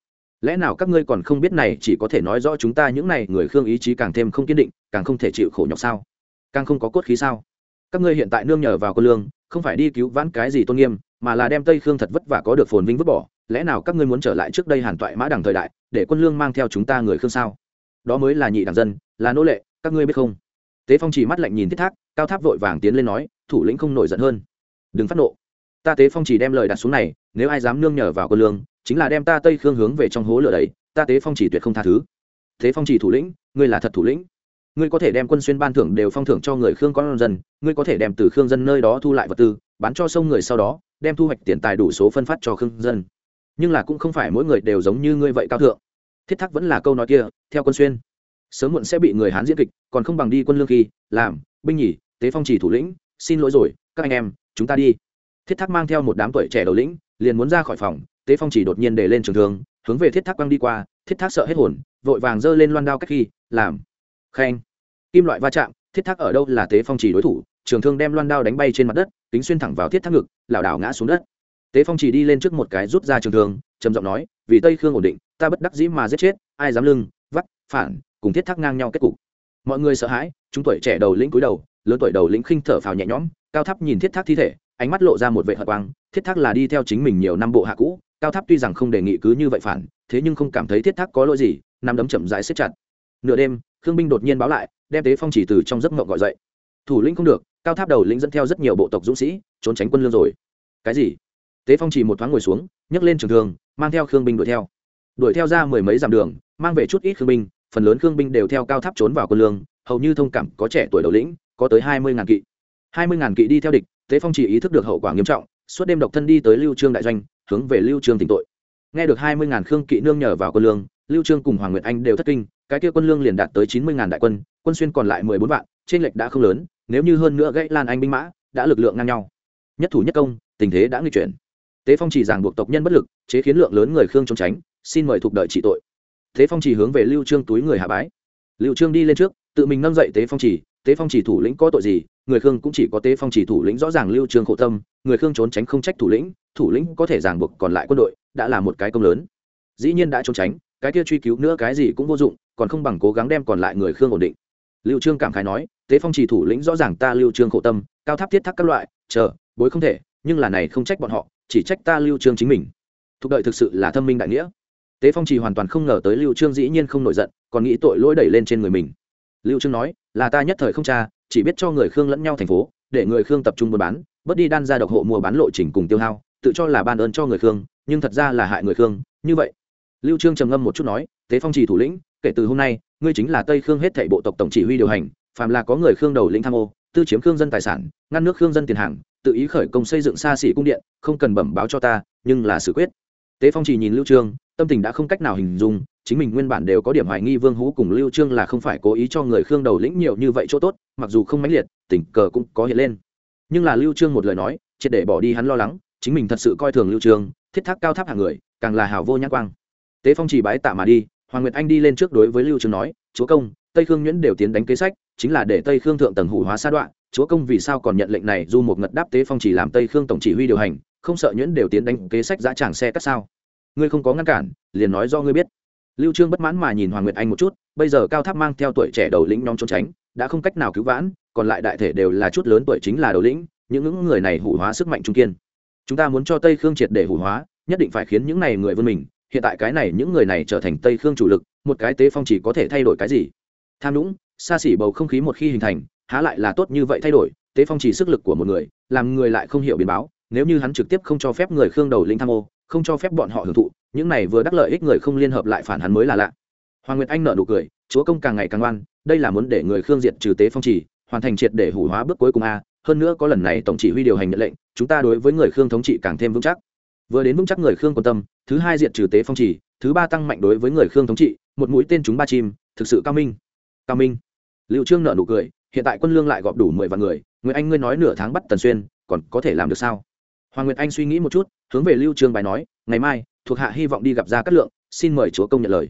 Lẽ nào các ngươi còn không biết này chỉ có thể nói rõ chúng ta những này người khương ý chí càng thêm không kiên định, càng không thể chịu khổ nhọc sao? Càng không có cốt khí sao? Các ngươi hiện tại nương nhờ vào quân lương, không phải đi cứu vãn cái gì tôn nghiêm mà là đem tây khương thật vất vả có được phồn vinh vứt bỏ, lẽ nào các ngươi muốn trở lại trước đây hàn toại mã đằng thời đại, để quân lương mang theo chúng ta người khương sao? Đó mới là nhị đảng dân, là nô lệ, các ngươi biết không? Tế phong chỉ mắt lạnh nhìn thiết thác, cao tháp vội vàng tiến lên nói, thủ lĩnh không nổi giận hơn. Đừng phát nộ. Ta tế phong chỉ đem lời đặt xuống này, nếu ai dám nương nhờ vào quân lương, chính là đem ta tây khương hướng về trong hố lửa đấy ta tế phong chỉ tuyệt không tha thứ. Thế phong chỉ thủ lĩnh, ngươi là thật thủ lĩnh. Ngươi có thể đem quân xuyên ban thưởng đều phong thưởng cho người khương con dân, ngươi có thể đem từ khương dân nơi đó thu lại vật tư, bán cho sông người sau đó đem thu hoạch tiền tài đủ số phân phát cho khương dân. Nhưng là cũng không phải mỗi người đều giống như ngươi vậy cao thượng. Thiết thắc vẫn là câu nói kia, theo quân xuyên. Sớm muộn sẽ bị người hán diễn kịch, còn không bằng đi quân lương khi, làm, binh nhỉ, tế phong chỉ thủ lĩnh, xin lỗi rồi, các anh em, chúng ta đi. Thiết thắc mang theo một đám tuổi trẻ đầu lĩnh, liền muốn ra khỏi phòng, tế phong chỉ đột nhiên để lên trường thường hướng về thiết thác quăng đi qua, thiết thác sợ hết hồn, vội vàng giơ lên loan đao cách khi, làm. Khen. Kim loại va chạm, thiết thác ở đâu là tế phong chỉ đối thủ trường thương đem loan đao đánh bay trên mặt đất tính xuyên thẳng vào thiết thác ngực, lảo đảo ngã xuống đất. Tế phong chỉ đi lên trước một cái rút ra trường thương, trầm giọng nói, vì tây khương ổn định, ta bất đắc dĩ mà giết chết, ai dám lưng, vắt, phản, cùng thiết thác ngang nhau kết cục. Mọi người sợ hãi, chúng tuổi trẻ đầu lĩnh cúi đầu, lớn tuổi đầu lĩnh khinh thở phào nhẹ nhõm, cao tháp nhìn thiết thác thi thể, ánh mắt lộ ra một vệ hận quang, thiết thác là đi theo chính mình nhiều năm bộ hạ cũ, cao tháp tuy rằng không đề nghị cứ như vậy phản, thế nhưng không cảm thấy thiết thác có lỗi gì nằm đấm chậm rãi xếp chặt. Nửa đêm, khương binh đột nhiên báo lại, đem tế phong chỉ từ trong giấc mộng gọi dậy. Thủ lĩnh không được cao tháp đầu lĩnh dẫn theo rất nhiều bộ tộc dũng sĩ, trốn tránh quân lương rồi. Cái gì? Tế phong chỉ một thoáng ngồi xuống, nhấc lên trường thường mang theo khương binh đuổi theo. Đuổi theo ra mười mấy dặm đường, mang về chút ít khương binh, phần lớn khương binh đều theo cao tháp trốn vào quân lương, hầu như thông cảm có trẻ tuổi đầu lĩnh, có tới hai mươi ngàn kỵ. hai mươi ngàn kỵ đi theo địch, tế phong chỉ ý thức được hậu quả nghiêm trọng, suốt đêm độc thân đi tới lưu trương đại doanh, hướng về lưu trương tỉnh tội. Nghe được hai mươi ngàn khương kỵ nương nhờ vào quân lương, lưu trương cùng hoàng nguyệt anh đều thất kinh, cái kia quân lương liền đạt tới chín mươi ngàn đại quân quân xuyên còn lại mười bốn vạn trên lệch đã không lớn nếu như hơn nữa gãy lan anh binh mã, đã lực lượng ngang nhau. Nhất thủ nhất công, tình thế đã nguy chuyển. Tế phong chỉ giảng buộc tộc nhân bất lực, chế khiến lượng lớn người khương trốn tránh, xin mời thuộc đợi trị tội. Thế phong chỉ hướng về lưu trương túi người hạ bái. Lưu trương đi lên trước, tự mình nâng dậy tế phong chỉ, tế phong chỉ thủ lĩnh có tội gì? Người khương cũng chỉ có tế phong chỉ thủ lĩnh rõ ràng lưu trương khổ tâm, người khương trốn tránh không trách thủ lĩnh thủ lĩnh có thể giảng buộc còn lại quân đội, đã là một cái công lớn. Dĩ nhiên đã trốn tránh, cái kia truy cứu nữa cái gì cũng vô dụng, còn không bằng cố gắng đem còn lại người khương ổn định. Lưu trương cảm khái nói tế phong chỉ thủ lĩnh rõ ràng ta lưu trương khổ tâm, cao tháp thiết thác các loại, chờ, bối không thể, nhưng là này không trách bọn họ, chỉ trách ta lưu trương chính mình. Thúc đợi thực sự là thâm minh đại nghĩa. Tế phong chỉ hoàn toàn không ngờ tới lưu trương dĩ nhiên không nổi giận, còn nghĩ tội lỗi đẩy lên trên người mình. Lưu trương nói, là ta nhất thời không cha chỉ biết cho người khương lẫn nhau thành phố, để người khương tập trung buôn bán, bớt đi đan ra độc hộ mua bán lộ trình cùng tiêu hao, tự cho là ban ơn cho người khương, nhưng thật ra là hại người khương. Như vậy, lưu trương trầm ngâm một chút nói, tế phong chỉ thủ lĩnh, kể từ hôm nay, ngươi chính là tây khương hết thảy bộ tộc tổng chỉ huy điều hành phàm là có người khương đầu lĩnh tham ô, tư chiếm khương dân tài sản, ngăn nước khương dân tiền hàng, tự ý khởi công xây dựng xa xỉ cung điện, không cần bẩm báo cho ta, nhưng là xử quyết. Tế phong chỉ nhìn lưu trương, tâm tình đã không cách nào hình dung, chính mình nguyên bản đều có điểm hoài nghi vương hú cùng lưu trương là không phải cố ý cho người khương đầu lĩnh nhiều như vậy chỗ tốt, mặc dù không mãnh liệt, tình cờ cũng có hiện lên. Nhưng là lưu trương một lời nói, triệt để bỏ đi hắn lo lắng, chính mình thật sự coi thường lưu trương, thiết thác cao tháp hạng người, càng là hảo vô nhãn quang. Tế phong chỉ bái tạ mà đi, hoàng nguyệt anh đi lên trước đối với lưu trương nói, chúa công, tây khương nhuyễn đều tiến đánh kế sách chính là để tây khương thượng tầng hủ hóa sa đoạn chúa công vì sao còn nhận lệnh này, du một ngật đáp tế phong chỉ làm tây khương tổng chỉ huy điều hành, không sợ nhuyễn đều tiến đánh kế sách giã tràng xe cắt sao? Ngươi không có ngăn cản, liền nói do ngươi biết. Lưu trương bất mãn mà nhìn hoàng nguyệt anh một chút, bây giờ cao tháp mang theo tuổi trẻ đầu lĩnh nhóm trốn tránh, đã không cách nào cứu vãn, còn lại đại thể đều là chút lớn tuổi chính là đầu lĩnh, những những người này hủ hóa sức mạnh trung kiên. Chúng ta muốn cho tây khương triệt để hủ hóa, nhất định phải khiến những này người vươn mình, hiện tại cái này những người này trở thành tây khương chủ lực, một cái tế phong chỉ có thể thay đổi cái gì? Tham nhũng xa xỉ bầu không khí một khi hình thành, há lại là tốt như vậy thay đổi, tế phong chỉ sức lực của một người, làm người lại không hiểu biến báo, nếu như hắn trực tiếp không cho phép người khương đầu lĩnh tham ô, không cho phép bọn họ hưởng thụ, những này vừa đắc lợi ích người không liên hợp lại phản hắn mới là lạ. Hoàng nguyệt anh nợ nụ cười, chúa công càng ngày càng ngoan, đây là muốn để người khương diệt trừ tế phong chỉ, hoàn thành triệt để hủ hóa bước cuối cùng a, hơn nữa có lần này tổng chỉ huy điều hành nhận lệnh, chúng ta đối với người khương thống trị càng thêm vững chắc. Vừa đến vững chắc người khương quan tâm, thứ hai diệt trừ tế phong chỉ, thứ ba tăng mạnh đối với người khương thống trị, một mũi tên chúng ba chim, thực sự cao minh. Cao minh liệu trương nợ nụ cười, hiện tại quân lương lại gọp đủ mười vạn người nguyễn anh ngươi nói nửa tháng bắt tần xuyên, còn có thể làm được sao? Hoàng nguyệt anh suy nghĩ một chút, hướng về lưu trương bài nói, ngày mai, thuộc hạ hy vọng đi gặp gia cát lượng, xin mời chúa công nhận lời.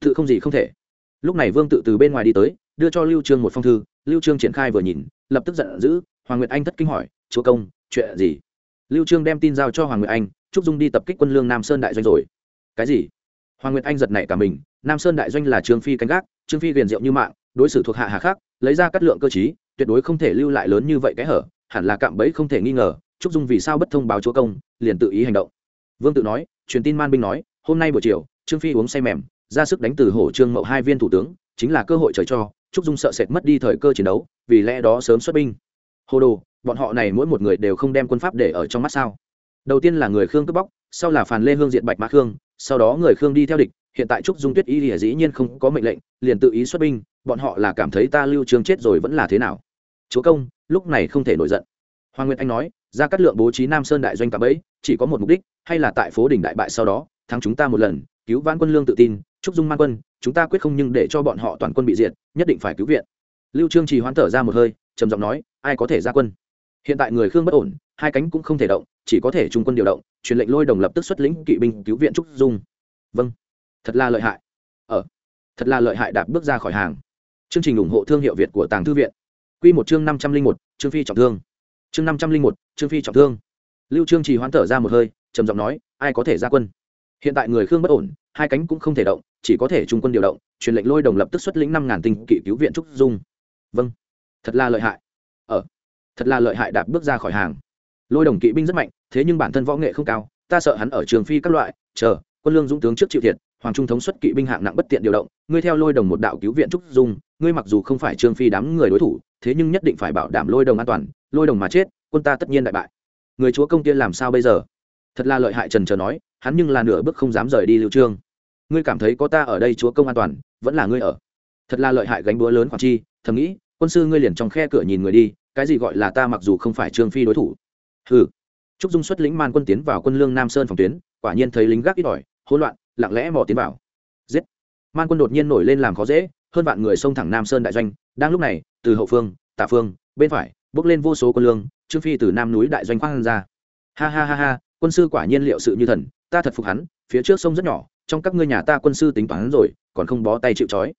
Tự không gì không thể. Lúc này vương tự từ bên ngoài đi tới, đưa cho lưu trương một phong thư, lưu trương triển khai vừa nhìn, lập tức giận dữ, hoàng nguyệt anh thất kinh hỏi, chúa công, chuyện gì? Lưu trương đem tin giao cho hoàng nguyệt anh trúc dung đi tập kích quân lương nam sơn đại doanh rồi. Cái gì? Hoàng nguyệt anh giật nảy cả mình, nam sơn đại doanh là trương phi canh gác, trương phi viền rượu như mạng đối xử thuộc hạ hà khắc, lấy ra cắt lượng cơ chí tuyệt đối không thể lưu lại lớn như vậy cái hở, hẳn là cạm bẫy không thể nghi ngờ, trúc dung vì sao bất thông báo chúa công, liền tự ý hành động. Vương tự nói, truyền tin man binh nói, hôm nay buổi chiều, trương phi uống say mềm, ra sức đánh từ hổ trương mậu hai viên thủ tướng, chính là cơ hội trời cho, trúc dung sợ sệt mất đi thời cơ chiến đấu, vì lẽ đó sớm xuất binh. Hồ đồ, bọn họ này mỗi một người đều không đem quân pháp để ở trong mắt sao? Đầu tiên là người khương cướp bóc, sau là phàn lê hương diện bạch mã khương, sau đó người khương đi theo địch, hiện tại trúc dung tuyết y dĩ nhiên không có mệnh lệnh, liền tự ý xuất binh bọn họ là cảm thấy ta lưu trương chết rồi vẫn là thế nào? Chúa công, lúc này không thể nổi giận. Hoàng nguyệt anh nói, ra cắt lượng bố trí nam sơn đại doanh cả bấy chỉ có một mục đích, hay là tại phố đỉnh đại bại sau đó, thắng chúng ta một lần, cứu vãn quân lương tự tin trúc dung man quân, chúng ta quyết không nhưng để cho bọn họ toàn quân bị diệt, nhất định phải cứu viện. Lưu trương chỉ hoãn thở ra một hơi, trầm giọng nói, ai có thể ra quân? Hiện tại người khương bất ổn, hai cánh cũng không thể động, chỉ có thể trung quân điều động, truyền lệnh lôi đồng lập tức xuất lĩnh kỵ binh cứu viện trúc dung. Vâng thật là lợi hại. Ở thật là lợi hại đạp bước ra khỏi hàng chương trình ủng hộ thương hiệu việt của tàng thư viện. Quy một chương năm trăm linh một chương phi trọng thương. Chương năm trăm linh một chương phi trọng thương. Lưu trương chỉ hoán thở ra một hơi trầm giọng nói ai có thể ra quân? Hiện tại người khương bất ổn hai cánh cũng không thể động chỉ có thể trung quân điều động truyền lệnh lôi đồng lập tức xuất lĩnh năm ngàn tinh kỵ cứu viện trúc dung. Vâng thật là lợi hại. Ở ờ, thật là lợi hại đạp bước ra khỏi hàng. Lôi đồng kỵ binh rất mạnh thế nhưng bản thân võ nghệ không cao ta sợ hắn ở trường phi các loại chờ quân lương dũng tướng trước chịu thiệt hoàng trung thống xuất kỵ binh hạng nặng bất tiện điều động ngươi theo lôi đồng một đạo cứu viện trúc dung ngươi mặc dù không phải trương phi đám người đối thủ, thế nhưng nhất định phải bảo đảm lôi đồng an toàn, lôi đồng mà chết, quân ta tất nhiên đại bại. Người chúa công tiên làm sao bây giờ? Thật là lợi hại trần trờ nói, hắn nhưng là nửa bước không dám rời đi lưu trương. Ngươi cảm thấy có ta ở đây chúa công an toàn, vẫn là ngươi ở. Thật là lợi hại gánh búa lớn khoảng chi, thầm nghĩ, quân sư ngươi liền trong khe cửa nhìn người đi, cái gì gọi là ta mặc dù không phải trương phi đối thủ. Hừ. Trúc dung xuất lĩnh man quân tiến vào quân lương nam sơn phòng tuyến, quả nhiên thấy lính gác ít ỏi, hỗn loạn, lặng lẽ mò tiến vào. Giết. Man quân đột nhiên nổi lên làm khó dễ hơn vạn người xông thẳng nam sơn đại doanh, đang lúc này, từ hậu phương tạ phương, bên phải, bước lên vô số quân lương, trương phi từ nam núi đại doanh khoan ra. Ha ha ha ha, quân sư quả nhiên liệu sự như thần, ta thật phục hắn, phía trước sông rất nhỏ, trong các ngươi nhà ta quân sư tính toán rồi, còn không bó tay chịu trói.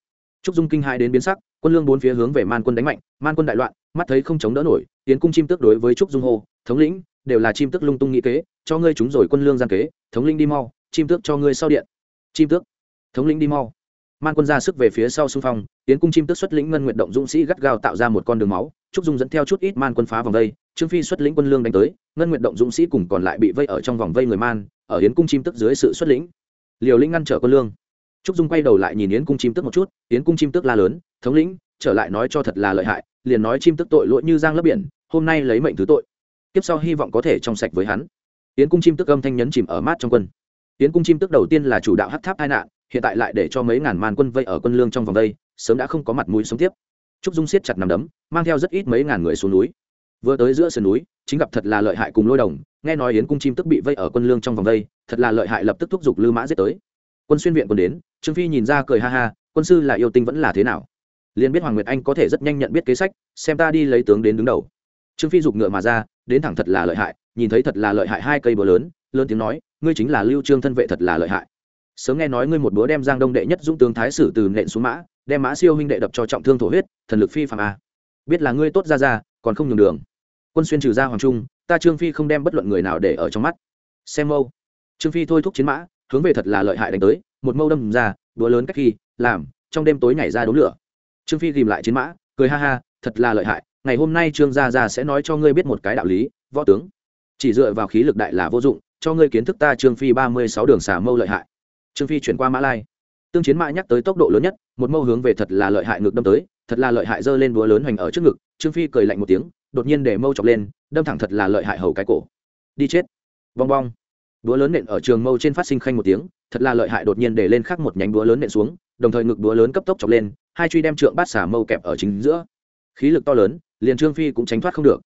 Trúc dung kinh hai đến biến sắc, quân lương bốn phía hướng về man quân đánh mạnh, man quân đại loạn, mắt thấy không chống đỡ nổi, tiến cung chim tước đối với trúc dung hô, thống lĩnh, đều là chim tước lung tung nghĩ kế, cho ngươi chúng rồi quân lương gian kế, thống lĩnh đi mau, chim tước cho ngươi sau điện. Chim tước, thống lĩnh đi mau man quân ra sức về phía sau xung phong, tiến cung chim tức xuất lĩnh ngân nguyện động dũng sĩ gắt gao tạo ra một con đường máu, trúc dung dẫn theo chút ít man quân phá vòng vây, trương phi xuất lĩnh quân lương đánh tới, ngân nguyện động dũng sĩ cùng còn lại bị vây ở trong vòng vây người man, ở yến cung chim tức dưới sự xuất lĩnh. Liều lĩnh ngăn trở quân lương. Trúc dung quay đầu lại nhìn yến cung chim tức một chút, yến cung chim tức la lớn, thống lĩnh, trở lại nói cho thật là lợi hại, liền nói chim tức tội lỗi như giang lấp biển, hôm nay lấy mệnh thứ tội. Tiếp sau hy vọng có thể trong sạch với hắn. Yến cung chim tức âm thanh nhấn chìm ở mát trong quân. Yến cung chim tức đầu tiên là chủ đạo hắc tháp hai nạn hiện tại lại để cho mấy ngàn man quân vây ở quân lương trong vòng đây, sớm đã không có mặt mũi sống tiếp. Trúc dung siết chặt nằm đấm, mang theo rất ít mấy ngàn người xuống núi. Vừa tới giữa sườn núi, chính gặp thật là lợi hại cùng lôi đồng, nghe nói yến cung chim tức bị vây ở quân lương trong vòng đây, thật là lợi hại lập tức thúc giục lư mã giết tới. Quân xuyên viện quân đến, trương phi nhìn ra cười ha ha, quân sư là yêu tinh vẫn là thế nào? Liền biết hoàng nguyệt anh có thể rất nhanh nhận biết kế sách, xem ta đi lấy tướng đến đứng đầu. Trương phi giục ngựa mà ra, đến thẳng thật là lợi hại, nhìn thấy thật là lợi hại hai cây búa lớn lớn tiếng nói, ngươi chính là lưu trương thân vệ thật là lợi hại sớm nghe nói ngươi một búa đem giang đông đệ nhất dũng tướng thái sử từ nện xuống mã, đem mã siêu huynh đệ đập cho trọng thương thổ huyết, thần lực phi phạm a à. biết là ngươi tốt ra ra, còn không nhường đường. Quân xuyên trừ ra hoàng trung, ta trương phi không đem bất luận người nào để ở trong mắt. Xem mâu. Trương phi thôi thúc chiến mã, hướng về thật là lợi hại đánh tới, một mâu đâm ra, đũa lớn cách khi, làm, trong đêm tối nhảy ra đốn lửa. Trương phi tìm lại chiến mã, cười ha ha, thật là lợi hại, ngày hôm nay trương gia gia sẽ nói cho ngươi biết một cái đạo lý, võ tướng. Chỉ dựa vào khí lực đại là vô dụng, cho ngươi kiến thức ta trương phi ba mươi sáu đường xà mâu lợi hại trương phi chuyển qua mã lai. Tương chiến mã nhắc tới tốc độ lớn nhất, một mâu hướng về thật là lợi hại ngực đâm tới, thật là lợi hại giơ lên búa lớn hoành ở trước ngực, trương phi cười lạnh một tiếng, đột nhiên để mâu chọc lên, đâm thẳng thật là lợi hại hầu cái cổ. Đi chết. Bong bong. Búa lớn nện ở trường mâu trên phát sinh khanh một tiếng, thật là lợi hại đột nhiên để lên khắc một nhánh búa lớn nện xuống, đồng thời ngực búa lớn cấp tốc chọc lên, hai truy đem trượng bát xả mâu kẹp ở chính giữa. Khí lực to lớn, liền trương phi cũng tránh thoát không được.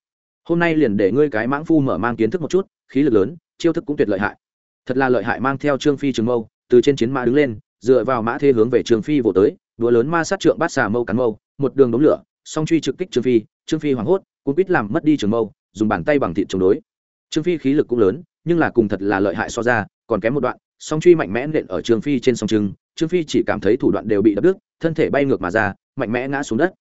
Hôm nay liền để ngươi cái mãng phu mở mang kiến thức một chút, khí lực lớn, chiêu thức cũng tuyệt lợi hại. Thật là lợi hại mang theo trương phi trường mâu từ trên chiến mã đứng lên, dựa vào mã thế hướng về trương phi vỗ tới, đũa lớn ma sát trượng bát xà mâu cắn mâu, một đường đống lửa, song truy trực kích trương phi trương phi hoảng hốt cũng quýt làm mất đi trường mâu, dùng bàn tay bằng thịt chống đối. Trương phi khí lực cũng lớn, nhưng là cùng thật là lợi hại so ra, còn kém một đoạn, song truy mạnh mẽ nện ở trương phi trên song trưng trương phi chỉ cảm thấy thủ đoạn đều bị đập đứt, thân thể bay ngược mà ra, mạnh mẽ ngã xuống đất.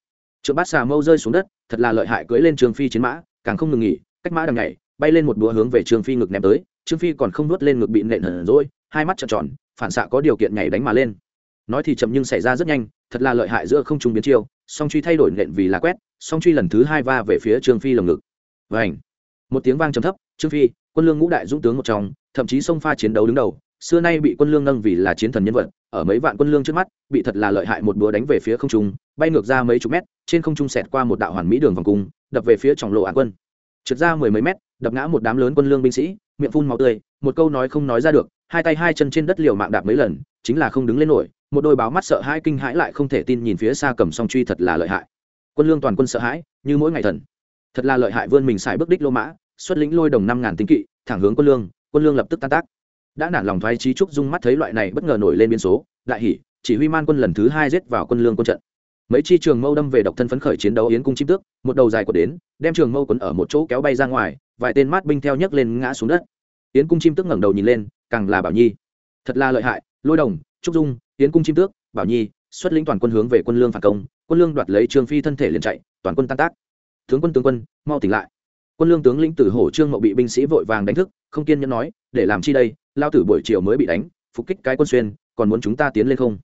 Trượng bát xà mâu rơi xuống đất, thật là lợi hại cưỡi lên trương phi chiến mã, càng không ngừng nghỉ, cách mã đằng nhảy, bay lên một đũa hướng về trương phi ngực ném tới trương phi còn không nuốt lên ngực bị nện hờn rồi hai mắt trợn tròn, phản xạ có điều kiện nhảy đánh mà lên. Nói thì chậm nhưng xảy ra rất nhanh, thật là lợi hại giữa không trung biến chiêu, song truy thay đổi nện vì là quét, song truy lần thứ hai va về phía trương phi lồng ngực. Vảnh một tiếng vang trầm thấp, trương phi, quân lương ngũ đại dũng tướng một trong, thậm chí sông pha chiến đấu đứng đầu, xưa nay bị quân lương nâng vì là chiến thần nhân vật, ở mấy vạn quân lương trước mắt, bị thật là lợi hại một búa đánh về phía không trung, bay ngược ra mấy chục mét, trên không trung xẹt qua một đạo hoàn mỹ đường vòng cung, đập về phía trọng lộ án quân. Trượt ra mười mấy mét, đập ngã một đám lớn quân lương binh sĩ, miệng phun máu tươi, một câu nói không nói ra được hai tay hai chân trên đất liều mạng đạp mấy lần, chính là không đứng lên nổi, một đôi báo mắt sợ hãi kinh hãi lại không thể tin nhìn phía xa cầm song truy thật là lợi hại. Quân lương toàn quân sợ hãi, như mỗi ngày thần. Thật là lợi hại vươn mình xài bước đích lô mã, xuất lĩnh lôi đồng năm ngàn tinh kỵ, thẳng hướng quân lương quân lương lập tức tan tác. Đã nản lòng thoái trí trúc dung mắt thấy loại này bất ngờ nổi lên biên số, đại hỉ, chỉ huy man quân lần thứ hai giết vào quân lương quân trận. Mấy chi trường mâu đâm về độc thân phấn khởi chiến đấu yến cung chim tước, một đầu dài của đến, đem trường mâu quấn ở một chỗ kéo bay ra ngoài, vài tên mát binh theo nhấc lên ngã xuống đất yến cung chim tước ngẩng đầu nhìn lên, càng là bảo nhi. Thật là lợi hại, lôi đồng, trúc dung, yến cung chim tước, bảo nhi, xuất lĩnh toàn quân hướng về quân lương phản công, quân lương đoạt lấy trương phi thân thể liền chạy, toàn quân tan tác. Tướng quân tướng quân, mau tỉnh lại. Quân lương tướng lĩnh tử hổ trương mậu bị binh sĩ vội vàng đánh thức, không kiên nhẫn nói, để làm chi đây, lao tử buổi chiều mới bị đánh, phục kích cái quân xuyên, còn muốn chúng ta tiến lên không?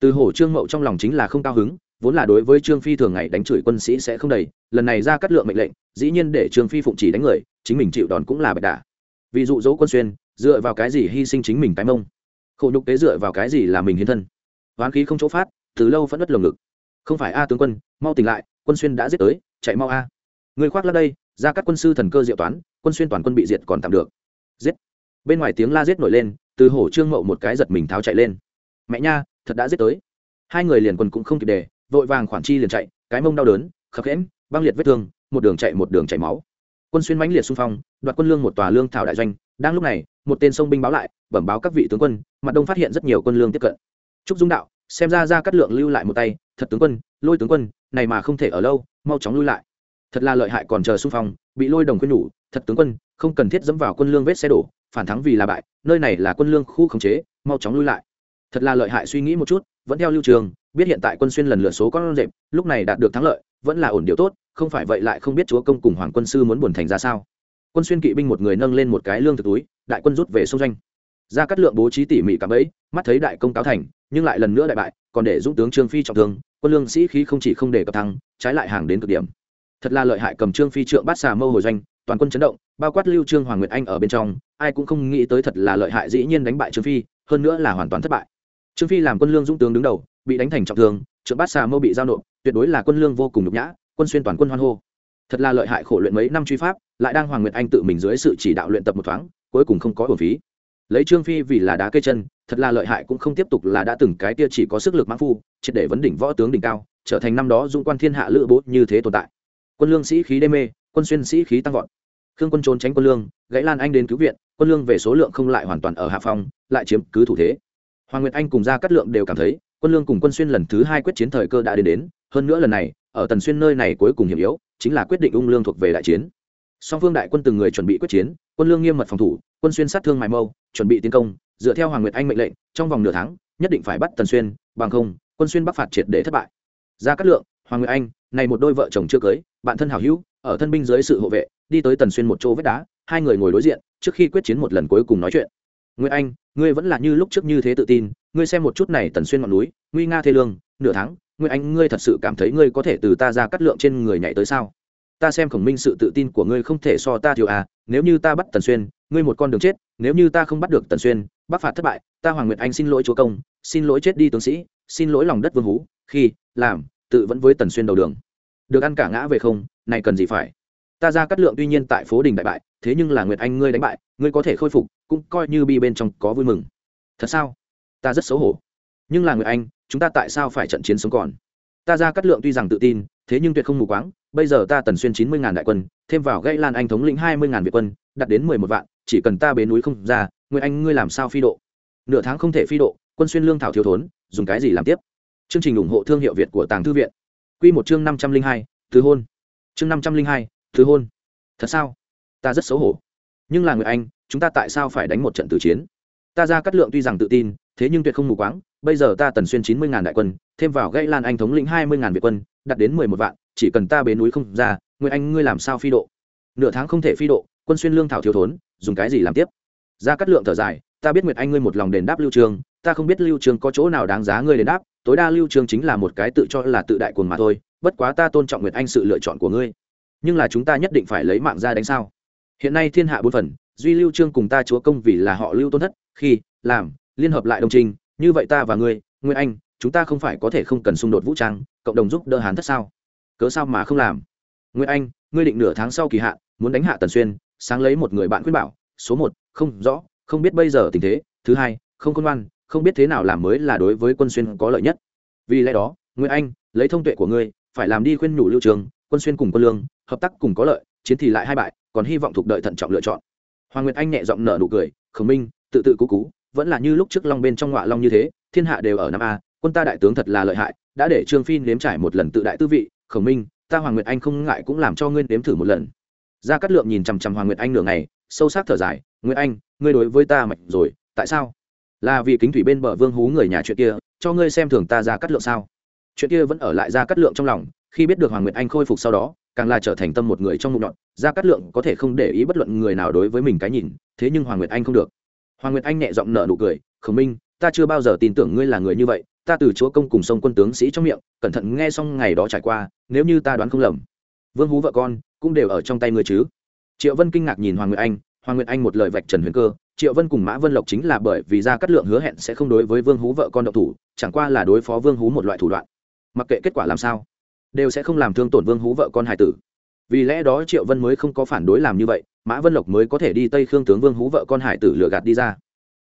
Từ hổ trương mậu trong lòng chính là không cao hứng, vốn là đối với trương phi thường ngày đánh chửi quân sĩ sẽ không đầy, lần này ra cắt lượng mệnh lệnh, dĩ nhiên để trương phi phụng chỉ đánh người, chính mình chịu đòn cũng là bạch đả vì dụ dỗ quân xuyên, dựa vào cái gì hy sinh chính mình cái mông? Khổ nhục tế dựa vào cái gì là mình hiến thân? Hoán khí không chỗ phát, từ lâu vẫn đất lồng ngực. Không phải a tướng quân, mau tỉnh lại, quân xuyên đã giết tới, chạy mau a. Người khoác ra đây, ra các quân sư thần cơ diệu toán, quân xuyên toàn quân bị diệt còn tạm được. Giết. Bên ngoài tiếng la giết nổi lên, từ hổ trương mậu một cái giật mình tháo chạy lên. Mẹ nha, thật đã giết tới. Hai người liền quân cũng không kịp đề vội vàng khoản chi liền chạy, cái mông đau đớn, khập khẽm, băng liệt vết thương, một đường chạy một đường chảy máu quân xuyên mãnh liệt xung phong, đoạt quân lương một tòa lương thảo đại doanh. Đang lúc này, một tên sông binh báo lại, bẩm báo các vị tướng quân, mặt đông phát hiện rất nhiều quân lương tiếp cận. Trúc dung đạo, xem ra ra cắt lượng lưu lại một tay. Thật tướng quân, lôi tướng quân, này mà không thể ở lâu, mau chóng lui lại. Thật là lợi hại còn chờ xung phong, bị lôi đồng quân nhủ, thật tướng quân, không cần thiết dẫm vào quân lương vết xe đổ, phản thắng vì là bại, nơi này là quân lương khu khống chế, mau chóng lui lại. Thật là lợi hại suy nghĩ một chút, vẫn theo lưu trường, biết hiện tại quân xuyên lần lượt số con rệp, lúc này đạt được thắng lợi vẫn là ổn điều tốt, không phải vậy lại không biết chúa công cùng hoàng quân sư muốn buồn thành ra sao. Quân xuyên kỵ binh một người nâng lên một cái lương thực túi, đại quân rút về sông doanh ra cắt lượng bố trí tỉ mỉ cạm ấy mắt thấy đại công cáo thành, nhưng lại lần nữa đại bại, còn để dũng tướng trương phi trọng thương, quân lương sĩ khí không chỉ không để cập thắng trái lại hàng đến cực điểm. Thật là lợi hại cầm trương phi trượng bát xà mâu hồi doanh, toàn quân chấn động, bao quát lưu trương, hoàng nguyệt anh ở bên trong, ai cũng không nghĩ tới thật là lợi hại dĩ nhiên đánh bại trương phi, hơn nữa là hoàn toàn thất bại. Trương phi làm quân lương dũng tướng đứng đầu, bị đánh thành trọng thương trượng bát xà mâu bị giao nộp, tuyệt đối là quân lương vô cùng nhục nhã, quân xuyên toàn quân hoan hô. Thật là lợi hại khổ luyện mấy năm truy pháp, lại đang hoàng nguyệt anh tự mình dưới sự chỉ đạo luyện tập một thoáng, cuối cùng không có hồn phí. Lấy trương phi vì là đá cây chân, thật là lợi hại cũng không tiếp tục là đã từng cái tia chỉ có sức lực mãn phu, triệt để vấn đỉnh võ tướng đỉnh cao, trở thành năm đó dung quan thiên hạ lữ bố như thế tồn tại. Quân lương sĩ khí đê mê, quân xuyên sĩ khí tăng vọt. Khương quân trốn tránh quân lương, gãy lan anh đến cứu viện, quân lương về số lượng không lại hoàn toàn ở hạ phong, lại chiếm cứ thủ thế. Hoàng nguyệt anh cùng gia cát lượng đều cảm thấy quân lương cùng quân xuyên lần thứ hai quyết chiến thời cơ đã đến đến, hơn nữa lần này, ở tần xuyên nơi này cuối cùng hiểm yếu, chính là quyết định ung lương thuộc về đại chiến. Song phương đại quân từng người chuẩn bị quyết chiến, quân lương nghiêm mật phòng thủ, quân xuyên sát thương mài mâu, chuẩn bị tiến công, dựa theo hoàng nguyệt anh mệnh lệnh, trong vòng nửa tháng, nhất định phải bắt tần xuyên, bằng không, quân xuyên bắc phạt triệt để thất bại. Ra cát lượng, hoàng nguyệt anh, này một đôi vợ chồng chưa cưới, bạn thân hảo hữu, ở thân binh dưới sự hộ vệ, đi tới tần xuyên một chỗ vết đá, hai người ngồi đối diện, trước khi quyết chiến một lần cuối cùng nói chuyện. Nguyệt anh, ngươi vẫn là như lúc trước như thế tự tin ngươi xem một chút này tần xuyên ngọn núi, nguy nga thê lương, nửa tháng ngươi anh ngươi thật sự cảm thấy ngươi có thể từ ta ra cắt lượng trên người nhảy tới sao? Ta xem khổng minh sự tự tin của ngươi không thể so ta thiếu à nếu như ta bắt tần xuyên, ngươi một con đường chết, nếu như ta không bắt được tần xuyên bắc phạt thất bại, ta hoàng nguyệt anh xin lỗi chúa công, xin lỗi chết đi tướng sĩ, xin lỗi lòng đất vương hú, khi, làm, tự vẫn với tần xuyên đầu đường. Được ăn cả ngã về không, này cần gì phải? Ta ra cắt lượng tuy nhiên tại phố đình đại bại, thế nhưng là nguyệt anh ngươi đánh bại, ngươi có thể khôi phục, cũng coi như bi bên trong có vui mừng. Thật sao? Ta rất xấu hổ. Nhưng là người anh, chúng ta tại sao phải trận chiến sống còn? Ta ra cắt lượng tuy rằng tự tin, thế nhưng tuyệt không mù quáng. Bây giờ ta tần xuyên chín mươi ngàn đại quân, thêm vào gây lan anh thống lĩnh hai mươi ngàn việt quân, đặt đến mười một vạn, chỉ cần ta bế núi không ra, người anh ngươi làm sao phi độ? Nửa tháng không thể phi độ, quân xuyên lương thảo thiếu thốn, dùng cái gì làm tiếp? Chương trình ủng hộ thương hiệu việt của tàng thư viện. Q một chương năm trăm linh hai thứ hôn. Chương năm trăm linh hai thứ hôn. Thật sao? Ta rất xấu hổ. Nhưng là người anh, chúng ta tại sao phải đánh một trận tử chiến? Ta ra cắt lượng tuy rằng tự tin, thế nhưng tuyệt không mù quáng. Bây giờ ta tần xuyên chín mươi ngàn đại quân, thêm vào gây lan anh thống lĩnh hai mươi ngàn việt quân đặt đến mười một vạn, chỉ cần ta bế núi không ra người anh ngươi làm sao phi độ? Nửa tháng không thể phi độ, quân xuyên lương thảo thiếu thốn, dùng cái gì làm tiếp? Ra cắt lượng thở dài, ta biết nguyệt anh ngươi một lòng đền đáp lưu trường, ta không biết lưu trường có chỗ nào đáng giá ngươi đền đáp, tối đa lưu trường chính là một cái tự cho là tự đại cuồng mà thôi, bất quá ta tôn trọng nguyệt anh sự lựa chọn của ngươi. Nhưng là chúng ta nhất định phải lấy mạng ra đánh sao? Hiện nay thiên hạ bốn phần, duy lưu trương cùng ta chúa công vì là họ lưu tôn thất khi, làm, liên hợp lại đồng trình, như vậy ta và ngươi nguyên anh, chúng ta không phải có thể không cần xung đột vũ trang, cộng đồng giúp đỡ hán thất sao? Cớ sao mà không làm? Nguyên anh, ngươi định nửa tháng sau kỳ hạn, muốn đánh hạ tần xuyên, sáng lấy một người bạn khuyên bảo, số một, không rõ, không biết bây giờ tình thế, thứ hai, không khôn ngoan, không biết thế nào làm mới là đối với quân xuyên có lợi nhất. Vì lẽ đó nguyên anh, lấy thông tuệ của ngươi, phải làm đi khuyên nhủ lưu trường, quân xuyên cùng quân lương, hợp tác cùng có lợi, chiến thì lại hai bại, còn hy vọng thuộc đợi thận trọng lựa chọn. Hoàng nguyệt anh nhẹ giọng nở nụ cười, khổng minh tự tự cú cú, vẫn là như lúc trước long bên trong ngọa long như thế, thiên hạ đều ở năm a, quân ta đại tướng thật là lợi hại, đã để trương phi nếm trải một lần tự đại tư vị, khổng minh, ta hoàng nguyệt anh không ngại cũng làm cho ngươi nếm thử một lần. Gia cát lượng nhìn chằm chằm hoàng nguyệt anh nửa ngày, sâu sắc thở dài, nguyệt anh, ngươi đối với ta mạnh rồi, tại sao? Là vì kính thủy bên bờ vương hú người nhà chuyện kia, cho ngươi xem thường ta gia cát lượng sao? Chuyện kia vẫn ở lại gia cát lượng trong lòng, khi biết được hoàng nguyệt anh khôi phục sau đó, càng là trở thành tâm một người trong mụn nhọn, gia cát lượng có thể không để ý bất luận người nào đối với mình cái nhìn, thế nhưng hoàng nguyệt anh không được hoàng nguyệt anh nhẹ giọng nở nụ cười, khổng minh, ta chưa bao giờ tin tưởng ngươi là người như vậy, ta từ chúa công cùng sông quân tướng sĩ trong miệng, cẩn thận nghe xong ngày đó trải qua, nếu như ta đoán không lầm, vương hú vợ con cũng đều ở trong tay ngươi chứ. Triệu vân kinh ngạc nhìn hoàng nguyệt anh, hoàng nguyệt anh một lời vạch trần huyền cơ, triệu vân cùng mã vân lộc chính là bởi vì gia cát lượng hứa hẹn sẽ không đối với vương hú vợ con độc thủ, chẳng qua là đối phó vương hú một loại thủ đoạn. Mặc kệ kết quả làm sao, đều sẽ không làm thương tổn vương hú vợ con hải tử vì lẽ đó triệu vân mới không có phản đối làm như vậy, mã vân lộc mới có thể đi tây khương tướng vương hú vợ con hải tử lừa gạt đi ra.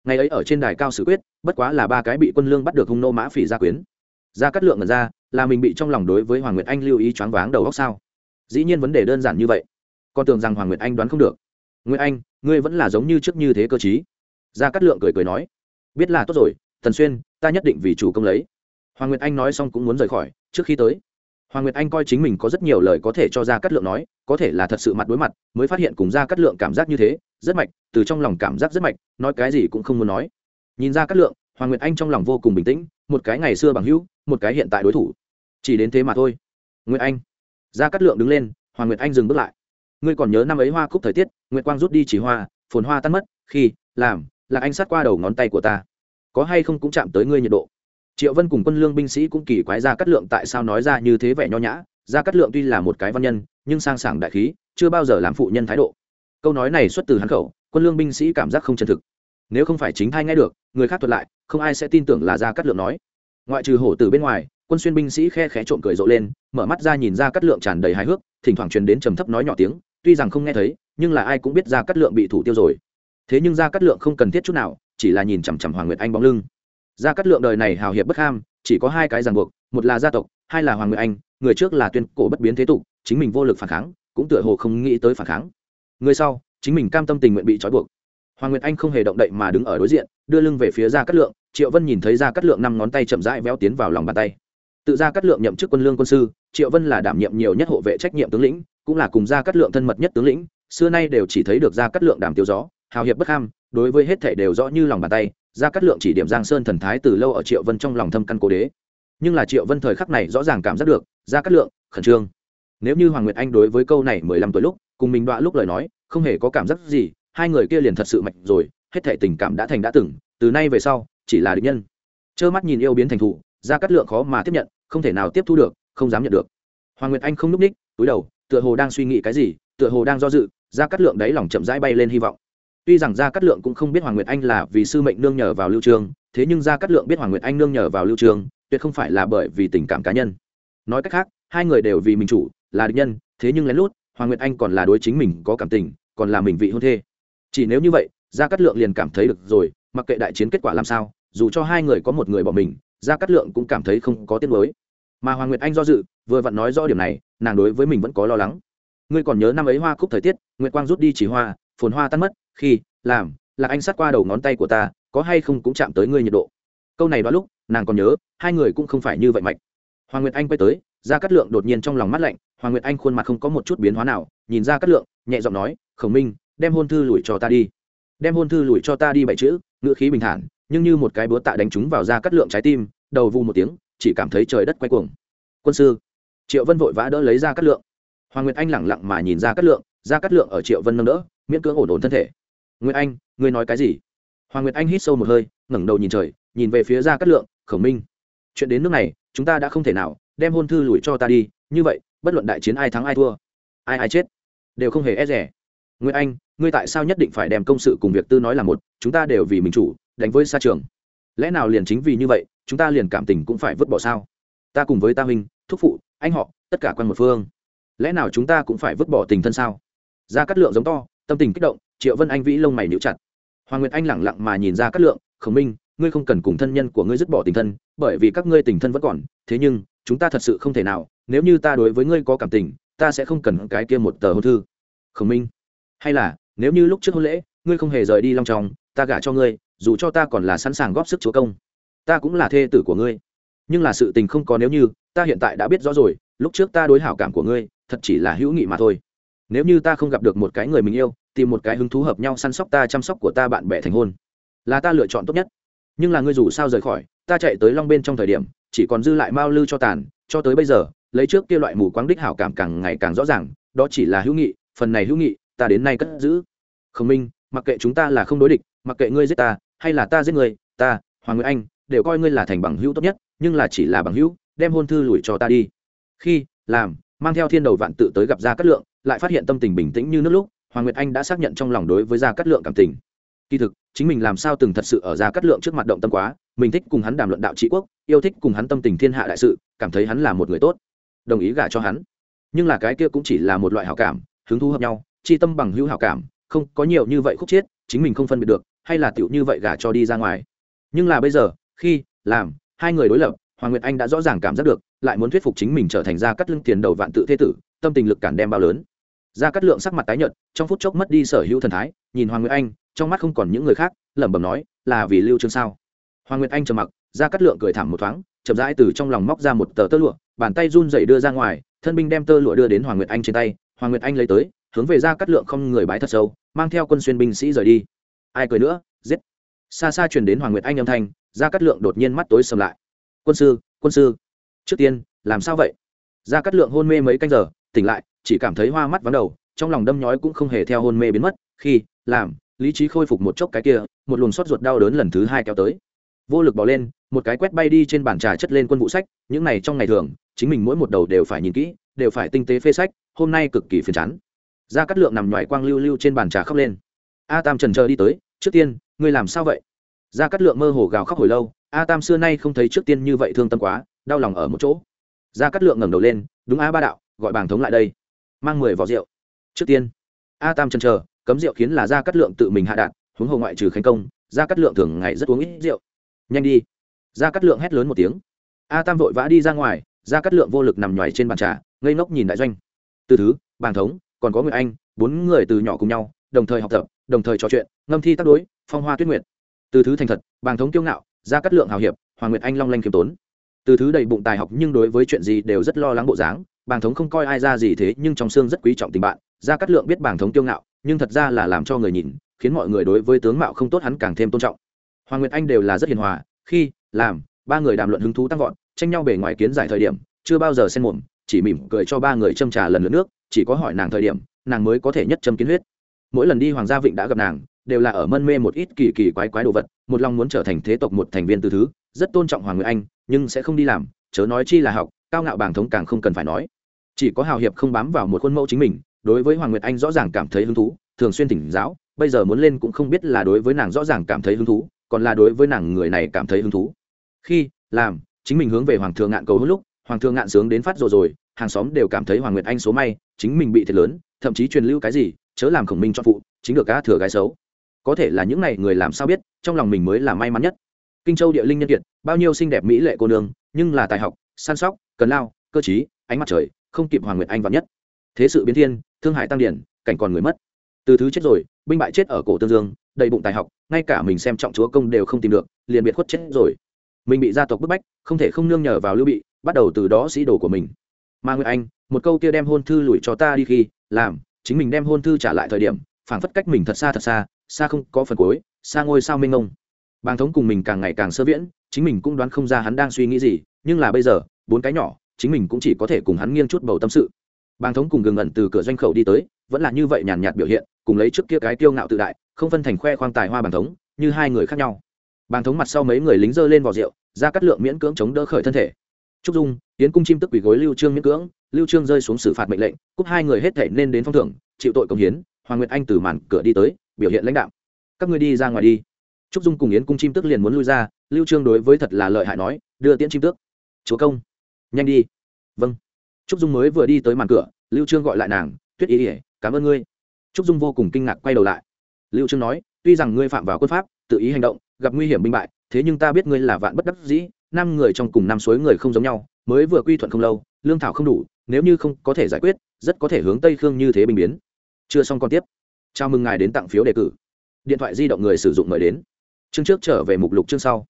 Ngày ấy ở trên đài cao xử quyết, bất quá là ba cái bị quân lương bắt được hung nô mã phỉ gia quyến. Ra cắt lượng ngần ra, là mình bị trong lòng đối với hoàng nguyệt anh lưu ý choáng váng đầu góc sao? Dĩ nhiên vấn đề đơn giản như vậy. Con tưởng rằng hoàng nguyệt anh đoán không được. Nguyệt anh, ngươi vẫn là giống như trước như thế cơ chí ra cắt lượng cười cười nói, biết là tốt rồi thần xuyên, ta nhất định vì chủ công lấy. Hoàng nguyệt anh nói xong cũng muốn rời khỏi, trước khi tới hoàng nguyệt anh coi chính mình có rất nhiều lời có thể cho ra cắt lượng nói, có thể là thật sự mặt đối mặt, mới phát hiện cùng ra cắt lượng cảm giác như thế, rất mạnh từ trong lòng cảm giác rất mạnh nói cái gì cũng không muốn nói. Nhìn ra cắt lượng, hoàng nguyệt anh trong lòng vô cùng bình tĩnh, một cái ngày xưa bằng hữu, một cái hiện tại đối thủ. Chỉ đến thế mà thôi. Nguyệt anh. Ra cát lượng đứng lên, hoàng nguyệt anh dừng bước lại. Ngươi còn nhớ năm ấy hoa cúc thời tiết, nguyệt quang rút đi chỉ hoa, phồn hoa tan mất, khi, làm, là anh sát qua đầu ngón tay của ta. Có hay không cũng chạm tới ngươi nhiệt độ triệu vân cùng quân lương binh sĩ cũng kỳ quái ra cắt lượng tại sao nói ra như thế vẻ nho nhã. Ra cắt lượng tuy là một cái văn nhân, nhưng sang sảng đại khí, chưa bao giờ làm phụ nhân thái độ. Câu nói này xuất từ hắn khẩu, quân lương binh sĩ cảm giác không chân thực. Nếu không phải chính thai nghe được, người khác thuật lại, không ai sẽ tin tưởng là ra cắt lượng nói. Ngoại trừ hổ từ bên ngoài, quân xuyên binh sĩ khe khẽ trộm cười rộ lên, mở mắt ra nhìn ra cắt lượng tràn đầy hài hước, thỉnh thoảng truyền đến trầm thấp nói nhỏ tiếng, tuy rằng không nghe thấy, nhưng là ai cũng biết ra cắt lượng bị thủ tiêu rồi. Thế nhưng ra cắt lượng không cần thiết chút nào, chỉ là nhìn chằm chằm hoàng nguyệt anh bóng lưng gia cát lượng đời này hào hiệp bất ham, chỉ có hai cái ràng buộc, một là gia tộc, hai là hoàng nguyệt anh, người trước là tuyên cổ bất biến thế tục, chính mình vô lực phản kháng, cũng tựa hồ không nghĩ tới phản kháng. Người sau, chính mình cam tâm tình nguyện bị trói buộc. Hoàng nguyệt anh không hề động đậy mà đứng ở đối diện, đưa lưng về phía gia cát lượng, triệu vân nhìn thấy gia cát lượng năm ngón tay chậm rãi véo tiến vào lòng bàn tay. Tự gia cát lượng nhậm chức quân lương quân sư, triệu vân là đảm nhiệm nhiều nhất hộ vệ trách nhiệm tướng lĩnh, cũng là cùng gia cát lượng thân mật nhất tướng lĩnh, xưa nay đều chỉ thấy được gia cát lượng đảm tiêu gió, hào hiệp bất ham, đối với hết thể đều rõ như lòng bàn tay ra cát lượng chỉ điểm giang sơn thần thái từ lâu ở triệu vân trong lòng thâm căn cố đế. Nhưng là triệu vân thời khắc này rõ ràng cảm giác được ra cát lượng, khẩn trương. Nếu như hoàng nguyệt anh đối với câu này mười lăm tuổi lúc, cùng mình đọa lúc lời nói, không hề có cảm giác gì, hai người kia liền thật sự mạnh rồi, hết thể tình cảm đã thành đã từng, từ nay về sau, chỉ là định nhân. Trơ mắt nhìn yêu biến thành thủ ra cát lượng khó mà tiếp nhận, không thể nào tiếp thu được, không dám nhận được. Hoàng nguyệt anh không núp ních, túi đầu, tựa hồ đang suy nghĩ cái gì, tựa hồ đang do dự ra cát lượng đáy lòng chậm rãi bay lên hy vọng tuy rằng gia cát lượng cũng không biết hoàng nguyệt anh là vì sư mệnh nương nhờ vào lưu trường, thế nhưng gia cát lượng biết hoàng nguyệt anh nương nhờ vào lưu trường, tuyệt không phải là bởi vì tình cảm cá nhân. Nói cách khác, hai người đều vì mình chủ, là địch nhân, thế nhưng lén lút, hoàng nguyệt anh còn là đối chính mình có cảm tình, còn là mình vị hôn thê. Chỉ nếu như vậy, gia cát lượng liền cảm thấy được rồi, mặc kệ đại chiến kết quả làm sao, dù cho hai người có một người bỏ mình, gia cát lượng cũng cảm thấy không có tiết mới mà hoàng nguyệt anh do dự, vừa vặn nói rõ điểm này, nàng đối với mình vẫn có lo lắng. Ngươi còn nhớ năm ấy hoa cúc thời tiết, nguyệt quang rút đi chỉ hoa, phồn hoa tan mất khi, làm là anh sát qua đầu ngón tay của ta, có hay không cũng chạm tới ngươi nhiệt độ. Câu này đó lúc, nàng còn nhớ, hai người cũng không phải như vậy mạch. Hoàng nguyệt anh quay tới ra cát lượng đột nhiên trong lòng mắt lạnh, hoàng nguyệt anh khuôn mặt không có một chút biến hóa nào, nhìn ra cát lượng, nhẹ giọng nói, khổng minh, đem hôn thư lùi cho ta đi. Đem hôn thư lùi cho ta đi bảy chữ, ngữ khí bình thản, nhưng như một cái búa tạ đánh trúng vào ra cát lượng trái tim, đầu vu một tiếng, chỉ cảm thấy trời đất quay cuồng. Quân sư. Triệu vân vội vã đỡ lấy ra cát lượng. Hoàng nguyệt anh lẳng lặng mà nhìn ra cát lượng ra cát lượng ở triệu vân nâng đỡ, miễn cưỡng ổn ổn thân thể nguyệt anh, ngươi nói cái gì? Hoàng nguyệt anh hít sâu một hơi, ngẩng đầu nhìn trời, nhìn về phía ra cát lượng, khổng minh. Chuyện đến nước này, chúng ta đã không thể nào đem hôn thư lùi cho ta đi. Như vậy, bất luận đại chiến ai thắng ai thua, ai ai chết, đều không hề e rẻ nguyệt anh, ngươi tại sao nhất định phải đem công sự cùng việc tư nói là một? Chúng ta đều vì mình chủ, đánh với xa trường. Lẽ nào liền chính vì như vậy, chúng ta liền cảm tình cũng phải vứt bỏ sao? Ta cùng với ta huynh, thúc phụ, anh họ, tất cả quan một phương. Lẽ nào chúng ta cũng phải vứt bỏ tình thân sao? Ra cắt lượng giống to, tâm tình kích động triệu vân anh vĩ lông mày níu chặt. Hoàng nguyệt anh lẳng lặng mà nhìn ra cát lượng, khổng minh, ngươi không cần cùng thân nhân của ngươi dứt bỏ tình thân, bởi vì các ngươi tình thân vẫn còn, thế nhưng, chúng ta thật sự không thể nào, nếu như ta đối với ngươi có cảm tình, ta sẽ không cần cái kia một tờ hôn thư. Khổng minh, hay là, nếu như lúc trước hôn lễ, ngươi không hề rời đi long tròng ta gả cho ngươi, dù cho ta còn là sẵn sàng góp sức chúa công, ta cũng là thê tử của ngươi. Nhưng là sự tình không có nếu như, ta hiện tại đã biết rõ rồi, lúc trước ta đối hảo cảm của ngươi, thật chỉ là hữu nghị mà thôi nếu như ta không gặp được một cái người mình yêu, tìm một cái hứng thú hợp nhau săn sóc ta, chăm sóc của ta bạn bè thành hôn, là ta lựa chọn tốt nhất. Nhưng là ngươi dù sao rời khỏi, ta chạy tới long bên trong thời điểm, chỉ còn dư lại mao lư cho tàn, cho tới bây giờ, lấy trước kia loại mù quáng đích hảo cảm càng ngày càng rõ ràng, đó chỉ là hữu nghị, phần này hữu nghị, ta đến nay cất giữ. Khổng minh, mặc kệ chúng ta là không đối địch, mặc kệ ngươi giết ta, hay là ta giết người ta, hoàng nguyễn anh, đều coi ngươi là thành bằng hữu tốt nhất, nhưng là chỉ là bằng hữu, đem hôn thư lùi cho ta đi. Khi, làm, mang theo thiên đầu vạn tự tới gặp gia cát lượng lại phát hiện tâm tình bình tĩnh như nước lúc, hoàng nguyệt anh đã xác nhận trong lòng đối với gia cát lượng cảm tình. Kỳ thực, chính mình làm sao từng thật sự ở gia cát lượng trước mặt động tâm quá, mình thích cùng hắn đàm luận đạo trị quốc, yêu thích cùng hắn tâm tình thiên hạ đại sự, cảm thấy hắn là một người tốt. Đồng ý gả cho hắn. Nhưng là cái kia cũng chỉ là một loại hảo cảm, hứng thú hợp nhau, chi tâm bằng hữu hảo cảm, không có nhiều như vậy khúc chiết, chính mình không phân biệt được, hay là tiểu như vậy gả cho đi ra ngoài. Nhưng là bây giờ, khi, làm, hai người đối lập, hoàng nguyệt anh đã rõ ràng cảm giác được, lại muốn thuyết phục chính mình trở thành ra cắt lưng tiền đầu vạn tự thế tử, tâm tình lực cản đem bao lớn ra cắt lượng sắc mặt tái nhợt, trong phút chốc mất đi sở hữu thần thái, nhìn hoàng nguyệt anh, trong mắt không còn những người khác, lẩm bẩm nói, là vì lưu trương sao? Hoàng nguyệt anh trầm mặc ra cắt lượng cười thảm một thoáng, chậm rãi từ trong lòng móc ra một tờ tơ lụa, bàn tay run rẩy đưa ra ngoài, thân binh đem tơ lụa đưa đến hoàng nguyệt anh trên tay. Hoàng nguyệt anh lấy tới, hướng về ra cắt lượng không người bái thật sâu, mang theo quân xuyên binh sĩ rời đi. Ai cười nữa, giết. Xa xa truyền đến hoàng nguyệt anh âm thanh ra cắt lượng đột nhiên mắt tối sầm lại. Quân sư quân sư, trước tiên, làm sao vậy? Ra cắt lượng hôn mê mấy canh giờ, tỉnh lại chỉ cảm thấy hoa mắt vắng đầu, trong lòng đâm nhói cũng không hề theo hôn mê biến mất, khi, làm, lý trí khôi phục một chốc cái kia, một luồng xót ruột đau đớn lần thứ hai kéo tới. Vô lực bỏ lên, một cái quét bay đi trên bàn trà chất lên quân vụ sách, những này trong ngày thường, chính mình mỗi một đầu đều phải nhìn kỹ, đều phải tinh tế phê sách, hôm nay cực kỳ phiền chán. Ra cắt lượng nằm ngoài quang lưu lưu trên bàn trà khóc lên. A tam trần chờ đi tới, trước tiên, ngươi làm sao vậy? Ra cắt lượng mơ hồ gào khóc hồi lâu, a tam xưa nay không thấy trước tiên như vậy thương tâm quá, đau lòng ở một chỗ. Ra cắt lượng ngẩng đầu lên, đúng a ba đạo, gọi bàng thống lại đây mang mười vỏ rượu. Trước tiên, a tam chân chờ, cấm rượu khiến là ra cắt lượng tự mình hạ đạn, huống hồ ngoại trừ khánh công ra cắt lượng thường ngày rất uống ít rượu. Nhanh đi. Ra cắt lượng hét lớn một tiếng. A tam vội vã đi ra ngoài ra cắt lượng vô lực nằm nhoài trên bàn trà, ngây ngốc nhìn đại doanh. Từ thứ bàn thống, còn có người anh, bốn người từ nhỏ cùng nhau, đồng thời học tập, đồng thời trò chuyện, ngâm thi tác đối, phong hoa tuyết nguyệt. Từ thứ thành thật bàn thống kiêu ngạo ra cắt lượng hào hiệp, hoàng nguyệt anh long lanh khiêm tốn. Từ thứ đầy bụng tài học nhưng đối với chuyện gì đều rất lo lắng bộ dáng bàng thống không coi ai ra gì thế, nhưng trong xương rất quý trọng tình bạn. Ra cắt lượng biết bàng thống kiêu ngạo, nhưng thật ra là làm cho người nhìn, khiến mọi người đối với tướng mạo không tốt hắn càng thêm tôn trọng. Hoàng nguyệt anh đều là rất hiền hòa, khi, làm, ba người đàm luận hứng thú tăng vọt, tranh nhau bề ngoài kiến giải thời điểm, chưa bao giờ xen mồm, chỉ mỉm cười cho ba người châm trà lần lượt nước, chỉ có hỏi nàng thời điểm, nàng mới có thể nhất châm kiến huyết. Mỗi lần đi hoàng gia vịnh đã gặp nàng, đều là ở mân mê một ít kỳ kỳ quái quái đồ vật, một lòng muốn trở thành thế tộc một thành viên từ thứ, rất tôn trọng hoàng nguyệt anh, nhưng sẽ không đi làm, chớ nói chi là học, cao ngạo bảng thống càng không cần phải nói chỉ có hào hiệp không bám vào một khuôn mẫu chính mình, đối với hoàng nguyệt anh rõ ràng cảm thấy hứng thú, thường xuyên tỉnh giáo, bây giờ muốn lên cũng không biết là đối với nàng rõ ràng cảm thấy hứng thú, còn là đối với nàng người này cảm thấy hứng thú. Khi, làm, chính mình hướng về hoàng thượng ngạn cầu hút lúc, hoàng thượng ngạn sướng đến phát rồi rồi, hàng xóm đều cảm thấy hoàng nguyệt anh số may, chính mình bị thiệt lớn, thậm chí truyền lưu cái gì, chớ làm khổng minh cho phụ, chính được cá thừa gái xấu. Có thể là những này người làm sao biết, trong lòng mình mới là may mắn nhất. Kinh châu địa linh nhân kiệt, bao nhiêu xinh đẹp mỹ lệ cô nương, nhưng là tài học, săn sóc, cần lao, cơ t ánh mặt trời không kịp hoàng nguyệt anh vạn nhất. Thế sự biến thiên, thương hại tăng điển, cảnh còn người mất. Từ thứ chết rồi, binh bại chết ở cổ tương dương, đầy bụng tài học, ngay cả mình xem trọng chúa công đều không tìm được, liền biệt khuất chết rồi. Mình bị gia tộc bức bách, không thể không nương nhờ vào lưu bị, bắt đầu từ đó sĩ đồ của mình. Mà nguyệt anh, một câu kia đem hôn thư lùi cho ta đi khi, làm, chính mình đem hôn thư trả lại thời điểm, phảng phất cách mình thật xa thật xa xa không có phần cuối, xa ngôi sao mênh ngông bàng thống cùng mình càng ngày càng sơ viễn, chính mình cũng đoán không ra hắn đang suy nghĩ gì, nhưng là bây giờ, bốn cái nhỏ chính mình cũng chỉ có thể cùng hắn nghiêng chút bầu tâm sự. Bàng thống cùng gừng ẩn từ cửa doanh khẩu đi tới, vẫn là như vậy nhàn nhạt biểu hiện, cùng lấy trước kia cái kiêu ngạo tự đại, không phân thành khoe khoang tài hoa bàng thống, như hai người khác nhau. Bàng thống mặt sau mấy người lính dơ lên vò rượu, ra cắt lượng miễn cưỡng chống đỡ khởi thân thể. Trúc dung tiến cung chim tức quỷ gối lưu trương miễn cưỡng, lưu trương rơi xuống xử phạt mệnh lệnh, cúp hai người hết thể nên đến phong thưởng, chịu tội công hiến, hoàng nguyệt anh từ màn cửa đi tới, biểu hiện lãnh đạo các ngươi đi ra ngoài đi. Trúc dung cùng yến cung chim tức liền muốn lui ra, lưu trương đối với thật là lợi hại nói, đưa tiễn chim tước. Chúa công nhanh đi. Vâng. Trúc dung mới vừa đi tới màn cửa, lưu trương gọi lại nàng, tuyết ý ỉa cảm ơn ngươi. Trúc dung vô cùng kinh ngạc quay đầu lại. Lưu trương nói, tuy rằng ngươi phạm vào quân pháp, tự ý hành động, gặp nguy hiểm binh bại, thế nhưng ta biết ngươi là vạn bất đắc dĩ, năm người trong cùng năm suối người không giống nhau, mới vừa quy thuận không lâu, lương thảo không đủ, nếu như không có thể giải quyết, rất có thể hướng tây khương như thế bình biến. Chưa xong còn tiếp. Chào mừng ngài đến tặng phiếu đề cử. Điện thoại di động người sử dụng mời đến. Chương trước trở về mục lục chương sau.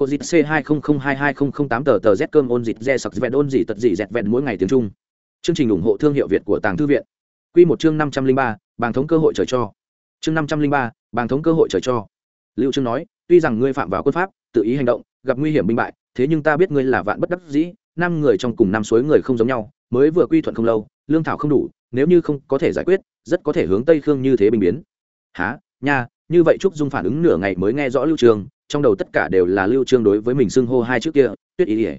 Cô dịt c hai không không hai hai không không tám tờ tờ z cơm ôn dịt re sặc vẹn ôn dị tật dị dẹt vẹn mỗi ngày tiếng trung. Chương trình ủng hộ thương hiệu việt của tàng thư viện. Q một chương năm trăm linh ba, bàng thống cơ hội trời cho. Chương năm trăm linh ba, bàng thống cơ hội trời cho. Lưu trương nói, tuy rằng ngươi phạm vào quân pháp, tự ý hành động, gặp nguy hiểm binh bại, thế nhưng ta biết ngươi là vạn bất đắc dĩ, năm người trong cùng năm suối người không giống nhau, mới vừa quy thuận không lâu, lương thảo không đủ, nếu như không có thể giải quyết, rất có thể hướng tây khương như thế bình biến. Há nha, như vậy trúc dung phản ứng nửa ngày mới nghe rõ lưu trường trong đầu tất cả đều là lưu trương đối với mình xưng hô hai trước kia, tuyết ý ỉa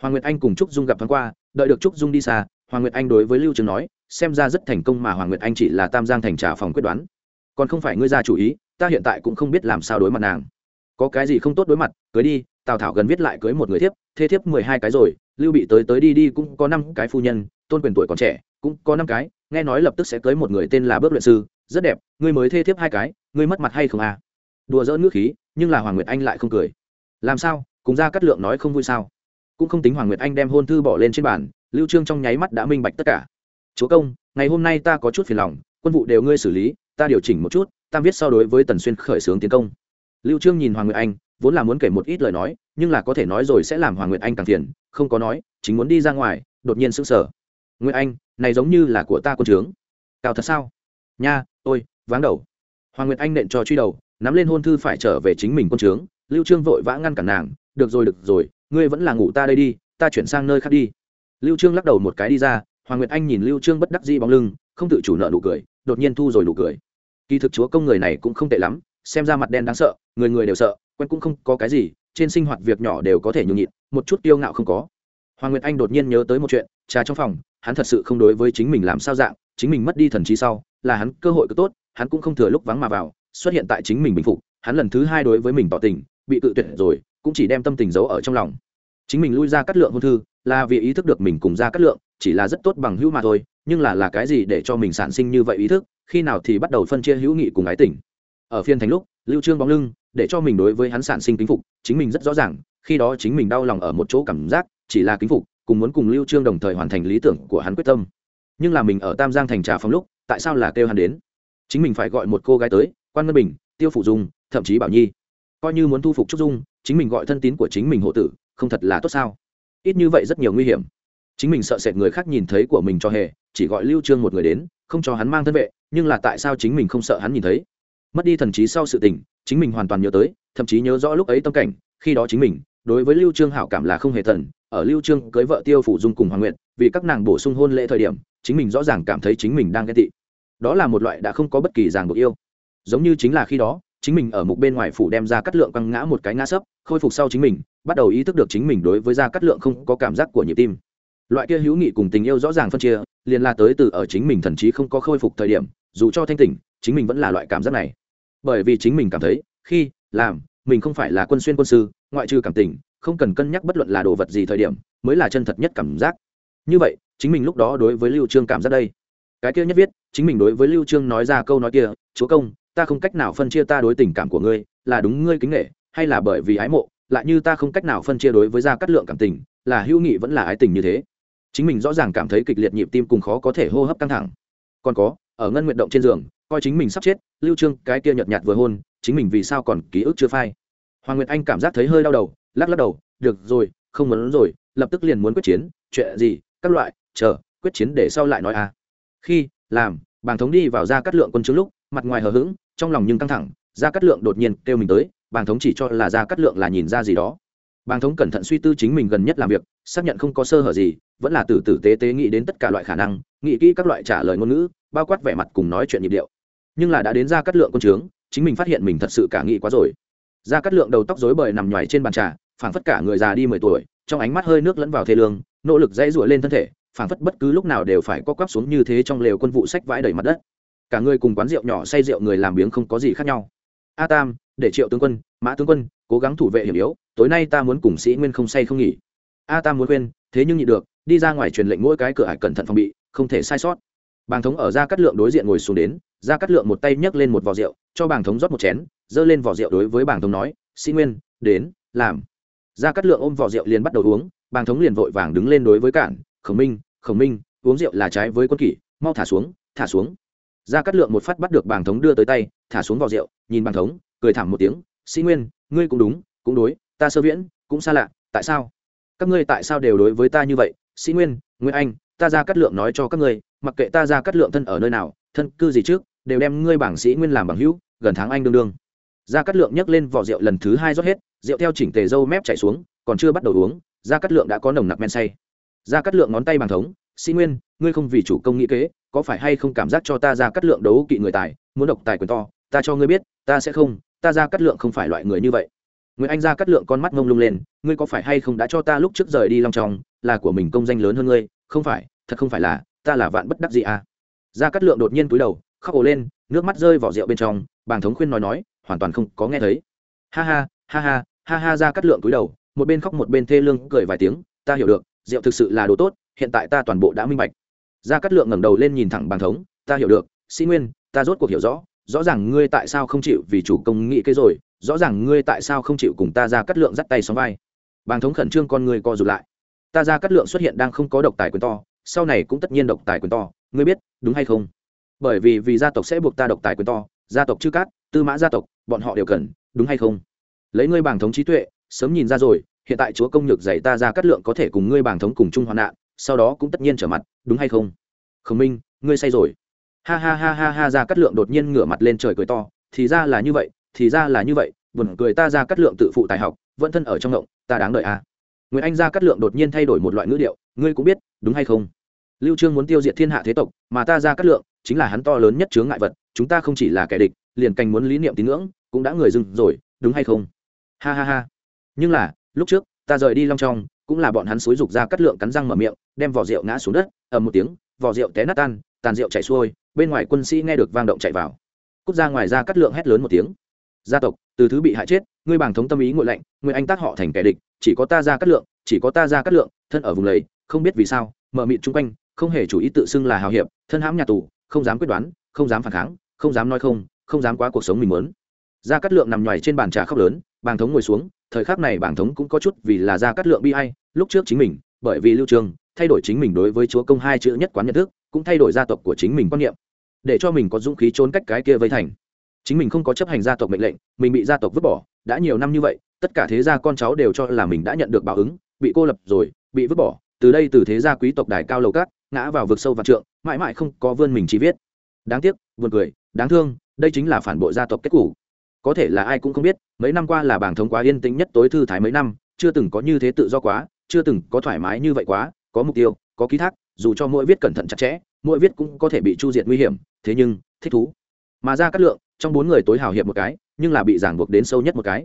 hoàng nguyệt anh cùng trúc dung gặp thoáng qua, đợi được trúc dung đi xa, hoàng nguyệt anh đối với lưu trương nói, xem ra rất thành công mà hoàng nguyệt anh chỉ là tam giang thành trà phòng quyết đoán. Còn không phải ngươi ra chủ ý, ta hiện tại cũng không biết làm sao đối mặt nàng. Có cái gì không tốt đối mặt, cưới đi, tào thảo gần viết lại cưới một người thiếp, thê thiếp mười hai cái rồi, lưu bị tới tới đi đi cũng có năm cái phu nhân, tôn quyền tuổi còn trẻ, cũng có năm cái, nghe nói lập tức sẽ cưới một người tên là bước luyện sư, rất đẹp, ngươi mới thê thiếp hai cái, ngươi mất mặt hay không à? Đùa dỡ nước khí, nhưng là hoàng nguyệt anh lại không cười. Làm sao? Cùng ra cắt lượng nói không vui sao? Cũng không tính hoàng nguyệt anh đem hôn thư bỏ lên trên bàn, lưu trương trong nháy mắt đã minh bạch tất cả. Chúa công, ngày hôm nay ta có chút phiền lòng, quân vụ đều ngươi xử lý, ta điều chỉnh một chút tam viết so đối với tần xuyên khởi xướng tiến công. Lưu trương nhìn hoàng nguyệt anh, vốn là muốn kể một ít lời nói, nhưng là có thể nói rồi sẽ làm hoàng nguyệt anh càng phiền, không có nói, chính muốn đi ra ngoài, đột nhiên sững sờ. Nguyệt anh, này giống như là của ta quân trướng. Cao thật sao? Nha ôi váng đầu. Hoàng nguyệt anh nện cho truy đầu nắm lên hôn thư phải trở về chính mình quân trướng, lưu trương vội vã ngăn cản nàng, được rồi được rồi, ngươi vẫn là ngủ ta đây đi, ta chuyển sang nơi khác đi. Lưu trương lắc đầu một cái đi ra, hoàng nguyệt anh nhìn lưu trương bất đắc dĩ bóng lưng, không tự chủ nợ nụ cười, đột nhiên thu rồi nụ cười. Kỳ thực chúa công người này cũng không tệ lắm, xem ra mặt đen đáng sợ, người người đều sợ, quen cũng không có cái gì, trên sinh hoạt việc nhỏ đều có thể nhường nhịn, một chút tiêu ngạo không có. Hoàng nguyệt anh đột nhiên nhớ tới một chuyện, trà trong phòng, hắn thật sự không đối với chính mình làm sao dạng, chính mình mất đi thần trí sau, là hắn cơ hội cứ tốt, hắn cũng không thừa lúc vắng mà vào xuất hiện tại chính mình bình phục, hắn lần thứ hai đối với mình tỏ tình, bị tự tuyệt rồi, cũng chỉ đem tâm tình giấu ở trong lòng. Chính mình lui ra cắt lượng hôn thư, là vì ý thức được mình cùng ra cắt lượng, chỉ là rất tốt bằng hữu mà thôi, nhưng là là cái gì để cho mình sản sinh như vậy ý thức, khi nào thì bắt đầu phân chia hữu nghị cùng ái tình. Ở phiên thành lúc, lưu trương bóng lưng, để cho mình đối với hắn sản sinh kính phục, chính mình rất rõ ràng, khi đó chính mình đau lòng ở một chỗ cảm giác, chỉ là kính phục, cùng muốn cùng lưu trương đồng thời hoàn thành lý tưởng của hắn quyết tâm. Nhưng là mình ở tam giang thành trà phòng lúc, tại sao là kêu hắn đến? Chính mình phải gọi một cô gái tới quan ngân bình, tiêu phụ dung, thậm chí bảo nhi. Coi như muốn thu phục trúc dung, chính mình gọi thân tín của chính mình hộ tử, không thật là tốt sao? Ít như vậy rất nhiều nguy hiểm. Chính mình sợ sệt người khác nhìn thấy của mình cho hề, chỉ gọi lưu trương một người đến, không cho hắn mang thân vệ, nhưng là tại sao chính mình không sợ hắn nhìn thấy? Mất đi thần trí sau sự tình, chính mình hoàn toàn nhớ tới, thậm chí nhớ rõ lúc ấy tâm cảnh, khi đó chính mình, đối với lưu trương hảo cảm là không hề thần, ở lưu trương cưới vợ tiêu phủ dung cùng hoàng nguyện vì các nàng bổ sung hôn lễ thời điểm, chính mình rõ ràng cảm thấy chính mình đang ghen tị. Đó là một loại đã không có bất kỳ ràng buộc yêu giống như chính là khi đó, chính mình ở mục bên ngoài phủ đem ra cắt lượng căng ngã một cái ngã sấp, khôi phục sau chính mình, bắt đầu ý thức được chính mình đối với ra cắt lượng không có cảm giác của nhịp tim. Loại kia hữu nghị cùng tình yêu rõ ràng phân chia, liền là tới từ ở chính mình thần trí không có khôi phục thời điểm, dù cho thanh tỉnh, chính mình vẫn là loại cảm giác này. Bởi vì chính mình cảm thấy, khi, làm, mình không phải là quân xuyên quân sư, ngoại trừ cảm tình, không cần cân nhắc bất luận là đồ vật gì thời điểm, mới là chân thật nhất cảm giác. Như vậy, chính mình lúc đó đối với lưu trương cảm giác đây. Cái kia nhất viết, chính mình đối với lưu trương nói ra câu nói kia, chúa công ta không cách nào phân chia ta đối tình cảm của ngươi, là đúng ngươi kính nghệ hay là bởi vì ái mộ, lại như ta không cách nào phân chia đối với gia cát lượng cảm tình, là hữu nghị vẫn là ái tình như thế. Chính mình rõ ràng cảm thấy kịch liệt nhịp tim cùng khó có thể hô hấp căng thẳng. Còn có, ở ngân nguyện động trên giường, coi chính mình sắp chết, lưu trương, cái kia nhợt nhạt vừa hôn, chính mình vì sao còn ký ức chưa phai. Hoàng nguyệt anh cảm giác thấy hơi đau đầu, lắc lắc đầu, được rồi, không muốn rồi, lập tức liền muốn quyết chiến, chuyện gì, các loại, chờ, quyết chiến để sau lại nói à. Khi, làm, bàng thống đi vào ra cắt lượng quân chứng lúc, mặt ngoài hờ hững trong lòng nhưng căng thẳng, gia cát lượng đột nhiên kêu mình tới, bàng thống chỉ cho là gia cát lượng là nhìn ra gì đó. Bàng thống cẩn thận suy tư chính mình gần nhất làm việc, xác nhận không có sơ hở gì, vẫn là từ tử tế tế nghĩ đến tất cả loại khả năng, nghĩ kỹ các loại trả lời ngôn ngữ, bao quát vẻ mặt cùng nói chuyện nhịp điệu. Nhưng là đã đến gia cát lượng quân trướng, chính mình phát hiện mình thật sự cả nghĩ quá rồi. Gia cát lượng đầu tóc rối bời nằm nhoài trên bàn trà, phảng phất cả người già đi mười tuổi, trong ánh mắt hơi nước lẫn vào thê lương, nỗ lực dãy ruổi lên thân thể, phảng phất bất cứ lúc nào đều phải có quắp xuống như thế trong lều quân vụ sách vãi đầy mặt đất cả người cùng quán rượu nhỏ say rượu người làm biếng không có gì khác nhau. A tam, để triệu tướng quân, mã tướng quân, cố gắng thủ vệ hiểm yếu, tối nay ta muốn cùng sĩ nguyên không say không nghỉ. A tam muốn quên thế nhưng nhị được, đi ra ngoài truyền lệnh mỗi cái cửa ải cẩn thận phòng bị, không thể sai sót. Bàng thống ở ra cắt lượng đối diện ngồi xuống đến ra cắt lượng một tay nhấc lên một vò rượu, cho bàng thống rót một chén, giơ lên vò rượu đối với bàng thống nói, sĩ nguyên, đến, làm. Ra cắt lượng ôm vò rượu liền bắt đầu uống, bàng thống liền vội vàng đứng lên đối với cản, khổng minh khổng minh, uống rượu là trái với quân kỷ, mau thả xuống thả xuống ra cắt lượng một phát bắt được bàng thống đưa tới tay, thả xuống vào rượu, nhìn bàng thống, cười thảm một tiếng, sĩ nguyên, ngươi cũng đúng, cũng đối, ta sơ viễn, cũng xa lạ, tại sao? Các ngươi tại sao đều đối với ta như vậy? Sĩ nguyên nguyên anh, ta ra cắt lượng nói cho các ngươi, mặc kệ ta ra cắt lượng thân ở nơi nào, thân cư gì trước, đều đem ngươi bảng sĩ nguyên làm bằng hữu, gần tháng anh đương đương. Ra cắt lượng nhấc lên vỏ rượu lần thứ hai rót hết, rượu theo chỉnh tề dâu mép chạy xuống, còn chưa bắt đầu uống ra cắt lượng đã có nồng nặc men say. Ra cắt lượng ngón tay bằng thống, sĩ nguyên, ngươi không vì chủ công nghĩ kế có phải hay không cảm giác cho ta ra cắt lượng đấu kỵ người tài, muốn độc tài quyền to, ta cho ngươi biết, ta sẽ không, ta ra cắt lượng không phải loại người như vậy. Nguyễn anh ra cắt lượng con mắt ngông lung lên, ngươi có phải hay không đã cho ta lúc trước rời đi long tròng là của mình công danh lớn hơn ngươi? Không phải, thật không phải là, ta là vạn bất đắc gì à. Ra cắt lượng đột nhiên cúi đầu, khóc ồ lên, nước mắt rơi vào rượu bên trong, bàng thống khuyên nói nói, hoàn toàn không có nghe thấy. Ha ha ha ha ha ha, ra cắt lượng cúi đầu, một bên khóc một bên thê lương cười vài tiếng, ta hiểu được, rượu thực sự là đồ tốt, hiện tại ta toàn bộ đã minh bạch. Gia Cát lượng ngẩng đầu lên nhìn thẳng bàng thống, ta hiểu được, sĩ nguyên, ta rốt cuộc hiểu rõ rõ ràng ngươi tại sao không chịu vì chủ công nghĩ cái rồi, rõ ràng ngươi tại sao không chịu cùng ta ra cắt lượng dắt tay xóm vai. Bàng thống khẩn trương con ngươi co rụt lại. Ta ra cắt lượng xuất hiện đang không có độc tài quyền to, sau này cũng tất nhiên độc tài quyền to, ngươi biết, đúng hay không? Bởi vì vì gia tộc sẽ buộc ta độc tài quyền to, gia tộc chư cát, tư mã gia tộc, bọn họ đều cần, đúng hay không? Lấy ngươi Bàng thống trí tuệ, sớm nhìn ra rồi, hiện tại chúa công nhược dạy ta ra cắt lượng có thể cùng ngươi Bàng thống cùng chung hoạn nạn sau đó cũng tất nhiên trở mặt, đúng hay không? Khổng minh, ngươi say rồi. Ha ha ha ha ha ra cắt lượng đột nhiên ngửa mặt lên trời cười to, thì ra là như vậy, thì ra là như vậy, buồn cười ta ra cắt lượng tự phụ tài học, vẫn thân ở trong ngộng, ta đáng đợi à. nguyễn anh gia cát lượng đột nhiên thay đổi một loại ngữ điệu, ngươi cũng biết, đúng hay không? Lưu trương muốn tiêu diệt thiên hạ thế tộc, mà ta gia cát lượng chính là hắn to lớn nhất chướng ngại vật, chúng ta không chỉ là kẻ địch, liền canh muốn lý niệm tín ngưỡng, cũng đã người dừng rồi, đúng hay không? Ha ha ha. Nhưng là, lúc trước, ta rời đi long trong cũng là bọn hắn xúi rục ra cắt lượng cắn răng mở miệng, đem vỏ rượu ngã xuống đất, ầm một tiếng, vỏ rượu té nát tan, tàn rượu chảy xuôi, bên ngoài quân sĩ nghe được vang động chạy vào. Cút ra ngoài ra cắt lượng hét lớn một tiếng. Gia tộc, từ thứ bị hại chết, ngươi bảng thống tâm ý ngội lạnh người anh tác họ thành kẻ địch, chỉ có ta ra cắt lượng, chỉ có ta ra cắt lượng, thân ở vùng lấy không biết vì sao, mở mịt chung quanh, không hề chủ ý tự xưng là hào hiệp, thân hãm nhà tù, không dám quyết đoán, không dám phản kháng, không dám nói không không dám quá cuộc sống mình muốn. Ra cắt lượng nằm nhoài trên bàn trà khóc lớn, bàng thống ngồi xuống, thời khắc này bàng thống cũng có chút vì là ra cắt lượng bi hay lúc trước chính mình, bởi vì lưu trường, thay đổi chính mình đối với chúa công hai chữ nhất quán nhận thức, cũng thay đổi gia tộc của chính mình quan niệm, để cho mình có dũng khí trốn cách cái kia vây thành. Chính mình không có chấp hành gia tộc mệnh lệnh, mình bị gia tộc vứt bỏ, đã nhiều năm như vậy, tất cả thế gia con cháu đều cho là mình đã nhận được báo ứng, bị cô lập rồi, bị vứt bỏ, từ đây từ thế gia quý tộc đài cao lầu cát ngã vào vực sâu và trượng, mãi mãi không có vươn mình chỉ viết. Đáng tiếc, buồn cười, đáng thương, đây chính là phản bội gia tộc kết cục. Có thể là ai cũng không biết, mấy năm qua là bảng thống quá yên tĩnh nhất tối thư thái mấy năm, chưa từng có như thế tự do quá chưa từng có thoải mái như vậy quá, có mục tiêu, có ký thác, dù cho mỗi viết cẩn thận chặt chẽ, mỗi viết cũng có thể bị chu diệt nguy hiểm, thế nhưng, thích thú. Mà ra cát lượng, trong bốn người tối hào hiệp một cái, nhưng là bị giảng buộc đến sâu nhất một cái.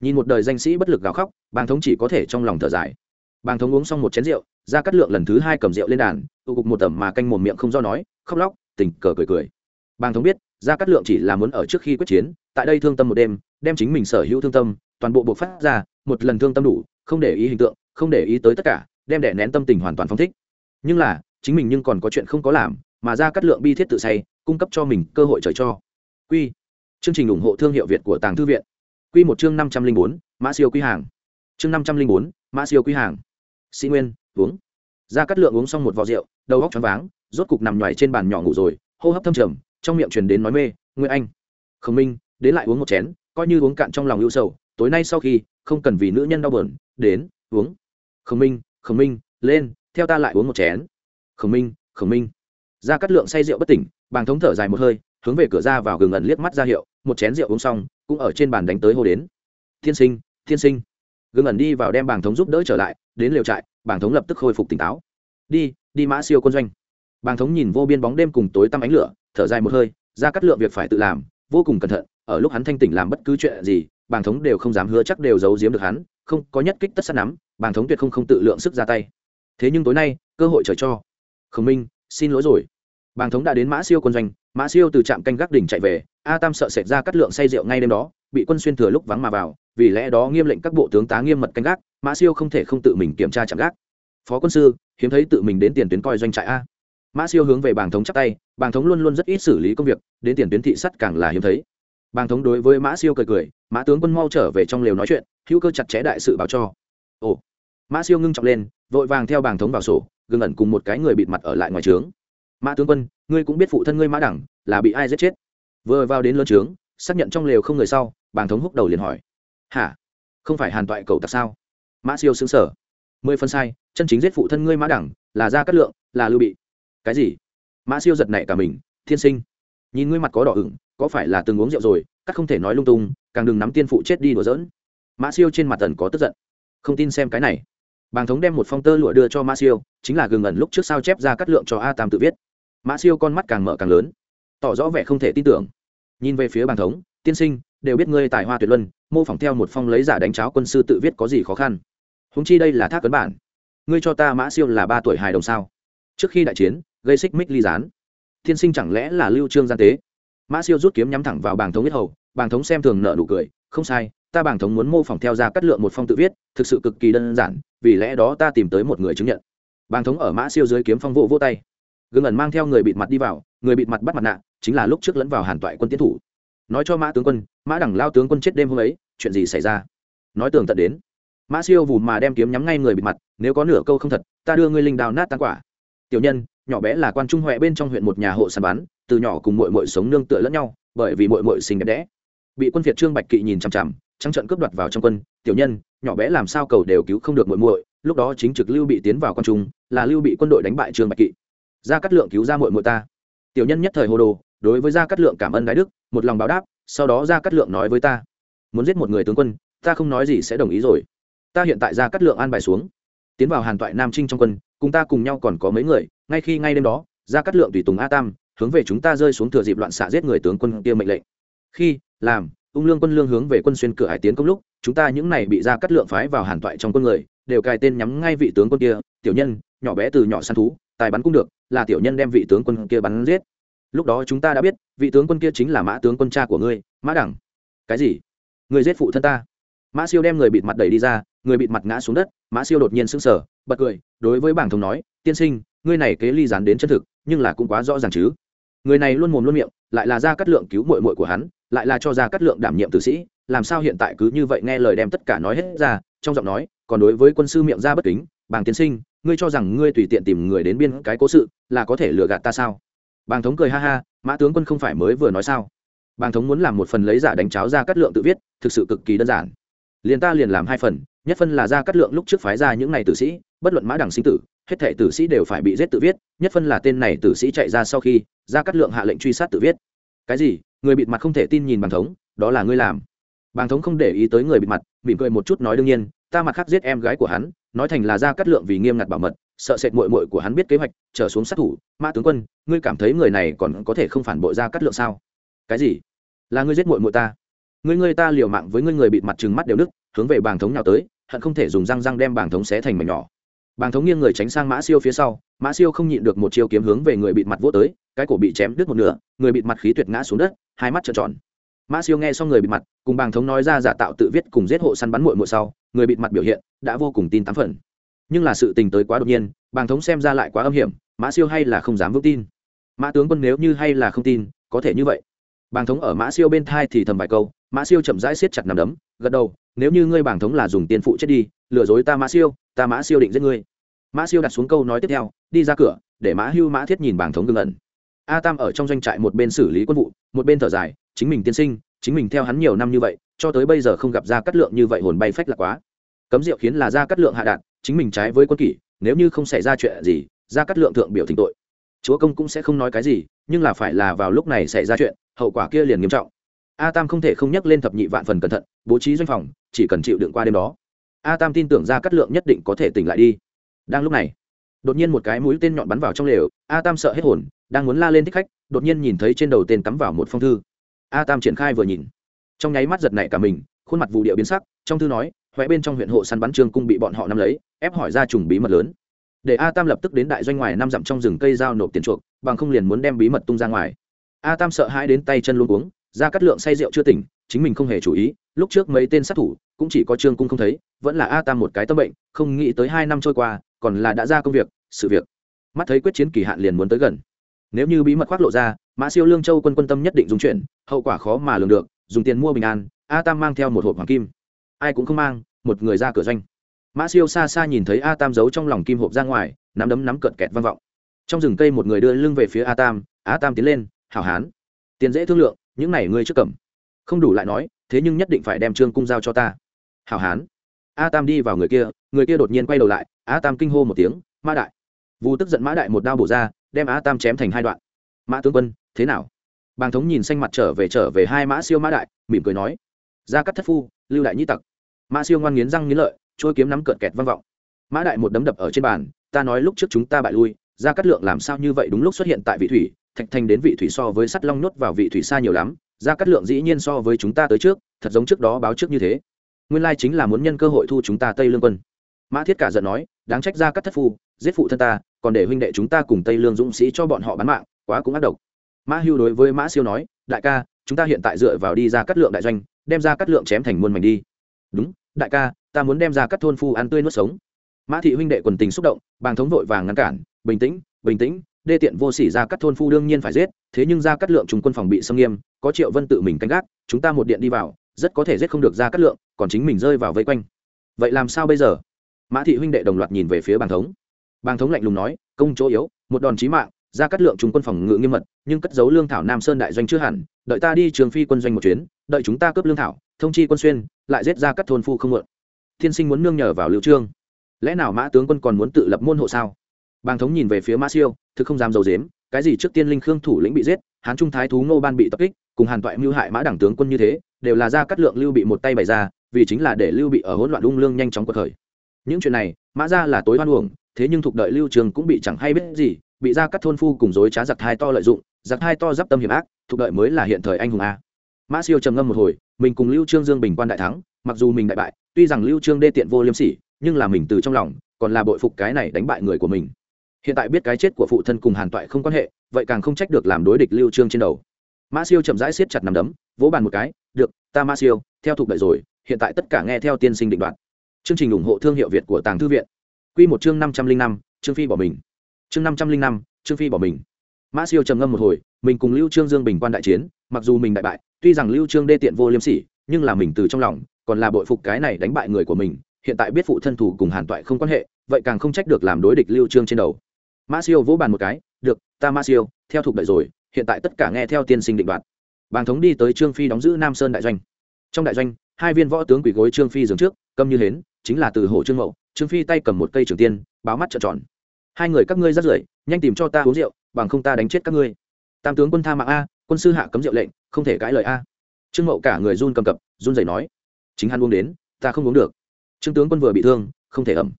Nhìn một đời danh sĩ bất lực gào khóc, bàng thống chỉ có thể trong lòng thở dài. Bàng thống uống xong một chén rượu ra cát lượng lần thứ hai cầm rượu lên đàn, tụ cục một tầm mà canh mồm miệng không do nói, khóc lóc, tình cờ cười cười. Bàng thống biết ra cát lượng chỉ là muốn ở trước khi quyết chiến, tại đây thương tâm một đêm, đem chính mình sở hữu thương tâm, toàn bộ buộc phát ra, một lần thương tâm đủ, không để ý hình tượng không để ý tới tất cả, đem đẻ nén tâm tình hoàn toàn phong thích. Nhưng là, chính mình nhưng còn có chuyện không có làm, mà ra cắt lượng bi thiết tự say, cung cấp cho mình cơ hội trời cho. Quy. Chương trình ủng hộ thương hiệu việt của tàng thư viện. Q một chương năm trăm linh bốn, mã siêu quý hàng. Chương năm trăm linh bốn, mã siêu quý hàng. Sĩ nguyên, uống. Ra cắt lượng uống xong một vò rượu, đầu góc choáng váng, rốt cục nằm nhoài trên bàn nhỏ ngủ rồi, hô hấp thâm trầm, trong miệng truyền đến nói mê nguyên anh. Khổng minh, đến lại uống một chén, coi như uống cạn trong lòng ưu sầu, tối nay sau khi, không cần vì nữ nhân đau bờn đến, uống khổng minh khổng minh, lên, theo ta lại uống một chén. Khổng minh khổng minh. Ra cắt lượng say rượu bất tỉnh, bàng thống thở dài một hơi, hướng về cửa ra vào gừng ẩn liếc mắt ra hiệu, một chén rượu uống xong, cũng ở trên bàn đánh tới hô đến. Thiên sinh thiên sinh. Gừng ẩn đi vào đem bàng thống giúp đỡ trở lại, đến liều trại, bàng thống lập tức khôi phục tỉnh táo. Đi đi mã siêu quân doanh. Bàng thống nhìn vô biên bóng đêm cùng tối tăm ánh lửa, thở dài một hơi ra cắt lượng việc phải tự làm, vô cùng cẩn thận, ở lúc hắn thanh tỉnh làm bất cứ chuyện gì bàng thống đều không dám hứa chắc đều giấu giếm được hắn, không, có nhất kích tất sát nắm, bàng thống tuyệt không không tự lượng sức ra tay. Thế nhưng tối nay, cơ hội trời cho. Khổng minh, xin lỗi rồi. Bàng thống đã đến mã siêu quân doanh, mã siêu từ trạm canh gác đỉnh chạy về, a tam sợ sệt ra cắt lượng say rượu ngay đêm đó, bị quân xuyên thừa lúc vắng mà vào, vì lẽ đó nghiêm lệnh các bộ tướng tá nghiêm mật canh gác, mã siêu không thể không tự mình kiểm tra trạm gác. Phó quân sư, hiếm thấy tự mình đến tiền tuyến coi doanh trại a. Mã siêu hướng về bàng thống chắc tay, bàng thống luôn luôn rất ít xử lý công việc, đến tiền tuyến thị sắt càng là hiếm thấy bàng thống đối với mã siêu cười cười, mã tướng quân mau trở về trong lều nói chuyện, hữu cơ chặt chẽ đại sự báo cho. Ồ. Mã siêu ngưng trọng lên, vội vàng theo bàng thống vào sổ, gừng ẩn cùng một cái người bịt mặt ở lại ngoài trướng. Mã tướng quân, ngươi cũng biết phụ thân ngươi mã đẳng là bị ai giết chết? Vừa vào đến lớn trướng, xác nhận trong lều không người sau, bàng thống húc đầu liền hỏi. Hả? Không phải hàn toại cầu tặc sao? Mã siêu xứng sở mười phân sai, chân chính giết phụ thân ngươi mã đẳng là gia cát lượng, là lưu bị. Cái gì? Mã siêu giật nảy cả mình. Thiên sinh. Nhìn ngươi mặt có đỏ ửng có phải là từng uống rượu rồi, các không thể nói lung tung, càng đừng nắm tiên phụ chết đi đùa giỡn. Mã siêu trên mặt tần có tức giận. Không tin xem cái này. Bàng thống đem một phong tơ lụa đưa cho mã siêu, chính là gừng ẩn lúc trước sao chép ra cắt lượng cho a tam tự viết. Mã siêu con mắt càng mở càng lớn, tỏ rõ vẻ không thể tin tưởng. Nhìn về phía bàng thống, tiên sinh, đều biết ngươi tài hoa tuyệt luân, mô phỏng theo một phong lấy giả đánh cháo quân sư tự viết có gì khó khăn? Húng chi đây là thác cấn bản. Ngươi cho ta mã siêu là ba tuổi hài đồng sao? Trước khi đại chiến, gây xích mích ly gián. Tiên sinh chẳng lẽ là lưu trương gian tế? Mã siêu rút kiếm nhắm thẳng vào bàng thống biết hầu, bàng thống xem thường nợ nụ cười, không sai, ta bàng thống muốn mô phỏng theo ra cắt lượng một phong tự viết, thực sự cực kỳ đơn giản, vì lẽ đó ta tìm tới một người chứng nhận. Bàng thống ở mã siêu dưới kiếm phong vụ vô tay. Gương ẩn mang theo người bịt mặt đi vào, người bịt mặt bắt mặt nạ, chính là lúc trước lẫn vào hàn toại quân tiến thủ. Nói cho mã tướng quân, mã đẳng lao tướng quân chết đêm hôm ấy, chuyện gì xảy ra? Nói tường tận đến, mã siêu vù mà đem kiếm nhắm ngay người bịt mặt, nếu có nửa câu không thật, ta đưa ngươi linh đào nát tan quả. Tiểu nhân, nhỏ bé là quan trung huệ bên trong huyện một nhà hộ sàn bán từ nhỏ cùng mội mội sống nương tựa lẫn nhau, bởi vì mội mội xinh đẹp đẽ. Bị quân việt trương bạch kỵ nhìn chằm chằm, trắng trận cướp đoạt vào trong quân, tiểu nhân, nhỏ bé làm sao cầu đều cứu không được mội mội lúc đó chính trực lưu bị tiến vào quan trung, là lưu bị quân đội đánh bại trương bạch kỵ. Gia cát lượng cứu ra mội mội ta. Tiểu nhân nhất thời hồ đồ, đối với gia cát lượng cảm ơn đái đức, một lòng báo đáp, sau đó gia cát lượng nói với ta, muốn giết một người tướng quân, ta không nói gì sẽ đồng ý rồi. Ta hiện tại ra cắt lượng an bài xuống, tiến vào hàn toại nam trinh trong quân, cùng ta cùng nhau còn có mấy người, ngay khi ngay đêm đó ra cắt lượng tùy tùng a tam hướng về chúng ta rơi xuống thừa dịp loạn xạ giết người tướng quân kia mệnh lệnh. Khi, làm, ung lương quân lương hướng về quân xuyên cửa hải tiến công lúc, chúng ta những này bị ra cắt lượng phái vào hàn toại trong quân người, đều cài tên nhắm ngay vị tướng quân kia, tiểu nhân, nhỏ bé từ nhỏ săn thú, tài bắn cũng được, là tiểu nhân đem vị tướng quân kia bắn giết. Lúc đó chúng ta đã biết, vị tướng quân kia chính là mã tướng quân cha của ngươi, mã đẳng. Cái gì? Người giết phụ thân ta. Mã siêu đem người bịt mặt đẩy đi ra, người bịt mặt ngã xuống đất, mã siêu đột nhiên sững sờ, bật cười, đối với bảng thống nói, tiên sinh, ngươi này kế ly dán đến chân thực, nhưng là cũng quá rõ ràng chứ người này luôn mồm luôn miệng, lại là ra cắt lượng cứu mội mội của hắn, lại là cho ra cắt lượng đảm nhiệm tử sĩ. Làm sao hiện tại cứ như vậy nghe lời đem tất cả nói hết ra, trong giọng nói, còn đối với quân sư miệng ra bất kính, bàng tiến sinh, ngươi cho rằng ngươi tùy tiện tìm người đến biên cái cố sự, là có thể lừa gạt ta sao? Bàng thống cười ha ha, mã tướng quân không phải mới vừa nói sao? Bàng thống muốn làm một phần lấy giả đánh cháo ra cắt lượng tự viết, thực sự cực kỳ đơn giản liền ta liền làm hai phần, nhất phân là ra cắt lượng lúc trước phái ra những này tử sĩ, bất luận mã đằng sinh tử, hết thể tử sĩ đều phải bị giết tự viết, nhất phân là tên này tử sĩ chạy ra sau khi, ra cắt lượng hạ lệnh truy sát tự viết. Cái gì? Người bịt mặt không thể tin nhìn bàng thống, đó là ngươi làm. Bàng thống không để ý tới người bịt mặt, mỉm cười một chút nói đương nhiên, ta mặt khác giết em gái của hắn, nói thành là ra cắt lượng vì nghiêm ngặt bảo mật, sợ sệt mội mội của hắn biết kế hoạch, trở xuống sát thủ, mã tướng quân, ngươi cảm thấy người này còn có thể không phản bội ra cắt lượng sao? Cái gì? Là ngươi giết mội mội ta? Ngươi ngươi ta liều mạng với ngươi người bịt mặt trừng mắt đều đức hướng về bàng thống nhào tới, hận không thể dùng răng răng đem bàng thống xé thành mảnh nhỏ. Bàng thống nghiêng người tránh sang mã siêu phía sau, mã siêu không nhịn được một chiêu kiếm hướng về người bịt mặt vô tới, cái cổ bị chém đứt một nửa, người bịt mặt khí tuyệt ngã xuống đất, hai mắt trợn tròn. Mã siêu nghe xong người bịt mặt, cùng bàng thống nói ra giả tạo tự viết cùng giết hộ săn bắn muội muội sau, người bịt mặt biểu hiện đã vô cùng tin tám phần. Nhưng là sự tình tới quá đột nhiên, bàng thống xem ra lại quá âm hiểm, mã siêu hay là không dám vững tin. Mã tướng quân nếu như hay là không tin, có thể như vậy. Bàng thống ở mã siêu bên thai thì thầm vài câu mã siêu chậm rãi siết chặt nằm đấm, gật đầu, nếu như ngươi bảng thống là dùng tiền phụ chết đi, lừa dối ta mã siêu, ta mã siêu định giết ngươi. Mã siêu đặt xuống câu nói tiếp theo, đi ra cửa, để mã hưu mã thiết nhìn bảng thống ngưng ẩn. A tam ở trong doanh trại một bên xử lý quân vụ, một bên thở dài, chính mình tiên sinh, chính mình theo hắn nhiều năm như vậy, cho tới bây giờ không gặp ra cắt lượng như vậy hồn bay phách là quá. Cấm rượu khiến là ra cắt lượng hạ đạn, chính mình trái với quân kỷ, nếu như không xảy ra chuyện gì, ra cắt lượng thượng biểu thỉnh tội. Chúa công cũng sẽ không nói cái gì, nhưng là phải là vào lúc này xảy ra chuyện, hậu quả kia liền nghiêm trọng a tam không thể không nhắc lên thập nhị vạn phần cẩn thận, bố trí doanh phòng, chỉ cần chịu đựng qua đêm đó. A tam tin tưởng ra cắt lượng nhất định có thể tỉnh lại đi. Đang lúc này, đột nhiên một cái mũi tên nhọn bắn vào trong lều, a tam sợ hết hồn, đang muốn la lên thích khách, đột nhiên nhìn thấy trên đầu tên cắm vào một phong thư. A tam triển khai vừa nhìn. Trong nháy mắt giật nảy cả mình, khuôn mặt vụ địa biến sắc, trong thư nói huệ bên trong huyện hộ săn bắn trương cung bị bọn họ nắm lấy, ép hỏi ra trùng bí mật lớn. Để a tam lập tức đến đại doanh ngoài năm dặm trong rừng cây giao nộp tiền chuộc, bằng không liền muốn đem bí mật tung ra ngoài. A tam sợ hãi đến tay chân luôn uống ra cắt lượng say rượu chưa tỉnh, chính mình không hề chú ý, lúc trước mấy tên sát thủ, cũng chỉ có trương cung không thấy, vẫn là a tam một cái tâm bệnh, không nghĩ tới hai năm trôi qua, còn là đã ra công việc, sự việc. Mắt thấy quyết chiến kỳ hạn liền muốn tới gần. Nếu như bí mật khoác lộ ra, mã siêu lương châu quân quân tâm nhất định dùng chuyện, hậu quả khó mà lường được, dùng tiền mua bình an, a tam mang theo một hộp hoàng kim. Ai cũng không mang, một người ra cửa doanh. Mã siêu xa xa nhìn thấy a tam giấu trong lòng kim hộp ra ngoài, nắm đấm nắm cợt kẹt vang vọng. Trong rừng cây một người đưa lưng về phía a tam a tam tiến lên, hảo hán. Tiền dễ thương lượng những này ngươi trước cầm. Không đủ lại nói, thế nhưng nhất định phải đem trương cung giao cho ta. Hảo hán. A tam đi vào người kia người kia đột nhiên quay đầu lại, a tam kinh hô một tiếng, mã đại. Vu tức giận mã đại một đao bổ ra, đem a tam chém thành hai đoạn. Mã tướng quân, thế nào? Bàng thống nhìn xanh mặt trở về trở về hai mã siêu mã đại, mỉm cười nói ra cắt thất phu, lưu đại nhĩ tặc. Mã siêu ngoan nghiến răng nghiến lợi trôi kiếm nắm cợt kẹt vang vọng. Mã đại một đấm đập ở trên bàn, ta nói lúc trước chúng ta bại lui ra cắt lượng làm sao như vậy đúng lúc xuất hiện tại vị thủy thạch thành đến vị thủy so với sắt long nhốt vào vị thủy xa nhiều lắm ra cắt lượng dĩ nhiên so với chúng ta tới trước, thật giống trước đó báo trước như thế. Nguyên lai chính là muốn nhân cơ hội thu chúng ta tây lương quân. Mã thiết cả giận nói, đáng trách ra cắt thất phu, giết phụ thân ta, còn để huynh đệ chúng ta cùng tây lương dũng sĩ cho bọn họ bán mạng, quá cũng ác độc. Mã hưu đối với mã siêu nói, đại ca, chúng ta hiện tại dựa vào đi ra cắt lượng đại doanh, đem ra cắt lượng chém thành muôn mảnh đi. Đúng, đại ca, ta muốn đem ra cắt thôn phu ăn tươi nuốt sống. Mã thị huynh đệ quần tình xúc động, bàng thống vội vàng ngăn cản, bình tĩnh bình tĩnh đê tiện vô sỉ ra cắt thôn phu đương nhiên phải giết, thế nhưng ra cắt lượng chúng quân phòng bị xâm nghiêm, có triệu vân tự mình canh gác, chúng ta một điện đi vào, rất có thể giết không được ra cắt lượng, còn chính mình rơi vào vây quanh. Vậy làm sao bây giờ? Mã thị huynh đệ đồng loạt nhìn về phía bàng thống. Bàng thống lạnh lùng nói, công chỗ yếu, một đòn chí mạng, ra cắt lượng chúng quân phòng ngự nghiêm mật, nhưng cất giấu lương thảo nam sơn đại doanh chưa hẳn, đợi ta đi trường phi quân doanh một chuyến, đợi chúng ta cướp lương thảo, thông chi quân xuyên, lại giết ra các thôn phu không mượn thiên sinh muốn nương nhờ vào lưu trương. Lẽ nào mã tướng quân còn muốn tự lập môn hộ sao? Bàng thống nhìn về phía ma siêu, thực không dám dầu dếm cái gì trước tiên linh khương thủ lĩnh bị giết, hán trung thái thú ngô ban bị tập kích, cùng hàn toại mưu hại mã đảng tướng quân như thế, đều là ra cắt lượng lưu bị một tay bày ra, vì chính là để lưu bị ở hỗn loạn ung lương nhanh chóng cuộc khởi. Những chuyện này, mã ra là tối hoan uổng, thế nhưng thuộc đợi lưu trường cũng bị chẳng hay biết gì, bị ra cắt thôn phu cùng dối trá giặc hai to lợi dụng, giặc hai to giáp tâm hiểm ác, thuộc đợi mới là hiện thời anh hùng a. Mã siêu trầm ngâm một hồi, mình cùng lưu trương dương bình quan đại thắng, mặc dù mình đại bại, tuy rằng lưu trương đê tiện vô liêm sỉ, nhưng là mình từ trong lòng, còn là bội phục cái này đánh bại người của mình hiện tại biết cái chết của phụ thân cùng hàn toại không quan hệ, vậy càng không trách được làm đối địch lưu trương trên đầu. Mã siêu chậm rãi siết chặt nằm đấm, vỗ bàn một cái, được, ta mã siêu, theo thuộc đợi rồi, hiện tại tất cả nghe theo tiên sinh định đoạt. Chương trình ủng hộ thương hiệu việt của tàng thư viện. Quy một chương năm trăm linh năm, trương phi bỏ mình. Chương năm trăm linh năm, trương phi bỏ mình. Mã siêu trầm ngâm một hồi, mình cùng lưu trương dương bình quan đại chiến, mặc dù mình đại bại, tuy rằng lưu trương đê tiện vô liêm sỉ, nhưng là mình từ trong lòng, còn là bội phục cái này đánh bại người của mình, hiện tại biết phụ thân thủ cùng hàn toại không quan hệ, vậy càng không trách được làm đối địch lưu trương trên đầu mã siêu vỗ bàn một cái, được, ta mã siêu, theo thuộc đợi rồi, hiện tại tất cả nghe theo tiên sinh định đoạt. Bàng thống đi tới trương phi đóng giữ nam sơn đại doanh. Trong đại doanh, hai viên võ tướng quỷ gối trương phi dường trước, câm như hến, chính là từ hồ trương mậu. Trương phi tay cầm một cây trường tiên, báo mắt trợn tròn. Hai người các ngươi rất rưởi, nhanh tìm cho ta uống rượu, bằng không ta đánh chết các ngươi. Tam tướng quân tha mạng a, quân sư hạ cấm rượu lệnh, không thể cãi lời a. Trương mậu cả người run cầm cập, run rẩy nói, chính hắn uống đến, ta không uống được. Trương tướng quân vừa bị thương, không thể ẩm.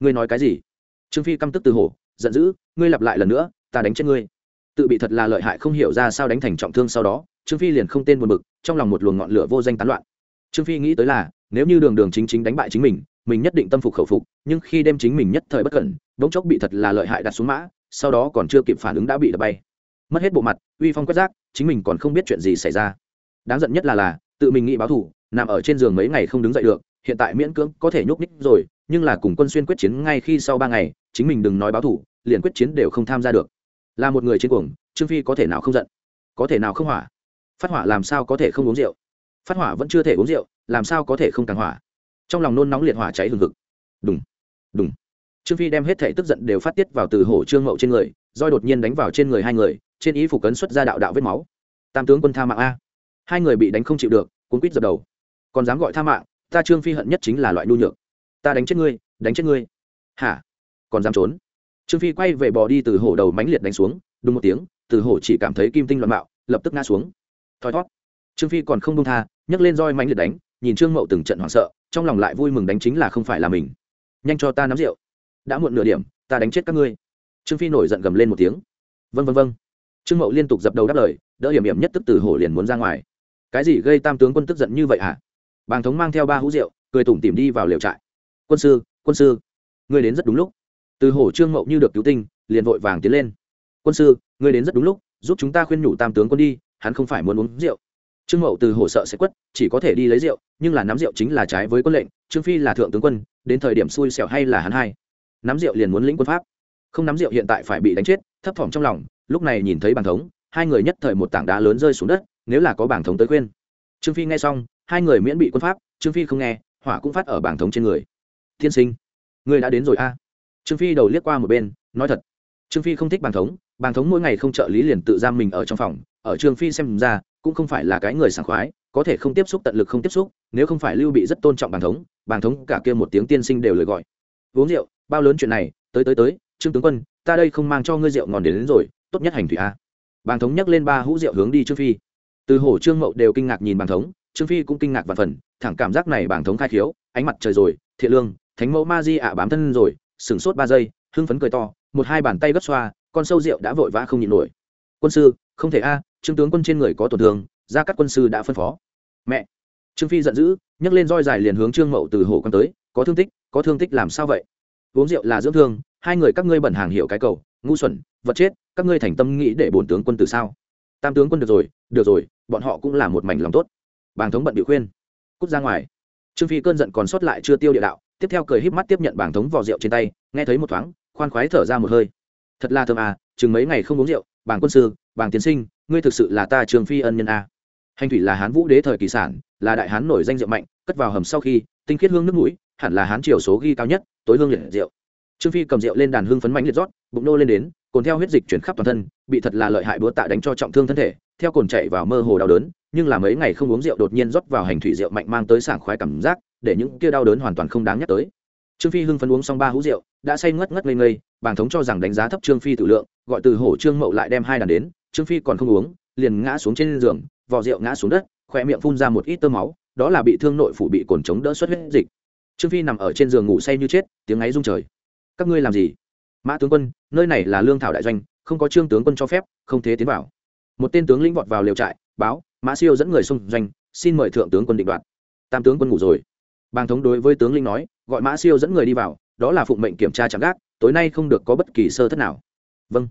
Ngươi nói cái gì? Trương phi căm tức từ hổ giận dữ ngươi lặp lại lần nữa ta đánh chết ngươi. Tự bị thật là lợi hại không hiểu ra sao đánh thành trọng thương sau đó trương phi liền không tên buồn bực trong lòng một luồng ngọn lửa vô danh tán loạn. Trương phi nghĩ tới là nếu như đường đường chính chính đánh bại chính mình mình nhất định tâm phục khẩu phục nhưng khi đem chính mình nhất thời bất cẩn bỗng chốc bị thật là lợi hại đặt xuống mã sau đó còn chưa kịp phản ứng đã bị đập bay. Mất hết bộ mặt uy phong quét rác chính mình còn không biết chuyện gì xảy ra. Đáng giận nhất là là tự mình nghĩ báo thù, nằm ở trên giường mấy ngày không đứng dậy được hiện tại miễn cưỡng có thể nhúc ních rồi nhưng là cùng quân xuyên quyết chiến ngay khi sau ba ngày chính mình đừng nói báo thù liền quyết chiến đều không tham gia được. Là một người trên cuồng, trương phi có thể nào không giận? Có thể nào không hỏa? Phát hỏa làm sao có thể không uống rượu? Phát hỏa vẫn chưa thể uống rượu, làm sao có thể không càng hỏa? Trong lòng nôn nóng liệt hỏa cháy hừng hực. Đúng đúng trương phi đem hết thể tức giận đều phát tiết vào từ hổ trương mậu trên người roi đột nhiên đánh vào trên người hai người, trên ý phục cấn xuất ra đạo đạo vết máu. Tam tướng quân tha mạng a. Hai người bị đánh không chịu được, cuốn quýt dập đầu. Còn dám gọi tha mạng, ta trương phi hận nhất chính là loại nhu nhược. Ta đánh chết ngươi, đánh chết ngươi. Hả? Còn dám trốn? Trương phi quay về bò đi từ hổ đầu mánh liệt đánh xuống, đúng một tiếng, từ hổ chỉ cảm thấy kim tinh loạn mạo, lập tức ngã xuống. Thoi thót. Trương phi còn không đông tha, nhấc lên roi mánh liệt đánh, nhìn trương mậu từng trận hoảng sợ, trong lòng lại vui mừng đánh chính là không phải là mình. Nhanh cho ta nắm rượu. Đã muộn nửa điểm, ta đánh chết các ngươi. Trương phi nổi giận gầm lên một tiếng. Vân vân vân trương mậu liên tục dập đầu đáp lời, đỡ hiểm hiểm nhất tức từ hổ liền muốn ra ngoài. Cái gì gây tam tướng quân tức giận như vậy hả? Bàng thống mang theo ba hũ rượu, cười tủm tìm đi vào liều trại. Quân sư quân sư, ngươi đến rất đúng lúc từ hổ trương mậu như được cứu tinh, liền vội vàng tiến lên. Quân sư, ngươi đến rất đúng lúc, giúp chúng ta khuyên nhủ tam tướng quân đi, hắn không phải muốn uống rượu. Trương mậu từ hổ sợ sẽ quất, chỉ có thể đi lấy rượu, nhưng là nắm rượu chính là trái với quân lệnh, trương phi là thượng tướng quân, đến thời điểm xui xẻo hay là hắn hai. Nắm rượu liền muốn lĩnh quân pháp. Không nắm rượu hiện tại phải bị đánh chết, thấp thỏm trong lòng, lúc này nhìn thấy bàn thống, hai người nhất thời một tảng đá lớn rơi xuống đất, nếu là có bảng thống tới khuyên. Trương phi nghe xong, hai người miễn bị quân pháp, trương phi không nghe, hỏa cũng phát ở bảng thống trên người. Tiên sinh người đã đến rồi a? Trương phi đầu liếc qua một bên nói thật trương phi không thích bàng thống bàng thống mỗi ngày không trợ lý liền tự giam mình ở trong phòng ở trương phi xem ra cũng không phải là cái người sảng khoái có thể không tiếp xúc tận lực không tiếp xúc nếu không phải lưu bị rất tôn trọng bàng thống bàng thống cả kia một tiếng tiên sinh đều lời gọi. Uống rượu bao lớn chuyện này tới tới tới trương tướng quân ta đây không mang cho ngươi rượu ngon đến, đến rồi tốt nhất hành thủy a. Bàng thống nhấc lên ba hũ rượu hướng đi trương phi. Từ hổ trương mậu đều kinh ngạc nhìn bàng thống trương phi cũng kinh ngạc và phần thẳng cảm giác này bàng thống khai khiếu ánh mặt trời rồi thiện lương thánh mẫu ma di ạ bám thân rồi sửng sốt ba giây, hưng phấn cười to, một hai bàn tay gấp xoa, con sâu rượu đã vội vã không nhịn nổi. Quân sư, không thể a, trương tướng quân trên người có tổn thương ra các quân sư đã phân phó. Mẹ. Trương phi giận dữ, nhấc lên roi dài liền hướng trương mậu từ hổ quan tới, có thương tích, có thương tích làm sao vậy? Uống rượu là dưỡng thương, hai người các ngươi bẩn hàng hiệu cái cầu, ngu xuẩn, vật chết, các ngươi thành tâm nghĩ để bổn tướng quân từ sao? Tam tướng quân được rồi được rồi, bọn họ cũng là một mảnh lòng tốt. Bàng thống bận bị khuyên. Cút ra ngoài. Trương phi cơn giận còn sót lại chưa tiêu địa đạo tiếp theo cười híp mắt tiếp nhận bảng thống vò rượu trên tay, nghe thấy một thoáng, khoan khoái thở ra một hơi thật là thơm à chừng mấy ngày không uống rượu, bảng quân sư, bảng tiến sinh, ngươi thực sự là ta trường phi ân nhân a à. hành thủy là hán vũ đế thời kỳ sản, là đại hán nổi danh rượu mạnh, cất vào hầm sau khi, tinh khiết hương nước mũi, hẳn là hán triều số ghi cao nhất, tối hương liệt rượu trương phi cầm rượu lên đàn hương phấn mạnh liệt rót, bụng nô lên đến, cồn theo huyết dịch chuyển khắp toàn thân, bị thật là lợi hại búa tạ đánh cho trọng thương thân thể, theo cồn chạy vào mơ hồ đau đớn, nhưng là mấy ngày không uống rượu đột nhiên rót vào hành thủy rượu mạnh mang tới sảng khoái cảm giác để những kia đau đớn hoàn toàn không đáng nhắc tới. Trương phi hưng phấn uống xong ba hũ rượu, đã say ngất ngất ngây ngây, bàng thống cho rằng đánh giá thấp trương phi tự lượng, gọi từ hổ trương mậu lại đem hai đàn đến, trương phi còn không uống, liền ngã xuống trên giường, vò rượu ngã xuống đất khoe miệng phun ra một ít tơ máu, đó là bị thương nội phủ bị cồn chống đỡ xuất huyết dịch. Trương phi nằm ở trên giường ngủ say như chết, tiếng ấy rung trời. Các ngươi làm gì? Mã tướng quân, nơi này là lương thảo đại doanh, không có trương tướng quân cho phép, không thế tiến vào. Một tên tướng lĩnh vọt vào liều trại, báo, mã siêu dẫn người xung doanh, xin mời thượng tướng quân định đoạt. Tam tướng quân ngủ rồi bàng thống đối với tướng lĩnh nói, gọi mã siêu dẫn người đi vào, đó là phụng mệnh kiểm tra chạm gác, tối nay không được có bất kỳ sơ thất nào. Vâng.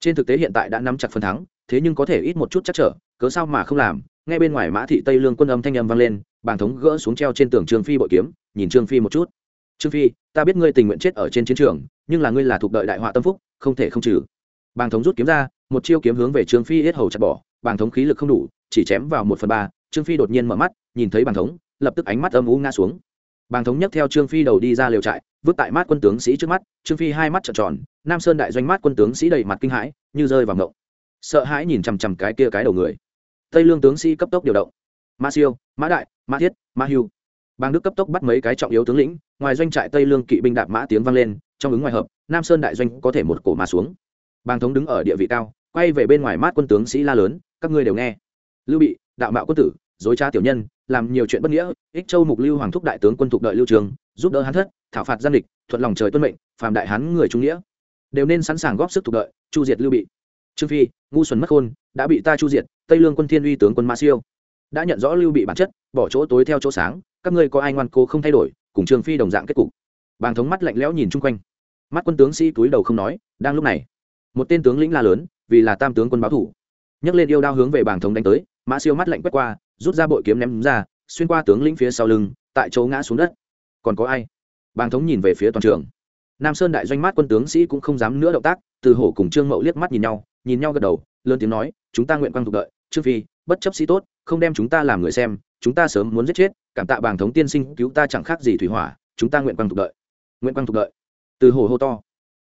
Trên thực tế hiện tại đã nắm chặt phần thắng, thế nhưng có thể ít một chút chắc trở, cớ sao mà không làm? Ngay bên ngoài mã thị tây lương quân âm thanh âm vang lên, bàng thống gỡ xuống treo trên tường trương phi bội kiếm, nhìn trương phi một chút. Trương phi, ta biết ngươi tình nguyện chết ở trên chiến trường, nhưng là ngươi là thuộc đợi đại họa tâm phúc, không thể không trừ. Bàng thống rút kiếm ra, một chiêu kiếm hướng về trương phi hết hầu chặt bỏ, bàng thống khí lực không đủ, chỉ chém vào một phần ba, trương phi đột nhiên mở mắt, nhìn thấy bàng thống lập tức ánh mắt âm u ngã xuống. Bàng thống nhất theo trương phi đầu đi ra liều trại, vứt tại mát quân tướng sĩ trước mắt, trương phi hai mắt trợn tròn, nam sơn đại doanh mát quân tướng sĩ đầy mặt kinh hãi, như rơi vào ngộng. Sợ hãi nhìn chằm chằm cái kia cái đầu người. Tây lương tướng sĩ cấp tốc điều động. Ma siêu, mã đại, mã thiết, mã hưu. Bang đức cấp tốc bắt mấy cái trọng yếu tướng lĩnh, ngoài doanh trại tây lương kỵ binh đạp mã tiếng vang lên, trong ứng ngoài hợp, nam sơn đại doanh có thể một cổ mà xuống. Bang thống đứng ở địa vị cao, quay về bên ngoài mát quân tướng sĩ la lớn, các ngươi đều nghe. Lưu bị, đạo mạo quân tử dối trá tiểu nhân, làm nhiều chuyện bất nghĩa, ích châu mục lưu hoàng thúc đại tướng quân thục đợi lưu trường, giúp đỡ hắn thất, thảo phạt gian địch, thuận lòng trời tuân mệnh, phàm đại hán người trung nghĩa. Đều nên sẵn sàng góp sức thục đợi, chu diệt lưu bị. Trương phi, ngu xuẩn mất khôn, đã bị ta chu diệt, tây lương quân thiên uy tướng quân ma siêu. Đã nhận rõ lưu bị bản chất, bỏ chỗ tối theo chỗ sáng, các ngươi có ai ngoan cố không thay đổi, cùng trương phi đồng dạng kết cục. Bàng thống mắt lạnh lẽo nhìn chung quanh. Mắt quân tướng sĩ túi đầu không nói, đang lúc này, một tên tướng lĩnh la lớn, vì là tam tướng quân báo thủ. Nhấc lên yêu đao hướng về bàng thống đánh tới mã siêu mắt lạnh quét qua rút ra bội kiếm ném ra, xuyên qua tướng lĩnh phía sau lưng, tại chỗ ngã xuống đất. Còn có ai? Bàng thống nhìn về phía toàn trường. Nam sơn đại doanh mát quân tướng sĩ cũng không dám nữa động tác, từ hổ cùng trương mậu liếc mắt nhìn nhau nhìn nhau gật đầu, lớn tiếng nói, chúng ta nguyện quang thuộc đợi, trương phi, bất chấp sĩ tốt, không đem chúng ta làm người xem, chúng ta sớm muốn giết chết, cảm tạ bàng thống tiên sinh cứu ta chẳng khác gì thủy hỏa, chúng ta nguyện quang thuộc đợi. Nguyện quang thuộc đợi. Từ Hổ hô to.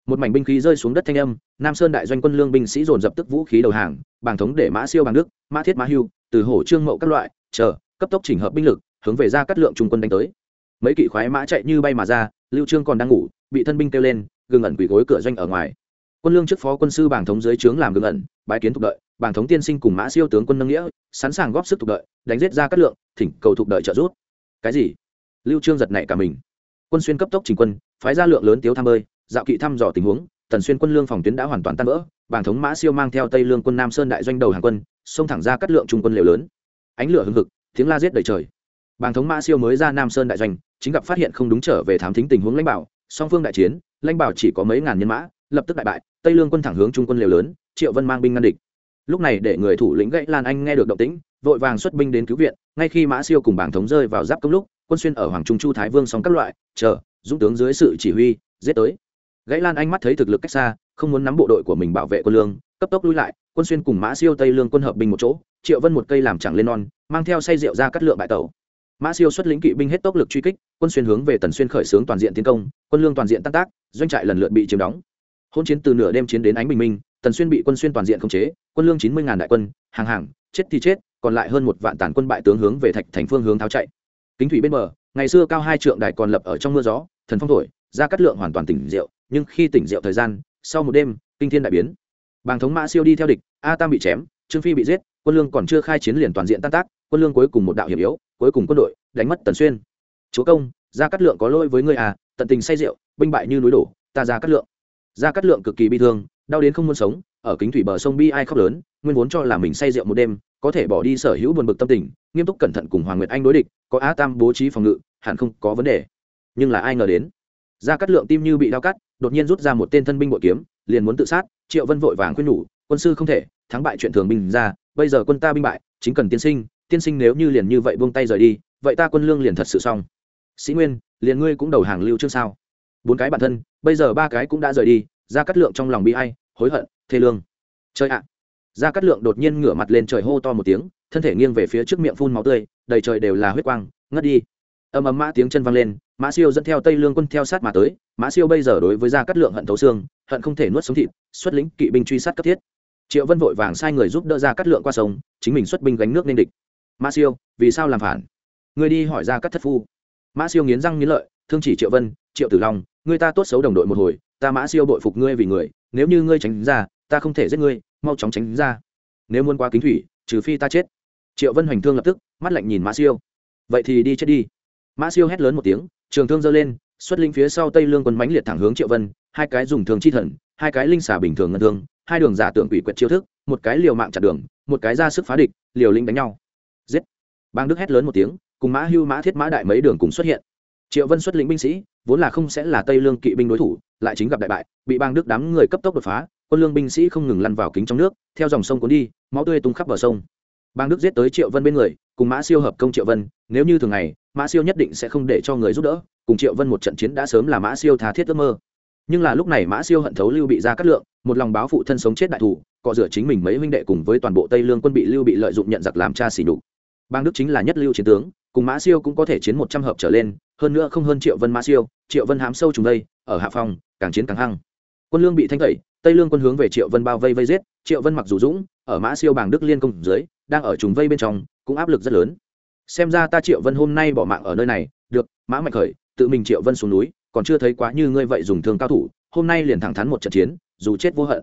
Một mảnh binh khí rơi xuống đất thanh âm, nam sơn đại doanh quân lương binh sĩ dồn dập tức vũ khí đầu hàng, bàng thống để mã siêu bằng đức, mã thiết mã hưu từ hổ trương mậu các loại, chờ, cấp tốc chỉnh hợp binh lực, hướng về ra cắt lượng trung quân đánh tới. Mấy kỵ khoái mã chạy như bay mà ra, lưu trương còn đang ngủ, bị thân binh kêu lên, gừng ẩn quỷ gối cửa doanh ở ngoài. Quân lương trước phó quân sư bảng thống dưới trướng làm gừng ẩn, bái kiến thuộc đợi, bảng thống tiên sinh cùng mã siêu tướng quân nâng nghĩa, sẵn sàng góp sức thuộc đợi, đánh giết ra cắt lượng, thỉnh cầu thuộc đợi trợ giúp. Cái gì? Lưu trương giật nảy cả mình. Quân xuyên cấp tốc trình quân, phái ra lượng lớn tiếu tham ơi dạo kỵ thăm dò tình huống, tần xuyên quân lương phòng tuyến đã hoàn toàn tan vỡ bảng thống mã siêu mang theo tây lương quân nam sơn đại doanh đầu hàng quân, xông thẳng ra cắt lượng trung quân liều lớn. Ánh lửa hưng hực, tiếng la giết đầy trời. Bàng thống mã siêu mới ra nam sơn đại doanh, chính gặp phát hiện không đúng trở về thám thính tình huống lãnh bảo, song phương đại chiến, lãnh bảo chỉ có mấy ngàn nhân mã, lập tức đại bại, tây lương quân thẳng hướng trung quân liều lớn, triệu vân mang binh ngăn địch. Lúc này để người thủ lĩnh gãy lan anh nghe được động tĩnh, vội vàng xuất binh đến cứu viện, ngay khi mã siêu cùng bảng thống rơi vào giáp công lúc, quân xuyên ở hoàng trung chu thái vương song các loại, chờ, dũng tướng dưới sự chỉ huy, giết tới. Gãy lan anh mắt thấy thực lực cách xa không muốn nắm bộ đội của mình bảo vệ quân lương, cấp tốc lui lại, quân xuyên cùng mã siêu tây lương quân hợp binh một chỗ, triệu vân một cây làm chẳng lên non, mang theo say rượu ra cắt lượng bại tàu mã siêu xuất lĩnh kỵ binh hết tốc lực truy kích, quân xuyên hướng về tần xuyên khởi xướng toàn diện tiến công, quân lương toàn diện tăng tác, doanh trại lần lượt bị chiếm đóng. Hôn chiến từ nửa đêm chiến đến ánh bình minh, tần xuyên bị quân xuyên toàn diện khống chế, quân lương chín mươi ngàn đại quân, hàng hàng, chết thì chết, còn lại hơn một vạn tàn quân bại tướng hướng về thạch thành phương hướng tháo chạy. Kính thủy bên bờ, ngày xưa cao hai trượng đài còn lập ở trong mưa gió, thần phong thổi, ra cắt lượng hoàn toàn tỉnh rượu, nhưng khi tỉnh rượu thời gian sau một đêm, kinh thiên đại biến. Bàng thống mã siêu đi theo địch, a tam bị chém, trương phi bị giết, quân lương còn chưa khai chiến liền toàn diện tan tác, quân lương cuối cùng một đạo hiểm yếu, cuối cùng quân đội đánh mất tần xuyên. Chúa công, gia cát lượng có lỗi với ngươi à tận tình say rượu, binh bại như núi đổ, ta gia cát lượng. Gia cát lượng cực kỳ bi thương, đau đến không muốn sống, ở kính thủy bờ sông bi ai khóc lớn, nguyên vốn cho là mình say rượu một đêm, có thể bỏ đi sở hữu buồn bực tâm tình, nghiêm túc cẩn thận cùng hoàng nguyệt anh đối địch, có á tam bố trí phòng ngự, hẳn không có vấn đề. Nhưng là ai ngờ đến? Gia cát lượng tim như bị đau cắt đột nhiên rút ra một tên thân binh bội kiếm, liền muốn tự sát, triệu vân vội vàng khuyên nhủ, quân sư không thể, thắng bại chuyện thường bình ra, bây giờ quân ta binh bại, chính cần tiên sinh tiên sinh nếu như liền như vậy buông tay rời đi, vậy ta quân lương liền thật sự xong. Sĩ nguyên, liền ngươi cũng đầu hàng lưu chương sao? Bốn cái bản thân, bây giờ ba cái cũng đã rời đi ra cắt lượng trong lòng bị ai, hối hận, thê lương. Chơi ạ. Ra cắt lượng đột nhiên ngửa mặt lên trời hô to một tiếng, thân thể nghiêng về phía trước miệng phun máu tươi, đầy trời đều là huyết quang, ngất đi. Âm ấm mã tiếng chân vang lên mã siêu dẫn theo tây lương quân theo sát mà tới, mã siêu bây giờ đối với gia cát lượng hận thấu xương, hận không thể nuốt sống thịt, xuất lĩnh kỵ binh truy sát cấp thiết. Triệu vân vội vàng sai người giúp đỡ gia cát lượng qua sông, chính mình xuất binh gánh nước nên địch. Mã siêu, vì sao làm phản? Người đi hỏi gia cát thất phu. Mã siêu nghiến răng nghiến lợi, thương chỉ triệu vân, triệu tử long người ta tốt xấu đồng đội một hồi, ta mã siêu bội phục ngươi vì người, nếu như ngươi tránh ra, ta không thể giết ngươi, mau chóng tránh ra. Nếu muốn qua kính thủy, trừ phi ta chết. Triệu vân hoành thương lập tức, mắt lạnh nhìn mã siêu. Vậy thì đi chết đi. Mã siêu hét lớn một tiếng trường thương giơ lên, xuất linh phía sau tây lương quân mãnh liệt thẳng hướng triệu vân, hai cái dùng thường chi thần, hai cái linh xả bình thường ngân thương, hai đường giả tượng quỷ quyệt chiêu thức, một cái liều mạng chặt đường, một cái ra sức phá địch, liều linh đánh nhau. Giết! Bang đức hét lớn một tiếng, cùng mã hưu, mã thiết, mã đại mấy đường cùng xuất hiện. Triệu vân xuất lĩnh binh sĩ, vốn là không sẽ là tây lương kỵ binh đối thủ, lại chính gặp đại bại, bị bang đức đám người cấp tốc đột phá, quân lương binh sĩ không ngừng lăn vào kính trong nước, theo dòng sông cuốn đi, máu tươi tung khắp bờ sông. Bang đức giết tới triệu vân bên người cùng mã siêu hợp công triệu vân, nếu như thường ngày, mã siêu nhất định sẽ không để cho người giúp đỡ, cùng triệu vân một trận chiến đã sớm là mã siêu tha thiết ước mơ. Nhưng là lúc này mã siêu hận thấu lưu bị ra cắt lượng, một lòng báo phụ thân sống chết đại thủ, cọ rửa chính mình mấy huynh đệ cùng với toàn bộ tây lương quân bị lưu bị lợi dụng nhận giặc làm cha xỉ đục bang đức chính là nhất lưu chiến tướng, cùng mã siêu cũng có thể chiến một trăm hợp trở lên, hơn nữa không hơn triệu vân mã siêu, triệu vân hám sâu trùng đây, ở hạ phòng, càng chiến càng hăng. Quân lương bị thanh tẩy, tây lương quân hướng về triệu vân bao vây vây giết, triệu vân mặc dù dũng ở mã siêu bảng đức liên công dưới, đang ở trùng vây bên trong, cũng áp lực rất lớn. Xem ra ta triệu vân hôm nay bỏ mạng ở nơi này, được, mã mạnh khởi, tự mình triệu vân xuống núi, còn chưa thấy quá như ngươi vậy dùng thương cao thủ, hôm nay liền thẳng thắn một trận chiến, dù chết vô hận.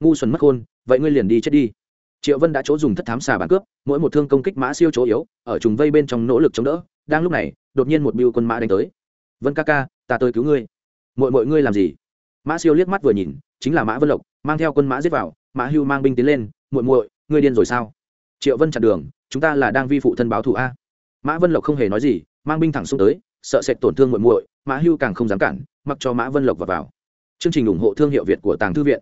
Ngu xuẩn mất khôn vậy ngươi liền đi chết đi. Triệu vân đã chỗ dùng thất thám xà bàn cướp, mỗi một thương công kích mã siêu chỗ yếu, ở trùng vây bên trong nỗ lực chống đỡ, đang lúc này, đột nhiên một biêu quân mã đánh tới. Vân ca ca, ta tới cứu ngươi. Mọi mọi ngươi làm gì? Mã siêu liếc mắt vừa nhìn, chính là mã vân lộc, mang theo quân mã giết vào, mã hưu mang binh tiến lên muội muội ngươi điên rồi sao? Triệu vân chặn đường chúng ta là đang vi phụ thân báo thù a. Mã vân lộc không hề nói gì mang binh thẳng xuống tới sợ sệt tổn thương muội muội mã hưu càng không dám cản mặc cho mã vân lộc vào, vào. chương trình ủng hộ thương hiệu việt của tàng thư viện.